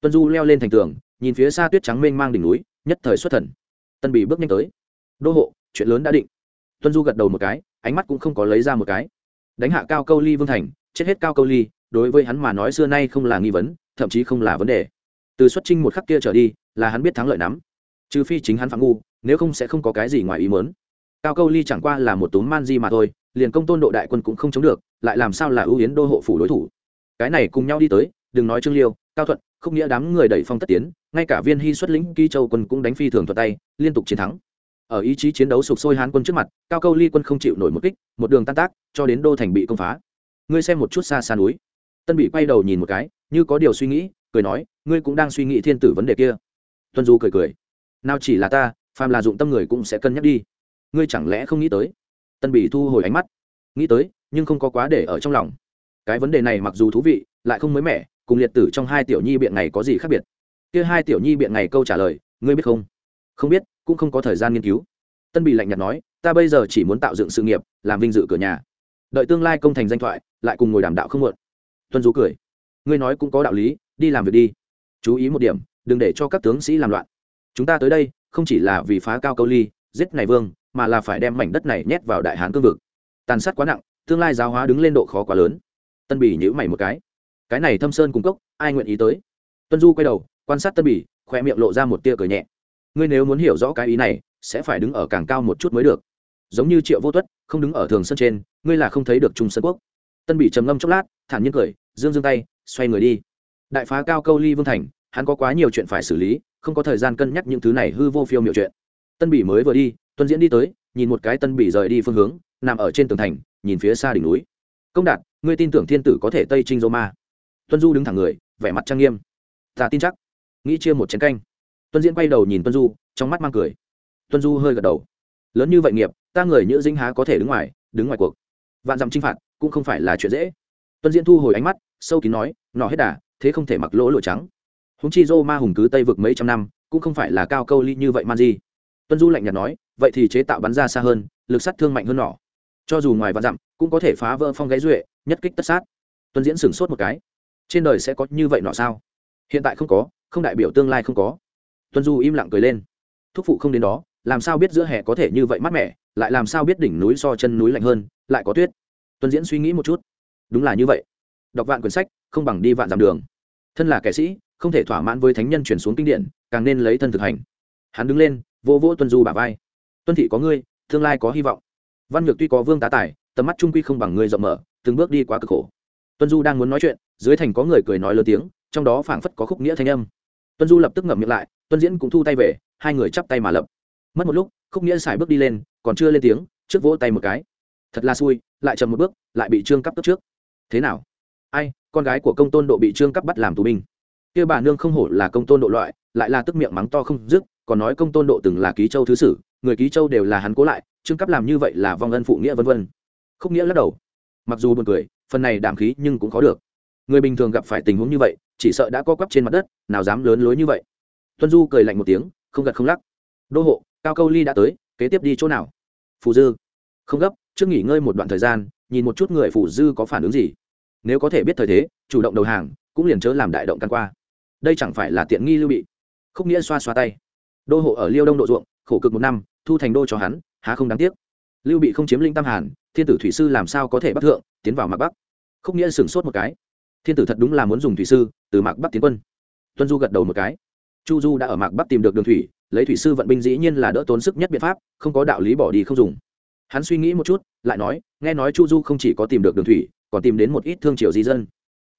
Tuân du leo lên thành tường, nhìn phía xa tuyết trắng mênh mang đỉnh núi, nhất thời xuất thần. Tân bị bước nhanh tới. Đô hộ, chuyện lớn đã định tuân du gật đầu một cái, ánh mắt cũng không có lấy ra một cái. Đánh hạ cao câu ly vương thành, chết hết cao câu ly, đối với hắn mà nói xưa nay không là nghi vấn, thậm chí không là vấn đề. Từ xuất trinh một khắc kia trở đi, là hắn biết thắng lợi nắm trừ phi chính hắn phạm ngu, nếu không sẽ không có cái gì ngoài ý mớn cao câu ly chẳng qua là một tốn man di mà thôi, liền công tôn độ đại quân cũng không chống được, lại làm sao là ưu yến đô hộ phủ đối thủ. Cái này cùng nhau đi tới, đừng nói trương liêu, cao thuận, không nghĩa đám người đẩy phong tất tiến, ngay cả viên hy xuất lĩnh ký châu quân cũng đánh phi thường thuật tay, liên tục chiến thắng ở ý chí chiến đấu sụp sôi hán quân trước mặt, cao câu ly quân không chịu nổi một kích, một đường tan tác, cho đến đô thành bị công phá. Ngươi xem một chút xa xa núi. Tân bị quay đầu nhìn một cái, như có điều suy nghĩ, cười nói, ngươi cũng đang suy nghĩ thiên tử vấn đề kia. Tuân du cười cười. Nào chỉ là ta, phàm là dụng tâm người cũng sẽ cân nhắc đi. Ngươi chẳng lẽ không nghĩ tới? Tân bị thu hồi ánh mắt. Nghĩ tới, nhưng không có quá để ở trong lòng. Cái vấn đề này mặc dù thú vị, lại không mới mẻ, cùng liệt tử trong hai tiểu nhi biện này có gì khác biệt? Kia hai tiểu nhi biện này câu trả lời, ngươi biết không? Không biết cũng không có thời gian nghiên cứu. Tân bị lạnh nhạt nói, ta bây giờ chỉ muốn tạo dựng sự nghiệp, làm vinh dự cửa nhà. Đợi tương lai công thành danh thoại, lại cùng ngồi đàm đạo không muộn. Tuân du cười, ngươi nói cũng có đạo lý, đi làm việc đi. Chú ý một điểm, đừng để cho các tướng sĩ làm loạn. Chúng ta tới đây, không chỉ là vì phá cao câu ly, giết này vương, mà là phải đem mảnh đất này nhét vào đại hán cương vực. Tàn sát quá nặng, tương lai giáo hóa đứng lên độ khó quá lớn. Tân bỉ nhữ mày một cái. Cái này thâm sơn cung cốc, ai nguyện ý tới? Tuân du quay đầu, quan sát tân bỉ khoe miệng lộ ra một tia cười nhẹ ngươi nếu muốn hiểu rõ cái ý này, sẽ phải đứng ở càng cao một chút mới được. Giống như triệu vô tuất, không đứng ở thường sân trên, ngươi là không thấy được trung sơn quốc. Tân bỉ trầm ngâm chốc lát, thản nhiên cười, dương dương tay, xoay người đi. Đại phá cao câu ly vương thành, hắn có quá nhiều chuyện phải xử lý, không có thời gian cân nhắc những thứ này hư vô phiêu miệu chuyện. Tân bỉ mới vừa đi, tuân diễn đi tới, nhìn một cái tân bỉ rời đi phương hướng, nằm ở trên tường thành, nhìn phía xa đỉnh núi. Công đạt, ngươi tin tưởng thiên tử có thể tây trinh dô ma? Tuân du đứng thẳng người, vẻ mặt trang nghiêm. Ta tin chắc. Nghĩ chia một chén canh tuân diễn quay đầu nhìn tuân du, trong mắt mang cười. Tuân du hơi gật đầu. Lớn như vậy nghiệp, ta người nhữ dinh há có thể đứng ngoài đứng ngoài cuộc. Vạn dặm chinh phạt cũng không phải là chuyện dễ. Tuân diễn thu hồi ánh mắt, sâu kín nói, nọ hết đà, thế không thể mặc lỗ lụa trắng. Húng chi dô ma hùng cứ tây vực mấy trăm năm, cũng không phải là cao câu ly như vậy man di. Tuân du lạnh nhạt nói, vậy thì chế tạo bắn ra xa hơn, lực sát thương mạnh hơn nỏ cho dù ngoài vạn dặm, cũng có thể phá vỡ phong gáy duệ, nhất kích tất sát. Tuân diễn sửng sốt một cái. Trên đời sẽ có như vậy nọ sao? Hiện tại không có, không đại biểu tương lai không có tuân du im lặng cười lên. Thúc phụ không đến đó, làm sao biết giữa hè có thể như vậy mát mẻ, lại làm sao biết đỉnh núi so chân núi lạnh hơn, lại có tuyết. Tuân diễn suy nghĩ một chút. Đúng là như vậy. Đọc vạn quyển sách, không bằng đi vạn dặm đường. Thân là kẻ sĩ, không thể thỏa mãn với thánh nhân chuyển xuống kinh điển, càng nên lấy thân thực hành. Hắn đứng lên vô vỗ tuân du bả vai. Tuân thị có ngươi, tương lai có hy vọng. Văn nhược tuy có vương tá tài, tầm mắt trung quy không bằng ngươi rộng mở, từng bước đi quá cực khổ. Tuân du đang muốn nói chuyện, dưới thành có người cười nói lớn tiếng, trong đó phảng phất có khúc nghĩa thanh âm. Tuân du lập tức ngậm miệng lại tuân diễn cũng thu tay về, hai người chắp tay mà lập. Mất một lúc, khúc nghĩa xài bước đi lên, còn chưa lên tiếng, trước vỗ tay một cái. Thật là xui, lại chậm một bước, lại bị trương cắp tức trước. Thế nào? Ai, con gái của công tôn độ bị trương cắp bắt làm tù binh. Kia bà nương không hổ là công tôn độ loại, lại là tức miệng mắng to không dứt, còn nói công tôn độ từng là ký châu thứ sử, người ký châu đều là hắn cố lại, trương cắp làm như vậy là vong ân phụ nghĩa vân vân. Khúc nghĩa lắc đầu. Mặc dù buồn cười, phần này đảm khí nhưng cũng khó được. Người bình thường gặp phải tình huống như vậy, chỉ sợ đã co quắp trên mặt đất, nào dám lớn lối như vậy tuân du cười lạnh một tiếng, không gật không lắc. Đô hộ, cao câu ly đã tới, kế tiếp đi chỗ nào? Phù dư. Không gấp, trước nghỉ ngơi một đoạn thời gian, nhìn một chút người phù dư có phản ứng gì. Nếu có thể biết thời thế, chủ động đầu hàng, cũng liền chớ làm đại động căn qua. Đây chẳng phải là tiện nghi lưu bị. Khúc nghĩa xoa xoa tay. Đô hộ ở liêu đông độ ruộng, khổ cực một năm, thu thành đô cho hắn, há không đáng tiếc. Lưu bị không chiếm linh tam hàn, thiên tử thủy sư làm sao có thể bắt thượng, tiến vào mạc bắc. Khúc nghĩa sửng sốt một cái. Thiên tử thật đúng là muốn dùng thủy sư, từ mạc bắc tiến quân. Tuân du gật đầu một cái chu du đã ở mạc bắc tìm được đường thủy, lấy thủy sư vận binh dĩ nhiên là đỡ tốn sức nhất biện pháp, không có đạo lý bỏ đi không dùng. Hắn suy nghĩ một chút, lại nói, nghe nói chu du không chỉ có tìm được đường thủy, còn tìm đến một ít thương triều di dân.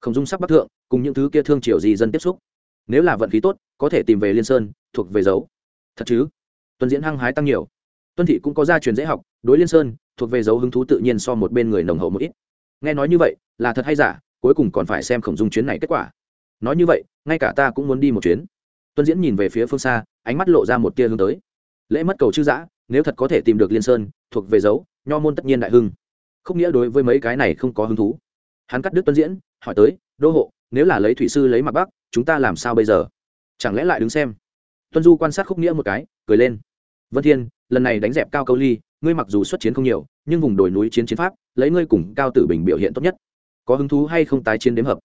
Không dung sắc bắc thượng, cùng những thứ kia thương triều di dân tiếp xúc. Nếu là vận khí tốt, có thể tìm về liên sơn, thuộc về dấu. Thật chứ? Tuân diễn hăng hái tăng nhiều. Tuân thị cũng có gia truyền dễ học, đối liên sơn, thuộc về dấu hứng thú tự nhiên so một bên người nồng hậu một ít. Nghe nói như vậy, là thật hay giả, cuối cùng còn phải xem khổng dung chuyến này kết quả. Nói như vậy, ngay cả ta cũng muốn đi một chuyến tuân diễn nhìn về phía phương xa, ánh mắt lộ ra một tia hướng tới. Lễ mất cầu chư giã nếu thật có thể tìm được liên sơn, thuộc về dấu, nho môn tất nhiên đại hưng. Không nghĩa đối với mấy cái này không có hứng thú. Hắn cắt đứt tuân diễn, hỏi tới, đô hộ, nếu là lấy thủy sư lấy mặt bắc, chúng ta làm sao bây giờ? Chẳng lẽ lại đứng xem? Tuân du quan sát khúc nghĩa một cái, cười lên. Vân thiên, lần này đánh dẹp cao câu ly, ngươi mặc dù xuất chiến không nhiều, nhưng vùng đồi núi chiến chiến pháp, lấy ngươi cùng cao tử bình biểu hiện tốt nhất. Có hứng thú hay không tái chiến đếm hợp?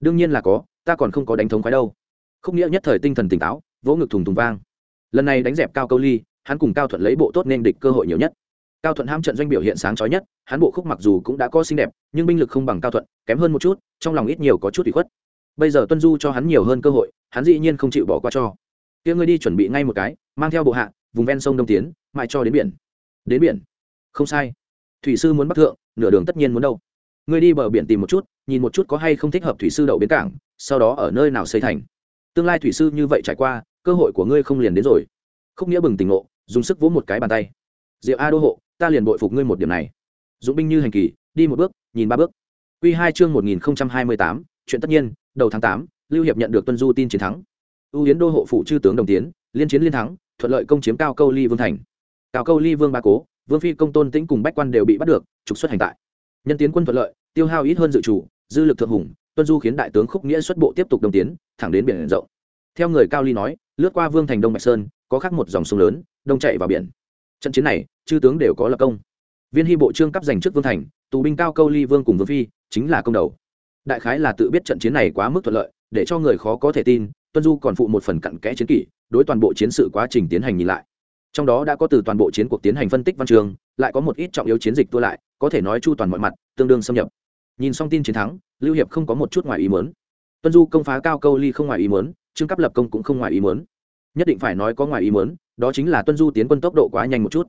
Đương nhiên là có, ta còn không có đánh thống khoái đâu khúc nghĩa nhất thời tinh thần tỉnh táo, vỗ ngực thùng thùng vang. Lần này đánh dẹp cao câu ly, hắn cùng cao thuận lấy bộ tốt nên địch cơ hội nhiều nhất. Cao thuận ham trận doanh biểu hiện sáng chói nhất, hắn bộ khúc mặc dù cũng đã có xinh đẹp, nhưng binh lực không bằng cao thuận, kém hơn một chút, trong lòng ít nhiều có chút bị khuất. Bây giờ tuân du cho hắn nhiều hơn cơ hội, hắn dĩ nhiên không chịu bỏ qua cho. Kia ngươi đi chuẩn bị ngay một cái, mang theo bộ hạ, vùng ven sông đông tiến, mãi cho đến biển. Đến biển? Không sai. Thủy sư muốn bắc thượng, nửa đường tất nhiên muốn đâu. Ngươi đi bờ biển tìm một chút, nhìn một chút có hay không thích hợp thủy sư đậu bến cảng, sau đó ở nơi nào xây thành tương lai thủy sư như vậy trải qua, cơ hội của ngươi không liền đến rồi. Khúc nghĩa bừng tỉnh ngộ, dùng sức vỗ một cái bàn tay. Diệu a đô hộ, ta liền bội phục ngươi một điểm này. Dũng binh như hành kỳ, đi một bước, nhìn ba bước. Q hai chương một nghìn hai mươi tám, chuyện tất nhiên, đầu tháng tám, lưu hiệp nhận được tuân du tin chiến thắng. Ưu hiến đô hộ phụ chư tướng đồng tiến, liên chiến liên thắng, thuận lợi công chiếm cao câu ly vương thành. Cao câu ly vương ba cố, vương phi công tôn tĩnh cùng bách quan đều bị bắt được, trục xuất hành tại. Nhân tiến quân thuận lợi, tiêu hao ít hơn dự chủ, dư lực thượng hùng tuân du khiến đại tướng khúc nghĩa xuất bộ tiếp tục đồng tiến, thẳng đến biển rộng. Theo người cao ly nói, lướt qua vương thành đông bạch sơn, có khác một dòng sông lớn, đông chạy vào biển. Trận chiến này, chư tướng đều có lập công. Viên hy bộ trương cấp giành trước vương thành, tù binh cao câu ly vương cùng vương phi, chính là công đầu. Đại khái là tự biết trận chiến này quá mức thuận lợi, để cho người khó có thể tin, tuân du còn phụ một phần cặn kẽ chiến kỷ, đối toàn bộ chiến sự quá trình tiến hành nhìn lại. Trong đó đã có từ toàn bộ chiến cuộc tiến hành phân tích văn trường, lại có một ít trọng yếu chiến dịch tua lại, có thể nói chu toàn mọi mặt, tương đương xâm nhập nhìn xong tin chiến thắng, lưu hiệp không có một chút ngoài ý mớn tuân du công phá cao câu ly không ngoài ý mớn trương cấp lập công cũng không ngoài ý mớn nhất định phải nói có ngoài ý mớn đó chính là tuân du tiến quân tốc độ quá nhanh một chút.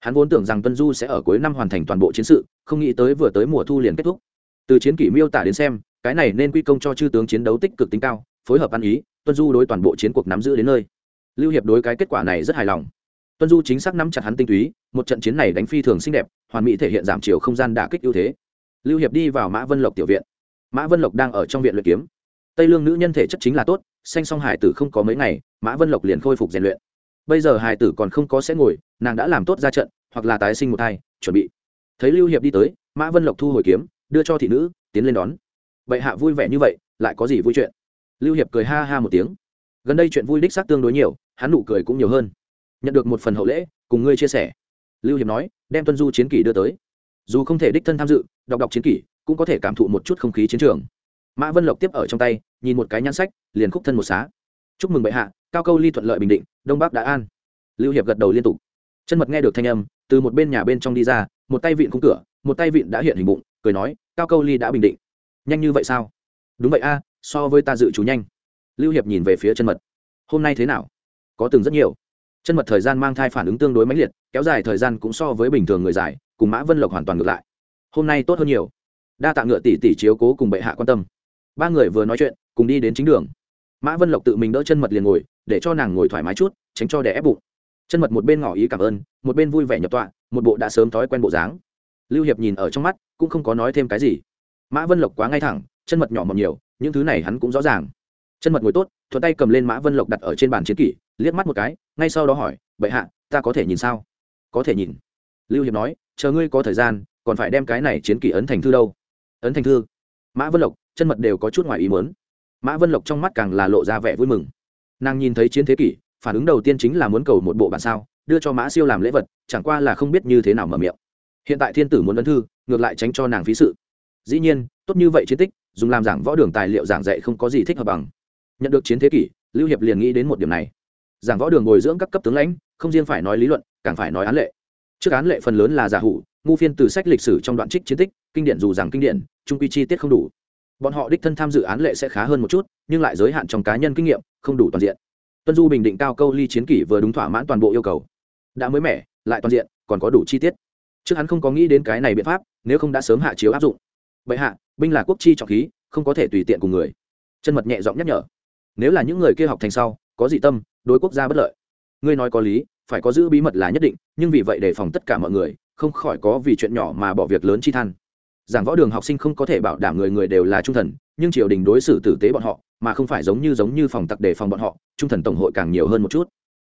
Hắn vốn tưởng rằng tuân du sẽ ở cuối năm hoàn thành toàn bộ chiến sự, không nghĩ tới vừa tới mùa thu liền kết thúc. Từ chiến kỷ miêu tả đến xem, cái này nên quy công cho chư tướng chiến đấu tích cực tính cao, phối hợp ăn ý, tuân du đối toàn bộ chiến cuộc nắm giữ đến nơi. Lưu hiệp đối cái kết quả này rất hài lòng. Tuân du chính xác nắm chặt hắn tinh túy, một trận chiến này đánh phi thường xinh đẹp, hoàn mỹ thể hiện giảm chiều không gian đả kích ưu thế lưu hiệp đi vào mã vân lộc tiểu viện. Mã vân lộc đang ở trong viện luyện kiếm. Tây lương nữ nhân thể chất chính là tốt xanh song hải tử không có mấy ngày, mã vân lộc liền khôi phục rèn luyện. Bây giờ hải tử còn không có sẽ ngồi, nàng đã làm tốt ra trận, hoặc là tái sinh một thai, chuẩn bị. Thấy lưu hiệp đi tới, mã vân lộc thu hồi kiếm, đưa cho thị nữ, tiến lên đón. Vậy hạ vui vẻ như vậy, lại có gì vui chuyện? Lưu hiệp cười ha ha một tiếng. Gần đây chuyện vui đích xác tương đối nhiều, hắn nụ cười cũng nhiều hơn. Nhận được một phần hậu lễ, cùng ngươi chia sẻ. Lưu hiệp nói, đem tuân du chiến kỷ đưa tới dù không thể đích thân tham dự, đọc đọc chiến kỷ, cũng có thể cảm thụ một chút không khí chiến trường. Mã vân lộc tiếp ở trong tay, nhìn một cái nhãn sách, liền khúc thân một xá. Chúc mừng bệ hạ, cao câu ly thuận lợi bình định, đông bắc đã an. Lưu hiệp gật đầu liên tục. Chân mật nghe được thanh âm, từ một bên nhà bên trong đi ra, một tay vịn khung cửa, một tay vịn đã hiện hình bụng, cười nói, cao câu ly đã bình định. Nhanh như vậy sao? Đúng vậy a, so với ta dự chú nhanh. Lưu hiệp nhìn về phía chân mật. Hôm nay thế nào? Có từng rất nhiều. Chân mật thời gian mang thai phản ứng tương đối mãnh liệt kéo dài thời gian cũng so với bình thường người dài, cùng mã vân lộc hoàn toàn ngược lại. Hôm nay tốt hơn nhiều. Đa tạ ngựa tỷ tỷ chiếu cố cùng bệ hạ quan tâm. Ba người vừa nói chuyện, cùng đi đến chính đường. Mã vân lộc tự mình đỡ chân mật liền ngồi, để cho nàng ngồi thoải mái chút, tránh cho đè ép bụng. Chân mật một bên ngỏ ý cảm ơn, một bên vui vẻ nhập tọa, một bộ đã sớm thói quen bộ dáng. Lưu hiệp nhìn ở trong mắt, cũng không có nói thêm cái gì. Mã vân lộc quá ngay thẳng, chân mật nhỏ mọc nhiều, những thứ này hắn cũng rõ ràng. Chân mật ngồi tốt, thuận tay cầm lên mã vân lộc đặt ở trên bàn chiến kỷ, liếc mắt một cái, ngay sau đó hỏi, bệ hạ, ta có thể nhìn sao? Có thể nhìn. Lưu hiệp nói, chờ ngươi có thời gian, còn phải đem cái này chiến kỷ ấn thành thư đâu. Ấn thành thư? Mã vân lộc, chân mật đều có chút ngoài ý muốn. Mã vân lộc trong mắt càng là lộ ra vẻ vui mừng. Nàng nhìn thấy chiến thế kỷ, phản ứng đầu tiên chính là muốn cầu một bộ bản sao, đưa cho mã siêu làm lễ vật, chẳng qua là không biết như thế nào mở miệng. Hiện tại thiên tử muốn ấn thư, ngược lại tránh cho nàng phí sự. Dĩ nhiên, tốt như vậy chiến tích, dùng làm giảng võ đường tài liệu giảng dạy không có gì thích hợp bằng. Nhận được chiến thế kỷ, lưu hiệp liền nghĩ đến một điểm này. Giảng võ đường bồi dưỡng các cấp tướng lãnh không riêng phải nói lý luận, càng phải nói án lệ. Trước án lệ phần lớn là giả hủ, ngu phiên từ sách lịch sử trong đoạn trích chiến tích, kinh điển dù rằng kinh điển, trung quy chi tiết không đủ. Bọn họ đích thân tham dự án lệ sẽ khá hơn một chút, nhưng lại giới hạn trong cá nhân kinh nghiệm, không đủ toàn diện. Tuân du bình định cao câu ly chiến kỷ vừa đúng thỏa mãn toàn bộ yêu cầu. Đã mới mẻ, lại toàn diện, còn có đủ chi tiết. Trước hắn không có nghĩ đến cái này biện pháp, nếu không đã sớm hạ chiếu áp dụng. Vậy hạ, binh là quốc chi trọng khí, không có thể tùy tiện cùng người. Chân mật nhẹ giọng nhắc nhở. Nếu là những người kia học thành sau, có dị tâm, đối quốc gia bất lợi. Ngươi nói có lý phải có giữ bí mật là nhất định, nhưng vì vậy đề phòng tất cả mọi người, không khỏi có vì chuyện nhỏ mà bỏ việc lớn chi than. Giảng võ đường học sinh không có thể bảo đảm người người đều là trung thần, nhưng triều đình đối xử tử tế bọn họ, mà không phải giống như giống như phòng tặc đề phòng bọn họ, trung thần tổng hội càng nhiều hơn một chút.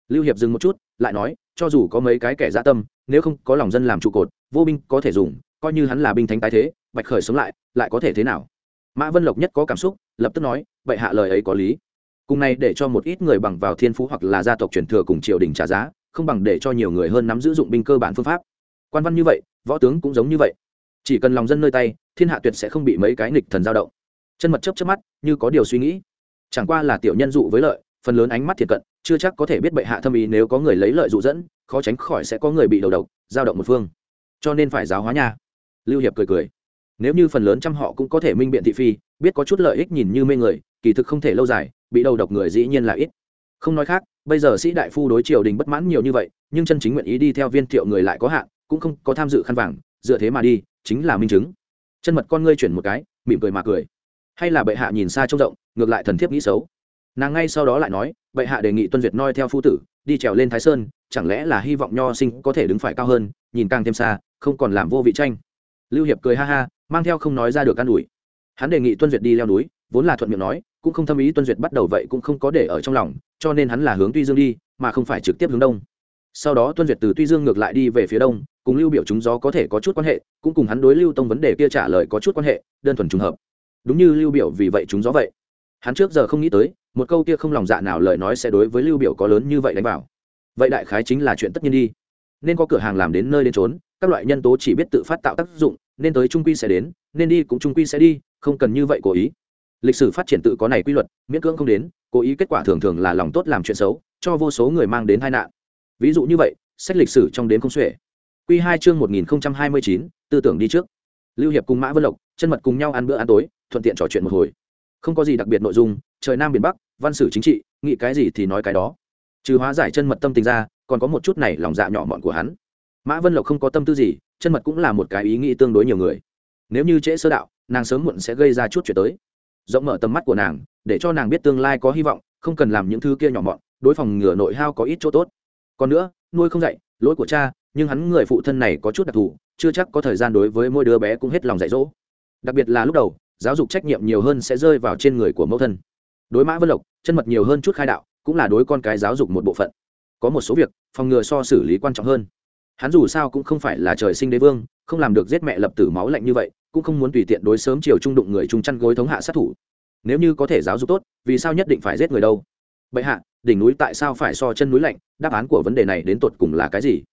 Lưu hiệp dừng một chút, lại nói, cho dù có mấy cái kẻ dã tâm, nếu không có lòng dân làm trụ cột, vô binh có thể dùng, coi như hắn là binh thánh tái thế, bạch khởi sống lại lại có thể thế nào? Mã vân lộc nhất có cảm xúc, lập tức nói, vậy hạ lời ấy có lý. Cùng này để cho một ít người bằng vào thiên phú hoặc là gia tộc truyền thừa cùng triều đình trả giá không bằng để cho nhiều người hơn nắm giữ dụng binh cơ bản phương pháp. Quan văn như vậy, võ tướng cũng giống như vậy. Chỉ cần lòng dân nơi tay, thiên hạ tuyệt sẽ không bị mấy cái nghịch thần giao động. Chân mật chấp chấp mắt, như có điều suy nghĩ. Chẳng qua là tiểu nhân dụ với lợi, phần lớn ánh mắt thiệt cận, chưa chắc có thể biết bệ hạ thâm ý nếu có người lấy lợi dụ dẫn, khó tránh khỏi sẽ có người bị đầu độc, giao động một phương. Cho nên phải giáo hóa nha lưu hiệp cười cười. Nếu như phần lớn trăm họ cũng có thể minh biện thị phi, biết có chút lợi ích nhìn như mê người, kỳ thực không thể lâu dài, bị đầu độc người dĩ nhiên là ít. Không nói khác bây giờ sĩ đại phu đối triều đình bất mãn nhiều như vậy, nhưng chân chính nguyện ý đi theo viên thiệu người lại có hạn, cũng không có tham dự khăn vàng, dựa thế mà đi, chính là minh chứng. Chân mật con ngươi chuyển một cái, mỉm cười mà cười. Hay là bệ hạ nhìn xa trông rộng, ngược lại thần thiếp nghĩ xấu. Nàng ngay sau đó lại nói, bệ hạ đề nghị tuân duyệt noi theo phu tử, đi trèo lên thái sơn, chẳng lẽ là hy vọng nho sinh có thể đứng phải cao hơn, nhìn càng thêm xa, không còn làm vô vị tranh. Lưu hiệp cười ha ha, mang theo không nói ra được an ủi. Hắn đề nghị tuân duyệt đi leo núi vốn là thuận miệng nói, cũng không thâm ý tuân duyệt bắt đầu vậy cũng không có để ở trong lòng, cho nên hắn là hướng tuy dương đi, mà không phải trực tiếp hướng đông. Sau đó tuân duyệt từ tuy dương ngược lại đi về phía đông, cùng lưu biểu chúng gió có thể có chút quan hệ, cũng cùng hắn đối lưu tông vấn đề kia trả lời có chút quan hệ, đơn thuần trùng hợp. Đúng như lưu biểu vì vậy chúng gió vậy. Hắn trước giờ không nghĩ tới, một câu kia không lòng dạ nào lời nói sẽ đối với lưu biểu có lớn như vậy đánh vào. Vậy đại khái chính là chuyện tất nhiên đi. Nên có cửa hàng làm đến nơi đến trốn các loại nhân tố chỉ biết tự phát tạo tác dụng, nên tới trung quy sẽ đến, nên đi cũng trung quy sẽ đi, không cần như vậy cố ý lịch sử phát triển tự có này quy luật, miễn cưỡng không đến, cố ý kết quả thường thường là lòng tốt làm chuyện xấu, cho vô số người mang đến tai nạn. Ví dụ như vậy, sách lịch sử trong đến không xuể. Q hai chương một nghìn hai mươi chín, tư tưởng đi trước. Lưu hiệp cùng mã vân lộc, chân mật cùng nhau ăn bữa ăn tối, thuận tiện trò chuyện một hồi. Không có gì đặc biệt nội dung, trời nam biển bắc, văn sử chính trị, nghĩ cái gì thì nói cái đó. Trừ hóa giải chân mật tâm tình ra, còn có một chút này lòng dạ nhỏ mọn của hắn. Mã vân lộc không có tâm tư gì, chân mật cũng là một cái ý nghĩ tương đối nhiều người. Nếu như trễ sơ đạo, nàng sớm muộn sẽ gây ra chút chuyện tới rộng mở tầm mắt của nàng, để cho nàng biết tương lai có hy vọng, không cần làm những thứ kia nhỏ mọn, đối phòng ngừa nội hao có ít chỗ tốt. Còn nữa, nuôi không dạy, lỗi của cha, nhưng hắn người phụ thân này có chút đặc thù, chưa chắc có thời gian đối với mỗi đứa bé cũng hết lòng dạy dỗ. Đặc biệt là lúc đầu, giáo dục trách nhiệm nhiều hơn sẽ rơi vào trên người của mẫu thân. Đối mã vân lộc, chân mật nhiều hơn chút khai đạo, cũng là đối con cái giáo dục một bộ phận. Có một số việc, phòng ngừa so xử lý quan trọng hơn hắn dù sao cũng không phải là trời sinh đế vương, không làm được giết mẹ lập tử máu lạnh như vậy, cũng không muốn tùy tiện đối sớm chiều trung đụng người trung chăn gối thống hạ sát thủ. Nếu như có thể giáo dục tốt, vì sao nhất định phải giết người đâu? Bệ hạ, đỉnh núi tại sao phải so chân núi lạnh? Đáp án của vấn đề này đến tột cùng là cái gì?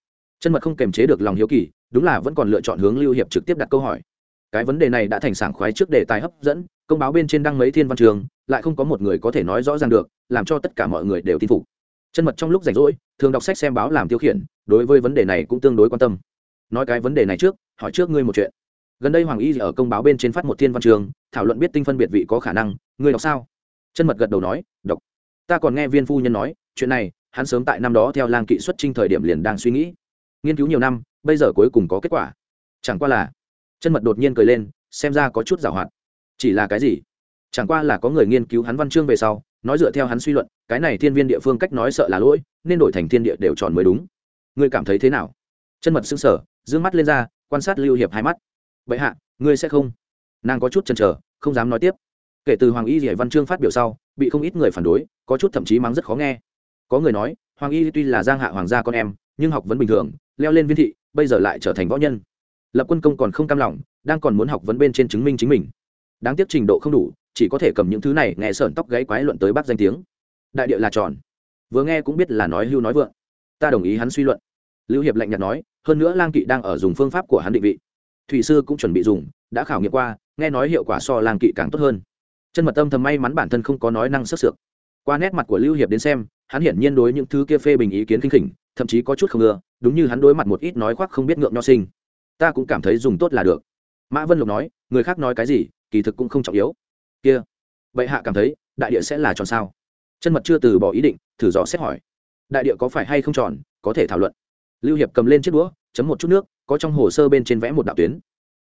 Chân mật không kềm chế được lòng hiếu kỳ, đúng là vẫn còn lựa chọn hướng lưu hiệp trực tiếp đặt câu hỏi. Cái vấn đề này đã thành sảng khoái trước đề tài hấp dẫn, công báo bên trên đăng mấy thiên văn trường, lại không có một người có thể nói rõ ràng được, làm cho tất cả mọi người đều tin phục chân mật trong lúc rảnh rỗi, thường đọc sách xem báo làm tiêu khiển, đối với vấn đề này cũng tương đối quan tâm. Nói cái vấn đề này trước, hỏi trước ngươi một chuyện. Gần đây hoàng y ở công báo bên trên phát một thiên văn trường, thảo luận biết tinh phân biệt vị có khả năng, ngươi đọc sao? Chân mật gật đầu nói, đọc. Ta còn nghe viên phu nhân nói, chuyện này, hắn sớm tại năm đó theo lang kỵ xuất trinh thời điểm liền đang suy nghĩ. Nghiên cứu nhiều năm, bây giờ cuối cùng có kết quả. Chẳng qua là, chân mật đột nhiên cười lên, xem ra có chút giảo hoạt. Chỉ là cái gì? Chẳng qua là có người nghiên cứu hắn văn chương về sau nói dựa theo hắn suy luận, cái này thiên viên địa phương cách nói sợ là lỗi, nên đổi thành thiên địa đều tròn mới đúng. Ngươi cảm thấy thế nào? Chân mật xứng sở d ư ơ n g mắt lên ra, quan sát lưu hiệp hai mắt. Vậy hạ, ngươi sẽ không? Nàng có chút chần chờ, không dám nói tiếp. Kể từ hoàng y dạy văn chương phát biểu sau, bị không ít người phản đối, có chút thậm chí mắng rất khó nghe. Có người nói, hoàng y tuy là giang hạ hoàng gia con em, nhưng học vấn bình thường, leo lên viên thị, bây giờ lại trở thành võ nhân. Lập quân công còn không cam lòng, đang còn muốn học vấn bên trên chứng minh chính mình. Đáng tiếc trình độ không đủ chỉ có thể cầm những thứ này nghe sởn tóc gáy quái luận tới bác danh tiếng. Đại địa là tròn. Vừa nghe cũng biết là nói hưu nói vượng. Ta đồng ý hắn suy luận. Lưu hiệp lạnh nhạt nói, hơn nữa lang kỵ đang ở dùng phương pháp của hắn định vị. Thủy sư cũng chuẩn bị dùng, đã khảo nghiệm qua, nghe nói hiệu quả so lang kỵ càng tốt hơn. Chân mật tâm thầm may mắn bản thân không có nói năng sức sược. Qua nét mặt của lưu hiệp đến xem, hắn hiển nhiên đối những thứ kia phê bình ý kiến kinh khỉnh, thậm chí có chút không ưa, đúng như hắn đối mặt một ít nói khoác không biết ngượng nho sinh. Ta cũng cảm thấy dùng tốt là được. Mã vân lục nói, người khác nói cái gì, kỳ thực cũng không trọng yếu kia. Vậy hạ cảm thấy, đại địa sẽ là tròn sao? Chân mật chưa từ bỏ ý định, thử dò xét hỏi. Đại địa có phải hay không tròn, có thể thảo luận. Lưu hiệp cầm lên chiếc đũa chấm một chút nước, có trong hồ sơ bên trên vẽ một đạo tuyến.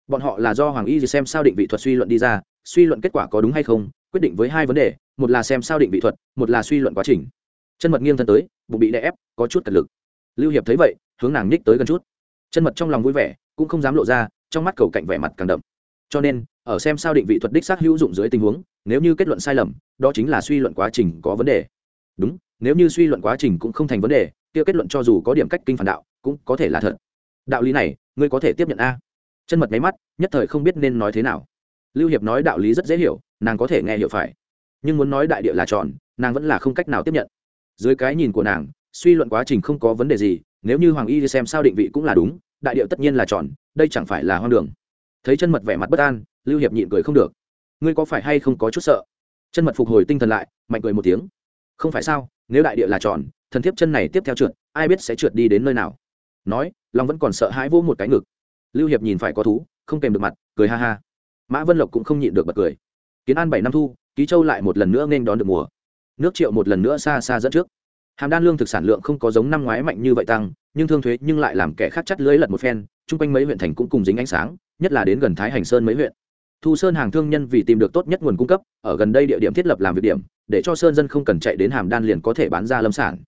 Bọn họ là do hoàng y xem sao định vị thuật suy luận đi ra, suy luận kết quả có đúng hay không, quyết định với hai vấn đề, một là xem sao định vị thuật, một là suy luận quá trình. Chân mật nghiêng thân tới, bụng bị đè ép, có chút cật lực. Lưu hiệp thấy vậy, hướng nàng ních tới gần chút. Chân mật trong lòng vui vẻ, cũng không dám lộ ra, trong mắt cầu cạnh vẻ mặt càng đậm cho nên, ở xem sao định vị thuật đích xác hữu dụng dưới tình huống, nếu như kết luận sai lầm, đó chính là suy luận quá trình có vấn đề. Đúng, nếu như suy luận quá trình cũng không thành vấn đề, kia kết luận cho dù có điểm cách kinh phản đạo, cũng có thể là thật. Đạo lý này, ngươi có thể tiếp nhận a. Chân mật máy mắt, nhất thời không biết nên nói thế nào. Lưu hiệp nói đạo lý rất dễ hiểu, nàng có thể nghe hiểu phải. Nhưng muốn nói đại địa là tròn, nàng vẫn là không cách nào tiếp nhận. Dưới cái nhìn của nàng, suy luận quá trình không có vấn đề gì, nếu như hoàng y xem sao định vị cũng là đúng, đại địa tất nhiên là tròn, đây chẳng phải là hoang đường thấy chân mật vẻ mặt bất an, lưu hiệp nhịn cười không được. Ngươi có phải hay không có chút sợ? Chân mật phục hồi tinh thần lại, mạnh cười một tiếng. Không phải sao, nếu đại địa là tròn, thần thiếp chân này tiếp theo trượt, ai biết sẽ trượt đi đến nơi nào? Nói long vẫn còn sợ hãi vỗ một cái ngực. Lưu hiệp nhìn phải có thú, không kèm được mặt, cười ha ha. Mã vân lộc cũng không nhịn được bật cười. Kiến an bảy năm thu, ký châu lại một lần nữa nên đón được mùa. Nước triệu một lần nữa xa xa dẫn trước. Hàm đan lương thực sản lượng không có giống năm ngoái mạnh như vậy tăng, nhưng thương thuế nhưng lại làm kẻ khác chắt lưới lật một phen, chung quanh mấy huyện thành cũng cùng dính ánh sáng nhất là đến gần thái hành sơn mấy huyện. Thu sơn hàng thương nhân vì tìm được tốt nhất nguồn cung cấp, ở gần đây địa điểm thiết lập làm việc điểm, để cho sơn dân không cần chạy đến hàm đan liền có thể bán ra lâm sản.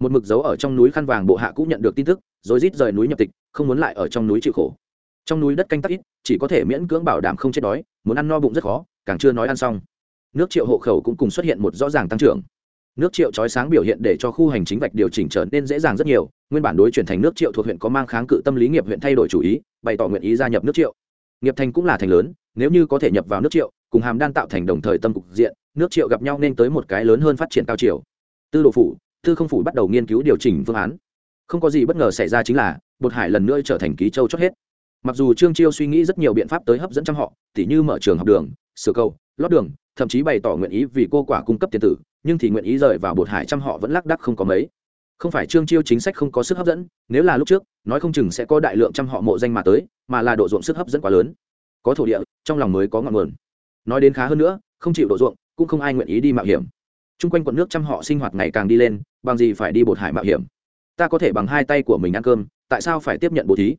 Một mực dấu ở trong núi khăn vàng bộ hạ cũng nhận được tin tức, rồi rít rời núi nhập tịch, không muốn lại ở trong núi chịu khổ. Trong núi đất canh tác ít, chỉ có thể miễn cưỡng bảo đảm không chết đói, muốn ăn no bụng rất khó, càng chưa nói ăn xong. Nước triệu hộ khẩu cũng cùng xuất hiện một rõ ràng tăng trưởng nước triệu trói sáng biểu hiện để cho khu hành chính vạch điều chỉnh trở nên dễ dàng rất nhiều, nguyên bản đối chuyển thành nước triệu thuộc huyện có mang kháng cự tâm lý nghiệp huyện thay đổi chủ ý, bày tỏ nguyện ý gia nhập nước triệu. Nghiệp thành cũng là thành lớn, nếu như có thể nhập vào nước triệu, cùng hàm đan tạo thành đồng thời tâm cục diện, nước triệu gặp nhau nên tới một cái lớn hơn phát triển cao triều tư đồ phủ, tư không phủ bắt đầu nghiên cứu điều chỉnh phương án. Không có gì bất ngờ xảy ra chính là, bột hải lần nữa trở thành ký châu chót hết. Mặc dù trương chiêu suy nghĩ rất nhiều biện pháp tới hấp dẫn trăm họ, tỉ như mở trường học đường, sửa câu lót đường, thậm chí bày tỏ nguyện ý vì cô quả cung cấp tiền tử, nhưng thì nguyện ý rời vào bột hải trăm họ vẫn lác đắc không có mấy. Không phải trương chiêu chính sách không có sức hấp dẫn, nếu là lúc trước, nói không chừng sẽ có đại lượng trăm họ mộ danh mà tới, mà là độ ruộng sức hấp dẫn quá lớn. Có thổ địa, trong lòng mới có ngọn nguồn. Nói đến khá hơn nữa, không chịu độ ruộng, cũng không ai nguyện ý đi mạo hiểm. Chung quanh quận nước trăm họ sinh hoạt ngày càng đi lên, bằng gì phải đi bột hải mạo hiểm? Ta có thể bằng hai tay của mình ăn cơm, tại sao phải tiếp nhận bố thí?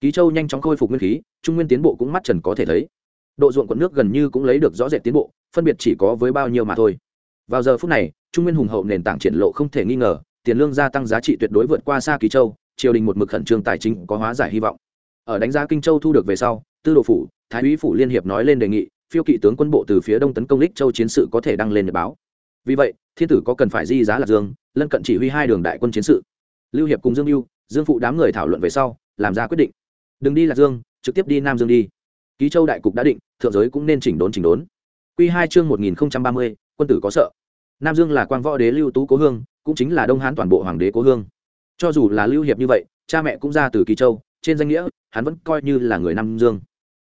Ký châu nhanh chóng khôi phục nguyên khí, trung nguyên tiến bộ cũng mắt trần có thể thấy độ ruộng quận nước gần như cũng lấy được rõ rệt tiến bộ, phân biệt chỉ có với bao nhiêu mà thôi. Vào giờ phút này, trung nguyên hùng hậu nền tảng triển lộ không thể nghi ngờ, tiền lương gia tăng giá trị tuyệt đối vượt qua xa kỳ châu, triều đình một mực khẩn trương tài chính có hóa giải hy vọng. Ở đánh giá kinh châu thu được về sau, tư đồ phủ, thái úy phủ liên hiệp nói lên đề nghị, phiêu kỵ tướng quân bộ từ phía đông tấn công lích châu chiến sự có thể đăng lên nhật báo. Vì vậy, thiên tử có cần phải di giá lạc dương, lân cận chỉ huy hai đường đại quân chiến sự. Lưu hiệp cùng dương mưu dương phụ đám người thảo luận về sau, làm ra quyết định. Đừng đi lạc dương, trực tiếp đi nam dương đi ký châu đại cục đã định, thượng giới cũng nên chỉnh đốn chỉnh đốn. Q hai chương một nghìn ba mươi, quân tử có sợ. Nam dương là quang võ đế lưu tú cố hương, cũng chính là đông hán toàn bộ hoàng đế cố hương. Cho dù là lưu hiệp như vậy, cha mẹ cũng ra từ kỳ châu, trên danh nghĩa, hắn vẫn coi như là người nam dương.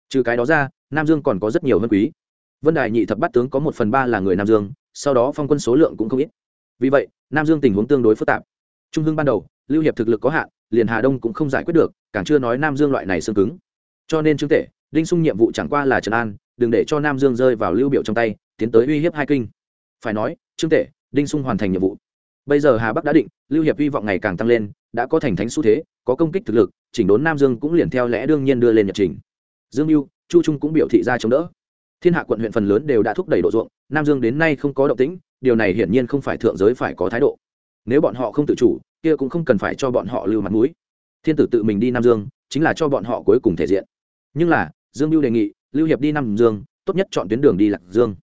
Trừ cái đó ra, nam dương còn có rất nhiều vân quý. Vân đài nhị thập bát tướng có một phần ba là người nam dương, sau đó phong quân số lượng cũng không ít. Vì vậy, nam dương tình huống tương đối phức tạp. Trung hưng ban đầu, lưu hiệp thực lực có hạn, liền hà đông cũng không giải quyết được, càng chưa nói nam dương loại này xương cứng. Cho nên chứng tể đinh sung nhiệm vụ chẳng qua là trần an, đừng để cho nam dương rơi vào lưu biểu trong tay, tiến tới uy hiếp hai kinh. Phải nói, trương tể đinh sung hoàn thành nhiệm vụ. Bây giờ hà bắc đã định, lưu hiệp hy vọng ngày càng tăng lên, đã có thành thánh xu thế, có công kích thực lực, chỉnh đốn nam dương cũng liền theo lẽ đương nhiên đưa lên nhật trình. Dương mưu, chu trung cũng biểu thị ra chống đỡ. Thiên hạ quận huyện phần lớn đều đã thúc đẩy độ ruộng, nam dương đến nay không có động tĩnh, điều này hiển nhiên không phải thượng giới phải có thái độ. Nếu bọn họ không tự chủ, kia cũng không cần phải cho bọn họ lưu mặt mũi. Thiên tử tự mình đi nam dương, chính là cho bọn họ cuối cùng thể diện. Nhưng là dương Biêu đề nghị, lưu hiệp đi nam dương, tốt nhất chọn tuyến đường đi lạc dương.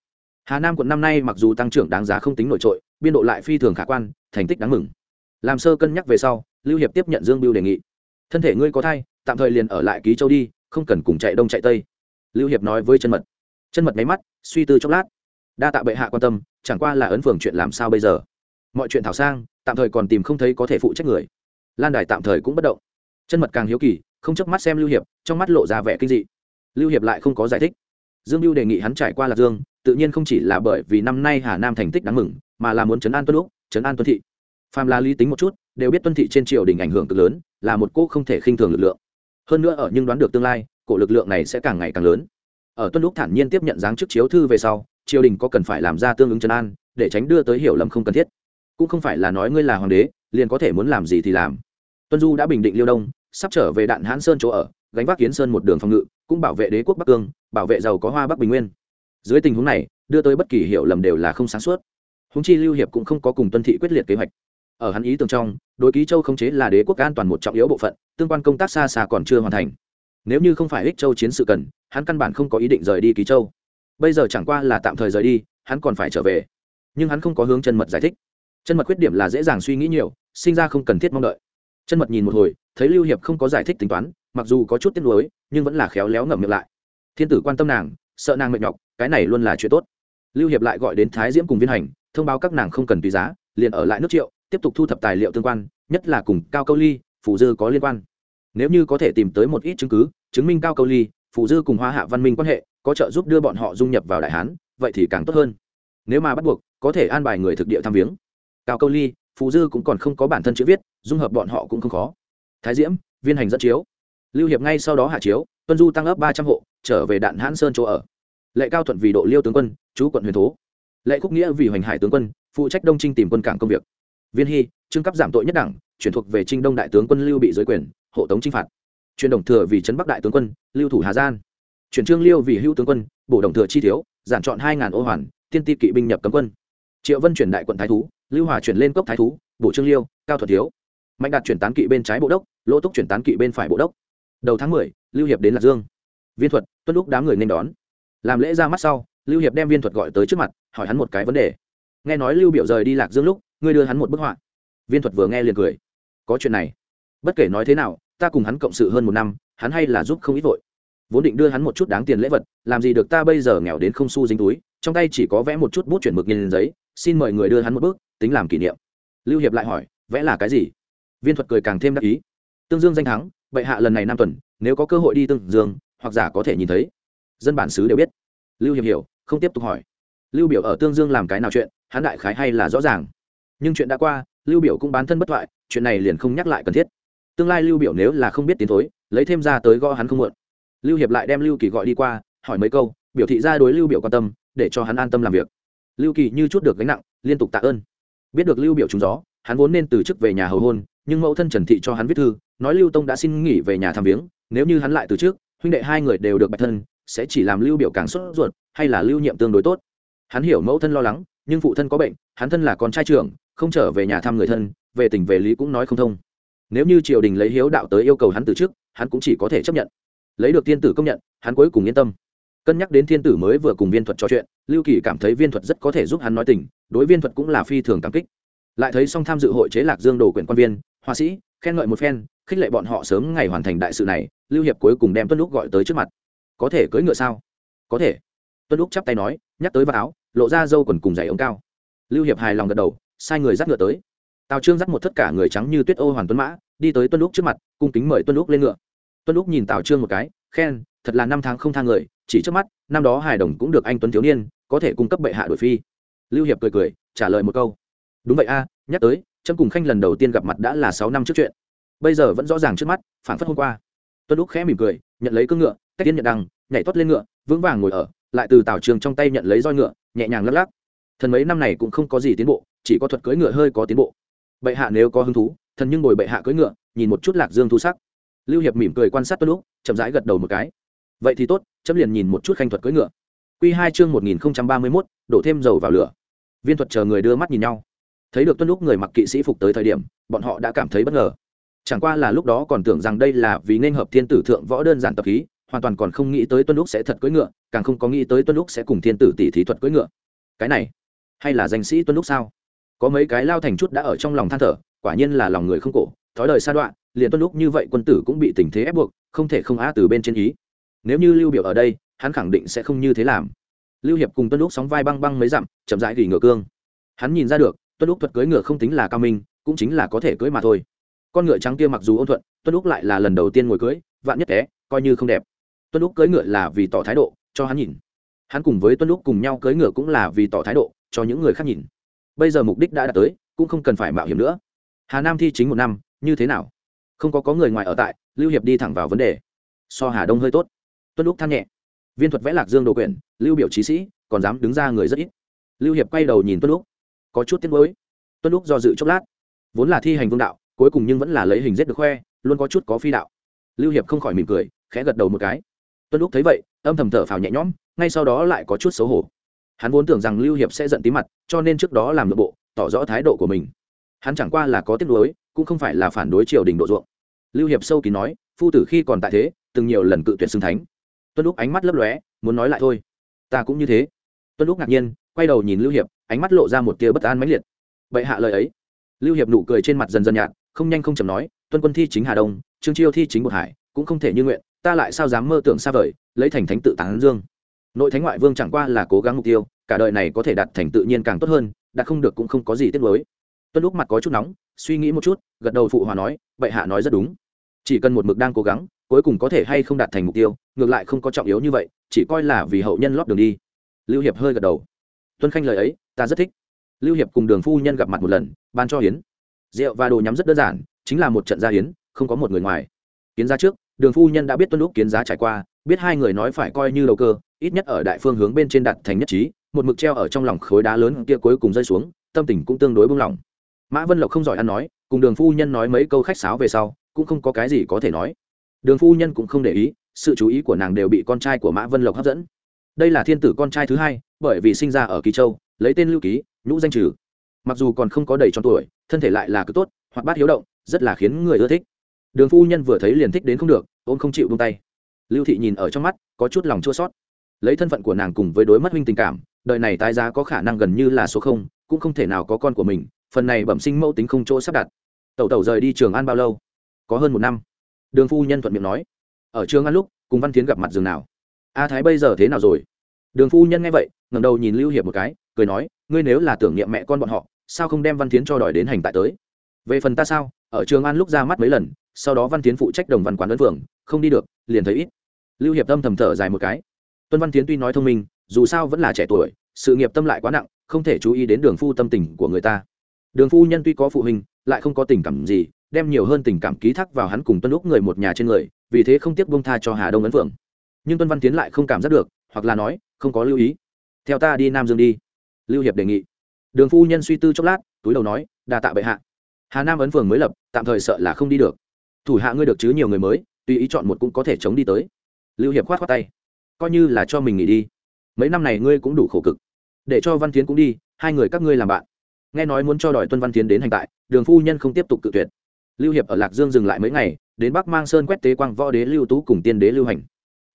Hà nam quận năm nay mặc dù tăng trưởng đáng giá không tính nổi trội, biên độ lại phi thường khả quan, thành tích đáng mừng. Làm sơ cân nhắc về sau, lưu hiệp tiếp nhận dương biêu đề nghị. Thân thể ngươi có thai, tạm thời liền ở lại ký châu đi, không cần cùng chạy đông chạy tây. Lưu hiệp nói với chân mật. Chân mật máy mắt, suy tư chốc lát. Đa tạ bệ hạ quan tâm, chẳng qua là ấn phường chuyện làm sao bây giờ? Mọi chuyện thảo sang, tạm thời còn tìm không thấy có thể phụ trách người. Lan đài tạm thời cũng bất động. Chân mật càng hiếu kỳ, không chớp mắt xem lưu hiệp, trong mắt lộ ra vẻ kinh dị lưu hiệp lại không có giải thích. Dương mưu đề nghị hắn trải qua lạc dương, tự nhiên không chỉ là bởi vì năm nay hà nam thành tích đáng mừng, mà là muốn chấn an tuân lúc chấn an tuân thị. Phàm là lý tính một chút, đều biết tuân thị trên triều đình ảnh hưởng cực lớn, là một cô không thể khinh thường lực lượng. Hơn nữa ở nhưng đoán được tương lai, cổ lực lượng này sẽ càng ngày càng lớn. Ở tuân lúc thản nhiên tiếp nhận giáng chức chiếu thư về sau, triều đình có cần phải làm ra tương ứng chấn an, để tránh đưa tới hiểu lầm không cần thiết. Cũng không phải là nói ngươi là hoàng đế, liền có thể muốn làm gì thì làm. Tuân du đã bình định liêu đông, sắp trở về đạn hãn sơn chỗ ở, gánh vác kiến sơn một đường phòng ngự cũng bảo vệ đế quốc bắc cương, bảo vệ giàu có hoa bắc bình nguyên. Dưới tình huống này, đưa tới bất kỳ hiểu lầm đều là không sáng suốt. Húng chi lưu hiệp cũng không có cùng tuân thị quyết liệt kế hoạch. Ở hắn ý tưởng trong, đối ký châu không chế là đế quốc an toàn một trọng yếu bộ phận, tương quan công tác xa xa còn chưa hoàn thành. Nếu như không phải ích châu chiến sự cần, hắn căn bản không có ý định rời đi ký châu. Bây giờ chẳng qua là tạm thời rời đi, hắn còn phải trở về. Nhưng hắn không có hướng chân mật giải thích. Chân mật khuyết điểm là dễ dàng suy nghĩ nhiều, sinh ra không cần thiết mong đợi. Chân mật nhìn một hồi, thấy lưu hiệp không có giải thích tính toán mặc dù có chút tiếc nuối, nhưng vẫn là khéo léo ngậm miệng lại. Thiên tử quan tâm nàng, sợ nàng mệt nhọc, cái này luôn là chuyện tốt. Lưu hiệp lại gọi đến thái diễm cùng viên hành, thông báo các nàng không cần tùy giá, liền ở lại nước triệu, tiếp tục thu thập tài liệu tương quan, nhất là cùng cao câu ly phủ dư có liên quan. Nếu như có thể tìm tới một ít chứng cứ, chứng minh cao câu ly phủ dư cùng hoa hạ văn minh quan hệ, có trợ giúp đưa bọn họ dung nhập vào đại hán, vậy thì càng tốt hơn. Nếu mà bắt buộc, có thể an bài người thực địa tham viếng. Cao câu ly, phù dư cũng còn không có bản thân chữ viết, dung hợp bọn họ cũng không khó. Thái diễm, viên hành dẫn chiếu lưu hiệp ngay sau đó hạ chiếu, tuân du tăng ấp ba trăm hộ, trở về đạn hãn sơn chỗ ở. Lệ cao thuận vì độ liêu tướng quân, chú quận huyền thố. Lệ khúc nghĩa vì hoành hải tướng quân, phụ trách đông trinh tìm quân cảng công việc. Viên hy trưng cấp giảm tội nhất đẳng chuyển thuộc về trinh đông đại tướng quân lưu bị giới quyền, hộ tống chinh phạt. Chuyển đồng thừa vì trấn bắc đại tướng quân, lưu thủ hà gian. Chuyển trương liêu vì hữu tướng quân, bổ đồng thừa chi thiếu, giản chọn hai ngàn ô hoàn, tiên ti kỵ binh nhập cấm quân. Triệu vân chuyển đại quận thái thú, lưu hòa chuyển lên cốc thái thú, bổ trương liêu, cao thuật thiếu. Mạnh đạt chuyển tán kỵ bên trái bộ đốc, lỗ túc chuyển tán kỵ bên phải bộ đốc đầu tháng mười, lưu hiệp đến lạc dương. Viên thuật, tuân lúc đám người nên đón. Làm lễ ra mắt sau, lưu hiệp đem viên thuật gọi tới trước mặt, hỏi hắn một cái vấn đề. Nghe nói lưu biểu rời đi lạc dương lúc, ngươi đưa hắn một bức họa. Viên thuật vừa nghe liền cười. Có chuyện này. Bất kể nói thế nào, ta cùng hắn cộng sự hơn một năm, hắn hay là giúp không ít vội. Vốn định đưa hắn một chút đáng tiền lễ vật, làm gì được ta bây giờ nghèo đến không xu dính túi, trong tay chỉ có vẽ một chút bút chuyển mực nhìn giấy, xin mời người đưa hắn một bước tính làm kỷ niệm. Lưu hiệp lại hỏi, vẽ là cái gì? Viên thuật cười càng thêm đắc ý tương dương danh thắng, bệ hạ lần này năm tuần, nếu có cơ hội đi tương dương, hoặc giả có thể nhìn thấy. Dân bản xứ đều biết. Lưu hiệp hiểu, không tiếp tục hỏi. Lưu biểu ở tương dương làm cái nào chuyện, hắn đại khái hay là rõ ràng. Nhưng chuyện đã qua, lưu biểu cũng bán thân bất thoại, chuyện này liền không nhắc lại cần thiết. Tương lai lưu biểu nếu là không biết tiến thối, lấy thêm ra tới gõ hắn không muộn. Lưu hiệp lại đem lưu kỳ gọi đi qua, hỏi mấy câu, biểu thị ra đối lưu biểu quan tâm, để cho hắn an tâm làm việc. Lưu kỳ như chút được gánh nặng, liên tục tạ ơn. Biết được lưu biểu trúng gió, hắn vốn nên từ chức về nhà hầu hôn, nhưng mẫu thân trần thị cho hắn viết thư nói lưu tông đã xin nghỉ về nhà thăm viếng, nếu như hắn lại từ trước, huynh đệ hai người đều được bạch thân, sẽ chỉ làm lưu biểu càng sốt ruột, hay là lưu nhiệm tương đối tốt. Hắn hiểu mẫu thân lo lắng, nhưng phụ thân có bệnh, hắn thân là con trai trưởng, không trở về nhà thăm người thân, về tình về lý cũng nói không thông. Nếu như triều đình lấy hiếu đạo tới yêu cầu hắn từ trước, hắn cũng chỉ có thể chấp nhận. Lấy được thiên tử công nhận, hắn cuối cùng yên tâm. Cân nhắc đến thiên tử mới vừa cùng viên thuật trò chuyện, lưu kỳ cảm thấy viên thuật rất có thể giúp hắn nói tình, đối viên thuật cũng là phi thường cảm kích. Lại thấy xong tham dự hội chế lạc dương đồ quyển quan viên, họa sĩ, khen ngợi một phen khích lệ bọn họ sớm ngày hoàn thành đại sự này, lưu hiệp cuối cùng đem tuân lúc gọi tới trước mặt. Có thể cưỡi ngựa sao? Có thể. Tuân lúc chắp tay nói, nhắc tới vào áo, lộ ra dâu quần cùng giày ống cao. Lưu hiệp hài lòng gật đầu, sai người dắt ngựa tới. Tào trương dắt một tất cả người trắng như tuyết ô hoàn tuấn mã, đi tới tuân lúc trước mặt, cung kính mời tuân lúc lên ngựa. Tuân lúc nhìn tào trương một cái, khen, thật là năm tháng không thang người, chỉ trước mắt, năm đó hài đồng cũng được anh tuấn thiếu niên, có thể cung cấp bệ hạ đội phi. Lưu hiệp cười cười, trả lời một câu. Đúng vậy a, nhắc tới, trâm cùng khanh lần đầu tiên gặp mặt đã là sáu năm trước chuyện bây giờ vẫn rõ ràng trước mắt phản phất hôm qua. Tuân lúc khẽ mỉm cười, nhận lấy cương ngựa cách tiên nhận đằng, nhảy toát lên ngựa, vững vàng ngồi ở, lại từ tảo trường trong tay nhận lấy roi ngựa, nhẹ nhàng lắc lắc. Thần mấy năm này cũng không có gì tiến bộ, chỉ có thuật cưỡi ngựa hơi có tiến bộ. Bệ hạ nếu có hứng thú, thần nhưng ngồi bệ hạ cưỡi ngựa, nhìn một chút lạc dương thu sắc. Lưu hiệp mỉm cười quan sát tuân lúc chậm rãi gật đầu một cái. Vậy thì tốt, chấm liền nhìn một chút khanh thuật cưỡi ngựa. Q hai chương một nghìn ba mươi mốt, đổ thêm dầu vào lửa. Viên thuật chờ người đưa mắt nhìn nhau. Thấy được tuân lúc người mặc kỵ sĩ phục tới thời điểm, bọn họ đã cảm thấy bất ngờ chẳng qua là lúc đó còn tưởng rằng đây là vì nên hợp thiên tử thượng võ đơn giản tập khí, hoàn toàn còn không nghĩ tới tuân lúc sẽ thật cưỡi ngựa, càng không có nghĩ tới tuân lúc sẽ cùng thiên tử tỷ thí thuật cưỡi ngựa. Cái này, hay là danh sĩ tuân lúc sao? Có mấy cái lao thành chút đã ở trong lòng than thở, quả nhiên là lòng người không cổ, thói đời sa đoạn, liền tuân lúc như vậy quân tử cũng bị tình thế ép buộc, không thể không á từ bên trên ý. Nếu như lưu biểu ở đây, hắn khẳng định sẽ không như thế làm. Lưu hiệp cùng tuân lúc sóng vai băng băng mấy dặm, chậm rãi gỉ ngựa cương. Hắn nhìn ra được, tuân lúc thuật cưỡi ngựa không tính là cao minh, cũng chính là có thể cưỡi mà thôi con ngựa trắng kia mặc dù ôn thuận tuân lúc lại là lần đầu tiên ngồi cưới, vạn nhất té coi như không đẹp. Tuân lúc cưới ngựa là vì tỏ thái độ cho hắn nhìn. Hắn cùng với tuân lúc cùng nhau cưới ngựa cũng là vì tỏ thái độ cho những người khác nhìn. Bây giờ mục đích đã đạt tới cũng không cần phải mạo hiểm nữa. Hà nam thi chính một năm như thế nào? Không có có người ngoài ở tại lưu hiệp đi thẳng vào vấn đề. So hà đông hơi tốt. Tuân lúc than nhẹ. Viên thuật vẽ lạc dương đồ quyển lưu biểu trí sĩ còn dám đứng ra người rất ít. Lưu hiệp quay đầu nhìn tuân lúc có chút tiếc nuối. Tuân lúc do dự chốc lát. Vốn là thi hành vương đạo cuối cùng nhưng vẫn là lấy hình giết được khoe, luôn có chút có phi đạo. Lưu hiệp không khỏi mỉm cười, khẽ gật đầu một cái. Tuân lúc thấy vậy, âm thầm thở phào nhẹ nhõm, ngay sau đó lại có chút xấu hổ. Hắn vốn tưởng rằng lưu hiệp sẽ giận tí mặt, cho nên trước đó làm nội bộ, tỏ rõ thái độ của mình. Hắn chẳng qua là có tiếc nuối, cũng không phải là phản đối triều đình độ ruộng. Lưu hiệp sâu kín nói, phu tử khi còn tại thế, từng nhiều lần cự tuyệt xưng thánh. Tuân lúc ánh mắt lấp lóe, muốn nói lại thôi. Ta cũng như thế. Tuân lúc ngạc nhiên, quay đầu nhìn lưu hiệp, ánh mắt lộ ra một tia bất an mãnh liệt. Bệ hạ lời ấy. Lưu hiệp nụ cười trên mặt dần dần nhạt không nhanh không chầm nói, tuân quân thi chính hà đông, trương chiêu thi chính Bột hải, cũng không thể như nguyện, ta lại sao dám mơ tưởng xa vời, lấy thành thánh tự tán dương. Nội thánh ngoại vương chẳng qua là cố gắng mục tiêu, cả đời này có thể đạt thành tự nhiên càng tốt hơn, đạt không được cũng không có gì tiếc nuối. Tuân lúc mặt có chút nóng, suy nghĩ một chút, gật đầu phụ hòa nói bệ hạ nói rất đúng. Chỉ cần một mực đang cố gắng, cuối cùng có thể hay không đạt thành mục tiêu, ngược lại không có trọng yếu như vậy, chỉ coi là vì hậu nhân lót đường đi. Lưu hiệp hơi gật đầu. Tuân khanh lời ấy, ta rất thích. Lưu hiệp cùng đường phu nhân gặp mặt một lần, ban cho hiến rượu và đồ nhắm rất đơn giản, chính là một trận gia hiến không có một người ngoài. Kiến giá trước, đường phu nhân đã biết tuân lúc kiến giá trải qua, biết hai người nói phải coi như đầu cơ, ít nhất ở đại phương hướng bên trên đặt thành nhất trí, một mực treo ở trong lòng khối đá lớn kia cuối cùng rơi xuống, tâm tình cũng tương đối buông lỏng. Mã vân lộc không giỏi ăn nói, cùng đường phu nhân nói mấy câu khách sáo về sau, cũng không có cái gì có thể nói. Đường phu nhân cũng không để ý, sự chú ý của nàng đều bị con trai của mã vân lộc hấp dẫn. Đây là thiên tử con trai thứ hai, bởi vì sinh ra ở kỳ châu, lấy tên lưu ký, nhũ danh trừ mặc dù còn không có đầy tròn tuổi, thân thể lại là cứ tốt hoặc bát hiếu động, rất là khiến người ưa thích. Đường phu nhân vừa thấy liền thích đến không được, ôm không chịu buông tay. Lưu thị nhìn ở trong mắt, có chút lòng chua sót lấy thân phận của nàng cùng với đối mất huynh tình cảm, đời này tái giá có khả năng gần như là số không, cũng không thể nào có con của mình, phần này bẩm sinh mẫu tính không chỗ sắp đặt. Tẩu tẩu rời đi trường an bao lâu? Có hơn một năm. Đường phu nhân thuận miệng nói. Ở trường an lúc, cùng văn tiến gặp mặt giường nào? A thái bây giờ thế nào rồi? Đường phu nhân nghe vậy, ngẩng đầu nhìn lưu hiệp một cái cười nói, ngươi nếu là tưởng niệm mẹ con bọn họ, sao không đem văn tiến cho đòi đến hành tại tới? Về phần ta sao? Ở trường an lúc ra mắt mấy lần, sau đó văn tiến phụ trách đồng văn quán ấn phường, không đi được, liền thấy ít. Lưu hiệp tâm thầm thở dài một cái. Tuân văn tiến tuy nói thông minh, dù sao vẫn là trẻ tuổi, sự nghiệp tâm lại quá nặng, không thể chú ý đến đường phu tâm tình của người ta. Đường phu nhân tuy có phụ huynh, lại không có tình cảm gì, đem nhiều hơn tình cảm ký thác vào hắn cùng tuân lúc người một nhà trên người, vì thế không tiếc bông tha cho hà đông ấn phượng. Nhưng tuân văn tiến lại không cảm giác được, hoặc là nói, không có lưu ý. Theo ta đi nam dương đi lưu hiệp đề nghị. Đường phu nhân suy tư chốc lát, túi đầu nói, đa tạ bệ hạ. Hà nam ấn phường mới lập, tạm thời sợ là không đi được. Thủ hạ ngươi được chứ nhiều người mới, tùy ý chọn một cũng có thể chống đi tới. Lưu hiệp khoát khoát tay. Coi như là cho mình nghỉ đi. Mấy năm này ngươi cũng đủ khổ cực. Để cho văn tiến cũng đi, hai người các ngươi làm bạn. Nghe nói muốn cho đòi tuân văn tiến đến hành tại, đường phu nhân không tiếp tục cự tuyệt. Lưu hiệp ở lạc dương dừng lại mấy ngày, đến bắc mang sơn quét tế quang võ đế lưu tú cùng tiên đế lưu hành.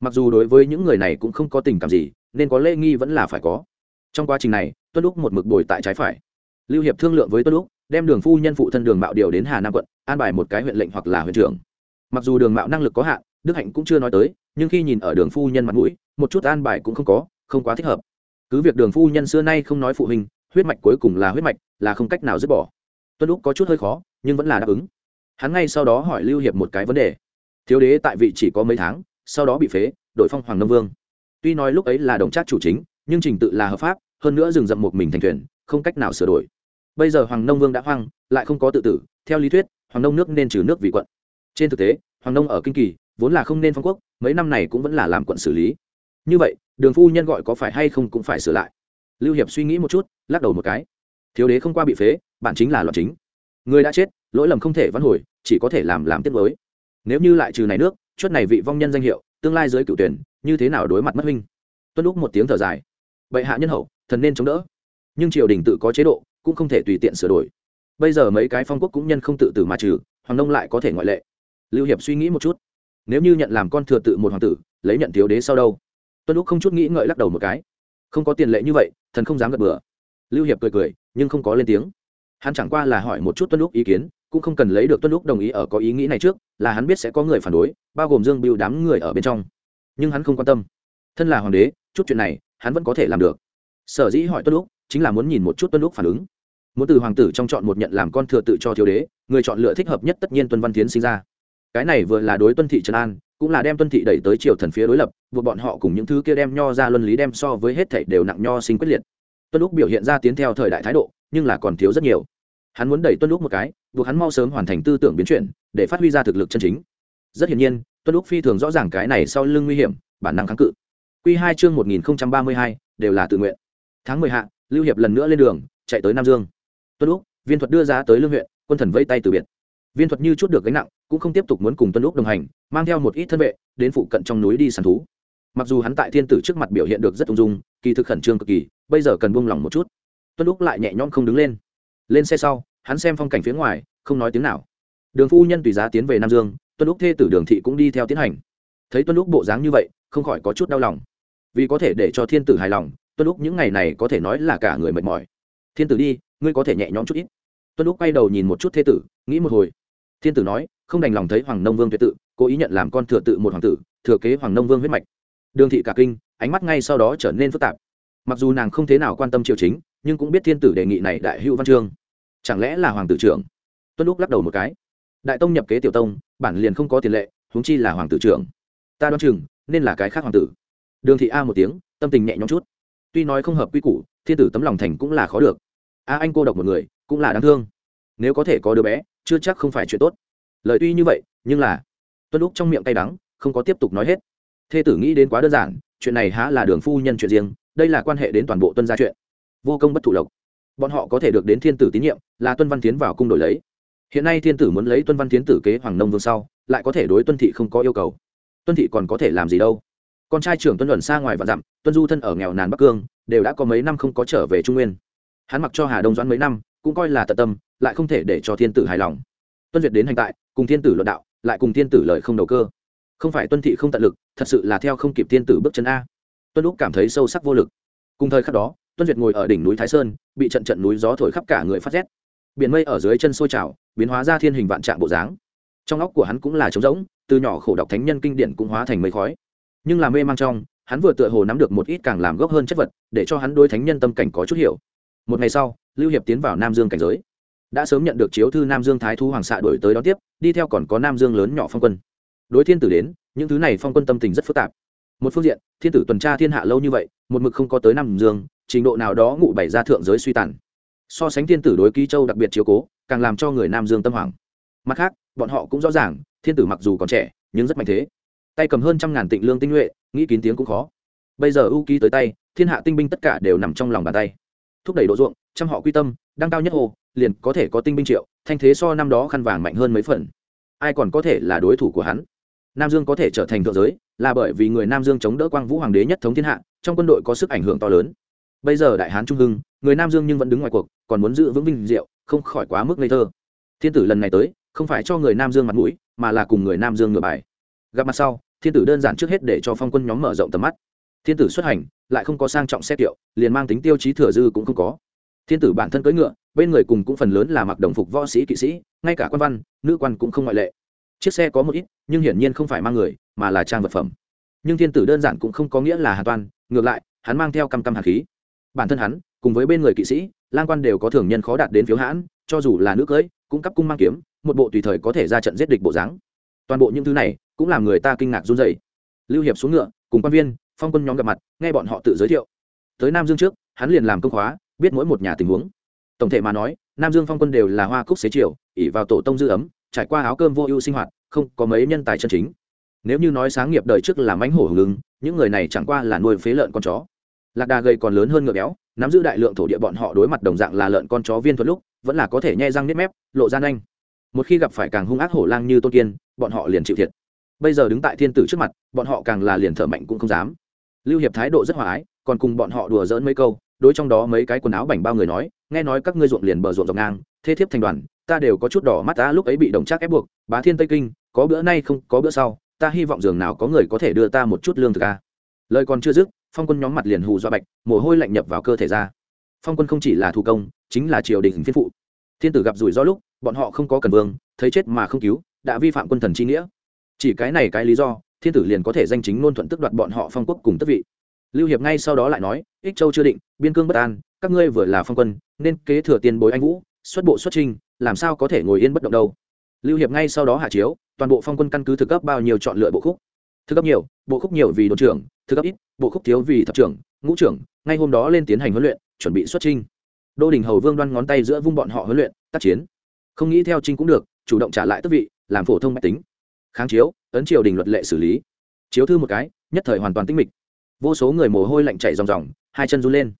Mặc dù đối với những người này cũng không có tình cảm gì, nên có lễ nghi vẫn là phải có. Trong quá trình này tuân lúc một mực bồi tại trái phải. Lưu hiệp thương lượng với tuân lúc đem đường phu nhân phụ thân đường mạo điều đến hà nam quận, an bài một cái huyện lệnh hoặc là huyện trưởng. Mặc dù đường mạo năng lực có hạn, đức hạnh cũng chưa nói tới, nhưng khi nhìn ở đường phu nhân mặt mũi, một chút an bài cũng không có, không quá thích hợp. Cứ việc đường phu nhân xưa nay không nói phụ huynh, huyết mạch cuối cùng là huyết mạch, là không cách nào dứt bỏ. Tuân lúc có chút hơi khó, nhưng vẫn là đáp ứng. Hắn ngay sau đó hỏi lưu hiệp một cái vấn đề. Thiếu đế tại vị chỉ có mấy tháng, sau đó bị phế đội phong hoàng nông vương. Tuy nói lúc ấy là đồng trác chủ chính, nhưng trình tự là hợp pháp hơn nữa rừng rậm một mình thành thuyền, không cách nào sửa đổi. Bây giờ hoàng nông vương đã hoang, lại không có tự tử, theo lý thuyết, hoàng nông nước nên trừ nước vì quận. Trên thực tế, hoàng nông ở kinh kỳ, vốn là không nên phong quốc, mấy năm này cũng vẫn là làm quận xử lý. Như vậy, đường phu nhân gọi có phải hay không cũng phải sửa lại. Lưu hiệp suy nghĩ một chút, lắc đầu một cái. Thiếu đế không qua bị phế bạn chính là loạn chính. Người đã chết, lỗi lầm không thể vãn hồi, chỉ có thể làm làm tiếp với nếu như lại trừ này nước chuất này vị vong nhân danh hiệu, tương lai dưới cựu tuyển, như thế nào đối mặt mất huynh? Tuân lúc một tiếng thở dài. Bệ hạ nhân hậu thần nên chống đỡ. Nhưng triều đình tự có chế độ, cũng không thể tùy tiện sửa đổi. Bây giờ mấy cái phong quốc cũng nhân không tự tử mà trừ, hoàng nông lại có thể ngoại lệ. Lưu hiệp suy nghĩ một chút. Nếu như nhận làm con thừa tự một hoàng tử, lấy nhận thiếu đế sau đâu? Tuân lúc không chút nghĩ ngợi lắc đầu một cái. Không có tiền lệ như vậy, thần không dám gật bừa. Lưu hiệp cười cười, nhưng không có lên tiếng. Hắn chẳng qua là hỏi một chút tuân lúc ý kiến, cũng không cần lấy được tuân lúc đồng ý ở có ý nghĩ này trước, là hắn biết sẽ có người phản đối, bao gồm dương bưu đám người ở bên trong. Nhưng hắn không quan tâm. Thân là hoàng đế, chút chuyện này, hắn vẫn có thể làm được sở dĩ hỏi tuân lúc chính là muốn nhìn một chút tuân lúc phản ứng. Muốn từ hoàng tử trong chọn một nhận làm con thừa tự cho thiếu đế, người chọn lựa thích hợp nhất tất nhiên tuân văn tiến sinh ra. Cái này vừa là đối tuân thị trần an, cũng là đem tuân thị đẩy tới triều thần phía đối lập, buộc bọn họ cùng những thứ kia đem nho ra luân lý đem so với hết thảy đều nặng nho sinh quyết liệt. Tuân lúc biểu hiện ra tiến theo thời đại thái độ, nhưng là còn thiếu rất nhiều. Hắn muốn đẩy tuân lúc một cái, buộc hắn mau sớm hoàn thành tư tưởng biến chuyển, để phát huy ra thực lực chân chính. Rất hiển nhiên, tuân lúc phi thường rõ ràng cái này sau lưng nguy hiểm, bản năng kháng cự. Q hai chương một nghìn ba mươi hai, đều là tự nguyện tháng mười hạ, lưu hiệp lần nữa lên đường, chạy tới nam dương. Tuân lúc viên thuật đưa ra tới lương huyện, quân thần vây tay từ biệt. Viên thuật như chút được gánh nặng, cũng không tiếp tục muốn cùng tuân lúc đồng hành, mang theo một ít thân vệ, đến phụ cận trong núi đi săn thú. Mặc dù hắn tại thiên tử trước mặt biểu hiện được rất ung dung, kỳ thực khẩn trương cực kỳ, bây giờ cần buông lỏng một chút. Tuân lúc lại nhẹ nhõm không đứng lên. Lên xe sau, hắn xem phong cảnh phía ngoài, không nói tiếng nào. Đường phu nhân tùy giá tiến về nam dương, tuân lúc thê tử đường thị cũng đi theo tiến hành. Thấy tuân lúc bộ dáng như vậy, không khỏi có chút đau lòng. Vì có thể để cho thiên tử hài lòng tuân lúc những ngày này có thể nói là cả người mệt mỏi. Thiên tử đi, ngươi có thể nhẹ nhõm chút ít. Tuân lúc quay đầu nhìn một chút thê tử, nghĩ một hồi. Thiên tử nói, không đành lòng thấy hoàng nông vương tuyệt tự, cố ý nhận làm con thừa tự một hoàng tử, thừa kế hoàng nông vương huyết mạch. Đường thị cả kinh, ánh mắt ngay sau đó trở nên phức tạp. Mặc dù nàng không thế nào quan tâm triều chính, nhưng cũng biết thiên tử đề nghị này đại hữu văn chương. Chẳng lẽ là hoàng tử trưởng? Tuân lúc lắc đầu một cái. Đại tông nhập kế tiểu tông, bản liền không có tiền lệ, huống chi là hoàng tử trưởng. Ta đoán chừng, nên là cái khác hoàng tử. Đường thị a một tiếng, tâm tình nhẹ nhõm chút tuy nói không hợp quy củ, thiên tử tấm lòng thành cũng là khó được. A, anh cô độc một người, cũng là đáng thương. Nếu có thể có đứa bé, chưa chắc không phải chuyện tốt. Lời tuy như vậy, nhưng là, tuân lúc trong miệng cay đắng, không có tiếp tục nói hết. Thê tử nghĩ đến quá đơn giản, chuyện này há là đường phu nhân chuyện riêng, đây là quan hệ đến toàn bộ tuân gia chuyện. Vô công bất thụ lộc. Bọn họ có thể được đến thiên tử tín nhiệm, là tuân văn tiến vào cung đổi lấy. Hiện nay thiên tử muốn lấy tuân văn tiến tử kế hoàng nông vương sau, lại có thể đối tuân thị không có yêu cầu. Tuân thị còn có thể làm gì đâu? Con trai trưởng tuân luận xa ngoài và dặm, tuân du thân ở nghèo nàn bắc cương, đều đã có mấy năm không có trở về trung nguyên. Hắn mặc cho hà đông doãn mấy năm, cũng coi là tận tâm, lại không thể để cho thiên tử hài lòng. Tuân duyệt đến hành tại, cùng thiên tử luận đạo, lại cùng thiên tử lợi không đầu cơ. Không phải tuân thị không tận lực, thật sự là theo không kịp thiên tử bước chân a. Tuân lúc cảm thấy sâu sắc vô lực. Cùng thời khắc đó, tuân duyệt ngồi ở đỉnh núi thái sơn, bị trận trận núi gió thổi khắp cả người phát rét. Biển mây ở dưới chân sôi trào, biến hóa ra thiên hình vạn trạng bộ dáng. Trong óc của hắn cũng là trống rỗng, từ nhỏ khổ đọc thánh nhân kinh điển cũng hóa thành mây khói nhưng là mê mang trong, hắn vừa tựa hồ nắm được một ít càng làm gốc hơn chất vật, để cho hắn đôi thánh nhân tâm cảnh có chút hiểu. Một ngày sau, lưu hiệp tiến vào nam dương cảnh giới. Đã sớm nhận được chiếu thư nam dương thái thu hoàng xạ đổi tới đón tiếp, đi theo còn có nam dương lớn nhỏ phong quân. Đối thiên tử đến, những thứ này phong quân tâm tình rất phức tạp. Một phương diện, thiên tử tuần tra thiên hạ lâu như vậy, một mực không có tới nam dương, trình độ nào đó ngụ bày ra thượng giới suy tàn. So sánh thiên tử đối ký châu đặc biệt chiếu cố, càng làm cho người nam dương tâm hoàng. mặt khác, bọn họ cũng rõ ràng, thiên tử mặc dù còn trẻ, nhưng rất mạnh thế tay cầm hơn trăm ngàn tịnh lương tinh nhuệ, nghĩ kín tiếng cũng khó. Bây giờ ưu ký tới tay, thiên hạ tinh binh tất cả đều nằm trong lòng bàn tay. Thúc đẩy độ ruộng, trăm họ quy tâm, đăng cao nhất hồ, liền có thể có tinh binh triệu, thanh thế so năm đó khăn vàng mạnh hơn mấy phần. Ai còn có thể là đối thủ của hắn? Nam dương có thể trở thành thượng giới, là bởi vì người nam dương chống đỡ quang vũ hoàng đế nhất thống thiên hạ, trong quân đội có sức ảnh hưởng to lớn. Bây giờ đại hán trung hưng, người nam dương nhưng vẫn đứng ngoài cuộc, còn muốn giữ vững vinh diệu, không khỏi quá mức ngây thơ. Thiên tử lần này tới, không phải cho người nam dương mặt mũi, mà là cùng người nam dương ngửa bài. Gặp mặt sau thiên tử đơn giản trước hết để cho phong quân nhóm mở rộng tầm mắt. Thiên tử xuất hành, lại không có sang trọng xe kiệu, liền mang tính tiêu chí thừa dư cũng không có. Thiên tử bản thân cưỡi ngựa, bên người cùng cũng phần lớn là mặc đồng phục võ sĩ kỵ sĩ, ngay cả quan văn, nữ quan cũng không ngoại lệ. Chiếc xe có một ít, nhưng hiển nhiên không phải mang người, mà là trang vật phẩm. Nhưng thiên tử đơn giản cũng không có nghĩa là hà toàn. ngược lại, hắn mang theo căm căm hạt khí. Bản thân hắn, cùng với bên người kỵ sĩ, lang quan đều có thường nhân khó đạt đến phiếu hãn, cho dù là nữ cưỡi, cũng cắp cung mang kiếm, một bộ tùy thời có thể ra trận giết địch bộ dáng toàn bộ những thứ này cũng làm người ta kinh ngạc run dày lưu hiệp xuống ngựa, cùng quan viên, phong quân nhóm gặp mặt, nghe bọn họ tự giới thiệu. Tới nam dương trước, hắn liền làm công khóa, biết mỗi một nhà tình huống. Tổng thể mà nói, nam dương phong quân đều là hoa cúc xế chiều ỉ vào tổ tông dư ấm, trải qua áo cơm vô ưu sinh hoạt, không có mấy nhân tài chân chính. Nếu như nói sáng nghiệp đời trước là mánh hổ hưởng ứng, những người này chẳng qua là nuôi phế lợn con chó. Lạc đà gầy còn lớn hơn ngựa béo, nắm giữ đại lượng thổ địa bọn họ đối mặt đồng dạng là lợn con chó viên thuật lúc, vẫn là có thể nhai răng nếp mép, lộ ra nhanh. Một khi gặp phải càng hung ác hổ lang như tôn kiên bọn họ liền chịu thiệt. Bây giờ đứng tại thiên tử trước mặt, bọn họ càng là liền thở mạnh cũng không dám. Lưu hiệp thái độ rất hòa ái, còn cùng bọn họ đùa dỡn mấy câu, đối trong đó mấy cái quần áo bảnh bao người nói, nghe nói các ngươi ruộng liền bờ ruộng dọc ngang, thế thiếp thành đoàn, ta đều có chút đỏ mắt, ta lúc ấy bị đồng trác ép buộc, bá thiên tây kinh, có bữa nay không, có bữa sau, ta hy vọng giường nào có người có thể đưa ta một chút lương thực a. Lời còn chưa dứt, phong quân nhóm mặt liền hù do bạch, mồ hôi lạnh nhập vào cơ thể ra. Phong quân không chỉ là thủ công, chính là triều đình phiên phụ. Thiên tử gặp rủi ro lúc, bọn họ không có cần vương, thấy chết mà không cứu đã vi phạm quân thần chi nghĩa. Chỉ cái này cái lý do, thiên tử liền có thể danh chính ngôn thuận tức đoạt bọn họ phong quốc cùng tức vị. Lưu hiệp ngay sau đó lại nói, ích châu chưa định, biên cương bất an, các ngươi vừa là phong quân, nên kế thừa tiền bối anh vũ, xuất bộ xuất trinh, làm sao có thể ngồi yên bất động đâu? Lưu hiệp ngay sau đó hạ chiếu, toàn bộ phong quân căn cứ thực cấp bao nhiêu chọn lựa bộ khúc. Thực cấp nhiều, bộ khúc nhiều vì đồn trưởng, thực cấp ít, bộ khúc thiếu vì thập trưởng, ngũ trưởng, ngay hôm đó lên tiến hành huấn luyện, chuẩn bị xuất trinh. Đô đình hầu vương đoan ngón tay giữa vung bọn họ huấn luyện, tác chiến không nghĩ theo trinh cũng được, chủ động trả lại tức vị, làm phổ thông máy tính. Kháng chiếu, ấn triều đình luật lệ xử lý. Chiếu thư một cái, nhất thời hoàn toàn tinh mịch. Vô số người mồ hôi lạnh chảy ròng ròng, hai chân run lên.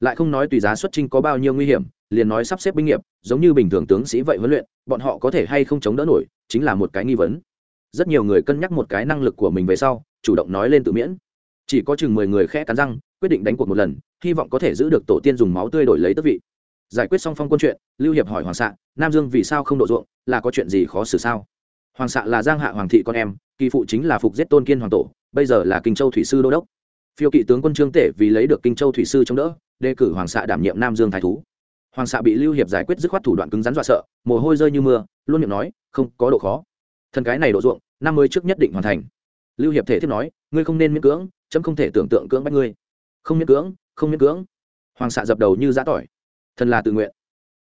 Lại không nói tùy giá xuất trinh có bao nhiêu nguy hiểm, liền nói sắp xếp binh nghiệp, giống như bình thường tướng sĩ vậy huấn luyện, bọn họ có thể hay không chống đỡ nổi, chính là một cái nghi vấn. Rất nhiều người cân nhắc một cái năng lực của mình về sau, chủ động nói lên tự miễn. Chỉ có chừng mười người khẽ cắn răng, quyết định đánh cuộc một lần, hy vọng có thể giữ được tổ tiên dùng máu tươi đổi lấy tước vị giải quyết xong phong quân chuyện, lưu hiệp hỏi hoàng xạ nam dương vì sao không độ ruộng, là có chuyện gì khó xử sao? Hoàng xạ là giang hạ hoàng thị con em, kỳ phụ chính là phục giết tôn kiên hoàng tổ, bây giờ là kinh châu thủy sư đô đốc. Phiêu kỵ tướng quân trương tể vì lấy được kinh châu thủy sư chống đỡ, đề cử hoàng xạ đảm nhiệm nam dương thái thú. Hoàng xạ bị lưu hiệp giải quyết dứt khoát thủ đoạn cứng rắn dọa sợ, mồ hôi rơi như mưa, luôn miệng nói, không, có độ khó. Thần cái này độ ruộng, năm mươi trước nhất định hoàn thành. Lưu hiệp thể tiếp nói, ngươi không nên miễn cưỡng, chấm không thể tưởng tượng cưỡng bắt ngươi. Không miễn cưỡng, không miễn cưỡng. Hoàng xạ dập đầu như giã tỏi thần là tự nguyện.